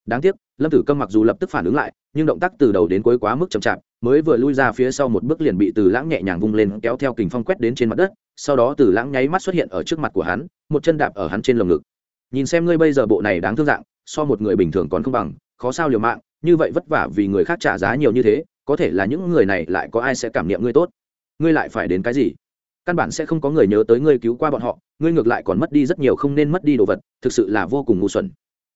S1: Đáng tiếc lâm tử câm mặc dù lập tức phản ứng lại, nhưng động tác từ đầu đến cuối quá mức chậm chạp, mới vừa lui ra phía sau một bước liền bị từ lãng nhẹ nhàng vung lên kéo theo kình phong quét đến trên mặt đất, sau đó từ lãng nháy mắt xuất hiện ở trước mặt của hắn, một chân đạp ở hắn trên lồng ngực. Nhìn xem ngươi bây giờ bộ này đáng thương dạng, so một người bình thường còn không bằng, khó sao liều mạng, như vậy vất vả vì người khác trả giá nhiều như thế, có thể là những người này lại có ai sẽ cảm niệm ngươi tốt? Ngươi lại phải đến cái gì? Căn bản sẽ không có người nhớ tới ngươi cứu qua bọn họ, ngươi ngược lại còn mất đi rất nhiều không nên mất đi đồ vật, thực sự là vô cùng ngu xuẩn.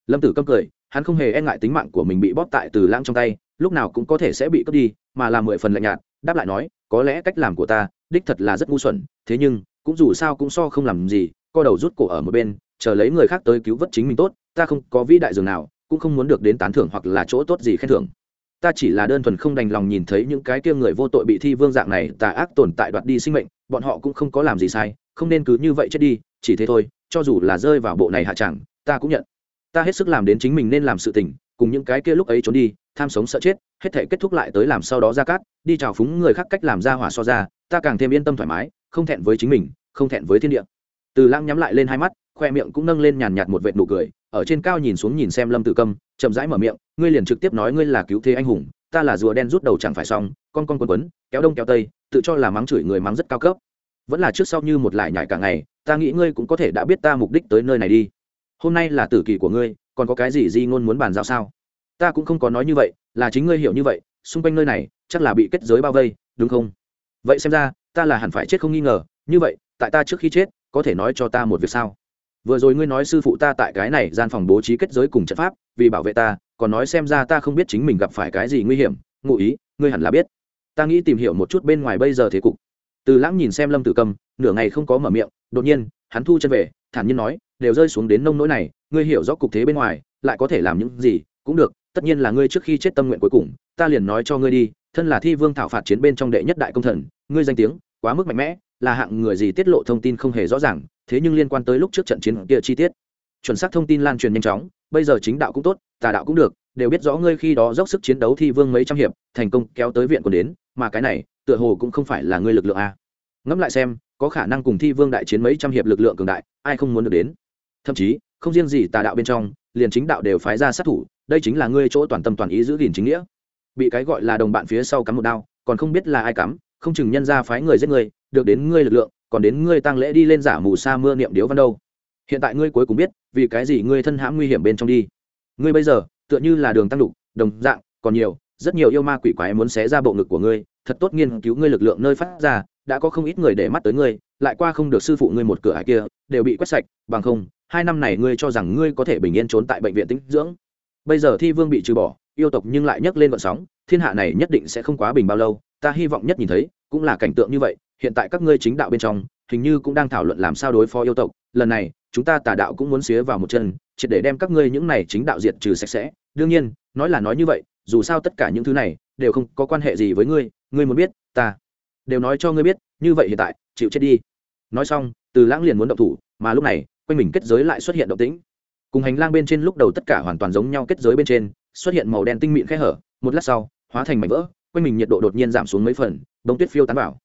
S1: Lâm tử câm cười hắn không hề e ngại tính mạng của mình bị bóp tại từ lãng trong tay, lúc nào cũng có thể sẽ bị cướp đi, mà làm mười phần lạnh nhạt, đáp lại nói, có lẽ cách làm của ta, đích thật là rất ngu xuẩn, thế nhưng, cũng dù sao cũng so không làm gì, co đầu rút cổ ở một bên, chờ lấy người khác tới cứu vớt chính mình tốt, ta không có vĩ đại dường nào, cũng không muốn được đến tán thưởng hoặc là chỗ tốt gì khen thưởng. Ta chỉ là đơn thuần không đành lòng nhìn thấy những cái kia người vô tội bị thi vương dạng này tà ác tồn tại đoạt đi sinh mệnh, bọn họ cũng không có làm gì sai, không nên cứ như vậy chết đi, chỉ thế thôi, cho dù là rơi vào bộ này hạ chẳng, ta cũng nhận ta hết sức làm đến chính mình nên làm sự tình, cùng những cái kia lúc ấy trốn đi, tham sống sợ chết, hết thể kết thúc lại tới làm sau đó ra cát, đi chào phúng người khác cách làm ra hỏa so ra, ta càng thêm yên tâm thoải mái, không thẹn với chính mình, không thẹn với thiên địa. Từ lãng nhắm lại lên hai mắt, khoe miệng cũng nâng lên nhàn nhạt một vệt nụ cười, ở trên cao nhìn xuống nhìn xem lâm tử câm, chậm rãi mở miệng, ngươi liền trực tiếp nói ngươi là cứu thế anh hùng, ta là rùa đen rút đầu chẳng phải xong, con con quấn quấn, kéo đông kéo tây, tự cho là mắng chửi người mắng rất cao cấp. Vẫn là trước sau như một lại nhải cả ngày, ta nghĩ ngươi cũng có thể đã biết ta mục đích tới nơi này đi hôm nay là tử kỳ của ngươi, còn có cái gì di ngôn muốn bàn giao sao? Ta cũng không có nói như vậy, là chính ngươi hiểu như vậy, xung quanh nơi này, chắc là bị kết giới bao vây, đúng không? Vậy xem ra, ta là hẳn phải chết không nghi ngờ, như vậy, tại ta trước khi chết, có thể nói cho ta một việc sao? Vừa rồi ngươi nói sư phụ ta tại cái này gian phòng bố trí kết giới cùng trận pháp, vì bảo vệ ta, còn nói xem ra ta không biết chính mình gặp phải cái gì nguy hiểm, ngụ ý, ngươi hẳn là biết. Ta nghĩ tìm hiểu một chút bên ngoài bây giờ thế cục. Từ lãng nhìn xem lâm tử cầm, nửa ngày không có mở miệng, đột nhiên, hắn thu chân về, thản nhiên nói đều rơi xuống đến nông nỗi này, ngươi hiểu rõ cục thế bên ngoài, lại có thể làm những gì, cũng được, tất nhiên là ngươi trước khi chết tâm nguyện cuối cùng, ta liền nói cho ngươi đi, thân là thi vương thảo phạt chiến bên trong đệ nhất đại công thần, ngươi danh tiếng, quá mức mạnh mẽ, là hạng người gì tiết lộ thông tin không hề rõ ràng, thế nhưng liên quan tới lúc trước trận chiến kia chi tiết. Chuẩn xác thông tin lan truyền nhanh chóng, bây giờ chính đạo cũng tốt, tà đạo cũng được, đều biết rõ ngươi khi đó dốc sức chiến đấu thi vương mấy trăm hiệp, thành công kéo tới viện còn đến, mà cái này, tựa hồ cũng không phải là ngươi lực lượng a. Ngẫm lại xem, có khả năng cùng thi vương đại chiến mấy trăm hiệp lực lượng cường đại, ai không muốn được đến? Thậm chí, không riêng gì tà đạo bên trong, liền chính đạo đều phái ra sát thủ, đây chính là ngươi chỗ toàn tâm toàn ý giữ gìn chính nghĩa. Bị cái gọi là đồng bạn phía sau cắm một đao, còn không biết là ai cắm, không chừng nhân ra phái người giết người, được đến ngươi lực lượng, còn đến ngươi tăng lễ đi lên giả mù sa mưa niệm điếu văn đâu. Hiện tại ngươi cuối cùng biết, vì cái gì ngươi thân hãm nguy hiểm bên trong đi. Ngươi bây giờ, tựa như là đường tăng đục, đồng dạng, còn nhiều, rất nhiều yêu ma quỷ quái muốn xé ra bộ ngực của ngươi, thật tốt nghiên cứu ngươi lực lượng nơi phát ra, đã có không ít người để mắt tới ngươi, lại qua không được sư phụ ngươi một cửa hải kia, đều bị quét sạch, bằng không hai năm này ngươi cho rằng ngươi có thể bình yên trốn tại bệnh viện tĩnh dưỡng. Bây giờ thi vương bị trừ bỏ, yêu tộc nhưng lại nhấc lên vận sóng, thiên hạ này nhất định sẽ không quá bình bao lâu, ta hy vọng nhất nhìn thấy, cũng là cảnh tượng như vậy, hiện tại các ngươi chính đạo bên trong, hình như cũng đang thảo luận làm sao đối phó yêu tộc, lần này, chúng ta tà đạo cũng muốn xía vào một chân, triệt để đem các ngươi những này chính đạo diệt trừ sạch sẽ. Đương nhiên, nói là nói như vậy, dù sao tất cả những thứ này, đều không có quan hệ gì với ngươi ngươi muốn biết, ta đều nói cho ngươi biết, như vậy hiện tại, chịu chết đi. Nói xong, từ lãng liền muốn động thủ, mà lúc này quanh mình kết giới lại xuất hiện động tĩnh. Cùng hành lang bên trên lúc đầu tất cả hoàn toàn giống nhau kết giới bên trên, xuất hiện màu đen tinh mịn khe hở, một lát sau, hóa thành mảnh vỡ, quanh mình nhiệt độ đột nhiên giảm xuống mấy phần, bông tuyết phiêu tán vào.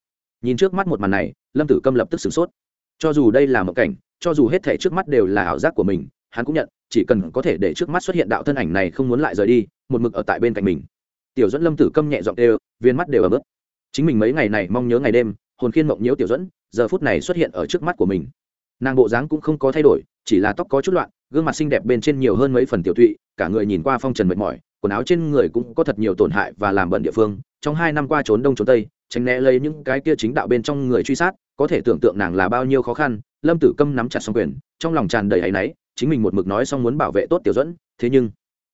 S1: Nhìn trước mắt một màn này, lâm tử câm lập tức sửng sốt. Cho dù đây là một cảnh, cho dù hết thể trước mắt đều là ảo giác của mình, hắn cũng nhận, chỉ cần có thể để trước mắt xuất hiện đạo thân ảnh này không muốn lại rời đi, một mực ở tại bên cạnh mình. Tiểu dẫn lâm tử câm nhẹ giọng đều viên mắt đều ở mức chính mình mấy ngày này mong nhớ ngày đêm, hồn khiên mộng nhiễu tiểu dẫn giờ phút này xuất hiện ở trước mắt của mình nàng bộ dáng cũng không có thay đổi, chỉ là tóc có chút loạn, gương mặt xinh đẹp bên trên nhiều hơn mấy phần tiểu thụy cả người nhìn qua phong trần mệt mỏi, quần áo trên người cũng có thật nhiều tổn hại và làm bận địa phương. Trong hai năm qua trốn đông trốn tây, tránh né lấy những cái kia chính đạo bên trong người truy sát, có thể tưởng tượng nàng là bao nhiêu khó khăn. Lâm tử câm nắm chặt xong quyền, trong lòng tràn đầy áy náy, chính mình một mực nói xong muốn bảo vệ tốt tiểu dẫn thế nhưng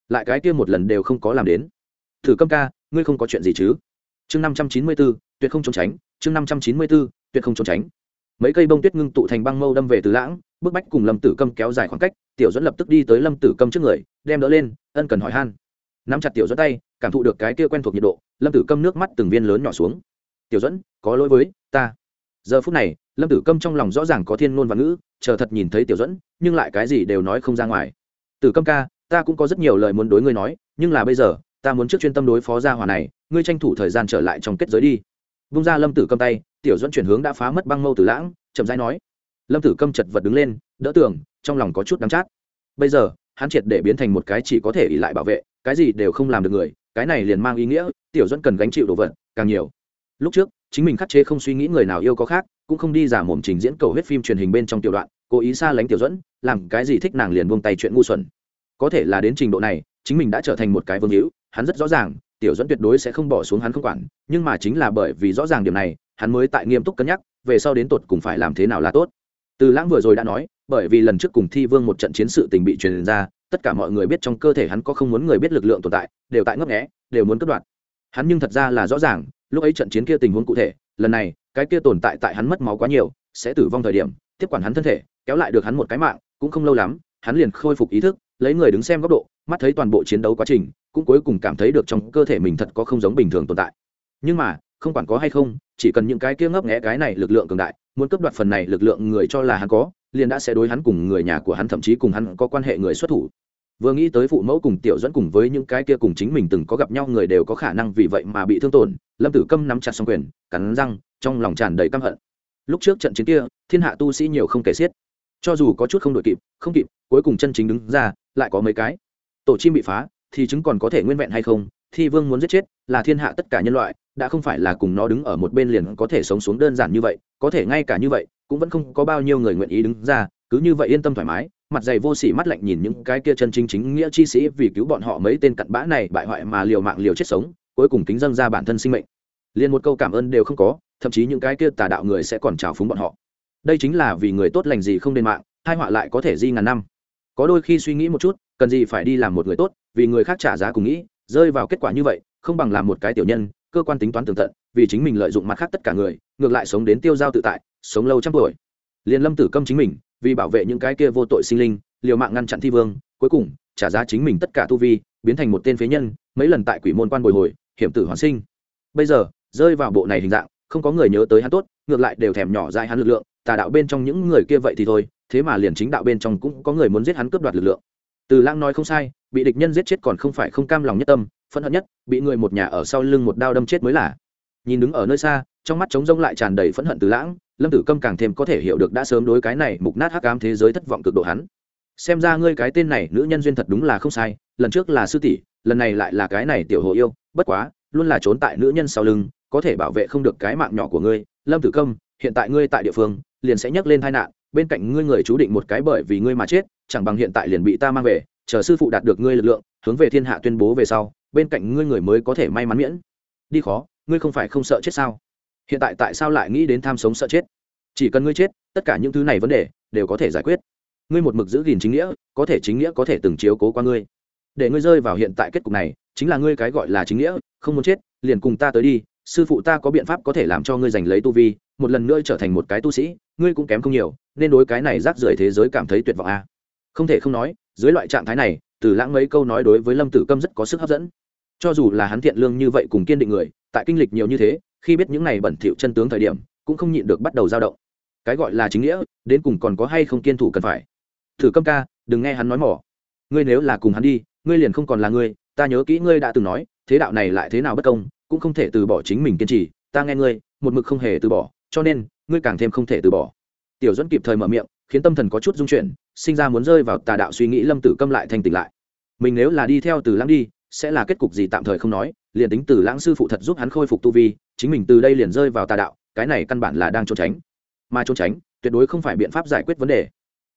S1: lại cái kia một lần đều không có làm đến. Thử câm ca, ngươi không có chuyện gì chứ? Chương năm trăm chín mươi bốn tuyệt không trốn tránh, chương năm trăm chín mươi bốn tuyệt không trốn tránh mấy cây bông tuyết ngưng tụ thành băng mâu đâm về từ lãng, bức bách cùng lâm tử câm kéo dài khoảng cách, tiểu dẫn lập tức đi tới lâm tử câm trước người, đem đỡ lên, ân cần hỏi han. Nắm chặt tiểu dẫn tay, cảm thụ được cái kia quen thuộc nhiệt độ, lâm tử câm nước mắt từng viên lớn nhỏ xuống. Tiểu dẫn có lỗi với ta. Giờ phút này, lâm tử câm trong lòng rõ ràng có thiên ngôn và ngữ, chờ thật nhìn thấy tiểu dẫn nhưng lại cái gì đều nói không ra ngoài. Tử câm ca, ta cũng có rất nhiều lời muốn đối ngươi nói, nhưng là bây giờ, ta muốn trước chuyên tâm đối phó gia hòa này, ngươi tranh thủ thời gian trở lại trong kết giới đi vung ra lâm tử câm tay, tiểu dẫn chuyển hướng đã phá mất băng mâu tử lãng, chậm rãi nói. Lâm tử câm chật vật đứng lên, đỡ tưởng trong lòng có chút đắng chát. Bây giờ, hắn triệt để biến thành một cái chỉ có thể ỉ lại bảo vệ, cái gì đều không làm được người, cái này liền mang ý nghĩa, tiểu dẫn cần gánh chịu đồ vật, càng nhiều. Lúc trước, chính mình khắc chế không suy nghĩ người nào yêu có khác, cũng không đi giả mồm trình diễn cầu hết phim truyền hình bên trong tiểu đoạn, cố ý xa lánh tiểu dẫn làm cái gì thích nàng liền buông tay chuyện ngu xuẩn. Có thể là đến trình độ này, chính mình đã trở thành một cái vương hữu, hắn rất rõ ràng tiểu dẫn tuyệt đối sẽ không bỏ xuống hắn không quản, nhưng mà chính là bởi vì rõ ràng điểm này, hắn mới tại nghiêm túc cân nhắc, về sau đến tột cùng phải làm thế nào là tốt. Từ lãng vừa rồi đã nói, bởi vì lần trước cùng thi vương một trận chiến sự tình bị truyền ra, tất cả mọi người biết trong cơ thể hắn có không muốn người biết lực lượng tồn tại, đều tại ngấp nghẽ đều muốn cất đoạn. Hắn nhưng thật ra là rõ ràng, lúc ấy trận chiến kia tình huống cụ thể, lần này, cái kia tồn tại tại hắn mất máu quá nhiều, sẽ tử vong thời điểm, tiếp quản hắn thân thể, kéo lại được hắn một cái mạng, cũng không lâu lắm, hắn liền khôi phục ý thức lấy người đứng xem góc độ, mắt thấy toàn bộ chiến đấu quá trình, cũng cuối cùng cảm thấy được trong cơ thể mình thật có không giống bình thường tồn tại. Nhưng mà, không quản có hay không, chỉ cần những cái kia ngấp nghẽ cái này lực lượng cường đại, muốn cướp đoạt phần này lực lượng người cho là hắn có, liền đã sẽ đối hắn cùng người nhà của hắn thậm chí cùng hắn có quan hệ người xuất thủ. Vừa nghĩ tới phụ mẫu cùng tiểu dẫn cùng với những cái kia cùng chính mình từng có gặp nhau người đều có khả năng vì vậy mà bị thương tổn, lâm tử câm nắm chặt xong quyền, cắn răng, trong lòng tràn đầy căm hận. Lúc trước trận chiến kia, thiên hạ tu sĩ nhiều không kể xiết. Cho dù có chút không đội kịp, không kịp, cuối cùng chân chính đứng ra lại có mấy cái. Tổ chim bị phá, thì chứng còn có thể nguyên vẹn hay không? Thi vương muốn giết chết, là thiên hạ tất cả nhân loại, đã không phải là cùng nó đứng ở một bên liền có thể sống xuống đơn giản như vậy, có thể ngay cả như vậy, cũng vẫn không có bao nhiêu người nguyện ý đứng ra, cứ như vậy yên tâm thoải mái, mặt dày vô sỉ mắt lạnh nhìn những cái kia chân chính chính nghĩa chi sĩ vì cứu bọn họ mấy tên cặn bã này bại hoại mà liều mạng liều chết sống, cuối cùng kính dâng ra bản thân sinh mệnh. Liền một câu cảm ơn đều không có, thậm chí những cái kia tà đạo người sẽ còn trào phúng bọn họ. Đây chính là vì người tốt lành gì không đền mạng hai họa lại có thể di ngàn năm có đôi khi suy nghĩ một chút, cần gì phải đi làm một người tốt, vì người khác trả giá cùng nghĩ, rơi vào kết quả như vậy, không bằng làm một cái tiểu nhân, cơ quan tính toán tường tận, vì chính mình lợi dụng mặt khác tất cả người, ngược lại sống đến tiêu giao tự tại, sống lâu trăm tuổi. Liền lâm tử câm chính mình, vì bảo vệ những cái kia vô tội sinh linh, liều mạng ngăn chặn thi vương, cuối cùng, trả giá chính mình tất cả tu vi, biến thành một tên phế nhân, mấy lần tại quỷ môn quan bồi hồi, hiểm tử hoàn sinh. Bây giờ, rơi vào bộ này hình dạng, không có người nhớ tới hắn tốt, ngược lại đều thèm nhỏ dại hắn lực lượng tà đạo bên trong những người kia vậy thì thôi, thế mà liền chính đạo bên trong cũng có người muốn giết hắn cướp đoạt lực lượng. Từ lãng nói không sai, bị địch nhân giết chết còn không phải không cam lòng nhất tâm, phẫn hận nhất, bị người một nhà ở sau lưng một đao đâm chết mới là. Nhìn đứng ở nơi xa, trong mắt trống rông lại tràn đầy phẫn hận từ lãng, lâm tử câm càng thêm có thể hiểu được đã sớm đối cái này mục nát hắc ám thế giới thất vọng cực độ hắn. Xem ra ngươi cái tên này nữ nhân duyên thật đúng là không sai, lần trước là sư tỷ, lần này lại là cái này tiểu hồ yêu, bất quá, luôn là trốn tại nữ nhân sau lưng, có thể bảo vệ không được cái mạng nhỏ của ngươi. Lâm tử câm hiện tại ngươi tại địa phương, liền sẽ nhắc lên tai nạn, bên cạnh ngươi người chú định một cái bởi vì ngươi mà chết, chẳng bằng hiện tại liền bị ta mang về, chờ sư phụ đạt được ngươi lực lượng, hướng về thiên hạ tuyên bố về sau, bên cạnh ngươi người mới có thể may mắn miễn. Đi khó, ngươi không phải không sợ chết sao? Hiện tại tại sao lại nghĩ đến tham sống sợ chết? Chỉ cần ngươi chết, tất cả những thứ này vấn đề đều có thể giải quyết. Ngươi một mực giữ gìn chính nghĩa, có thể chính nghĩa có thể từng chiếu cố qua ngươi. Để ngươi rơi vào hiện tại kết cục này, chính là ngươi cái gọi là chính nghĩa, không muốn chết, liền cùng ta tới đi, sư phụ ta có biện pháp có thể làm cho ngươi giành lấy tu vi một lần nữa trở thành một cái tu sĩ, ngươi cũng kém không nhiều, nên đối cái này rác rưởi thế giới cảm thấy tuyệt vọng a. À. không thể không nói, dưới loại trạng thái này, từ lãng mấy câu nói đối với lâm tử câm rất có sức hấp dẫn. Cho dù là hắn thiện lương như vậy cùng kiên định người, tại kinh lịch nhiều như thế, khi biết những này bẩn thỉu chân tướng thời điểm, cũng không nhịn được bắt đầu dao động. Cái gọi là chính nghĩa, đến cùng còn có hay không kiên thủ cần phải? Thử câm ca, đừng nghe hắn nói mỏ. Ngươi nếu là cùng hắn đi, ngươi liền không còn là ngươi, ta nhớ kỹ ngươi đã từng nói, thế đạo này lại thế nào bất công, cũng không thể từ bỏ chính mình kiên trì, ta nghe ngươi, một mực không hề từ bỏ cho nên, ngươi càng thêm không thể từ bỏ. Tiểu dẫn kịp thời mở miệng, khiến tâm thần có chút dung chuyển, sinh ra muốn rơi vào tà đạo suy nghĩ lâm tử câm lại thành tỉnh lại. Mình nếu là đi theo từ lãng đi, sẽ là kết cục gì tạm thời không nói, liền tính từ lãng sư phụ thật giúp hắn khôi phục tu vi, chính mình từ đây liền rơi vào tà đạo, cái này căn bản là đang trốn tránh. Mà trốn tránh, tuyệt đối không phải biện pháp giải quyết vấn đề.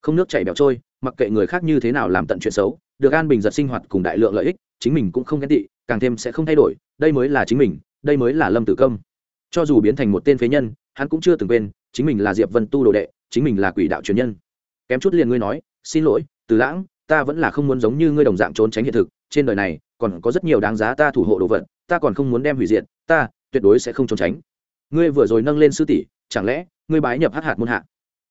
S1: Không nước chảy bẹo trôi, mặc kệ người khác như thế nào làm tận chuyện xấu, được an bình giật sinh hoạt cùng đại lượng lợi ích, chính mình cũng không ghen tị, càng thêm sẽ không thay đổi, đây mới là chính mình, đây mới là lâm tử công cho dù biến thành một tên phế nhân hắn cũng chưa từng quên, chính mình là diệp vân tu đồ đệ, chính mình là quỷ đạo truyền nhân. Kém chút liền ngươi nói, xin lỗi, từ lãng, ta vẫn là không muốn giống như ngươi đồng dạng trốn tránh hiện thực, trên đời này còn có rất nhiều đáng giá ta thủ hộ đồ vật, ta còn không muốn đem hủy diệt, ta tuyệt đối sẽ không trốn tránh. Ngươi vừa rồi nâng lên sư tỷ, chẳng lẽ ngươi bái nhập hát hạt môn hạ?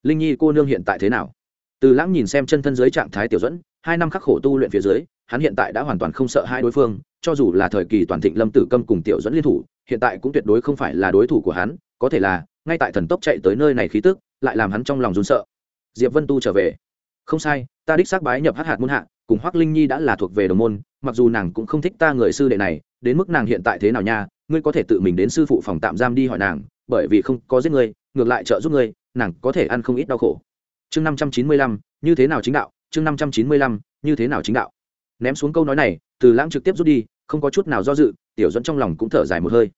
S1: Linh nhi cô nương hiện tại thế nào? Từ lãng nhìn xem chân thân dưới trạng thái tiểu dẫn hai năm khắc khổ tu luyện phía dưới, hắn hiện tại đã hoàn toàn không sợ hai đối phương, cho dù là thời kỳ toàn thịnh lâm tử câm cùng tiểu dẫn liên thủ, hiện tại cũng tuyệt đối không phải là đối thủ của hắn có thể là, ngay tại thần tốc chạy tới nơi này khí tức, lại làm hắn trong lòng run sợ. Diệp vân tu trở về. Không sai, ta đích xác bái nhập hát hạt môn hạ, cùng hoắc linh nhi đã là thuộc về đồng môn, mặc dù nàng cũng không thích ta người sư đệ này, đến mức nàng hiện tại thế nào nha, ngươi có thể tự mình đến sư phụ phòng tạm giam đi hỏi nàng, bởi vì không có giết ngươi, ngược lại trợ giúp ngươi, nàng có thể ăn không ít đau khổ. Chương năm trăm chín mươi lăm, như thế nào chính đạo, chương năm trăm chín mươi lăm, như thế nào chính đạo. Ném xuống câu nói này, từ lãng trực tiếp rút đi, không có chút nào do dự, tiểu dẫn trong lòng cũng thở dài một hơi.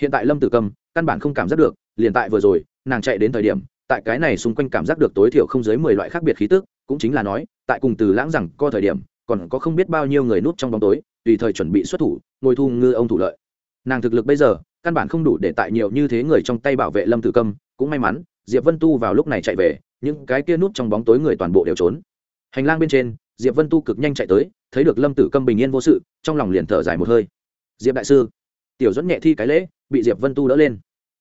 S1: Hiện tại lâm tử cầm căn bản không cảm giác được, liền tại vừa rồi, nàng chạy đến thời điểm, tại cái này xung quanh cảm giác được tối thiểu không dưới mười loại khác biệt khí tức, cũng chính là nói, tại cùng từ lãng rằng co thời điểm, còn có không biết bao nhiêu người núp trong bóng tối, tùy thời chuẩn bị xuất thủ, ngồi thu ngư ông thủ lợi. Nàng thực lực bây giờ, căn bản không đủ để tại nhiều như thế người trong tay bảo vệ lâm tử câm, cũng may mắn, diệp vân tu vào lúc này chạy về, những cái kia núp trong bóng tối người toàn bộ đều trốn. Hành lang bên trên, diệp vân tu cực nhanh chạy tới, thấy được lâm tử câm bình yên vô sự, trong lòng liền thở dài một hơi. Diệp đại sư, tiểu dẫn nhẹ thi cái lễ bị diệp vân tu đỡ lên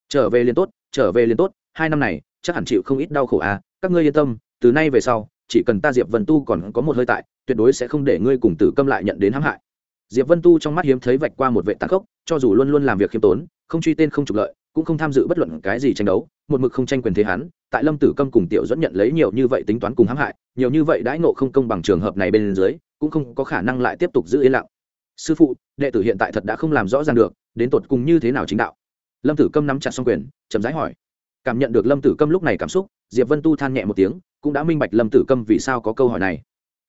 S1: trở về liền tốt trở về liền tốt hai năm này chắc hẳn chịu không ít đau khổ à các ngươi yên tâm, từ nay về sau, chỉ cần ta diệp vân tu còn có một hơi tại, tuyệt đối sẽ không để ngươi cùng tử câm lại nhận đến hãm hại. Diệp vân tu trong mắt hiếm thấy vạch qua một vệ tàn khốc, cho dù luôn luôn làm việc khiêm tốn, không truy tên không trục lợi, cũng không tham dự bất luận cái gì tranh đấu, một mực không tranh quyền thế hắn, tại lâm tử câm cùng tiểu dẫn nhận lấy nhiều như vậy tính toán cùng hãm hại, nhiều như vậy đãi nộ không công bằng trường hợp này bên dưới, cũng không có khả năng lại tiếp tục giữ yên lặng sư phụ, đệ tử hiện tại thật đã không làm rõ ràng được, đến tột cùng như thế nào chính đạo. Lâm tử câm nắm chặt xong quyền, chậm rãi hỏi. Cảm nhận được lâm tử câm lúc này cảm xúc, diệp vân tu than nhẹ một tiếng, cũng đã minh bạch lâm tử câm vì sao có câu hỏi này.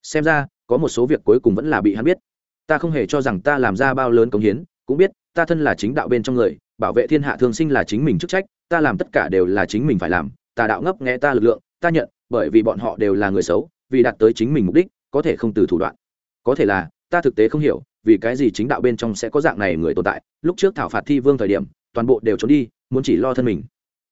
S1: Xem ra, có một số việc cuối cùng vẫn là bị hắn biết. Ta không hề cho rằng ta làm ra bao lớn công hiến, cũng biết, ta thân là chính đạo bên trong người, bảo vệ thiên hạ thương sinh là chính mình chức trách, ta làm tất cả đều là chính mình phải làm, Ta đạo ngấp nghe ta lực lượng, ta nhận, bởi vì bọn họ đều là người xấu, vì đạt tới chính mình mục đích, có thể không từ thủ đoạn. Có thể là, ta thực tế không hiểu vì cái gì chính đạo bên trong sẽ có dạng này người tồn tại? Lúc trước thảo phạt thi vương thời điểm, toàn bộ đều trốn đi, muốn chỉ lo thân mình.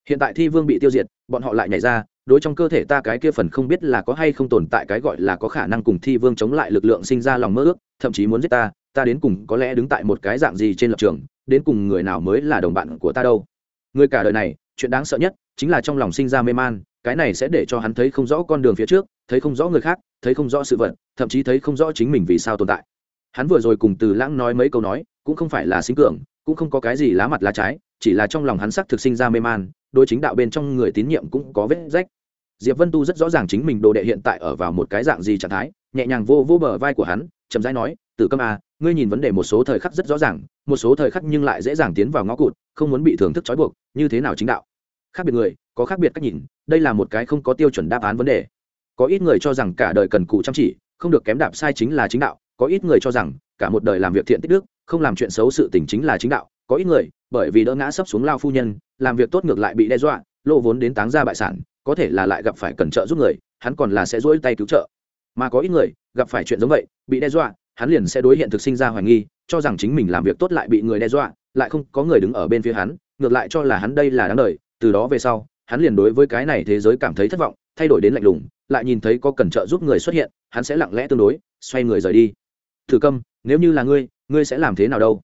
S1: Hiện tại thi vương bị tiêu diệt, bọn họ lại nhảy ra, đối trong cơ thể ta cái kia phần không biết là có hay không tồn tại cái gọi là có khả năng cùng thi vương chống lại lực lượng sinh ra lòng mơ ước, thậm chí muốn giết ta ta đến cùng có lẽ đứng tại một cái dạng gì trên lập trường, đến cùng người nào mới là đồng bạn của ta đâu? Người cả đời này, chuyện đáng sợ nhất chính là trong lòng sinh ra mê man, cái này sẽ để cho hắn thấy không rõ con đường phía trước, thấy không rõ người khác, thấy không rõ sự vật, thậm chí thấy không rõ chính mình vì sao tồn tại hắn vừa rồi cùng từ lãng nói mấy câu nói, cũng không phải là sinh cường, cũng không có cái gì lá mặt lá trái, chỉ là trong lòng hắn sắc thực sinh ra mê man đôi chính đạo bên trong người tín nhiệm cũng có vết rách. Diệp vân tu rất rõ ràng chính mình đồ đệ hiện tại ở vào một cái dạng gì trạng thái, nhẹ nhàng vô vô bờ vai của hắn, chậm rãi nói, tử câm à ngươi nhìn vấn đề một số thời khắc rất rõ ràng, một số thời khắc nhưng lại dễ dàng tiến vào ngõ cụt, không muốn bị thưởng thức trói buộc, như thế nào chính đạo? Khác biệt người, có khác biệt cách nhìn, đây là một cái không có tiêu chuẩn đáp án vấn đề. Có ít người cho rằng cả đời cần cụ chăm chỉ, không được kém đạp sai chính là chính đạo có ít người cho rằng, cả một đời làm việc thiện tích đức, không làm chuyện xấu sự tình chính là chính đạo. Có ít người, bởi vì đỡ ngã sấp xuống lao phu nhân, làm việc tốt ngược lại bị đe dọa lộ vốn đến táng ra bại sản, có thể là lại gặp phải cần trợ giúp người, hắn còn là sẽ dỗi tay cứu trợ. Mà có ít người, gặp phải chuyện giống vậy, bị đe dọa, hắn liền sẽ đối hiện thực sinh ra hoài nghi, cho rằng chính mình làm việc tốt lại bị người đe dọa, lại không có người đứng ở bên phía hắn, ngược lại cho là hắn đây là đáng đời. Từ đó về sau, hắn liền đối với cái này thế giới cảm thấy thất vọng, thay đổi đến lạnh lùng, lại nhìn thấy có cần trợ giúp người xuất hiện, hắn sẽ lặng lẽ tương đối, xoay người rời đi thử câm, nếu như là ngươi ngươi sẽ làm thế nào đâu?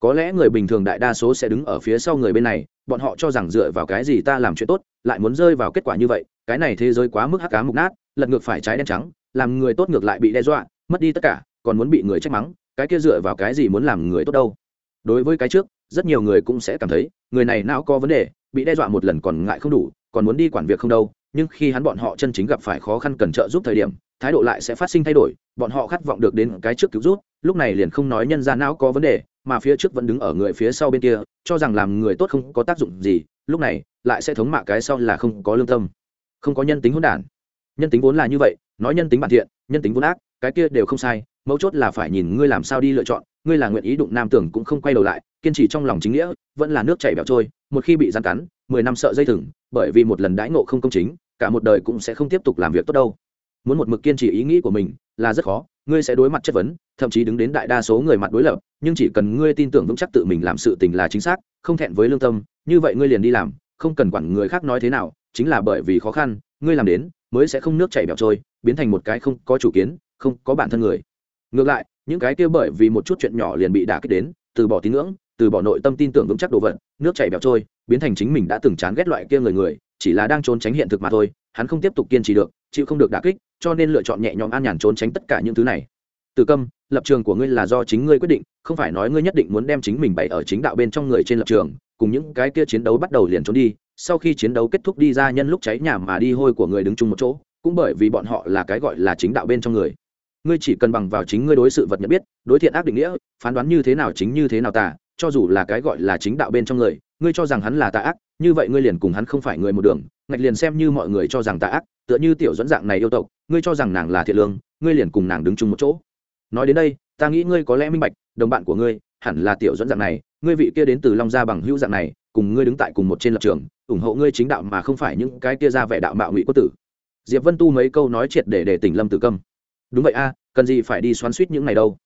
S1: Có lẽ người bình thường đại đa số sẽ đứng ở phía sau người bên này, bọn họ cho rằng dựa vào cái gì ta làm chuyện tốt, lại muốn rơi vào kết quả như vậy, cái này thế giới quá mức hắc cá mục nát, lật ngược phải trái đen trắng, làm người tốt ngược lại bị đe dọa, mất đi tất cả, còn muốn bị người trách mắng, cái kia dựa vào cái gì muốn làm người tốt đâu? Đối với cái trước, rất nhiều người cũng sẽ cảm thấy, người này não có vấn đề, bị đe dọa một lần còn ngại không đủ, còn muốn đi quản việc không đâu, nhưng khi hắn bọn họ chân chính gặp phải khó khăn cần trợ giúp thời điểm thái độ lại sẽ phát sinh thay đổi, bọn họ khát vọng được đến cái trước cứu rút lúc này liền không nói nhân ra não có vấn đề, mà phía trước vẫn đứng ở người phía sau bên kia, cho rằng làm người tốt không có tác dụng gì, lúc này lại sẽ thống mạ cái sau là không có lương tâm. Không có nhân tính hỗn đản. Nhân tính vốn là như vậy, nói nhân tính bản thiện, nhân tính vốn ác, cái kia đều không sai, mấu chốt là phải nhìn ngươi làm sao đi lựa chọn, ngươi là nguyện ý đụng nam tưởng cũng không quay đầu lại, kiên trì trong lòng chính nghĩa, vẫn là nước chảy bẹo trôi, một khi bị gian cắn, mười năm sợ dây thừng, bởi vì một lần đãi ngộ không công chính, cả một đời cũng sẽ không tiếp tục làm việc tốt đâu muốn một mực kiên trì ý nghĩ của mình là rất khó, ngươi sẽ đối mặt chất vấn, thậm chí đứng đến đại đa số người mặt đối lập, nhưng chỉ cần ngươi tin tưởng vững chắc tự mình làm sự tình là chính xác, không thẹn với lương tâm, như vậy ngươi liền đi làm, không cần quản người khác nói thế nào, chính là bởi vì khó khăn, ngươi làm đến, mới sẽ không nước chảy bẹo trôi, biến thành một cái không có chủ kiến, không có bản thân người. Ngược lại, những cái kia bởi vì một chút chuyện nhỏ liền bị đả kích đến, từ bỏ tín ngưỡng, từ bỏ nội tâm tin tưởng vững chắc đồ vật, nước chảy bẹo trôi, biến thành chính mình đã từng chán ghét loại kia người người, chỉ là đang trốn tránh hiện thực mà thôi, hắn không tiếp tục kiên trì được, chịu không được đả kích cho nên lựa chọn nhẹ nhõm an nhàn trốn tránh tất cả những thứ này. Từ câm, lập trường của ngươi là do chính ngươi quyết định, không phải nói ngươi nhất định muốn đem chính mình bày ở chính đạo bên trong người trên lập trường, cùng những cái kia chiến đấu bắt đầu liền trốn đi, sau khi chiến đấu kết thúc đi ra nhân lúc cháy nhà mà đi hôi của người đứng chung một chỗ, cũng bởi vì bọn họ là cái gọi là chính đạo bên trong người. Ngươi chỉ cần bằng vào chính ngươi đối sự vật nhận biết, đối thiện ác định nghĩa, phán đoán như thế nào chính như thế nào tà, cho dù là cái gọi là chính đạo bên trong người, ngươi cho rằng hắn là tà ác, như vậy ngươi liền cùng hắn không phải người một đường, ngạch liền xem như mọi người cho rằng tà ác tựa như tiểu dẫn dạng này yêu tộc, ngươi cho rằng nàng là thiện lương, ngươi liền cùng nàng đứng chung một chỗ. Nói đến đây, ta nghĩ ngươi có lẽ minh bạch, đồng bạn của ngươi hẳn là tiểu dẫn dạng này, ngươi vị kia đến từ long gia bằng hữu dạng này, cùng ngươi đứng tại cùng một trên lập trường, ủng hộ ngươi chính đạo mà không phải những cái kia ra vẻ đạo mạo ngụy quốc tử. Diệp vân tu mấy câu nói triệt để để tỉnh lâm tử câm. Đúng vậy a, cần gì phải đi xoắn suýt những này đâu?